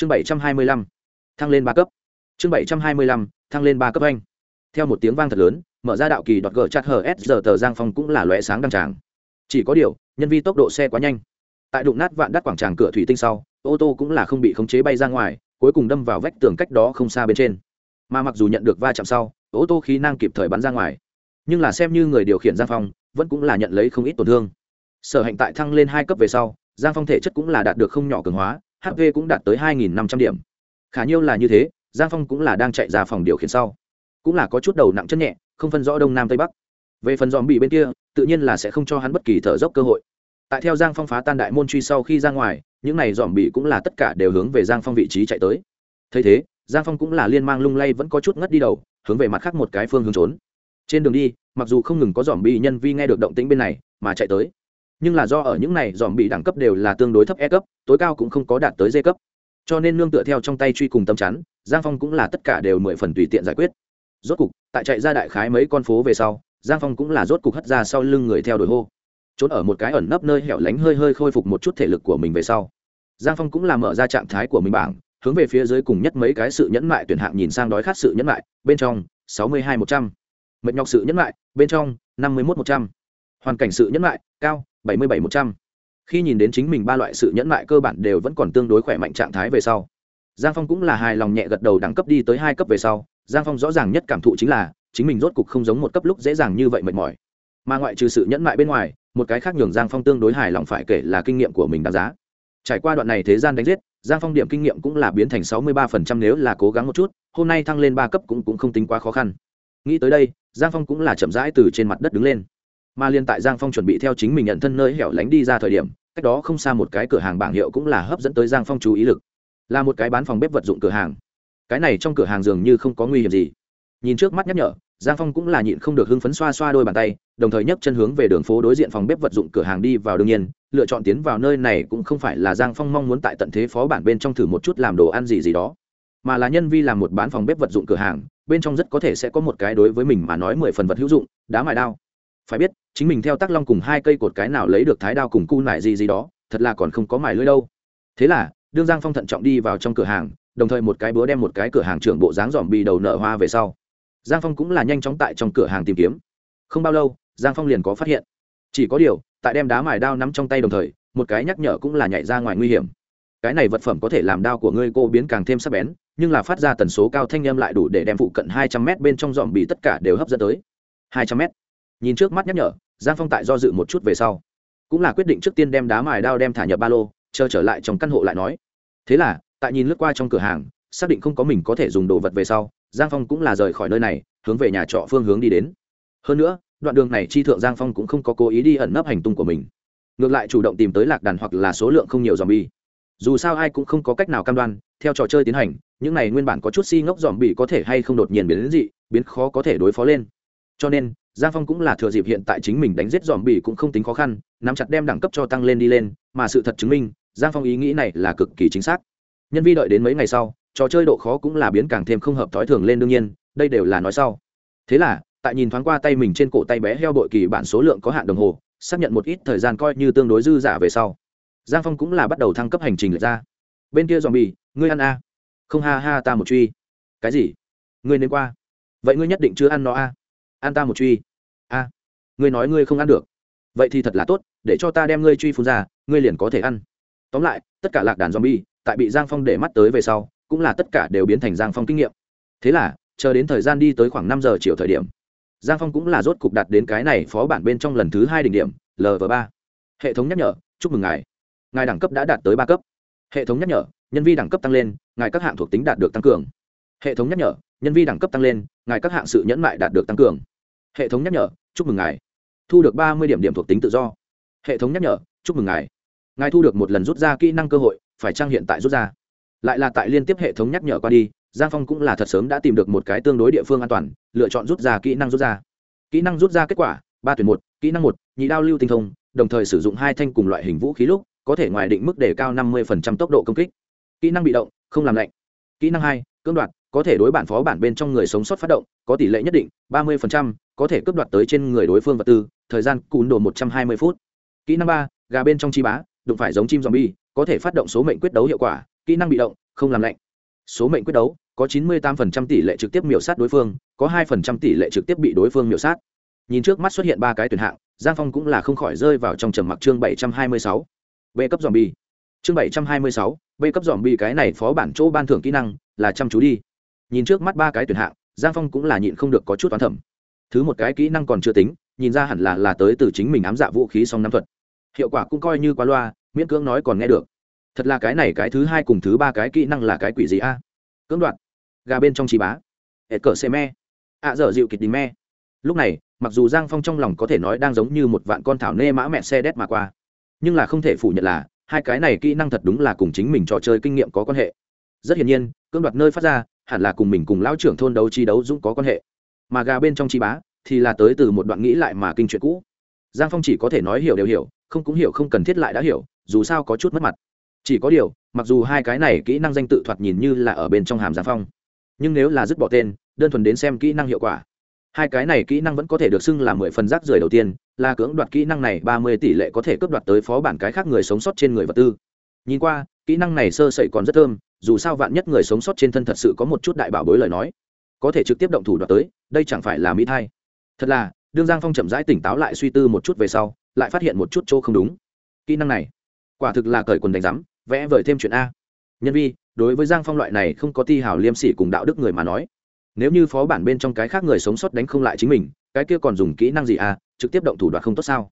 chương bảy trăm hai mươi lăm, thăng lên ba cấp. Chương bảy trăm hai mươi lăm, thăng lên ba cấp anh. Theo một tiếng vang thật lớn, mở ra đạo kỳ đọt gờ chặt hờ s giờ tờ giang phong cũng là loé sáng đăng tràng. Chỉ có điều, nhân vi tốc độ xe quá nhanh. Tại đụng nát vạn đắt quảng tràng cửa thủy tinh sau, ô tô cũng là không bị khống chế bay ra ngoài, cuối cùng đâm vào vách tường cách đó không xa bên trên. Mà mặc dù nhận được va chạm sau, ô tô khí năng kịp thời bắn ra ngoài. Nhưng là xem như người điều khiển giang phong, vẫn cũng là nhận lấy không ít tổn thương. Sở hạnh tại thăng lên hai cấp về sau, giang phong thể chất cũng là đạt được không nhỏ cường hóa hp cũng đạt tới hai nghìn năm trăm điểm. Khả nhiêu là như thế, giang phong cũng là đang chạy ra phòng điều khiển sau. Cũng là có chút đầu nặng chân nhẹ, không phân rõ đông nam tây bắc. Về phần dòm bị bên kia, tự nhiên là sẽ không cho hắn bất kỳ thở dốc cơ hội. Tại theo giang phong phá tan đại môn truy sau khi ra ngoài, những này dòm bị cũng là tất cả đều hướng về giang phong vị trí chạy tới. Thấy thế, giang phong cũng là liên mang lung lay vẫn có chút ngất đi đầu, hướng về mặt khác một cái phương hướng trốn. Trên đường đi, mặc dù không ngừng có dòm bị nhân vi nghe được động tĩnh bên này, mà chạy tới nhưng là do ở những này dòm bị đẳng cấp đều là tương đối thấp e cấp, tối cao cũng không có đạt tới d cấp. Cho nên nương tựa theo trong tay truy cùng tâm chắn, giang phong cũng là tất cả đều mười phần tùy tiện giải quyết. Rốt cục, tại chạy ra đại khái mấy con phố về sau, giang phong cũng là rốt cục hất ra sau lưng người theo đuổi hô. Trốn ở một cái ẩn nấp nơi hẻo lánh hơi hơi khôi phục một chút thể lực của mình về sau, giang phong cũng là mở ra trạng thái của mình bảng, hướng về phía dưới cùng nhất mấy cái sự nhẫn mại tuyển hạng nhìn sang đói khát sự nhẫn mại, bên trong, sáu mươi hai một trăm. Mệt nhọc sự nhẫn mại, bên trong, năm mươi một một trăm. Hoàn cảnh sự nhẫn mại, cao bảy mươi bảy một trăm. Khi nhìn đến chính mình ba loại sự nhẫn mại cơ bản đều vẫn còn tương đối khỏe mạnh trạng thái về sau giang phong cũng là hài lòng nhẹ gật đầu đẳng cấp đi tới hai cấp về sau giang phong rõ ràng nhất cảm thụ chính là chính mình rốt cục không giống một cấp lúc dễ dàng như vậy mệt mỏi. Mà ngoại trừ sự nhẫn mại bên ngoài một cái khác nhường giang phong tương đối hài lòng phải kể là kinh nghiệm của mình đáng giá. Trải qua đoạn này thế gian đánh giết giang phong điểm kinh nghiệm cũng là biến thành sáu mươi ba phần trăm nếu là cố gắng một chút hôm nay thăng lên ba cấp cũng, cũng không tính quá khó khăn. Nghĩ tới đây giang phong cũng là chậm rãi từ trên mặt đất đứng lên mà liên tại giang phong chuẩn bị theo chính mình nhận thân nơi hẻo lánh đi ra thời điểm, cách đó không xa một cái cửa hàng bảng hiệu cũng là hấp dẫn tới giang phong chú ý lực. Là một cái bán phòng bếp vật dụng cửa hàng. Cái này trong cửa hàng dường như không có nguy hiểm gì. Nhìn trước mắt nhắc nhở, giang phong cũng là nhịn không được hưng phấn xoa xoa đôi bàn tay, đồng thời nhấc chân hướng về đường phố đối diện phòng bếp vật dụng cửa hàng đi vào. Đương nhiên, lựa chọn tiến vào nơi này cũng không phải là giang phong mong muốn tại tận thế phó bản bên trong thử một chút làm đồ ăn gì gì đó, mà là nhân vi làm một bán phòng bếp vật dụng cửa hàng, bên trong rất có thể sẽ có một cái đối với mình mà nói mười phần vật hữu dụng, đá mài đao. Phải biết chính mình theo tác long cùng hai cây cột cái nào lấy được thái đao cùng cu nải gì gì đó, thật là còn không có mài lưỡi đâu. Thế là, đương giang phong thận trọng đi vào trong cửa hàng, đồng thời một cái búa đem một cái cửa hàng trưởng bộ dáng dòm bì đầu nợ hoa về sau. Giang phong cũng là nhanh chóng tại trong cửa hàng tìm kiếm. Không bao lâu, giang phong liền có phát hiện. Chỉ có điều, tại đem đá mài đao nắm trong tay đồng thời, một cái nhắc nhở cũng là nhảy ra ngoài nguy hiểm. Cái này vật phẩm có thể làm đao của ngươi cô biến càng thêm sắc bén, nhưng là phát ra tần số cao thanh em lại đủ để đem phụ cận hai trăm mét bên trong dòm bì tất cả đều hấp dẫn tới. Hai trăm mét. Nhìn trước mắt nhắc nhở giang phong tại do dự một chút về sau, cũng là quyết định trước tiên đem đá mài đao đem thả nhập ba lô, chờ trở lại trong căn hộ lại nói. Thế là, tại nhìn lướt qua trong cửa hàng, xác định không có mình có thể dùng đồ vật về sau, giang phong cũng là rời khỏi nơi này, hướng về nhà trọ phương hướng đi đến. Hơn nữa, đoạn đường này chi thượng giang phong cũng không có cố ý đi ẩn nấp hành tung của mình. Ngược lại chủ động tìm tới lạc đàn hoặc là số lượng không nhiều dòm bi dù sao ai cũng không có cách nào cam đoan, theo trò chơi tiến hành, những này nguyên bản có chút si ngốc dòm bị có thể hay không đột nhiên biến đến dị, biến khó có thể đối phó lên. Cho nên giang phong cũng là thừa dịp hiện tại chính mình đánh giết dòm bị cũng không tính khó khăn, nắm chặt đem đẳng cấp cho tăng lên đi lên, mà sự thật chứng minh, giang phong ý nghĩ này là cực kỳ chính xác. Nhân vi đợi đến mấy ngày sau, trò chơi độ khó cũng là biến càng thêm không hợp thói thường lên đương nhiên, đây đều là nói sau. Thế là, tại nhìn thoáng qua tay mình trên cổ tay bé heo bội kỳ bản số lượng có hạn đồng hồ, xác nhận một ít thời gian coi như tương đối dư giả về sau, giang phong cũng là bắt đầu thăng cấp hành trình lệch ra. Bên kia dòm bì ngươi ăn a. Không ha ha ta một truy. Cái gì? Ngươi nên qua. Vậy ngươi nhất định chưa ăn nó a ăn ta một truy. A, ngươi nói ngươi không ăn được. Vậy thì thật là tốt, để cho ta đem ngươi truy phun ra, ngươi liền có thể ăn. Tóm lại, tất cả lạc đàn zombie, tại bị giang phong để mắt tới về sau, cũng là tất cả đều biến thành giang phong kinh nghiệm. Thế là, chờ đến thời gian đi tới khoảng năm giờ chiều thời điểm, giang phong cũng là rốt cục đạt đến cái này phó bản bên trong lần thứ hai đỉnh điểm lv ba. Hệ thống nhắc nhở, chúc mừng ngài. Ngài đẳng cấp đã đạt tới ba cấp. Hệ thống nhắc nhở, nhân vi đẳng cấp tăng lên, ngài các hạng thuộc tính đạt được tăng cường. Hệ thống nhắc nhở, nhân vi đẳng cấp tăng lên, ngài các hạng sự nhẫn mại đạt được tăng cường hệ thống nhắc nhở, chúc mừng ngài. Thu được ba mươi điểm điểm thuộc tính tự do. Hệ thống nhắc nhở, chúc mừng ngài. Ngài thu được một lần rút ra kỹ năng cơ hội, phải trang hiện tại rút ra? Lại là tại liên tiếp hệ thống nhắc nhở qua đi, giang phong cũng là thật sớm đã tìm được một cái tương đối địa phương an toàn, lựa chọn rút ra kỹ năng rút ra. Kỹ năng rút ra kết quả, ba tuyển một, kỹ năng một, nhị đao lưu tinh thông, đồng thời sử dụng hai thanh cùng loại hình vũ khí lúc, có thể ngoài định mức đề cao năm mươi tốc độ công kích. Kỹ năng bị động, không làm lạnh. Kỹ năng hai, cưỡng đoạt có thể đối bản phó bản bên trong người sống sót phát động có tỷ lệ nhất định ba mươi có thể cướp đoạt tới trên người đối phương vật tư thời gian cùn đồ một trăm hai mươi phút. Kỹ năng ba gà bên trong chi bá đụng phải giống chim zombie có thể phát động số mệnh quyết đấu hiệu quả kỹ năng bị động không làm lạnh. Số mệnh quyết đấu có 98% tỷ lệ trực tiếp miểu sát đối phương có 2% tỷ lệ trực tiếp bị đối phương miểu sát. Nhìn trước mắt xuất hiện ba cái tuyển hạng giang phong cũng là không khỏi rơi vào trong trầm mặc chương 726. b cấp dòm bi chương 726, b cấp dòm bi cái này phó bản chỗ ban thưởng kỹ năng là chăm chú đi nhìn trước mắt ba cái tuyển hạng giang phong cũng là nhịn không được có chút toán thẩm thứ một cái kỹ năng còn chưa tính nhìn ra hẳn là là tới từ chính mình ám dạ vũ khí song năm thuật. Hiệu quả cũng coi như quá loa miễn cưỡng nói còn nghe được. Thật là cái này cái thứ hai cùng thứ ba cái kỹ năng là cái quỷ gì a? Cưỡng Đoạt, gà bên trong trí bá. Ệt cờ xe me. Ạ dở dịu kịch đình me. Lúc này mặc dù giang phong trong lòng có thể nói đang giống như một vạn con thảo nê mã mẹ xe đét mà qua nhưng là không thể phủ nhận là hai cái này kỹ năng thật đúng là cùng chính mình trò chơi kinh nghiệm có quan hệ. Rất hiển nhiên cưỡng đoạt nơi phát ra hẳn là cùng mình cùng lão trưởng thôn đấu chi đấu dũng có quan hệ. Mà gà bên trong chi bá thì là tới từ một đoạn nghĩ lại mà kinh chuyện cũ. Giang phong chỉ có thể nói hiểu đều hiểu, không cũng hiểu không cần thiết lại đã hiểu, dù sao có chút mất mặt. Chỉ có điều, mặc dù hai cái này kỹ năng danh tự thoạt nhìn như là ở bên trong hàm giang phong, nhưng nếu là dứt bỏ tên, đơn thuần đến xem kỹ năng hiệu quả. Hai cái này kỹ năng vẫn có thể được xưng là mười phần rác rưởi đầu tiên, là cưỡng đoạt kỹ năng này ba mươi tỷ lệ có thể cướp đoạt tới phó bản cái khác người sống sót trên người vật tư. Nhìn qua kỹ năng này sơ sẩy còn rất thơm, dù sao vạn nhất người sống sót trên thân thật sự có một chút đại bảo bối lời nói, có thể trực tiếp động thủ đoạt tới, đây chẳng phải là mỹ thai. Thật là, đương giang phong chậm rãi tỉnh táo lại suy tư một chút về sau, lại phát hiện một chút chỗ không đúng. Kỹ năng này, quả thực là cởi quần đánh rắm vẽ vời thêm chuyện a. Nhân vi, đối với giang phong loại này không có ti hào liêm sỉ cùng đạo đức người mà nói, nếu như phó bản bên trong cái khác người sống sót đánh không lại chính mình, cái kia còn dùng kỹ năng gì a, trực tiếp động thủ đoạt không tốt sao?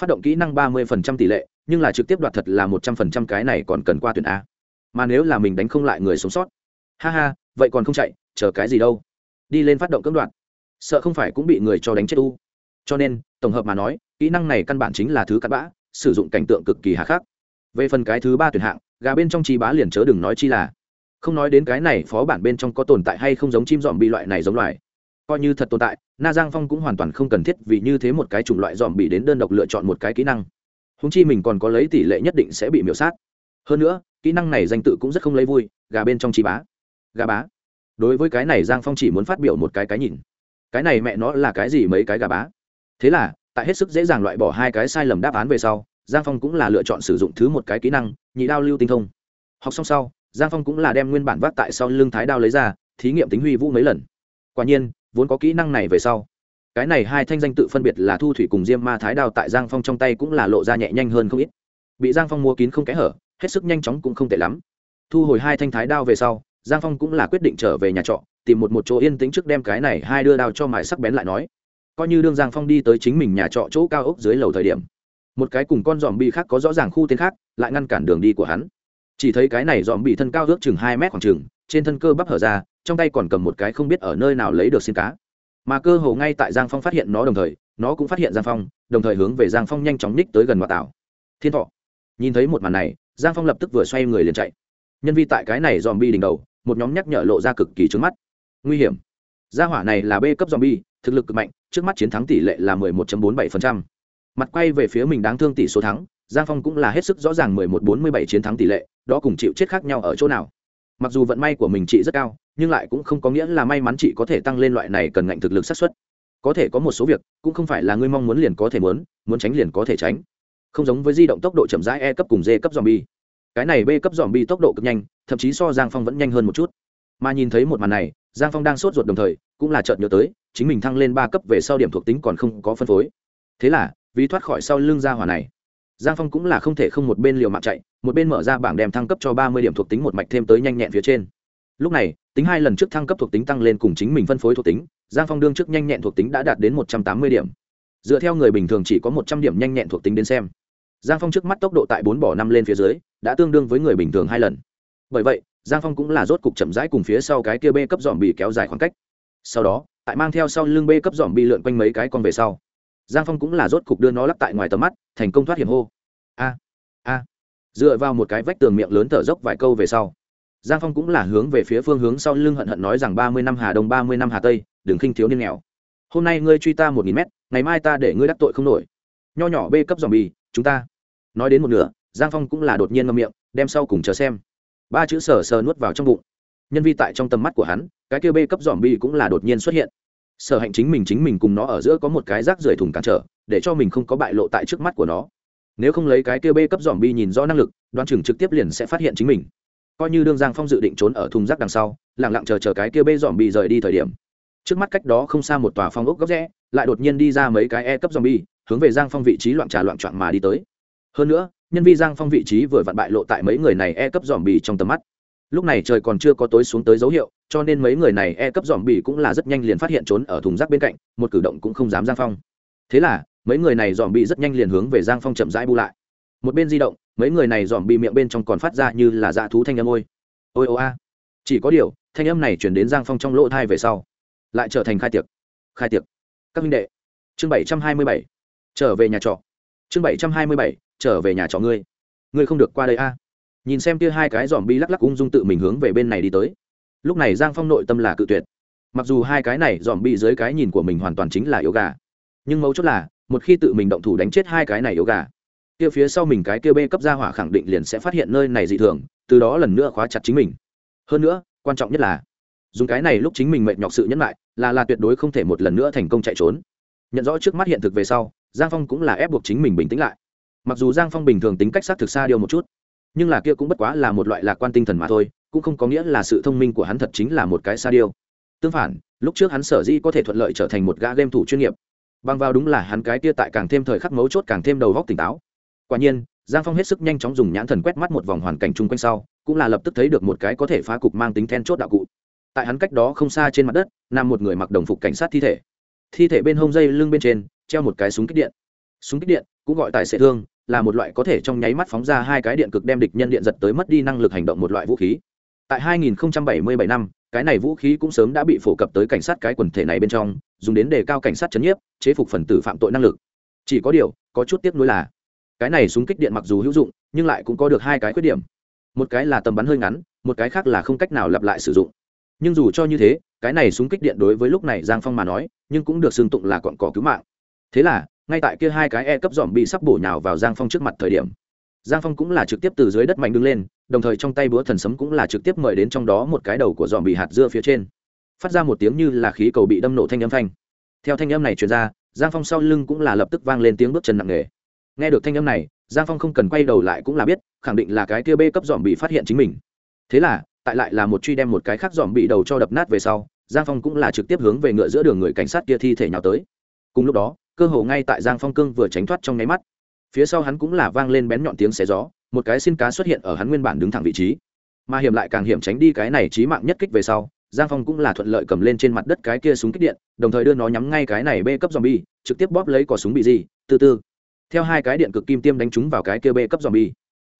Phát động kỹ năng ba mươi phần trăm tỷ lệ nhưng là trực tiếp đoạt thật là một trăm phần trăm cái này còn cần qua tuyển a. Mà nếu là mình đánh không lại người sống sót. Ha ha, vậy còn không chạy, chờ cái gì đâu. Đi lên phát động cưỡng đoạt. Sợ không phải cũng bị người cho đánh chết u. Cho nên, tổng hợp mà nói, kỹ năng này căn bản chính là thứ cặn bã, sử dụng cảnh tượng cực kỳ hà khắc. Về phần cái thứ ba tuyển hạng, gà bên trong chi bá liền chớ đừng nói chi là. Không nói đến cái này phó bản bên trong có tồn tại hay không giống chim dòm bị loại này giống loài. Coi như thật tồn tại, na giang phong cũng hoàn toàn không cần thiết vì như thế một cái chủng loại dòm bị đến đơn độc lựa chọn một cái kỹ năng húng chi mình còn có lấy tỷ lệ nhất định sẽ bị miểu sát. Hơn nữa, kỹ năng này danh tự cũng rất không lấy vui, gà bên trong chi bá. Gà bá. Đối với cái này, giang phong chỉ muốn phát biểu một cái cái nhìn. Cái này mẹ nó là cái gì mấy cái gà bá? Thế là, tại hết sức dễ dàng loại bỏ hai cái sai lầm đáp án về sau, giang phong cũng là lựa chọn sử dụng thứ một cái kỹ năng, nhị đao lưu tinh thông. Học xong sau, giang phong cũng là đem nguyên bản vác tại sau lưng thái đao lấy ra, thí nghiệm tính huy vũ mấy lần. Quả nhiên, vốn có kỹ năng này về sau cái này hai thanh danh tự phân biệt là thu thủy cùng diêm ma thái đao tại giang phong trong tay cũng là lộ ra nhẹ nhanh hơn không ít. Bị giang phong mua kín không kẽ hở, hết sức nhanh chóng cũng không tệ lắm. Thu hồi hai thanh thái đao về sau, giang phong cũng là quyết định trở về nhà trọ, tìm một một chỗ yên tĩnh trước đem cái này hai đưa đao cho mài sắc bén lại nói. Coi như đương giang phong đi tới chính mình nhà trọ chỗ cao ốc dưới lầu thời điểm, một cái cùng con dòm bi khác có rõ ràng khu tên khác, lại ngăn cản đường đi của hắn. Chỉ thấy cái này dòm bị thân cao ước chừng hai mét khoảng chừng, trên thân cơ bắp hở ra, trong tay còn cầm một cái không biết ở nơi nào lấy được xin cá mà cơ hồ ngay tại giang phong phát hiện nó đồng thời, nó cũng phát hiện giang phong, đồng thời hướng về giang phong nhanh chóng ních tới gần ngoại tảo. Thiên thọ. Nhìn thấy một màn này, giang phong lập tức vừa xoay người liền chạy. Nhân vi tại cái này dòm bi đỉnh đầu, một nhóm nhắc nhở lộ ra cực kỳ trứng mắt. Nguy hiểm. Gia hỏa này là b cấp dòm bi thực lực cực mạnh, trước mắt chiến thắng tỷ lệ là 11.47%. mặt quay về phía mình đáng thương tỷ số thắng, giang phong cũng là hết sức rõ ràng 11-47 chiến thắng tỷ lệ, đó cùng chịu chết khác nhau ở chỗ nào mặc dù vận may của mình chị rất cao, nhưng lại cũng không có nghĩa là may mắn chị có thể tăng lên loại này cần ngạnh thực lực xác suất. Có thể có một số việc, cũng không phải là ngươi mong muốn liền có thể muốn muốn tránh liền có thể tránh. Không giống với di động tốc độ chậm rãi e cấp cùng d cấp dòm bi cái này b cấp dòm bi tốc độ cực nhanh, thậm chí so giang phong vẫn nhanh hơn một chút. Mà nhìn thấy một màn này, giang phong đang sốt ruột đồng thời, cũng là chợt nhớ tới, chính mình thăng lên ba cấp về sau điểm thuộc tính còn không có phân phối. Thế là, vì thoát khỏi sau lưng gia hỏa này giang phong cũng là không thể không một bên liều mạng chạy, một bên mở ra bảng đem thăng cấp cho ba mươi điểm thuộc tính một mạch thêm tới nhanh nhẹn phía trên. Lúc này, tính hai lần trước thăng cấp thuộc tính tăng lên cùng chính mình phân phối thuộc tính, giang phong đương trước nhanh nhẹn thuộc tính đã đạt đến một trăm tám mươi điểm. Dựa theo người bình thường chỉ có một trăm điểm nhanh nhẹn thuộc tính đến xem. Giang phong trước mắt tốc độ tại bốn bỏ năm lên phía dưới, đã tương đương với người bình thường hai lần. Bởi vậy, giang phong cũng là rốt cục chậm rãi cùng phía sau cái kia b cấp dòm bị kéo dài khoảng cách. Sau đó, tại mang theo sau lưng b cấp dòm bị lượn quanh mấy cái con về sau giang phong cũng là rốt cục đưa nó lắp tại ngoài tầm mắt, thành công thoát hiểm hô. A a. Dựa vào một cái vách tường miệng lớn thở dốc vài câu về sau, giang phong cũng là hướng về phía phương hướng sau lưng hận hận nói rằng ba mươi năm hà đông, ba mươi năm hà tây, đừng khinh thiếu niên nghèo. Hôm nay ngươi truy ta một nghìn mét, ngày mai ta để ngươi đắc tội không nổi. Nho nhỏ b cấp dòm bì chúng ta. Nói đến một nửa, giang phong cũng là đột nhiên ngâm miệng, đem sau cùng chờ xem. Ba chữ sờ sờ nuốt vào trong bụng. Nhân vi tại trong tầm mắt của hắn, cái kia b cấp dòm bì cũng là đột nhiên xuất hiện sở hạnh chính mình chính mình cùng nó ở giữa có một cái rác rưởi thùng cản trở, để cho mình không có bại lộ tại trước mắt của nó. Nếu không lấy cái kia bê cấp dòm bi nhìn rõ năng lực đoan chừng trực tiếp liền sẽ phát hiện chính mình. Coi như đương giang phong dự định trốn ở thùng rác đằng sau lẳng lặng chờ chờ cái kia bê dòm bi rời đi thời điểm. Trước mắt cách đó không xa một tòa phong ốc góc rẽ, lại đột nhiên đi ra mấy cái e cấp dòm bi, hướng về giang phong vị trí loạn trà loạn trọn mà đi tới. Hơn nữa, nhân vi giang phong vị trí vừa vặn bại lộ tại mấy người này e cấp dòm bi trong tầm mắt. Lúc này trời còn chưa có tối xuống tới dấu hiệu cho nên mấy người này e cấp dòm bì cũng là rất nhanh liền phát hiện trốn ở thùng rác bên cạnh, một cử động cũng không dám giang phong. Thế là, mấy người này dòm bì rất nhanh liền hướng về giang phong chậm rãi bu lại. Một bên di động, mấy người này dòm bì miệng bên trong còn phát ra như là dạ thú thanh âm ôi. Ôi ô a. Chỉ có điều, thanh âm này chuyển đến giang phong trong lỗ thai về sau, lại trở thành khai tiệc. Khai tiệc. Các minh đệ, chương bảy trăm hai mươi bảy, trở về nhà trọ. Chương bảy trăm hai mươi bảy, trở về nhà trọ ngươi. Ngươi không được qua đây a. Nhìn xem kia hai cái dòm bi lắc lắc ung dung tự mình hướng về bên này đi tới lúc này giang phong nội tâm là cự tuyệt. Mặc dù hai cái này dòm bị dưới cái nhìn của mình hoàn toàn chính là yếu gà, nhưng mấu chốt là, một khi tự mình động thủ đánh chết hai cái này yếu gà, kia phía sau mình cái kia bê cấp gia hỏa khẳng định liền sẽ phát hiện nơi này dị thường, từ đó lần nữa khóa chặt chính mình. Hơn nữa, quan trọng nhất là, dùng cái này lúc chính mình mệt nhọc sự nhẫn lại, là là tuyệt đối không thể một lần nữa thành công chạy trốn. Nhận rõ trước mắt hiện thực về sau, giang phong cũng là ép buộc chính mình bình tĩnh lại. Mặc dù giang phong bình thường tính cách xác thực xa điều một chút, nhưng là kia cũng bất quá là một loại lạc quan tinh thần mà thôi cũng không có nghĩa là sự thông minh của hắn thật chính là một cái xa điêu. Tương phản, lúc trước hắn sở dĩ có thể thuận lợi trở thành một gã game thủ chuyên nghiệp, bằng vào đúng là hắn cái kia tại càng thêm thời khắc mấu chốt càng thêm đầu góc tỉnh táo. Quả nhiên, giang phong hết sức nhanh chóng dùng nhãn thần quét mắt một vòng hoàn cảnh chung quanh sau, cũng là lập tức thấy được một cái có thể phá cục mang tính then chốt đạo cụ. Tại hắn cách đó không xa trên mặt đất, nằm một người mặc đồng phục cảnh sát thi thể. Thi thể bên hông dây lưng bên trên, treo một cái súng kích điện. Súng kích điện, cũng gọi tài xệ thương, là một loại có thể trong nháy mắt phóng ra hai cái điện cực đem địch nhân điện giật tới mất đi năng lực hành động một loại vũ khí tại 2077 năm, cái này vũ khí cũng sớm đã bị phổ cập tới cảnh sát cái quần thể này bên trong, dùng đến đề cao cảnh sát chấn nhiếp, chế phục phần tử phạm tội năng lực. Chỉ có điều, có chút tiếc nuối là, cái này súng kích điện mặc dù hữu dụng, nhưng lại cũng có được hai cái khuyết điểm. Một cái là tầm bắn hơi ngắn, một cái khác là không cách nào lặp lại sử dụng. Nhưng dù cho như thế, cái này súng kích điện đối với lúc này giang phong mà nói, nhưng cũng được xưng tụng là cọn cỏ cứu mạng. Thế là, ngay tại kia hai cái e cấp dòm bị sắp bổ nhào vào giang phong trước mặt thời điểm, giang phong cũng là trực tiếp từ dưới đất mạnh đứng lên đồng thời trong tay búa thần sấm cũng là trực tiếp mời đến trong đó một cái đầu của dòm bị hạt dưa phía trên. Phát ra một tiếng như là khí cầu bị đâm nổ thanh âm thanh theo thanh âm này truyền ra, giang phong sau lưng cũng là lập tức vang lên tiếng bước chân nặng nề. Nghe được thanh âm này, giang phong không cần quay đầu lại cũng là biết, khẳng định là cái kia bê cấp dòm bị phát hiện chính mình. Thế là, tại lại là một truy đem một cái khác dòm bị đầu cho đập nát về sau, giang phong cũng là trực tiếp hướng về ngựa giữa đường người cảnh sát kia thi thể nhào tới. Cùng lúc đó, cơ hồ ngay tại giang phong cương vừa tránh thoát trong nháy mắt, phía sau hắn cũng là vang lên bén nhọn tiếng xé gió một cái xin cá xuất hiện ở hắn nguyên bản đứng thẳng vị trí. Mà hiểm lại càng hiểm tránh đi cái này trí mạng nhất kích về sau, giang phong cũng là thuận lợi cầm lên trên mặt đất cái kia súng kích điện, đồng thời đưa nó nhắm ngay cái này bê cấp dòm bi trực tiếp bóp lấy cỏ súng bị gì, từ từ. Theo hai cái điện cực kim tiêm đánh trúng vào cái kia bê cấp dòm bi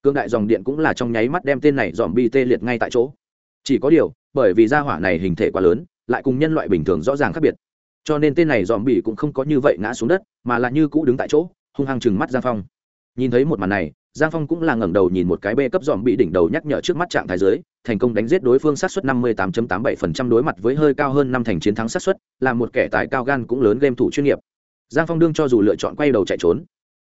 cương đại dòng điện cũng là trong nháy mắt đem tên này dòm bi tê liệt ngay tại chỗ. Chỉ có điều, bởi vì gia hỏa này hình thể quá lớn, lại cùng nhân loại bình thường rõ ràng khác biệt. Cho nên tên này dòm bi cũng không có như vậy ngã xuống đất, mà là như cũ đứng tại chỗ, hung hăng chừng mắt giang phong. Nhìn thấy một màn này giang phong cũng là ngẩng đầu nhìn một cái bê cấp dòm bị đỉnh đầu nhắc nhở trước mắt trạng thái giới thành công đánh giết đối phương sát xuất năm mươi tám tám bảy phần trăm, đối mặt với hơi cao hơn năm thành chiến thắng sát xuất là một kẻ tài cao gan cũng lớn game thủ chuyên nghiệp. Giang phong đương cho dù lựa chọn quay đầu chạy trốn,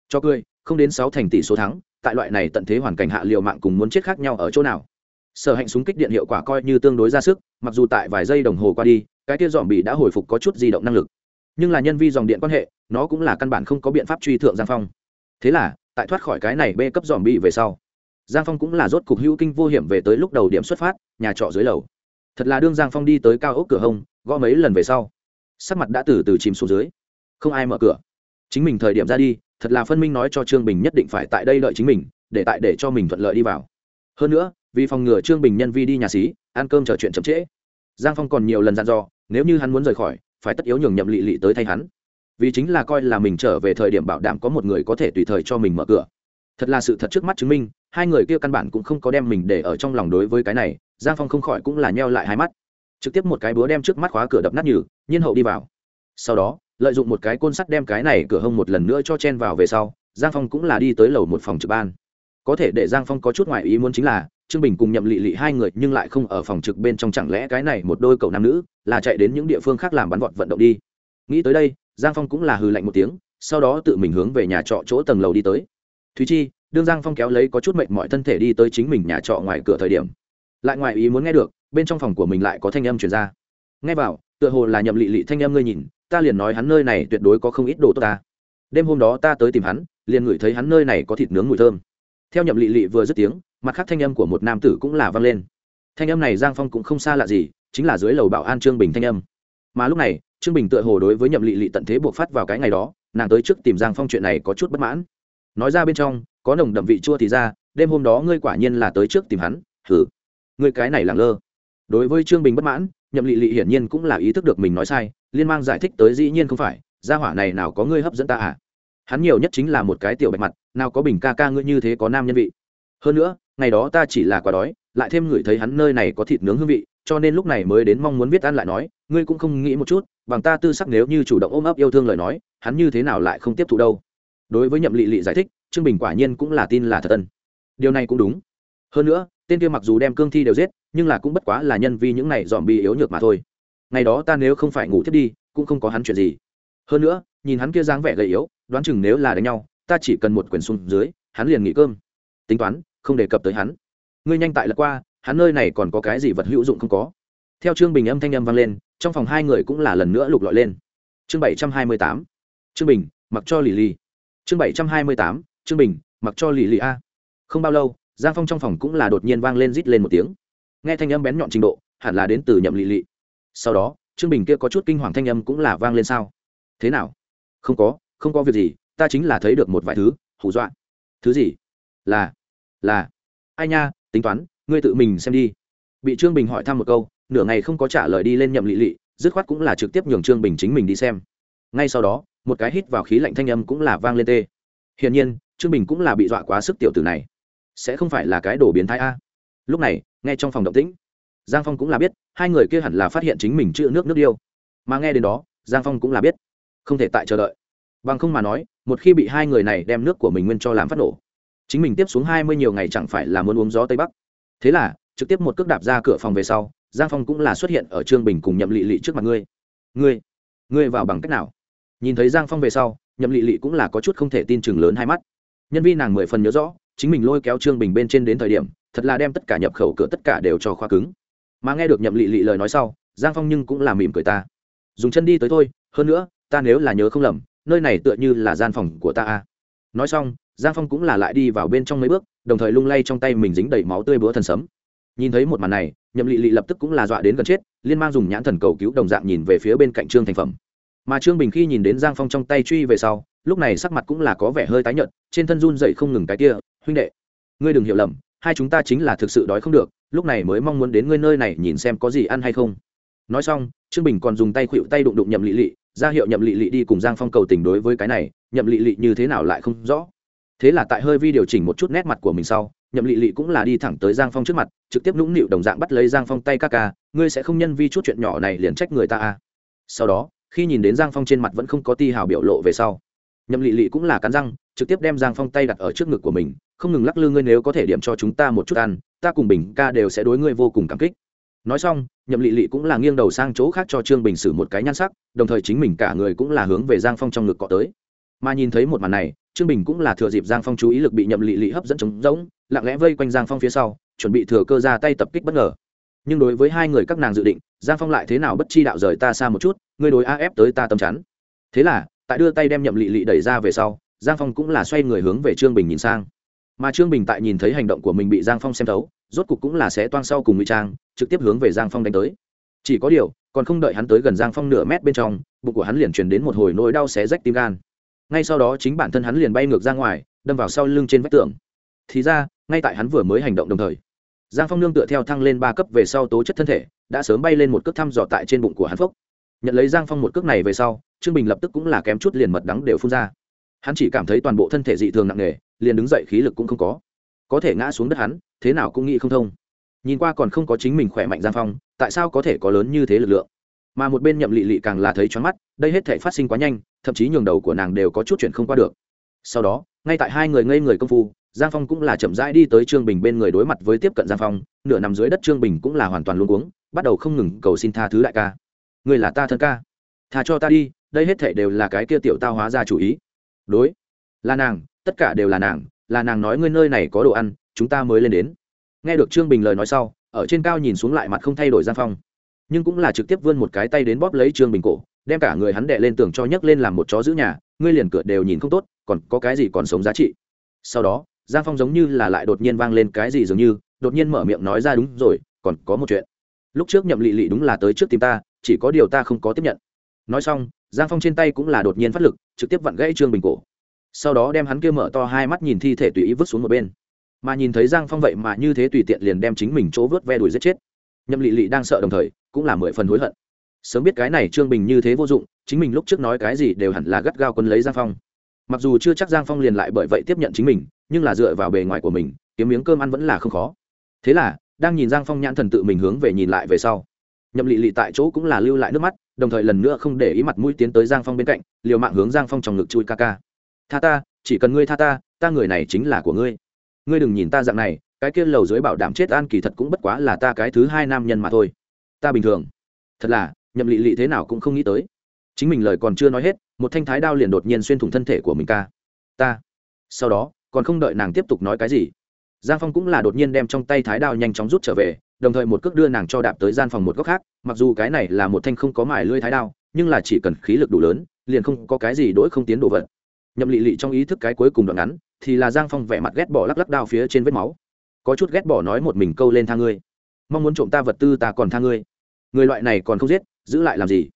cho cười, không đến sáu thành tỷ số thắng, tại loại này tận thế hoàn cảnh hạ liệu mạng cùng muốn chết khác nhau ở chỗ nào? Sở hạnh súng kích điện hiệu quả coi như tương đối ra sức, mặc dù tại vài giây đồng hồ qua đi, cái kia dòm bị đã hồi phục có chút di động năng lực. Nhưng là nhân vi dòng điện quan hệ, nó cũng là căn bản không có biện pháp truy thượng giang phong. Thế là tại thoát khỏi cái này bê cấp dòm bị về sau. Giang phong cũng là rốt cục hữu kinh vô hiểm về tới lúc đầu điểm xuất phát, nhà trọ dưới lầu. Thật là đương giang phong đi tới cao ốc cửa hông, gõ mấy lần về sau, sắc mặt đã từ từ chìm xuống dưới. Không ai mở cửa. Chính mình thời điểm ra đi, thật là phân minh nói cho trương bình nhất định phải tại đây đợi chính mình, để tại để cho mình thuận lợi đi vào. Hơn nữa, vì phòng ngừa trương bình nhân vi đi nhà xí, ăn cơm trò chuyện chậm trễ. Giang phong còn nhiều lần dặn dò, nếu như hắn muốn rời khỏi, phải tất yếu nhường nhậm lị lị tới thay hắn vì chính là coi là mình trở về thời điểm bảo đảm có một người có thể tùy thời cho mình mở cửa. Thật là sự thật trước mắt chứng minh, hai người kia căn bản cũng không có đem mình để ở trong lòng đối với cái này, giang phong không khỏi cũng là nheo lại hai mắt. Trực tiếp một cái búa đem trước mắt khóa cửa đập nát nhử nhiên hậu đi vào. Sau đó, lợi dụng một cái côn sắt đem cái này cửa hông một lần nữa cho chen vào về sau, giang phong cũng là đi tới lầu một phòng trực ban. Có thể để giang phong có chút ngoại ý muốn chính là, trương bình cùng nhậm lị lị hai người nhưng lại không ở phòng trực bên trong, chẳng lẽ cái này một đôi cậu nam nữ là chạy đến những địa phương khác làm bắn vọt vận động đi? Nghĩ tới đây giang phong cũng là hừ lạnh một tiếng, sau đó tự mình hướng về nhà trọ chỗ tầng lầu đi tới. Thúy chi, đương giang phong kéo lấy có chút mệnh mọi thân thể đi tới chính mình nhà trọ ngoài cửa thời điểm, lại ngoài ý muốn nghe được, bên trong phòng của mình lại có thanh âm truyền ra. Nghe vào, tựa hồ là nhậm lị lị thanh âm ngươi nhìn, ta liền nói hắn nơi này tuyệt đối có không ít đồ tốt ta. Đêm hôm đó ta tới tìm hắn, liền ngửi thấy hắn nơi này có thịt nướng mùi thơm. Theo nhậm lị lị vừa dứt tiếng, mặt khác thanh âm của một nam tử cũng là vang lên. Thanh âm này giang phong cũng không xa lạ gì, chính là dưới lầu bảo an trương bình thanh âm. Mà lúc này trương bình tựa hồ đối với nhậm lị lị tận thế buộc phát vào cái ngày đó, nàng tới trước tìm giang phong chuyện này có chút bất mãn. Nói ra bên trong, có nồng đậm vị chua thì ra, đêm hôm đó ngươi quả nhiên là tới trước tìm hắn thử ngươi cái này lẳng lơ. Đối với trương bình bất mãn, nhậm lị lị hiển nhiên cũng là ý thức được mình nói sai, liên mang giải thích tới dĩ nhiên không phải, gia hỏa này nào có ngươi hấp dẫn ta à? Hắn nhiều nhất chính là một cái tiểu bạch mặt, nào có bình ca ca ngươi như thế có nam nhân vị. Hơn nữa, ngày đó ta chỉ là quá đói lại thêm người thấy hắn nơi này có thịt nướng hương vị, cho nên lúc này mới đến mong muốn viết ăn lại nói, ngươi cũng không nghĩ một chút, bằng ta tư sắc nếu như chủ động ôm ấp yêu thương lời nói, hắn như thế nào lại không tiếp thụ đâu. Đối với nhậm lị lị giải thích, trương bình quả nhiên cũng là tin là thật ân. Điều này cũng đúng. Hơn nữa, tên kia mặc dù đem cương thi đều giết, nhưng là cũng bất quá là nhân vì những này dòm bi yếu nhược mà thôi. Ngày đó ta nếu không phải ngủ thiết đi, cũng không có hắn chuyện gì. Hơn nữa, nhìn hắn kia dáng vẻ gầy yếu, đoán chừng nếu là đánh nhau, ta chỉ cần một quyển xuống dưới, hắn liền nghỉ cơm. Tính toán, không đề cập tới hắn ngươi nhanh tại lật qua, hắn nơi này còn có cái gì vật hữu dụng không có? Theo trương bình âm thanh âm vang lên, trong phòng hai người cũng là lần nữa lục lọi lên. Chương bảy trăm hai mươi tám, trương bình, mặc cho lì lì. Chương bảy trăm hai mươi tám, trương bình, mặc cho lì lì a. Không bao lâu, giang phong trong phòng cũng là đột nhiên vang lên rít lên một tiếng. Nghe thanh âm bén nhọn trình độ, hẳn là đến từ nhậm lì lì. Sau đó, trương bình kia có chút kinh hoàng thanh âm cũng là vang lên sao? Thế nào? Không có không có việc gì, ta chính là thấy được một vài thứ, hù dọa. Thứ gì? Là là. Ai nha tính toán, ngươi tự mình xem đi. Bị trương bình hỏi thăm một câu, nửa ngày không có trả lời đi lên nhậm lị lị, dứt khoát cũng là trực tiếp nhường trương bình chính mình đi xem. Ngay sau đó, một cái hít vào khí lạnh thanh âm cũng là vang lên tê. Hiển nhiên, trương bình cũng là bị dọa quá sức tiểu tử này. Sẽ không phải là cái đồ biến thái a. Lúc này, nghe trong phòng động tĩnh, giang phong cũng là biết, hai người kia hẳn là phát hiện chính mình chữ nước nước điêu. Mà nghe đến đó, giang phong cũng là biết, không thể tại chờ đợi. Bằng không mà nói, một khi bị hai người này đem nước của mình nguyên cho làm phát nổ chính mình tiếp xuống hai mươi nhiều ngày chẳng phải là muốn uống gió tây bắc. Thế là, trực tiếp một cước đạp ra cửa phòng về sau, giang phong cũng là xuất hiện ở trương bình cùng nhậm lị lị trước mặt ngươi. Ngươi ngươi vào bằng cách nào? Nhìn thấy giang phong về sau, nhậm lị lị cũng là có chút không thể tin chừng lớn hai mắt. Nhân viên nàng mười phần nhớ rõ, chính mình lôi kéo trương bình bên trên đến thời điểm, thật là đem tất cả nhập khẩu cửa tất cả đều cho khoa cứng. Mà nghe được nhậm lị lị lời nói sau, giang phong nhưng cũng là mỉm cười ta. Dùng chân đi tới thôi, hơn nữa, ta nếu là nhớ không lầm, nơi này tựa như là gian phòng của ta a nói xong giang phong cũng là lại đi vào bên trong mấy bước, đồng thời lung lay trong tay mình dính đầy máu tươi búa thần sấm. Nhìn thấy một màn này, nhậm lị lị lập tức cũng là dọa đến gần chết, liên mang dùng nhãn thần cầu cứu đồng dạng nhìn về phía bên cạnh trương thành phẩm. Mà trương bình khi nhìn đến giang phong trong tay truy về sau, lúc này sắc mặt cũng là có vẻ hơi tái nhợt, trên thân run dậy không ngừng cái kia, huynh đệ, ngươi đừng hiểu lầm, hai chúng ta chính là thực sự đói không được, lúc này mới mong muốn đến ngươi nơi này nhìn xem có gì ăn hay không. Nói xong, trương bình còn dùng tay khuỵu tay đụng đụng nhậm lị lị ra hiệu nhậm lị lị đi cùng giang phong cầu tình đối với cái này, nhậm lị lị như thế nào lại không rõ thế là tại hơi vi điều chỉnh một chút nét mặt của mình sau, nhậm lị lị cũng là đi thẳng tới giang phong trước mặt, trực tiếp nũng nịu đồng dạng bắt lấy giang phong tay ca ca, ngươi sẽ không nhân vi chút chuyện nhỏ này liền trách người ta à. sau đó, khi nhìn đến giang phong trên mặt vẫn không có ti hào biểu lộ về sau, nhậm lị lị cũng là cắn răng, trực tiếp đem giang phong tay đặt ở trước ngực của mình, không ngừng lắc lư, ngươi nếu có thể điểm cho chúng ta một chút ăn, ta cùng bình ca đều sẽ đối ngươi vô cùng cảm kích nói xong, nhậm lị lị cũng là nghiêng đầu sang chỗ khác cho trương bình xử một cái nhan sắc, đồng thời chính mình cả người cũng là hướng về giang phong trong ngực cọ tới mà nhìn thấy một màn này trương bình cũng là thừa dịp giang phong chú ý lực bị nhậm lị lị hấp dẫn trống rỗng, lặng lẽ vây quanh giang phong phía sau, chuẩn bị thừa cơ ra tay tập kích bất ngờ. Nhưng đối với hai người các nàng dự định, giang phong lại thế nào bất chi đạo rời ta xa một chút, ngươi đối a ép tới ta tâm chắn thế là, tại đưa tay đem nhậm lị lị đẩy ra về sau, giang phong cũng là xoay người hướng về trương bình nhìn sang. Mà trương bình tại nhìn thấy hành động của mình bị giang phong xem thấu, rốt cục cũng là sẽ toang sau cùng ngụy trang, trực tiếp hướng về giang phong đánh tới. Chỉ có điều, còn không đợi hắn tới gần giang phong nửa mét bên trong, bụng của hắn liền truyền đến một hồi nỗi đau xé rách tim gan ngay sau đó chính bản thân hắn liền bay ngược ra ngoài, đâm vào sau lưng trên vách tường. Thì ra, ngay tại hắn vừa mới hành động đồng thời, giang phong nương tựa theo thăng lên ba cấp về sau tố chất thân thể, đã sớm bay lên một cước thăm dò tại trên bụng của hắn phốc. Nhận lấy giang phong một cước này về sau, trương bình lập tức cũng là kém chút liền mật đắng đều phun ra. Hắn chỉ cảm thấy toàn bộ thân thể dị thường nặng nề, liền đứng dậy khí lực cũng không có. Có thể ngã xuống đất hắn, thế nào cũng nghĩ không thông. Nhìn qua còn không có chính mình khỏe mạnh giang phong, tại sao có thể có lớn như thế lực lượng? Mà một bên nhậm lị lị càng là thấy choáng mắt, đây hết thể phát sinh quá nhanh, thậm chí nhường đầu của nàng đều có chút chuyện không qua được. Sau đó, ngay tại hai người ngây người công phu, giang phong cũng là chậm rãi đi tới trương bình bên người đối mặt với tiếp cận giang phong, nửa nằm dưới đất trương bình cũng là hoàn toàn luôn uống bắt đầu không ngừng cầu xin tha thứ đại ca. Người là ta thân ca. Tha cho ta đi, đây hết thể đều là cái kia tiểu tao hóa ra chủ ý. Đối. Là nàng, tất cả đều là nàng là nàng nói ngươi nơi này có đồ ăn, chúng ta mới lên đến. Nghe được trương bình lời nói sau, ở trên cao nhìn xuống lại mặt không thay đổi giang phong nhưng cũng là trực tiếp vươn một cái tay đến bóp lấy trương bình cổ, đem cả người hắn đệ lên tường cho nhấc lên làm một chó giữ nhà, ngươi liền cửa đều nhìn không tốt, còn có cái gì còn sống giá trị? Sau đó, giang phong giống như là lại đột nhiên vang lên cái gì dường như, đột nhiên mở miệng nói ra đúng rồi, còn có một chuyện. Lúc trước nhậm lị lị đúng là tới trước tìm ta, chỉ có điều ta không có tiếp nhận. Nói xong, giang phong trên tay cũng là đột nhiên phát lực, trực tiếp vặn gãy trương bình cổ. Sau đó đem hắn kia mở to hai mắt nhìn thi thể tùy ý vứt xuống một bên. Mà nhìn thấy giang phong vậy mà như thế tùy tiện liền đem chính mình chỗ vớt ve đuổi giết chết. Nhậm lị lị đang sợ đồng thời cũng là mười phần hối hận. Sớm biết cái này trương bình như thế vô dụng, chính mình lúc trước nói cái gì đều hẳn là gắt gao quân lấy giang phong. Mặc dù chưa chắc giang phong liền lại bởi vậy tiếp nhận chính mình, nhưng là dựa vào bề ngoài của mình, kiếm miếng cơm ăn vẫn là không khó. Thế là, đang nhìn giang phong nhãn thần tự mình hướng về nhìn lại về sau, nhậm lị lị tại chỗ cũng là lưu lại nước mắt, đồng thời lần nữa không để ý mặt mũi tiến tới giang phong bên cạnh, liều mạng hướng giang phong trong ngực chui ca ca. Tha ta, chỉ cần ngươi tha ta ta người này chính là của ngươi. Ngươi đừng nhìn ta dạng này, cái kia lầu dưới bảo đảm chết an kỳ thật cũng bất quá là ta cái thứ hai nam nhân mà thôi ta bình thường. Thật là, nhậm lị lị thế nào cũng không nghĩ tới. Chính mình lời còn chưa nói hết, một thanh thái đao liền đột nhiên xuyên thủng thân thể của mình ca. Ta. Sau đó, còn không đợi nàng tiếp tục nói cái gì, giang phong cũng là đột nhiên đem trong tay thái đao nhanh chóng rút trở về, đồng thời một cước đưa nàng cho đạp tới gian phòng một góc khác. Mặc dù cái này là một thanh không có mài lưỡi thái đao, nhưng là chỉ cần khí lực đủ lớn, liền không có cái gì đỗi không tiến đồ vật. Nhậm lị lị trong ý thức cái cuối cùng đoạn ngắn, thì là giang phong vẻ mặt ghét bỏ lắc lắc đao phía trên vết máu. Có chút ghét bỏ nói một mình câu lên tha ngươi. Mong muốn trộm ta vật tư ta còn tha ngươi người loại này còn không giết, giữ lại làm gì?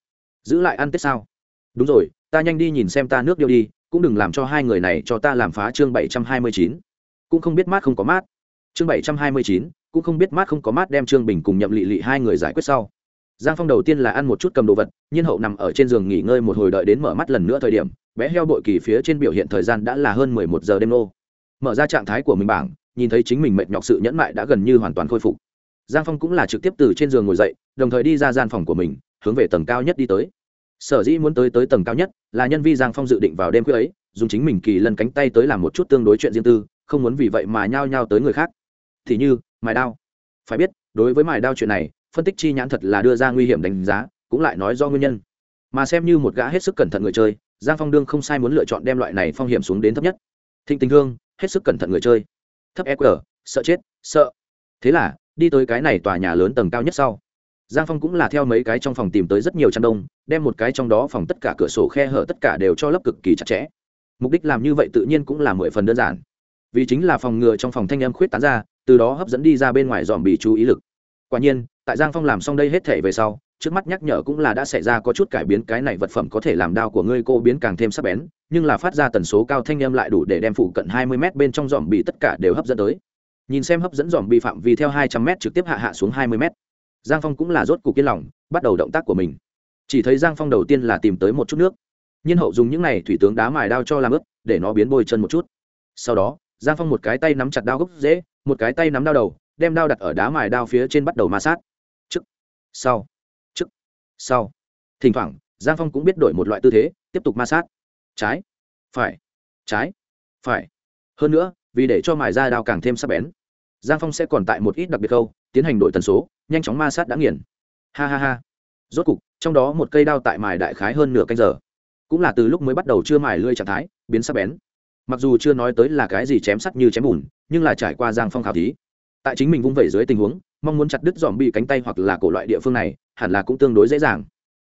Giữ lại ăn tết sao? Đúng rồi, ta nhanh đi nhìn xem ta nước điêu đi, cũng đừng làm cho hai người này cho ta làm phá chương bảy trăm hai mươi chín. Cũng không biết mát không có mát. Chương bảy trăm hai mươi chín, cũng không biết mát không có mát đem trương bình cùng nhậm lị lị hai người giải quyết sau. Giang phong đầu tiên là ăn một chút cầm đồ vật, nhiên hậu nằm ở trên giường nghỉ ngơi một hồi đợi đến mở mắt lần nữa thời điểm, bé heo bội kỳ phía trên biểu hiện thời gian đã là hơn mười một giờ đêm nô. Mở ra trạng thái của mình bảng, nhìn thấy chính mình mệt nhọc sự nhẫn mại đã gần như hoàn toàn khôi phục giang phong cũng là trực tiếp từ trên giường ngồi dậy, đồng thời đi ra gian phòng của mình, hướng về tầng cao nhất đi tới. Sở dĩ muốn tới tới tầng cao nhất là nhân vi giang phong dự định vào đêm khuya ấy, dùng chính mình kỳ lân cánh tay tới làm một chút tương đối chuyện riêng tư, không muốn vì vậy mà nhao nhao tới người khác. Thì như, mài đao. Phải biết, đối với mài đao chuyện này, phân tích chi nhãn thật là đưa ra nguy hiểm đánh giá, cũng lại nói do nguyên nhân. Mà xem như một gã hết sức cẩn thận người chơi, giang phong đương không sai muốn lựa chọn đem loại này phong hiểm xuống đến thấp nhất. Thịnh tình thương, hết sức cẩn thận người chơi. Thấp eq sợ chết, sợ. Thế là đi tới cái này tòa nhà lớn tầng cao nhất sau. Giang phong cũng là theo mấy cái trong phòng tìm tới rất nhiều chăn đông, đem một cái trong đó phòng tất cả cửa sổ khe hở tất cả đều cho lấp cực kỳ chặt chẽ. Mục đích làm như vậy tự nhiên cũng là mười phần đơn giản. Vì chính là phòng ngừa trong phòng thanh âm khuyết tán ra, từ đó hấp dẫn đi ra bên ngoài dòm bị chú ý lực. Quả nhiên, tại giang phong làm xong đây hết thể về sau, trước mắt nhắc nhở cũng là đã xảy ra có chút cải biến, cái này vật phẩm có thể làm đao của ngươi cô biến càng thêm sắc bén, nhưng là phát ra tần số cao thanh âm lại đủ để đem phụ cận hai mươi m bên trong dòm bị tất cả đều hấp dẫn tới nhìn xem hấp dẫn dòm bị phạm vi theo hai trăm m trực tiếp hạ hạ xuống hai mươi m giang phong cũng là rốt cục yên lòng, bắt đầu động tác của mình. Chỉ thấy giang phong đầu tiên là tìm tới một chút nước. Nhiên hậu dùng những này thủy tướng đá mài đao cho làm ướp để nó biến bôi chân một chút. Sau đó, giang phong một cái tay nắm chặt đao gốc dễ một cái tay nắm đao đầu, đem đao đặt ở đá mài đao phía trên bắt đầu ma sát. Trước, sau trước, sau. Thỉnh thoảng, giang phong cũng biết đổi một loại tư thế, tiếp tục ma sát. Trái, phải trái, phải. Hơn nữa vì để cho mài ra đao càng thêm sắc bén. Giang phong sẽ còn tại một ít đặc biệt câu tiến hành đổi tần số, nhanh chóng ma sát đã nghiền. Ha ha ha. Rốt cục, trong đó một cây đao tại mài đại khái hơn nửa canh giờ. Cũng là từ lúc mới bắt đầu chưa mài lươi trạng thái, biến sắc bén. Mặc dù chưa nói tới là cái gì chém sắt như chém bùn, nhưng là trải qua giang phong khảo thí. Tại chính mình vung vẩy dưới tình huống, mong muốn chặt đứt dòm bị cánh tay hoặc là cổ loại địa phương này, hẳn là cũng tương đối dễ dàng.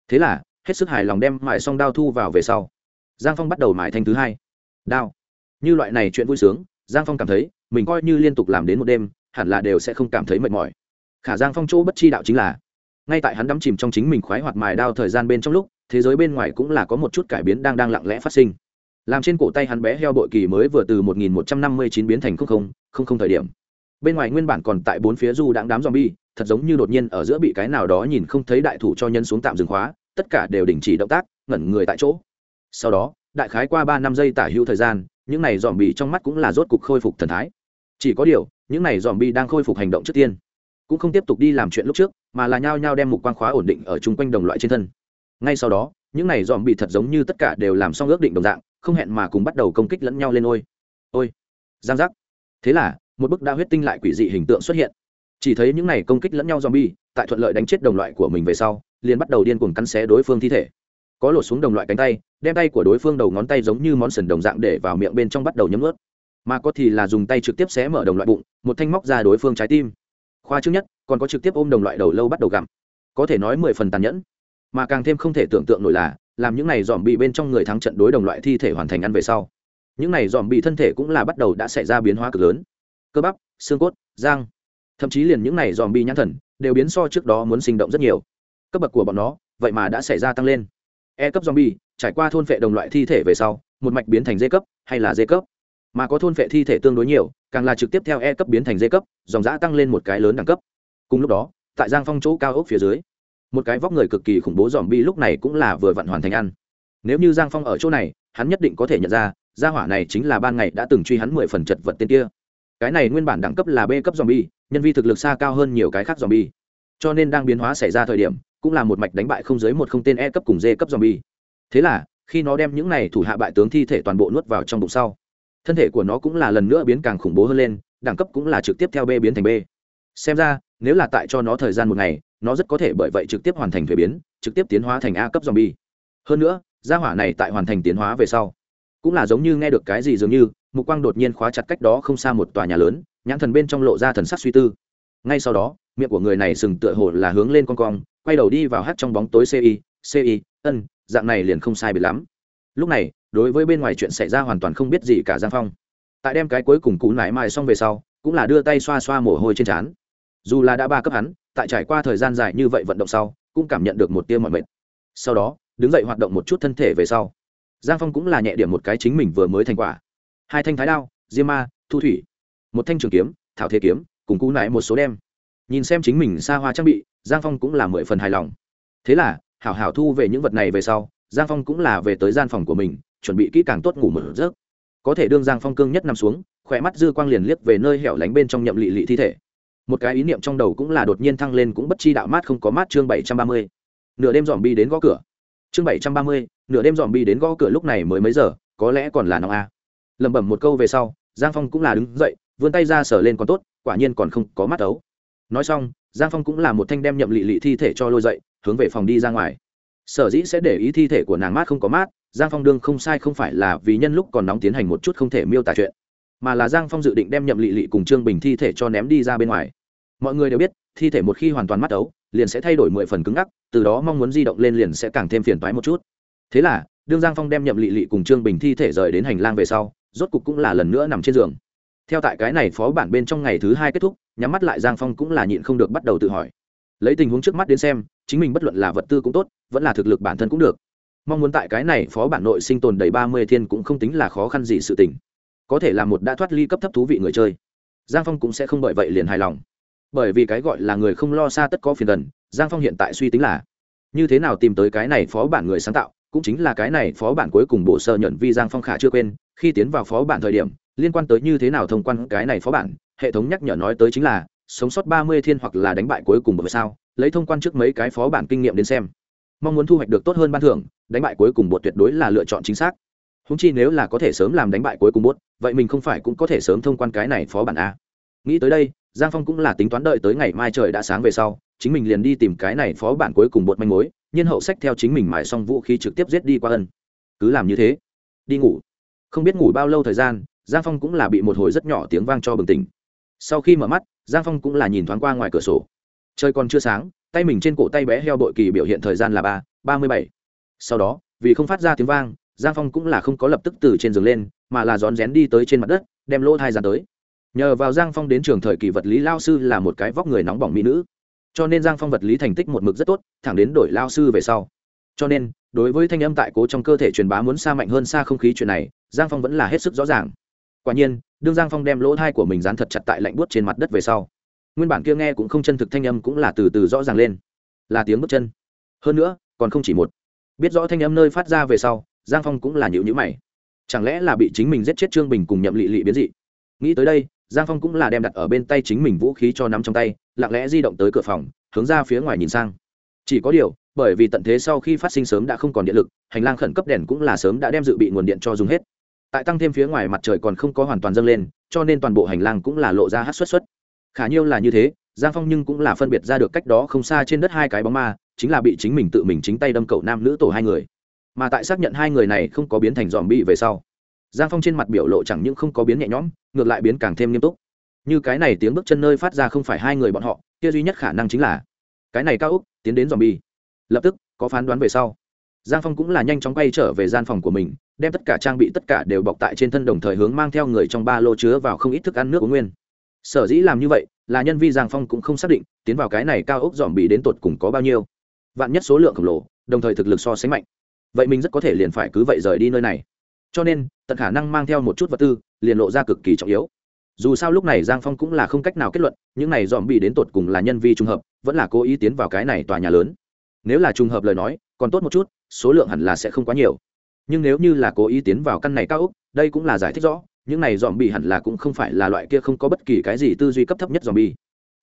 Thế là, hết sức hài lòng đem mài xong đao thu vào về sau. Giang phong bắt đầu mài thanh thứ hai. Đao. Như loại này chuyện vui sướng giang phong cảm thấy, mình coi như liên tục làm đến một đêm, hẳn là đều sẽ không cảm thấy mệt mỏi. Khả giang phong chỗ bất chi đạo chính là, ngay tại hắn đắm chìm trong chính mình khoái hoạt mài đao thời gian bên trong lúc, thế giới bên ngoài cũng là có một chút cải biến đang đang lặng lẽ phát sinh. Làm trên cổ tay hắn bé heo bội kỳ mới vừa từ 1159 biến thành không không không không thời điểm. Bên ngoài nguyên bản còn tại bốn phía du đãng đám zombie, thật giống như đột nhiên ở giữa bị cái nào đó nhìn không thấy đại thủ cho nhân xuống tạm dừng khóa, tất cả đều đình chỉ động tác, ngẩn người tại chỗ. Sau đó, đại khái qua ba năm giây tả hữu thời gian những này dòm bị trong mắt cũng là rốt cục khôi phục thần thái. Chỉ có điều, những này dòm bị đang khôi phục hành động trước tiên. Cũng không tiếp tục đi làm chuyện lúc trước, mà là nhao nhao đem mục quang khóa ổn định ở chung quanh đồng loại trên thân. Ngay sau đó, những này dòm bị thật giống như tất cả đều làm xong ước định đồng dạng, không hẹn mà cùng bắt đầu công kích lẫn nhau lên ôi. Ôi, giang giác. Thế là, một bức đa huyết tinh lại quỷ dị hình tượng xuất hiện. Chỉ thấy những này công kích lẫn nhau zombie tại thuận lợi đánh chết đồng loại của mình về sau, liền bắt đầu điên cuồng cắn xé đối phương thi thể có lột xuống đồng loại cánh tay, đem tay của đối phương đầu ngón tay giống như món sần đồng dạng để vào miệng bên trong bắt đầu nhấm ướt mà có thì là dùng tay trực tiếp xé mở đồng loại bụng, một thanh móc ra đối phương trái tim. Khoa trước nhất, còn có trực tiếp ôm đồng loại đầu lâu bắt đầu gặm. Có thể nói mười phần tàn nhẫn. Mà càng thêm không thể tưởng tượng nổi là, làm những này dòm bị bên trong người thắng trận đối đồng loại thi thể hoàn thành ăn về sau. Những này dòm bị thân thể cũng là bắt đầu đã xảy ra biến hóa cực lớn. Cơ bắp, xương cốt giang thậm chí liền những này dòm bị nhãn thần đều biến so trước đó muốn sinh động rất nhiều. Cấp bậc của bọn nó, vậy mà đã xảy ra tăng lên e cấp zombie, trải qua thôn phệ đồng loại thi thể về sau, một mạch biến thành d cấp hay là d cấp? Mà có thôn phệ thi thể tương đối nhiều, càng là trực tiếp theo e cấp biến thành d cấp, dòng giã tăng lên một cái lớn đẳng cấp. Cùng lúc đó, tại giang phong chỗ cao ốc phía dưới, một cái vóc người cực kỳ khủng bố dòm bi lúc này cũng là vừa vặn hoàn thành ăn. Nếu như giang phong ở chỗ này, hắn nhất định có thể nhận ra, gia hỏa này chính là ban ngày đã từng truy hắn mười phần chật vật tên kia. Cái này nguyên bản đẳng cấp là b cấp dòm bi nhân vi thực lực xa cao hơn nhiều cái khác dòm bi cho nên đang biến hóa xảy ra thời điểm cũng là một mạch đánh bại không dưới một không tên e cấp cùng d cấp zombie. Thế là, khi nó đem những này thủ hạ bại tướng thi thể toàn bộ nuốt vào trong bụng sau, thân thể của nó cũng là lần nữa biến càng khủng bố hơn lên, đẳng cấp cũng là trực tiếp theo b biến thành b. Xem ra, nếu là tại cho nó thời gian một ngày, nó rất có thể bởi vậy trực tiếp hoàn thành thuế biến, trực tiếp tiến hóa thành a cấp zombie. Hơn nữa, gia hỏa này tại hoàn thành tiến hóa về sau, cũng là giống như nghe được cái gì dường như, mục quang đột nhiên khóa chặt cách đó không xa một tòa nhà lớn, nhãn thần bên trong lộ ra thần sắc suy tư. Ngay sau đó, miệng của người này sừng tựa hồ là hướng lên con cong quay đầu đi vào hát trong bóng tối ci ci ân dạng này liền không sai bị lắm. Lúc này, đối với bên ngoài chuyện xảy ra hoàn toàn không biết gì cả giang phong. Tại đem cái cuối cùng cú nải mài xong về sau, cũng là đưa tay xoa xoa mồ hôi trên trán. Dù là đã ba cấp hắn, tại trải qua thời gian dài như vậy vận động sau, cũng cảm nhận được một tia mọi mệt. Sau đó, đứng dậy hoạt động một chút thân thể về sau. Giang phong cũng là nhẹ điểm một cái chính mình vừa mới thành quả. Hai thanh thái đao, diêm ma, thu thủy. Một thanh trường kiếm, thảo thế kiếm, cùng cú nải một số đem. Nhìn xem chính mình xa hoa trang bị giang phong cũng là mười phần hài lòng. Thế là, hảo hảo thu về những vật này về sau, giang phong cũng là về tới gian phòng của mình, chuẩn bị kỹ càng tốt ngủ mở giấc. Có thể đương giang phong cương nhất nằm xuống, khỏe mắt dư quang liền liếc về nơi hẻo lánh bên trong nhậm lị lị thi thể. Một cái ý niệm trong đầu cũng là đột nhiên thăng lên cũng bất chi đạo mát không có mát chương bảy trăm ba mươi. Nửa đêm dòm bi đến gõ cửa. Chương bảy trăm ba mươi, nửa đêm dòm bi đến gõ cửa lúc này mới mấy giờ, có lẽ còn là nóng a. Lẩm bẩm một câu về sau, giang phong cũng là đứng dậy, vươn tay ra sờ lên còn tốt, quả nhiên còn không có mắt ấu. Nói xong giang phong cũng là một thanh đem nhậm lị lị thi thể cho lôi dậy, hướng về phòng đi ra ngoài. Sở dĩ sẽ để ý thi thể của nàng mát không có mát, giang phong đương không sai không phải là vì nhân lúc còn nóng tiến hành một chút không thể miêu tả chuyện, mà là giang phong dự định đem nhậm lị lị cùng trương bình thi thể cho ném đi ra bên ngoài. Mọi người đều biết, thi thể một khi hoàn toàn mắt ấu, liền sẽ thay đổi mười phần cứng ngắc, từ đó mong muốn di động lên liền sẽ càng thêm phiền toái một chút. Thế là, đương giang phong đem nhậm lị lị cùng trương bình thi thể rời đến hành lang về sau, rốt cục cũng là lần nữa nằm trên giường theo tại cái này phó bản bên trong ngày thứ hai kết thúc, nhắm mắt lại giang phong cũng là nhịn không được bắt đầu tự hỏi. Lấy tình huống trước mắt đến xem, chính mình bất luận là vật tư cũng tốt, vẫn là thực lực bản thân cũng được. Mong muốn tại cái này phó bản nội sinh tồn đầy ba mươi thiên cũng không tính là khó khăn gì sự tình. Có thể là một đã thoát ly cấp thấp thú vị người chơi. Giang phong cũng sẽ không bởi vậy liền hài lòng. Bởi vì cái gọi là người không lo xa tất có phiền gần, giang phong hiện tại suy tính là, như thế nào tìm tới cái này phó bản người sáng tạo, cũng chính là cái này phó bản cuối cùng bổ sơ nhận vi giang phong khả chưa quên, khi tiến vào phó bản thời điểm liên quan tới như thế nào thông quan cái này phó bản, hệ thống nhắc nhở nói tới chính là, sống sót ba mươi thiên hoặc là đánh bại cuối cùng bởi sao, lấy thông quan trước mấy cái phó bản kinh nghiệm đến xem. Mong muốn thu hoạch được tốt hơn ban thưởng, đánh bại cuối cùng bột tuyệt đối là lựa chọn chính xác. Húng chi nếu là có thể sớm làm đánh bại cuối cùng bốt vậy mình không phải cũng có thể sớm thông quan cái này phó bản a. Nghĩ tới đây, giang phong cũng là tính toán đợi tới ngày mai trời đã sáng về sau, chính mình liền đi tìm cái này phó bản cuối cùng bột manh mối, nhiên hậu sách theo chính mình mài xong vũ khí trực tiếp giết đi qua ân. Cứ làm như thế. Đi ngủ. Không biết ngủ bao lâu thời gian giang phong cũng là bị một hồi rất nhỏ tiếng vang cho bừng tỉnh. Sau khi mở mắt, giang phong cũng là nhìn thoáng qua ngoài cửa sổ. Trời còn chưa sáng, tay mình trên cổ tay bé heo bội kỳ biểu hiện thời gian là ba ba mươi bảy. Sau đó, vì không phát ra tiếng vang, giang phong cũng là không có lập tức từ trên giường lên, mà là rón rén đi tới trên mặt đất, đem lỗ thai ra tới. Nhờ vào giang phong đến trường thời kỳ vật lý lao sư là một cái vóc người nóng bỏng mỹ nữ. Cho nên giang phong vật lý thành tích một mực rất tốt, thẳng đến đổi lao sư về sau. Cho nên, đối với thanh âm tại cố trong cơ thể truyền bá muốn xa mạnh hơn xa không khí chuyện này, giang phong vẫn là hết sức rõ ràng quả nhiên, đương giang phong đem lỗ thai của mình dán thật chặt tại lạnh buốt trên mặt đất về sau. Nguyên bản kia nghe cũng không chân thực thanh âm cũng là từ từ rõ ràng lên. Là tiếng bước chân. Hơn nữa, còn không chỉ một. Biết rõ thanh âm nơi phát ra về sau, giang phong cũng là nhịu nhữ mày. Chẳng lẽ là bị chính mình giết chết trương bình cùng nhậm lị lị biến dị? Nghĩ tới đây, giang phong cũng là đem đặt ở bên tay chính mình vũ khí cho nắm trong tay, lặng lẽ di động tới cửa phòng, hướng ra phía ngoài nhìn sang. Chỉ có điều, bởi vì tận thế sau khi phát sinh sớm đã không còn điện lực, hành lang khẩn cấp đèn cũng là sớm đã đem dự bị nguồn điện cho dùng hết tại tăng thêm phía ngoài mặt trời còn không có hoàn toàn dâng lên, cho nên toàn bộ hành lang cũng là lộ ra hát xuất xuất. Khả nhiêu là như thế, giang phong nhưng cũng là phân biệt ra được cách đó không xa trên đất hai cái bóng ma, chính là bị chính mình tự mình chính tay đâm cậu nam nữ tổ hai người. Mà tại xác nhận hai người này không có biến thành dòm bi về sau, giang phong trên mặt biểu lộ chẳng những không có biến nhẹ nhõm, ngược lại biến càng thêm nghiêm túc. Như cái này tiếng bước chân nơi phát ra không phải hai người bọn họ, kia duy nhất khả năng chính là, cái này cao úc, tiến đến dòm bi lập tức, có phán đoán về sau, giang phong cũng là nhanh chóng quay trở về gian phòng của mình đem tất cả trang bị tất cả đều bọc tại trên thân đồng thời hướng mang theo người trong ba lô chứa vào không ít thức ăn nước uống nguyên. Sở dĩ làm như vậy, là nhân vi giang phong cũng không xác định, tiến vào cái này cao ốc dòm bị đến tột cùng có bao nhiêu. Vạn nhất số lượng khổng lồ, đồng thời thực lực so sánh mạnh, vậy mình rất có thể liền phải cứ vậy rời đi nơi này. Cho nên, tận khả năng mang theo một chút vật tư, liền lộ ra cực kỳ trọng yếu. Dù sao lúc này giang phong cũng là không cách nào kết luận, những này dòm bị đến tột cùng là nhân vi trùng hợp, vẫn là cố ý tiến vào cái này tòa nhà lớn. Nếu là trùng hợp lời nói, còn tốt một chút, số lượng hẳn là sẽ không quá nhiều nhưng nếu như là cố ý tiến vào căn này cao ốc, đây cũng là giải thích rõ, những này dòm bị hẳn là cũng không phải là loại kia không có bất kỳ cái gì tư duy cấp thấp nhất dòm bi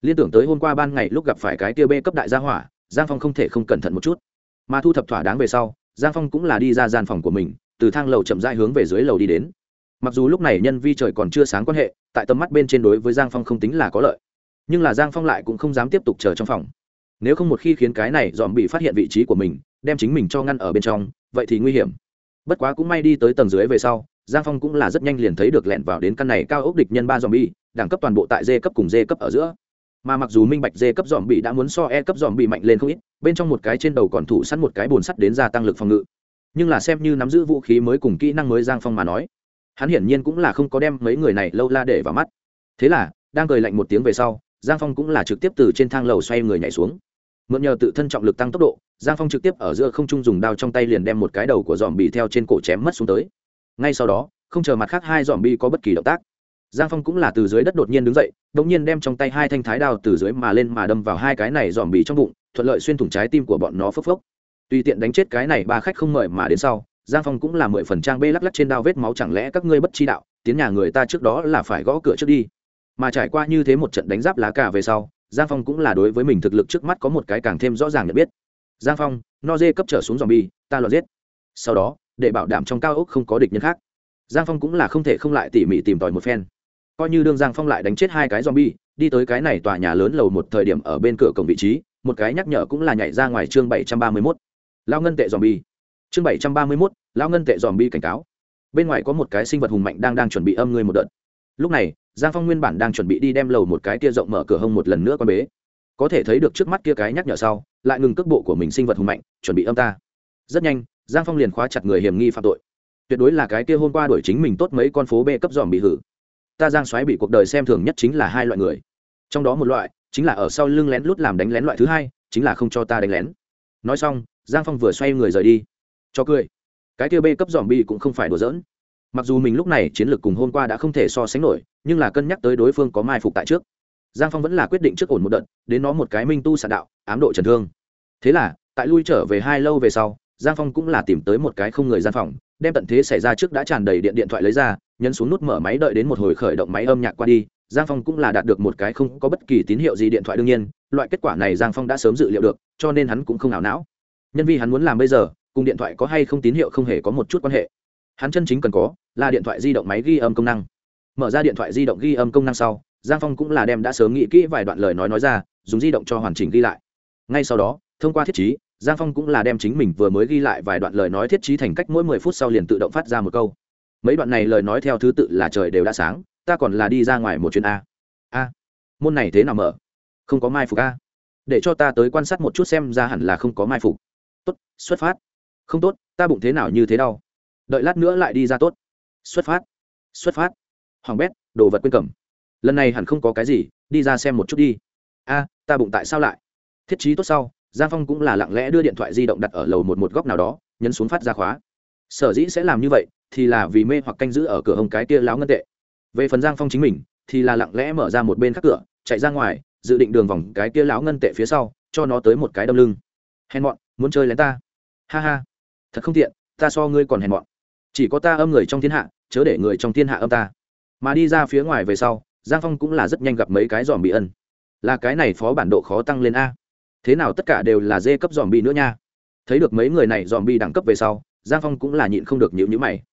liên tưởng tới hôm qua ban ngày lúc gặp phải cái kia b cấp đại gia hỏa, giang phong không thể không cẩn thận một chút. Mà thu thập thỏa đáng về sau, giang phong cũng là đi ra gian phòng của mình, từ thang lầu chậm rãi hướng về dưới lầu đi đến. Mặc dù lúc này nhân vi trời còn chưa sáng quan hệ, tại tầm mắt bên trên đối với giang phong không tính là có lợi. Nhưng là giang phong lại cũng không dám tiếp tục chờ trong phòng. Nếu không một khi khiến cái này dòm bị phát hiện vị trí của mình, đem chính mình cho ngăn ở bên trong, vậy thì nguy hiểm bất quá cũng may đi tới tầng dưới về sau, giang phong cũng là rất nhanh liền thấy được lẹn vào đến căn này cao ốc địch nhân ba dòm bi đẳng cấp toàn bộ tại dê cấp cùng dê cấp ở giữa. Mà mặc dù minh bạch dê cấp dòm bị đã muốn so e cấp dòm bị mạnh lên không ít, bên trong một cái trên đầu còn thủ sẵn một cái bồn sắt đến gia tăng lực phòng ngự. Nhưng là xem như nắm giữ vũ khí mới cùng kỹ năng mới giang phong mà nói, hắn hiển nhiên cũng là không có đem mấy người này lâu la để vào mắt. Thế là, đang cười lạnh một tiếng về sau, giang phong cũng là trực tiếp từ trên thang lầu xoay người nhảy xuống mượn nhờ tự thân trọng lực tăng tốc độ, giang phong trực tiếp ở giữa không trung dùng đao trong tay liền đem một cái đầu của dòm bị theo trên cổ chém mất xuống tới. Ngay sau đó, không chờ mặt khác hai dòm bi có bất kỳ động tác, giang phong cũng là từ dưới đất đột nhiên đứng dậy đ ỗ n g nhiên đem trong tay hai thanh thái đao từ dưới mà lên mà đâm vào hai cái này dòm bị trong bụng, thuận lợi xuyên thủng trái tim của bọn nó phốc phốc. Tùy tiện đánh chết cái này ba khách không mời mà đến sau, giang phong cũng là mười phần trang bê lắc lắc trên đao vết máu chẳng lẽ các ngươi bất chi đạo, tiến nhà người ta trước đó là phải gõ cửa trước đi. Mà trải qua như thế một trận đánh giáp lá cả về sau giang phong cũng là đối với mình thực lực trước mắt có một cái càng thêm rõ ràng nhận biết. Giang phong no dê cấp trở xuống zombie, bi ta lọt giết. Sau đó để bảo đảm trong cao ốc không có địch nhân khác. Giang phong cũng là không thể không lại tỉ mỉ tìm tòi một phen. Coi như đương giang phong lại đánh chết hai cái zombie đi tới cái này tòa nhà lớn lầu một thời điểm ở bên cửa cổng vị trí một cái nhắc nhở cũng là nhảy ra ngoài chương bảy trăm ba mươi mốt. Lao ngân tệ zombie. Chương bảy trăm ba mươi mốt lao ngân tệ zombie cảnh cáo. Bên ngoài có một cái sinh vật hùng mạnh đang đang chuẩn bị âm ngươi một đợt. Lúc này giang phong nguyên bản đang chuẩn bị đi đem lầu một cái kia rộng mở cửa hông một lần nữa con bế. Có thể thấy được trước mắt kia cái nhắc nhở sau, lại ngừng cước bộ của mình sinh vật hùng mạnh, chuẩn bị âm ta. Rất nhanh, giang phong liền khóa chặt người hiểm nghi phạm tội. Tuyệt đối là cái kia hôm qua đuổi chính mình tốt mấy con phố bê cấp dòm bị hử. Ta giang xoáy bị cuộc đời xem thường nhất chính là hai loại người. Trong đó một loại, chính là ở sau lưng lén lút làm đánh lén loại thứ hai, chính là không cho ta đánh lén. Nói xong, giang phong vừa xoay người rời đi. Cho cười. Cái kia bê cấp dòm bi cũng không phải đùa giỡn mặc dù mình lúc này chiến lược cùng hôm qua đã không thể so sánh nổi, nhưng là cân nhắc tới đối phương có mai phục tại trước. Giang phong vẫn là quyết định trước ổn một đợt, đến nó một cái minh tu sạn đạo, ám độ trần thương. Thế là, tại lui trở về hai lâu về sau, giang phong cũng là tìm tới một cái không người gian phòng, đem tận thế xảy ra trước đã tràn đầy điện điện thoại lấy ra, nhấn xuống nút mở máy đợi đến một hồi khởi động máy âm nhạc qua đi, giang phong cũng là đạt được một cái không có bất kỳ tín hiệu gì điện thoại đương nhiên, loại kết quả này giang phong đã sớm dự liệu được, cho nên hắn cũng không ảo não. Nhân vì hắn muốn làm bây giờ, cùng điện thoại có hay không tín hiệu không hề có một chút quan hệ. Hắn chân chính cần có là điện thoại di động máy ghi âm công năng. Mở ra điện thoại di động ghi âm công năng sau, giang phong cũng là đem đã sớm nghĩ kỹ vài đoạn lời nói nói ra, dùng di động cho hoàn chỉnh ghi lại. Ngay sau đó, thông qua thiết chí giang phong cũng là đem chính mình vừa mới ghi lại vài đoạn lời nói thiết trí thành cách mỗi mười phút sau liền tự động phát ra một câu. Mấy đoạn này lời nói theo thứ tự là trời đều đã sáng, ta còn là đi ra ngoài một chuyến a. A. Môn này thế nào mở? Không có mai phục a. Để cho ta tới quan sát một chút xem ra hẳn là không có mai phục. Tốt, xuất phát. Không tốt, ta bụng thế nào như thế đau. Đợi lát nữa lại đi ra tốt xuất phát. Xuất phát. Hoàng bét, đồ vật quên cầm. Lần này hẳn không có cái gì, đi ra xem một chút đi. A, ta bụng tại sao lại? Thiết trí tốt sau, giang phong cũng là lặng lẽ đưa điện thoại di động đặt ở lầu một một góc nào đó, nhấn xuống phát ra khóa. Sở dĩ sẽ làm như vậy, thì là vì mê hoặc canh giữ ở cửa hông cái kia láo ngân tệ. Về phần giang phong chính mình, thì là lặng lẽ mở ra một bên các cửa, chạy ra ngoài, dự định đường vòng cái kia láo ngân tệ phía sau, cho nó tới một cái đâm lưng. Hèn mọn, muốn chơi lén ta. Ha ha. Thật không tiện, ta so ngươi còn hèn mọn chỉ có ta âm người trong thiên hạ, chớ để người trong thiên hạ âm ta. Mà đi ra phía ngoài về sau, giang phong cũng là rất nhanh gặp mấy cái dòm bị ân. Là cái này phó bản độ khó tăng lên a. Thế nào tất cả đều là dê cấp dòm bị nữa nha. Thấy được mấy người này dòm bị đẳng cấp về sau, giang phong cũng là nhịn không được nhịu nhữ mày.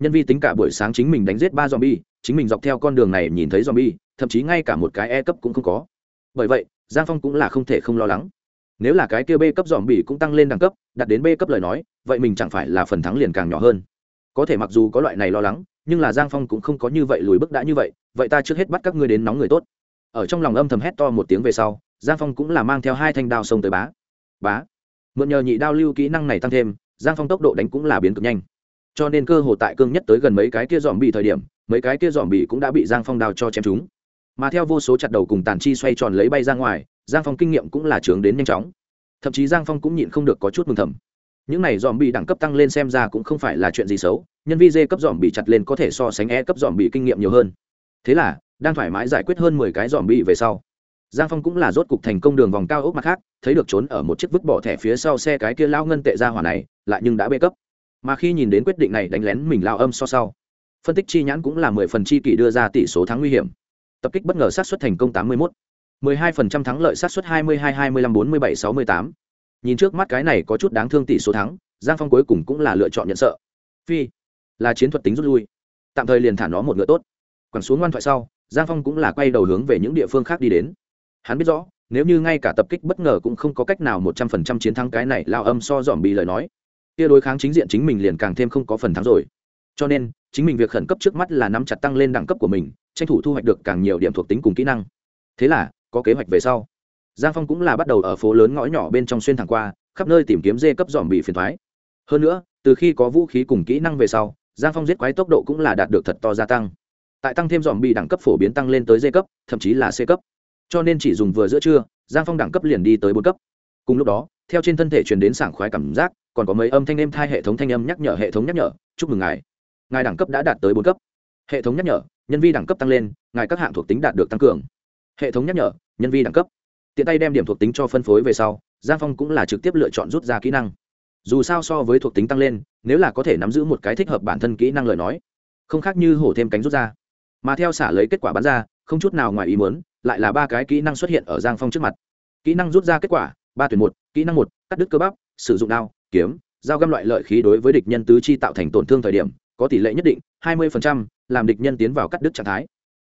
Nhân vi tính cả buổi sáng chính mình đánh giết ba dòm bi chính mình dọc theo con đường này nhìn thấy dòm bi thậm chí ngay cả một cái e cấp cũng không có. Bởi vậy, giang phong cũng là không thể không lo lắng. Nếu là cái kia b cấp dòm bi cũng tăng lên đẳng cấp, đặt đến b cấp lời nói, vậy mình chẳng phải là phần thắng liền càng nhỏ hơn có thể mặc dù có loại này lo lắng, nhưng là giang phong cũng không có như vậy lùi bước đã như vậy vậy ta trước hết bắt các ngươi đến nóng người tốt. Ở trong lòng âm thầm hét to một tiếng về sau, giang phong cũng là mang theo hai thanh đao xông tới bá. Bá. Mượn nhờ nhị đao lưu kỹ năng này tăng thêm, giang phong tốc độ đánh cũng là biến cực nhanh. Cho nên cơ hồ tại cương nhất tới gần mấy cái kia dòm bị thời điểm, mấy cái kia dòm bị cũng đã bị giang phong đào cho chém chúng mà theo vô số chặt đầu cùng tàn chi xoay tròn lấy bay ra ngoài, giang phong kinh nghiệm cũng là trướng đến nhanh chóng. Thậm chí giang phong cũng nhịn không được có chút mừng thầm những này dòm bị đẳng cấp tăng lên xem ra cũng không phải là chuyện gì xấu, nhân vi dê cấp dòm bị chặt lên có thể so sánh e cấp dòm bị kinh nghiệm nhiều hơn. Thế là, đang thoải mái giải quyết hơn mười cái dòm bị về sau. Giang phong cũng là rốt cục thành công đường vòng cao ốc mặt khác, thấy được trốn ở một chiếc vứt bỏ thẻ phía sau xe cái kia lao ngân tệ ra hỏa này, lại nhưng đã bê cấp. Mà khi nhìn đến quyết định này đánh lén mình lao âm so sau, phân tích chi nhãn cũng là mười phần chi kỷ đưa ra tỷ số thắng nguy hiểm. Tập kích bất ngờ sát xuất thành công tám mươi mốt, mười hai phần trăm thắng lợi sát xuất hai mươi hai hai mươi lăm bốn mươi bảy sáu mươi tám nhìn trước mắt cái này có chút đáng thương tỷ số thắng, giang phong cuối cùng cũng là lựa chọn nhận sợ. Phi, là chiến thuật tính rút lui. Tạm thời liền thả nó một ngựa tốt. Quẳng xuống ngoan thoại sau, giang phong cũng là quay đầu hướng về những địa phương khác đi đến. Hắn biết rõ, nếu như ngay cả tập kích bất ngờ cũng không có cách nào một trăm phần trăm chiến thắng cái này lao âm so dòm bị lời nói. Kia đối kháng chính diện chính mình liền càng thêm không có phần thắng rồi. Cho nên, chính mình việc khẩn cấp trước mắt là nắm chặt tăng lên đẳng cấp của mình, tranh thủ thu hoạch được càng nhiều điểm thuộc tính cùng kỹ năng. Thế là, có kế hoạch về sau giang phong cũng là bắt đầu ở phố lớn ngõ nhỏ bên trong xuyên thẳng qua, khắp nơi tìm kiếm dê cấp dòm bị phiền thoái. Hơn nữa, từ khi có vũ khí cùng kỹ năng về sau, giang phong giết quái tốc độ cũng là đạt được thật to gia tăng. Tại tăng thêm dòm bị đẳng cấp phổ biến tăng lên tới d cấp, thậm chí là c cấp. Cho nên chỉ dùng vừa giữa trưa, giang phong đẳng cấp liền đi tới bốn cấp. Cùng lúc đó, theo trên thân thể truyền đến sảng khoái cảm giác, còn có mấy âm thanh êm thai hệ thống thanh âm nhắc nhở, hệ thống nhắc nhở, chúc mừng ngài. Ngài đẳng cấp đã đạt tới bốn cấp. Hệ thống nhắc nhở, nhân vi đẳng cấp tăng lên, ngài các hạng thuộc tính đạt được tăng cường. Hệ thống nhắc nhở, nhân vi đẳng cấp tiện tay đem điểm thuộc tính cho phân phối về sau giang phong cũng là trực tiếp lựa chọn rút ra kỹ năng. Dù sao so với thuộc tính tăng lên nếu là có thể nắm giữ một cái thích hợp bản thân kỹ năng lời nói không khác như hổ thêm cánh rút ra. Mà theo xả lấy kết quả bắn ra không chút nào ngoài ý muốn lại là ba cái kỹ năng xuất hiện ở giang phong trước mặt. Kỹ năng rút ra kết quả ba tuyển một kỹ năng một cắt đứt cơ bắp sử dụng đao kiếm dao găm loại lợi khí đối với địch nhân tứ chi tạo thành tổn thương thời điểm có tỷ lệ nhất định 20%, làm địch nhân tiến vào cắt đứt trạng thái.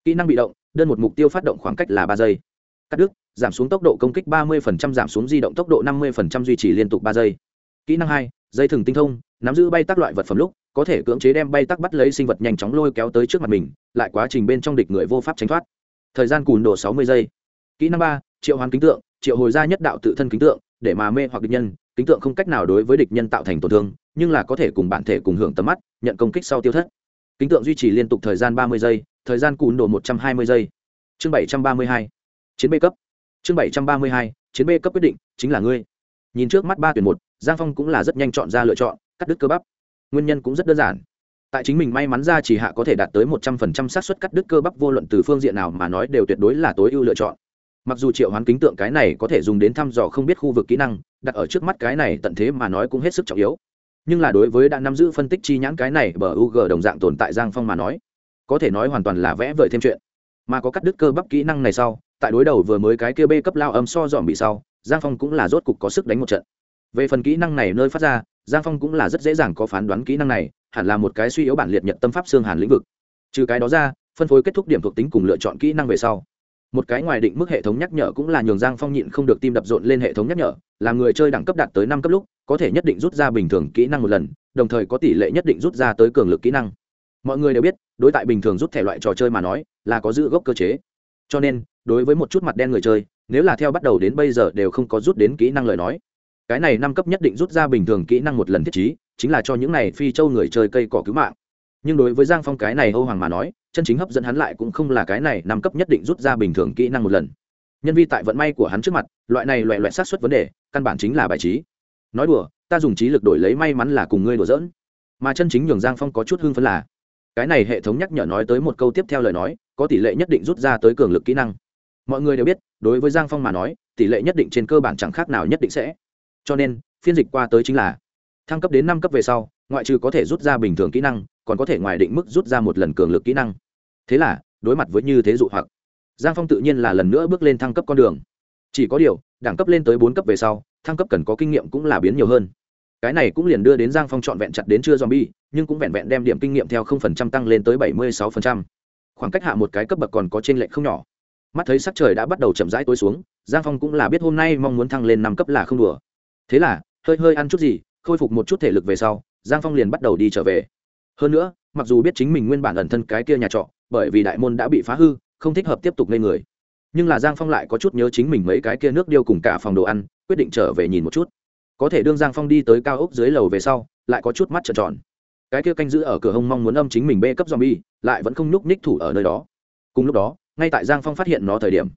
Kỹ năng bị động đơn một mục tiêu phát động khoảng cách là ba giây. Cắt đứt giảm xuống tốc độ công kích 30%, giảm xuống di động tốc độ 50%, duy trì liên tục ba giây. Kỹ năng hai dây thừng tinh thông nắm giữ bay tắc loại vật phẩm lúc có thể cưỡng chế đem bay tắc bắt lấy sinh vật nhanh chóng lôi kéo tới trước mặt mình lại quá trình bên trong địch người vô pháp tránh thoát. Thời gian cùn độ 60 giây. Kỹ năng ba triệu hoán kính tượng triệu hồi ra nhất đạo tự thân kính tượng để mà mê hoặc địch nhân. Kính tượng không cách nào đối với địch nhân tạo thành tổn thương nhưng là có thể cùng bản thể cùng hưởng tầm mắt nhận công kích sau tiêu thất. Kính tượng duy trì liên tục thời gian 30 giây thời gian cùn độ 120 giây. Chương 732 chiến b cấp chương 732 chiến b cấp quyết định, chính là ngươi. Nhìn trước mắt ba tuyển một, giang phong cũng là rất nhanh chọn ra lựa chọn, cắt đứt cơ bắp. Nguyên nhân cũng rất đơn giản. Tại chính mình may mắn ra chỉ hạ có thể đạt tới một trăm phần trăm xác suất cắt đứt cơ bắp vô luận từ phương diện nào mà nói đều tuyệt đối là tối ưu lựa chọn. Mặc dù triệu hoán kính tượng cái này có thể dùng đến thăm dò không biết khu vực kỹ năng, đặt ở trước mắt cái này tận thế mà nói cũng hết sức trọng yếu. Nhưng là đối với đã nắm giữ phân tích chi nhãn cái này bờ u g đồng dạng tồn tại giang phong mà nói, có thể nói hoàn toàn là vẽ vời thêm chuyện. Mà có cắt đứt cơ bắp kỹ năng này sau tại đối đầu vừa mới cái kia b cấp lao âm so dòm bị sau, giang phong cũng là rốt cục có sức đánh một trận. Về phần kỹ năng này nơi phát ra, giang phong cũng là rất dễ dàng có phán đoán kỹ năng này, hẳn là một cái suy yếu bản liệt nhận tâm pháp xương hàn lĩnh vực. Trừ cái đó ra, phân phối kết thúc điểm thuộc tính cùng lựa chọn kỹ năng về sau. Một cái ngoài định mức hệ thống nhắc nhở cũng là nhường giang phong nhịn không được tim đập rộn lên hệ thống nhắc nhở, là người chơi đẳng cấp đạt tới năm cấp lúc, có thể nhất định rút ra bình thường kỹ năng một lần, đồng thời có tỷ lệ nhất định rút ra tới cường lực kỹ năng. Mọi người đều biết, đối tại bình thường rút thẻ loại trò chơi mà nói, là có giữ gốc cơ chế cho nên, đối với một chút mặt đen người chơi, nếu là theo bắt đầu đến bây giờ đều không có rút đến kỹ năng lời nói. Cái này năm cấp nhất định rút ra bình thường kỹ năng một lần thiết chí chính là cho những này phi châu người chơi cây cỏ cứu mạng. Nhưng đối với giang phong cái này âu hoàng mà nói, chân chính hấp dẫn hắn lại cũng không là cái này năm cấp nhất định rút ra bình thường kỹ năng một lần. Nhân vi tại vận may của hắn trước mặt, loại này loại loại sát xuất vấn đề, căn bản chính là bài trí. Nói đùa, ta dùng trí lực đổi lấy may mắn là cùng ngươi đùa dỡn mà chân chính nhường giang phong có chút hưng phấn là, cái này hệ thống nhắc nhở nói tới một câu tiếp theo lời nói có tỷ lệ nhất định rút ra tới cường lực kỹ năng. Mọi người đều biết, đối với giang phong mà nói, tỷ lệ nhất định trên cơ bản chẳng khác nào nhất định sẽ. Cho nên, phiên dịch qua tới chính là, thăng cấp đến năm cấp về sau, ngoại trừ có thể rút ra bình thường kỹ năng, còn có thể ngoài định mức rút ra một lần cường lực kỹ năng. Thế là, đối mặt với như thế dụ hoặc, giang phong tự nhiên là lần nữa bước lên thăng cấp con đường. Chỉ có điều, đẳng cấp lên tới bốn cấp về sau, thăng cấp cần có kinh nghiệm cũng là biến nhiều hơn. Cái này cũng liền đưa đến giang phong trọn vẹn chặt đến chưa zombie, nhưng cũng vẹn vẹn đem điểm kinh nghiệm theo 0% tăng lên tới 76% khoảng cách hạ một cái cấp bậc còn có trên lệnh không nhỏ. Mắt thấy sắc trời đã bắt đầu chậm rãi tối xuống, giang phong cũng là biết hôm nay mong muốn thăng lên năm cấp là không đùa. Thế là, hơi hơi ăn chút gì, khôi phục một chút thể lực về sau, giang phong liền bắt đầu đi trở về. Hơn nữa, mặc dù biết chính mình nguyên bản ẩn thân cái kia nhà trọ, bởi vì đại môn đã bị phá hư, không thích hợp tiếp tục lên người. Nhưng là giang phong lại có chút nhớ chính mình mấy cái kia nước điêu cùng cả phòng đồ ăn, quyết định trở về nhìn một chút. Có thể đương giang phong đi tới cao ốc dưới lầu về sau, lại có chút mắt trợn tròn cái kia canh giữ ở cửa hông mong muốn âm chính mình bê cấp zombie, lại vẫn không nhúc nhích thủ ở nơi đó. Cùng lúc đó, ngay tại giang phong phát hiện nó thời điểm,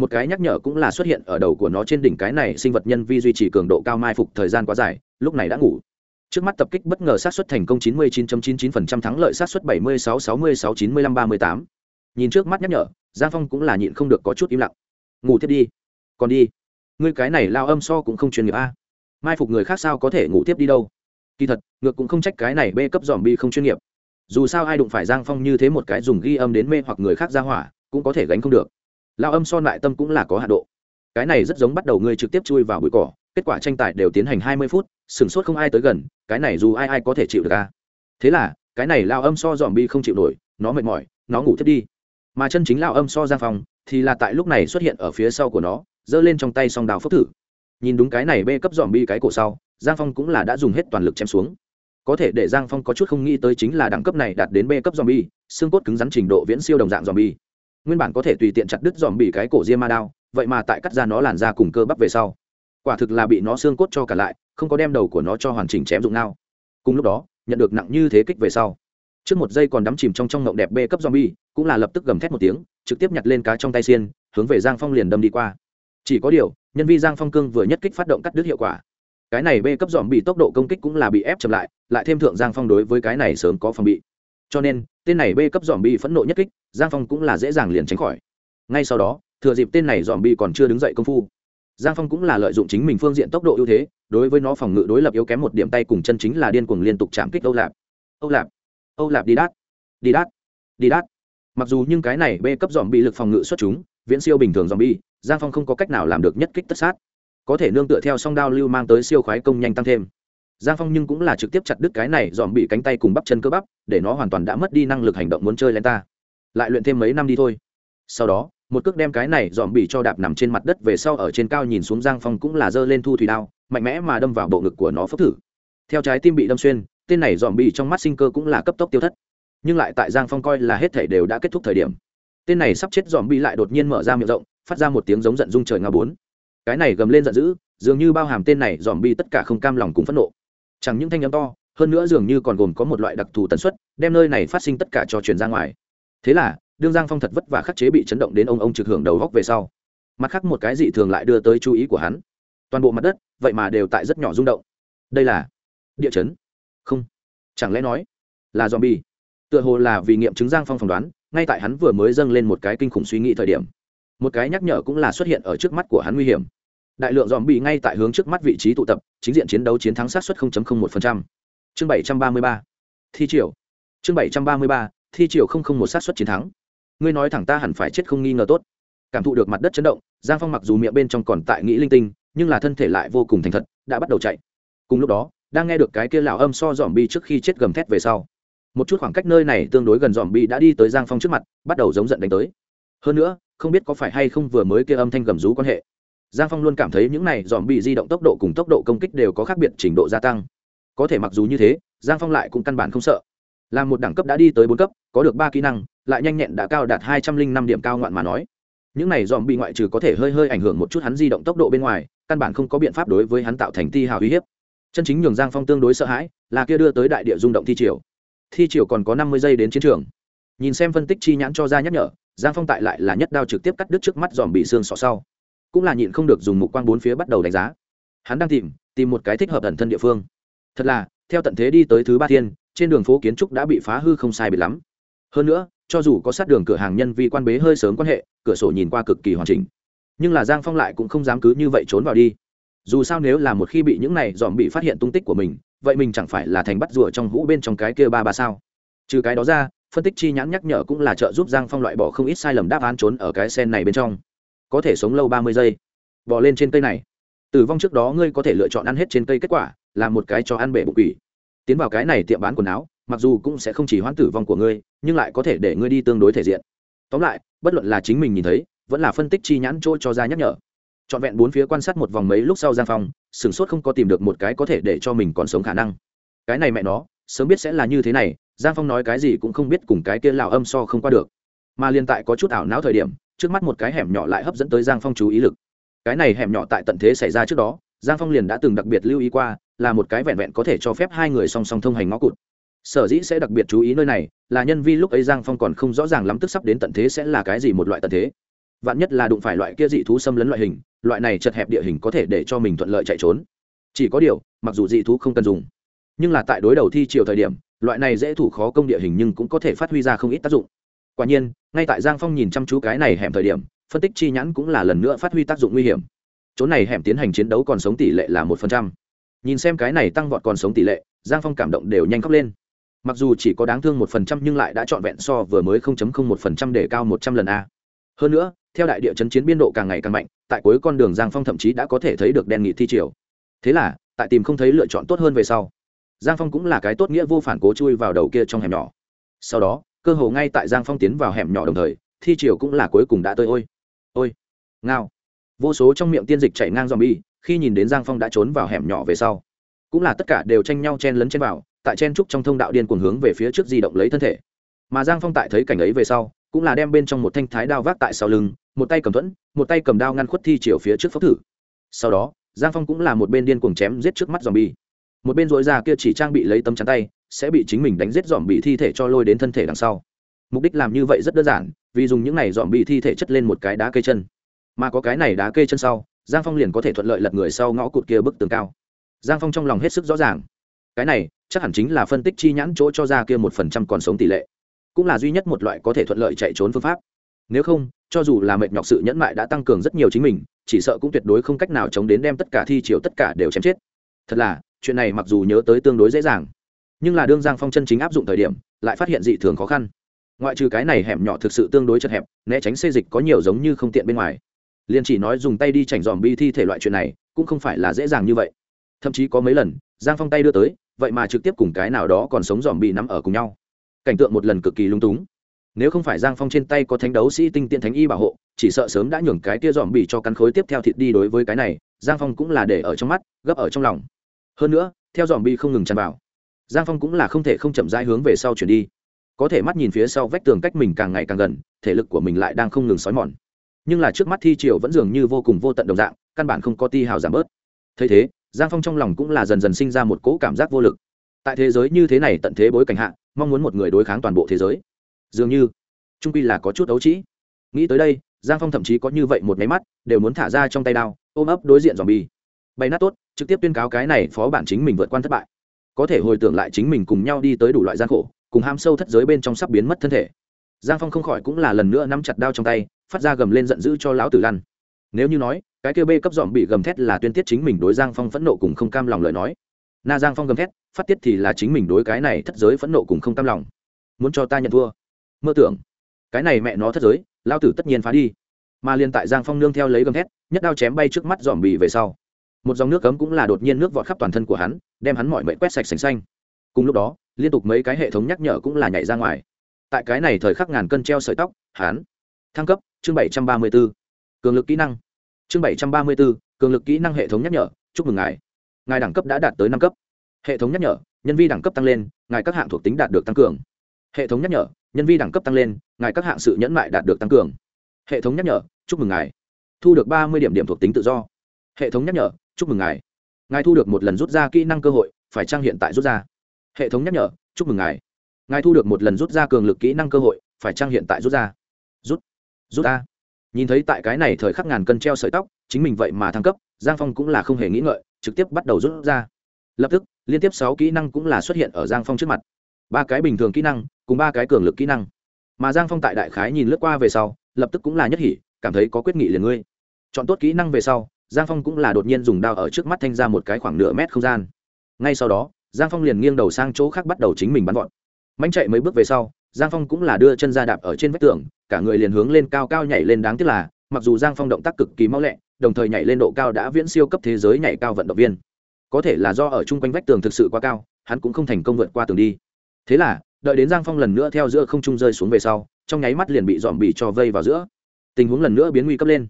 một cái nhắc nhở cũng là xuất hiện ở đầu của nó trên đỉnh cái này sinh vật nhân vi duy trì cường độ cao mai phục thời gian quá dài, lúc này đã ngủ. Trước mắt tập kích bất ngờ sát xuất thành công 99.99% thắng lợi sát xuất 76 66 95 38. nhìn trước mắt nhắc nhở, giang phong cũng là nhịn không được có chút im lặng. Ngủ tiếp đi. Còn đi. Ngươi cái này lao âm so cũng không chuyên nghiệp a. Mai phục người khác sao có thể ngủ tiếp đi đâu? Kỳ thật, ngược cũng không trách cái này bê cấp dòm bi không chuyên nghiệp. Dù sao ai đụng phải giang phong như thế một cái dùng ghi âm đến mê hoặc người khác ra hỏa, cũng có thể gánh không được. Lao âm son lại tâm cũng là có hạ độ. Cái này rất giống bắt đầu ngươi trực tiếp chui vào bụi cỏ, kết quả tranh tài đều tiến hành hai mươi phút sửng sốt không ai tới gần, cái này dù ai ai có thể chịu được ca thế là, cái này lao âm so dòm bi không chịu nổi, nó mệt mỏi, nó ngủ thiết đi. Mà chân chính lao âm so giang phong, thì là tại lúc này xuất hiện ở phía sau của nó, giơ lên trong tay song đào phốc thử. Nhìn đúng cái này bê cấp dòm bi cái cổ sau giang phong cũng là đã dùng hết toàn lực chém xuống. Có thể để giang phong có chút không nghĩ tới chính là đẳng cấp này đạt đến b cấp dòm bi xương cốt cứng rắn trình độ viễn siêu đồng dạng dòm bi nguyên bản có thể tùy tiện chặt đứt dòm bị cái cổ diêm ma đao, vậy mà tại cắt ra nó làn ra cùng cơ bắp về sau. Quả thực là bị nó xương cốt cho cả lại, không có đem đầu của nó cho hoàn chỉnh chém dụng nào cùng lúc đó, nhận được nặng như thế kích về sau. Trước một giây còn đắm chìm trong trong ngộng đẹp bê cấp zombie, cũng là lập tức gầm thét một tiếng, trực tiếp nhặt lên cá trong tay xiên, hướng về giang phong liền đâm đi qua. Chỉ có điều, nhân vi giang phong cương vừa nhất kích phát động cắt đứt hiệu quả cái này bê cấp dòm bị tốc độ công kích cũng là bị ép chậm lại lại thêm thượng giang phong đối với cái này sớm có phòng bị. Cho nên, tên này bê cấp dòm bị phẫn nộ nhất kích, giang phong cũng là dễ dàng liền tránh khỏi. Ngay sau đó, thừa dịp tên này dòm bị còn chưa đứng dậy công phu, giang phong cũng là lợi dụng chính mình phương diện tốc độ ưu thế, đối với nó phòng ngự đối lập yếu kém một điểm tay cùng chân chính là điên cuồng liên tục chạm kích âu lạp. Âu lạp âu lạp đi đát đi đát đi đát. Mặc dù nhưng cái này bê cấp dòm bị lực phòng ngự xuất chúng, viễn siêu bình thường dòm bi giang phong không có cách nào làm được nhất kích tất sát có thể nương tựa theo song đao lưu mang tới siêu khoái công nhanh tăng thêm. Giang phong nhưng cũng là trực tiếp chặt đứt cái này, dòm bị cánh tay cùng bắp chân cơ bắp, để nó hoàn toàn đã mất đi năng lực hành động muốn chơi lên ta. Lại luyện thêm mấy năm đi thôi. Sau đó, một cước đem cái này dòm bị cho đạp nằm trên mặt đất về sau ở trên cao nhìn xuống giang phong cũng là giơ lên thu thủy đao, mạnh mẽ mà đâm vào bộ ngực của nó phốc thử. Theo trái tim bị đâm xuyên, tên này dòm bị trong mắt sinh cơ cũng là cấp tốc tiêu thất. Nhưng lại tại giang phong coi là hết thể đều đã kết thúc thời điểm. Tên này sắp chết dòm bị lại đột nhiên mở ra miệng rộng, phát ra một tiếng giống giận dung trời nga bốn cái này gầm lên giận dữ, dường như bao hàm tên này dòm bi tất cả không cam lòng cùng phẫn nộ. Chẳng những thanh âm to, hơn nữa dường như còn gồm có một loại đặc thù tần suất, đem nơi này phát sinh tất cả cho truyền ra ngoài. Thế là, đương giang phong thật vất vả khắc chế bị chấn động đến ông ông trực hưởng đầu góc về sau. Mặt khác một cái dị thường lại đưa tới chú ý của hắn. Toàn bộ mặt đất, vậy mà đều tại rất nhỏ rung động. Đây là địa chấn. Không, chẳng lẽ nói là dòm bi tựa hồ là vì nghiệm chứng giang phong phỏng đoán, ngay tại hắn vừa mới dâng lên một cái kinh khủng suy nghĩ thời điểm. Một cái nhắc nhở cũng là xuất hiện ở trước mắt của hắn nguy hiểm đại lượng dòm bị ngay tại hướng trước mắt vị trí tụ tập, chính diện chiến đấu chiến thắng sát xuất 0.01%. chương 733. thi triều chương 733. thi triều không không một sát xuất chiến thắng ngươi nói thẳng ta hẳn phải chết không nghi ngờ tốt cảm thụ được mặt đất chấn động, giang phong mặc dù miệng bên trong còn tại nghĩ linh tinh, nhưng là thân thể lại vô cùng thành thật, đã bắt đầu chạy cùng lúc đó, đang nghe được cái kia lão âm so dòm bi trước khi chết gầm thét về sau một chút khoảng cách nơi này tương đối gần dòm bi đã đi tới giang phong trước mặt, bắt đầu giống giận đánh tới hơn nữa, không biết có phải hay không vừa mới kia âm thanh gầm rú quan hệ giang phong luôn cảm thấy những này dòm bị di động tốc độ cùng tốc độ công kích đều có khác biệt trình độ gia tăng. Có thể mặc dù như thế, giang phong lại cũng căn bản không sợ. Là một đẳng cấp đã đi tới bốn cấp, có được ba kỹ năng, lại nhanh nhẹn đã cao đạt hai trăm linh năm điểm cao ngoạn mà nói. Những này dòm bị ngoại trừ có thể hơi hơi ảnh hưởng một chút hắn di động tốc độ bên ngoài, căn bản không có biện pháp đối với hắn tạo thành ti hào uy hiếp. Chân chính nhường giang phong tương đối sợ hãi, là kia đưa tới đại địa rung động thi triều. Thi triều còn có năm mươi giây đến chiến trường. Nhìn xem phân tích chi nhãn cho ra nhắc nhở, giang phong tại lại là nhất đao trực tiếp cắt đứt trước mắt dòm bị xương sọ sau cũng là nhịn không được dùng mục quang bốn phía bắt đầu đánh giá. Hắn đang tìm tìm một cái thích hợp ẩn thân địa phương. Thật là, theo tận thế đi tới thứ ba thiên, trên đường phố kiến trúc đã bị phá hư không sai bị lắm. Hơn nữa, cho dù có sát đường cửa hàng nhân vi quan bế hơi sớm quan hệ, cửa sổ nhìn qua cực kỳ hoàn chỉnh. Nhưng là giang phong lại cũng không dám cứ như vậy trốn vào đi. Dù sao nếu là một khi bị những này dòm bị phát hiện tung tích của mình, vậy mình chẳng phải là thành bắt rùa trong hũ bên trong cái kia ba ba sao? Trừ cái đó ra, phân tích chi nhãn nhắc nhở cũng là trợ giúp giang phong loại bỏ không ít sai lầm đáp án trốn ở cái sen này bên trong có thể sống lâu ba mươi giây. Bò lên trên cây này. Tử vong trước đó ngươi có thể lựa chọn ăn hết trên cây kết quả, là một cái cho ăn bể bụng quỷ. Tiến vào cái này tiệm bán quần áo, mặc dù cũng sẽ không chỉ hoãn tử vong của ngươi, nhưng lại có thể để ngươi đi tương đối thể diện. Tóm lại, bất luận là chính mình nhìn thấy, vẫn là phân tích chi nhãn trôi cho ra nhắc nhở. Trọn vẹn bốn phía quan sát một vòng mấy lúc sau giang phong, sửng sốt không có tìm được một cái có thể để cho mình còn sống khả năng. Cái này mẹ nó, sớm biết sẽ là như thế này, giang phong nói cái gì cũng không biết cùng cái kia lào âm so không qua được. Mà liên tại có chút ảo não thời điểm trước mắt một cái hẻm nhỏ lại hấp dẫn tới giang phong chú ý lực. Cái này hẻm nhỏ tại tận thế xảy ra trước đó, giang phong liền đã từng đặc biệt lưu ý qua, là một cái vẹn vẹn có thể cho phép hai người song song thông hành ngõ cụt. Sở dĩ sẽ đặc biệt chú ý nơi này, là nhân vi lúc ấy giang phong còn không rõ ràng lắm tức sắp đến tận thế sẽ là cái gì một loại tận thế. Vạn nhất là đụng phải loại kia dị thú xâm lấn loại hình, loại này chật hẹp địa hình có thể để cho mình thuận lợi chạy trốn. Chỉ có điều, mặc dù dị thú không cần dùng, nhưng là tại đối đầu thi chiều thời điểm, loại này dễ thủ khó công địa hình nhưng cũng có thể phát huy ra không ít tác dụng quả nhiên, ngay tại giang phong nhìn chăm chú cái này hẻm thời điểm, phân tích chi nhãn cũng là lần nữa phát huy tác dụng nguy hiểm. Chỗ này hẻm tiến hành chiến đấu còn sống tỷ lệ là một phần trăm. Nhìn xem cái này tăng vọt còn sống tỷ lệ, giang phong cảm động đều nhanh khóc lên. Mặc dù chỉ có đáng thương một phần trăm nhưng lại đã trọn vẹn so vừa mới không chấm không một phần trăm để cao một trăm lần a. Hơn nữa, theo đại địa chấn chiến biên độ càng ngày càng mạnh, tại cuối con đường giang phong thậm chí đã có thể thấy được đen nghị thi triều. Thế là, tại tìm không thấy lựa chọn tốt hơn về sau, giang phong cũng là cái tốt nghĩa vô phản cố chui vào đầu kia trong hẻm nhỏ. Sau đó cơ hồ ngay tại giang phong tiến vào hẻm nhỏ đồng thời, thi triều cũng là cuối cùng đã tới. Ôi ôi, ngao. Vô số trong miệng tiên dịch chảy ngang dòm bi khi nhìn đến giang phong đã trốn vào hẻm nhỏ về sau, cũng là tất cả đều tranh nhau chen lấn chen vào, tại chen trúc trong thông đạo điên cuồng hướng về phía trước di động lấy thân thể. Mà giang phong tại thấy cảnh ấy về sau, cũng là đem bên trong một thanh thái đao vác tại sau lưng, một tay cầm thuẫn, một tay cầm đao ngăn khuất thi chiều phía trước phốc thử. Sau đó, giang phong cũng là một bên điên cuồng chém giết trước mắt dòm bi một bên dội ra kia chỉ trang bị lấy tấm chắn tay, sẽ bị chính mình đánh giết dòm bị thi thể cho lôi đến thân thể đằng sau. Mục đích làm như vậy rất đơn giản, vì dùng những này dòm bị thi thể chất lên một cái đá cây chân. Mà có cái này đá cây chân sau, giang phong liền có thể thuận lợi lật người sau ngõ cụt kia bức tường cao. Giang phong trong lòng hết sức rõ ràng. Cái này, chắc hẳn chính là phân tích chi nhãn chỗ cho ra kia một phần trăm còn sống tỷ lệ. Cũng là duy nhất một loại có thể thuận lợi chạy trốn phương pháp. Nếu không, cho dù là mệt nhọc sự nhẫn mại đã tăng cường rất nhiều chính mình, chỉ sợ cũng tuyệt đối không cách nào chống đến đem tất cả thi chiều tất cả đều chém chết. Thật là chuyện này mặc dù nhớ tới tương đối dễ dàng, nhưng là đương giang phong chân chính áp dụng thời điểm, lại phát hiện dị thường khó khăn. Ngoại trừ cái này hẻm nhỏ thực sự tương đối chật hẹp, né tránh xê dịch có nhiều giống như không tiện bên ngoài. Liền chỉ nói dùng tay đi chảnh dòm bi thi thể loại chuyện này, cũng không phải là dễ dàng như vậy. Thậm chí có mấy lần, giang phong tay đưa tới, vậy mà trực tiếp cùng cái nào đó còn sống dòm bị nắm ở cùng nhau. Cảnh tượng một lần cực kỳ lung túng. Nếu không phải giang phong trên tay có thánh đấu sĩ tinh tiện thánh y bảo hộ, chỉ sợ sớm đã nhường cái tia dòm bị cho cắn khối tiếp theo thịt đi đối với cái này, giang phong cũng là để ở trong mắt, gấp ở trong lòng hơn nữa, theo dòm bi không ngừng tràn vào. Giang phong cũng là không thể không chậm rãi hướng về sau chuyển đi. Có thể mắt nhìn phía sau vách tường cách mình càng ngày càng gần, thể lực của mình lại đang không ngừng xói mòn. Nhưng là trước mắt thi triều vẫn dường như vô cùng vô tận đồng dạng, căn bản không có ti hào giảm bớt. Thấy thế, giang phong trong lòng cũng là dần dần sinh ra một cỗ cảm giác vô lực. Tại thế giới như thế này tận thế bối cảnh hạ, mong muốn một người đối kháng toàn bộ thế giới. Dường như, trung pi là có chút ấu trĩ nghĩ tới đây, giang phong thậm chí có như vậy một máy mắt, đều muốn thả ra trong tay đao, ôm ấp đối diện dòm bi bay nát tốt, trực tiếp tuyên cáo cái này phó bản chính mình vượt qua thất bại. Có thể hồi tưởng lại chính mình cùng nhau đi tới đủ loại gian khổ, cùng ham sâu thất giới bên trong sắp biến mất thân thể. Giang phong không khỏi cũng là lần nữa nắm chặt đao trong tay, phát ra gầm lên giận dữ cho lão tử lăn. Nếu như nói, cái kêu bê cấp dọn bị gầm thét là tuyên tiết chính mình đối giang phong phẫn nộ cùng không cam lòng lời nói. Na giang phong gầm thét, phát tiết thì là chính mình đối cái này thất giới phẫn nộ cùng không cam lòng. Muốn cho ta nhận thua? Mơ tưởng. Cái này mẹ nó thất giới lao tử tất nhiên phá đi. Mà liền tại giang phong nương theo lấy gầm thét, nhất đao chém bay trước mắt dòm bì về sau một dòng nước cấm cũng là đột nhiên nước vọt khắp toàn thân của hắn, đem hắn mọi mệnh quét sạch sành xanh. Cùng lúc đó, liên tục mấy cái hệ thống nhắc nhở cũng là nhảy ra ngoài. Tại cái này thời khắc ngàn cân treo sợi tóc, hắn thăng cấp, chương bảy trăm ba mươi b ố cường lực kỹ năng. Chương bảy trăm ba mươi b ố cường lực kỹ năng hệ thống nhắc nhở, chúc mừng ngài. Ngài đẳng cấp đã đạt tới năm cấp. Hệ thống nhắc nhở, nhân vi đẳng cấp tăng lên, ngài các hạng thuộc tính đạt được tăng cường. Hệ thống nhắc nhở, nhân vi đẳng cấp tăng lên, ngài các hạng sự nhẫn mại đạt được tăng cường. Hệ thống nhắc nhở, chúc mừng ngài. Thu được ba mươi điểm điểm thuộc tính tự do. Hệ thống nhắc nhở chúc mừng ngài. Ngài thu được một lần rút ra kỹ năng cơ hội, phải trang hiện tại rút ra? Hệ thống nhắc nhở, chúc mừng ngài. Ngài thu được một lần rút ra cường lực kỹ năng cơ hội, phải trang hiện tại rút ra? Rút rút ra. Nhìn thấy tại cái này thời khắc ngàn cân treo sợi tóc, chính mình vậy mà thăng cấp, giang phong cũng là không hề nghĩ ngợi, trực tiếp bắt đầu rút ra. Lập tức, liên tiếp sáu kỹ năng cũng là xuất hiện ở giang phong trước mặt. Ba cái bình thường kỹ năng, cùng ba cái cường lực kỹ năng. Mà giang phong tại đại khái nhìn lướt qua về sau, lập tức cũng là nhất hỉ, cảm thấy có quyết nghị liền ngươi. Chọn tốt kỹ năng về sau giang phong cũng là đột nhiên dùng đao ở trước mắt thanh ra một cái khoảng nửa mét không gian. Ngay sau đó, giang phong liền nghiêng đầu sang chỗ khác bắt đầu chính mình bắn gọn mánh chạy mấy bước về sau, giang phong cũng là đưa chân ra đạp ở trên vách tường, cả người liền hướng lên cao cao nhảy lên đáng tiếc là, mặc dù giang phong động tác cực kỳ mau lẹ, đồng thời nhảy lên độ cao đã viễn siêu cấp thế giới nhảy cao vận động viên. Có thể là do ở chung quanh vách tường thực sự quá cao, hắn cũng không thành công vượt qua tường đi. Thế là, đợi đến giang phong lần nữa theo giữa không trung rơi xuống về sau, trong nháy mắt liền bị dòm bị cho vây vào giữa. Tình huống lần nữa biến nguy cấp lên.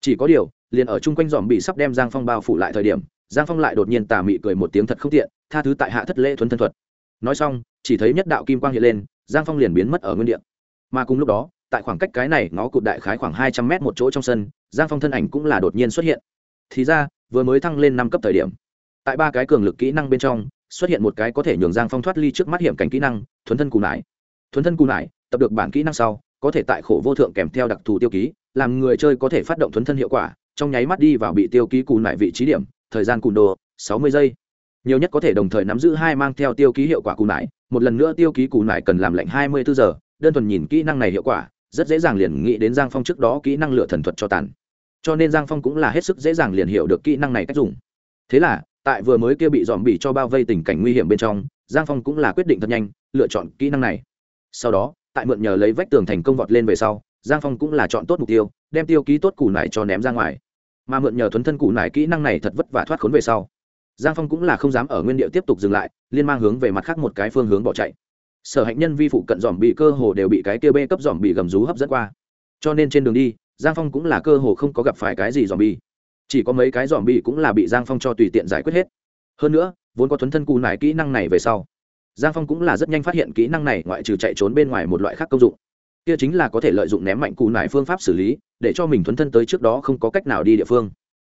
Chỉ có điều liền ở chung quanh dòm bị sắp đem giang phong bao phủ lại thời điểm, giang phong lại đột nhiên tà mị cười một tiếng thật không tiện, tha thứ tại hạ thất lễ thuấn thân thuật. Nói xong, chỉ thấy nhất đạo kim quang hiện lên, giang phong liền biến mất ở nguyên địa. Mà cùng lúc đó, tại khoảng cách cái này ngó cụt đại khái khoảng hai trăm mét một chỗ trong sân, giang phong thân ảnh cũng là đột nhiên xuất hiện. Thì ra, vừa mới thăng lên năm cấp thời điểm, tại ba cái cường lực kỹ năng bên trong, xuất hiện một cái có thể nhường giang phong thoát ly trước mắt hiểm cảnh kỹ năng, thuấn thân cù nải. Thuấn thân cù nải, tập được bản kỹ năng sau, có thể tại khổ vô thượng kèm theo đặc thù tiêu ký, làm người chơi có thể phát động thuấn thân hiệu quả trong nháy mắt đi vào bị tiêu ký cù lại vị trí điểm, thời gian cùn đồ, sáu mươi giây. Nhiều nhất có thể đồng thời nắm giữ hai mang theo tiêu ký hiệu quả cù lại một lần nữa tiêu ký cù lại cần làm lạnh hai mươi bốn giờ, đơn thuần nhìn kỹ năng này hiệu quả, rất dễ dàng liền nghĩ đến giang phong trước đó kỹ năng lựa thần thuật cho tàn. Cho nên giang phong cũng là hết sức dễ dàng liền hiểu được kỹ năng này cách dùng. Thế là, tại vừa mới kia bị dòm bỉ cho bao vây tình cảnh nguy hiểm bên trong, giang phong cũng là quyết định thật nhanh, lựa chọn kỹ năng này. Sau đó, tại mượn nhờ lấy vách tường thành công vọt lên về sau giang phong cũng là chọn tốt mục tiêu, đem tiêu ký tốt củ nải cho ném ra ngoài. Mà mượn nhờ thuấn thân củ nải kỹ năng này thật vất vả thoát khốn về sau. Giang phong cũng là không dám ở nguyên địa tiếp tục dừng lại, liên mang hướng về mặt khác một cái phương hướng bỏ chạy. Sở hạnh nhân vi phụ cận dòm bị cơ hồ đều bị cái kia bê cấp dòm bị gầm rú hấp dẫn qua. Cho nên trên đường đi, giang phong cũng là cơ hồ không có gặp phải cái gì dòm bi chỉ có mấy cái dòm bi cũng là bị giang phong cho tùy tiện giải quyết hết. Hơn nữa, vốn có thuấn thân cù nải kỹ năng này về sau, giang phong cũng là rất nhanh phát hiện kỹ năng này ngoại trừ chạy trốn bên ngoài một loại khác công dụng kia chính là có thể lợi dụng ném mạnh cụ nải phương pháp xử lý, để cho mình thuấn thân tới trước đó không có cách nào đi địa phương.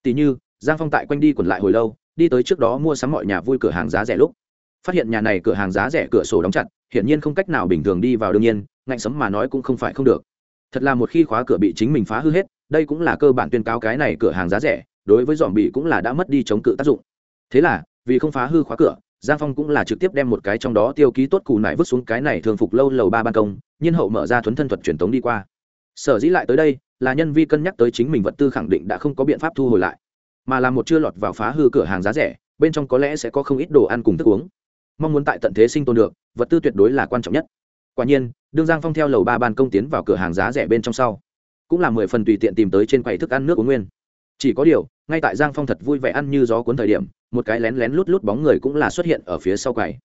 Tỉ như, giang phong tại quanh đi quẩn lại hồi lâu, đi tới trước đó mua sắm mọi nhà vui cửa hàng giá rẻ lúc. Phát hiện nhà này cửa hàng giá rẻ cửa sổ đóng chặt, hiển nhiên không cách nào bình thường đi vào đương nhiên, ngạnh sấm mà nói cũng không phải không được. Thật là một khi khóa cửa bị chính mình phá hư hết, đây cũng là cơ bản tuyên cáo cái này cửa hàng giá rẻ, đối với dòm bị cũng là đã mất đi chống cự tác dụng. Thế là, vì không phá hư khóa cửa giang phong cũng là trực tiếp đem một cái trong đó tiêu ký tốt cù nải vứt xuống cái này thường phục lâu lầu ba ban công, nhiên hậu mở ra thuấn thân thuật truyền tống đi qua. Sở dĩ lại tới đây, là nhân vi cân nhắc tới chính mình vật tư khẳng định đã không có biện pháp thu hồi lại, mà là một chưa lọt vào phá hư cửa hàng giá rẻ, bên trong có lẽ sẽ có không ít đồ ăn cùng thức uống. Mong muốn tại tận thế sinh tồn được, vật tư tuyệt đối là quan trọng nhất. Quả nhiên, đương giang phong theo lầu ba ban công tiến vào cửa hàng giá rẻ bên trong sau, cũng là mười phần tùy tiện tìm tới trên quầy thức ăn nước uống nguyên chỉ có điều, ngay tại giang phong thật vui vẻ ăn như gió cuốn thời điểm, một cái lén lén lút lút bóng người cũng là xuất hiện ở phía sau quầy.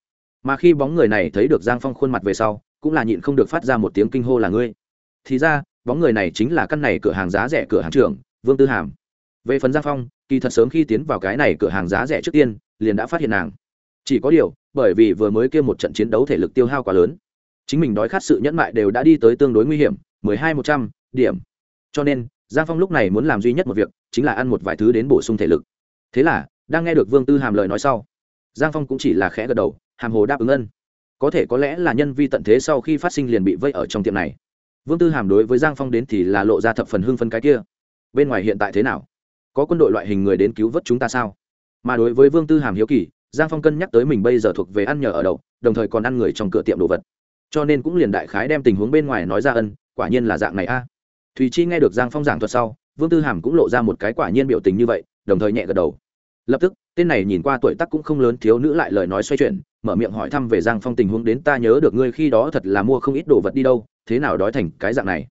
Mà khi bóng người này thấy được giang phong khuôn mặt về sau, cũng là nhịn không được phát ra một tiếng kinh hô là ngươi. Thì ra, bóng người này chính là căn này cửa hàng giá rẻ cửa hàng trưởng, vương tư hàm. Về phần giang phong, kỳ thật sớm khi tiến vào cái này cửa hàng giá rẻ trước tiên, liền đã phát hiện nàng. Chỉ có điều, bởi vì vừa mới kia một trận chiến đấu thể lực tiêu hao quá lớn, chính mình đói khát sự nhẫn mại đều đã đi tới tương đối nguy hiểm, mười hai một trăm điểm. Cho nên giang phong lúc này muốn làm duy nhất một việc, chính là ăn một vài thứ đến bổ sung thể lực. Thế là, đang nghe được vương tư hàm lời nói sau, giang phong cũng chỉ là khẽ gật đầu, hàm hồ đáp ứng ân. Có thể có lẽ là nhân vi tận thế sau khi phát sinh liền bị vây ở trong tiệm này. Vương tư hàm đối với giang phong đến thì là lộ ra thập phần hưng phân cái kia. Bên ngoài hiện tại thế nào? Có quân đội loại hình người đến cứu vớt chúng ta sao? Mà đối với vương tư hàm hiếu kỳ, giang phong cân nhắc tới mình bây giờ thuộc về ăn nhờ ở đậu, đồng thời còn ăn người trong cửa tiệm đồ vật. Cho nên cũng liền đại khái đem tình huống bên ngoài nói ra ân, quả nhiên là dạng này a thùy chi nghe được giang phong giảng thuật sau, vương tư hàm cũng lộ ra một cái quả nhiên biểu tình như vậy, đồng thời nhẹ gật đầu. Lập tức, tên này nhìn qua tuổi tác cũng không lớn thiếu nữ lại lời nói xoay chuyển, mở miệng hỏi thăm về giang phong tình huống đến ta nhớ được ngươi khi đó thật là mua không ít đồ vật đi đâu, thế nào đói thành cái dạng này.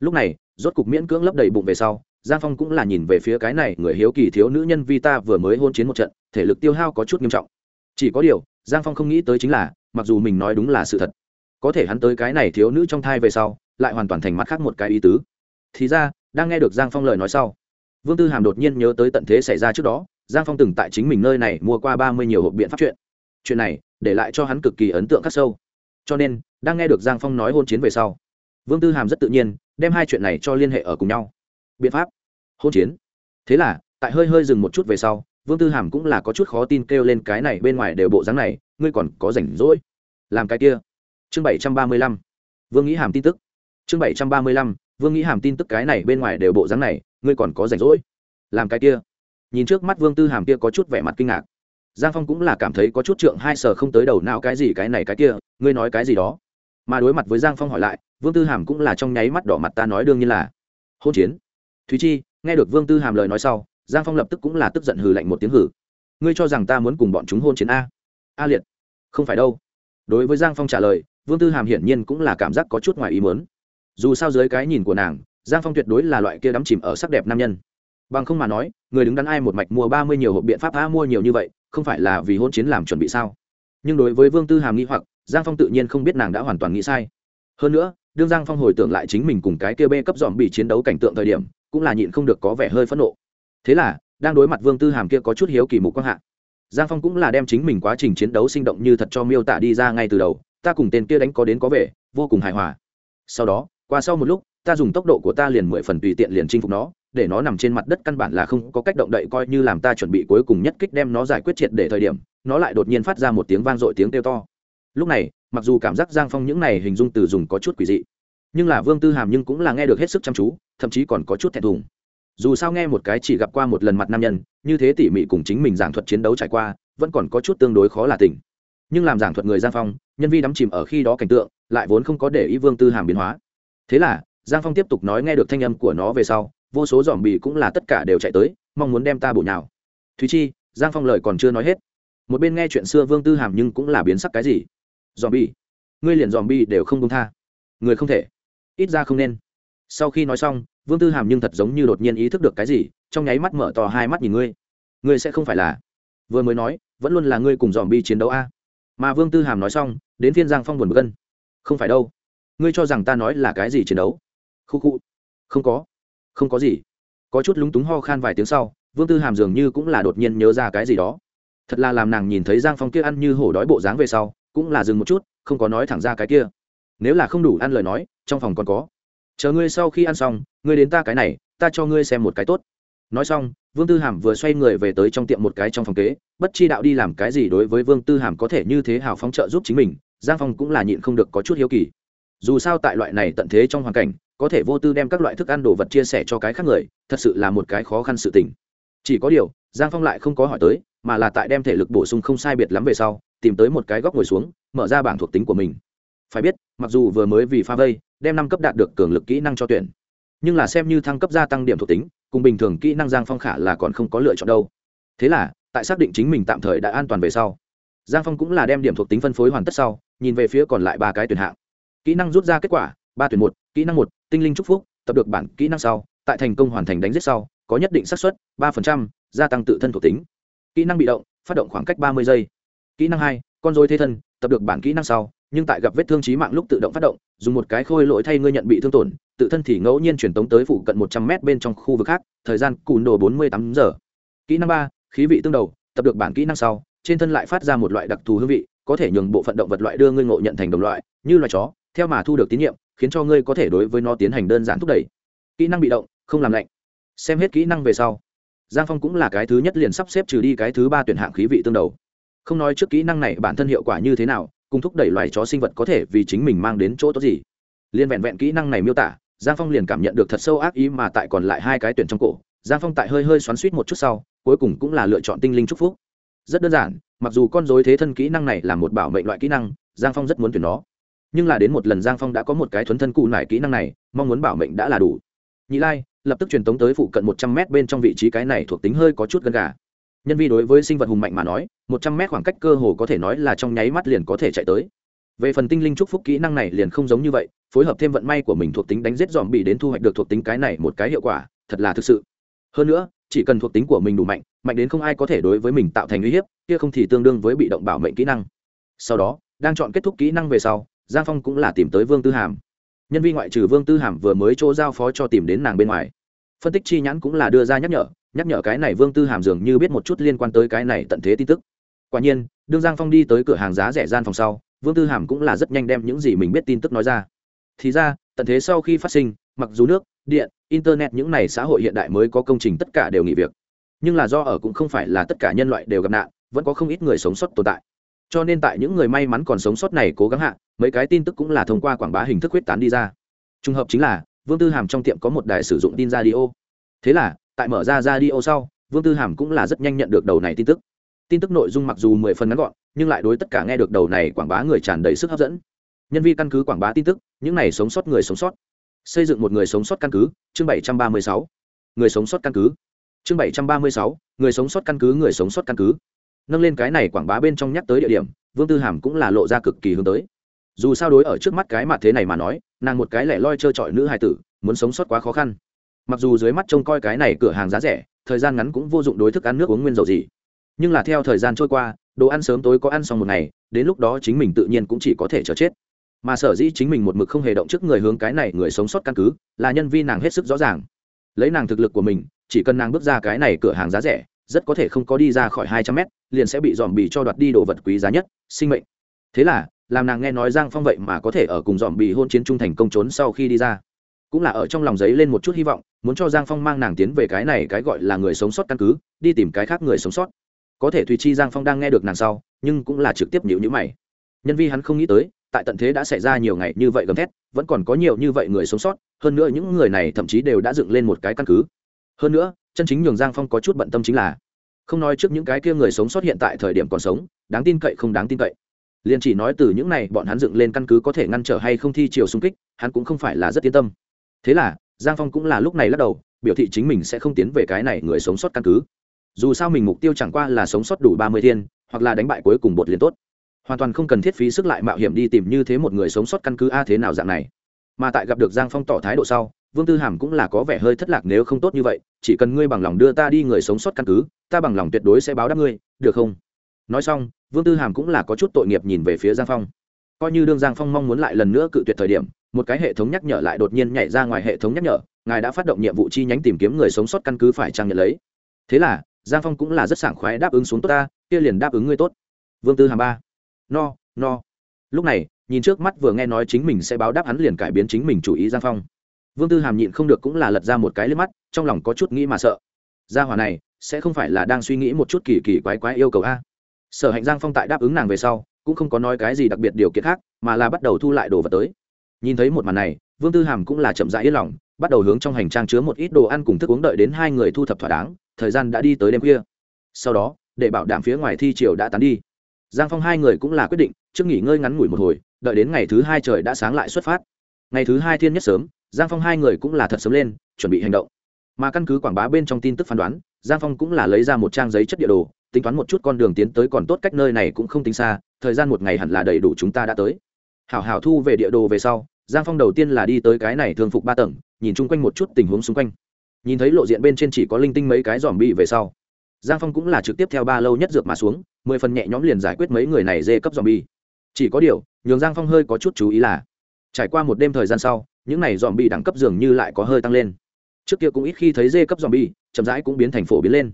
Lúc này, rốt cục miễn cưỡng lấp đầy bụng về sau, giang phong cũng là nhìn về phía cái này người hiếu kỳ thiếu nữ nhân vi ta vừa mới hôn chiến một trận, thể lực tiêu hao có chút nghiêm trọng. Chỉ có điều, giang phong không nghĩ tới chính là, mặc dù mình nói đúng là sự thật, có thể hắn tới cái này thiếu nữ trong thai về sau, lại hoàn toàn thành mắt khác một cái ý tứ thì ra, đang nghe được giang phong lời nói sau, vương tư hàm đột nhiên nhớ tới tận thế xảy ra trước đó, giang phong từng tại chính mình nơi này mua qua ba mươi nhiều hộp biện pháp chuyện. Chuyện này, để lại cho hắn cực kỳ ấn tượng khắc sâu. Cho nên, đang nghe được giang phong nói hôn chiến về sau, vương tư hàm rất tự nhiên, đem hai chuyện này cho liên hệ ở cùng nhau. Biện pháp, hôn chiến. Thế là, tại hơi hơi dừng một chút về sau, vương tư hàm cũng là có chút khó tin kêu lên cái này bên ngoài đều bộ dáng này, ngươi còn có rảnh rỗi? Làm cái kia. Chương bảy trăm ba mươi lăm. Vương nghĩ hàm tin tức. Chương bảy trăm ba mươi lăm vương nghĩ hàm tin tức cái này bên ngoài đều bộ dáng này, ngươi còn có rảnh rỗi? Làm cái kia. Nhìn trước mắt vương tư hàm kia có chút vẻ mặt kinh ngạc. Giang phong cũng là cảm thấy có chút trượng hai sờ không tới đầu nào cái gì cái này cái kia, ngươi nói cái gì đó? Mà đối mặt với giang phong hỏi lại, vương tư hàm cũng là trong nháy mắt đỏ mặt ta nói đương nhiên là hôn chiến. Thúy chi, nghe được vương tư hàm lời nói sau, giang phong lập tức cũng là tức giận hừ lạnh một tiếng hử. Ngươi cho rằng ta muốn cùng bọn chúng hôn chiến a? A liệt. Không phải đâu. Đối với giang phong trả lời, vương tư hàm hiển nhiên cũng là cảm giác có chút ngoài ý muốn dù sao dưới cái nhìn của nàng, giang phong tuyệt đối là loại kia đắm chìm ở sắc đẹp nam nhân. Bằng không mà nói, người đứng đắn ai một mạch mua ba mươi nhiều hộp biện pháp a mua nhiều như vậy, không phải là vì hôn chiến làm chuẩn bị sao? Nhưng đối với vương tư hàm nghĩ hoặc, giang phong tự nhiên không biết nàng đã hoàn toàn nghĩ sai. Hơn nữa, đương giang phong hồi tưởng lại chính mình cùng cái kia bê cấp dòm bị chiến đấu cảnh tượng thời điểm, cũng là nhịn không được có vẻ hơi phẫn nộ. Thế là, đang đối mặt vương tư hàm kia có chút hiếu kỳ mục quang hạ, giang phong cũng là đem chính mình quá trình chiến đấu sinh động như thật cho miêu tả đi ra ngay từ đầu, ta cùng tên kia đánh có đến có về, vô cùng hài hòa. Sau đó qua sau một lúc, ta dùng tốc độ của ta liền mười phần tùy tiện liền chinh phục nó, để nó nằm trên mặt đất căn bản là không có cách động đậy coi như làm ta chuẩn bị cuối cùng nhất kích đem nó giải quyết triệt để thời điểm, nó lại đột nhiên phát ra một tiếng vang dội tiếng kêu to. Lúc này, mặc dù cảm giác giang phong những này hình dung từ dùng có chút quỷ dị, nhưng là vương tư hàm nhưng cũng là nghe được hết sức chăm chú, thậm chí còn có chút thẹn thùng. Dù sao nghe một cái chỉ gặp qua một lần mặt nam nhân, như thế tỉ mỉ cùng chính mình giảng thuật chiến đấu trải qua, vẫn còn có chút tương đối khó là tỉnh nhưng làm giảng thuật người giang phong, nhân vi đắm chìm ở khi đó cảnh tượng, lại vốn không có để ý vương tư hàm biến hóa thế là, giang phong tiếp tục nói nghe được thanh âm của nó về sau, vô số dòm bì cũng là tất cả đều chạy tới, mong muốn đem ta bổ nhào. Thúy chi, giang phong lời còn chưa nói hết. Một bên nghe chuyện xưa vương tư hàm nhưng cũng là biến sắc cái gì. Dòm bì. Ngươi liền dòm bì đều không công tha. Người không thể. Ít ra không nên. Sau khi nói xong, vương tư hàm nhưng thật giống như đột nhiên ý thức được cái gì, trong nháy mắt mở to hai mắt nhìn ngươi. Ngươi sẽ không phải là. Vừa mới nói, vẫn luôn là ngươi cùng dòm bi chiến đấu a. Mà vương tư hàm nói xong, đến phiên giang phong buồn bực gân. Không phải đâu ngươi cho rằng ta nói là cái gì chiến đấu? Khu khu. Không có. Không có gì. Có chút lúng túng ho khan vài tiếng sau, vương tư hàm dường như cũng là đột nhiên nhớ ra cái gì đó. Thật là làm nàng nhìn thấy giang phong kia ăn như hổ đói bộ dáng về sau, cũng là dừng một chút, không có nói thẳng ra cái kia. Nếu là không đủ ăn lời nói, trong phòng còn có. Chờ ngươi sau khi ăn xong, ngươi đến ta cái này, ta cho ngươi xem một cái tốt. Nói xong, vương tư hàm vừa xoay người về tới trong tiệm một cái trong phòng kế, bất chi đạo đi làm cái gì đối với vương tư hàm có thể như thế hào phóng trợ giúp chính mình, giang phong cũng là nhịn không được có chút hiếu kỳ dù sao tại loại này tận thế trong hoàn cảnh, có thể vô tư đem các loại thức ăn đồ vật chia sẻ cho cái khác người, thật sự là một cái khó khăn sự tình. Chỉ có điều, giang phong lại không có hỏi tới, mà là tại đem thể lực bổ sung không sai biệt lắm về sau, tìm tới một cái góc ngồi xuống, mở ra bảng thuộc tính của mình. Phải biết, mặc dù vừa mới vì pha vây, đem năm cấp đạt được cường lực kỹ năng cho tuyển, nhưng là xem như thăng cấp gia tăng điểm thuộc tính, cùng bình thường kỹ năng giang phong khả là còn không có lựa chọn đâu. Thế là, tại xác định chính mình tạm thời đã an toàn về sau, giang phong cũng là đem điểm thuộc tính phân phối hoàn tất sau, nhìn về phía còn lại ba cái tuyển hạng kỹ năng rút ra kết quả, ba tuyển một, kỹ năng một, tinh linh c phúc, tập được bản kỹ năng sau, tại thành công hoàn thành đánh giết sau, có nhất định xác suất, ba gia tăng tự thân thuộc tính. Kỹ năng bị động, phát động khoảng cách ba mươi giây. Kỹ năng hai, con dối thế thân, tập được bản kỹ năng sau, nhưng tại gặp vết thương trí mạng lúc tự động phát động, dùng một cái khôi lỗi thay ngươi nhận bị thương tổn, tự thân thì ngẫu nhiên truyền tống tới phụ cận một trăm m bên trong khu vực khác, thời gian cùn đồ bốn mươi tám giờ. Kỹ năng ba, khí vị tương đầu, tập được bản kỹ năng sau, trên thân lại phát ra một loại đặc thù hương vị, có thể nhường bộ phận động vật loại đưa ngươi ngộ nhận thành đồng loại, như loài chó theo mà thu được tín nhiệm, khiến cho ngươi có thể đối với nó tiến hành đơn giản thúc đẩy. Kỹ năng bị động, không làm lạnh. Xem hết kỹ năng về sau, giang phong cũng là cái thứ nhất liền sắp xếp trừ đi cái thứ ba tuyển hạng khí vị tương đầu. Không nói trước kỹ năng này bản thân hiệu quả như thế nào, cùng thúc đẩy loài chó sinh vật có thể vì chính mình mang đến chỗ tốt gì. Liên vẹn vẹn kỹ năng này miêu tả, giang phong liền cảm nhận được thật sâu ác ý mà tại còn lại hai cái tuyển trong cổ. Giang phong tại hơi hơi xoắn suýt một chút sau, cuối cùng cũng là lựa chọn tinh linh trúc phúc. Rất đơn giản, mặc dù con dối thế thân kỹ năng này là một bảo mệnh loại kỹ năng, giang phong rất muốn tuyển nó nhưng là đến một lần giang phong đã có một cái thuấn thân cụ nải kỹ năng này, mong muốn bảo mệnh đã là đủ. Nhị lai, lập tức truyền tống tới phụ cận một trăm mét bên trong vị trí cái này thuộc tính hơi có chút gần gà. Nhân vi đối với sinh vật hùng mạnh mà nói, một trăm mét khoảng cách cơ hồ có thể nói là trong nháy mắt liền có thể chạy tới. Về phần tinh linh trúc phúc kỹ năng này liền không giống như vậy, phối hợp thêm vận may của mình thuộc tính đánh giết dòm bị đến thu hoạch được thuộc tính cái này một cái hiệu quả, thật là thực sự. Hơn nữa, chỉ cần thuộc tính của mình đủ mạnh mạnh đến không ai có thể đối với mình tạo thành uy hiếp, kia không thì tương đương với bị động bảo mệnh kỹ năng. Sau đó, đang chọn kết thúc kỹ năng về sau giang phong cũng là tìm tới vương tư hàm. Nhân viên ngoại trừ vương tư hàm vừa mới chỗ giao phó cho tìm đến nàng bên ngoài. Phân tích chi nhãn cũng là đưa ra nhắc nhở nhắc nhở cái này vương tư hàm dường như biết một chút liên quan tới cái này tận thế tin tức. Quả nhiên, đương giang phong đi tới cửa hàng giá rẻ gian phòng sau, vương tư hàm cũng là rất nhanh đem những gì mình biết tin tức nói ra. Thì ra, tận thế sau khi phát sinh, mặc dù nước, điện, internet những n à y xã hội hiện đại mới có công trình tất cả đều nghỉ việc. Nhưng là do ở cũng không phải là tất cả nhân loại đều gặp nạn, vẫn có không ít người sống sót tồn tại. Cho nên tại những người may mắn còn sống sót này cố gắng hạ mấy cái tin tức cũng là thông qua quảng bá hình thức huyết tán đi ra. Trùng hợp chính là, vương tư hàm trong tiệm có một đài sử dụng tin radio. Thế là, tại mở ra radio sau, vương tư hàm cũng là rất nhanh nhận được đầu này tin tức. Tin tức nội dung mặc dù mười phần ngắn gọn, nhưng lại đối tất cả nghe được đầu này quảng bá người tràn đầy sức hấp dẫn. Nhân viên căn cứ quảng bá tin tức, những này sống sót người sống sót. Xây dựng một người sống sót căn cứ, chương bảy trăm ba mươi sáu. Người sống sót căn cứ. Chương bảy trăm ba mươi sáu, người sống sót căn cứ, người sống sót căn cứ. Nâng lên cái này quảng bá bên trong nhắc tới địa điểm, vương tư hàm cũng là lộ ra cực kỳ hướng tới dù sao đối ở trước mắt cái mặt thế này mà nói, nàng một cái lẻ loi trơ trọi nữ hài tử, muốn sống sót quá khó khăn. Mặc dù dưới mắt trông coi cái này cửa hàng giá rẻ, thời gian ngắn cũng vô dụng đối thức ăn nước uống nguyên dầu gì. Nhưng là theo thời gian trôi qua, đồ ăn sớm tối có ăn xong một ngày, đến lúc đó chính mình tự nhiên cũng chỉ có thể chờ chết. Mà sở dĩ chính mình một mực không hề động trước người hướng cái này người sống sót căn cứ, là nhân vi nàng hết sức rõ ràng. Lấy nàng thực lực của mình, chỉ cần nàng bước ra cái này cửa hàng giá rẻ, rất có thể không có đi ra khỏi hai trăm mét, liền sẽ bị dòm bì cho đoạt đi đồ vật quý giá nhất, sinh mệnh. Thế là làm nàng nghe nói giang phong vậy mà có thể ở cùng dòm bì hôn chiến trung thành công trốn sau khi đi ra. Cũng là ở trong lòng giấy lên một chút hy vọng, muốn cho giang phong mang nàng tiến về cái này cái gọi là người sống sót căn cứ, đi tìm cái khác người sống sót. Có thể thùy chi giang phong đang nghe được nàng sau, nhưng cũng là trực tiếp nhịu nhữ mày. Nhân vi hắn không nghĩ tới, tại tận thế đã xảy ra nhiều ngày như vậy gầm thét, vẫn còn có nhiều như vậy người sống sót, hơn nữa những người này thậm chí đều đã dựng lên một cái căn cứ. Hơn nữa, chân chính nhường giang phong có chút bận tâm chính là, không nói trước những cái kia người sống sót hiện tại thời điểm còn sống, đáng tin cậy không đáng tin cậy liền chỉ nói từ những này bọn hắn dựng lên căn cứ có thể ngăn trở hay không thi chiều xung kích, hắn cũng không phải là rất yên tâm. Thế là, giang phong cũng là lúc này lắc đầu, biểu thị chính mình sẽ không tiến về cái này người sống sót căn cứ. Dù sao mình mục tiêu chẳng qua là sống sót đủ ba mươi thiên, hoặc là đánh bại cuối cùng bột liền tốt. Hoàn toàn không cần thiết phí sức lại mạo hiểm đi tìm như thế một người sống sót căn cứ a thế nào dạng này. Mà tại gặp được giang phong tỏ thái độ sau, vương tư hàm cũng là có vẻ hơi thất lạc nếu không tốt như vậy, chỉ cần ngươi bằng lòng đưa ta đi người sống sót căn cứ, ta bằng lòng tuyệt đối sẽ báo đáp ngươi, được không? Nói xong vương tư hàm cũng là có chút tội nghiệp nhìn về phía giang phong. Coi như đương giang phong mong muốn lại lần nữa cự tuyệt thời điểm, một cái hệ thống nhắc nhở lại đột nhiên nhảy ra ngoài hệ thống nhắc nhở, ngài đã phát động nhiệm vụ chi nhánh tìm kiếm người sống sót căn cứ phải trang nhận lấy. Thế là, giang phong cũng là rất sảng khoái đáp ứng xuống tốt ta, kia liền đáp ứng ngươi tốt. Vương tư hàm ba. No no. Lúc này, nhìn trước mắt vừa nghe nói chính mình sẽ báo đáp hắn liền cải biến chính mình chủ ý giang phong. Vương tư hàm nhịn không được cũng là lật ra một cái lên mắt, trong lòng có chút nghĩ mà sợ. Gia hỏa này, sẽ không phải là đang suy nghĩ một chút kỳ kỳ quái quái yêu cầu a sở hạnh giang phong tại đáp ứng nàng về sau, cũng không có nói cái gì đặc biệt điều kiện khác, mà là bắt đầu thu lại đồ vật tới. Nhìn thấy một màn này, vương tư hàm cũng là chậm rãi yên lòng, bắt đầu hướng trong hành trang chứa một ít đồ ăn cùng thức uống đợi đến hai người thu thập thỏa đáng, thời gian đã đi tới đêm khuya. Sau đó, để bảo đảm phía ngoài thi triều đã tán đi. Giang phong hai người cũng là quyết định, trước nghỉ ngơi ngắn ngủi một hồi, đợi đến ngày thứ hai trời đã sáng lại xuất phát. Ngày thứ hai thiên nhất sớm, giang phong hai người cũng là thật sớm lên, chuẩn bị hành động. Mà căn cứ quảng bá bên trong tin tức phán đoán, giang phong cũng là lấy ra một trang giấy chất địa đồ tính toán một chút con đường tiến tới còn tốt cách nơi này cũng không tính xa, thời gian một ngày hẳn là đầy đủ chúng ta đã tới. Hảo hảo thu về địa đồ về sau, giang phong đầu tiên là đi tới cái này thường phục ba tầng, nhìn chung quanh một chút tình huống xung quanh. Nhìn thấy lộ diện bên trên chỉ có linh tinh mấy cái dòm bị về sau, giang phong cũng là trực tiếp theo ba lâu nhất dược mà xuống, mười phần nhẹ nhõm liền giải quyết mấy người này dê cấp dòm bi chỉ có điều, nhường giang phong hơi có chút chú ý là, trải qua một đêm thời gian sau, những này dòm bi đẳng cấp dường như lại có hơi tăng lên. Trước kia cũng ít khi thấy dê cấp dòm bi chậm rãi cũng biến thành phổ biến lên.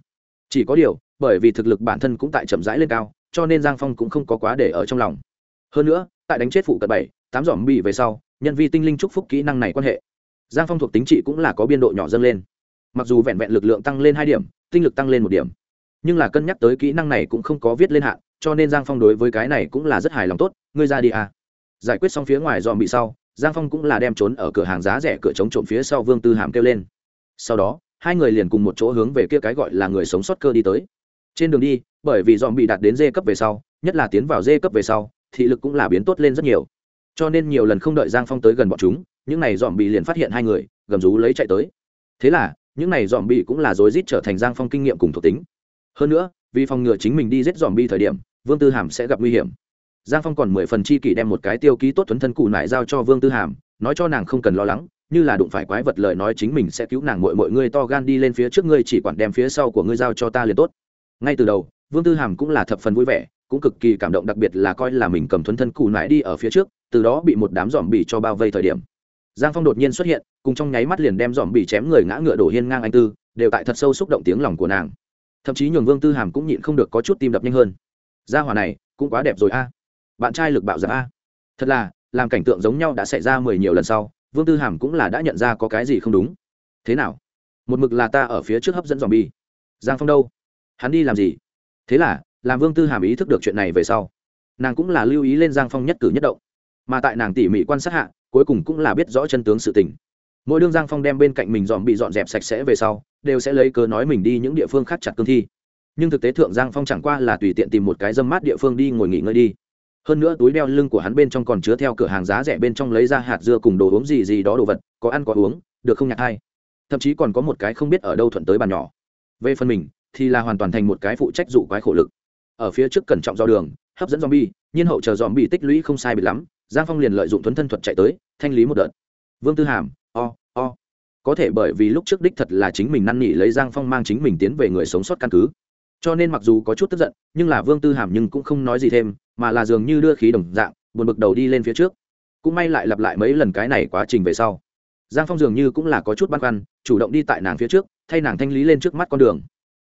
Chỉ có điều bởi vì thực lực bản thân cũng tại chậm rãi lên cao, cho nên giang phong cũng không có quá để ở trong lòng. Hơn nữa, tại đánh chết phụ cận bảy, tám dòm bị về sau, nhân vi tinh linh chúc phúc kỹ năng này quan hệ. Giang phong thuộc tính trị cũng là có biên độ nhỏ dâng lên. Mặc dù vẹn vẹn lực lượng tăng lên hai điểm, tinh lực tăng lên một điểm, nhưng là cân nhắc tới kỹ năng này cũng không có viết lên hạn, cho nên giang phong đối với cái này cũng là rất hài lòng tốt, ngươi ra đi à. giải quyết xong phía ngoài dòm bị sau, giang phong cũng là đem trốn ở cửa hàng giá rẻ cửa chống trộm phía sau vương tư hàm kêu lên. Sau đó, hai người liền cùng một chỗ hướng về kia cái gọi là người sống sót cơ đi tới trên đường đi, bởi vì dòm bị đạt đến dê cấp về sau, nhất là tiến vào dê cấp về sau, thị lực cũng là biến tốt lên rất nhiều. Cho nên nhiều lần không đợi giang phong tới gần bọn chúng, những này dòm bị liền phát hiện hai người, gầm rú lấy chạy tới. Thế là, những này dòm bị cũng là rối rít trở thành giang phong kinh nghiệm cùng thuộc tính. Hơn nữa, vì phòng ngừa chính mình đi giết dòm bi thời điểm, vương tư hàm sẽ gặp nguy hiểm. Giang phong còn mười phần chi kỷ đem một cái tiêu ký tốt thuấn thân cụ nại giao cho vương tư hàm, nói cho nàng không cần lo lắng, như là đụng phải quái vật lời nói chính mình sẽ cứu nàng mọi mọi ngươi to gan đi lên phía trước ngươi, chỉ quản đem phía sau của ngươi giao cho ta liền tốt ngay từ đầu, vương tư hàm cũng là thập phần vui vẻ, cũng cực kỳ cảm động đặc biệt là coi là mình cầm thuấn thân cù nại đi ở phía trước, từ đó bị một đám dòm bỉ cho bao vây thời điểm. Giang phong đột nhiên xuất hiện, cùng trong nháy mắt liền đem dòm bỉ chém người ngã ngựa đổ hiên ngang anh tư, đều tại thật sâu xúc động tiếng lòng của nàng. Thậm chí nhường vương tư hàm cũng nhịn không được có chút tim đập nhanh hơn. Gia hỏa này, cũng quá đẹp rồi a. Bạn trai lực bạo giả a thật là, làm cảnh tượng giống nhau đã xảy ra mười nhiều lần sau, vương tư hàm cũng là đã nhận ra có cái gì không đúng. Thế nào? Một mực là ta ở phía trước hấp dẫn dòm bi giang phong đâu? Hắn đi làm gì? Thế là, làm vương tư hàm ý thức được chuyện này về sau, nàng cũng là lưu ý lên giang phong nhất cử nhất động. Mà tại nàng tỉ mỉ quan sát hạ, cuối cùng cũng là biết rõ chân tướng sự tình. Mỗi đương giang phong đem bên cạnh mình dòm bị dọn dẹp sạch sẽ về sau, đều sẽ lấy cớ nói mình đi những địa phương khác chặt cương thi. Nhưng thực tế thượng giang phong chẳng qua là tùy tiện tìm một cái dâm mát địa phương đi ngồi nghỉ ngơi đi. Hơn nữa túi đeo lưng của hắn bên trong còn chứa theo cửa hàng giá rẻ bên trong lấy ra hạt dưa cùng đồ uống gì gì đó đồ vật, có ăn có uống, được không nhạc hay. Thậm chí còn có một cái không biết ở đâu thuận tới bàn nhỏ. Về phần mình thì là hoàn toàn thành một cái phụ trách dụ quái khổ lực. Ở phía trước cẩn trọng do đường, hấp dẫn zombie, nhiên hậu chờ zombie tích lũy không sai biệt lắm, giang phong liền lợi dụng thuấn thân thuật chạy tới, thanh lý một đợt. Vương tư hàm, o o. Có thể bởi vì lúc trước đích thật là chính mình năn nỉ lấy giang phong mang chính mình tiến về người sống sót căn cứ. Cho nên mặc dù có chút tức giận, nhưng là vương tư hàm nhưng cũng không nói gì thêm, mà là dường như đưa khí đồng dạng, buồn bực đầu đi lên phía trước. Cũng may lại lặp lại mấy lần cái này quá trình về sau. Giang phong dường như cũng là có chút băn khoăn, chủ động đi tại nàng phía trước, thay nàng thanh lý lên trước mắt con đường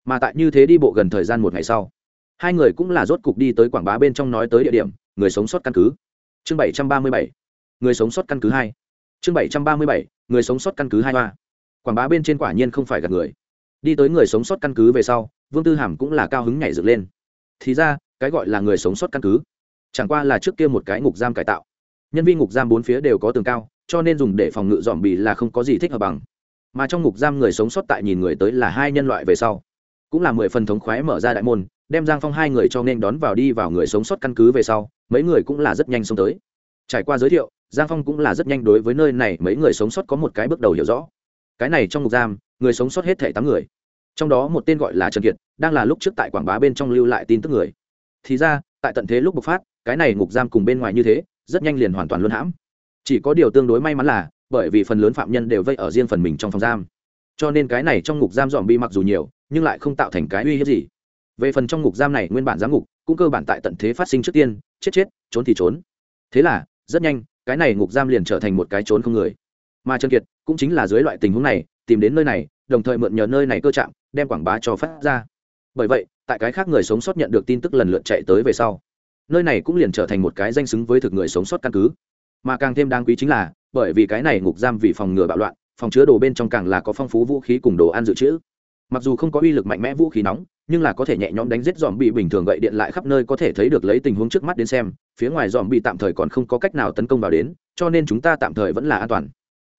mà tại như thế đi bộ gần thời gian một ngày sau, hai người cũng là rốt cục đi tới quảng bá bên trong nói tới địa điểm, người sống sót căn cứ. Chương bảy trăm ba mươi bảy, người sống sót căn cứ hai. Chương bảy trăm ba mươi bảy, người sống sót căn cứ hai hoa quảng bá bên trên quả nhiên không phải gặp người. Đi tới người sống sót căn cứ về sau, vương tư hàm cũng là cao hứng nhảy dựng lên. Thì ra, cái gọi là người sống sót căn cứ, chẳng qua là trước kia một cái ngục giam cải tạo. Nhân viên ngục giam bốn phía đều có tường cao, cho nên dùng để phòng ngự dòm bì là không có gì thích hợp bằng. Mà trong ngục giam người sống sót tại nhìn người tới là hai nhân loại về sau cũng là mười phần thống khoái mở ra đại môn, đem giang phong hai người cho nên đón vào đi vào người sống sót căn cứ về sau, mấy người cũng là rất nhanh xông tới. Trải qua giới thiệu, giang phong cũng là rất nhanh đối với nơi này mấy người sống sót có một cái bước đầu hiểu rõ. Cái này trong ngục giam, người sống sót hết thể tám người. Trong đó một tên gọi là trần kiệt, đang là lúc trước tại quảng bá bên trong lưu lại tin tức người. Thì ra, tại tận thế lúc bộc phát, cái này ngục giam cùng bên ngoài như thế, rất nhanh liền hoàn toàn luân hãm. Chỉ có điều tương đối may mắn là, bởi vì phần lớn phạm nhân đều vây ở riêng phần mình trong phòng giam. Cho nên cái này trong ngục giam dòm bi mặc dù nhiều nhưng lại không tạo thành cái uy hiếp gì. Về phần trong ngục giam này, nguyên bản giám ngục, cũng cơ bản tại tận thế phát sinh trước tiên, chết chết, trốn thì trốn. Thế là, rất nhanh, cái này ngục giam liền trở thành một cái trốn không người. Mà trần kiệt cũng chính là dưới loại tình huống này, tìm đến nơi này, đồng thời mượn nhờ nơi này cơ trạng đem quảng bá cho phát ra. Bởi vậy, tại cái khác người sống sót nhận được tin tức lần lượt chạy tới về sau, nơi này cũng liền trở thành một cái danh xứng với thực người sống sót căn cứ. Mà càng thêm đáng quý chính là, bởi vì cái này ngục giam vì phòng ngừa bạo loạn, phòng chứa đồ bên trong càng là có phong phú vũ khí cùng đồ ăn dự trữ mặc dù không có uy lực mạnh mẽ vũ khí nóng, nhưng là có thể nhẹ nhõm đánh giết dòm bị bình thường gậy điện lại khắp nơi có thể thấy được lấy tình huống trước mắt đến xem, phía ngoài dòm bị tạm thời còn không có cách nào tấn công vào đến, cho nên chúng ta tạm thời vẫn là an toàn.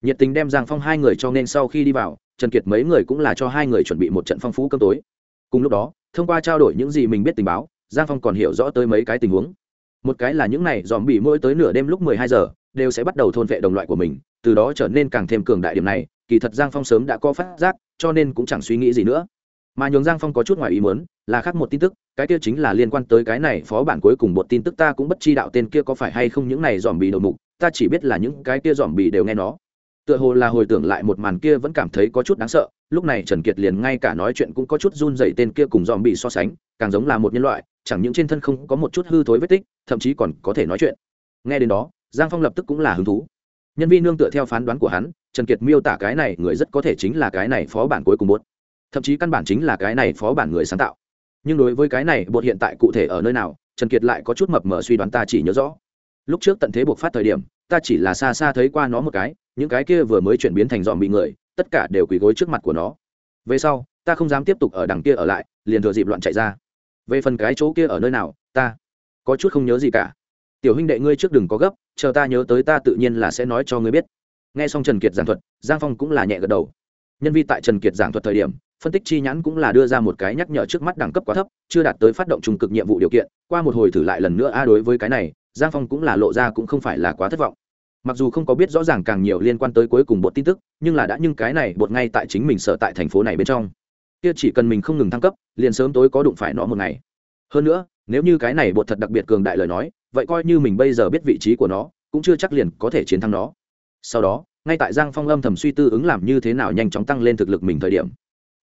Nhiệt tình đem giang phong hai người cho nên sau khi đi vào, trần kiệt mấy người cũng là cho hai người chuẩn bị một trận phong phú cơm tối. Cùng lúc đó, thông qua trao đổi những gì mình biết tình báo, giang phong còn hiểu rõ tới mấy cái tình huống. Một cái là những này dòm bị mỗi tới nửa đêm lúc mười hai giờ, đều sẽ bắt đầu thôn vệ đồng loại của mình, từ đó trở nên càng thêm cường đại điểm này kỳ thật giang phong sớm đã có phát giác, cho nên cũng chẳng suy nghĩ gì nữa. Mà nhường giang phong có chút ngoài ý muốn, là khác một tin tức, cái kia chính là liên quan tới cái này phó bản cuối cùng một tin tức ta cũng bất chi đạo tên kia có phải hay không những này dòm bị đầu mục, ta chỉ biết là những cái kia dòm bị đều nghe nó. Tựa hồ là hồi tưởng lại một màn kia vẫn cảm thấy có chút đáng sợ, lúc này trần kiệt liền ngay cả nói chuyện cũng có chút run dậy tên kia cùng dòm bị so sánh, càng giống là một nhân loại, chẳng những trên thân không có một chút hư thối vết tích, thậm chí còn có thể nói chuyện. Nghe đến đó, giang phong lập tức cũng là hứng thú. Nhân viên nương tựa theo phán đoán của hắn trần kiệt miêu tả cái này người rất có thể chính là cái này phó bản cuối cùng bốt thậm chí căn bản chính là cái này phó bản người sáng tạo. Nhưng đối với cái này bột hiện tại cụ thể ở nơi nào, trần kiệt lại có chút mập mờ suy đoán ta chỉ nhớ rõ. Lúc trước tận thế buộc phát thời điểm, ta chỉ là xa xa thấy qua nó một cái, những cái kia vừa mới chuyển biến thành dòm bị người, tất cả đều quỳ gối trước mặt của nó. Về sau, ta không dám tiếp tục ở đằng kia ở lại, liền thừa dịp loạn chạy ra. Về phần cái chỗ kia ở nơi nào, ta có chút không nhớ gì cả. Tiểu huynh đệ ngươi trước đừng có gấp, chờ ta nhớ tới ta tự nhiên là sẽ nói cho ngươi biết nghe xong trần kiệt giảng thuật, giang phong cũng là nhẹ gật đầu. Nhân vi tại trần kiệt giảng thuật thời điểm, phân tích chi nhãn cũng là đưa ra một cái nhắc nhở trước mắt đẳng cấp quá thấp, chưa đạt tới phát động trung cực nhiệm vụ điều kiện, qua một hồi thử lại lần nữa, a, đối với cái này, giang phong cũng là lộ ra cũng không phải là quá thất vọng. Mặc dù không có biết rõ ràng càng nhiều liên quan tới cuối cùng bột tin tức, nhưng là đã nhưng cái này bột ngay tại chính mình sở tại thành phố này bên trong. Kia chỉ cần mình không ngừng thăng cấp, liền sớm tối có đụng phải nó một ngày. Hơn nữa, nếu như cái này bột thật đặc biệt cường đại lời nói, vậy coi như mình bây giờ biết vị trí của nó, cũng chưa chắc liền có thể chiến thắng nó sau đó, ngay tại giang phong âm thầm suy tư ứng làm như thế nào nhanh chóng tăng lên thực lực mình thời điểm,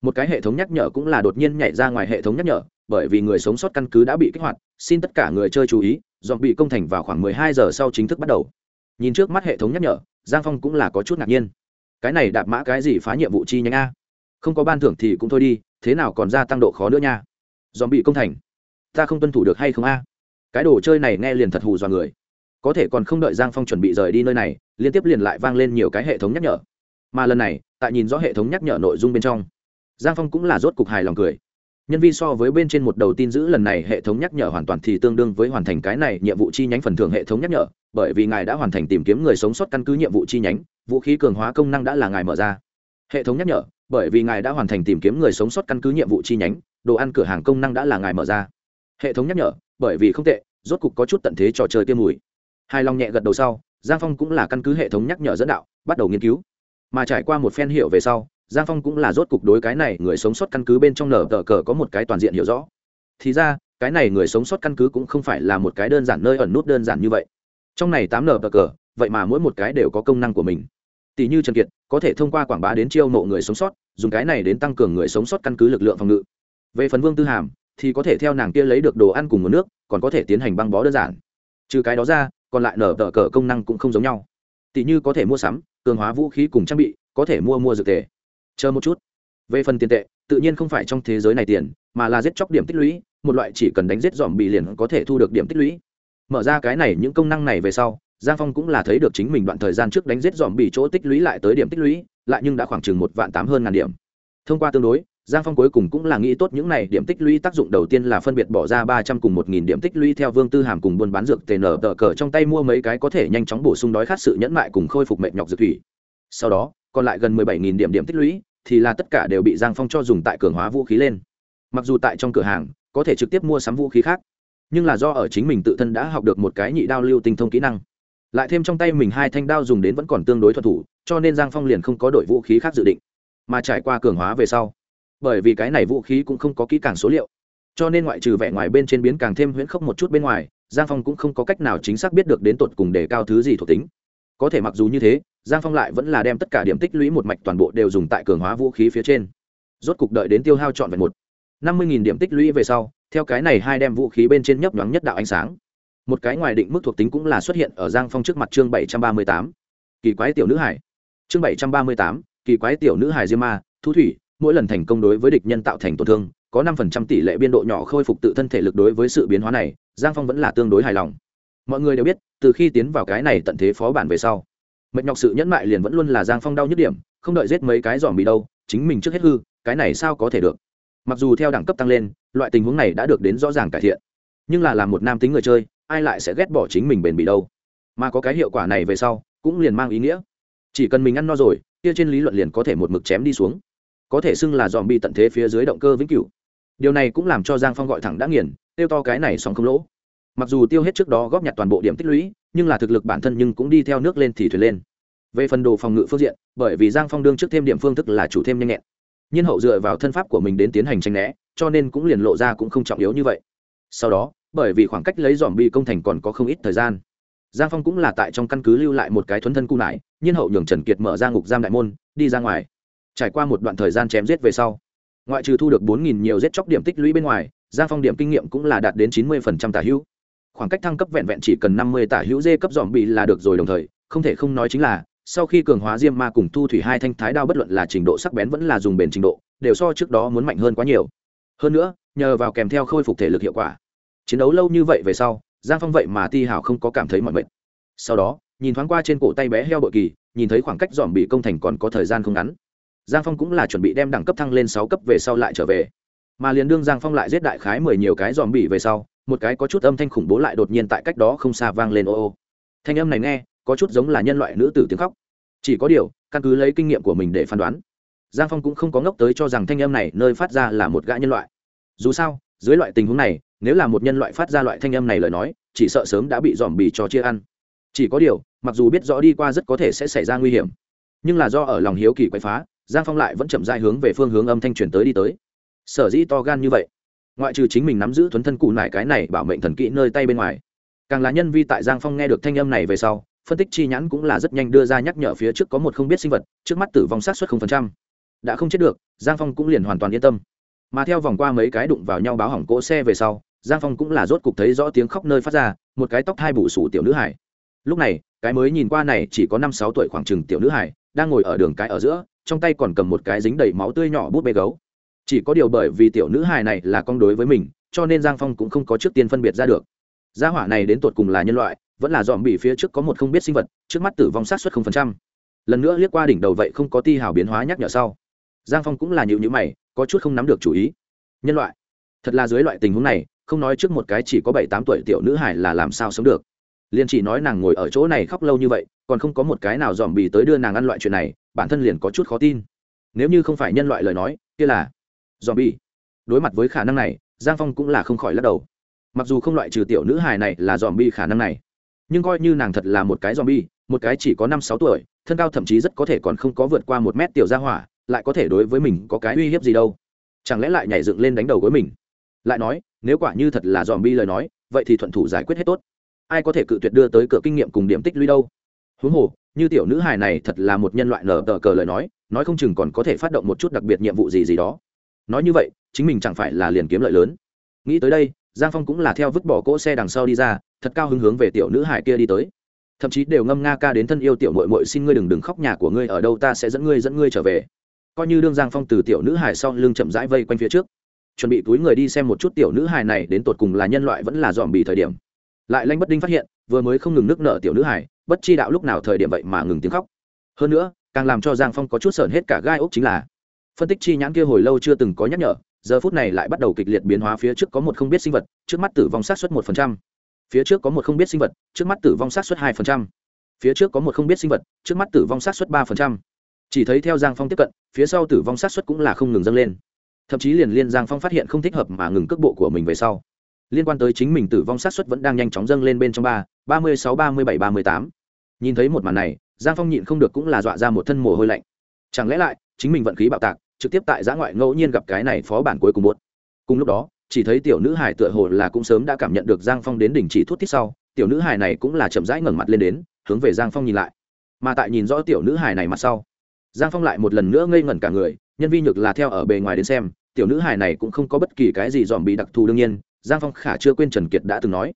một cái hệ thống nhắc nhở cũng là đột nhiên nhảy ra ngoài hệ thống nhắc nhở, bởi vì người sống sót căn cứ đã bị kích hoạt, xin tất cả người chơi chú ý, dọn bị công thành vào khoảng mười hai giờ sau chính thức bắt đầu. Nhìn trước mắt hệ thống nhắc nhở, giang phong cũng là có chút ngạc nhiên. Cái này đạp mã cái gì phá nhiệm vụ chi nhánh a? Không có ban thưởng thì cũng thôi đi, thế nào còn gia tăng độ khó nữa nha? Dòm bị công thành, ta không tuân thủ được hay không a? Cái đồ chơi này nghe liền thật hù dọa người. Có thể còn không đợi giang phong chuẩn bị rời đi nơi này liên tiếp liền lại vang lên nhiều cái hệ thống nhắc nhở. Mà lần này, tại nhìn rõ hệ thống nhắc nhở nội dung bên trong, giang phong cũng là rốt cục hài lòng cười. Nhân vi so với bên trên một đầu tin giữ lần này hệ thống nhắc nhở hoàn toàn thì tương đương với hoàn thành cái này nhiệm vụ chi nhánh phần thưởng hệ thống nhắc nhở, bởi vì ngài đã hoàn thành tìm kiếm người sống sót căn cứ nhiệm vụ chi nhánh, vũ khí cường hóa công năng đã là ngài mở ra. Hệ thống nhắc nhở, bởi vì ngài đã hoàn thành tìm kiếm người sống sót căn cứ nhiệm vụ chi nhánh, đồ ăn cửa hàng công năng đã là ngài mở ra. Hệ thống nhắc nhở, bởi vì không tệ, rốt cục có chút tận thế trò chơi tiêm mùi. Hai lòng nhẹ gật đầu sau giang phong cũng là căn cứ hệ thống nhắc nhở dẫn đạo, bắt đầu nghiên cứu. Mà trải qua một phen hiệu về sau, giang phong cũng là rốt cục đối cái này người sống sót căn cứ bên trong nở tờ cờ có một cái toàn diện hiểu rõ. Thì ra, cái này người sống sót căn cứ cũng không phải là một cái đơn giản nơi ẩn nút đơn giản như vậy. Trong này tám nở tờ cờ, vậy mà mỗi một cái đều có công năng của mình. Tỷ như trần kiệt, có thể thông qua quảng bá đến chiêu mộ người sống sót, dùng cái này đến tăng cường người sống sót căn cứ lực lượng phòng ngự. Về phần vương tư hàm, thì có thể theo nàng kia lấy được đồ ăn cùng nguồn nước, còn có thể tiến hành băng bó đơn giản. Trừ cái đó ra còn lại nở tờ cờ công năng cũng không giống nhau. Tỷ như có thể mua sắm, cường hóa vũ khí cùng trang bị, có thể mua mua dược tề. Chờ một chút. Về phần tiền tệ, tự nhiên không phải trong thế giới này tiền, mà là giết chóc điểm tích lũy, một loại chỉ cần đánh giết dòm bị liền có thể thu được điểm tích lũy. Mở ra cái này những công năng này về sau, giang phong cũng là thấy được chính mình đoạn thời gian trước đánh giết dòm bị chỗ tích lũy lại tới điểm tích lũy, lại nhưng đã khoảng chừng một vạn tám hơn ngàn điểm. Thông qua tương đối giang phong cuối cùng cũng là nghĩ tốt những này, điểm tích lũy tác dụng đầu tiên là phân biệt bỏ ra ba trăm cùng một nghìn điểm tích lũy theo vương tư hàm cùng buôn bán dược tn tờ cờ trong tay mua mấy cái có thể nhanh chóng bổ sung đói khát sự nhẫn mại cùng khôi phục mệnh nhọc dược thủy. Sau đó, còn lại gần mười bảy nghìn điểm điểm tích lũy thì là tất cả đều bị giang phong cho dùng tại cường hóa vũ khí lên. Mặc dù tại trong cửa hàng, có thể trực tiếp mua sắm vũ khí khác, nhưng là do ở chính mình tự thân đã học được một cái nhị đao lưu tinh thông kỹ năng. Lại thêm trong tay mình hai thanh đao dùng đến vẫn còn tương đối thuận thủ, cho nên giang phong liền không có đội vũ khí khác dự định, mà trải qua cường hóa về sau bởi vì cái này vũ khí cũng không có kỹ càng số liệu. Cho nên ngoại trừ vẻ ngoài bên trên biến càng thêm huyễn khốc một chút bên ngoài, giang phong cũng không có cách nào chính xác biết được đến tột cùng đề cao thứ gì thuộc tính. Có thể mặc dù như thế, giang phong lại vẫn là đem tất cả điểm tích lũy một mạch toàn bộ đều dùng tại cường hóa vũ khí phía trên. Rốt cục đợi đến tiêu hao trọn vẹn một năm mươi điểm tích lũy về sau, theo cái này hai đem vũ khí bên trên nhấp nhoáng nhất đạo ánh sáng. Một cái ngoài định mức thuộc tính cũng là xuất hiện ở giang phong trước mặt chương bảy trăm ba mươi tám. Kỳ quái tiểu nữ hải. Chương bảy trăm ba mươi tám, kỳ quái tiểu nữ hải diêm ma, thu thủy mỗi lần thành công đối với địch nhân tạo thành tổn thương, có năm phần trăm tỷ lệ biên độ nhỏ khôi phục tự thân thể lực đối với sự biến hóa này, giang phong vẫn là tương đối hài lòng. Mọi người đều biết, từ khi tiến vào cái này tận thế phó bản về sau, mệt nhọc sự nhẫn mại liền vẫn luôn là giang phong đau nhức điểm, không đợi giết mấy cái giỏm bị đâu, chính mình trước hết hư, cái này sao có thể được? Mặc dù theo đẳng cấp tăng lên, loại tình huống này đã được đến rõ ràng cải thiện, nhưng là làm một nam tính người chơi, ai lại sẽ ghét bỏ chính mình bền bỉ đâu? Mà có cái hiệu quả này về sau, cũng liền mang ý nghĩa. Chỉ cần mình ăn no rồi, kia trên lý luận liền có thể một mực chém đi xuống có thể xưng là dòm bị tận thế phía dưới động cơ vĩnh cửu. Điều này cũng làm cho giang phong gọi thẳng đã nghiền, tiêu to cái này xong không lỗ. Mặc dù tiêu hết trước đó góp nhặt toàn bộ điểm tích lũy, nhưng là thực lực bản thân nhưng cũng đi theo nước lên thì thuyền lên. Về phần đồ phòng ngự phương diện, bởi vì giang phong đương trước thêm điểm phương thức là chủ thêm nhanh nhẹn. Nhiên hậu dựa vào thân pháp của mình đến tiến hành tranh né, cho nên cũng liền lộ ra cũng không trọng yếu như vậy. Sau đó, bởi vì khoảng cách lấy dòm bị công thành còn có không ít thời gian, giang phong cũng là tại trong căn cứ lưu lại một cái thuấn thân cung lại, nhiên hậu nhường trần kiệt mở ra ngục giam đại môn, đi ra ngoài trải qua một đoạn thời gian chém giết về sau. Ngoại trừ thu được bốn nghìn nhiều giết chóc điểm tích lũy bên ngoài giang phong điểm kinh nghiệm cũng là đạt đến chín mươi tả hữu. Khoảng cách thăng cấp vẹn vẹn chỉ cần năm mươi tả hữu dê cấp dòm bị là được rồi đồng thời, không thể không nói chính là, sau khi cường hóa diêm ma cùng thu thủy hai thanh thái đao bất luận là trình độ sắc bén vẫn là dùng bền trình độ, đều so trước đó muốn mạnh hơn quá nhiều. Hơn nữa, nhờ vào kèm theo khôi phục thể lực hiệu quả. Chiến đấu lâu như vậy về sau giang phong vậy mà ti hảo không có cảm thấy mọi mệt. Sau đó, nhìn thoáng qua trên cổ tay bé heo bội kỳ, nhìn thấy khoảng cách dòm bị công thành còn có thời gian không ngắn giang phong cũng là chuẩn bị đem đẳng cấp thăng lên sáu cấp về sau lại trở về. Mà liền đương giang phong lại giết đại khái mười nhiều cái dòm bỉ về sau, một cái có chút âm thanh khủng bố lại đột nhiên tại cách đó không xa vang lên ô ô. Thanh âm này nghe, có chút giống là nhân loại nữ tử tiếng khóc. Chỉ có điều, căn cứ lấy kinh nghiệm của mình để phán đoán, giang phong cũng không có ngốc tới cho rằng thanh âm này nơi phát ra là một gã nhân loại. Dù sao, dưới loại tình huống này, nếu là một nhân loại phát ra loại thanh âm này lời nói, chỉ sợ sớm đã bị dòm bì cho chia ăn. Chỉ có điều, mặc dù biết rõ đi qua rất có thể sẽ xảy ra nguy hiểm, nhưng là do ở lòng hiếu kỳ quậy phá giang phong lại vẫn chậm dại hướng về phương hướng âm thanh truyền tới đi tới. Sở dĩ to gan như vậy, ngoại trừ chính mình nắm giữ thuấn thân cụ nải cái này bảo mệnh thần kỹ nơi tay bên ngoài, càng là nhân vi tại giang phong nghe được thanh âm này về sau, phân tích chi nhãn cũng là rất nhanh đưa ra nhắc nhở phía trước có một không biết sinh vật, trước mắt tử vong sát xuất không phần trăm. Đã không chết được, giang phong cũng liền hoàn toàn yên tâm. Mà theo vòng qua mấy cái đụng vào nhau báo hỏng cỗ xe về sau, giang phong cũng là rốt cục thấy rõ tiếng khóc nơi phát ra, một cái tóc hai bụ sủ tiểu nữ hải lúc này, cái mới nhìn qua này chỉ có năm sáu tuổi khoảng chừng tiểu nữ hải đang ngồi ở đường cái ở giữa trong tay còn cầm một cái dính đầy máu tươi nhỏ bút bê gấu. Chỉ có điều bởi vì tiểu nữ hài này là con đối với mình, cho nên giang phong cũng không có trước tiên phân biệt ra được. Gia hỏa này đến tột cùng là nhân loại, vẫn là dòm bị phía trước có một không biết sinh vật, trước mắt tử vong sát xuất không phần trăm. Lần nữa liếc qua đỉnh đầu vậy không có ti hào biến hóa nhắc nhở sau. Giang phong cũng là nhịu nhữ mày, có chút không nắm được chủ ý. Nhân loại, thật là dưới loại tình huống này, không nói trước một cái chỉ có bảy tám tuổi tiểu nữ hải là làm sao sống được. Liền chỉ nói nàng ngồi ở chỗ này khóc lâu như vậy, còn không có một cái nào dòm bì tới đưa nàng ăn loại chuyện này bản thân liền có chút khó tin. Nếu như không phải nhân loại lời nói, kia là dòm bi đối mặt với khả năng này, giang phong cũng là không khỏi lắc đầu. Mặc dù không loại trừ tiểu nữ hài này là dòm bi khả năng này, nhưng coi như nàng thật là một cái dòm bi một cái chỉ có năm sáu tuổi, thân cao thậm chí rất có thể còn không có vượt qua một mét tiểu gia hỏa, lại có thể đối với mình có cái uy hiếp gì đâu? Chẳng lẽ lại nhảy dựng lên đánh đầu với mình? Lại nói, nếu quả như thật là dòm bi lời nói, vậy thì thuận thủ giải quyết hết tốt. Ai có thể cự tuyệt đưa tới cửa kinh nghiệm cùng điểm tích lũy đâu? Huống hồ như tiểu nữ hài này thật là một nhân loại nở tờ cờ lời nói nói không chừng còn có thể phát động một chút đặc biệt nhiệm vụ gì gì đó. Nói như vậy, chính mình chẳng phải là liền kiếm lợi lớn. Nghĩ tới đây, giang phong cũng là theo vứt bỏ cỗ xe đằng sau đi ra, thật cao hứng hướng về tiểu nữ hải kia đi tới. Thậm chí đều ngâm nga ca đến thân yêu tiểu mội mội xin ngươi đừng đừng khóc nhà của ngươi, ở đâu ta sẽ dẫn ngươi dẫn ngươi trở về. Coi như đương giang phong từ tiểu nữ hải sau lưng chậm rãi vây quanh phía trước. Chuẩn bị túi người đi xem một chút tiểu nữ hải này đến tột cùng là nhân loại vẫn là dòm bì thời điểm. Lại lanh bất đinh phát hiện, vừa mới không ngừng nước nợ tiểu nữ hải bất chi đạo lúc nào thời điểm vậy mà ngừng tiếng khóc. Hơn nữa, càng làm cho giang phong có chút sởn hết cả gai ốc chính là, phân tích chi nhãn kia hồi lâu chưa từng có nhắc nhở, giờ phút này lại bắt đầu kịch liệt biến hóa phía trước có một không biết sinh vật, trước mắt tử vong sát xuất một phần trăm. Phía trước có một không biết sinh vật, trước mắt tử vong sát xuất hai phần trăm. Phía trước có một không biết sinh vật, trước mắt tử vong sát xuất ba phần trăm. Chỉ thấy theo giang phong tiếp cận, phía sau tử vong sát xuất cũng là không ngừng dâng lên. Thậm chí liền liên giang phong phát hiện không thích hợp mà ngừng cước bộ của mình về sau. Liên quan tới chính mình tử vong sát xuất vẫn đang nhanh chóng dâng lên bên trong ba ba mươi sáu, ba mươi bảy, ba mươi tám nhìn thấy một màn này, giang phong nhịn không được cũng là dọa ra một thân mồ hôi lạnh. Chẳng lẽ lại, chính mình vận khí bạo tạc, trực tiếp tại giã ngoại ngẫu nhiên gặp cái này phó bản cuối cùng một cùng lúc đó, chỉ thấy tiểu nữ hải tựa hồ là cũng sớm đã cảm nhận được giang phong đến đỉnh chỉ thuốc tiết sau, tiểu nữ hải này cũng là chậm rãi ngẩng mặt lên đến, hướng về giang phong nhìn lại. Mà tại nhìn rõ tiểu nữ hải này mặt sau, giang phong lại một lần nữa ngây ngẩn cả người, nhân vi nhược là theo ở bề ngoài đến xem, tiểu nữ hải này cũng không có bất kỳ cái gì dòm bị đặc thù đương nhiên, giang phong khả chưa quên trần kiệt đã từng nói.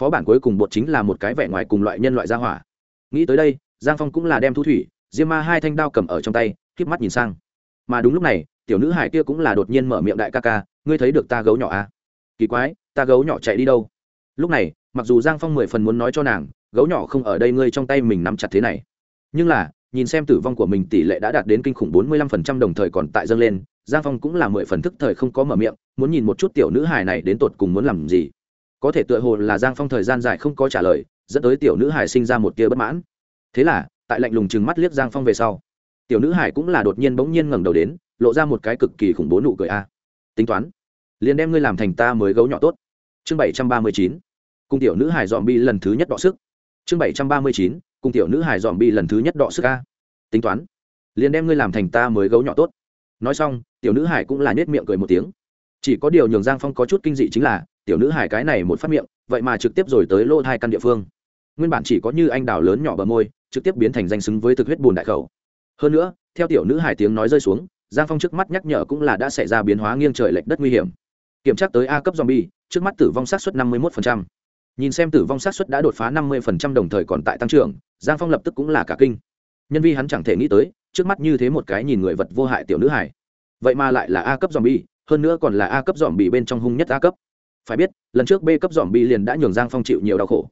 Phó bản cuối cùng bột chính là một cái vẻ ngoài cùng loại nhân loại gia hỏa nghĩ tới đây, giang phong cũng là đem thu thủy, diêm ma hai thanh đao cầm ở trong tay k mắt nhìn sang. Mà đúng lúc này, tiểu nữ hải kia cũng là đột nhiên mở miệng đại ca ca, ngươi thấy được ta gấu nhỏ à? kỳ quái, ta gấu nhỏ chạy đi đâu? Lúc này, mặc dù giang phong mười phần muốn nói cho nàng, gấu nhỏ không ở đây, ngươi trong tay mình nắm chặt thế này. Nhưng là, nhìn xem tử vong của mình tỷ lệ đã đạt đến kinh khủng bốn mươi lăm phần trăm đồng thời còn tại dâng lên, giang phong cũng là mười phần thức thời không có mở miệng, muốn nhìn một chút tiểu nữ hài này đến tột cùng muốn làm gì. Có thể tựa hồ là giang phong thời gian dài không có trả lời dẫn tới tiểu nữ hải sinh ra một tia bất mãn. Thế là, tại lạnh lùng chừng mắt liếc giang phong về sau, tiểu nữ hải cũng là đột nhiên bỗng nhiên ngẩng đầu đến, lộ ra một cái cực kỳ khủng bố nụ cười a. Tính toán, liền đem ngươi làm thành ta mới gấu nhỏ tốt. Chương bảy trăm ba mươi chín, cùng tiểu nữ hải dòm bi lần thứ nhất đọ sức. Chương bảy trăm ba mươi chín, cùng tiểu nữ hải dòm bi lần thứ nhất đọ sức a. Tính toán, liền đem ngươi làm thành ta mới gấu nhỏ tốt. Nói xong, tiểu nữ hải cũng là nhét miệng cười một tiếng. Chỉ có điều nhường giang phong có chút kinh dị chính là, tiểu nữ hải cái này một phát miệng, vậy mà trực tiếp rồi tới lô hai căn địa phương nguyên bản chỉ có như anh đào lớn nhỏ bờ môi, trực tiếp biến thành danh xứng với thực huyết bùn đại khẩu. Hơn nữa, theo tiểu nữ hải tiếng nói rơi xuống, giang phong trước mắt nhắc nhở cũng là đã xảy ra biến hóa nghiêng trời lệch đất nguy hiểm. Kiểm tra tới a cấp zombie, trước mắt tử vong sát xuất năm mươi một nhìn xem tử vong sát xuất đã đột phá năm mươi đồng thời còn tại tăng trưởng, giang phong lập tức cũng là cả kinh. Nhân vi hắn chẳng thể nghĩ tới, trước mắt như thế một cái nhìn người vật vô hại tiểu nữ hải vậy mà lại là a cấp dòm bi hơn nữa còn là a cấp dòm bị bên trong hung nhất a cấp. Phải biết, lần trước b cấp dòm bi liền đã nhường giang phong chịu nhiều đau khổ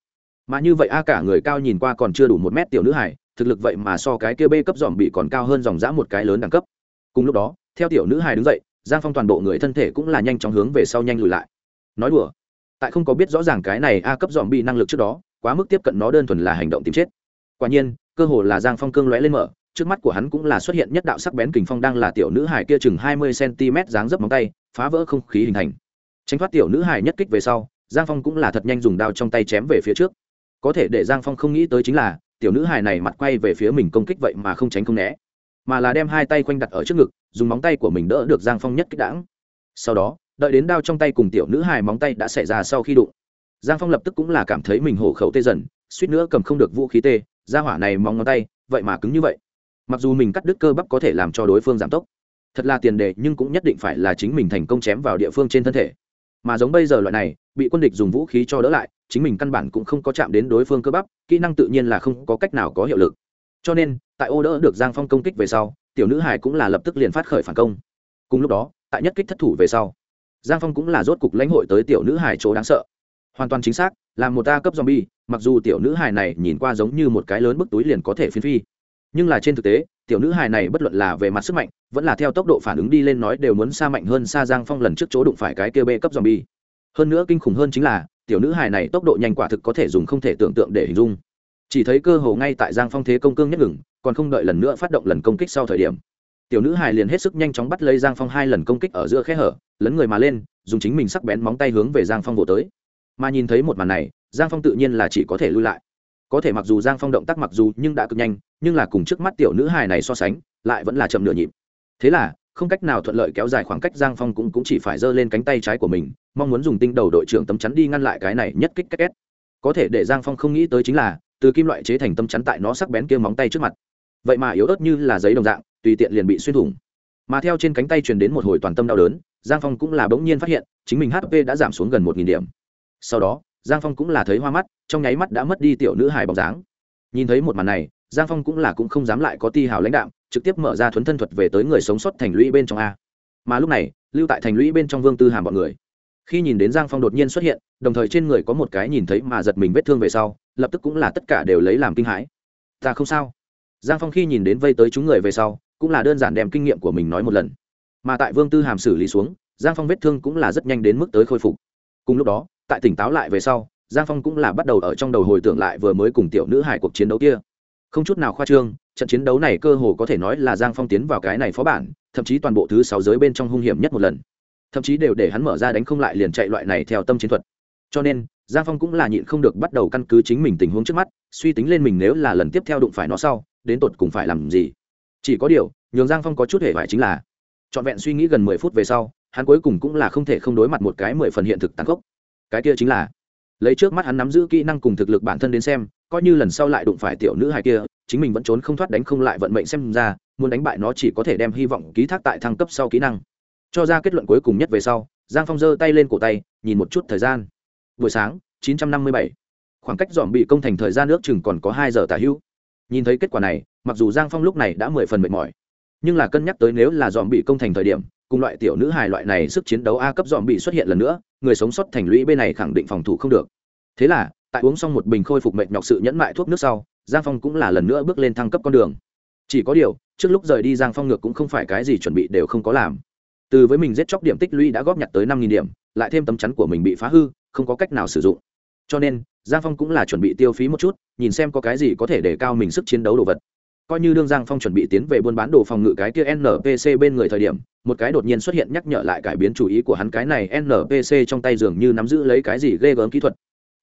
mà như vậy a cả người cao nhìn qua còn chưa đủ một mét tiểu nữ hải thực lực vậy mà so cái kia b cấp dòm bị còn cao hơn dòng dã một cái lớn đẳng cấp. Cùng lúc đó, theo tiểu nữ hải đứng dậy, giang phong toàn bộ người thân thể cũng là nhanh chóng hướng về sau nhanh lùi lại. Nói đùa, tại không có biết rõ ràng cái này a cấp dòm bị năng lực trước đó, quá mức tiếp cận nó đơn thuần là hành động tìm chết. Quả nhiên, cơ hồ là giang phong cương lóe lên mở, trước mắt của hắn cũng là xuất hiện nhất đạo sắc bén kình phong đang là tiểu nữ hải kia chừng hai mươi cm dáng dấp móng tay, phá vỡ không khí hình thành. Tránh thoát tiểu nữ hải nhất kích về sau, giang phong cũng là thật nhanh dùng đao trong tay chém về phía trước có thể để giang phong không nghĩ tới chính là, tiểu nữ hài này mặt quay về phía mình công kích vậy mà không tránh không né, mà là đem hai tay quanh đặt ở trước ngực, dùng móng tay của mình đỡ được giang phong nhất kích đãng. Sau đó, đợi đến đao trong tay cùng tiểu nữ hài móng tay đã xảy ra sau khi đụng, giang phong lập tức cũng là cảm thấy mình hổ khẩu tê dần, suýt nữa cầm không được vũ khí tê, ra hỏa này móng ngón tay, vậy mà cứng như vậy. Mặc dù mình cắt đứt cơ bắp có thể làm cho đối phương giảm tốc, thật là tiền đề nhưng cũng nhất định phải là chính mình thành công chém vào địa phương trên thân thể. Mà giống bây giờ loại này, bị quân địch dùng vũ khí cho đỡ lại chính mình căn bản cũng không có chạm đến đối phương cơ bắp, kỹ năng tự nhiên là không có cách nào có hiệu lực. Cho nên, tại ô đỡ được giang phong công kích về sau, tiểu nữ hải cũng là lập tức liền phát khởi phản công. Cùng lúc đó, tại nhất kích thất thủ về sau, giang phong cũng là rốt cục lãnh hội tới tiểu nữ hải chỗ đáng sợ. Hoàn toàn chính xác, là một ta cấp zombie, mặc dù tiểu nữ hải này nhìn qua giống như một cái lớn bức túi liền có thể phiến phi. Nhưng là trên thực tế, tiểu nữ hài này bất luận là về mặt sức mạnh, vẫn là theo tốc độ phản ứng đi lên nói đều muốn xa mạnh hơn xa giang phong lần trước chỗ đụng phải cái kia bê cấp zombie. Hơn nữa kinh khủng hơn chính là tiểu nữ hài này tốc độ nhanh quả thực có thể dùng không thể tưởng tượng để hình dung. Chỉ thấy cơ hồ ngay tại giang phong thế công cương nhất ngừng còn không đợi lần nữa phát động lần công kích sau thời điểm. Tiểu nữ hài liền hết sức nhanh chóng bắt lấy giang phong hai lần công kích ở giữa khe hở lấn người mà lên dùng chính mình sắc bén móng tay hướng về giang phong vỗ tới. Mà nhìn thấy một màn này giang phong tự nhiên là chỉ có thể lui lại. Có thể mặc dù giang phong động tác mặc dù nhưng đã cực nhanh nhưng là cùng trước mắt tiểu nữ hài này so sánh lại vẫn là chậm nửa nhịp. Thế là không cách nào thuận lợi kéo dài khoảng cách giang phong cũng, cũng chỉ phải giơ lên cánh tay trái của mình mong muốn dùng tinh đầu đội trưởng tấm chắn đi ngăn lại cái này nhất kích cách két. Có thể để giang phong không nghĩ tới chính là, từ kim loại chế thành tấm chắn tại nó sắc bén kia móng tay trước mặt. Vậy mà yếu ớt như là giấy đồng dạng, tùy tiện liền bị xuyên thủng. Mà theo trên cánh tay truyền đến một hồi toàn tâm đau đớn, giang phong cũng là bỗng nhiên phát hiện, chính mình hp đã giảm xuống gần một điểm. Sau đó, giang phong cũng là thấy hoa mắt, trong nháy mắt đã mất đi tiểu nữ hài bóng dáng. Nhìn thấy một màn này, giang phong cũng là cũng không dám lại có ti hào lãnh đạo trực tiếp mở ra thuấn thân thuật về tới người sống sót thành lũy bên trong a. Mà lúc này, lưu tại thành lũy bên trong vương tư hàm bọn người khi nhìn đến giang phong đột nhiên xuất hiện, đồng thời trên người có một cái nhìn thấy mà giật mình vết thương về sau, lập tức cũng là tất cả đều lấy làm kinh hãi. Ta không sao. Giang phong khi nhìn đến vây tới chúng người về sau, cũng là đơn giản đem kinh nghiệm của mình nói một lần. Mà tại vương tư hàm xử lý xuống, giang phong vết thương cũng là rất nhanh đến mức tới khôi phục. Cùng lúc đó, tại tỉnh táo lại về sau, giang phong cũng là bắt đầu ở trong đầu hồi tưởng lại vừa mới cùng tiểu nữ hải cuộc chiến đấu kia. Không chút nào khoa trương, trận chiến đấu này cơ hồ có thể nói là giang phong tiến vào cái này phó bản, thậm chí toàn bộ thứ sáu giới bên trong hung hiểm nhất một lần thậm chí đều để hắn mở ra đánh không lại liền chạy loại này theo tâm chiến thuật. Cho nên, giang phong cũng là nhịn không được bắt đầu căn cứ chính mình tình huống trước mắt, suy tính lên mình nếu là lần tiếp theo đụng phải nó sau, đến tột cùng phải làm gì. Chỉ có điều, nhường giang phong có chút hệ vải chính là, trọn vẹn suy nghĩ gần mười phút về sau, hắn cuối cùng cũng là không thể không đối mặt một cái mười phần hiện thực tàn khốc. Cái kia chính là, lấy trước mắt hắn nắm giữ kỹ năng cùng thực lực bản thân đến xem, coi như lần sau lại đụng phải tiểu nữ hài kia, chính mình vẫn trốn không thoát đánh không lại vận mệnh xem ra, muốn đánh bại nó chỉ có thể đem hy vọng ký thác tại thăng cấp sau kỹ năng cho ra kết luận cuối cùng nhất về sau, giang phong giơ tay lên cổ tay, nhìn một chút thời gian. Buổi sáng 957. khoảng cách dòm bị công thành thời gian nước chừng còn có hai giờ tả hữu. Nhìn thấy kết quả này, mặc dù giang phong lúc này đã mười phần mệt mỏi, nhưng là cân nhắc tới nếu là dòm bị công thành thời điểm, cùng loại tiểu nữ hài loại này sức chiến đấu a cấp dòm bị xuất hiện lần nữa, người sống sót thành lũy bên này khẳng định phòng thủ không được. Thế là, tại uống xong một bình khôi phục mệt nhọc sự nhẫn mại thuốc nước sau, giang phong cũng là lần nữa bước lên thăng cấp con đường. Chỉ có điều, trước lúc rời đi giang phong ngược cũng không phải cái gì chuẩn bị đều không có làm từ với mình giết chóc điểm tích lũy đã góp nhặt tới năm nghìn điểm, lại thêm tấm chắn của mình bị phá hư, không có cách nào sử dụng. Cho nên, giang phong cũng là chuẩn bị tiêu phí một chút, nhìn xem có cái gì có thể để cao mình sức chiến đấu đồ vật. Coi như đương giang phong chuẩn bị tiến về buôn bán đồ phòng ngự cái kia npc bên người thời điểm, một cái đột nhiên xuất hiện nhắc nhở lại cải biến chủ ý của hắn cái này npc trong tay dường như nắm giữ lấy cái gì ghê gớm kỹ thuật.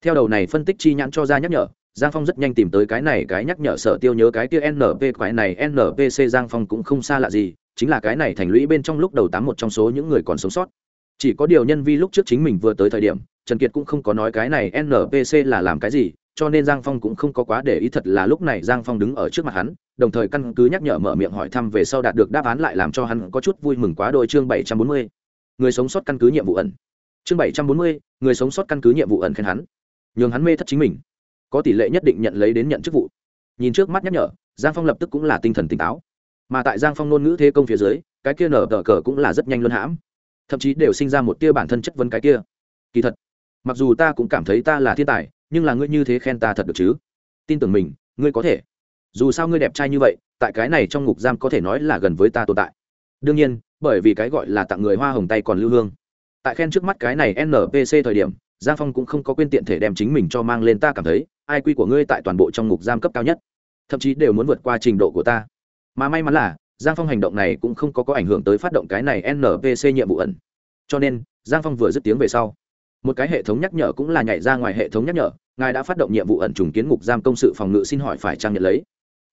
Theo đầu này phân tích chi nhãn cho ra nhắc nhở, giang phong rất nhanh tìm tới cái này, cái nhắc nhở sở tiêu nhớ cái kia np cái này npc giang phong cũng không xa lạ gì chính là cái này thành lũy bên trong lúc đầu tám một trong số những người còn sống sót. Chỉ có điều nhân vi lúc trước chính mình vừa tới thời điểm, trần kiệt cũng không có nói cái này npc là làm cái gì, cho nên giang phong cũng không có quá để ý thật là lúc này giang phong đứng ở trước mặt hắn, đồng thời căn cứ nhắc nhở mở miệng hỏi thăm về sau đạt được đáp án lại làm cho hắn có chút vui mừng quá đôi chương bảy trăm bốn mươi. Người sống sót căn cứ nhiệm vụ ẩn. Chương bảy trăm bốn mươi, người sống sót căn cứ nhiệm vụ ẩn khen hắn. Nhường hắn mê thất chính mình. Có tỷ lệ nhất định nhận lấy đến nhận chức vụ. Nhìn trước mắt nhắc nhở, giang phong lập tức cũng là tinh thần tỉnh táo mà tại giang phong ngôn ngữ thế công phía dưới, cái kia nở tờ cờ cũng là rất nhanh luân hãm. Thậm chí đều sinh ra một tia bản thân chất vấn cái kia. Kỳ thật, mặc dù ta cũng cảm thấy ta là thiên tài, nhưng là ngươi như thế khen ta thật được chứ? Tin tưởng mình, ngươi có thể. Dù sao ngươi đẹp trai như vậy, tại cái này trong ngục giam có thể nói là gần với ta tồn tại. Đương nhiên, bởi vì cái gọi là tặng người hoa hồng tay còn lưu hương. Tại khen trước mắt cái này npc thời điểm, giang phong cũng không có quên tiện thể đem chính mình cho mang lên ta cảm thấy, ai quy của ngươi tại toàn bộ trong ngục giam cấp cao nhất. Thậm chí đều muốn vượt qua trình độ của ta mà may mắn là, giang phong hành động này cũng không có có ảnh hưởng tới phát động cái này npc nhiệm vụ ẩn. Cho nên, giang phong vừa dứt tiếng về sau, một cái hệ thống nhắc nhở cũng là nhảy ra ngoài hệ thống nhắc nhở, ngài đã phát động nhiệm vụ ẩn trùng kiến ngục giam công sự phòng ngự xin hỏi phải trang nhận lấy.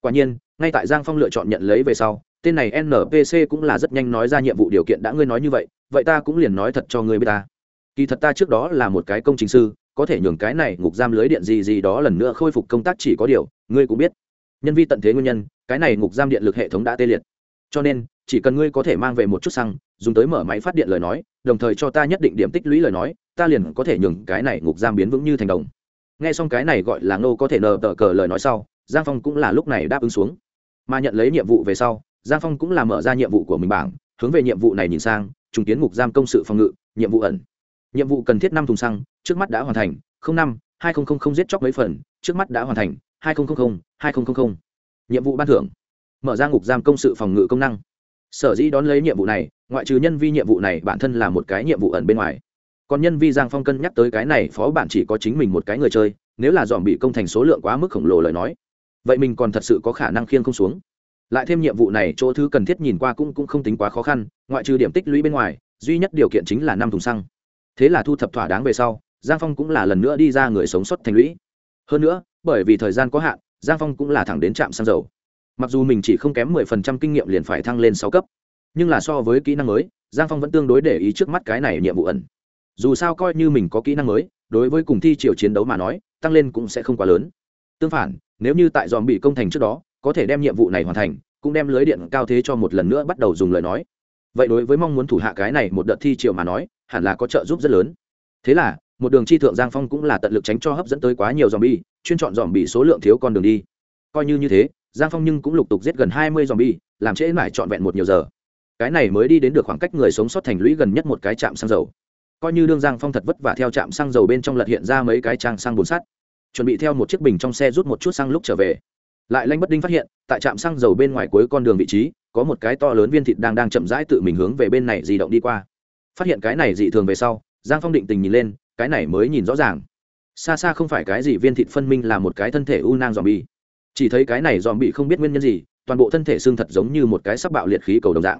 Quả nhiên, ngay tại giang phong lựa chọn nhận lấy về sau, tên này npc cũng là rất nhanh nói ra nhiệm vụ điều kiện đã ngươi nói như vậy vậy ta cũng liền nói thật cho ngươi b i ế ta. Kỳ thật ta trước đó là một cái công trình sư, có thể nhường cái này ngục giam lưới điện gì gì đó lần nữa khôi phục công tác chỉ có điều, ngươi cũng biết nhân vi tận thế nguyên nhân, cái này ngục giam điện lực hệ thống đã tê liệt. Cho nên, chỉ cần ngươi có thể mang về một chút xăng, dùng tới mở máy phát điện lời nói, đồng thời cho ta nhất định điểm tích lũy lời nói, ta liền có thể nhường cái này ngục giam biến vững như thành đồng. Nghe xong cái này gọi là ngô có thể nờ tờ cờ lời nói sau, giang phong cũng là lúc này đáp ứng xuống. Mà nhận lấy nhiệm vụ về sau, giang phong cũng là mở ra nhiệm vụ của mình bảng, hướng về nhiệm vụ này nhìn sang, trùng kiến ngục giam công sự phòng ngự, nhiệm vụ ẩn. Nhiệm vụ cần thiết năm thùng xăng, trước mắt đã hoàn thành năm, hai nghìn giết chóc mấy phần, trước mắt đã hoàn thành hai nghìn hai nghìn nhiệm vụ ban thưởng. Mở ra ngục giam công sự phòng ngự công năng. Sở dĩ đón lấy nhiệm vụ này ngoại trừ nhân vi nhiệm vụ này bản thân là một cái nhiệm vụ ẩn bên ngoài. Còn nhân vi giang phong cân nhắc tới cái này phó bản chỉ có chính mình một cái người chơi nếu là dòm bị công thành số lượng quá mức khổng lồ lời nói vậy mình còn thật sự có khả năng khiêng không xuống. Lại thêm nhiệm vụ này chỗ thứ cần thiết nhìn qua cũng, cũng không tính quá khó khăn ngoại trừ điểm tích lũy bên ngoài duy nhất điều kiện chính là năm thùng xăng. Thế là thu thập thỏa đáng về sau giang phong cũng là lần nữa đi ra người sống sót thành lũy. Hơn nữa bởi vì thời gian có hạn, giang phong cũng là thẳng đến trạm xăng dầu. Mặc dù mình chỉ không kém mười phần trăm kinh nghiệm liền phải thăng lên sáu cấp, nhưng là so với kỹ năng mới, giang phong vẫn tương đối để ý trước mắt cái này nhiệm vụ ẩn. Dù sao coi như mình có kỹ năng mới, đối với cùng thi chiều chiến đấu mà nói, tăng lên cũng sẽ không quá lớn. Tương phản, nếu như tại dòm bị công thành trước đó, có thể đem nhiệm vụ này hoàn thành, cũng đem lưới điện cao thế cho một lần nữa bắt đầu dùng lời nói. Vậy đối với mong muốn thủ hạ cái này một đợt thi chiều mà nói, hẳn là có trợ giúp rất lớn. Thế là, một đường chi thượng giang phong cũng là tận lực tránh cho hấp dẫn tới quá nhiều dòm bi chuyên chọn dòm bị số lượng thiếu con đường đi. Coi như như thế, giang phong nhưng cũng lục tục giết gần hai mươi dòm bi làm trễ mãi trọn vẹn một nhiều giờ. Cái này mới đi đến được khoảng cách người sống sót thành lũy gần nhất một cái trạm xăng dầu. Coi như đương giang phong thật vất vả theo trạm xăng dầu bên trong lật hiện ra mấy cái trang xăng bồn sắt, chuẩn bị theo một chiếc bình trong xe rút một chút xăng lúc trở về. Lại lanh bất đinh phát hiện, tại trạm xăng dầu bên ngoài cuối con đường vị trí, có một cái to lớn viên thịt đang đang chậm rãi tự mình hướng về bên này di động đi qua. Phát hiện cái này dị thường về sau, giang phong định tình nhìn lên, cái này mới nhìn rõ ràng xa xa không phải cái gì viên thịt phân minh là một cái thân thể u nang dòm bi chỉ thấy cái này dòm bị không biết nguyên nhân gì, toàn bộ thân thể xương thật giống như một cái sắc bạo liệt khí cầu đồng dạng.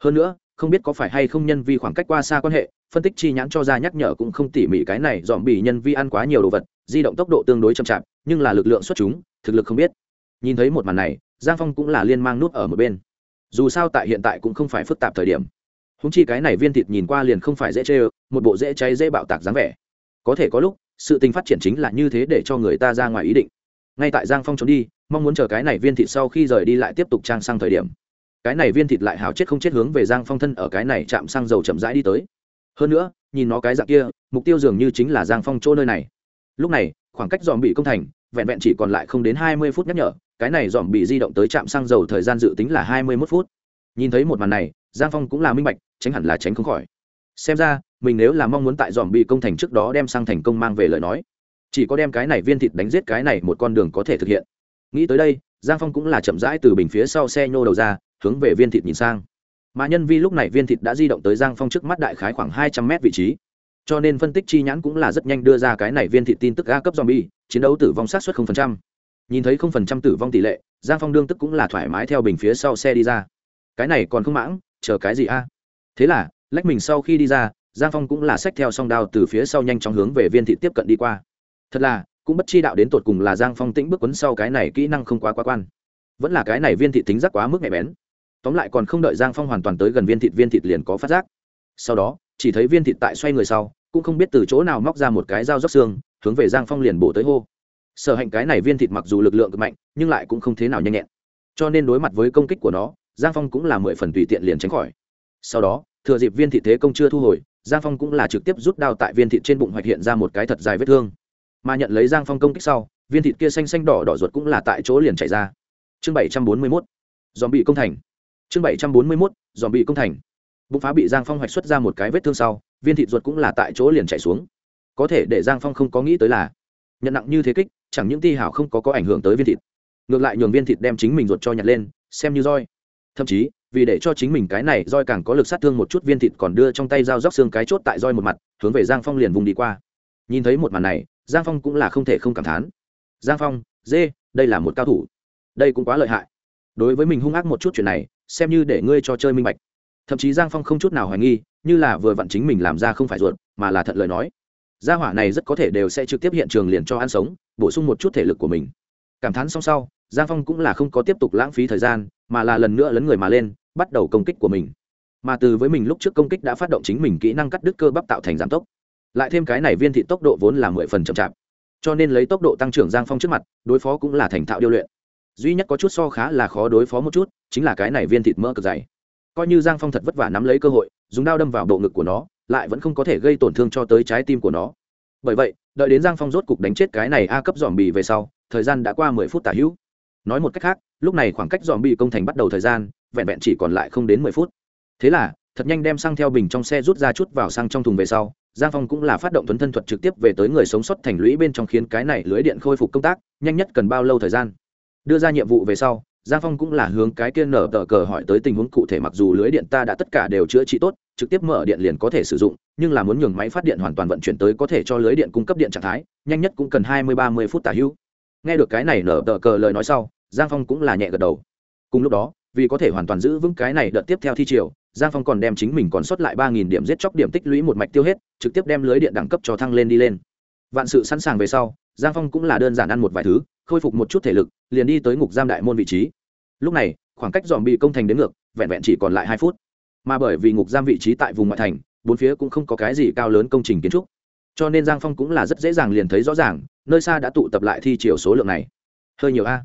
Hơn nữa, không biết có phải hay không nhân vi khoảng cách qua xa quan hệ, phân tích chi nhãn cho ra nhắc nhở cũng không tỉ mỉ cái này dòm bị nhân vi ăn quá nhiều đồ vật, di động tốc độ tương đối chậm chạp, nhưng là lực lượng xuất chúng, thực lực không biết. Nhìn thấy một màn này, giang phong cũng là liên mang nút ở một bên. Dù sao tại hiện tại cũng không phải phức tạp thời điểm. Húng chi cái này viên thịt nhìn qua liền không phải dễ chê một bộ dễ cháy dễ bạo tạc dáng vẻ. Có thể có lúc sự tình phát triển chính là như thế để cho người ta ra ngoài ý định. Ngay tại giang phong trốn đi, mong muốn chờ cái này viên thịt sau khi rời đi lại tiếp tục trang sang thời điểm. Cái này viên thịt lại hào chết không chết hướng về giang phong thân ở cái này chạm sang dầu chậm rãi đi tới. Hơn nữa, nhìn nó cái dạng kia, mục tiêu dường như chính là giang phong chỗ nơi này. Lúc này, khoảng cách dòm bị công thành, vẹn vẹn chỉ còn lại không đến hai mươi phút nhắc nhở, cái này dòm bị di động tới trạm xăng dầu thời gian dự tính là hai mươi mốt phút. Nhìn thấy một màn này, giang phong cũng là minh bạch, tránh hẳn là tránh không khỏi xem ra, mình nếu là mong muốn tại dòm bị công thành trước đó đem sang thành công mang về lời nói, chỉ có đem cái này viên thịt đánh giết cái này một con đường có thể thực hiện. Nghĩ tới đây, giang phong cũng là chậm rãi từ bình phía sau xe nhô đầu ra, hướng về viên thịt nhìn sang. Mà nhân vi lúc này viên thịt đã di động tới giang phong trước mắt đại khái khoảng hai trăm mét vị trí. Cho nên phân tích chi nhãn cũng là rất nhanh đưa ra cái này viên thịt tin tức a cấp zombie chiến đấu tử vong sát xuất không phần trăm. Nhìn thấy không phần trăm tử vong tỷ lệ, giang phong đương tức cũng là thoải mái theo bình phía sau xe đi ra. Cái này còn không mãng, chờ cái gì a? Thế là lách mình sau khi đi ra, giang phong cũng là xách theo song đao từ phía sau nhanh chóng hướng về viên Thị tiếp cận đi qua. Thật là, cũng bất chi đạo đến tột cùng là giang phong tĩnh bước quấn sau cái này kỹ năng không quá quá quan. Vẫn là cái này viên Thị tính giác quá mức nhạy bén. Tóm lại còn không đợi giang phong hoàn toàn tới gần viên thịt viên thịt liền có phát giác. Sau đó, chỉ thấy viên thịt tại xoay người sau, cũng không biết từ chỗ nào móc ra một cái dao róc xương, hướng về giang phong liền bổ tới hô. Sở hạnh cái này viên thịt mặc dù lực lượng cực mạnh, nhưng lại cũng không thế nào nhanh nhẹn. Cho nên đối mặt với công kích của nó, giang phong cũng là mười phần tùy tiện liền tránh khỏi. Sau đó thừa dịp viên thị thế công chưa thu hồi, giang phong cũng là trực tiếp rút đao tại viên thị trên bụng hoạch hiện ra một cái thật dài vết thương. Mà nhận lấy giang phong công kích sau, viên thịt kia xanh xanh đỏ đỏ ruột cũng là tại chỗ liền chạy ra. Chương bảy trăm bốn mươi mốt dòm bị công thành. Chương bảy trăm bốn mươi mốt dòm bị công thành. Bụng phá bị giang phong hoạch xuất ra một cái vết thương sau, viên thịt ruột cũng là tại chỗ liền chạy xuống. Có thể để giang phong không có nghĩ tới là, nhận nặng như thế kích, chẳng những ti hảo không có có ảnh hưởng tới viên thịt. Ngược lại nhường viên thịt đem chính mình ruột cho nhặt lên, xem như roi. Thậm chí vì để cho chính mình cái này roi càng có lực sát thương một chút viên thịt còn đưa trong tay dao róc xương cái chốt tại roi một mặt, hướng về giang phong liền vùng đi qua. Nhìn thấy một màn này, giang phong cũng là không thể không cảm thán. Giang phong, dê, đây là một cao thủ. Đây cũng quá lợi hại. Đối với mình hung ác một chút chuyện này, xem như để ngươi cho chơi minh bạch. Thậm chí giang phong không chút nào hoài nghi, như là vừa vặn chính mình làm ra không phải ruột, mà là thật lời nói. Gia hỏa này rất có thể đều sẽ trực tiếp hiện trường liền cho ăn sống, bổ sung một chút thể lực của mình. Cảm thán xong sau, giang phong cũng là không có tiếp tục lãng phí thời gian mà là lần nữa lấn người mà lên, bắt đầu công kích của mình. Mà từ với mình lúc trước công kích đã phát động chính mình kỹ năng cắt đứt cơ bắp tạo thành giảm tốc. Lại thêm cái này viên thị tốc độ vốn là mười phần chậm chạp. Cho nên lấy tốc độ tăng trưởng giang phong trước mặt, đối phó cũng là thành thạo điêu luyện. Duy nhất có chút so khá là khó đối phó một chút, chính là cái này viên thịt mỡ cực dày. Coi như giang phong thật vất vả nắm lấy cơ hội, dùng đao đâm vào bộ ngực của nó, lại vẫn không có thể gây tổn thương cho tới trái tim của nó. Bởi vậy, đợi đến giang phong rốt cục đánh chết cái này a cấp dòm bì về sau, thời gian đã qua mười phút tả hữu. Nói một cách khác lúc này khoảng cách dòm bị công thành bắt đầu thời gian, vẹn vẹn chỉ còn lại không đến mười phút. Thế là, thật nhanh đem xăng theo bình trong xe rút ra chút vào xăng trong thùng về sau, giang phong cũng là phát động tuấn thân thuật trực tiếp về tới người sống sót thành lũy bên trong khiến cái này lưới điện khôi phục công tác, nhanh nhất cần bao lâu thời gian. Đưa ra nhiệm vụ về sau, giang phong cũng là hướng cái kia nở tờ cờ hỏi tới tình huống cụ thể mặc dù lưới điện ta đã tất cả đều chữa trị tốt, trực tiếp mở điện liền có thể sử dụng, nhưng là muốn nhường máy phát điện hoàn toàn vận chuyển tới có thể cho lưới điện cung cấp điện trạng thái, nhanh nhất cũng cần hai mươi ba mươi phút tả hữu. Nghe được cái này nở tờ cờ lời nói sau giang phong cũng là nhẹ gật đầu. Cùng lúc đó, vì có thể hoàn toàn giữ vững cái này đợt tiếp theo thi triều, giang phong còn đem chính mình còn sót lại ba nghìn điểm giết chóc điểm tích lũy một mạch tiêu hết, trực tiếp đem lưới điện đẳng cấp cho thăng lên đi lên. Vạn sự sẵn sàng về sau, giang phong cũng là đơn giản ăn một vài thứ, khôi phục một chút thể lực, liền đi tới ngục giam đại môn vị trí. Lúc này, khoảng cách dòm bị công thành đến ngược, vẹn vẹn chỉ còn lại hai phút. Mà bởi vì ngục giam vị trí tại vùng ngoại thành, bốn phía cũng không có cái gì cao lớn công trình kiến trúc. Cho nên giang phong cũng là rất dễ dàng liền thấy rõ ràng, nơi xa đã tụ tập lại thi chiều số lượng này. Hơi nhiều a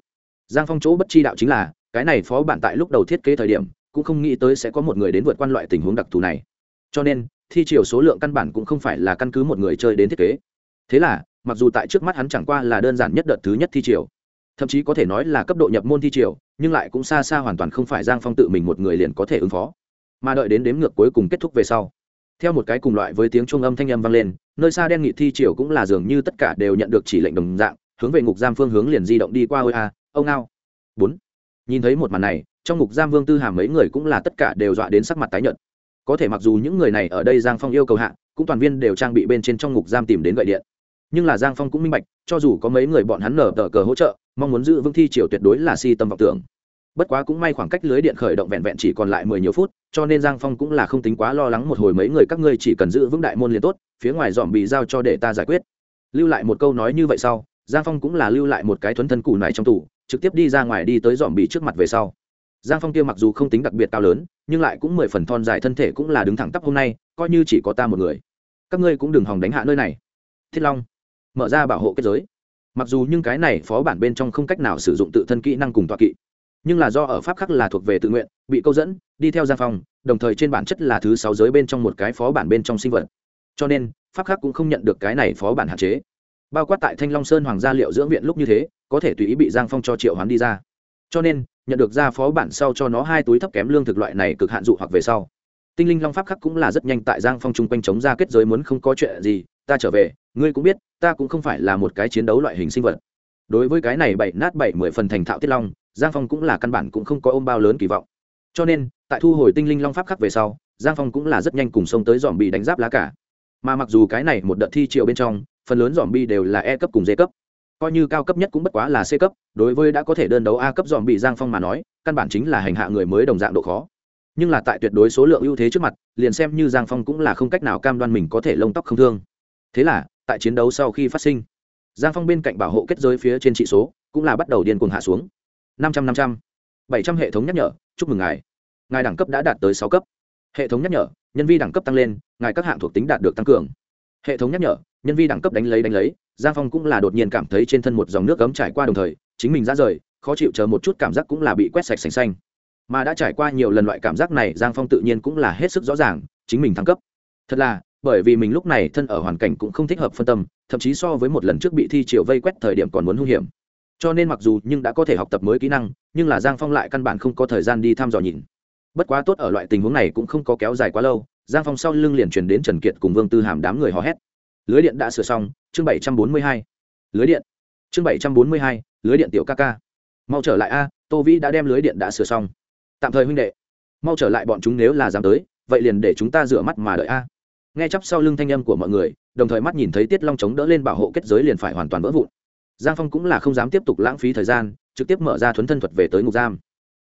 giang phong chỗ bất chi đạo chính là, cái này phó bản tại lúc đầu thiết kế thời điểm, cũng không nghĩ tới sẽ có một người đến vượt qua loại tình huống đặc thù này. Cho nên, thi chiều số lượng căn bản cũng không phải là căn cứ một người chơi đến thiết kế. Thế là, mặc dù tại trước mắt hắn chẳng qua là đơn giản nhất đợt thứ nhất thi triều, thậm chí có thể nói là cấp độ nhập môn thi triều, nhưng lại cũng xa xa hoàn toàn không phải giang phong tự mình một người liền có thể ứng phó. Mà đợi đến đếm ngược cuối cùng kết thúc về sau, theo một cái cùng loại với tiếng trung âm thanh âm vang lên, nơi xa đen nghị thi triều cũng là dường như tất cả đều nhận được chỉ lệnh đồng dạng, hướng về ngục giam phương hướng liền di động đi qua ôi a ông nào bốn. Nhìn thấy một màn này, trong ngục giam vương tư hàm mấy người cũng là tất cả đều dọa đến sắc mặt tái nhợt. Có thể mặc dù những người này ở đây giang phong yêu cầu hạ, cũng toàn viên đều trang bị bên trên trong ngục giam tìm đến gậy điện. Nhưng là giang phong cũng minh bạch, cho dù có mấy người bọn hắn nở tờ cờ hỗ trợ, mong muốn giữ vững thi triều tuyệt đối là si tâm vọng tưởng. Bất quá cũng may khoảng cách lưới điện khởi động vẹn vẹn chỉ còn lại mười nhiều phút, cho nên giang phong cũng là không tính quá lo lắng một hồi mấy người các ngươi chỉ cần giữ vững đại môn liền tốt, phía ngoài dòm bị giao cho để ta giải quyết. Lưu lại một câu nói như vậy sau, giang phong cũng là lưu lại một cái thuấn thân củ này trong tủ trực tiếp đi ra ngoài đi tới dòm bị trước mặt về sau. Giang phong kia mặc dù không tính đặc biệt cao lớn, nhưng lại cũng mười phần thon dài, thân thể cũng là đứng thẳng tắp hôm nay, coi như chỉ có ta một người. Các ngươi cũng đừng hòng đánh hạ nơi này. Thiết long, mở ra bảo hộ kết giới. Mặc dù nhưng cái này phó bản bên trong không cách nào sử dụng tự thân kỹ năng cùng tọa kỵ, nhưng là do ở pháp khắc là thuộc về tự nguyện, bị câu dẫn, đi theo giang phong, đồng thời trên bản chất là thứ sáu giới bên trong một cái phó bản bên trong sinh vật. Cho nên, pháp khắc cũng không nhận được cái này phó bản hạn chế. Bao quát tại thanh long sơn hoàng gia liệu dưỡng viện lúc như thế có thể tùy ý bị giang phong cho triệu hoán đi ra. Cho nên, nhận được ra phó bản sau cho nó hai túi thấp kém lương thực loại này cực hạn dụ hoặc về sau. Tinh linh long pháp khắc cũng là rất nhanh tại giang phong chung quanh chống ra kết giới muốn không có chuyện gì, ta trở về, ngươi cũng biết, ta cũng không phải là một cái chiến đấu loại hình sinh vật. Đối với cái này bảy nát bảy mười phần thành thạo tiết long, giang phong cũng là căn bản cũng không có ôm bao lớn kỳ vọng. Cho nên, tại thu hồi tinh linh long pháp khắc về sau, giang phong cũng là rất nhanh cùng sông tới dòm bị đánh giáp lá cả. Mà mặc dù cái này một đợt thi triệu bên trong, phần lớn dòm bi đều là e cấp cùng d cấp coi như cao cấp nhất cũng bất quá là c cấp, đối với đã có thể đơn đấu a cấp dòm bị giang phong mà nói, căn bản chính là hành hạ người mới đồng dạng độ khó. Nhưng là tại tuyệt đối số lượng ưu thế trước mặt, liền xem như giang phong cũng là không cách nào cam đoan mình có thể lông tóc không thương. Thế là, tại chiến đấu sau khi phát sinh, giang phong bên cạnh bảo hộ kết giới phía trên trị số cũng là bắt đầu điên cuồng hạ xuống. Năm trăm năm trăm. Bảy trăm hệ thống nhắc nhở, chúc mừng ngài. Ngài đẳng cấp đã đạt tới sáu cấp. Hệ thống nhắc nhở, nhân vi đẳng cấp tăng lên, ngài các hạng thuộc tính đạt được tăng cường. Hệ thống nhắc nhở nhân vi đẳng cấp đánh lấy đánh lấy, giang phong cũng là đột nhiên cảm thấy trên thân một dòng nước cấm trải qua đồng thời, chính mình ra rời, khó chịu chờ một chút cảm giác cũng là bị quét sạch sành xanh. Mà đã trải qua nhiều lần loại cảm giác này, giang phong tự nhiên cũng là hết sức rõ ràng, chính mình thăng cấp. Thật là, bởi vì mình lúc này thân ở hoàn cảnh cũng không thích hợp phân tâm, thậm chí so với một lần trước bị thi triều vây quét thời điểm còn muốn hung hiểm. Cho nên mặc dù nhưng đã có thể học tập mới kỹ năng, nhưng là giang phong lại căn bản không có thời gian đi thăm dò nhìn. Bất quá tốt ở loại tình huống này cũng không có kéo dài quá lâu, giang phong sau lưng liền truyền đến trần kiệt cùng vương tư hàm đám người hò hét lưới điện đã sửa xong, chương bảy trăm bốn mươi hai. Lưới điện. Chương bảy trăm bốn mươi hai, lưới điện tiểu ca ca. Mau trở lại a, tô vĩ đã đem lưới điện đã sửa xong. Tạm thời huynh đệ, mau trở lại bọn chúng nếu là dám tới, vậy liền để chúng ta rửa mắt mà đợi a. Nghe chắp sau lưng thanh âm của mọi người, đồng thời mắt nhìn thấy tiết long chống đỡ lên bảo hộ kết giới liền phải hoàn toàn vỡ vụn. Giang phong cũng là không dám tiếp tục lãng phí thời gian, trực tiếp mở ra thuấn thân thuật về tới ngục giam.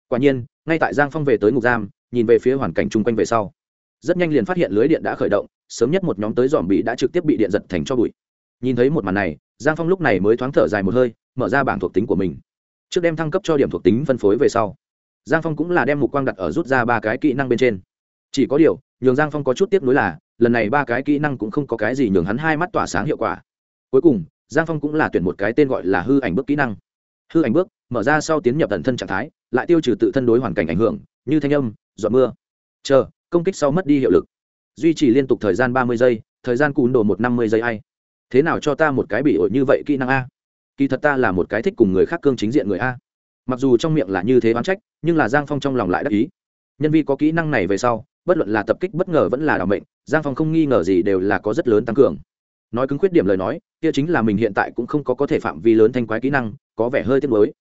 Quả nhiên, ngay tại giang phong về tới ngục giam, nhìn về phía hoàn cảnh chung quanh về sau rất nhanh liền phát hiện lưới điện đã khởi động, sớm nhất một nhóm tới dòm bị đã trực tiếp bị điện giật thành cho bụi. Nhìn thấy một màn này, giang phong lúc này mới thoáng thở dài một hơi, mở ra bảng thuộc tính của mình. Trước đem thăng cấp cho điểm thuộc tính phân phối về sau, giang phong cũng là đem mục quang đặt ở rút ra ba cái kỹ năng bên trên. Chỉ có điều, nhường giang phong có chút tiếp nối là, lần này ba cái kỹ năng cũng không có cái gì nhường hắn hai mắt tỏa sáng hiệu quả. Cuối cùng, giang phong cũng là tuyển một cái tên gọi là hư ảnh bước kỹ năng. Hư ảnh bước, mở ra sau tiến nhập tận thân trạng thái, lại tiêu trừ tự thân đối hoàn cảnh ảnh hưởng, như thanh âm, giọt mưa. Chờ công kích sau mất đi hiệu lực. Duy trì liên tục thời gian ba mươi giây, thời gian cún đồ một năm mươi giây ai. Thế nào cho ta một cái bị ổi như vậy kỹ năng a? Kỳ thật ta là một cái thích cùng người khác cương chính diện người a. Mặc dù trong miệng là như thế oán trách, nhưng là giang phong trong lòng lại đắc ý. Nhân vi có kỹ năng này về sau, bất luận là tập kích bất ngờ vẫn là đ ả o mệnh, giang phong không nghi ngờ gì đều là có rất lớn tăng cường. Nói cứng khuyết điểm lời nói, kia chính là mình hiện tại cũng không có có thể phạm vi lớn thanh quái kỹ năng, có vẻ hơi tiếc mới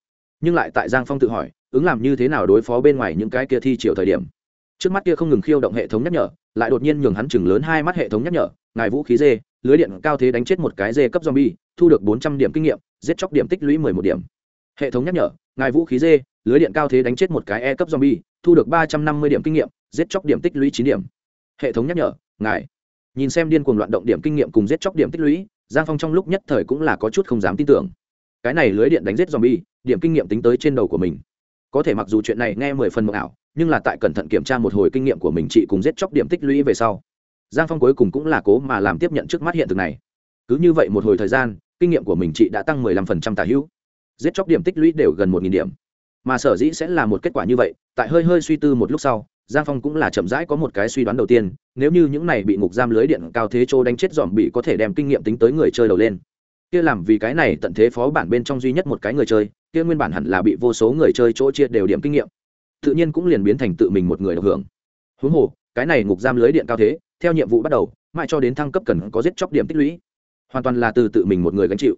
nhưng lại tại giang phong tự hỏi, ứng làm như thế nào đối phó bên ngoài những cái kia thi chiều thời điểm? Trước mắt kia không ngừng khiêu động hệ thống nhắc nhở, lại đột nhiên nhường hắn chừng lớn hai mắt hệ thống nhắc nhở, ngài vũ khí dê, lưới điện cao thế đánh chết một cái dê cấp zombie, thu được bốn trăm điểm kinh nghiệm, giết chóc điểm tích lũy mười một điểm. Hệ thống nhắc nhở, ngài vũ khí dê, lưới điện cao thế đánh chết một cái e cấp zombie, thu được ba trăm năm mươi điểm kinh nghiệm, giết chóc điểm tích lũy chín điểm. Hệ thống nhắc nhở, ngài, nhìn xem điên cuồng loạn động điểm kinh nghiệm cùng giết chóc điểm tích lũy, giang phong trong lúc nhất thời cũng là có chút không dám tin tưởng. Cái này lưới điện đánh giết zombie, điểm kinh nghiệm tính tới trên đầu của mình. Có thể mặc dù chuyện này nghe mười phần mộng ảo nhưng là tại cẩn thận kiểm tra một hồi kinh nghiệm của mình, chị cùng giết chóc điểm tích lũy về sau, giang phong cuối cùng cũng là cố mà làm tiếp nhận trước mắt hiện thực này. Cứ như vậy một hồi thời gian, kinh nghiệm của mình chị đã tăng mười lăm phần trăm tả hữu. Giết chóc điểm tích lũy đều gần một nghìn điểm. Mà sở dĩ sẽ là một kết quả như vậy, tại hơi hơi suy tư một lúc sau, giang phong cũng là chậm rãi có một cái suy đoán đầu tiên, nếu như những này bị ngục giam lưới điện cao thế chỗ đánh chết dòm bị có thể đem kinh nghiệm tính tới người chơi đầu lên. Kia làm vì cái này tận thế phó bản bên trong duy nhất một cái người chơi, kia nguyên bản hẳn là bị vô số người chơi chỗ chia đều điểm kinh nghiệm tự nhiên cũng liền biến thành tự mình một người được hưởng. Huống hồ, cái này ngục giam lưới điện cao thế, theo nhiệm vụ bắt đầu, mãi cho đến thăng cấp cần có giết chóc điểm tích lũy, hoàn toàn là từ tự mình một người gánh chịu.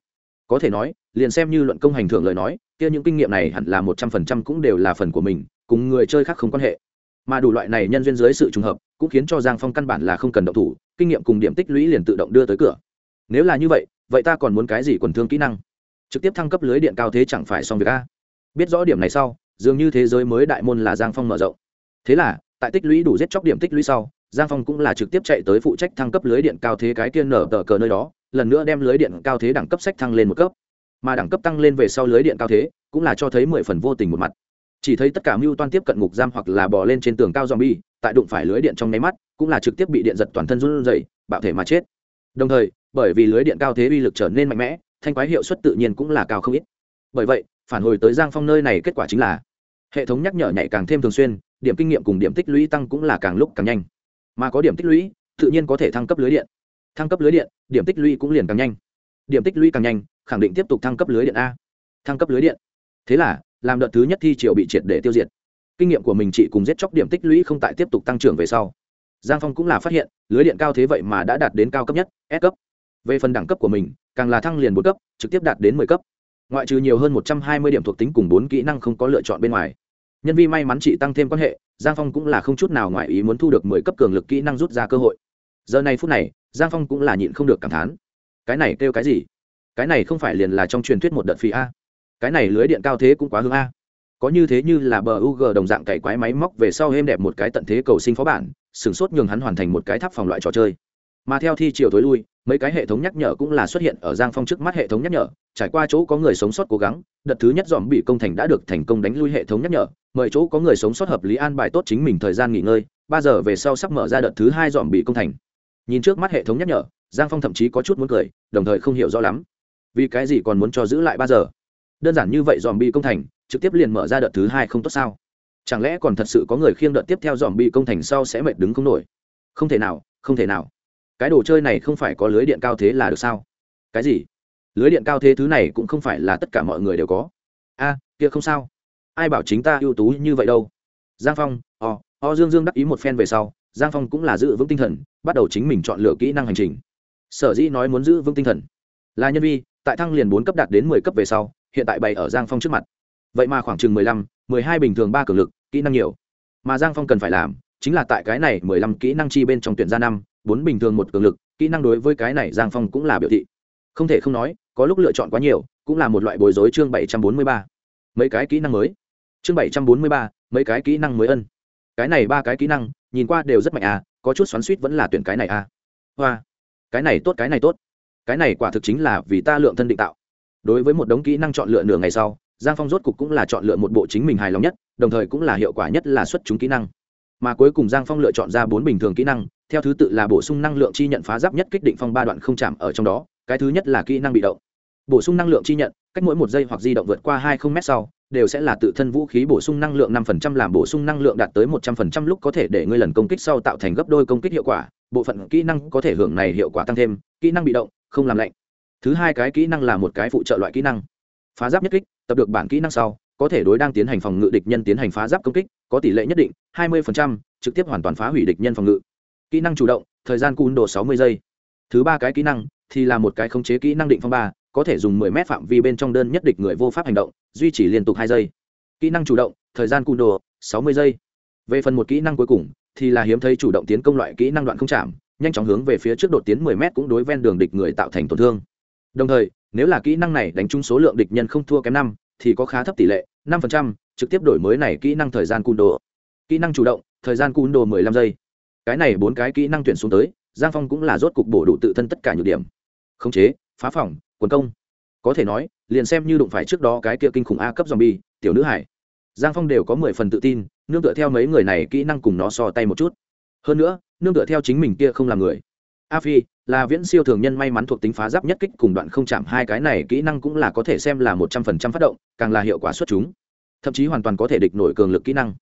Có thể nói, liền xem như luận công hành thưởng lời nói, kia những kinh nghiệm này hẳn là một trăm phần trăm cũng đều là phần của mình, cùng người chơi khác không quan hệ. Mà đủ loại này nhân duyên dưới sự trùng hợp, cũng khiến cho giang phong căn bản là không cần động thủ, kinh nghiệm cùng điểm tích lũy liền tự động đưa tới cửa. Nếu là như vậy vậy ta còn muốn cái gì quần thương kỹ năng? Trực tiếp thăng cấp lưới điện cao thế chẳng phải xong việc a? Biết rõ điểm này sau dường như thế giới mới đại môn là giang phong mở rộng. Thế là, tại tích lũy đủ giết chóc điểm tích lũy sau, giang phong cũng là trực tiếp chạy tới phụ trách thăng cấp lưới điện cao thế cái kia nở tờ cờ nơi đó, lần nữa đem lưới điện cao thế đẳng cấp sách thăng lên một cấp. Mà đẳng cấp tăng lên về sau lưới điện cao thế, cũng là cho thấy mười phần vô tình một mặt. Chỉ thấy tất cả mưu toan tiếp cận ngục giam hoặc là bò lên trên tường cao zombie, tại đụng phải lưới điện trong nháy mắt, cũng là trực tiếp bị điện giật toàn thân run rẩy, bạo thể mà chết. Đồng thời, bởi vì lưới điện cao thế uy lực trở nên mạnh mẽ, thanh quái hiệu suất tự nhiên cũng là cao không ít. Bởi vậy, phản hồi tới giang phong nơi này kết quả chính là hệ thống nhắc nhở nhạy càng thêm thường xuyên, điểm kinh nghiệm cùng điểm tích lũy tăng cũng là càng lúc càng nhanh. Mà có điểm tích lũy, tự nhiên có thể thăng cấp lưới điện. Thăng cấp lưới điện, điểm tích lũy cũng liền càng nhanh. Điểm tích lũy càng nhanh, khẳng định tiếp tục thăng cấp lưới điện a. Thăng cấp lưới điện. Thế là, làm đợt thứ nhất thi triều bị triệt để tiêu diệt. Kinh nghiệm của mình chị cùng giết chóc điểm tích lũy không tại tiếp tục tăng trưởng về sau. Giang phong cũng là phát hiện, lưới điện cao thế vậy mà đã đạt đến cao cấp nhất, S cấp. Về phần đẳng cấp của mình, càng là thăng liền bốn cấp, trực tiếp đạt đến mười cấp ngoại trừ nhiều hơn một trăm hai mươi điểm thuộc tính cùng bốn kỹ năng không có lựa chọn bên ngoài. Nhân vi may mắn chị tăng thêm quan hệ, giang phong cũng là không chút nào ngoài ý muốn thu được mười cấp cường lực kỹ năng rút ra cơ hội. Giờ này phút này, giang phong cũng là nhịn không được cảm thán. Cái này kêu cái gì? Cái này không phải liền là trong truyền thuyết một đợt phi a. Cái này lưới điện cao thế cũng quá hướng a. Có như thế như là bờ u đồng dạng cày quái máy móc về sau êm đẹp một cái tận thế cầu sinh phó bản sửng sốt nhường hắn hoàn thành một cái tháp phòng loại trò chơi mà theo thi chiều tối lui, mấy cái hệ thống nhắc nhở cũng là xuất hiện ở giang phong trước mắt hệ thống nhắc nhở. Trải qua chỗ có người sống sót cố gắng, đợt thứ nhất dòm bị công thành đã được thành công đánh lui hệ thống nhắc nhở, mời chỗ có người sống sót hợp lý an bài tốt chính mình thời gian nghỉ ngơi, ba giờ về sau sắp mở ra đợt thứ hai dòm bị công thành. Nhìn trước mắt hệ thống nhắc nhở, giang phong thậm chí có chút muốn cười, đồng thời không hiểu rõ lắm. Vì cái gì còn muốn cho giữ lại ba giờ? Đơn giản như vậy dòm bị công thành, trực tiếp liền mở ra đợt thứ hai không tốt sao? Chẳng lẽ còn thật sự có người khiêng đợt tiếp theo dòm bị công thành sau sẽ mệt đứng không nổi? Không thể nào, không thể nào cái đồ chơi này không phải có lưới điện cao thế là được sao? Cái gì? Lưới điện cao thế thứ này cũng không phải là tất cả mọi người đều có. A, kia không sao. Ai bảo chính ta ưu tú như vậy đâu? Giang phong, o o dương dương đắc ý một phen về sau, giang phong cũng là giữ vững tinh thần, bắt đầu chính mình chọn lựa kỹ năng hành trình. Sở dĩ nói muốn giữ vững tinh thần là nhân vi, tại thăng liền bốn cấp đạt đến mười cấp về sau, hiện tại bày ở giang phong trước mặt. Vậy mà khoảng chừng mười lăm, mười hai bình thường ba cường lực, kỹ năng nhiều. Mà giang phong cần phải làm chính là tại cái này mười lăm kỹ năng chi bên trong tuyển gia năm bốn bình thường một cường lực, kỹ năng đối với cái này giang phong cũng là biểu thị. Không thể không nói, có lúc lựa chọn quá nhiều, cũng là một loại bối rối chương bảy trăm bốn mươi ba. Mấy cái kỹ năng mới. Chương bảy trăm bốn mươi ba, mấy cái kỹ năng mới ân. Cái này ba cái kỹ năng, nhìn qua đều rất mạnh à có chút xoắn suýt vẫn là tuyển cái này à. Hoa. Cái này tốt, cái này tốt. Cái này quả thực chính là vì ta lượng thân định tạo. Đối với một đống kỹ năng chọn lựa nửa ngày sau, giang phong rốt cục cũng là chọn lựa một bộ chính mình hài lòng nhất, đồng thời cũng là hiệu quả nhất là xuất chúng kỹ năng. Mà cuối cùng giang phong lựa chọn ra bốn bình thường kỹ năng theo thứ tự là bổ sung năng lượng chi nhận phá giáp nhất kích định phong ba đoạn không chạm ở trong đó, cái thứ nhất là kỹ năng bị động. Bổ sung năng lượng chi nhận, cách mỗi một giây hoặc di động vượt qua hai không m sau, đều sẽ là tự thân vũ khí bổ sung năng lượng năm phần trăm làm bổ sung năng lượng đạt tới một trăm phần trăm lúc có thể để ngươi lần công kích sau tạo thành gấp đôi công kích hiệu quả. Bộ phận kỹ năng có thể hưởng này hiệu quả tăng thêm, kỹ năng bị động, không làm lạnh. Thứ hai cái kỹ năng là một cái phụ trợ loại kỹ năng. Phá giáp nhất kích, tập được bản kỹ năng sau, có thể đối đang tiến hành phòng ngự địch nhân tiến hành phá giáp công kích, có tỷ lệ nhất định, hai mươi trực tiếp hoàn toàn phá hủy địch nhân phòng ngự kỹ năng chủ động, thời gian cun đồ sáu mươi giây. Thứ ba cái kỹ năng thì là một cái khống chế kỹ năng định phong ba, có thể dùng 10 mét phạm vi bên trong đơn nhất địch người vô pháp hành động, duy trì liên tục hai giây. Kỹ năng chủ động, thời gian cun đồ sáu mươi giây. Về phần một kỹ năng cuối cùng thì là hiếm thấy chủ động tiến công loại kỹ năng đoạn không chạm, nhanh chóng hướng về phía trước đột tiến 10 mét cũng đối ven đường địch người tạo thành tổn thương. Đồng thời, nếu là kỹ năng này đánh trúng số lượng địch nhân không thua kém năm, thì có khá thấp tỷ lệ, năm phần trực tiếp đổi mới này kỹ năng thời gian cun đồ. Kỹ năng chủ động, thời gian cun đồ mười lăm giây cái này bốn cái kỹ năng tuyển xuống tới, giang phong cũng là rốt cục bổ đủ tự thân tất cả nhược điểm. Khống chế, phá phòng, quần công. Có thể nói, liền xem như đụng phải trước đó cái kia kinh khủng a cấp zombie, tiểu nữ hải. Giang phong đều có mười phần tự tin, nương tựa theo mấy người này kỹ năng cùng nó so tay một chút. Hơn nữa, nương tựa theo chính mình kia không là người. A phi, là viễn siêu thường nhân may mắn thuộc tính phá giáp nhất kích cùng đoạn không chạm hai cái này kỹ năng cũng là có thể xem là một trăm phần trăm phát động, càng là hiệu quả xuất chúng. Thậm chí hoàn toàn có thể địch nổi cường lực kỹ năng.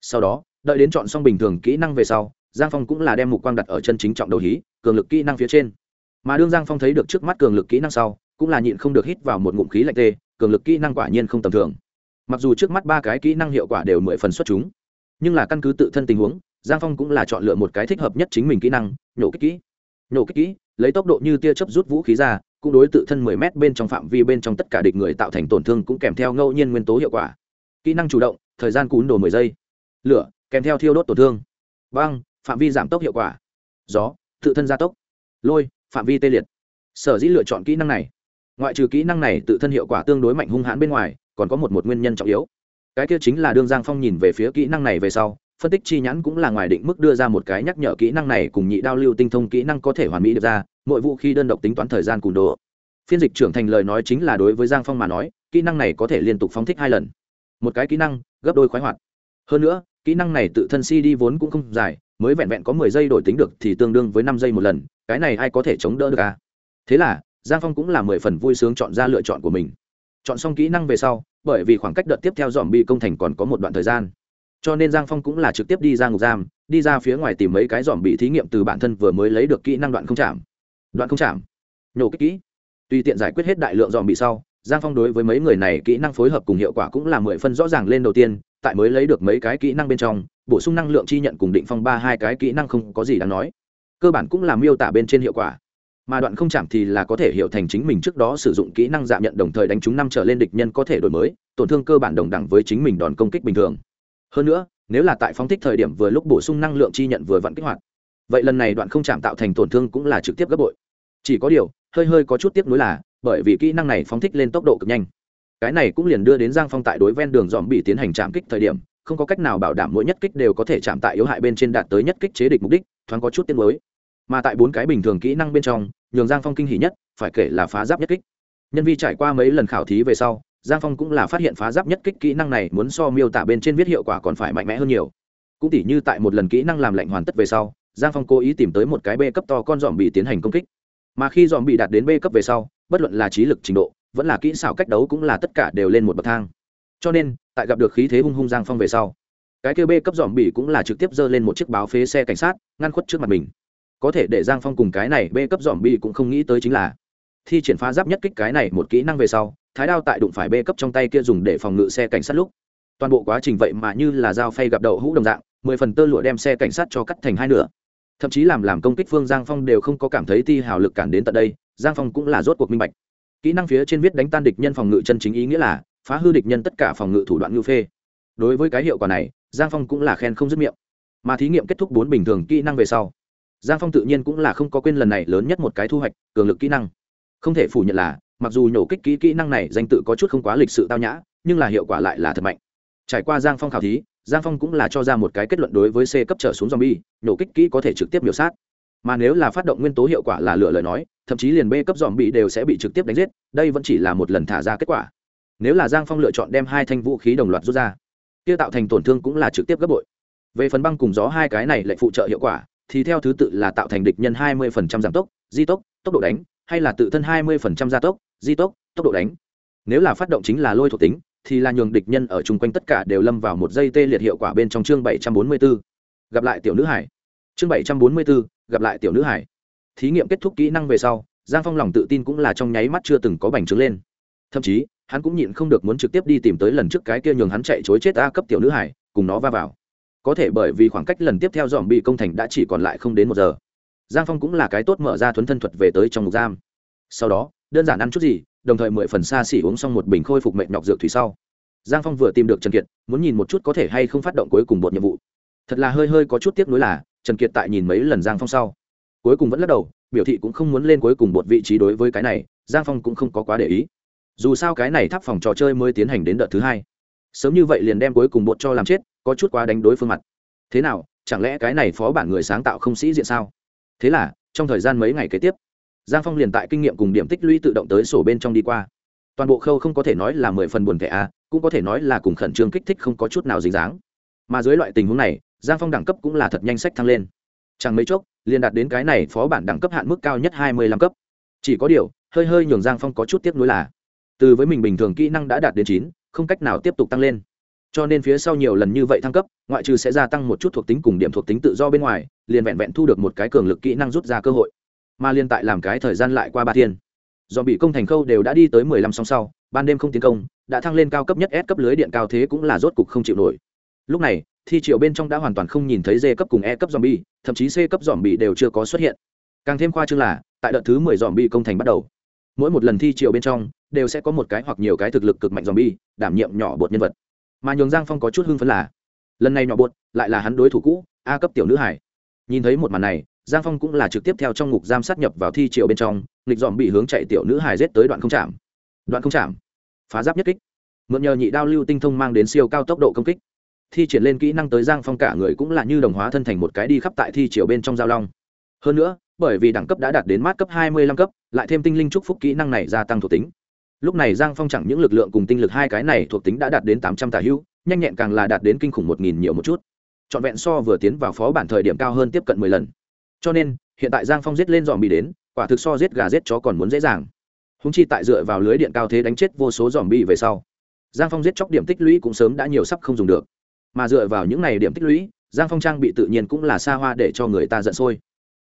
Sau đó, đợi đến chọn xong bình thường kỹ năng về sau giang phong cũng là đem mục quang đặt ở chân chính trọng đầu hí, cường lực kỹ năng phía trên. Mà đương giang phong thấy được trước mắt cường lực kỹ năng sau, cũng là nhịn không được hít vào một ngụm khí lạnh tê, cường lực kỹ năng quả nhiên không tầm thường. Mặc dù trước mắt ba cái kỹ năng hiệu quả đều mười phần xuất chúng, nhưng là căn cứ tự thân tình huống, giang phong cũng là chọn lựa một cái thích hợp nhất chính mình kỹ năng, nhổ kích kỹ. Nhổ kích kỹ, lấy tốc độ như tia chớp rút vũ khí ra, cũng đối tự thân 10 mét bên trong phạm vi bên trong tất cả địch người tạo thành tổn thương cũng kèm theo ngẫu nhiên nguyên tố hiệu quả. Kỹ năng chủ động, thời gian cún đồ 10 giây. Lửa, kèm theo thiêu đốt tổn thương. Băng phạm vi giảm tốc hiệu quả. Gió, tự thân gia tốc. Lôi, phạm vi tê liệt. Sở dĩ lựa chọn kỹ năng này. Ngoại trừ kỹ năng này tự thân hiệu quả tương đối mạnh hung hãn bên ngoài, còn có một một nguyên nhân trọng yếu. Cái kia chính là đương giang phong nhìn về phía kỹ năng này về sau, phân tích chi nhãn cũng là ngoài định mức đưa ra một cái nhắc nhở kỹ năng này cùng nhị đao lưu tinh thông kỹ năng có thể hoàn mỹ được ra, mỗi vũ khi đơn độc tính toán thời gian cùn đồ phiên dịch trưởng thành lời nói chính là đối với giang phong mà nói, kỹ năng này có thể liên tục phóng thích hai lần. Một cái kỹ năng, gấp đôi khoái hoạt. Hơn nữa, kỹ năng này tự thân cd vốn cũng không dài mới vẹn vẹn có mười giây đổi tính được thì tương đương với năm giây một lần, cái này ai có thể chống đỡ được à? Thế là, giang phong cũng là mười phần vui sướng chọn ra lựa chọn của mình. Chọn xong kỹ năng về sau, bởi vì khoảng cách đợt tiếp theo dòm bị công thành còn có một đoạn thời gian. Cho nên giang phong cũng là trực tiếp đi ra ngục giam, đi ra phía ngoài tìm mấy cái dòm bị thí nghiệm từ bản thân vừa mới lấy được kỹ năng đoạn không chạm. Đoạn không chạm. Nhổ kích kỹ. Tùy tiện giải quyết hết đại lượng dòm bị sau, giang phong đối với mấy người này kỹ năng phối hợp cùng hiệu quả cũng là mười phân rõ ràng lên đầu tiên, tại mới lấy được mấy cái kỹ năng bên trong bổ sung năng lượng chi nhận cùng định phong ba hai cái kỹ năng không có gì đáng nói. Cơ bản cũng là miêu tả bên trên hiệu quả. Mà đoạn không chạm thì là có thể hiểu thành chính mình trước đó sử dụng kỹ năng giảm nhận đồng thời đánh trúng năm trở lên địch nhân có thể đổi mới, tổn thương cơ bản đồng đẳng với chính mình đòn công kích bình thường. Hơn nữa, nếu là tại phóng thích thời điểm vừa lúc bổ sung năng lượng chi nhận vừa vặn kích hoạt, vậy lần này đoạn không chạm tạo thành tổn thương cũng là trực tiếp gấp bội. Chỉ có điều, hơi hơi có chút tiếp nối là, bởi vì kỹ năng này phóng thích lên tốc độ cực nhanh. Cái này cũng liền đưa đến giang phong tại đối ven đường dòm bị tiến hành chạm kích thời điểm không có cách nào bảo đảm mỗi nhất kích đều có thể chạm tại yếu hại bên trên đạt tới nhất kích chế địch mục đích, thoáng có chút tiết mới mà tại bốn cái bình thường kỹ năng bên trong, nhường giang phong kinh hỉ nhất, phải kể là phá giáp nhất kích. Nhân vi trải qua mấy lần khảo thí về sau, giang phong cũng là phát hiện phá giáp nhất kích kỹ năng này muốn so miêu tả bên trên viết hiệu quả còn phải mạnh mẽ hơn nhiều. Cũng tỉ như tại một lần kỹ năng làm lạnh hoàn tất về sau, giang phong cố ý tìm tới một cái b cấp to con dòm bị tiến hành công kích. Mà khi dòm bị đạt đến b cấp về sau, bất luận là trí lực trình độ, vẫn là kỹ xảo cách đấu cũng là tất cả đều lên một bậc thang. Cho nên tại gặp được khí thế hung hung giang phong về sau, cái kêu bê cấp dòm bỉ cũng là trực tiếp giơ lên một chiếc báo phế xe cảnh sát, ngăn khuất trước mặt mình. Có thể để giang phong cùng cái này bê cấp dòm bỉ cũng không nghĩ tới chính là, thi triển phá giáp nhất kích cái này một kỹ năng về sau, thái đao tại đụng phải bê cấp trong tay kia dùng để phòng ngự xe cảnh sát lúc. Toàn bộ quá trình vậy mà như là dao phay gặp đậu hũ đồng dạng, mười phần tơ lụa đem xe cảnh sát cho cắt thành hai nửa. Thậm chí làm làm công kích phương giang phong đều không có cảm thấy ti hào lực cản đến tận đây, giang phong cũng là rốt cuộc minh bạch. Kỹ năng phía trên viết đánh tan địch nhân phòng ngự chân chính ý nghĩa là phá hư địch nhân tất cả phòng ngự thủ đoạn ngưu phê. Đối với cái hiệu quả này, giang phong cũng là khen không dứt miệng. Mà thí nghiệm kết thúc bốn bình thường kỹ năng về sau, giang phong tự nhiên cũng là không có quên lần này lớn nhất một cái thu hoạch, cường lực kỹ năng. Không thể phủ nhận là, mặc dù nhổ kích kỹ kỹ năng này danh tự có chút không quá lịch sự tao nhã, nhưng là hiệu quả lại là thật mạnh. Trải qua giang phong khảo thí, giang phong cũng là cho ra một cái kết luận đối với c cấp trở xuống zombie, nhổ kích kỹ có thể trực tiếp miểu sát. Mà nếu là phát động nguyên tố hiệu quả là lựa lời nói, thậm chí liền b cấp dòm bị đều sẽ bị trực tiếp đánh giết, đây vẫn chỉ là một lần thả ra kết quả nếu là giang phong lựa chọn đem hai thanh vũ khí đồng loạt rút ra kia tạo thành tổn thương cũng là trực tiếp gấp bội. Về phần băng cùng gió hai cái này lại phụ trợ hiệu quả thì theo thứ tự là tạo thành địch nhân 20% giảm tốc di tốc tốc độ đánh hay là tự thân 20% gia tốc di tốc tốc độ đánh. Nếu là phát động chính là lôi thuộc tính thì là nhường địch nhân ở chung quanh tất cả đều lâm vào một dây tê liệt hiệu quả bên trong chương 744. gặp lại tiểu nữ hải. Chương 744, gặp lại tiểu nữ hải. Thí nghiệm kết thúc kỹ năng về sau giang phong lòng tự tin cũng là trong nháy mắt chưa từng có bành trướng lên. Thậm chí hắn cũng nhịn không được muốn trực tiếp đi tìm tới lần trước cái kia nhường hắn chạy chối chết a cấp tiểu nữ hải, cùng nó va vào. Có thể bởi vì khoảng cách lần tiếp theo dòm bị công thành đã chỉ còn lại không đến một giờ. Giang phong cũng là cái tốt mở ra thuấn thân thuật về tới trong ngục giam. Sau đó, đơn giản ăn chút gì, đồng thời mười phần xa xỉ uống xong một bình khôi phục mệnh nhọc dược thủy sau. Giang phong vừa tìm được trần kiệt, muốn nhìn một chút có thể hay không phát động cuối cùng một nhiệm vụ. Thật là hơi hơi có chút tiếc nuối là, trần kiệt tại nhìn mấy lần giang phong sau, cuối cùng vẫn lắc đầu, biểu thị cũng không muốn lên cuối cùng một vị trí đối với cái này, giang phong cũng không có quá để ý dù sao cái này tháp phòng trò chơi mới tiến hành đến đợt thứ hai. Sớm như vậy liền đem cuối cùng bột cho làm chết, có chút quá đánh đối phương mặt. Thế nào, chẳng lẽ cái này phó bản người sáng tạo không sĩ diện sao? Thế là, trong thời gian mấy ngày kế tiếp, giang phong liền tại kinh nghiệm cùng điểm tích lũy tự động tới sổ bên trong đi qua. Toàn bộ khâu không có thể nói là mười phần buồn thẻ a, cũng có thể nói là cùng khẩn trương kích thích không có chút nào dính dáng. Mà dưới loại tình huống này, giang phong đẳng cấp cũng là thật nhanh sách thăng lên. Chẳng mấy chốc, liền đạt đến cái này phó bản đẳng cấp hạn mức cao nhất hai mươi lăm cấp. Chỉ có điều, hơi hơi nhường giang phong có chút tiếp nối là từ với mình bình thường kỹ năng đã đạt đến chín không cách nào tiếp tục tăng lên cho nên phía sau nhiều lần như vậy thăng cấp ngoại trừ sẽ gia tăng một chút thuộc tính cùng điểm thuộc tính tự do bên ngoài liền vẹn vẹn thu được một cái cường lực kỹ năng rút ra cơ hội mà liên tại làm cái thời gian lại qua ba thiên do bị công thành khâu đều đã đi tới mười lăm song sau ban đêm không tiến công đã thăng lên cao cấp nhất S cấp lưới điện cao thế cũng là rốt cục không chịu nổi lúc này thi triệu bên trong đã hoàn toàn không nhìn thấy D cấp cùng E cấp zombie, thậm chí C cấp zombie đều chưa có xuất hiện. Càng thêm khoa chương là, tại đợt thứ 10 zombie công thành bắt đầu. mỗi một lần thi triều bên trong đều sẽ có một cái hoặc nhiều cái thực lực cực mạnh zombie, đảm nhiệm nhỏ bột nhân vật. Mà nhường giang phong có chút hưng phấn là, lần này nhỏ bột lại là hắn đối thủ cũ, a cấp tiểu nữ hải nhìn thấy một màn này, giang phong cũng là trực tiếp theo trong ngục giam sát nhập vào thi triều bên trong, nghịch dòm bị hướng chạy tiểu nữ hải giết tới đoạn không chạm. Đoạn không chạm. Phá giáp nhất kích. Mượn nhờ nhị đao lưu tinh thông mang đến siêu cao tốc độ công kích. Thi triển lên kỹ năng tới giang phong cả người cũng là như đồng hóa thân thành một cái đi khắp tại thi triều bên trong giao long. Hơn nữa, bởi vì đẳng cấp đã đạt đến mát cấp hai mươi lăm cấp, lại thêm tinh linh trúc phúc kỹ năng này gia tăng thuộc tính lúc này giang phong chẳng những lực lượng cùng tinh lực hai cái này thuộc tính đã đạt đến tám trăm tà hữu, nhanh nhẹn càng là đạt đến kinh khủng một nghìn nhiều một chút. Trọn vẹn so vừa tiến vào phó bản thời điểm cao hơn tiếp cận mười lần. Cho nên, hiện tại giang phong giết lên dòm bị đến, quả thực so giết gà giết chó còn muốn dễ dàng. Húng chi tại dựa vào lưới điện cao thế đánh chết vô số dòm bị về sau, giang phong giết chóc điểm tích lũy cũng sớm đã nhiều sắp không dùng được. Mà dựa vào những này điểm tích lũy, giang phong trang bị tự nhiên cũng là xa hoa để cho người ta giận sôi.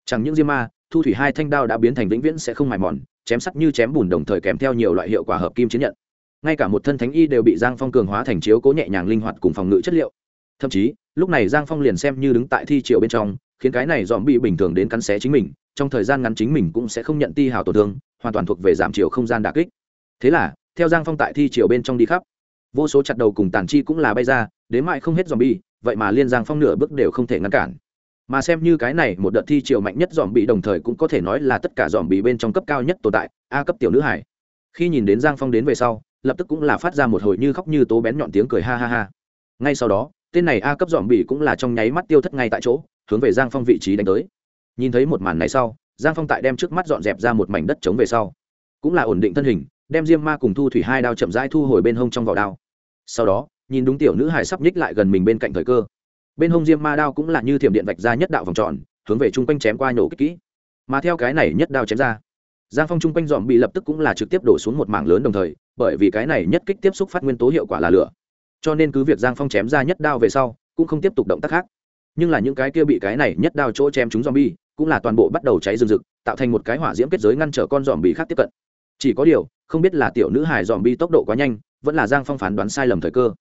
Chẳng những diêm ma thu thủy hai thanh đao đã biến thành vĩnh viễn sẽ không mài mòn, chém sắt như chém bùn đồng thời kèm theo nhiều loại hiệu quả hợp kim chiến nhận. Ngay cả một thân thánh y đều bị giang phong cường hóa thành chiếu cố nhẹ nhàng linh hoạt cùng phòng ngự chất liệu. Thậm chí, lúc này giang phong liền xem như đứng tại thi triều bên trong, khiến cái này dòm bị bình thường đến cắn xé chính mình, trong thời gian ngắn chính mình cũng sẽ không nhận ti hào tổn thương, hoàn toàn thuộc về giảm chiều không gian đà kích. Thế là, theo giang phong tại thi triều bên trong đi khắp, vô số chặt đầu cùng tàn chi cũng là bay ra, đến mãi không hết dòm bi vậy mà liên giang phong nửa bước đều không thể ngăn cản mà xem như cái này một đợt thi triều mạnh nhất dòm bị đồng thời cũng có thể nói là tất cả dòm bị bên trong cấp cao nhất tồn tại, a cấp tiểu nữ hải. Khi nhìn đến giang phong đến về sau, lập tức cũng là phát ra một hồi như khóc như tố bén nhọn tiếng cười ha ha ha. Ngay sau đó, tên này a cấp dòm bị cũng là trong nháy mắt tiêu thất ngay tại chỗ, hướng về giang phong vị trí đánh tới. Nhìn thấy một màn này sau, giang phong tại đem trước mắt dọn dẹp ra một mảnh đất trống về sau, cũng là ổn định thân hình, đem diêm ma cùng thu thủy hai đao chậm rãi thu hồi bên hông trong vỏ đao. Sau đó, nhìn đúng tiểu nữ hải sắp nhích lại gần mình bên cạnh thời cơ bên hông diêm ma đao cũng là như thiểm điện vạch ra nhất đạo vòng tròn, hướng về chung quanh chém qua nhổ kích kỹ. Mà theo cái này nhất đao chém ra, giang phong chung quanh dòm bị lập tức cũng là trực tiếp đổ xuống một mảng lớn đồng thời, bởi vì cái này nhất kích tiếp xúc phát nguyên tố hiệu quả là lửa. Cho nên cứ việc giang phong chém ra nhất đao về sau, cũng không tiếp tục động tác khác. Nhưng là những cái kia bị cái này nhất đao chỗ chém chúng dòm bi cũng là toàn bộ bắt đầu cháy rừng rực, tạo thành một cái hỏa diễm kết giới ngăn trở con dòm bị khác tiếp cận. Chỉ có điều, không biết là tiểu nữ hải dòm bi tốc độ quá nhanh, vẫn là giang phong phán đoán sai lầm thời cơ.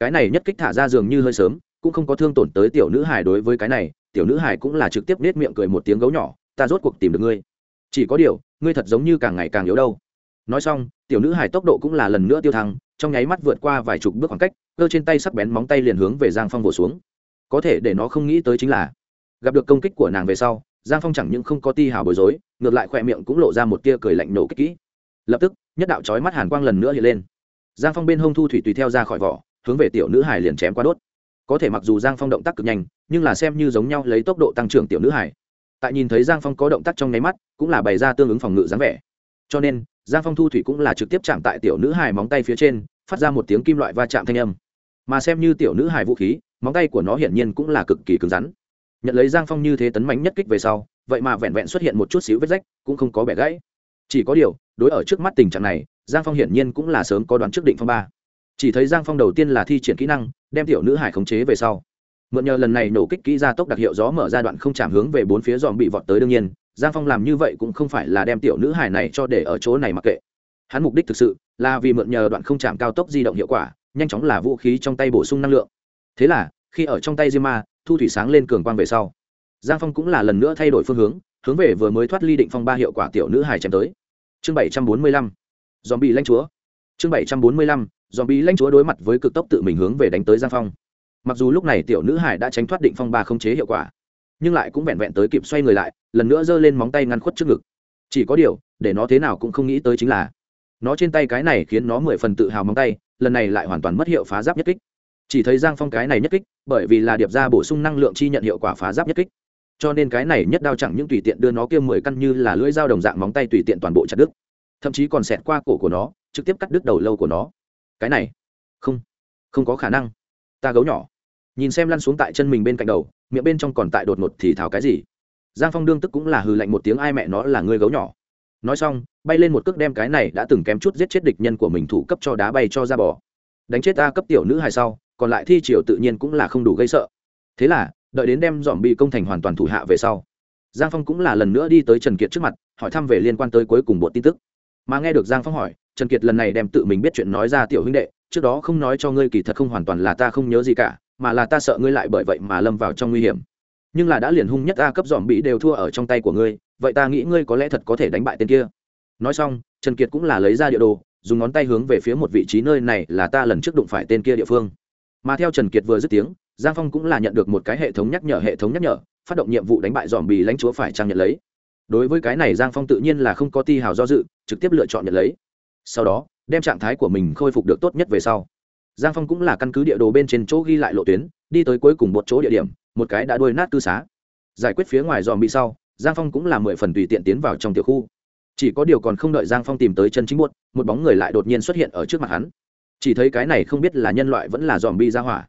Cái này nhất kích thả ra dường như hơi sớm cũng không có thương tổn tới tiểu nữ hải đối với cái này, tiểu nữ hải cũng là trực tiếp nết miệng cười một tiếng gấu nhỏ, ta rốt cuộc tìm được ngươi. Chỉ có điều, ngươi thật giống như càng ngày càng yếu đâu. Nói xong, tiểu nữ hải tốc độ cũng là lần nữa tiêu thăng, trong nháy mắt vượt qua vài chục bước khoảng cách, cơ trên tay sắc bén móng tay liền hướng về giang phong vỗ xuống. Có thể để nó không nghĩ tới chính là, gặp được công kích của nàng về sau, giang phong chẳng những không có ti hào bối rối, ngược lại khỏe miệng cũng lộ ra một tia cười lạnh nổ kích kỹ. Lập tức, nhất đạo trói mắt hàn quang lần nữa hiện lên. Giang phong bên hông thu thủy tùy theo ra khỏi vỏ, hướng về tiểu nữ hải liền chém qua đốt có thể mặc dù giang phong động tác cực nhanh, nhưng là xem như giống nhau lấy tốc độ tăng trưởng tiểu nữ hải tại nhìn thấy giang phong có động tác trong nháy mắt, cũng là bày ra tương ứng phòng ngự dáng vẻ. Cho nên, giang phong thu thủy cũng là trực tiếp chạm tại tiểu nữ hải móng tay phía trên, phát ra một tiếng kim loại va chạm thanh âm. Mà xem như tiểu nữ hải vũ khí, móng tay của nó hiển nhiên cũng là cực kỳ cứng rắn. Nhận lấy giang phong như thế tấn mánh nhất kích về sau, vậy mà vẹn vẹn xuất hiện một chút xíu vết rách, cũng không có bẻ gãy. Chỉ có điều, đối ở trước mắt tình trạng này, giang phong hiển nhiên cũng là sớm có đoán trước định phong ba chỉ thấy giang phong đầu tiên là thi triển kỹ năng, đem tiểu nữ hải khống chế về sau. Mượn nhờ lần này nổ kích kỹ ra tốc đặc hiệu gió mở ra đoạn không chạm hướng về bốn phía dòm bị vọt tới đương nhiên, giang phong làm như vậy cũng không phải là đem tiểu nữ hải này cho để ở chỗ này mặc kệ. Hắn mục đích thực sự là vì mượn nhờ đoạn không chạm cao tốc di động hiệu quả, nhanh chóng là vũ khí trong tay bổ sung năng lượng. Thế là, khi ở trong tay diêm ma thu thủy sáng lên cường quang về sau, giang phong cũng là lần nữa thay đổi phương hướng hướng về vừa mới thoát ly định phong ba hiệu quả tiểu nữ hải chém tới. Chương bảy trăm bốn mươi lăm, dòm bị lanh chúa. Chương bảy trăm bốn mươi lăm dòm bị lãnh chúa đối mặt với cực tốc tự mình hướng về đánh tới giang phong. Mặc dù lúc này tiểu nữ hải đã tránh thoát định phong ba không chế hiệu quả, nhưng lại cũng vẹn vẹn tới kịp xoay người lại, lần nữa giơ lên móng tay ngăn khuất trước ngực. Chỉ có điều, để nó thế nào cũng không nghĩ tới chính là, nó trên tay cái này khiến nó mười phần tự hào móng tay, lần này lại hoàn toàn mất hiệu phá giáp nhất kích. Chỉ thấy giang phong cái này nhất kích, bởi vì là điệp ra bổ sung năng lượng chi nhận hiệu quả phá giáp nhất kích. Cho nên cái này nhất đao chẳng những tùy tiện đưa nó kia mười căn như là lưỡi dao đồng dạng móng tay tùy tiện toàn bộ chặt đứt, thậm chí còn xẹt qua cổ của nó, trực tiếp cắt đứt đầu lâu của nó cái này không không có khả năng ta gấu nhỏ nhìn xem lăn xuống tại chân mình bên cạnh đầu miệng bên trong còn tại đột ngột thì thào cái gì giang phong đương tức cũng là hừ lạnh một tiếng ai mẹ nó là ngươi gấu nhỏ nói xong bay lên một cước đem cái này đã từng kém chút giết chết địch nhân của mình thủ cấp cho đá bay cho ra bỏ đánh chết ta cấp tiểu nữ hài sau còn lại thi triều tự nhiên cũng là không đủ gây sợ thế là đợi đến đem dòm bị công thành hoàn toàn thủ hạ về sau giang phong cũng là lần nữa đi tới trần kiệt trước mặt hỏi thăm về liên quan tới cuối cùng bộ tin tức mà nghe được giang phong hỏi trần kiệt lần này đem tự mình biết chuyện nói ra tiểu huynh đệ, trước đó không nói cho ngươi kỳ thật không hoàn toàn là ta không nhớ gì cả, mà là ta sợ ngươi lại bởi vậy mà lâm vào trong nguy hiểm. Nhưng là đã liền hung nhất a cấp dòm bị đều thua ở trong tay của ngươi, vậy ta nghĩ ngươi có lẽ thật có thể đánh bại tên kia. Nói xong, trần kiệt cũng là lấy ra địa đồ, dùng ngón tay hướng về phía một vị trí nơi này là ta lần trước đụng phải tên kia địa phương. Mà theo trần kiệt vừa dứt tiếng, giang phong cũng là nhận được một cái hệ thống nhắc nhở, hệ thống nhắc nhở, phát động nhiệm vụ đánh bại dòm bì lãnh chúa phải trang nhận lấy. Đối với cái này giang phong tự nhiên là không có ti hào do dự, trực tiếp lựa chọn nhận lấy sau đó đem trạng thái của mình khôi phục được tốt nhất về sau. Giang phong cũng là căn cứ địa đồ bên trên chỗ ghi lại lộ tuyến đi tới cuối cùng một chỗ địa điểm một cái đã đuôi nát tư xá. Giải quyết phía ngoài dòm bị sau giang phong cũng là mười phần tùy tiện tiến vào trong tiểu khu. Chỉ có điều còn không đợi giang phong tìm tới chân chính muộn, một bóng người lại đột nhiên xuất hiện ở trước mặt hắn. Chỉ thấy cái này không biết là nhân loại vẫn là dòm bi ra hỏa.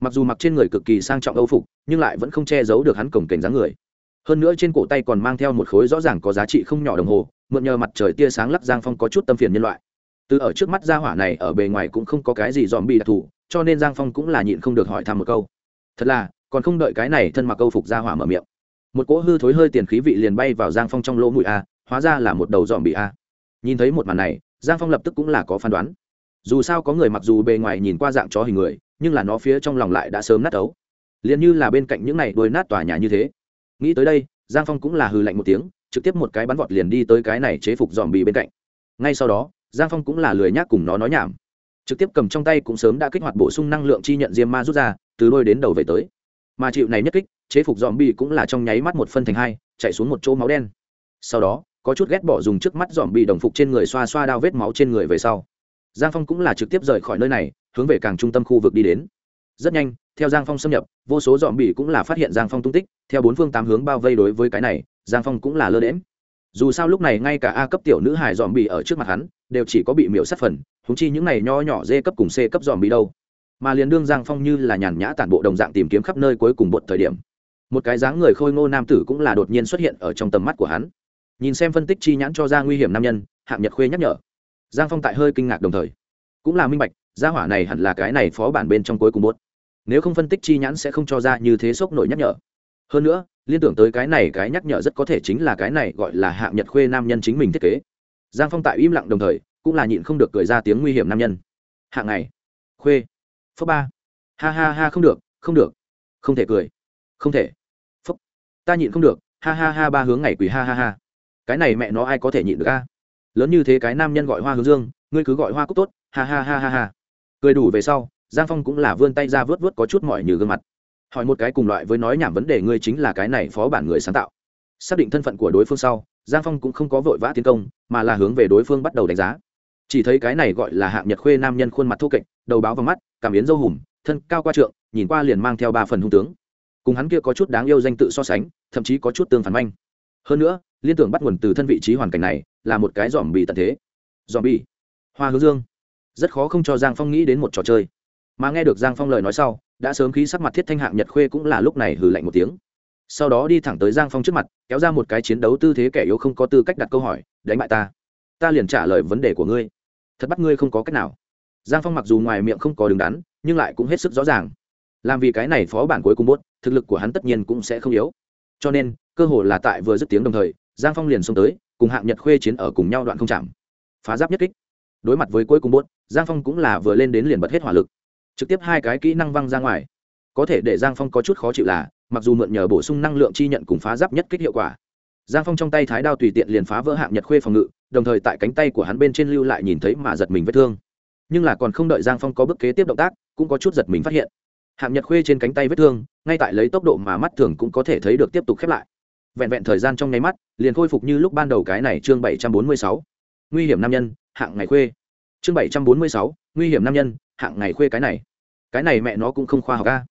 Mặc dù mặc trên người cực kỳ sang trọng âu phục nhưng lại vẫn không che giấu được hắn cổng cảnh dáng người. Hơn nữa trên cổ tay còn mang theo một khối rõ ràng có giá trị không nhỏ đồng hồ mượn nhờ mặt trời tia sáng lắc giang phong có chút tâm phiền nhân loại. Từ ở trước mắt gia hỏa này ở bề ngoài cũng không có cái gì dòm bị đặc thù, cho nên giang phong cũng là nhịn không được hỏi thăm một câu. Thật là, còn không đợi cái này thân mặc câu phục gia hỏa mở miệng. Một cỗ hư thối hơi tiền khí vị liền bay vào giang phong trong lỗ mũi a, hóa ra là một đầu dòm bị a. Nhìn thấy một màn này, giang phong lập tức cũng là có phán đoán. Dù sao có người mặc dù bề ngoài nhìn qua dạng chó hình người, nhưng là nó phía trong lòng lại đã sớm nát ấu. Liền như là bên cạnh những này đôi nát tòa nhà như thế. Nghĩ tới đây, giang phong cũng là hư lạnh một tiếng trực tiếp một cái bắn vọt liền đi tới cái này chế phục dòm bì bên cạnh. Ngay sau đó, giang phong cũng là lười nhác cùng nó nói nhảm. Trực tiếp cầm trong tay cũng sớm đã kích hoạt bổ sung năng lượng chi nhận diêm ma rút ra, từ đôi đến đầu về tới. Mà chịu này nhất kích, chế phục dòm bì cũng là trong nháy mắt một phân thành hai, chạy xuống một chỗ máu đen. Sau đó, có chút ghét bỏ dùng trước mắt dòm bì đồng phục trên người xoa xoa đao vết máu trên người về sau. Giang phong cũng là trực tiếp rời khỏi nơi này, hướng về càng trung tâm khu vực đi đến. Rất nhanh theo giang phong xâm nhập, vô số dòm bỉ cũng là phát hiện giang phong tung tích, theo bốn phương tám hướng bao vây đối với cái này, giang phong cũng là lơ đễm dù sao lúc này ngay cả a cấp tiểu nữ hài dòm bỉ ở trước mặt hắn, đều chỉ có bị miễu sát phần thúng chi những này nho nhỏ dê cấp cùng c cấp dòm bỉ đâu. Mà liền đương giang phong như là nhàn nhã tản bộ đồng dạng tìm kiếm khắp nơi cuối cùng một thời điểm, một cái dáng người khôi ngô nam tử cũng là đột nhiên xuất hiện ở trong tầm mắt của hắn. Nhìn xem phân tích chi nhãn cho ra nguy hiểm nam nhân, hạng nhật khuê nhắc nhở. Giang phong tại hơi kinh ngạc đồng thời, cũng là minh bạch, gia hỏa này hẳn là cái này phó bản bên trong cuối cùng bốt nếu không phân tích chi nhãn sẽ không cho ra như thế sốc nổi nhắc nhở. Hơn nữa, liên tưởng tới cái này cái nhắc nhở rất có thể chính là cái này gọi là hạng nhật khuê nam nhân chính mình thiết kế. Giang phong tại im lặng đồng thời, cũng là nhịn không được cười ra tiếng nguy hiểm nam nhân. Hạng này, khuê phớ ba. Ha ha ha, không được không được. Không thể cười. Không thể. Phúc, ta nhịn không được. Ha ha ha, ba hướng ngày quỳ, ha ha ha. Cái này mẹ nó ai có thể nhịn được a? Lớn như thế cái nam nhân gọi hoa hướng dương, ngươi cứ gọi hoa cúc tốt. Ha ha ha ha ha. Cười đủ về sau giang phong cũng là vươn tay ra vớt vớt có chút mỏi như gương mặt. Hỏi một cái cùng loại với nói nhảm vấn đề ngươi chính là cái này phó bản người sáng tạo. Xác định thân phận của đối phương sau, giang phong cũng không có vội vã tiến công, mà là hướng về đối phương bắt đầu đánh giá. Chỉ thấy cái này gọi là hạng nhật khuê nam nhân khuôn mặt thô kệch, đầu báo vào mắt, cảm biến dâu hùm, thân cao qua trượng, nhìn qua liền mang theo ba phần hung tướng. Cùng hắn kia có chút đáng yêu danh tự so sánh, thậm chí có chút tương phản manh. Hơn nữa, liên tưởng bắt nguồn từ thân vị trí hoàn cảnh này, là một cái dòm bị tận thế. Dòm bị hoa hướng dương. Rất khó không cho giang phong nghĩ đến một trò chơi mà nghe được giang phong lời nói sau, đã sớm khí sắc mặt thiết thanh hạng nhật khuê cũng là lúc này hừ lạnh một tiếng. Sau đó đi thẳng tới giang phong trước mặt, kéo ra một cái chiến đấu tư thế kẻ yếu không có tư cách đặt câu hỏi, đánh bại ta ta liền trả lời vấn đề của ngươi. Thật bắt ngươi không có cách nào. Giang phong mặc dù ngoài miệng không có đứng đắn, nhưng lại cũng hết sức rõ ràng. Làm vì cái này phó bản cuối cùng bốt thực lực của hắn tất nhiên cũng sẽ không yếu. Cho nên, cơ hội là tại vừa dứt tiếng đồng thời, giang phong liền xông tới, cùng hạng nhật khuê chiến ở cùng nhau đoạn không chạm. Phá giáp nhất kích. Đối mặt với cuối cùng bốt giang phong cũng là vừa lên đến liền bật hết hỏa lực trực tiếp hai cái kỹ năng văng ra ngoài. Có thể để giang phong có chút khó chịu là, mặc dù mượn nhờ bổ sung năng lượng chi nhận cùng phá giáp nhất kích hiệu quả, giang phong trong tay thái đao tùy tiện liền phá vỡ hạng nhật khuê phòng ngự, đồng thời tại cánh tay của hắn bên trên lưu lại nhìn thấy mà giật mình vết thương. Nhưng là còn không đợi giang phong có bước kế tiếp động tác, cũng có chút giật mình phát hiện. Hạng nhật khuê trên cánh tay vết thương, ngay tại lấy tốc độ mà mắt thường cũng có thể thấy được tiếp tục khép lại. Vẹn vẹn thời gian trong nháy mắt, liền khôi phục như lúc ban đầu cái này chương bảy trăm bốn mươi sáu. Nguy hiểm nam nhân, hạng ngày khuê. Chương bảy trăm bốn mươi sáu, nguy hiểm nam nhân, hạng ngày khuê cái này cái này mẹ nó cũng không khoa học ca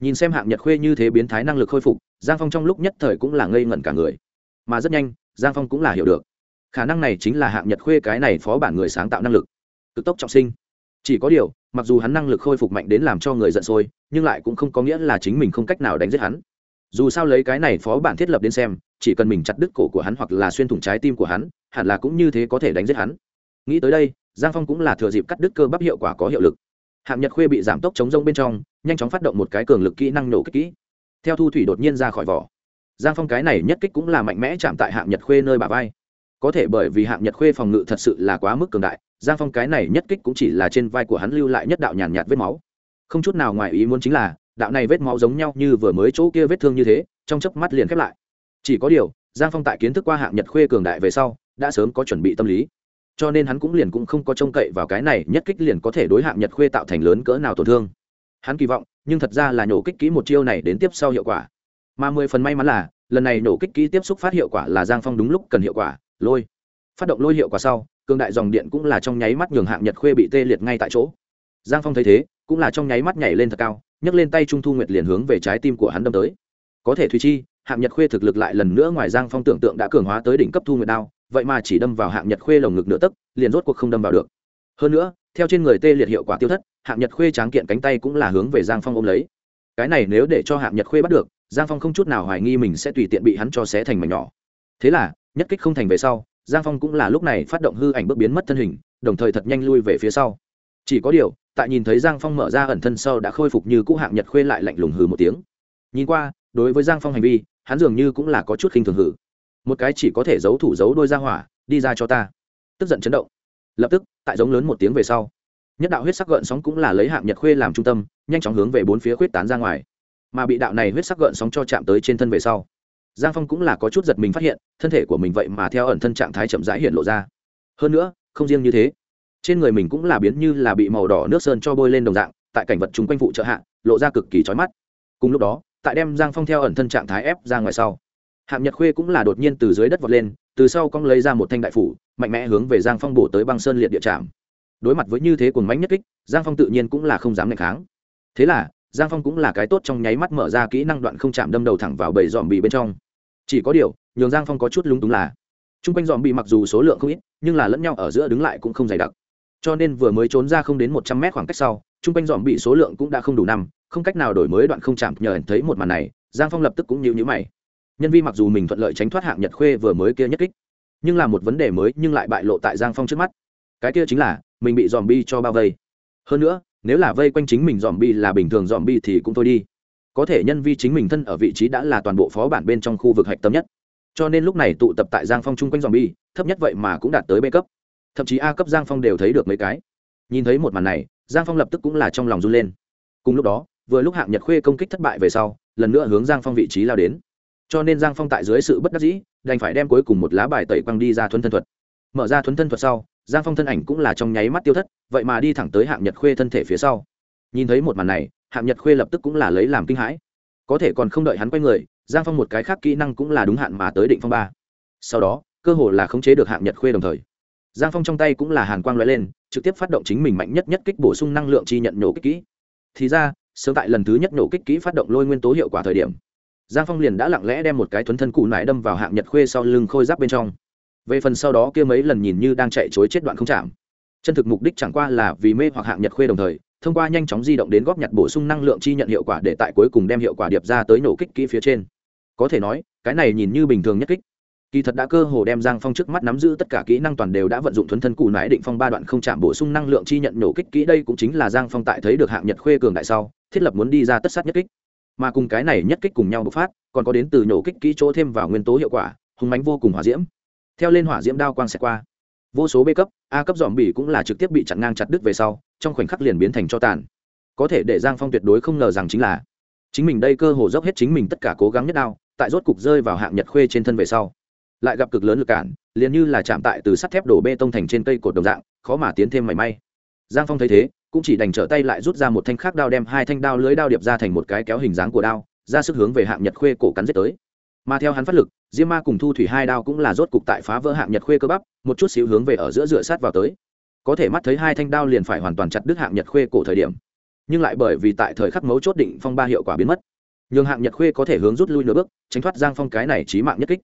nhìn xem hạng nhật khuê như thế biến thái năng lực khôi phục, giang phong trong lúc nhất thời cũng là ngây ngẩn cả người. Mà rất nhanh, giang phong cũng là hiểu được, khả năng này chính là hạng nhật khuê cái này phó bản người sáng tạo năng lực. Cực tốc trọng sinh. Chỉ có điều, mặc dù hắn năng lực khôi phục mạnh đến làm cho người giận sôi, nhưng lại cũng không có nghĩa là chính mình không cách nào đánh giết hắn. Dù sao lấy cái này phó bản thiết lập đến xem, chỉ cần mình chặt đứt cổ của hắn hoặc là xuyên thủng trái tim của hắn, hẳn là cũng như thế có thể đánh giết hắn. Nghĩ tới đây, giang phong cũng là thừa dịp cắt đứt cơ bắp hiệu quả có hiệu lực hạng nhật khuê bị giảm tốc chống rông bên trong nhanh chóng phát động một cái cường lực kỹ năng nổ kích kỹ. Theo thu thủy đột nhiên ra khỏi vỏ. Giang phong cái này nhất kích cũng là mạnh mẽ chạm tại hạng nhật khuê nơi bà vai. Có thể bởi vì hạng nhật khuê phòng ngự thật sự là quá mức cường đại giang phong cái này nhất kích cũng chỉ là trên vai của hắn lưu lại nhất đạo nhàn nhạt, vết máu. Không chút nào ngoài ý muốn chính là đạo này vết máu giống nhau như vừa mới chỗ kia vết thương như thế trong chớp mắt liền khép lại. Chỉ có điều giang phong tại kiến thức qua hạng nhật khuê cường đại về sau đã sớm có chuẩn bị tâm lý cho nên hắn cũng liền cũng không có trông cậy vào cái này, nhất kích liền có thể đối hạng nhật khuê tạo thành lớn cỡ nào tổn thương. Hắn kỳ vọng, nhưng thật ra là nhổ kích kỹ một chiêu này đến tiếp sau hiệu quả. Mà mười phần may mắn là, lần này nổ kích kỹ tiếp xúc phát hiệu quả là giang phong đúng lúc cần hiệu quả, lôi. Phát động lôi hiệu quả sau cương đại dòng điện cũng là trong nháy mắt nhường hạng nhật khuê bị tê liệt ngay tại chỗ. Giang phong thấy thế, cũng là trong nháy mắt nhảy lên thật cao, nhấc lên tay trung thu nguyệt liền hướng về trái tim của hắn đâm tới. Có thể thùy chi, hạng nhật khuê thực lực lại lần nữa ngoài giang phong tưởng tượng đã cường hóa tới đỉnh cấp thu nguyệt đao vậy mà chỉ đâm vào hạng nhật khuê lồng ngực nửa tấc, liền rốt cuộc không đâm vào được. Hơn nữa, theo trên người tê liệt hiệu quả tiêu thất, hạng nhật khuê tráng kiện cánh tay cũng là hướng về giang phong ôm lấy. Cái này nếu để cho hạng nhật khuê bắt được, giang phong không chút nào hoài nghi mình sẽ tùy tiện bị hắn cho xé thành mảnh nhỏ. Thế là, nhất kích không thành về sau, giang phong cũng là lúc này phát động hư ảnh bước biến mất thân hình, đồng thời thật nhanh lui về phía sau. Chỉ có điều, tại nhìn thấy giang phong mở ra ẩn thân sau đã khôi phục như cũ hạng nhật khuê lại lạnh lùng hừ một tiếng. Nhìn qua, đối với giang phong hành vi, hắn dường như cũng là có chút khinh thường hử một cái chỉ có thể giấu thủ giấu đôi ra hỏa, đi ra cho ta. Tức giận chấn động. Lập tức, tại giống lớn một tiếng về sau, nhất đạo huyết sắc gợn sóng cũng là lấy hạng nhật khuê làm trung tâm, nhanh chóng hướng về bốn phía khuyết tán ra ngoài. Mà bị đạo này huyết sắc gợn sóng cho chạm tới trên thân về sau, giang phong cũng là có chút giật mình phát hiện, thân thể của mình vậy mà theo ẩn thân trạng thái chậm rãi hiện lộ ra. Hơn nữa, không riêng như thế, trên người mình cũng là biến như là bị màu đỏ nước sơn cho bôi lên đồng dạng, tại cảnh vật chung quanh phụ trợ hạ, lộ ra cực kỳ trói mắt. Cùng lúc đó, tại đem giang phong theo ẩn thân trạng thái ép ra ngoài sau hạng nhật khuê cũng là đột nhiên từ dưới đất vọt lên, từ sau cong lấy ra một thanh đại phủ, mạnh mẽ hướng về giang phong bổ tới băng sơn liệt địa trạm đối mặt với như thế cuồng mánh nhất kích, giang phong tự nhiên cũng là không dám nảy kháng. Thế là, giang phong cũng là cái tốt trong nháy mắt mở ra kỹ năng đoạn không chạm đâm đầu thẳng vào bầy dòm bị bên trong. Chỉ có điều, nhường giang phong có chút lúng túng là t r u n g quanh dòm bị mặc dù số lượng không ít, nhưng là lẫn nhau ở giữa đứng lại cũng không dày đặc. Cho nên vừa mới trốn ra không đến một trăm mét khoảng cách sau t r u n g quanh dòm bị số lượng cũng đã không đủ năm, không cách nào đổi mới đoạn không chạm, nhờ thấy một màn này, giang phong lập tức cũng nhịu nhữ mày nhân vi mặc dù mình thuận lợi tránh thoát hạng nhật khuê vừa mới kia nhất kích, nhưng là một vấn đề mới nhưng lại bại lộ tại giang phong trước mắt. Cái kia chính là, mình bị dòm bi cho bao vây. Hơn nữa, nếu là vây quanh chính mình dòm bi là bình thường dòm bi thì cũng thôi đi. Có thể nhân vi chính mình thân ở vị trí đã là toàn bộ phó bản bên trong khu vực hạch tâm nhất. Cho nên lúc này tụ tập tại giang phong chung quanh dòm bi thấp nhất vậy mà cũng đạt tới b cấp. Thậm chí a cấp giang phong đều thấy được mấy cái. Nhìn thấy một màn này, giang phong lập tức cũng là trong lòng run lên. Cùng lúc đó, vừa lúc hạng nhật khuê công kích thất bại về sau, lần nữa hướng giang phong vị trí lao đến cho nên giang phong tại dưới sự bất đắc dĩ, đành phải đem cuối cùng một lá bài tẩy quăng đi ra thuấn thân thuật. Mở ra thuấn thân thuật sau, giang phong thân ảnh cũng là trong nháy mắt tiêu thất, vậy mà đi thẳng tới hạng nhật khuê thân thể phía sau. Nhìn thấy một màn này, hạng nhật khuê lập tức cũng là lấy làm kinh hãi. Có thể còn không đợi hắn quay người, giang phong một cái khác kỹ năng cũng là đúng hạn mà tới định phong ba. Sau đó, cơ hồ là khống chế được hạng nhật khuê đồng thời. Giang phong trong tay cũng là hàn quang l lên, trực tiếp phát động chính mình mạnh nhất nhất kích bổ sung năng lượng chi nhận nhổ kích kỹ. Thì ra, sớm tại lần thứ nhất nổ kích kỹ phát động lôi nguyên tố hiệu quả thời điểm giang phong liền đã lặng lẽ đem một cái thuấn thân cụ nải đâm vào hạng nhật khuê sau lưng khôi giáp bên trong. Về phần sau đó kia mấy lần nhìn như đang chạy chối chết đoạn không chạm. Chân thực mục đích chẳng qua là vì mê hoặc hạng nhật khuê đồng thời, thông qua nhanh chóng di động đến góp nhặt bổ sung năng lượng chi nhận hiệu quả để tại cuối cùng đem hiệu quả điệp ra tới nổ kích kỹ phía trên. Có thể nói, cái này nhìn như bình thường nhất kích. Kỳ thật đã cơ hồ đem giang phong trước mắt nắm giữ tất cả kỹ năng toàn đều đã vận dụng thuấn thân cụ nãi định phong ba đoạn không chạm bổ sung năng lượng chi nhận nổ kích kỹ, đây cũng chính là giang phong tại thấy được hạng nhật khuê cường đại sau, thiết lập muốn đi ra tất sát nhất kích mà cùng cái này nhất kích cùng nhau bộc phát, còn có đến từ nổ kích kỹ chỗ thêm vào nguyên tố hiệu quả, hùng mánh vô cùng hỏa diễm. Theo lên hỏa diễm đao quang xẹt qua, vô số b cấp, a cấp dòm bỉ cũng là trực tiếp bị chặn ngang chặt đứt về sau, trong khoảnh khắc liền biến thành cho tàn. Có thể để giang phong tuyệt đối không ngờ rằng chính là, chính mình đây cơ hồ dốc hết chính mình tất cả cố gắng nhất đao, tại rốt cục rơi vào hạng nhật khuê trên thân về sau. Lại gặp cực lớn lực cản, liền như là chạm tại từ sắt thép đổ bê tông thành trên cây cột đồng dạng, khó mà tiến thêm mảy may. Giang phong thấy thế cũng chỉ đành trở tay lại rút ra một thanh khác đao đem hai thanh đao lưới đao điệp ra thành một cái kéo hình dáng của đao, ra sức hướng về hạng nhật khuê cổ cắn giết tới. Mà theo hắn phát lực, diêm ma cùng thu thủy hai đao cũng là rốt cục tại phá vỡ hạng nhật khuê cơ bắp, một chút xíu hướng về ở giữa dựa sát vào tới. Có thể mắt thấy hai thanh đao liền phải hoàn toàn chặt đứt hạng nhật khuê cổ thời điểm. Nhưng lại bởi vì tại thời khắc mấu chốt định phong ba hiệu quả biến mất. Nhường hạng nhật khuê có thể hướng rút lui nửa bước, tránh thoát giang phong cái này trí mạng nhất kích.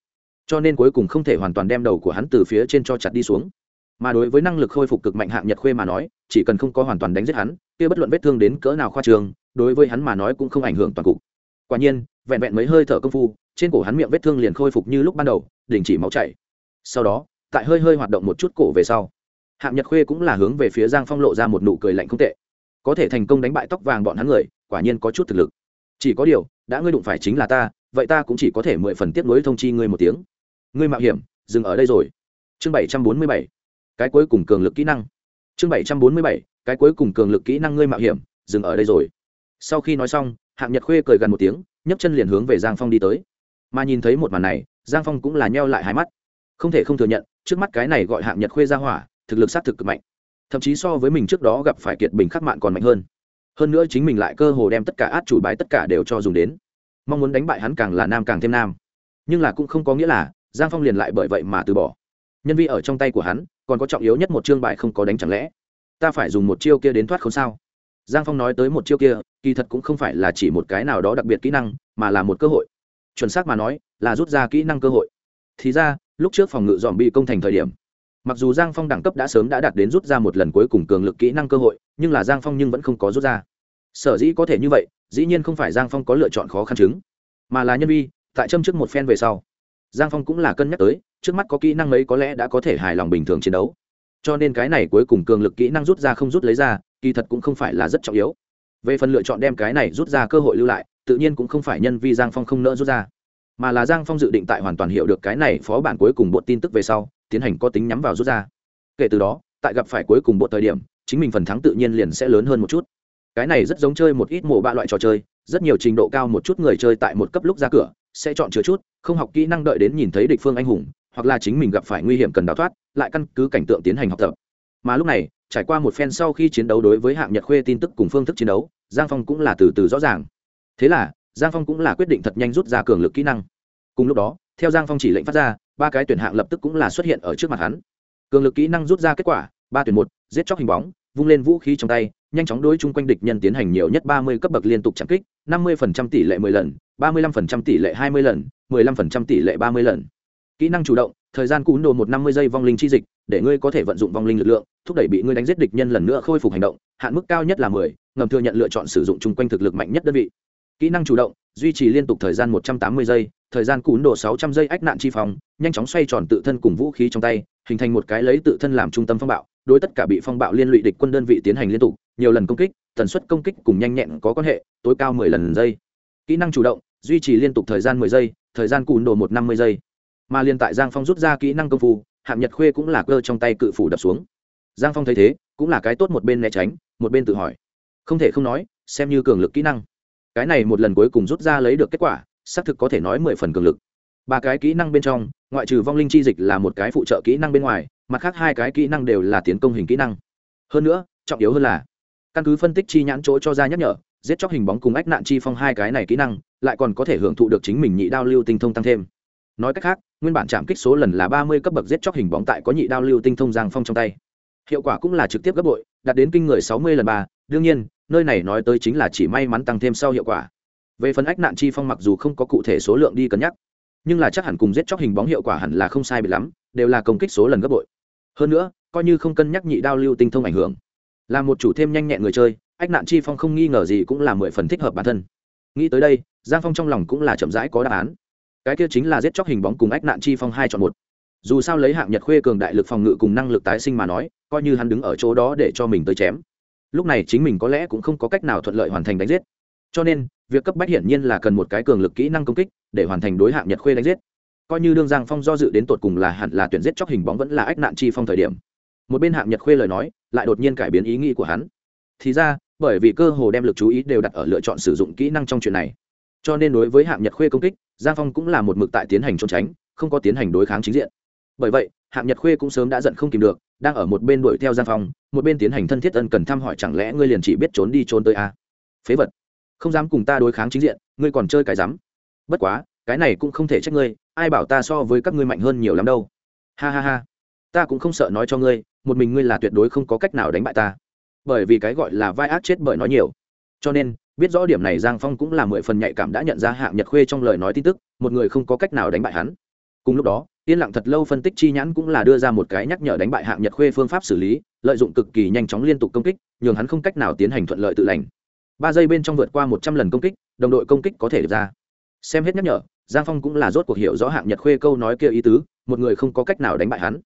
Cho nên cuối cùng không thể hoàn toàn đem đầu của hắn từ phía trên cho chặt đi xuống mà đối với năng lực khôi phục cực mạnh hạng nhật khuê mà nói, chỉ cần không có hoàn toàn đánh giết hắn, kia bất luận vết thương đến cỡ nào khoa trường, đối với hắn mà nói cũng không ảnh hưởng toàn cục. Quả nhiên, vẹn vẹn mấy hơi thở công phu, trên cổ hắn miệng vết thương liền khôi phục như lúc ban đầu, đình chỉ máu chảy. Sau đó, tại hơi hơi hoạt động một chút cổ về sau, hạng nhật khuê cũng là hướng về phía giang phong lộ ra một nụ cười lạnh không tệ. Có thể thành công đánh bại tóc vàng bọn hắn người, quả nhiên có chút thực lực. Chỉ có điều, đã ngươi đụng phải chính là ta, vậy ta cũng chỉ có thể mười phần tiếp nối thông chi ngươi một tiếng. Ngươi mạo hiểm, dừng ở đây rồi. Chương bảy trăm bốn mươi bảy cái cuối cùng cường lực kỹ năng. Chương bảy trăm bốn mươi bảy, cái cuối cùng cường lực kỹ năng ngươi mạo hiểm, dừng ở đây rồi. Sau khi nói xong, hạng nhật khuê cười gần một tiếng, nhấc chân liền hướng về giang phong đi tới. Mà nhìn thấy một màn này, giang phong cũng là nheo lại hai mắt. Không thể không thừa nhận, trước mắt cái này gọi hạng nhật khuê ra hỏa, thực lực sát thực cực mạnh. Thậm chí so với mình trước đó gặp phải kiệt bình khắc mạn còn mạnh hơn. Hơn nữa chính mình lại cơ hồ đem tất cả át chủ bài tất cả đều cho dùng đến. Mong muốn đánh bại hắn càng là nam càng thêm nam. Nhưng là cũng không có nghĩa là giang phong liền lại bởi vậy mà từ bỏ. Nhân vi ở trong tay của hắn còn có trọng yếu nhất một chương bài không có đánh chẳng lẽ? Ta phải dùng một chiêu kia đến thoát không sao? Giang phong nói tới một chiêu kia, kỳ thật cũng không phải là chỉ một cái nào đó đặc biệt kỹ năng, mà là một cơ hội. Chuẩn xác mà nói, là rút ra kỹ năng cơ hội. Thì ra, lúc trước phòng ngự dòm bị công thành thời điểm, mặc dù giang phong đẳng cấp đã sớm đã đạt đến rút ra một lần cuối cùng cường lực kỹ năng cơ hội, nhưng là giang phong nhưng vẫn không có rút ra. Sở dĩ có thể như vậy, dĩ nhiên không phải giang phong có lựa chọn khó khăn chứng, mà là nhân vi, tại châm trước một phen về sau giang phong cũng là cân nhắc tới, trước mắt có kỹ năng ấy có lẽ đã có thể hài lòng bình thường chiến đấu. Cho nên cái này cuối cùng cường lực kỹ năng rút ra không rút lấy ra, kỳ thật cũng không phải là rất trọng yếu. Về phần lựa chọn đem cái này rút ra cơ hội lưu lại, tự nhiên cũng không phải nhân vi giang phong không nỡ rút ra. Mà là giang phong dự định tại hoàn toàn hiểu được cái này phó bản cuối cùng bộ tin tức về sau, tiến hành có tính nhắm vào rút ra. Kể từ đó, tại gặp phải cuối cùng bộ thời điểm, chính mình phần thắng tự nhiên liền sẽ lớn hơn một chút. Cái này rất giống chơi một ít mổ ba loại trò chơi, rất nhiều trình độ cao một chút người chơi tại một cấp lúc ra cửa, sẽ chọn chứa chút không học kỹ năng đợi đến nhìn thấy địch phương anh hùng, hoặc là chính mình gặp phải nguy hiểm cần đào thoát, lại căn cứ cảnh tượng tiến hành học tập. Mà lúc này, trải qua một phen sau khi chiến đấu đối với hạng nhật khuê tin tức cùng phương thức chiến đấu, giang phong cũng là từ từ rõ ràng. Thế là, giang phong cũng là quyết định thật nhanh rút ra cường lực kỹ năng. Cùng lúc đó, theo giang phong chỉ lệnh phát ra, ba cái tuyển hạng lập tức cũng là xuất hiện ở trước mặt hắn. Cường lực kỹ năng rút ra kết quả, ba tuyển một, giết chóc hình bóng, vung lên vũ khí trong tay, nhanh chóng đối chung quanh địch nhân tiến hành nhiều nhất ba mươi cấp bậc liên tục chạm kích, năm mươi tỷ lệ mười lần, ba mươi lăm tỷ lệ hai mươi lần mười lăm tỷ lệ ba mươi lần. Kỹ năng chủ động, thời gian cún đồ một năm mươi giây vong linh chi dịch, để ngươi có thể vận dụng vong linh lực lượng, thúc đẩy bị ngươi đánh giết địch nhân lần nữa khôi phục hành động, hạn mức cao nhất là mười, ngầm thừa nhận lựa chọn sử dụng chung quanh thực lực mạnh nhất đơn vị. Kỹ năng chủ động, duy trì liên tục thời gian một trăm tám mươi giây, thời gian cún đồ sáu trăm giây ách nạn chi phòng, nhanh chóng xoay tròn tự thân cùng vũ khí trong tay, hình thành một cái lấy tự thân làm trung tâm phong bạo, đối tất cả bị phong bạo liên lụy địch quân đơn vị tiến hành liên tục, nhiều lần công kích, tần suất công kích cùng nhanh nhẹn có quan hệ, tối cao mười lần giây. Kỹ năng chủ động duy trì liên tục thời gian mười giây, thời gian cùn đồ một năm mươi giây. Mà liên tại giang phong rút ra kỹ năng công phu, hạng nhật khuê cũng là cơ trong tay cự phủ đập xuống. Giang phong thấy thế, cũng là cái tốt một bên né tránh, một bên tự hỏi. Không thể không nói, xem như cường lực kỹ năng. Cái này một lần cuối cùng rút ra lấy được kết quả, xác thực có thể nói mười phần cường lực. Ba cái kỹ năng bên trong, ngoại trừ vong linh chi dịch là một cái phụ trợ kỹ năng bên ngoài, mặt khác hai cái kỹ năng đều là tiến công hình kỹ năng. Hơn nữa, trọng yếu hơn là, căn cứ phân tích chi nhãn chỗ cho ra nhắc nhở, giết chóc hình bóng cùng ách nạn chi phong hai cái này kỹ năng lại còn có thể hưởng thụ được chính mình nhị đao lưu tinh thông tăng thêm. Nói cách khác, nguyên bản chạm kích số lần là ba mươi cấp bậc giết chóc hình bóng tại có nhị đao lưu tinh thông giang phong trong tay. Hiệu quả cũng là trực tiếp gấp bội, đạt đến kinh người sáu mươi lần ba. Đương nhiên, nơi này nói tới chính là chỉ may mắn tăng thêm sau hiệu quả. Về phần ách nạn chi phong mặc dù không có cụ thể số lượng đi cân nhắc, nhưng là chắc hẳn cùng giết chóc hình bóng hiệu quả hẳn là không sai bị lắm, đều là công kích số lần gấp bội. Hơn nữa, coi như không cân nhắc nhị đao lưu tinh thông ảnh hưởng, là một chủ thêm nhanh nhẹn người chơi, ách nạn chi phong không nghi ngờ gì cũng là mười phần thích hợp bản thân. Nghĩ tới đây giang phong trong lòng cũng là chậm rãi có đáp án. Cái kia chính là giết chóc hình bóng cùng ách nạn chi phong hai chọn một. Dù sao lấy hạng nhật khuê cường đại lực phòng ngự cùng năng lực tái sinh mà nói, coi như hắn đứng ở chỗ đó để cho mình tới chém. Lúc này chính mình có lẽ cũng không có cách nào thuận lợi hoàn thành đánh giết. Cho nên, việc cấp bách hiển nhiên là cần một cái cường lực kỹ năng công kích để hoàn thành đối hạng nhật khuê đánh giết. Coi như đương giang phong do dự đến tột cùng là hẳn là tuyển giết chóc hình bóng vẫn là ách nạn chi phong thời điểm. Một bên hạng nhật khuê lời nói, lại đột nhiên cải biến ý nghĩ của hắn. Thì ra, bởi vì cơ hồ đem lực chú ý đều đặt ở lựa chọn sử dụng kỹ năng trong chuyện này cho nên đối với hạng nhật khuê công kích, giang phong cũng là một mực tại tiến hành trốn tránh, không có tiến hành đối kháng chính diện. Bởi vậy, hạng nhật khuê cũng sớm đã giận không kìm được, đang ở một bên đuổi theo giang phong, một bên tiến hành thân thiết ân cần thăm hỏi chẳng lẽ ngươi liền chỉ biết trốn đi trốn tới a? À? phế vật. Không dám cùng ta đối kháng chính diện, ngươi còn chơi cái rắm bất quá, cái này cũng không thể trách ngươi, ai bảo ta so với các ngươi mạnh hơn nhiều lắm đâu. Ha ha ha. Ta cũng không sợ nói cho ngươi, một mình ngươi là tuyệt đối không có cách nào đánh bại ta. Bởi vì cái gọi là vai ác chết bởi nói nhiều. Cho nên biết rõ điểm này giang phong cũng là mười phần nhạy cảm đã nhận ra hạng nhật khuê trong lời nói tin tức, một người không có cách nào đánh bại hắn. Cùng lúc đó, yên lặng thật lâu phân tích chi nhãn cũng là đưa ra một cái nhắc nhở đánh bại hạng nhật khuê phương pháp xử lý, lợi dụng cực kỳ nhanh chóng liên tục công kích, nhường hắn không cách nào tiến hành thuận lợi tự lành. Ba giây bên trong vượt qua một trăm lần công kích, đồng đội công kích có thể được ra. Xem hết nhắc nhở, giang phong cũng là rốt cuộc hiểu rõ hạng nhật khuê câu nói kia ý tứ, một người không có cách nào đánh bại hắn.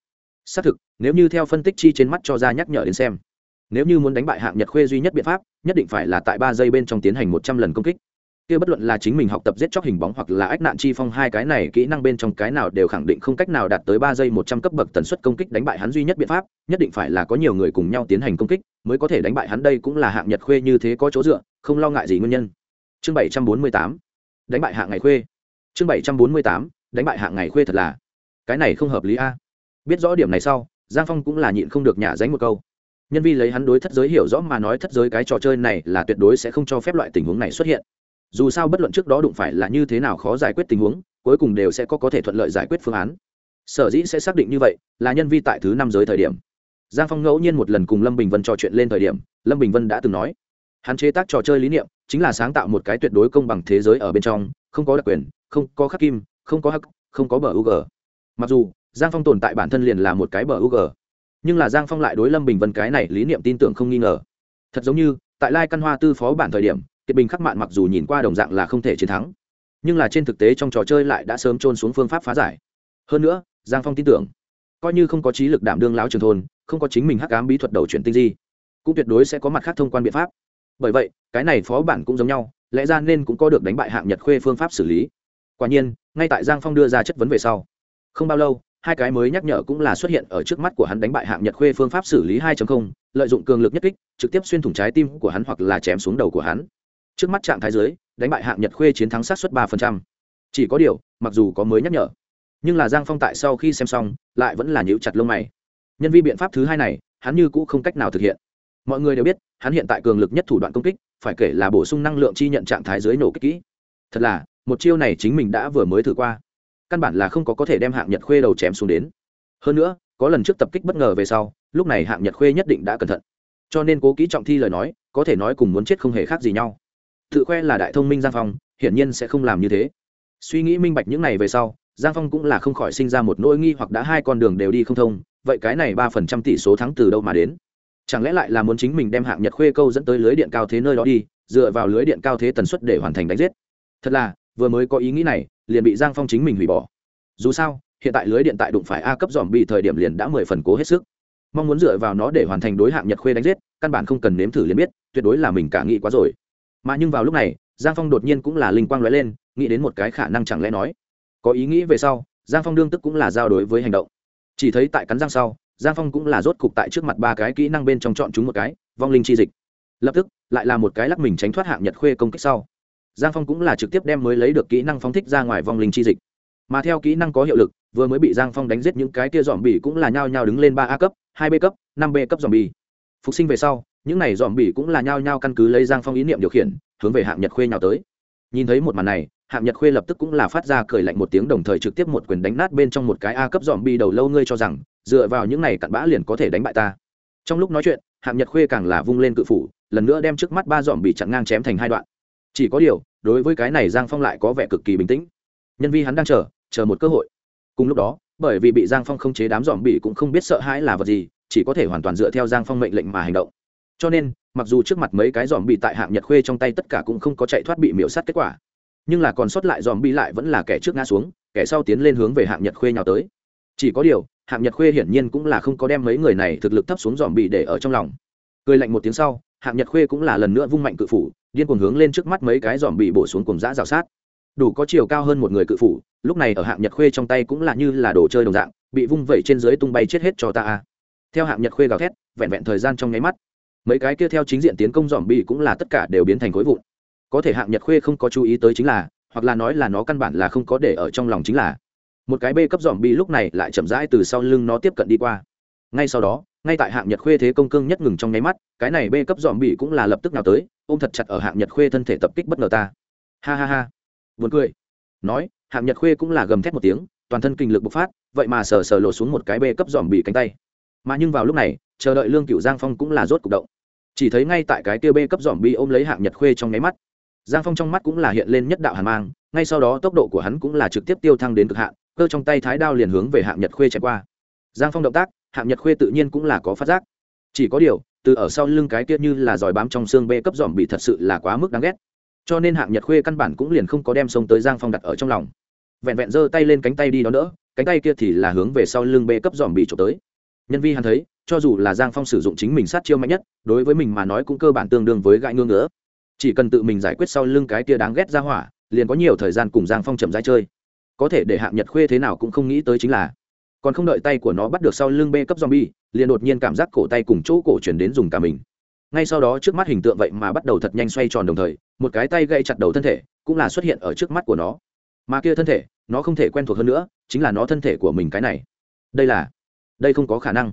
Xác thực, nếu như theo phân tích chi trên mắt cho ra nhắc nhở đến xem nếu như muốn đánh bại hạng nhật khuê duy nhất biện pháp, nhất định phải là tại ba giây bên trong tiến hành một trăm lần công kích. Kia bất luận là chính mình học tập giết chóc hình bóng hoặc là ách nạn chi phong hai cái này, kỹ năng bên trong cái nào đều khẳng định không cách nào đạt tới ba giây một trăm cấp bậc tần suất công kích đánh bại hắn duy nhất biện pháp, nhất định phải là có nhiều người cùng nhau tiến hành công kích, mới có thể đánh bại hắn. Đây cũng là hạng nhật khuê như thế có chỗ dựa, không lo ngại gì nguyên nhân. Chương bảy trăm bốn mươi tám, đánh bại hạng ngày khuê. Chương bảy trăm bốn mươi tám, đánh bại hạng ngày khuê thật là. Cái này không hợp lý a. Biết rõ điểm này sau, giang phong cũng là nhịn không được nhả dánh một câu nhân vi lấy hắn đối thất giới hiểu rõ mà nói thất giới cái trò chơi này là tuyệt đối sẽ không cho phép loại tình huống này xuất hiện. Dù sao bất luận trước đó đụng phải là như thế nào khó giải quyết tình huống, cuối cùng đều sẽ có có thể thuận lợi giải quyết phương án. Sở dĩ sẽ xác định như vậy, là nhân vi tại thứ năm giới thời điểm. Giang phong ngẫu nhiên một lần cùng lâm bình vân trò chuyện lên thời điểm, lâm bình vân đã từng nói, hắn chế tác trò chơi lý niệm, chính là sáng tạo một cái tuyệt đối công bằng thế giới ở bên trong, không có đặc quyền, không có khắc kim, không có hắc, không có bờ u g mặc dù, giang phong tồn tại bản thân liền là một cái bờ u g nhưng là giang phong lại đối lâm bình vân cái này lý niệm tin tưởng không nghi ngờ thật giống như tại lai căn hoa tư phó bản thời điểm kiệt bình khắc mạn mặc dù nhìn qua đồng dạng là không thể chiến thắng nhưng là trên thực tế trong trò chơi lại đã sớm trôn xuống phương pháp phá giải hơn nữa giang phong tin tưởng coi như không có trí lực đảm đương lão trường thôn không có chính mình hắc ám bí thuật đầu chuyển tinh di cũng tuyệt đối sẽ có mặt khác thông quan biện pháp bởi vậy cái này phó bản cũng giống nhau lẽ ra nên cũng có được đánh bại hạng nhật khuê phương pháp xử lý quả nhiên ngay tại giang phong đưa ra chất vấn về sau không bao lâu hai cái mới nhắc nhở cũng là xuất hiện ở trước mắt của hắn đánh bại hạng nhật khuê phương pháp xử lý 2.0, lợi dụng cường lực nhất kích trực tiếp xuyên thủng trái tim của hắn hoặc là chém xuống đầu của hắn. Trước mắt trạng thái dưới đánh bại hạng nhật khuê chiến thắng sát suất 3%. chỉ có điều mặc dù có mới nhắc nhở nhưng là giang phong tại sau khi xem xong lại vẫn là nhíu chặt lông mày. Nhân vi biện pháp thứ hai này hắn như cũ không cách nào thực hiện. Mọi người đều biết hắn hiện tại cường lực nhất thủ đoạn công kích phải kể là bổ sung năng lượng chi nhận trạng thái dưới nổ kích kỹ. Thật là một chiêu này chính mình đã vừa mới thử qua căn bản là không có có thể đem hạng nhật khuê đầu chém xuống đến. Hơn nữa, có lần trước tập kích bất ngờ về sau, lúc này hạng nhật khuê nhất định đã cẩn thận. Cho nên cố kỹ trọng thi lời nói, có thể nói cùng muốn chết không hề khác gì nhau. Tự khoe là đại thông minh giang phong, hiển nhiên sẽ không làm như thế. Suy nghĩ minh bạch những này về sau, giang phong cũng là không khỏi sinh ra một nỗi nghi hoặc đã hai con đường đều đi không thông, vậy cái này ba phần trăm tỷ số thắng từ đâu mà đến? Chẳng lẽ lại là muốn chính mình đem hạng nhật khuê câu dẫn tới lưới điện cao thế nơi đó đi, dựa vào lưới điện cao thế tần suất để hoàn thành đánh giết? Thật là, vừa mới có ý nghĩ này liền bị giang phong chính mình hủy bỏ. Dù sao, hiện tại lưới điện tại đụng phải a cấp dòm bị thời điểm liền đã mười phần cố hết sức. Mong muốn dựa vào nó để hoàn thành đối hạng nhật khuê đánh giết, căn bản không cần nếm thử liền biết, tuyệt đối là mình cả nghĩ quá rồi. Mà nhưng vào lúc này, giang phong đột nhiên cũng là linh quang lóe lên, nghĩ đến một cái khả năng chẳng lẽ nói. Có ý nghĩ về sau, giang phong đương tức cũng là giao đối với hành động. Chỉ thấy tại cắn răng sau, giang phong cũng là rốt cục tại trước mặt ba cái kỹ năng bên trong chọn chúng một cái, vong linh chi dịch. Lập tức, lại là một cái lắc mình tránh thoát hạng nhật khuê công kích sau giang phong cũng là trực tiếp đem mới lấy được kỹ năng phóng thích ra ngoài vong linh chi dịch. Mà theo kỹ năng có hiệu lực, vừa mới bị giang phong đánh giết những cái kia dòm bỉ cũng là nhao nhao đứng lên ba a cấp, hai b cấp, năm b cấp dòm bỉ phục sinh về sau, những này dòm bỉ cũng là nhao nhao căn cứ lấy giang phong ý niệm điều khiển, hướng về hạng nhật khuê nhào tới. Nhìn thấy một màn này, hạng nhật khuê lập tức cũng là phát ra cười lạnh một tiếng đồng thời trực tiếp một quyền đánh nát bên trong một cái a cấp dòm bỉ đầu lâu ngươi cho rằng, dựa vào những này cặn bã liền có thể đánh bại ta. Trong lúc nói chuyện, hạng nhật khuê càng là vung lên cự phủ, lần nữa đem trước mắt ba dòm bỉ chặn ngang chém thành hai đoạn chỉ có điều, đối với cái này giang phong lại có vẻ cực kỳ bình tĩnh. Nhân vi hắn đang chờ chờ một cơ hội. Cùng lúc đó, bởi vì bị giang phong không chế đám dòm bị cũng không biết sợ hãi là vật gì, chỉ có thể hoàn toàn dựa theo giang phong mệnh lệnh mà hành động. Cho nên, mặc dù trước mặt mấy cái dòm bị tại hạng nhật khuê trong tay tất cả cũng không có chạy thoát bị miễu sát kết quả, nhưng là còn sót lại dòm bị lại vẫn là kẻ trước ngã xuống, kẻ sau tiến lên hướng về hạng nhật khuê nhào tới. Chỉ có điều, hạng nhật khuê hiển nhiên cũng là không có đem mấy người này thực lực thấp xuống dòm bị để ở trong lòng. Cười lạnh một tiếng sau, hạng nhật khuê cũng là lần nữa vung mạnh cự phủ điên cuồng hướng lên trước mắt mấy cái dòm bị bổ xuống cùng dã rào sát. Đủ có chiều cao hơn một người cự phủ, lúc này ở hạng nhật khuê trong tay cũng là như là đồ chơi đồng dạng, bị vung vẩy trên dưới tung bay chết hết cho ta theo hạng nhật khuê gào thét, vẹn vẹn thời gian trong nháy mắt, mấy cái kia theo chính diện tiến công dòm bị cũng là tất cả đều biến thành khối vụn. Có thể hạng nhật khuê không có chú ý tới chính là, hoặc là nói là nó căn bản là không có để ở trong lòng chính là. Một cái b cấp dòm bị lúc này lại chậm rãi từ sau lưng nó tiếp cận đi qua. Ngay sau đó, ngay tại hạng nhật khuê thế công cương nhất ngừng trong nháy mắt, cái này b cấp dòm bị cũng là lập tức nào tới ôm thật chặt ở hạng nhật khuê thân thể tập kích bất ngờ ta. Ha ha ha. Vượt cười. Nói, hạng nhật khuê cũng là gầm thét một tiếng, toàn thân kinh lực bộc phát, vậy mà sờ sờ lộ xuống một cái bê cấp dòm bị cánh tay. Mà nhưng vào lúc này, chờ đợi lương cựu giang phong cũng là rốt cục động. Chỉ thấy ngay tại cái kia bê cấp dòm bị ôm lấy hạng nhật khuê trong nháy mắt. Giang phong trong mắt cũng là hiện lên nhất đạo hàn mang, ngay sau đó tốc độ của hắn cũng là trực tiếp tiêu thăng đến cực hạn, cơ trong tay thái đao liền hướng về hạng nhật khuê chạy qua. Giang phong động tác, hạng nhật khuê tự nhiên cũng là có phát giác. Chỉ có điều từ ở sau lưng cái kia như là giỏi bám trong xương bê cấp dòm bị thật sự là quá mức đáng ghét. Cho nên hạng nhật khuê căn bản cũng liền không có đem sông tới giang phong đặt ở trong lòng. Vẹn vẹn giơ tay lên cánh tay đi đó nữa cánh tay kia thì là hướng về sau lưng bê cấp dòm bị trộm tới. Nhân vi hắn thấy, cho dù là giang phong sử dụng chính mình sát chiêu mạnh nhất, đối với mình mà nói cũng cơ bản tương đương với gãi ngưỡng nữa chỉ cần tự mình giải quyết sau lưng cái kia đáng ghét ra hỏa, liền có nhiều thời gian cùng giang phong chậm rãi chơi. Có thể để hạng nhật khuê thế nào cũng không nghĩ tới chính là còn không đợi tay của nó bắt được sau lưng bê cấp zombie, liền đột nhiên cảm giác cổ tay cùng chỗ cổ chuyển đến dùng cả mình. Ngay sau đó trước mắt hình tượng vậy mà bắt đầu thật nhanh xoay tròn đồng thời, một cái tay gây chặt đầu thân thể, cũng là xuất hiện ở trước mắt của nó. Mà kia thân thể, nó không thể quen thuộc hơn nữa, chính là nó thân thể của mình cái này. Đây là, đây không có khả năng.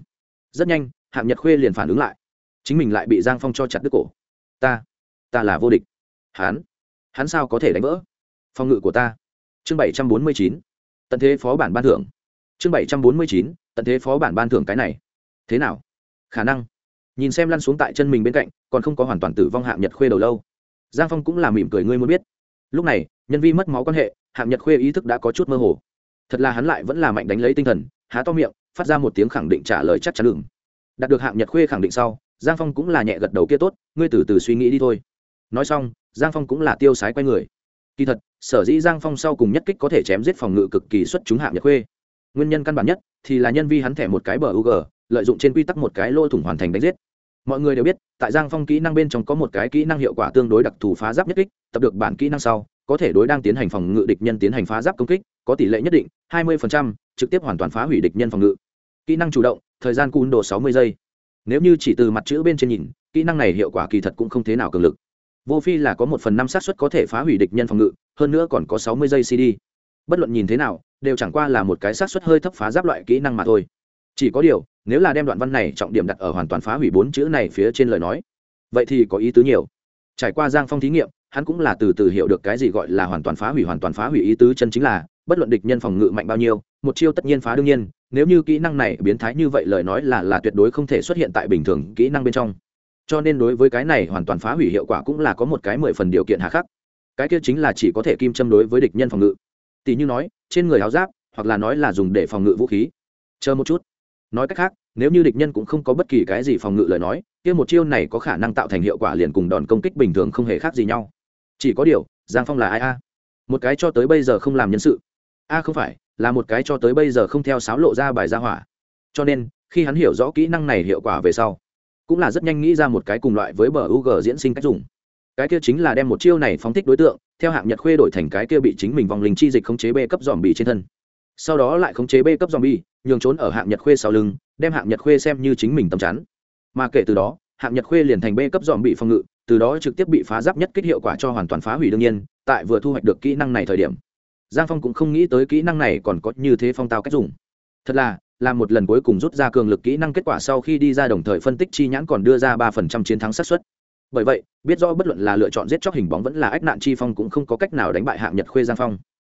Rất nhanh, hạng nhật khuê liền phản ứng lại. Chính mình lại bị giang phong cho chặt đứt cổ. Ta ta là vô địch. Hắn hắn sao có thể đánh vỡ? Phòng ngự của ta. Chương bảy trăm bốn mươi chín. Tận thế phó bản ban thưởng chương bảy trăm bốn mươi chín, tận thế phó bản ban thưởng cái này. Thế nào? Khả năng. Nhìn xem lăn xuống tại chân mình bên cạnh, còn không có hoàn toàn tử vong hạng nhật khuê đầu lâu. Giang phong cũng là mỉm cười ngươi muốn biết. Lúc này, nhân vi mất máu quan hệ, hạng nhật khuê ý thức đã có chút mơ hồ. Thật là hắn lại vẫn là mạnh đánh lấy tinh thần, há to miệng, phát ra một tiếng khẳng định trả lời chắc chắn đừng đạt được hạng nhật khuê khẳng định sau, giang phong cũng là nhẹ gật đầu kia tốt, ngươi từ từ suy nghĩ đi thôi. Nói xong, giang phong cũng là tiêu sái quay người. Kỳ thật, sở dĩ giang phong sau cùng nhất kích có thể chém giết phòng ngự cực kỳ xuất chúng hạng nhật khuê nguyên nhân căn bản nhất thì là nhân vi hắn thẻ một cái bờ u lợi dụng trên quy tắc một cái lỗ thủng hoàn thành đánh giết. Mọi người đều biết tại giang phong kỹ năng bên trong có một cái kỹ năng hiệu quả tương đối đặc thù phá giáp nhất kích tập được bản kỹ năng sau có thể đối đang tiến hành phòng ngự địch nhân tiến hành phá giáp công kích có tỷ lệ nhất định 20%, trực tiếp hoàn toàn phá hủy địch nhân phòng ngự. Kỹ năng chủ động thời gian cún đồ 60 giây. Nếu như chỉ từ mặt chữ bên trên nhìn kỹ năng này hiệu quả kỳ thật cũng không thế nào cường lực. Vô phi là có một phần năm xác suất có thể phá hủy địch nhân phòng ngự hơn nữa còn có 60 giây cd bất luận nhìn thế nào đều chẳng qua là một cái xác suất hơi thấp phá giáp loại kỹ năng mà thôi. Chỉ có điều, nếu là đem đoạn văn này trọng điểm đặt ở hoàn toàn phá hủy bốn chữ này phía trên lời nói, vậy thì có ý tứ nhiều. Trải qua giang phong thí nghiệm, hắn cũng là từ từ hiểu được cái gì gọi là hoàn toàn phá hủy, hoàn toàn phá hủy ý tứ chân chính là, bất luận địch nhân phòng ngự mạnh bao nhiêu, một chiêu tất nhiên phá đương nhiên, nếu như kỹ năng này biến thái như vậy lời nói là là tuyệt đối không thể xuất hiện tại bình thường kỹ năng bên trong. Cho nên đối với cái này hoàn toàn phá hủy hiệu quả cũng là có một cái mười phần điều kiện hạ khắc. Cái kia chính là chỉ có thể kim châm đối với địch nhân phòng ngự tỷ như nói, trên người áo giáp, hoặc là nói là dùng để phòng ngự vũ khí. Chờ một chút. Nói cách khác, nếu như địch nhân cũng không có bất kỳ cái gì phòng ngự lời nói, kia một chiêu này có khả năng tạo thành hiệu quả liền cùng đòn công kích bình thường không hề khác gì nhau. Chỉ có điều, giang phong là ai a? Một cái cho tới bây giờ không làm nhân sự. A không phải, là một cái cho tới bây giờ không theo sáo lộ ra bài ra hỏa. Cho nên, khi hắn hiểu rõ kỹ năng này hiệu quả về sau, cũng là rất nhanh nghĩ ra một cái cùng loại với bờ u g diễn sinh cách dùng cái kia chính là đem một chiêu này phóng thích đối tượng, theo hạng nhật khuê đổi thành cái kia bị chính mình vòng linh chi dịch khống chế b cấp dòm bị trên thân. Sau đó lại khống chế b cấp dòm bi nhường trốn ở hạng nhật khuê sau lưng, đem hạng nhật khuê xem như chính mình tầm chắn. Mà kể từ đó, hạng nhật khuê liền thành b cấp dòm bị phòng ngự, từ đó trực tiếp bị phá giáp nhất kích hiệu quả cho hoàn toàn phá hủy đương nhiên, tại vừa thu hoạch được kỹ năng này thời điểm. Giang phong cũng không nghĩ tới kỹ năng này còn có như thế phong tao cách dùng. Thật là là một lần cuối cùng rút ra cường lực kỹ năng kết quả sau khi đi ra đồng thời phân tích chi nhãn còn đưa ra ba phần trăm chiến thắng xác suất bởi vậy, biết rõ bất luận là lựa chọn giết chóc hình bóng vẫn là ách nạn chi phong cũng không có cách nào đánh bại hạng nhật khuê giang phong.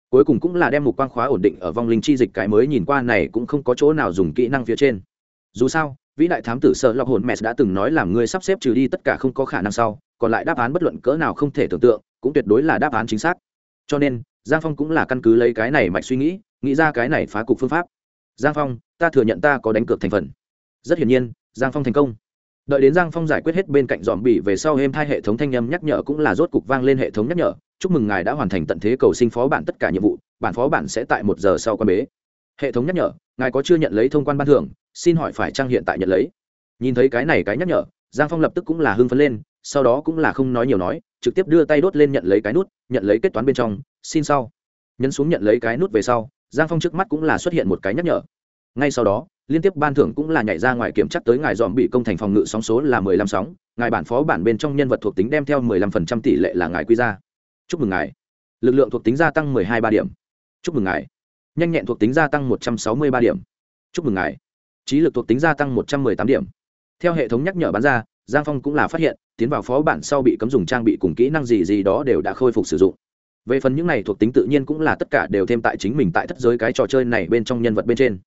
Cuối cùng cũng là đem mục quang khóa ổn định ở vong linh chi dịch cái mới nhìn qua này cũng không có chỗ nào dùng kỹ năng phía trên. Dù sao, vĩ đại thám tử sợ lọc hồn mẹ đã từng nói làm ngươi sắp xếp trừ đi tất cả không có khả năng sau, còn lại đáp án bất luận cỡ nào không thể tưởng tượng, cũng tuyệt đối là đáp án chính xác. Cho nên, giang phong cũng là căn cứ lấy cái này mạch suy nghĩ nghĩ ra cái này phá cục phương pháp. Giang phong, ta thừa nhận ta có đánh cược thành phần. Rất hiển nhiên, giang phong thành công đợi đến giang phong giải quyết hết bên cạnh dòm bỉ về sau êm hai hệ thống thanh âm nhắc nhở cũng là rốt cục vang lên hệ thống nhắc nhở, chúc mừng ngài đã hoàn thành tận thế cầu sinh phó bản tất cả nhiệm vụ, bản phó bản sẽ tại một giờ sau quan bế. Hệ thống nhắc nhở, ngài có chưa nhận lấy thông quan ban thưởng, xin hỏi phải trang hiện tại nhận lấy? Nhìn thấy cái này cái nhắc nhở, giang phong lập tức cũng là hưng phấn lên, sau đó cũng là không nói nhiều nói, trực tiếp đưa tay đốt lên nhận lấy cái nút, nhận lấy kết toán bên trong, xin sau. Nhấn xuống nhận lấy cái nút về sau, giang phong trước mắt cũng là xuất hiện một cái nhắc nhở ngay sau đó, liên tiếp ban thưởng cũng là nhảy ra ngoài kiểm chắc tới ngài dòm bị công thành phòng ngự sóng số là mười lăm sóng, ngài bản phó bản bên trong nhân vật thuộc tính đem theo mười lăm phần trăm tỷ lệ là ngài quy ra. Chúc mừng ngài. Lực lượng thuộc tính gia tăng mười hai ba điểm. Chúc mừng ngài. Nhanh nhẹn thuộc tính gia tăng một trăm sáu mươi ba điểm. Chúc mừng ngài. Trí lực thuộc tính gia tăng một trăm mười tám điểm. Theo hệ thống nhắc nhở bán ra, giang phong cũng là phát hiện, tiến vào phó bản sau bị cấm dùng trang bị cùng kỹ năng gì gì đó đều đã khôi phục sử dụng. Về phần những này thuộc tính tự nhiên cũng là tất cả đều thêm tại chính mình tại thất giới cái trò chơi này bên trong nhân vật bên trên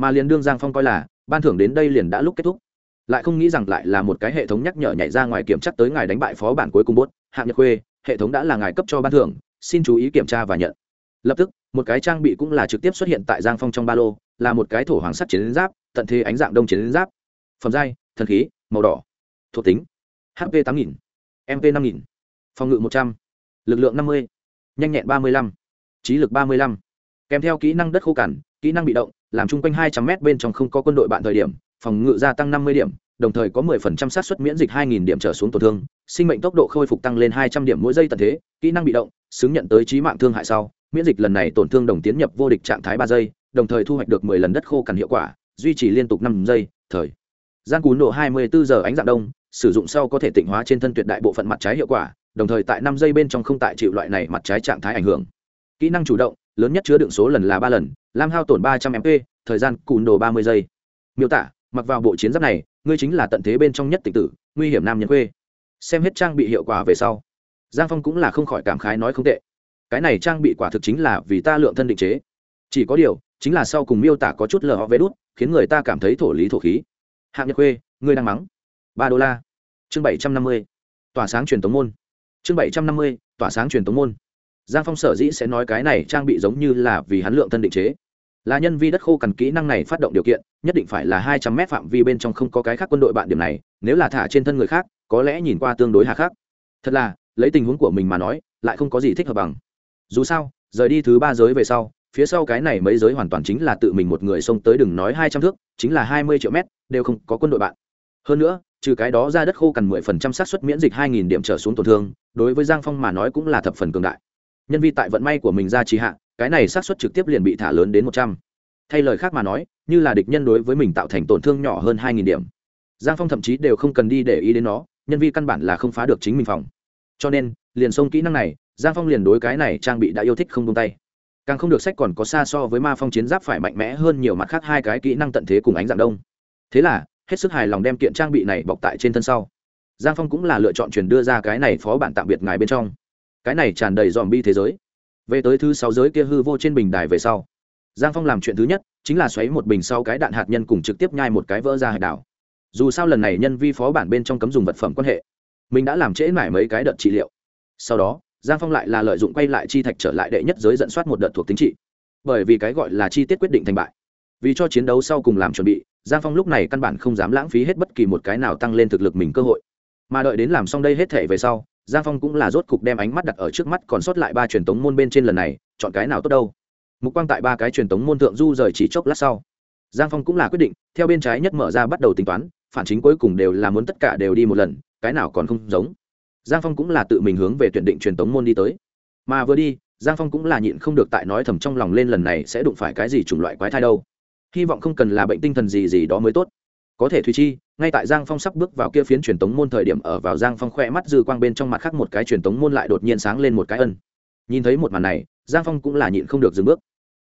mà liền đương giang phong coi là, ban thưởng đến đây liền đã lúc kết thúc. Lại không nghĩ rằng lại là một cái hệ thống nhắc nhở nhảy ra ngoài kiểm chắc tới ngài đánh bại phó bản cuối cùng bốt hạng nhật khuê, hệ thống đã là ngài cấp cho ban thưởng, xin chú ý kiểm tra và nhận. Lập tức, một cái trang bị cũng là trực tiếp xuất hiện tại giang phong trong ba lô, là một cái thổ hoàng sắt chiến giáp, tận thế ánh dạng đông chiến giáp. Phẩm giai, thần khí, màu đỏ. Thuộc tính, hp tám nghìn, mp năm nghìn. Phòng ngự một trăm l ự c lượng năm mươi, nhanh nhẹn ba mươi lăm, trí lực ba mươi lăm. Kèm theo kỹ năng đất khô cằn kỹ năng bị động làm chung quanh hai trăm m bên trong không có quân đội bạn thời điểm phòng ngự gia tăng năm mươi điểm đồng thời có 10% xác suất miễn dịch 2000 điểm trở xuống tổn thương, sinh mệnh tốc độ khôi phục tăng lên 200 điểm mỗi giây tận thế, kỹ năng bị động, xứng nhận tới chí mạng thương hại sau, miễn dịch lần này tổn thương đồng tiến nhập vô địch trạng thái 3 giây, đồng thời thu hoạch được 10 lần đất khô cằn hiệu quả, duy trì liên tục 5 giây, thời gian cún mươi 24 giờ ánh dạng đông, sử dụng sau có thể tịnh hóa trên thân tuyệt đại bộ phận mặt trái hiệu quả, đồng thời tại 5 giây bên trong không tại chịu loại này mặt trái trạng thái ảnh hưởng. Kỹ năng chủ động, lớn nhất chứa đựng số lần là 3 lần, lam hao tổn 300 MP, thời gian cùn đồ ba 30 giây. Miêu tả mặc vào bộ chiến giáp này ngươi chính là tận thế bên trong nhất tịch tử nguy hiểm nam nhân quê. Xem hết trang bị hiệu quả về sau. Giang phong cũng là không khỏi cảm khái nói không tệ. Cái này trang bị quả thực chính là vì ta lượng thân định chế. Chỉ có điều chính là sau cùng miêu tả có chút lờ họ vê đút khiến người ta cảm thấy thổ lý thổ khí. Hạng nhật khuê ngươi đang mắng. Ba đô la. Chương bảy trăm năm mươi. Tỏa sáng truyền tống môn. Chương bảy trăm năm mươi tỏa sáng truyền tống môn giang phong sở dĩ sẽ nói cái này trang bị giống như là vì hắn lượng thân định chế. Là nhân vi đất khô cần kỹ năng này phát động điều kiện, nhất định phải là hai trăm mét phạm vi bên trong không có cái khác quân đội bạn điểm này, nếu là thả trên thân người khác, có lẽ nhìn qua tương đối hà khác thật là, lấy tình huống của mình mà nói, lại không có gì thích hợp bằng. Dù sao, rời đi thứ ba giới về sau, phía sau cái này mấy giới hoàn toàn chính là tự mình một người xông tới đừng nói hai trăm thước, chính là hai mươi triệu mét, đều không có quân đội bạn. Hơn nữa, trừ cái đó ra đất khô cần mười phần trăm xác suất miễn dịch hai nghìn điểm trở xuống tổn thương, đối với giang phong mà nói cũng là thập phần cường đại nhân vi tại vận may của mình ra trì hạ, cái này xác suất trực tiếp liền bị thả lớn đến một trăm. Thay lời khác mà nói, như là địch nhân đối với mình tạo thành tổn thương nhỏ hơn hai nghìn điểm. Giang phong thậm chí đều không cần đi để ý đến nó, nhân vi căn bản là không phá được chính mình phòng. Cho nên, liền xông kỹ năng này, giang phong liền đối cái này trang bị đã yêu thích không tung tay. Càng không được sách còn có xa so với ma phong chiến giáp phải mạnh mẽ hơn nhiều mặt khác hai cái kỹ năng tận thế cùng ánh dạng đông. Thế là, hết sức hài lòng đem kiện trang bị này bọc tại trên thân sau. Giang phong cũng là lựa chọn chuyển đưa ra cái này phó bản tạm biệt ngài bên trong cái này tràn đầy dòm bi thế giới. Về tới thứ sáu giới kia hư vô trên bình đài về sau, giang phong làm chuyện thứ nhất chính là xoáy một bình sau cái đạn hạt nhân cùng trực tiếp nhai một cái vỡ ra hạt đảo. Dù sao lần này nhân vi phó bản bên trong cấm dùng vật phẩm quan hệ, mình đã làm trễ mải mấy cái đợt trị liệu. Sau đó, giang phong lại là lợi dụng quay lại chi thạch trở lại đệ nhất giới dẫn soát một đợt thuộc tính trị. Bởi vì cái gọi là chi tiết quyết định thành bại. Vì cho chiến đấu sau cùng làm chuẩn bị, giang phong lúc này căn bản không dám lãng phí hết bất kỳ một cái nào tăng lên thực lực mình cơ hội. Mà đợi đến làm xong đây hết thể về sau giang phong cũng là rốt cục đem ánh mắt đặt ở trước mắt còn sót lại ba truyền tống môn bên trên lần này, chọn cái nào tốt đâu. Mục quang tại ba cái truyền tống môn thượng du rời chỉ chốc lát sau. Giang phong cũng là quyết định, theo bên trái nhất mở ra bắt đầu tính toán, phản chính cuối cùng đều là muốn tất cả đều đi một lần, cái nào còn không giống. Giang phong cũng là tự mình hướng về tuyển định truyền tống môn đi tới. Mà vừa đi, giang phong cũng là nhịn không được tại nói thầm trong lòng lên lần này sẽ đụng phải cái gì chủng loại quái thai đâu. Hy vọng không cần là bệnh tinh thần gì gì đó mới tốt. Có thể thùy chi ngay tại giang phong sắp bước vào kia phiến truyền tống môn thời điểm ở vào giang phong khoe mắt dư quang bên trong mặt khác một cái truyền tống môn lại đột nhiên sáng lên một cái ân. Nhìn thấy một màn này, giang phong cũng là nhịn không được dừng bước.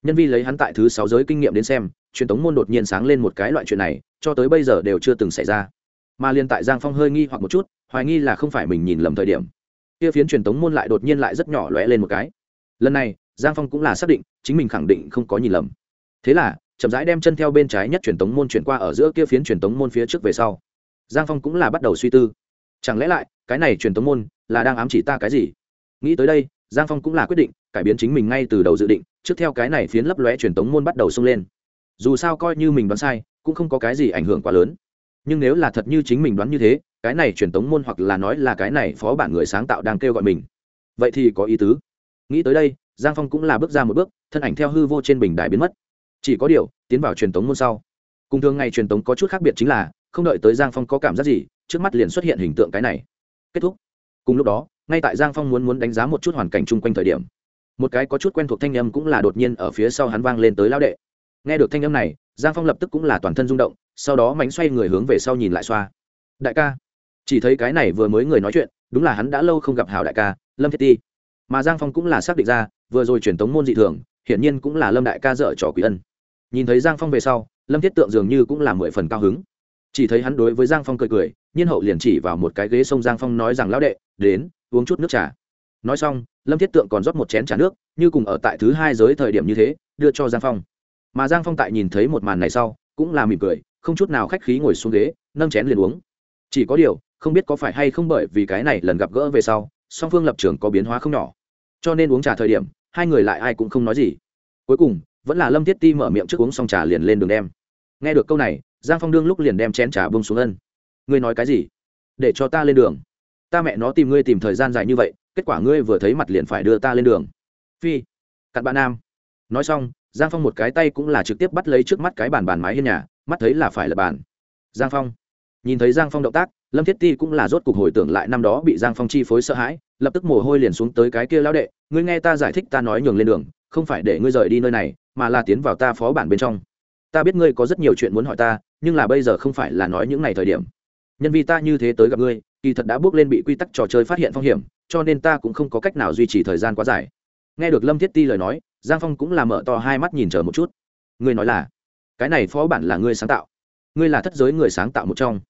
Nhân vi lấy hắn tại thứ sáu giới kinh nghiệm đến xem, truyền tống môn đột nhiên sáng lên một cái loại chuyện này, cho tới bây giờ đều chưa từng xảy ra. Mà liên tại giang phong hơi nghi hoặc một chút, hoài nghi là không phải mình nhìn lầm thời điểm. Kia phiến truyền tống môn lại đột nhiên lại rất nhỏ lóe lên một cái. Lần này, giang phong cũng là xác định, chính mình khẳng định không có nhìn lầm. Thế là chậm rãi đem chân theo bên trái nhất truyền tống môn chuyển qua ở giữa kia phiến truyền tống môn phía trước về sau. Giang phong cũng là bắt đầu suy tư. Chẳng lẽ lại, cái này truyền tống môn là đang ám chỉ ta cái gì? Nghĩ tới đây, giang phong cũng là quyết định cải biến chính mình ngay từ đầu dự định, trước theo cái này phiến lấp lóe truyền tống môn bắt đầu xông lên. Dù sao coi như mình đoán sai, cũng không có cái gì ảnh hưởng quá lớn. Nhưng nếu là thật như chính mình đoán như thế, cái này truyền tống môn hoặc là nói là cái này phó bản người sáng tạo đang kêu gọi mình. Vậy thì có ý tứ. Nghĩ tới đây, giang phong cũng là bước ra một bước, thân ảnh theo hư vô trên bình đài biến mất chỉ có điều, tiến vào truyền tống môn sau. Cùng thường ngày truyền tống có chút khác biệt chính là, không đợi tới giang phong có cảm giác gì, trước mắt liền xuất hiện hình tượng cái này. Kết thúc. Cùng lúc đó, ngay tại giang phong muốn muốn đánh giá một chút hoàn cảnh chung quanh thời điểm, một cái có chút quen thuộc thanh âm cũng là đột nhiên ở phía sau hắn vang lên tới lao đệ. Nghe được thanh âm này, giang phong lập tức cũng là toàn thân rung động, sau đó mánh xoay người hướng về sau nhìn lại xoa. Đại ca. Chỉ thấy cái này vừa mới người nói chuyện, đúng là hắn đã lâu không gặp hảo đại ca, lâm thiết ti. Mà giang phong cũng là xác định ra, vừa rồi truyền tống môn dị thường, hiển nhiên cũng là lâm đại ca dợ trò quỷ ân nhìn thấy giang phong về sau, lâm thiết tượng dường như cũng là mười phần cao hứng. Chỉ thấy hắn đối với giang phong cười cười, nhiên hậu liền chỉ vào một cái ghế sông giang phong nói rằng, lão đệ, đến, uống chút nước trà. Nói xong, lâm thiết tượng còn rót một chén trà nước, như cùng ở tại thứ hai giới thời điểm như thế, đưa cho giang phong. Mà giang phong tại nhìn thấy một màn này sau, cũng là mỉm cười, không chút nào khách khí ngồi xuống ghế, nâng chén liền uống. Chỉ có điều, không biết có phải hay không bởi vì cái này lần gặp gỡ về sau, song phương lập trường có biến hóa không nhỏ. Cho nên uống trà thời điểm, hai người lại ai cũng không nói gì. Cuối cùng vẫn là lâm thiết ti mở miệng trước uống xong trà liền lên đường đem. Nghe được câu này, giang phong đương lúc liền đem chén trà bông xuống ân. Ngươi nói cái gì? Để cho ta lên đường. Ta mẹ nó tìm ngươi tìm thời gian dài như vậy, kết quả ngươi vừa thấy mặt liền phải đưa ta lên đường. Phi, cặn bạn nam. Nói xong, giang phong một cái tay cũng là trực tiếp bắt lấy trước mắt cái bàn bàn mái hiên nhà, mắt thấy là phải là bàn. Giang phong. Nhìn thấy giang phong động tác, lâm thiết ti cũng là rốt cuộc hồi tưởng lại năm đó bị giang phong chi phối sợ hãi, lập tức mồ hôi liền xuống tới cái kia lão đệ, ngươi nghe ta giải thích ta nói nhường lên đường, không phải để ngươi rời đi nơi này mà là tiến vào ta phó bản bên trong. Ta biết ngươi có rất nhiều chuyện muốn hỏi ta, nhưng là bây giờ không phải là nói những ngày thời điểm. Nhân vì ta như thế tới gặp ngươi, kỳ thật đã bước lên bị quy tắc trò chơi phát hiện phong hiểm, cho nên ta cũng không có cách nào duy trì thời gian quá dài. Nghe được lâm thiết ti lời nói, giang phong cũng là mở to hai mắt nhìn chờ một chút. Ngươi nói là, cái này phó bản là ngươi sáng tạo. Ngươi là thất giới người sáng tạo một trong.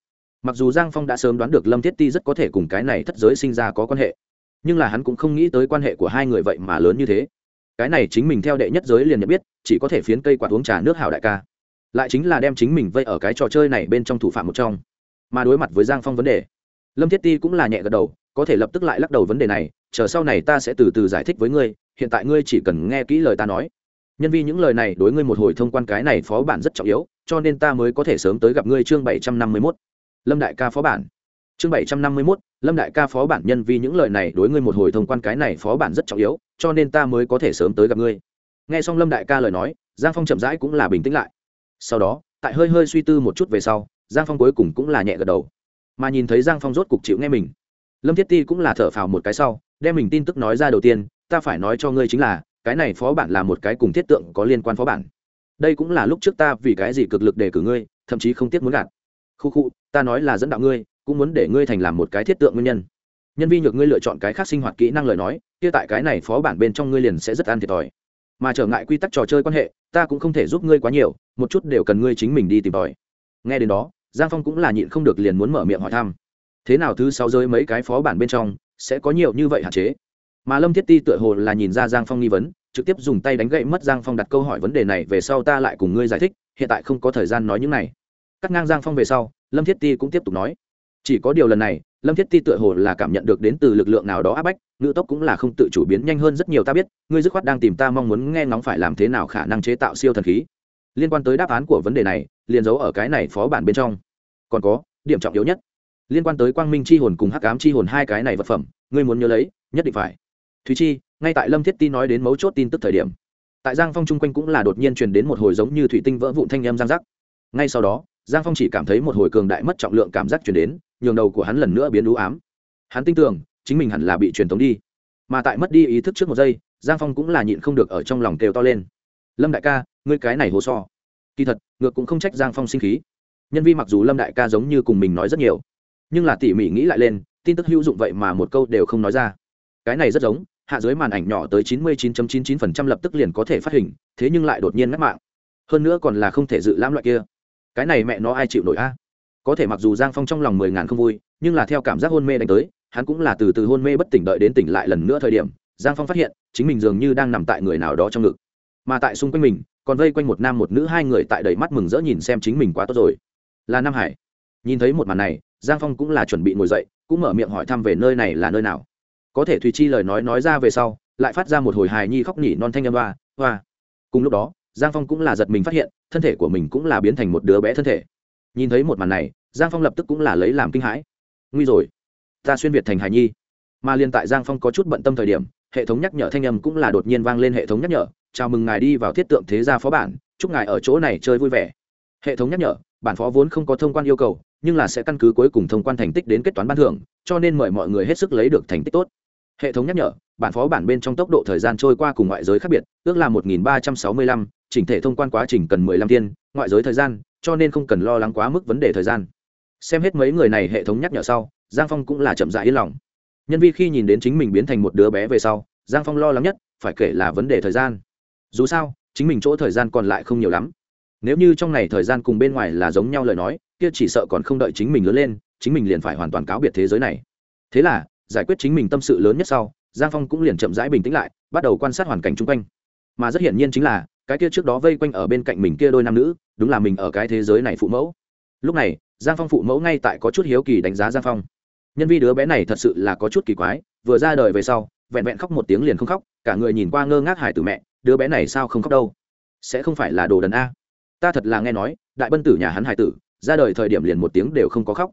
Mặc dù giang phong đã sớm đoán được lâm thiết ti rất có thể cùng cái này thất giới sinh ra có quan hệ, nhưng là hắn cũng không nghĩ tới quan hệ của hai người vậy mà lớn như thế cái này chính mình theo đệ nhất giới liền nhận biết, chỉ có thể phiến cây quạt uống trà nước hảo đại ca. Lại chính là đem chính mình vây ở cái trò chơi này bên trong thủ phạm một trong. Mà đối mặt với giang phong vấn đề, lâm thiết ti cũng là nhẹ gật đầu, có thể lập tức lại lắc đầu vấn đề này, chờ sau này ta sẽ từ từ giải thích với ngươi, hiện tại ngươi chỉ cần nghe kỹ lời ta nói. Nhân vì những lời này đối ngươi một hồi thông quan cái này phó bản rất trọng yếu, cho nên ta mới có thể sớm tới gặp ngươi chương bảy trăm năm mươi mốt. Lâm đại ca phó bản. Chương bảy trăm năm mươi mốt, lâm đại ca phó bản nhân vì những lời này đối ngươi một hồi thông quan cái này phó bản rất trọng yếu cho nên ta mới có thể sớm tới gặp ngươi. Nghe xong lâm đại ca lời nói, giang phong chậm rãi cũng là bình tĩnh lại. Sau đó, tại hơi hơi suy tư một chút về sau, giang phong cuối cùng cũng là nhẹ gật đầu. Mà nhìn thấy giang phong rốt cục chịu nghe mình, lâm thiết ti cũng là thở phào một cái sau, đem mình tin tức nói ra đầu tiên, ta phải nói cho ngươi chính là, cái này phó bản là một cái cùng thiết tượng có liên quan phó bản. Đây cũng là lúc trước ta vì cái gì cực lực để cử ngươi, thậm chí không tiếc muốn gạt. Khu khu, ta nói là dẫn đạo ngươi, cũng muốn để ngươi thành làm một cái thiết tượng nguyên nhân. Nhân vi nhược ngươi lựa chọn cái khác sinh hoạt kỹ năng lời nói kia tại cái này phó bản bên trong ngươi liền sẽ rất ăn thiệt thòi. Mà trở ngại quy tắc trò chơi quan hệ, ta cũng không thể giúp ngươi quá nhiều, một chút đều cần ngươi chính mình đi tìm tòi. Nghe đến đó, giang phong cũng là nhịn không được liền muốn mở miệng hỏi thăm. Thế nào thứ sáu giới mấy cái phó bản bên trong sẽ có nhiều như vậy hạn chế? Mà lâm thiết ti tựa hồ là nhìn ra giang phong nghi vấn, trực tiếp dùng tay đánh gậy mất giang phong đặt câu hỏi vấn đề này về sau ta lại cùng ngươi giải thích, hiện tại không có thời gian nói những này. Cắt ngang giang phong về sau, lâm thiết ti cũng tiếp tục nói chỉ có điều lần này, lâm thiết ti tựa hồ là cảm nhận được đến từ lực lượng nào đó áp bách, ngữ tốc cũng là không tự chủ biến nhanh hơn rất nhiều ta biết, ngươi dứt khoát đang tìm ta mong muốn nghe ngóng phải làm thế nào khả năng chế tạo siêu thần khí. Liên quan tới đáp án của vấn đề này, liền giấu ở cái này phó bản bên trong. Còn có, điểm trọng yếu nhất, liên quan tới quang minh c h i hồn cùng hắc ám c h i hồn hai cái này vật phẩm, ngươi muốn nhớ lấy, nhất định phải. Thúy chi, ngay tại lâm thiết ti nói đến mấu chốt tin tức thời điểm, tại giang phong chung quanh cũng là đột nhiên truyền đến một hồi giống như thủy tinh vỡ vụn thanh em giang giác ngay sau đó, giang phong chỉ cảm thấy một hồi cường đại mất trọng lượng cảm giác truyền đến nhường đầu của hắn lần nữa biến đũ ám. Hắn tin tưởng, chính mình hẳn là bị truyền tống đi. Mà tại mất đi ý thức trước một giây, giang phong cũng là nhịn không được ở trong lòng kêu to lên. Lâm đại ca, ngươi cái này hồ so. Kỳ thật, ngược cũng không trách giang phong sinh khí. Nhân vi mặc dù lâm đại ca giống như cùng mình nói rất nhiều, nhưng là tỉ mỉ nghĩ lại lên, tin tức hữu dụng vậy mà một câu đều không nói ra. Cái này rất giống, hạ dưới màn ảnh nhỏ tới 99.99% lập tức liền có thể phát hình, thế nhưng lại đột nhiên ngắt mạng. Hơn nữa còn là không thể dự lãm loại kia. Cái này mẹ nó ai chịu nổi a? Có thể mặc dù giang phong trong lòng mười ngàn không vui, nhưng là theo cảm giác hôn mê đánh tới, hắn cũng là từ từ hôn mê bất tỉnh đợi đến tỉnh lại lần nữa thời điểm, giang phong phát hiện, chính mình dường như đang nằm tại người nào đó trong ngực. Mà tại xung quanh mình, còn vây quanh một nam một nữ hai người tại đầy mắt mừng rỡ nhìn xem chính mình quá tốt rồi. Là nam hải. Nhìn thấy một màn này, giang phong cũng là chuẩn bị ngồi dậy, cũng mở miệng hỏi thăm về nơi này là nơi nào. Có thể thùy chi lời nói nói ra về sau, lại phát ra một hồi hài nhi khóc nhỉ non thanh âm hoa hoa. Cùng lúc đó, giang phong cũng là giật mình phát hiện, thân thể của mình cũng là biến thành một đứa bé thân thể nhìn thấy một màn này, giang phong lập tức cũng là lấy làm kinh hãi. Nguy rồi. Ta xuyên việt thành Hải nhi. Mà liên tại giang phong có chút bận tâm thời điểm, hệ thống nhắc nhở thanh âm cũng là đột nhiên vang lên hệ thống nhắc nhở. Chào mừng ngài đi vào thiết tượng thế gia phó bản. Chúc ngài ở chỗ này chơi vui vẻ. Hệ thống nhắc nhở, bản phó vốn không có thông quan yêu cầu, nhưng là sẽ căn cứ cuối cùng thông quan thành tích đến kết toán ban thưởng, cho nên mời mọi người hết sức lấy được thành tích tốt. Hệ thống nhắc nhở, bản phó bản bên trong tốc độ thời gian trôi qua cùng ngoại giới khác biệt, ước là một nghìn ba trăm sáu mươi lăm, chỉnh thể thông quan quá trình cần mười lăm thiên, ngoại giới thời gian cho nên không cần lo lắng quá mức vấn đề thời gian. Xem hết mấy người này hệ thống nhắc nhở sau, giang phong cũng là chậm dại yên lòng. Nhân vi khi nhìn đến chính mình biến thành một đứa bé về sau, giang phong lo lắng nhất, phải kể là vấn đề thời gian. Dù sao, chính mình chỗ thời gian còn lại không nhiều lắm. Nếu như trong này thời gian cùng bên ngoài là giống nhau lời nói, kia chỉ sợ còn không đợi chính mình lớn lên, chính mình liền phải hoàn toàn cáo biệt thế giới này. Thế là, giải quyết chính mình tâm sự lớn nhất sau, giang phong cũng liền chậm rãi bình tĩnh lại, bắt đầu quan sát hoàn cảnh chung quanh. Mà rất hiển nhiên chính là cái kia trước đó vây quanh ở bên cạnh mình kia đôi nam nữ, đúng là mình ở cái thế giới này phụ mẫu. Lúc này, giang phong phụ mẫu ngay tại có chút hiếu kỳ đánh giá giang phong. Nhân vi đứa bé này thật sự là có chút kỳ quái, vừa ra đời về sau, vẹn vẹn khóc một tiếng liền không khóc, cả người nhìn qua ngơ ngác hải từ mẹ, đứa bé này sao không khóc đâu? Sẽ không phải là đồ đần a. Ta thật là nghe nói, đại bân tử nhà hắn hải tử, ra đời thời điểm liền một tiếng đều không có khóc.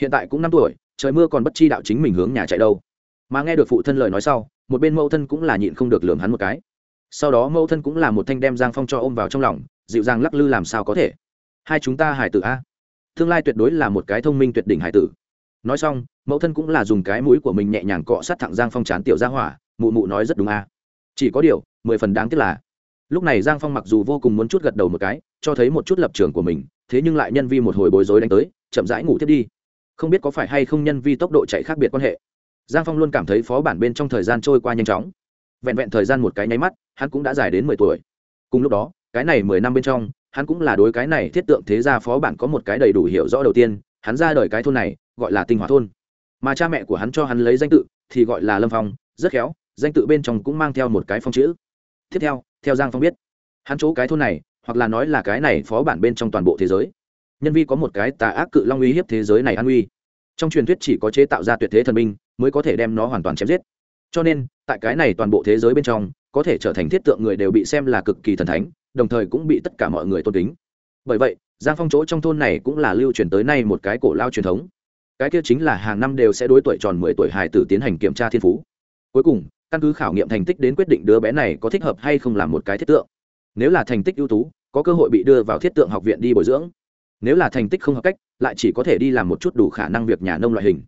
Hiện tại cũng năm tuổi, trời mưa còn bất chi đạo chính mình hướng nhà chạy đâu. Mà nghe được phụ thân lời nói sau, một bên mẫu thân cũng là nhịn không được lường hắn một cái sau đó mẫu thân cũng là một thanh đem giang phong cho ôm vào trong lòng, dịu dàng lắc lư làm sao có thể. Hai chúng ta hải tử a. Tương lai tuyệt đối là một cái thông minh tuyệt đỉnh hải tử. Nói xong, mẫu thân cũng là dùng cái mũi của mình nhẹ nhàng cọ sát thẳng giang phong chán tiểu ra hỏa, mụ mụ nói rất đúng a. Chỉ có điều, mười phần đáng tiếc là, lúc này giang phong mặc dù vô cùng muốn chút gật đầu một cái, cho thấy một chút lập trường của mình, thế nhưng lại nhân vi một hồi bối rối đánh tới, chậm rãi ngủ tiếp đi. Không biết có phải hay không nhân vi tốc độ chạy khác biệt quan hệ. Giang phong luôn cảm thấy phó bản bên trong thời gian trôi qua nhanh chóng vẹn vẹn thời gian một cái nháy mắt, hắn cũng đã dài đến mười tuổi. Cùng lúc đó, cái này mười năm bên trong, hắn cũng là đối cái này thiết tượng thế gia phó bản có một cái đầy đủ hiểu rõ đầu tiên, hắn ra đời cái thôn này, gọi là tinh hỏa thôn. Mà cha mẹ của hắn cho hắn lấy danh tự thì gọi là lâm phong, rất khéo, danh tự bên trong cũng mang theo một cái phong chữ. Tiếp theo theo giang phong biết, hắn chỗ cái thôn này, hoặc là nói là cái này phó bản bên trong toàn bộ thế giới. Nhân vi có một cái tà ác cự long uy hiếp thế giới này an uy. Trong truyền thuyết chỉ có chế tạo ra tuyệt thế thần minh mới có thể đem nó hoàn toàn chém giết cho nên, tại cái này toàn bộ thế giới bên trong, có thể trở thành thiết tượng người đều bị xem là cực kỳ thần thánh, đồng thời cũng bị tất cả mọi người tôn kính. Bởi vậy, giang phong chỗ trong thôn này cũng là lưu truyền tới nay một cái cổ lao truyền thống. Cái kia chính là hàng năm đều sẽ đối tuổi tròn mười tuổi hài tử tiến hành kiểm tra thiên phú. Cuối cùng, căn cứ khảo nghiệm thành tích đến quyết định đứa bé này có thích hợp hay không làm một cái thiết tượng. Nếu là thành tích ưu tú, có cơ hội bị đưa vào thiết tượng học viện đi bồi dưỡng. Nếu là thành tích không hợp cách, lại chỉ có thể đi làm một chút đủ khả năng việc nhà nông loại hình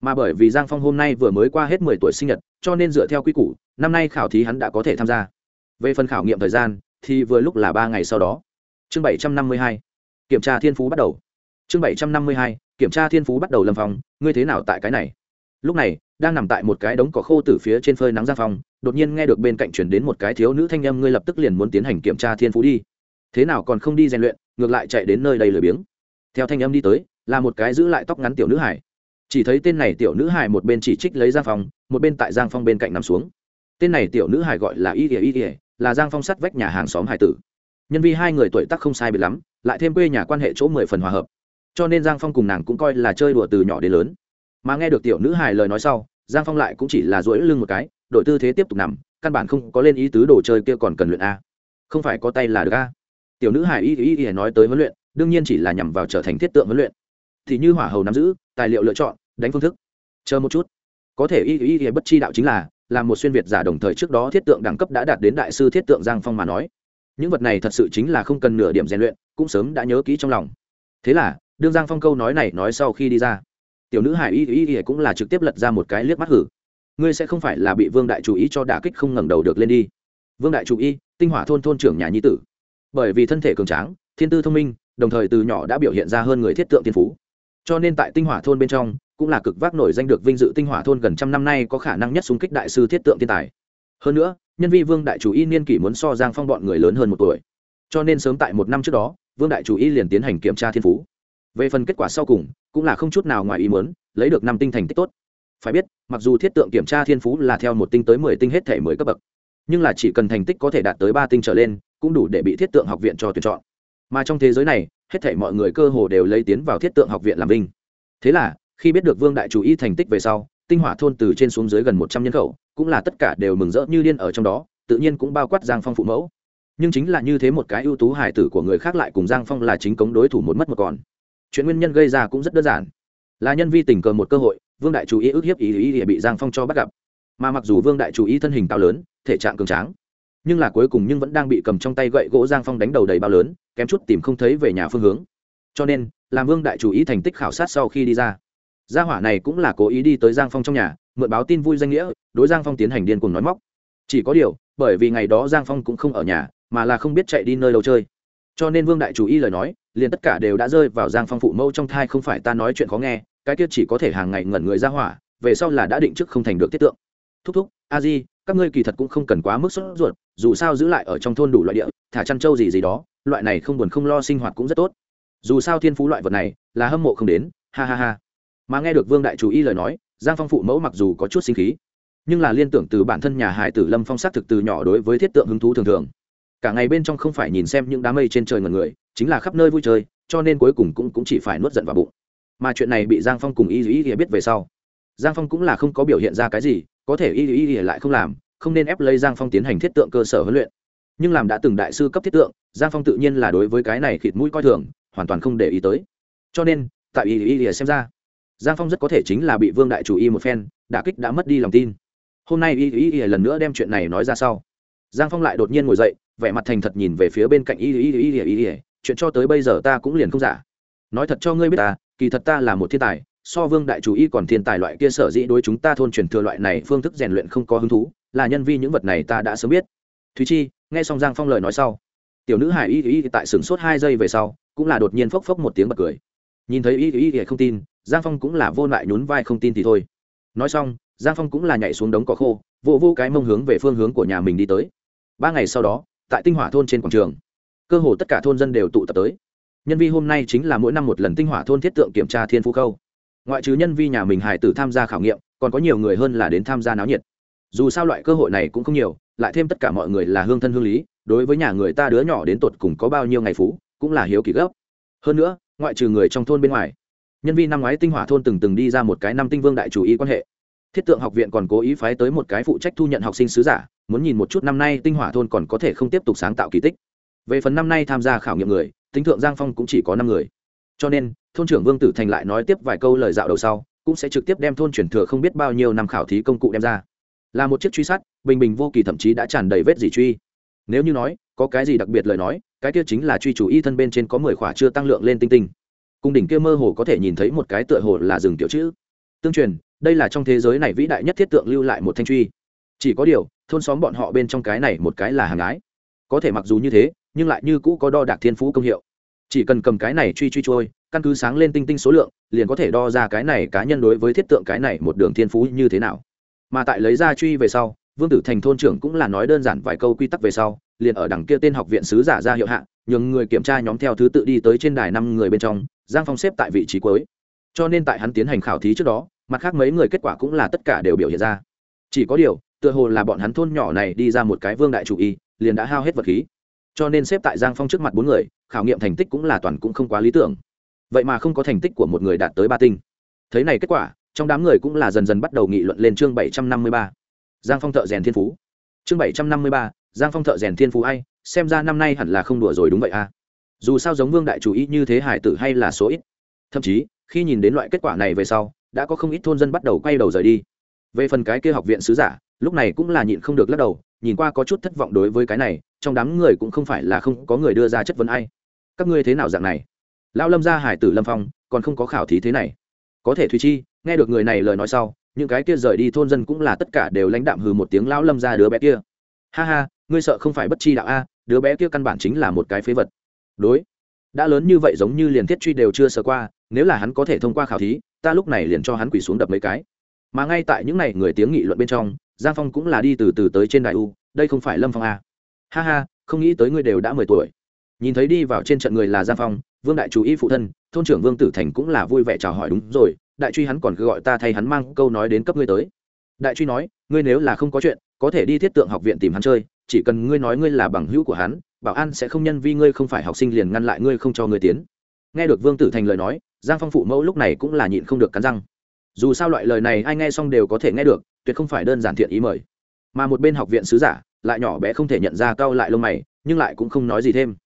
mà bởi vì giang phong hôm nay vừa mới qua hết mười tuổi sinh nhật, cho nên dựa theo quy củ, năm nay khảo thí hắn đã có thể tham gia. Về phần khảo nghiệm thời gian, thì vừa lúc là ba ngày sau đó. Chương bảy trăm năm mươi hai, kiểm tra thiên phú bắt đầu. Chương bảy trăm năm mươi hai, kiểm tra thiên phú bắt đầu lâm phong, ngươi thế nào tại cái này? Lúc này, đang nằm tại một cái đống cỏ khô từ phía trên phơi nắng giang phong, đột nhiên nghe được bên cạnh chuyển đến một cái thiếu nữ thanh â m ngươi lập tức liền muốn tiến hành kiểm tra thiên phú đi. Thế nào còn không đi rèn luyện, ngược lại chạy đến nơi đây lười biếng. Theo thanh âm đi tới, là một cái giữ lại tóc ngắn tiểu nữ hải chỉ thấy tên này tiểu nữ hải một bên chỉ trích lấy giang phong, một bên tại giang phong bên cạnh nằm xuống. Tên này tiểu nữ hải gọi là y ỉa y ỉa là giang phong sắt vách nhà hàng xóm hải tử. Nhân vi hai người tuổi tác không sai biệt lắm, lại thêm quê nhà quan hệ chỗ mười phần hòa hợp. Cho nên giang phong cùng nàng cũng coi là chơi đùa từ nhỏ đến lớn. Mà nghe được tiểu nữ hải lời nói sau, giang phong lại cũng chỉ là duỗi lưng một cái, đội tư thế tiếp tục nằm, căn bản không có lên ý tứ đồ chơi kia còn cần luyện a. Không phải có tay là được a. Tiểu nữ hải y y y nói tới huấn luyện, đương nhiên chỉ là nhằm vào trở thành thiết tượng huấn luyện thì như hỏa hầu nắm giữ, tài liệu lựa chọn, đánh phương thức. Chờ một chút. Có thể y y y bất chi đạo chính là là một xuyên việt giả đồng thời trước đó thiết tượng đẳng cấp đã đạt đến đại sư thiết tượng giang phong mà nói. Những vật này thật sự chính là không cần nửa điểm rèn luyện, cũng sớm đã nhớ kỹ trong lòng. Thế là, đương giang phong câu nói này nói sau khi đi ra, tiểu nữ hải y y y cũng là trực tiếp lật ra một cái liếc mắt hử. Ngươi sẽ không phải là bị vương đại chủ ý cho đả kích không ngẩng đầu được lên đi. Vương đại chủ y tinh hỏa thôn thôn trưởng nhà nhi tử. Bởi vì thân thể cường tráng, thiên tư thông minh, đồng thời từ nhỏ đã biểu hiện ra hơn người thiết tượng tiên phú cho nên tại tinh hỏa thôn bên trong cũng là cực vác nổi danh được vinh dự tinh hỏa thôn gần trăm năm nay có khả năng nhất xung kích đại sư thiết tượng thiên tài. Hơn nữa, nhân vi vương đại chủ y niên kỷ muốn so giang phong bọn người lớn hơn một tuổi. Cho nên sớm tại một năm trước đó, vương đại chủ y liền tiến hành kiểm tra thiên phú. Về phần kết quả sau cùng, cũng là không chút nào ngoài ý muốn, lấy được năm tinh thành tích tốt. Phải biết, mặc dù thiết tượng kiểm tra thiên phú là theo một tinh tới mười tinh hết thể mới cấp bậc, nhưng là chỉ cần thành tích có thể đạt tới ba tinh trở lên, cũng đủ để bị thiết tượng học viện cho tuyển chọn. Mà trong thế giới này hết thảy mọi người cơ hồ đều lấy tiến vào thiết tượng học viện làm vinh. Thế là khi biết được vương đại chủ y thành tích về sau tinh hỏa thôn từ trên xuống dưới gần một trăm nhân khẩu cũng là tất cả đều mừng rỡ như điên ở trong đó tự nhiên cũng bao quát giang phong phụ mẫu. Nhưng chính là như thế một cái ưu tú hài tử của người khác lại cùng giang phong là chính cống đối thủ một mất một còn. Chuyện nguyên nhân gây ra cũng rất đơn giản. Là nhân vi tình cờ một cơ hội vương đại chủ ý ức hiếp ý ý, bị giang phong cho bắt gặp. Mà mặc dù vương đại chủ ý thân hình cao lớn thể trạng cường tráng nhưng là cuối cùng nhưng vẫn đang bị cầm trong tay gậy gỗ giang phong đánh đầu đầy bao lớn, kém chút tìm không thấy về nhà phương hướng. Cho nên, làm vương đại chủ ý thành tích khảo sát sau khi đi ra. Gia hỏa này cũng là cố ý đi tới giang phong trong nhà, mượn báo tin vui danh nghĩa, đối giang phong tiến hành điên cuồng nói móc. Chỉ có điều, bởi vì ngày đó giang phong cũng không ở nhà, mà là không biết chạy đi nơi đâu chơi. Cho nên vương đại chủ y lời nói, liền tất cả đều đã rơi vào giang phong phụ mẫu trong thai không phải ta nói chuyện khó nghe, cái kia chỉ có thể hàng ngày ngẩn người ra hỏa, về sau là đã định trước không thành được tiết tượng. Thúc thúc, a di các ngươi kỳ thật cũng không cần quá mức sốt ruột dù sao giữ lại ở trong thôn đủ loại địa thả chăn trâu gì gì đó loại này không buồn không lo sinh hoạt cũng rất tốt. Dù sao thiên phú loại vật này là hâm mộ không đến ha ha ha. Mà nghe được vương đại chủ y lời nói giang phong phụ mẫu mặc dù có chút sinh khí nhưng là liên tưởng từ bản thân nhà hải tử lâm phong s á t thực từ nhỏ đối với thiết tượng hứng thú thường thường. Cả ngày bên trong không phải nhìn xem những đám mây trên trời ngần người chính là khắp nơi vui chơi cho nên cuối cùng cũng, cũng chỉ phải nuốt giận vào bụng. Mà chuyện này bị giang phong cùng y y y biết về sau. Giang phong cũng là không có biểu hiện ra cái gì có thể y y y lại không làm không nên ép lấy giang phong tiến hành thiết tượng cơ sở huấn luyện nhưng làm đã từng đại sư cấp thiết tượng giang phong tự nhiên là đối với cái này khịt mũi coi thường hoàn toàn không để ý tới cho nên tại y y y xem ra giang phong rất có thể chính là bị vương đại chủ y một phen đả kích đã mất đi lòng tin hôm nay y y y lần nữa đem chuyện này nói ra sau giang phong lại đột nhiên ngồi dậy vẻ mặt thành thật nhìn về phía bên cạnh y y y y y chuyện cho tới bây giờ ta cũng liền không giả nói thật cho ngươi biết ta kỳ thật ta là một thiên tài so vương đại chủ y còn thiên tài loại kia sở dĩ đối chúng ta thôn truyền thừa loại này phương thức rèn luyện không có hứng thú, là nhân vi những vật này ta đã sớm biết. Thúy chi, nghe xong giang phong lời nói sau, tiểu nữ hải y y tại sửng sốt hai giây về sau, cũng là đột nhiên phốc phốc một tiếng bật cười. Nhìn thấy y y y không tin, giang phong cũng là vô lại nhún vai không tin thì thôi. Nói xong, giang phong cũng là nhảy xuống đống cỏ khô vô vô cái mông hướng về phương hướng của nhà mình đi tới. Ba ngày sau đó, tại tinh hỏa thôn trên quảng trường, cơ hồ tất cả thôn dân đều tụ tập tới. Nhân vi hôm nay chính là mỗi năm một lần tinh hỏa thôn thiết tượng kiểm tra thiên phú khâu ngoại trừ nhân vi nhà mình hải tử tham gia khảo nghiệm, còn có nhiều người hơn là đến tham gia náo nhiệt. Dù sao loại cơ hội này cũng không nhiều, lại thêm tất cả mọi người là hương thân hương lý, đối với nhà người ta đứa nhỏ đến tột cùng có bao nhiêu ngày phú, cũng là hiếu kỳ gấp. Hơn nữa, ngoại trừ người trong thôn bên ngoài, nhân viên năm ngoái tinh hỏa thôn từng từng đi ra một cái năm tinh vương đại chủ ý quan hệ. Thiết tượng học viện còn cố ý phái tới một cái phụ trách thu nhận học sinh sứ giả, muốn nhìn một chút năm nay tinh hỏa thôn còn có thể không tiếp tục sáng tạo kỳ tích. Về phần năm nay tham gia khảo nghiệm người, tính thượng giang phong cũng chỉ có năm người. Cho nên thôn trưởng vương tử thành lại nói tiếp vài câu lời dạo đầu sau, cũng sẽ trực tiếp đem thôn chuyển thừa không biết bao nhiêu năm khảo thí công cụ đem ra. Là một chiếc truy sát, bình bình vô kỳ thậm chí đã tràn đầy vết gì truy. Nếu như nói, có cái gì đặc biệt lời nói, cái kia chính là truy chủ y thân bên trên có mười khỏa chưa tăng lượng lên tinh tinh. Cung đỉnh kia mơ hồ có thể nhìn thấy một cái tựa hồ là rừng tiểu chữ. Tương truyền, đây là trong thế giới này vĩ đại nhất thiết tượng lưu lại một thanh truy. Chỉ có điều, thôn xóm bọn họ bên trong cái này một cái là hàng ái. Có thể mặc dù như thế, nhưng lại như cũ có đo đạc thiên phú công hiệu. Chỉ cần cầm cái này truy truy trôi căn cứ sáng lên tinh tinh số lượng, liền có thể đo ra cái này cá nhân đối với thiết tượng cái này một đường thiên phú như thế nào. Mà tại lấy ra truy về sau, vương tử thành thôn trưởng cũng là nói đơn giản vài câu quy tắc về sau, liền ở đằng kia tên học viện sứ giả ra hiệu hạ, nhường người kiểm tra nhóm theo thứ tự đi tới trên đài năm người bên trong, giang phong xếp tại vị trí cuối. Cho nên tại hắn tiến hành khảo thí trước đó, mặt khác mấy người kết quả cũng là tất cả đều biểu hiện ra. Chỉ có điều, tựa hồ là bọn hắn thôn nhỏ này đi ra một cái vương đại chủ y, liền đã hao hết vật khí. Cho nên xếp tại giang phong trước mặt bốn người, khảo nghiệm thành tích cũng là toàn cũng không quá lý tưởng vậy mà không có thành tích của một người đạt tới ba tinh. Thấy này kết quả, trong đám người cũng là dần dần bắt đầu nghị luận lên chương bảy trăm năm mươi ba. Giang phong thợ rèn thiên phú. Chương bảy trăm năm mươi ba, giang phong thợ rèn thiên phú ai, xem ra năm nay hẳn là không đùa rồi đúng vậy à. Dù sao giống vương đại chủ ý như thế hải tử hay là số ít. Thậm chí, khi nhìn đến loại kết quả này về sau, đã có không ít thôn dân bắt đầu quay đầu rời đi. Về phần cái kia học viện sứ giả, lúc này cũng là nhịn không được lắc đầu, nhìn qua có chút thất vọng đối với cái này, trong đám người cũng không phải là không có người đưa ra chất vấn ai. Các ngươi thế nào dạng này? Lão lâm gia hải tử lâm phong, còn không có khảo thí thế này. Có thể thùy chi, nghe được người này lời nói sau, những cái kia rời đi thôn dân cũng là tất cả đều lãnh đạm hừ một tiếng lão lâm ra đứa bé kia. Ha ha, ngươi sợ không phải bất chi đạo a, đứa bé kia căn bản chính là một cái phế vật. Đối, đã lớn như vậy giống như liền thiết truy đều chưa sờ qua, nếu là hắn có thể thông qua khảo thí, ta lúc này liền cho hắn quỳ xuống đập mấy cái. Mà ngay tại những n à y người tiếng nghị luận bên trong, giang phong cũng là đi từ từ tới trên đại u, đây không phải lâm phong a. Ha ha, không nghĩ tới ngươi đều đã mười tuổi. Nhìn thấy đi vào trên trận người là giang phong vương đại chú ý phụ thân, thôn trưởng vương tử thành cũng là vui vẻ chào hỏi đúng rồi, đại truy hắn còn cứ gọi ta thay hắn mang câu nói đến cấp ngươi tới. Đại truy nói, ngươi nếu là không có chuyện, có thể đi thiết tượng học viện tìm hắn chơi, chỉ cần ngươi nói ngươi là bằng hữu của hắn, bảo an sẽ không nhân vi ngươi không phải học sinh liền ngăn lại ngươi không cho ngươi tiến. Nghe được vương tử thành lời nói, giang phong phụ mẫu lúc này cũng là nhịn không được cắn răng. Dù sao loại lời này ai nghe xong đều có thể nghe được, tuyệt không phải đơn giản thiện ý mời. Mà một bên học viện sứ giả, lại nhỏ bé không thể nhận ra cao lại lông mày, nhưng lại cũng không nói gì thêm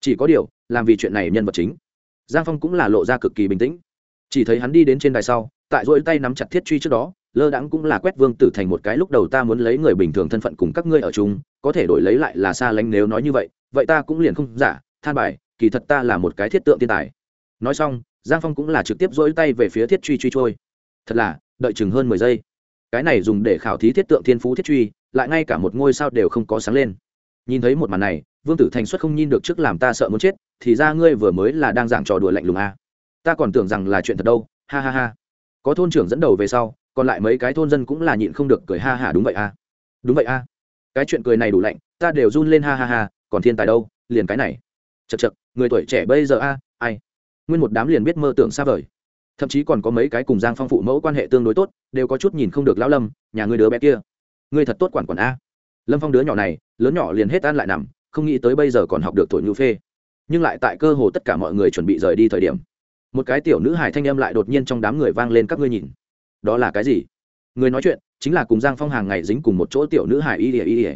chỉ có điều, làm vì chuyện này nhân vật chính. Giang phong cũng là lộ ra cực kỳ bình tĩnh. Chỉ thấy hắn đi đến trên đài sau, tại dỗi tay nắm chặt thiết truy trước đó, lơ đãng cũng là quét vương tử thành một cái lúc đầu ta muốn lấy người bình thường thân phận cùng các ngươi ở chung, có thể đổi lấy lại là xa lánh nếu nói như vậy vậy ta cũng liền không giả, than bài, kỳ thật ta là một cái thiết tượng thiên tài. Nói xong, giang phong cũng là trực tiếp dỗi tay về phía thiết truy truy trôi. Thật là, đợi chừng hơn mười giây. Cái này dùng để khảo thí thiết tượng thiên phú thiết truy, lại ngay cả một ngôi sao đều không có sáng lên nhìn thấy một màn này, vương tử thành xuất không nhìn được trước làm ta sợ muốn chết, thì ra ngươi vừa mới là đang giảng trò đùa lạnh lùng a à. ta còn tưởng rằng là chuyện thật đâu, ha ha ha có thôn trưởng dẫn đầu về sau, còn lại mấy cái thôn dân cũng là nhịn không được cười ha ha, đúng vậy a à. đúng vậy a à. cái chuyện cười này đủ lạnh, ta đều run lên ha ha ha, còn thiên tài đâu, liền cái này chật chật người tuổi trẻ bây giờ a, ai nguyên một đám liền biết mơ tưởng xa vời thậm chí còn có mấy cái cùng giang phong phụ mẫu quan hệ tương đối tốt, đều có chút nhìn không được lão lâm, nhà người đứa bé kia ngươi thật tốt quản quản a lâm phong đứa nhỏ này, lớn nhỏ liền hết ăn lại nằm, không nghĩ tới bây giờ còn học được thổi ngữ phê. Nhưng lại tại cơ hồ tất cả mọi người chuẩn bị rời đi thời điểm, một cái tiểu nữ hải thanh âm lại đột nhiên trong đám người vang lên các ngươi nhìn. Đó là cái gì? Người nói chuyện chính là cùng giang phong hàng ngày dính cùng một chỗ tiểu nữ hải y ỉa y ỉa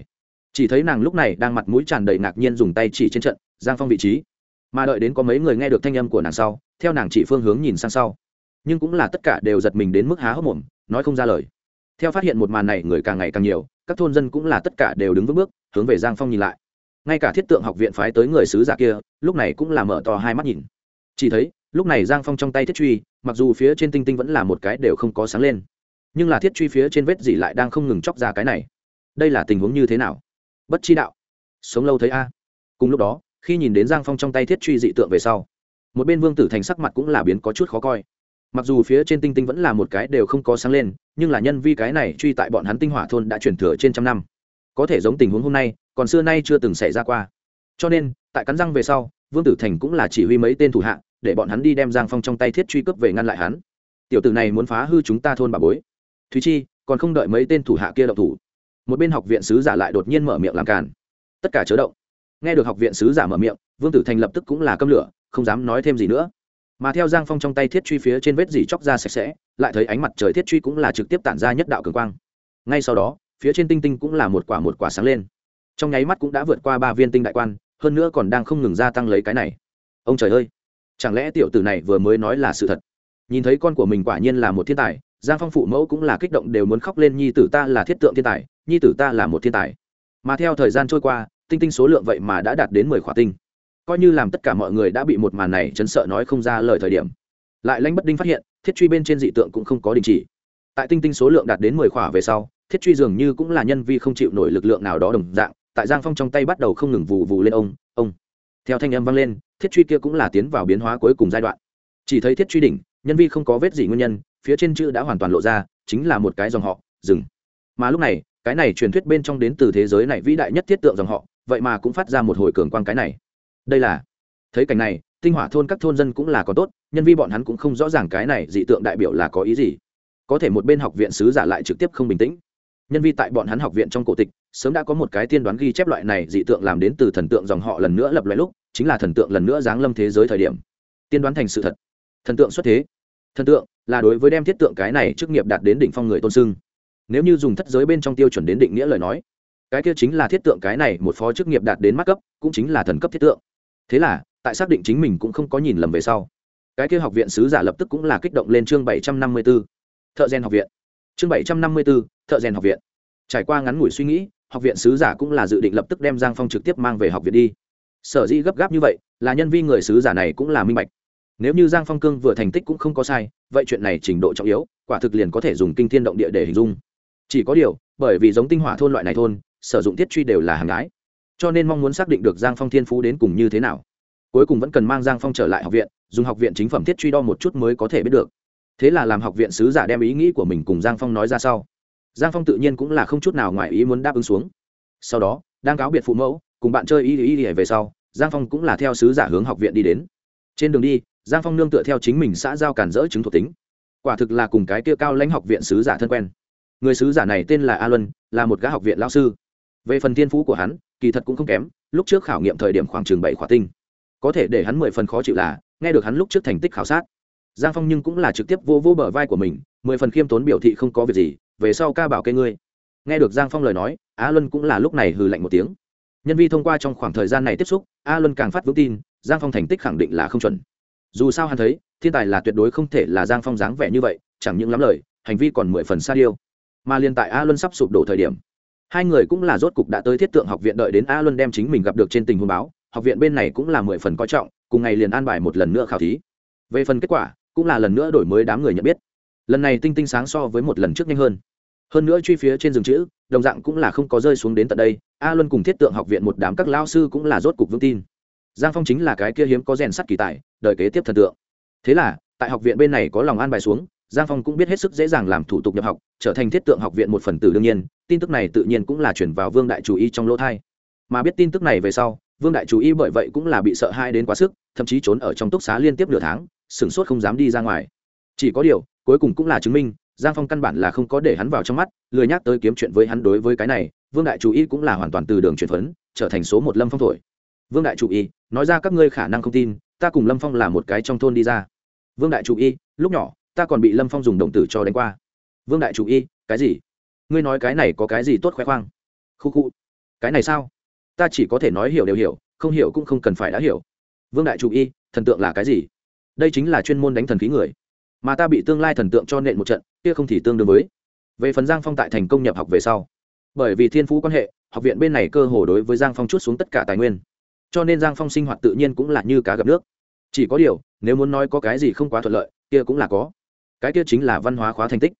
chỉ thấy nàng lúc này đang mặt mũi tràn đầy ngạc nhiên dùng tay chỉ trên trận, giang phong vị trí. Mà đợi đến có mấy người nghe được thanh âm của nàng sau, theo nàng chỉ phương hướng nhìn sang sau. Nhưng cũng là tất cả đều giật mình đến mức há hốc mồm, nói không ra lời. Theo phát hiện một màn này, người càng ngày càng nhiều các thôn dân cũng là tất cả đều đứng vững bước, hướng về giang phong nhìn lại. Ngay cả thiết tượng học viện phái tới người sứ giả kia, lúc này cũng là mở to hai mắt nhìn. Chỉ thấy, lúc này giang phong trong tay thiết truy, mặc dù phía trên tinh tinh vẫn là một cái đều không có sáng lên, nhưng là thiết truy phía trên vết dỉ lại đang không ngừng chóc ra cái này. Đây là tình huống như thế nào? Bất chi đạo. Sống lâu thấy a. Cùng lúc đó, khi nhìn đến giang phong trong tay thiết truy dị tượng về sau, một bên vương tử thành sắc mặt cũng là biến có chút khó coi mặc dù phía trên tinh tinh vẫn là một cái đều không có sáng lên, nhưng là nhân vi cái này truy tại bọn hắn tinh hỏa thôn đã chuyển thừa trên trăm năm. Có thể giống tình huống hôm nay, còn xưa nay chưa từng xảy ra qua. Cho nên, tại cắn răng về sau, vương tử thành cũng là chỉ huy mấy tên thủ hạ, để bọn hắn đi đem giang phong trong tay thiết truy cướp về ngăn lại hắn. Tiểu tử này muốn phá hư chúng ta thôn bà bối. Thúy chi, còn không đợi mấy tên thủ hạ kia động thủ. Một bên học viện sứ giả lại đột nhiên mở miệng làm càn. Tất cả chớ động. Nghe được học viện sứ giả mở miệng, vương tử thành lập tức cũng là câm lửa, không dám nói thêm gì nữa mà theo giang phong trong tay thiết truy phía trên vết dỉ chóc ra sạch sẽ, lại thấy ánh mặt trời thiết truy cũng là trực tiếp tản ra nhất đạo cường quang. Ngay sau đó, phía trên tinh tinh cũng là một quả một quả sáng lên. Trong nháy mắt cũng đã vượt qua ba viên tinh đại quan, hơn nữa còn đang không ngừng gia tăng lấy cái này. Ông trời ơi! Chẳng lẽ tiểu tử này vừa mới nói là sự thật? Nhìn thấy con của mình quả nhiên là một thiên tài, giang phong phụ mẫu cũng là kích động đều muốn khóc lên nhi tử ta là thiết tượng thiên tài, nhi tử ta là một thiên tài. Mà theo thời gian trôi qua, tinh tinh số lượng vậy mà đã đạt đến mười khỏa tinh coi như làm tất cả mọi người đã bị một màn này chấn sợ nói không ra lời thời điểm. Lại lãnh bất đinh phát hiện, thiết truy bên trên dị tượng cũng không có đình chỉ. Tại tinh tinh số lượng đạt đến mười khỏa về sau, thiết truy dường như cũng là nhân vi không chịu nổi lực lượng nào đó đồng dạng, tại giang phong trong tay bắt đầu không ngừng vù vù lên ông ông. Theo thanh âm vang lên, thiết truy kia cũng là tiến vào biến hóa cuối cùng giai đoạn. Chỉ thấy thiết truy đỉnh, nhân vi không có vết gì nguyên nhân, phía trên chữ đã hoàn toàn lộ ra, chính là một cái dòng họ rừng mà lúc này, cái này truyền thuyết bên trong đến từ thế giới này vĩ đại nhất thiết tượng dòng họ, vậy mà cũng phát ra một hồi cường quang cái này đây là, thấy cảnh này, tinh hỏa thôn các thôn dân cũng là có tốt, nhân vi bọn hắn cũng không rõ ràng cái này dị tượng đại biểu là có ý gì. Có thể một bên học viện sứ giả lại trực tiếp không bình tĩnh. Nhân vi tại bọn hắn học viện trong cổ tịch, sớm đã có một cái tiên đoán ghi chép loại này dị tượng làm đến từ thần tượng dòng họ lần nữa lập loại lúc, chính là thần tượng lần nữa giáng lâm thế giới thời điểm. Tiên đoán thành sự thật. Thần tượng xuất thế. Thần tượng là đối với đem thiết tượng cái này chức nghiệp đạt đến đỉnh phong người tôn sưng. Nếu như dùng thất giới bên trong tiêu chuẩn đến định nghĩa lời nói, cái kia chính là thiết tượng cái này một phó chức nghiệp đạt đến mắt cấp, cũng chính là thần cấp thiết tượng thế là, tại xác định chính mình cũng không có nhìn lầm về sau, cái kia học viện sứ giả lập tức cũng là kích động lên chương bảy trăm năm mươi b ố thợ rèn học viện. Chương bảy trăm năm mươi b ố thợ rèn học viện. Trải qua ngắn ngủi suy nghĩ, học viện sứ giả cũng là dự định lập tức đem giang phong trực tiếp mang về học viện đi. Sở dĩ gấp gáp như vậy, là nhân viên người sứ giả này cũng là minh bạch. Nếu như giang phong cương vừa thành tích cũng không có sai, vậy chuyện này trình độ trọng yếu, quả thực liền có thể dùng kinh thiên động địa để hình dung. Chỉ có điều, bởi vì giống tinh hỏa thôn loại này thôn, sử dụng thiết truy đều là hàng gái cho nên mong muốn xác định được giang phong thiên phú đến cùng như thế nào. Cuối cùng vẫn cần mang giang phong trở lại học viện, dùng học viện chính phẩm thiết truy đo một chút mới có thể biết được. Thế là làm học viện sứ giả đem ý nghĩ của mình cùng giang phong nói ra sau. Giang phong tự nhiên cũng là không chút nào ngoài ý muốn đáp ứng xuống. Sau đó, đang cáo biệt phụ mẫu, cùng bạn chơi ý ý ý về sau, giang phong cũng là theo sứ giả hướng học viện đi đến. Trên đường đi, giang phong nương tựa theo chính mình xã giao cản rỡ chứng thuộc tính. Quả thực là cùng cái kia cao lãnh học viện sứ giả thân quen. Người sứ giả này tên là a luân, là một gã học viện lao sư. Về phần thiên phú của hắn kỳ thật cũng không kém, lúc trước khảo nghiệm thời điểm khoảng chừng bảy khỏa tinh. Có thể để hắn mười phần khó chịu là, nghe được hắn lúc trước thành tích khảo sát, giang phong nhưng cũng là trực tiếp vô vô bờ vai của mình, mười phần khiêm tốn biểu thị không có việc gì, về sau ca bảo cây ngươi. Nghe được giang phong lời nói, a luân cũng là lúc này hừ lạnh một tiếng. Nhân vi thông qua trong khoảng thời gian này tiếp xúc, a luân càng phát vững tin, giang phong thành tích khẳng định là không chuẩn. Dù sao hắn thấy, thiên tài là tuyệt đối không thể là giang phong dáng vẻ như vậy, chẳng những lắm lời, hành vi còn mười phần xa điêu. Mà liên tại a luân sắp sụp đổ thời điểm hai người cũng là rốt cục đã tới thiết tượng học viện đợi đến a luân đem chính mình gặp được trên tình huống báo, học viện bên này cũng là mười phần coi trọng, cùng ngày liền an bài một lần nữa khảo thí. Về phần kết quả, cũng là lần nữa đổi mới đám người nhận biết. Lần này tinh tinh sáng so với một lần trước nhanh hơn. Hơn nữa truy phía trên rừng chữ, đồng dạng cũng là không có rơi xuống đến tận đây, a luân cùng thiết tượng học viện một đám các lao sư cũng là rốt cục vững tin. Giang phong chính là cái kia hiếm có rèn sắt kỳ tài đợi kế tiếp thần tượng. Thế là, tại học viện bên này có lòng an bài xuống, giang phong cũng biết hết sức dễ dàng làm thủ tục nhập học, trở thành thiết tượng học viện một phần tử đương nhiên tin tức này tự nhiên cũng là chuyển vào vương đại chủ y trong lỗ thai. Mà biết tin tức này về sau, vương đại chủ y bởi vậy cũng là bị sợ hai đến quá sức, thậm chí trốn ở trong túc xá liên tiếp nửa tháng, sửng sốt không dám đi ra ngoài. Chỉ có điều, cuối cùng cũng là chứng minh, giang phong căn bản là không có để hắn vào trong mắt, lười nhắc tới kiếm chuyện với hắn đối với cái này, vương đại chủ y cũng là hoàn toàn từ đường truyền phấn, trở thành số một lâm phong thổi. Vương đại chủ y, nói ra các ngươi khả năng không tin, ta cùng lâm phong là một cái trong thôn đi ra. Vương đại chủ y, lúc nhỏ, ta còn bị lâm phong dùng đồng tử cho đánh qua. Vương đại chủ y, cái gì? Ngươi nói cái này có cái gì tốt khoe khoang? Khu khu. Cái này sao? Ta chỉ có thể nói hiểu đều hiểu, không hiểu cũng không cần phải đã hiểu. Vương đại chủ y, thần tượng là cái gì? Đây chính là chuyên môn đánh thần khí người. Mà ta bị tương lai thần tượng cho nện một trận, kia không thì tương đương với. Về phần giang phong tại thành công nhập học về sau, bởi vì thiên phú quan hệ, học viện bên này cơ hồ đối với giang phong chút xuống tất cả tài nguyên. Cho nên giang phong sinh hoạt tự nhiên cũng là như cá gặp nước. Chỉ có điều, nếu muốn nói có cái gì không quá thuận lợi, kia cũng là có. Cái kia chính là văn hóa khóa thành tích.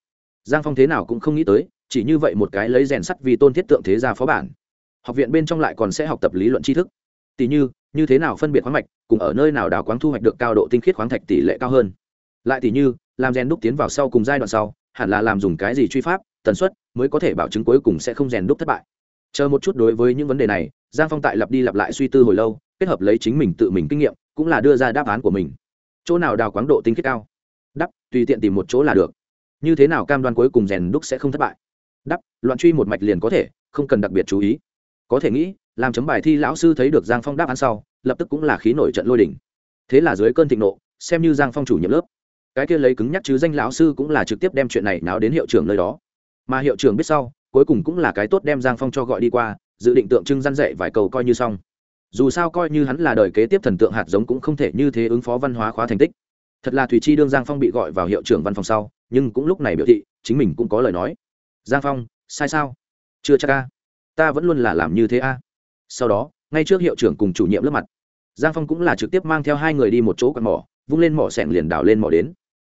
Giang phong thế nào cũng không nghĩ tới chỉ như vậy một cái lấy rèn sắt vì tôn thiết tượng thế gia phó bản. Học viện bên trong lại còn sẽ học tập lý luận tri thức. Tỷ như như thế nào phân biệt khoáng mạch, cùng ở nơi nào đào quáng thu hoạch được cao độ tinh khiết khoáng thạch tỷ lệ cao hơn. Lại tỷ như, làm rèn đúc tiến vào sau cùng giai đoạn sau, hẳn là làm dùng cái gì truy pháp, tần suất mới có thể bảo chứng cuối cùng sẽ không rèn đúc thất bại. Chờ một chút đối với những vấn đề này, giang phong tại lặp đi lặp lại suy tư hồi lâu, kết hợp lấy chính mình tự mình kinh nghiệm, cũng là đưa ra đáp án của mình. Chỗ nào đào quáng độ tinh khiết cao? Đắp tùy tiện tìm một chỗ là được. Như thế nào cam đoan cuối cùng rèn đúc sẽ không thất bại? Đắp, loạn truy một mạch liền có thể, không cần đặc biệt chú ý. Có thể nghĩ, làm chấm bài thi lão sư thấy được giang phong đáp án sau, lập tức cũng là khí nổi trận lôi đỉnh thế là dưới cơn thịnh nộ, xem như giang phong chủ nhiệm lớp. Cái kia lấy cứng nhắc chứ danh lão sư cũng là trực tiếp đem chuyện này náo đến hiệu trưởng nơi đó. Mà hiệu trưởng biết sau, cuối cùng cũng là cái tốt đem giang phong cho gọi đi qua, dự định tượng trưng răn dạy vài cầu coi như xong. Dù sao coi như hắn là đời kế tiếp thần tượng hạt giống cũng không thể như thế ứng phó văn hóa khóa thành tích. Thật là thùy chi đương giang phong bị gọi vào hiệu trưởng văn phòng sau, nhưng cũng lúc này biểu thị, chính mình cũng có lời nói giang phong, sai sao? Chưa chắc a. Ta vẫn luôn là làm như thế a. Sau đó, ngay trước hiệu trưởng cùng chủ nhiệm lớp mặt, giang phong cũng là trực tiếp mang theo hai người đi một chỗ quạt mỏ, vung lên mỏ sẻng liền đào lên mỏ đến.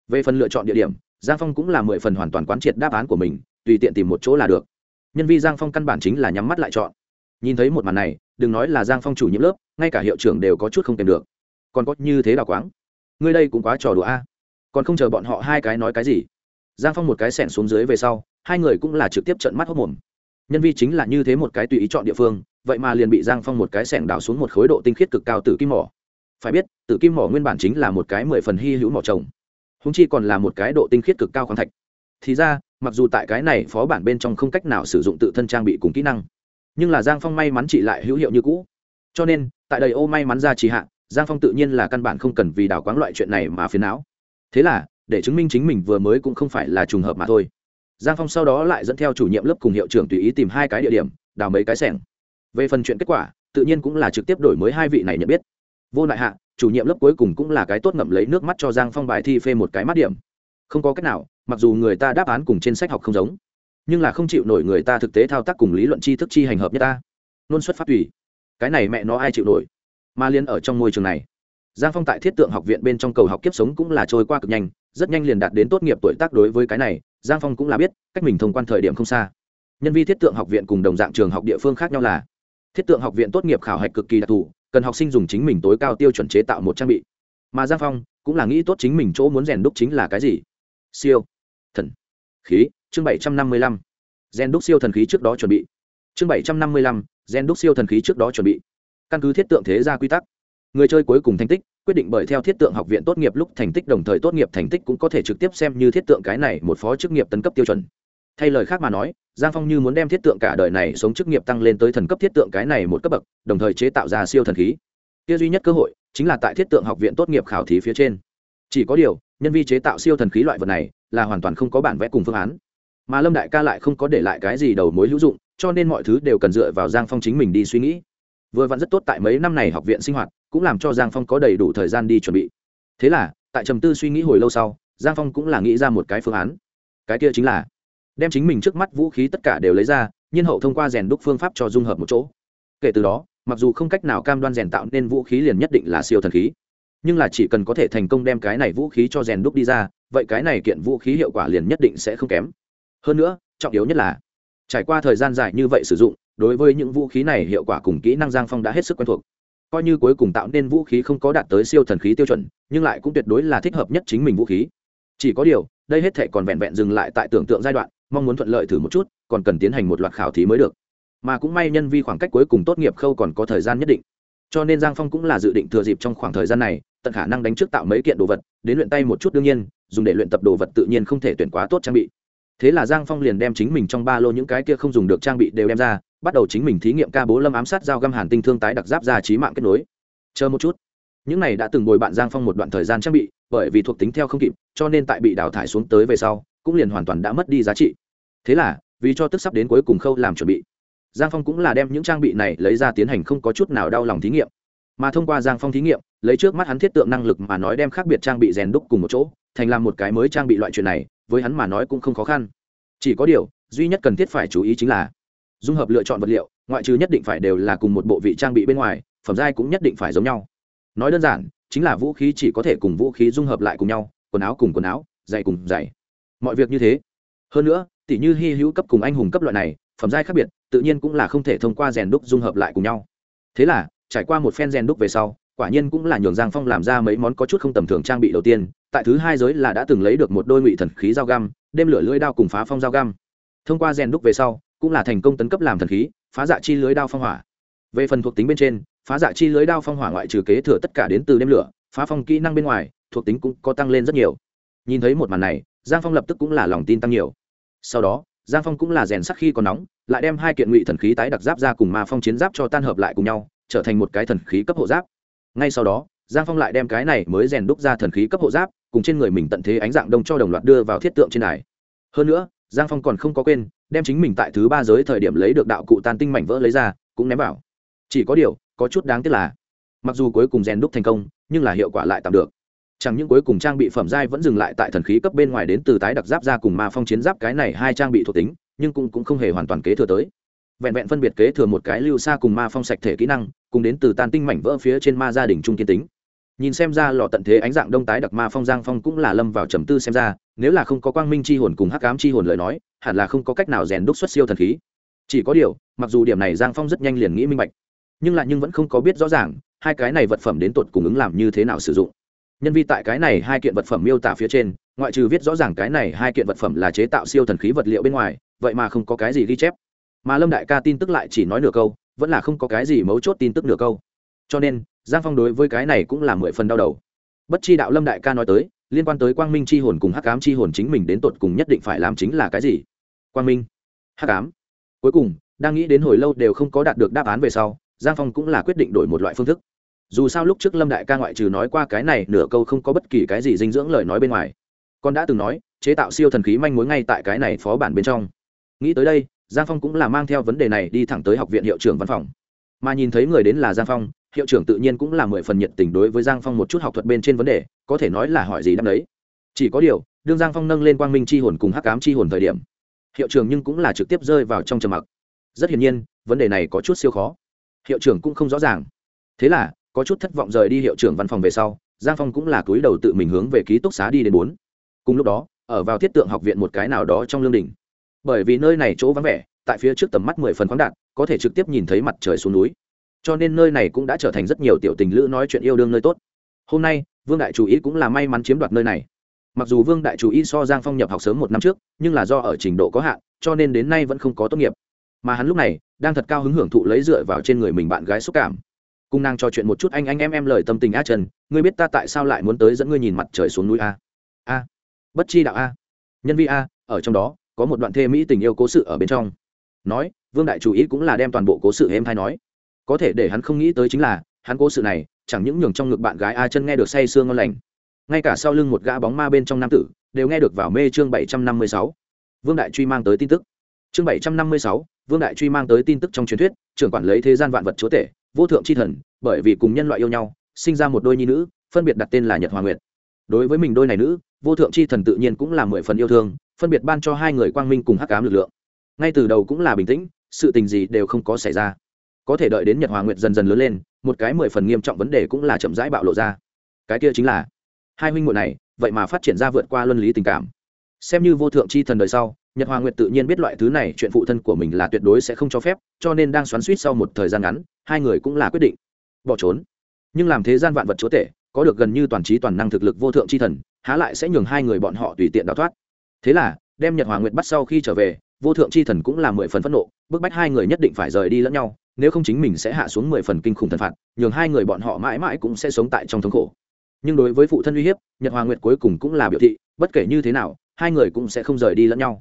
Về phần lựa chọn địa điểm, giang phong cũng là mười phần hoàn toàn quán triệt đáp án của mình, tùy tiện tìm một chỗ là được. Nhân vi giang phong căn bản chính là nhắm mắt lại chọn. Nhìn thấy một màn này, đừng nói là giang phong chủ nhiệm lớp, ngay cả hiệu trưởng đều có chút không kèm được. Còn có như thế đào quáng. Ngươi đây cũng quá trò đùa a. Còn không chờ bọn họ hai cái nói cái gì. Giang phong một cái sẻn xuống dưới về sau hai người cũng là trực tiếp trận mắt hốc mồm. Nhân vi chính là như thế một cái tùy ý chọn địa phương, vậy mà liền bị giang phong một cái sẻng đào xuống một khối độ tinh khiết cực cao từ kim mỏ. Phải biết, tử kim mỏ nguyên bản chính là một cái mười phần hy hữu mỏ trồng húng chi còn là một cái độ tinh khiết cực cao khoáng thạch. Thì ra, mặc dù tại cái này phó bản bên trong không cách nào sử dụng tự thân trang bị cùng kỹ năng, nhưng là giang phong may mắn chỉ lại hữu hiệu như cũ. Cho nên, tại đầy ô may mắn ra trì hạ, giang phong tự nhiên là căn bản không cần vì đào quáng loại chuyện này mà phiền não. Thế là, để chứng minh chính mình vừa mới cũng không phải là trùng hợp mà thôi giang phong sau đó lại dẫn theo chủ nhiệm lớp cùng hiệu trưởng tùy ý tìm hai cái địa điểm, đào mấy cái sẻng. Về phần chuyện kết quả, tự nhiên cũng là trực tiếp đổi mới hai vị này nhận biết. Vô lại hạ, chủ nhiệm lớp cuối cùng cũng là cái tốt ngậm lấy nước mắt cho giang phong bài thi phê một cái mắt điểm. Không có cách nào, mặc dù người ta đáp án cùng trên sách học không giống, nhưng là không chịu nổi người ta thực tế thao tác cùng lý luận tri thức chi hành hợp nhất ta. Luôn xuất phát tùy. Cái này mẹ nó ai chịu nổi? Mà liên ở trong môi trường này. Giang phong tại thiết tượng học viện bên trong cầu học kiếp sống cũng là trôi qua cực nhanh, rất nhanh liền đạt đến tốt nghiệp tuổi tác đối với cái này giang phong cũng là biết, cách mình thông quan thời điểm không xa. Nhân viên thiết tượng học viện cùng đồng dạng trường học địa phương khác nhau là, thiết tượng học viện tốt nghiệp khảo hạch cực kỳ đặc thù, cần học sinh dùng chính mình tối cao tiêu chuẩn chế tạo một trang bị. Mà giang phong cũng là nghĩ tốt chính mình chỗ muốn rèn đúc chính là cái gì? Siêu, thần, khí, chương bảy trăm năm mươi lăm. Gen đúc siêu thần khí trước đó chuẩn bị. Chương bảy trăm năm mươi lăm gen đúc siêu thần khí trước đó chuẩn bị. Căn cứ thiết tượng thế gia quy tắc người chơi cuối cùng thành tích, quyết định bởi theo thiết tượng học viện tốt nghiệp lúc thành tích đồng thời tốt nghiệp thành tích cũng có thể trực tiếp xem như thiết tượng cái này một phó chức nghiệp tấn cấp tiêu chuẩn. Thay lời khác mà nói, giang phong như muốn đem thiết tượng cả đời này sống chức nghiệp tăng lên tới thần cấp thiết tượng cái này một cấp bậc, đồng thời chế tạo ra siêu thần khí. Kia duy nhất cơ hội, chính là tại thiết tượng học viện tốt nghiệp khảo thí phía trên. Chỉ có điều, nhân vi chế tạo siêu thần khí loại vật này, là hoàn toàn không có bản vẽ cùng phương án. Mà lâm đại ca lại không có để lại cái gì đầu mối hữu dụng, cho nên mọi thứ đều cần dựa vào giang phong chính mình đi suy nghĩ vừa vặn rất tốt tại mấy năm này học viện sinh hoạt, cũng làm cho giang phong có đầy đủ thời gian đi chuẩn bị. Thế là, tại trầm tư suy nghĩ hồi lâu sau, giang phong cũng là nghĩ ra một cái phương án. Cái kia chính là, đem chính mình trước mắt vũ khí tất cả đều lấy ra, nhiên hậu thông qua rèn đúc phương pháp cho dung hợp một chỗ. Kể từ đó, mặc dù không cách nào cam đoan rèn tạo nên vũ khí liền nhất định là siêu thần khí, nhưng là chỉ cần có thể thành công đem cái này vũ khí cho rèn đúc đi ra, vậy cái này kiện vũ khí hiệu quả liền nhất định sẽ không kém. Hơn nữa, trọng yếu nhất là, trải qua thời gian dài như vậy sử dụng đối với những vũ khí này hiệu quả cùng kỹ năng giang phong đã hết sức quen thuộc. Coi như cuối cùng tạo nên vũ khí không có đạt tới siêu thần khí tiêu chuẩn, nhưng lại cũng tuyệt đối là thích hợp nhất chính mình vũ khí. Chỉ có điều, đây hết thể còn vẹn vẹn dừng lại tại tưởng tượng giai đoạn, mong muốn thuận lợi thử một chút, còn cần tiến hành một loạt khảo thí mới được. Mà cũng may nhân vi khoảng cách cuối cùng tốt nghiệp khâu còn có thời gian nhất định. Cho nên giang phong cũng là dự định thừa dịp trong khoảng thời gian này, tận khả năng đánh trước tạo mấy kiện đồ vật, đến luyện tay một chút đương nhiên, dùng để luyện tập đồ vật tự nhiên không thể tuyển quá tốt trang bị. Thế là giang phong liền đem chính mình trong ba lô những cái kia không dùng được trang bị đều đem ra bắt đầu chính mình thí nghiệm ca bố lâm ám sát dao găm hàn tinh thương tái đặc giáp ra trí mạng kết nối. Chờ một chút. Những này đã từng bồi bạn giang phong một đoạn thời gian trang bị, bởi vì thuộc tính theo không kịp, cho nên tại bị đào thải xuống tới về sau, cũng liền hoàn toàn đã mất đi giá trị. Thế là, vì cho tức sắp đến cuối cùng khâu làm chuẩn bị, giang phong cũng là đem những trang bị này lấy ra tiến hành không có chút nào đau lòng thí nghiệm. Mà thông qua giang phong thí nghiệm, lấy trước mắt hắn thiết tượng năng lực mà nói đem khác biệt trang bị rèn đúc cùng một chỗ, thành làm một cái mới trang bị loại chuyện này, với hắn mà nói cũng không khó khăn. Chỉ có điều, duy nhất cần thiết phải chú ý chính là dung hợp lựa chọn vật liệu, ngoại trừ nhất định phải đều là cùng một bộ vị trang bị bên ngoài, phẩm giai cũng nhất định phải giống nhau. Nói đơn giản, chính là vũ khí chỉ có thể cùng vũ khí dung hợp lại cùng nhau, quần áo cùng quần áo, giày cùng giày. Mọi việc như thế. Hơn nữa, tỉ như hy hữu cấp cùng anh hùng cấp loại này, phẩm giai khác biệt, tự nhiên cũng là không thể thông qua rèn đúc dung hợp lại cùng nhau. Thế là, trải qua một phen rèn đúc về sau, quả nhiên cũng là nhường giang phong làm ra mấy món có chút không tầm thường trang bị đầu tiên, tại thứ hai giới là đã từng lấy được một đôi ngụy thần khí dao găm, đêm lửa lưỡi đao cùng phá phong dao găm. Thông qua rèn đúc về sau cũng là thành công tấn cấp làm thần khí, phá dạ chi lưới đao phong hỏa. Về phần thuộc tính bên trên, phá dạ chi lưới đao phong hỏa ngoại trừ kế thừa tất cả đến từ đêm lửa, phá phong kỹ năng bên ngoài, thuộc tính cũng có tăng lên rất nhiều. Nhìn thấy một màn này, giang phong lập tức cũng là lòng tin tăng nhiều. Sau đó, giang phong cũng là rèn sắc khi còn nóng, lại đem hai kiện ngụy thần khí tái đặc giáp ra cùng ma phong chiến giáp cho tan hợp lại cùng nhau, trở thành một cái thần khí cấp hộ giáp. Ngay sau đó, giang phong lại đem cái này mới rèn đúc ra thần khí cấp hộ giáp, cùng trên người mình tận thế ánh dạng đông cho đồng loạt đưa vào thiết tượng trên đài. Hơn nữa, giang phong còn không có quên đem chính mình tại thứ ba giới thời điểm lấy được đạo cụ tan tinh mảnh vỡ lấy ra cũng ném vào. Chỉ có điều có chút đáng tiếc là mặc dù cuối cùng rèn đúc thành công nhưng là hiệu quả lại tạm được. Chẳng những cuối cùng trang bị phẩm giai vẫn dừng lại tại thần khí cấp bên ngoài đến từ tái đặc giáp ra cùng ma phong chiến giáp cái này hai trang bị thuộc tính nhưng cũng, cũng không hề hoàn toàn kế thừa tới. Vẹn vẹn phân biệt kế thừa một cái lưu xa cùng ma phong sạch thể kỹ năng cùng đến từ tan tinh mảnh vỡ phía trên ma gia đình trung kiên tính nhìn xem ra lò tận thế ánh dạng đông tái đặc ma phong giang phong cũng là lâm vào trầm tư xem ra, nếu là không có quang minh c h i hồn cùng hắc cám c h i hồn lời nói, hẳn là không có cách nào rèn đúc xuất siêu thần khí. Chỉ có điều, mặc dù điểm này giang phong rất nhanh liền nghĩ minh bạch, nhưng lại nhưng vẫn không có biết rõ ràng, hai cái này vật phẩm đến tột cùng ứng làm như thế nào sử dụng. Nhân vi tại cái này hai kiện vật phẩm miêu tả phía trên, ngoại trừ viết rõ ràng cái này hai kiện vật phẩm là chế tạo siêu thần khí vật liệu bên ngoài, vậy mà không có cái gì ghi chép. Mà lâm đại ca tin tức lại chỉ nói nửa câu, vẫn là không có cái gì mấu chốt tin tức nửa câu. Cho nên giang phong đối với cái này cũng là mười phần đau đầu. Bất chi đạo lâm đại ca nói tới, liên quan tới quang minh c h i hồn cùng hắc cám c h i hồn chính mình đến tột cùng nhất định phải làm chính là cái gì? Quang minh, hắc cám cuối cùng, đang nghĩ đến hồi lâu đều không có đạt được đáp án về sau, giang phong cũng là quyết định đổi một loại phương thức. Dù sao lúc trước lâm đại ca ngoại trừ nói qua cái này nửa câu không có bất kỳ cái gì dinh dưỡng lời nói bên ngoài. Con đã từng nói, chế tạo siêu thần khí manh mối ngay tại cái này phó bản bên trong. Nghĩ tới đây, giang phong cũng là mang theo vấn đề này đi thẳng tới học viện hiệu trưởng văn phòng. Mà nhìn thấy người đến là giang phong hiệu trưởng tự nhiên cũng là mười phần nhiệt tình đối với giang phong một chút học thuật bên trên vấn đề có thể nói là hỏi gì đáp đấy chỉ có điều đương giang phong nâng lên quang minh c h i hồn cùng hắc cám c h i hồn thời điểm hiệu trưởng nhưng cũng là trực tiếp rơi vào trong trầm mặc. Rất hiển nhiên vấn đề này có chút siêu khó. Hiệu trưởng cũng không rõ ràng. Thế là có chút thất vọng rời đi hiệu trưởng văn phòng về sau giang phong cũng là cúi đầu tự mình hướng về ký túc xá đi đến bốn. Cùng lúc đó ở vào thiết tượng học viện một cái nào đó trong lương đình bởi vì nơi này chỗ vắng vẻ tại phía trước tầm mắt mười phần khoáng đạn, có thể trực tiếp nhìn thấy mặt trời xuống núi cho nên nơi này cũng đã trở thành rất nhiều tiểu tình lữ nói chuyện yêu đương nơi tốt. Hôm nay, vương đại chủ ý cũng là may mắn chiếm đoạt nơi này. Mặc dù vương đại chủ ý so giang phong nhập học sớm một năm trước, nhưng là do ở trình độ có hạn, cho nên đến nay vẫn không có tốt nghiệp. Mà hắn lúc này, đang thật cao hứng hưởng thụ lấy dựa vào trên người mình bạn gái xúc cảm. Cung nàng trò chuyện một chút anh anh em em lời tâm tình á trần, ngươi biết ta tại sao lại muốn tới dẫn ngươi nhìn mặt trời xuống núi a? A. Bất chi đạo a. Nhân vi a, ở trong đó, có một đoạn thê mỹ tình yêu cố sự ở bên trong. Nói, vương đại chủ ý cũng là đem toàn bộ cố sự em thay nói có thể để hắn không nghĩ tới chính là, hắn cố sự này, chẳng những nhường trong ngực bạn gái a chân nghe được say sương ngon lành, ngay cả sau lưng một gã bóng ma bên trong nam tử, đều nghe được vào mê chương bảy trăm năm mươi sáu. Vương đại truy mang tới tin tức. Chương bảy trăm năm mươi sáu, vương đại truy mang tới tin tức trong truyền thuyết, trưởng quản lấy thế gian vạn vật chúa tể, vô thượng c h i thần, bởi vì cùng nhân loại yêu nhau, sinh ra một đôi nhi nữ, phân biệt đặt tên là nhật hòa nguyệt. Đối với mình đôi này nữ, vô thượng c h i thần tự nhiên cũng là mười phần yêu thương, phân biệt ban cho hai người quang minh cùng hắc cám lực lượng. Ngay từ đầu cũng là bình tĩnh, sự tình gì đều không có xảy ra có thể đợi đến nhật hòa nguyệt dần dần lớn lên, một cái mười phần nghiêm trọng vấn đề cũng là chậm rãi bạo lộ ra. Cái kia chính là, hai huynh muội này, vậy mà phát triển ra vượt qua luân lý tình cảm. Xem như vô thượng c h i thần đời sau, nhật hòa nguyệt tự nhiên biết loại thứ này chuyện phụ thân của mình là tuyệt đối sẽ không cho phép, cho nên đang xoắn suýt sau một thời gian ngắn, hai người cũng là quyết định bỏ trốn. Nhưng làm thế gian vạn vật chúa tể, có được gần như toàn trí toàn năng thực lực vô thượng c h i thần, há lại sẽ nhường hai người bọn họ tùy tiện đào thoát. Thế là, đem nhật hòa nguyệt bắt sau khi trở về, vô thượng c h i thần cũng là mười phần phẫn nộ, bức bách hai người nhất định phải rời đi lẫn nhau nếu không chính mình sẽ hạ xuống mười phần kinh khủng thần phạt, nhường hai người bọn họ mãi mãi cũng sẽ sống tại trong thống khổ. Nhưng đối với phụ thân uy hiếp, nhật hòa nguyệt cuối cùng cũng là biểu thị, bất kể như thế nào, hai người cũng sẽ không rời đi lẫn nhau.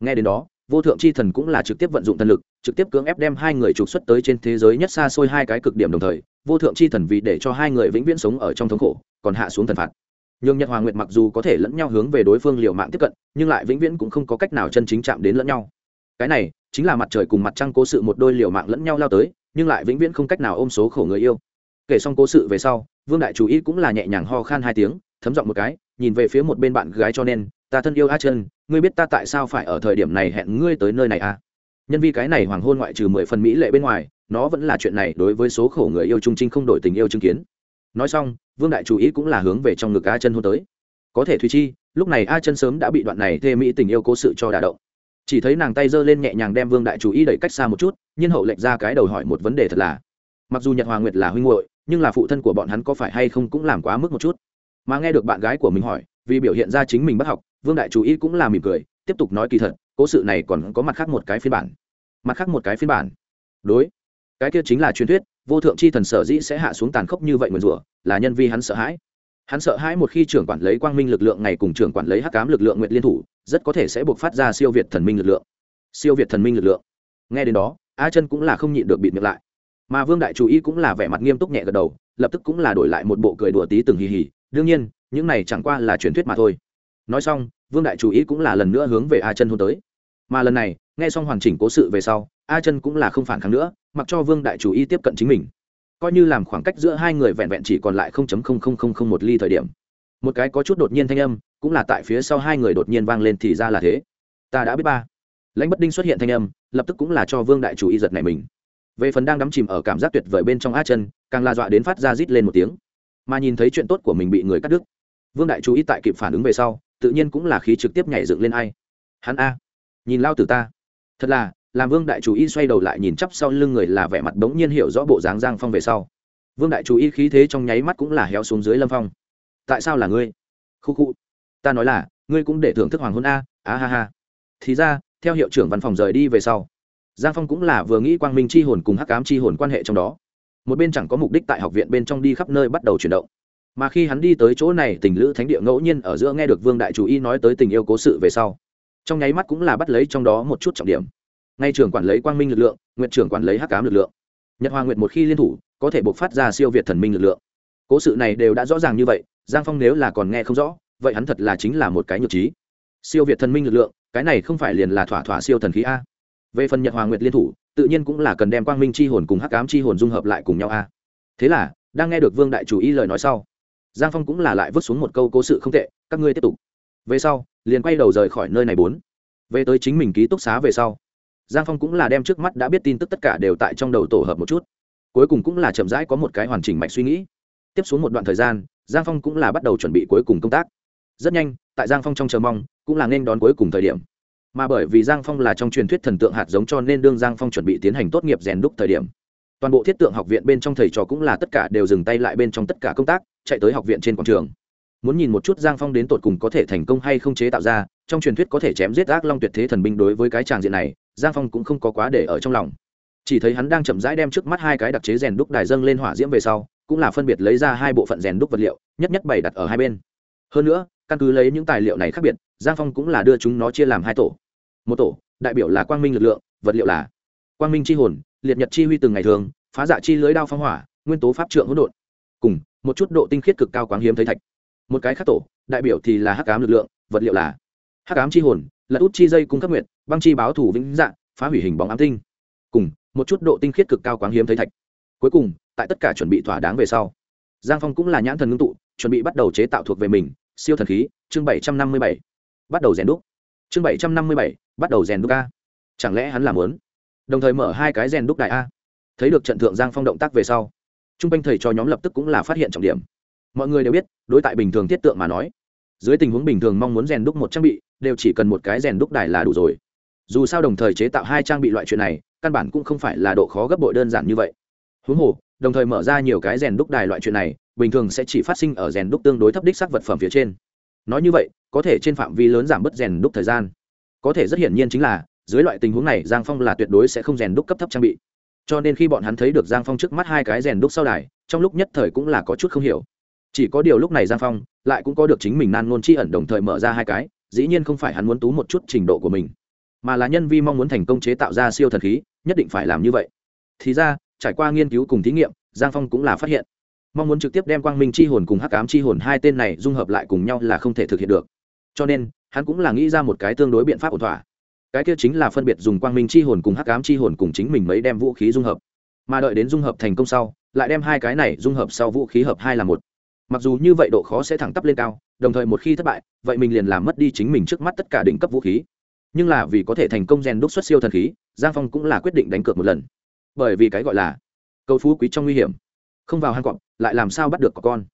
Nghe đến đó, vô thượng c h i thần cũng là trực tiếp vận dụng thần lực, trực tiếp cưỡng ép đem hai người trục xuất tới trên thế giới nhất xa xôi hai cái cực điểm đồng thời, vô thượng c h i thần vì để cho hai người vĩnh viễn sống ở trong thống khổ, còn hạ xuống thần phạt. Nhưng nhật hoàng nguyệt mặc dù có thể lẫn nhau hướng về đối phương liều mạng tiếp cận, nhưng lại vĩnh viễn cũng không có cách nào chân chính chạm đến lẫn nhau cái này chính là mặt trời cùng mặt trăng cố sự một đôi liều mạng lẫn nhau lao tới, nhưng lại vĩnh viễn không cách nào ôm số khổ người yêu. Kể xong cố sự về sau, vương đại chủ ý cũng là nhẹ nhàng ho khan hai tiếng, thấm giọng một cái, nhìn về phía một bên bạn gái cho nên, ta thân yêu a chân ngươi biết ta tại sao phải ở thời điểm này hẹn ngươi tới nơi này à? Nhân vì cái này hoàng hôn ngoại trừ mười phần mỹ lệ bên ngoài, nó vẫn là chuyện này đối với số khổ người yêu trung trinh không đổi tình yêu chứng kiến. Nói xong, vương đại chủ ý cũng là hướng về trong ngực a chân hôn tới. Có thể thùy chi, lúc này a chân sớm đã bị đoạn này thê mỹ tình yêu cố sự cho đả động chỉ thấy nàng tay giơ lên nhẹ nhàng đem vương đại chủ ý đẩy cách xa một chút, nhiên hậu lệch ra cái đầu hỏi một vấn đề thật là, mặc dù nhật hoàng nguyệt là huynh hội nhưng là phụ thân của bọn hắn có phải hay không cũng làm quá mức một chút. Mà nghe được bạn gái của mình hỏi, vì biểu hiện ra chính mình bất học, vương đại Chủ ý cũng là mỉm cười, tiếp tục nói kỳ thật, cố sự này còn có mặt khác một cái phiên bản. Mặt khác một cái phiên bản. Đối, cái kia chính là truyền thuyết, vô thượng c h i thần sở dĩ sẽ hạ xuống tàn khốc như vậy nguyền rủa, là nhân vi hắn sợ hãi hắn sợ hãi một khi trưởng quản lấy quang minh lực lượng ngày cùng trưởng quản lấy hắc cám lực lượng nguyện liên thủ, rất có thể sẽ buộc phát ra siêu việt thần minh lực lượng. Siêu việt thần minh lực lượng. Nghe đến đó, a chân cũng là không nhịn được bịt miệng lại. Mà vương đại chú ý cũng là vẻ mặt nghiêm túc nhẹ gật đầu, lập tức cũng là đổi lại một bộ cười đùa tí từng hì hì. Đương nhiên, những này chẳng qua là truyền thuyết mà thôi. Nói xong, vương đại chú ý cũng là lần nữa hướng về a chân hôn tới. Mà lần này, nghe xong hoàn chỉnh cố sự về sau, a chân cũng là không phản kháng nữa, mặc cho vương đại chú ý tiếp cận chính mình coi như làm khoảng cách giữa hai người vẹn vẹn chỉ còn lại một ly thời điểm. Một cái có chút đột nhiên thanh âm, cũng là tại phía sau hai người đột nhiên vang lên thì ra là thế. Ta đã biết ba. Lãnh bất đinh xuất hiện thanh âm, lập tức cũng là cho vương đại chủ y giật này mình. Về phần đang đắm chìm ở cảm giác tuyệt vời bên trong a chân, càng la dọa đến phát ra rít lên một tiếng. Mà nhìn thấy chuyện tốt của mình bị người cắt đứt, vương đại chú ý tại kịp phản ứng về sau, tự nhiên cũng là khí trực tiếp nhảy dựng lên ai. Hắn a. Nhìn lao từ ta. Thật là làm vương đại chủ y xoay đầu lại nhìn chắp sau lưng người là vẻ mặt bỗng nhiên hiểu rõ bộ dáng giang phong về sau. Vương đại chủ y khí thế trong nháy mắt cũng là héo xuống dưới lâm phong. Tại sao là ngươi? Khu khu. Ta nói là, ngươi cũng để thưởng thức hoàng hôn a, á ha ha. Thì ra, theo hiệu trưởng văn phòng rời đi về sau, giang phong cũng là vừa nghĩ quang minh c h i hồn cùng hắc cám c h i hồn quan hệ trong đó. Một bên chẳng có mục đích tại học viện bên trong đi khắp nơi bắt đầu chuyển động. Mà khi hắn đi tới chỗ này, tình lữ thánh địa ngẫu nhiên ở giữa nghe được vương đại chủ y nói tới tình yêu cố sự về sau, trong nháy mắt cũng là bắt lấy trong đó một chút trọng điểm ngay trưởng quản lấy quang minh lực lượng nguyện trưởng quản lấy hắc cám lực lượng. Nhật hoa nguyện một khi liên thủ, có thể buộc phát ra siêu việt thần minh lực lượng. Cố sự này đều đã rõ ràng như vậy, giang phong nếu là còn nghe không rõ, vậy hắn thật là chính là một cái nhược trí. Siêu việt thần minh lực lượng, cái này không phải liền là thỏa thỏa siêu thần khí a? Về phần nhật hoàng nguyệt liên thủ, tự nhiên cũng là cần đem quang minh c h i hồn cùng hắc cám c h i hồn dung hợp lại cùng nhau a. Thế là, đang nghe được vương đại chủ y lời nói sau, giang phong cũng là lại vứt xuống một câu cố sự không tệ, các ngươi tiếp tục. Về sau, liền quay đầu rời khỏi nơi này bốn. Về tới chính mình ký túc xá về sau giang phong cũng là đem trước mắt đã biết tin tức tất cả đều tại trong đầu tổ hợp một chút. Cuối cùng cũng là chậm rãi có một cái hoàn chỉnh mạch suy nghĩ. Tiếp xuống một đoạn thời gian, giang phong cũng là bắt đầu chuẩn bị cuối cùng công tác. Rất nhanh, tại giang phong trong chờ mong, cũng là nên đón cuối cùng thời điểm. Mà bởi vì giang phong là trong truyền thuyết thần tượng hạt giống cho nên đương giang phong chuẩn bị tiến hành tốt nghiệp rèn đúc thời điểm. Toàn bộ thiết tượng học viện bên trong thầy trò cũng là tất cả đều dừng tay lại bên trong tất cả công tác, chạy tới học viện trên quảng trường. Muốn nhìn một chút giang phong đến tột cùng có thể thành công hay không chế tạo ra, trong truyền thuyết có thể chém giết ác long tuyệt thế thần binh đối với cái tràng diện này giang phong cũng không có quá để ở trong lòng. Chỉ thấy hắn đang chậm rãi đem trước mắt hai cái đặc chế rèn đúc đài dâng lên hỏa diễm về sau, cũng là phân biệt lấy ra hai bộ phận rèn đúc vật liệu, nhất nhất bày đặt ở hai bên. Hơn nữa, căn cứ lấy những tài liệu này khác biệt, giang phong cũng là đưa chúng nó chia làm hai tổ. Một tổ, đại biểu là quang minh lực lượng, vật liệu là quang minh c h i hồn, liệt nhật chi huy từng ngày thường, phá dạ chi lưới đao phong hỏa, nguyên tố pháp trượng hỗn độn. Cùng một chút độ tinh khiết cực cao quáng hiếm thấy thạch. Một cái khác tổ, đại biểu thì là hắc cám lực lượng, vật liệu là hắc cám chi hồn lật út chi dây cung cấp nguyện băng chi báo thủ vĩnh dạng, phá hủy hình bóng ám tinh. Cùng, một chút độ tinh khiết cực cao quáng hiếm thấy thạch. Cuối cùng, tại tất cả chuẩn bị thỏa đáng về sau, giang phong cũng là nhãn thần ngưng tụ, chuẩn bị bắt đầu chế tạo thuộc về mình, siêu thần khí, chương bảy trăm năm mươi bảy. Bắt đầu rèn đúc. Chương bảy trăm năm mươi bảy, bắt đầu rèn đúc a. Chẳng lẽ hắn làm lớn đồng thời mở hai cái rèn đúc đại a? Thấy được trận thượng giang phong động tác về sau t r u n g quanh thầy cho nhóm lập tức cũng là phát hiện trọng điểm. Mọi người đều biết, đối tại bình thường thiết tượng mà nói, dưới tình huống bình thường mong muốn rèn đúc một trang bị, đều chỉ cần một cái rèn đúc đài là đủ rồi dù sao đồng thời chế tạo hai trang bị loại chuyện này, căn bản cũng không phải là độ khó gấp bội đơn giản như vậy. Huống hồ, đồng thời mở ra nhiều cái rèn đúc đài loại chuyện này, bình thường sẽ chỉ phát sinh ở rèn đúc tương đối thấp đích sắc vật phẩm phía trên. Nói như vậy, có thể trên phạm vi lớn giảm bớt rèn đúc thời gian. Có thể rất hiển nhiên chính là, dưới loại tình huống này, giang phong là tuyệt đối sẽ không rèn đúc cấp thấp trang bị. Cho nên khi bọn hắn thấy được giang phong trước mắt hai cái rèn đúc sau đài, trong lúc nhất thời cũng là có chút không hiểu. Chỉ có điều lúc này giang phong lại cũng có được chính mình nan ngôn chi ẩn đồng thời mở ra hai cái, dĩ nhiên không phải hắn muốn tú một chút trình độ của mình mà là nhân vi mong muốn thành công chế tạo ra siêu thần khí, nhất định phải làm như vậy. Thì ra, trải qua nghiên cứu cùng thí nghiệm, giang phong cũng là phát hiện. Mong muốn trực tiếp đem quang minh c h i hồn cùng hắc cám c h i hồn hai tên này dung hợp lại cùng nhau là không thể thực hiện được. Cho nên, hắn cũng là nghĩ ra một cái tương đối biện pháp ổn thỏa. Cái kia chính là phân biệt dùng quang minh c h i hồn cùng hắc cám c h i hồn cùng chính mình mấy đem vũ khí dung hợp. Mà đợi đến dung hợp thành công sau, lại đem hai cái này dung hợp sau vũ khí hợp hai là một. Mặc dù như vậy độ khó sẽ thẳng tắp lên cao, đồng thời một khi thất bại, vậy mình liền làm mất đi chính mình trước mắt tất cả đỉnh cấp vũ khí nhưng là vì có thể thành công rèn đúc xuất siêu thần khí, giang phong cũng là quyết định đánh cược một lần. Bởi vì cái gọi là câu phú quý trong nguy hiểm, không vào hang cọp, lại làm sao bắt được có con.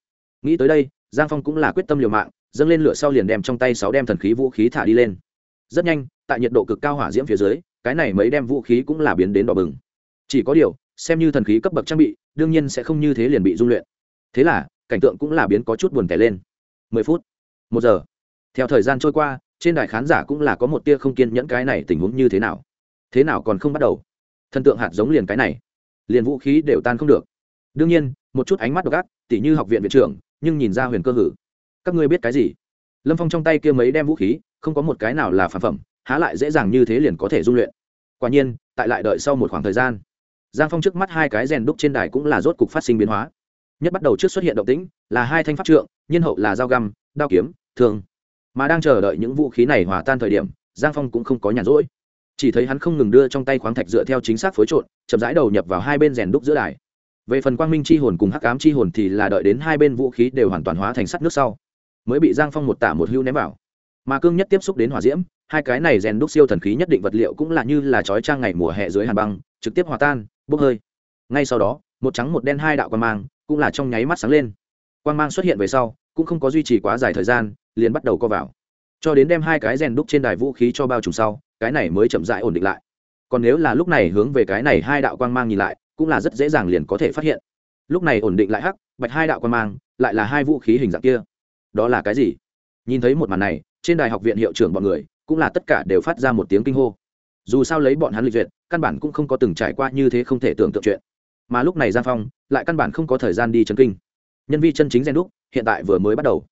Nghĩ tới đây, giang phong cũng là quyết tâm liều mạng, dâng lên lửa sau liền đem trong tay sáu đem thần khí vũ khí thả đi lên. Rất nhanh, tại nhiệt độ cực cao hỏa diễm phía dưới, cái này mấy đem vũ khí cũng là biến đến đỏ bừng. Chỉ có điều, xem như thần khí cấp bậc trang bị, đương nhiên sẽ không như thế liền bị dung luyện. Thế là, cảnh tượng cũng là biến có chút buồn tẻ lên. Mười phút, một giờ. Theo thời gian trôi qua trên đài khán giả cũng là có một tia không kiên nhẫn cái này tình huống như thế nào. Thế nào còn không bắt đầu? Thần tượng hạt giống liền cái này. Liền vũ khí đều tan không được. Đương nhiên, một chút ánh mắt độc ác, tỉ như học viện viện trưởng, nhưng nhìn ra huyền cơ hử. Các ngươi biết cái gì? Lâm phong trong tay kia mấy đem vũ khí, không có một cái nào là phản phẩm, há lại dễ dàng như thế liền có thể dung luyện. Quả nhiên, tại lại đợi sau một khoảng thời gian, giang phong trước mắt hai cái rèn đúc trên đài cũng là rốt cục phát sinh biến hóa. Nhất bắt đầu trước xuất hiện động tĩnh, là hai thanh pháp trượng nhiên hậu là dao găm, đao kiếm thường mà đang chờ đợi những vũ khí này hòa tan thời điểm, giang phong cũng không có nhàn rỗi. Chỉ thấy hắn không ngừng đưa trong tay khoáng thạch dựa theo chính xác phối trộn, chậm rãi đầu nhập vào hai bên rèn đúc giữa đài. Về phần quang minh c h i hồn cùng hắc ám c h i hồn thì là đợi đến hai bên vũ khí đều hoàn toàn hóa thành sắt nước sau, mới bị giang phong một tả một hưu ném vào. Mà cương nhất tiếp xúc đến hỏa diễm, hai cái này rèn đúc siêu thần khí nhất định vật liệu cũng là như là trói trang ngày mùa hè dưới hàn băng, trực tiếp hòa tan, bốc hơi. Ngay sau đó, một trắng một đen hai đạo quan mang cũng là trong nháy mắt sáng lên. Quan mang xuất hiện về sau cũng không có duy trì quá dài thời gian, liền bắt đầu co vào. Cho đến đem hai cái rèn đúc trên đài vũ khí cho bao trùm sau, cái này mới chậm rãi ổn định lại. Còn nếu là lúc này hướng về cái này hai đạo quang mang nhìn lại, cũng là rất dễ dàng liền có thể phát hiện. Lúc này ổn định lại hắc, bạch hai đạo quang mang, lại là hai vũ khí hình dạng kia. Đó là cái gì? Nhìn thấy một màn này, trên đài học viện hiệu trưởng bọn người, cũng là tất cả đều phát ra một tiếng kinh hô. Dù sao lấy bọn hắn lịch duyệt, căn bản cũng không có từng trải qua như thế không thể tưởng tượng chuyện. Mà lúc này giang phong, lại căn bản không có thời gian đi chấn kinh nhân vi chân chính gen đúc, hiện tại vừa mới bắt đầu.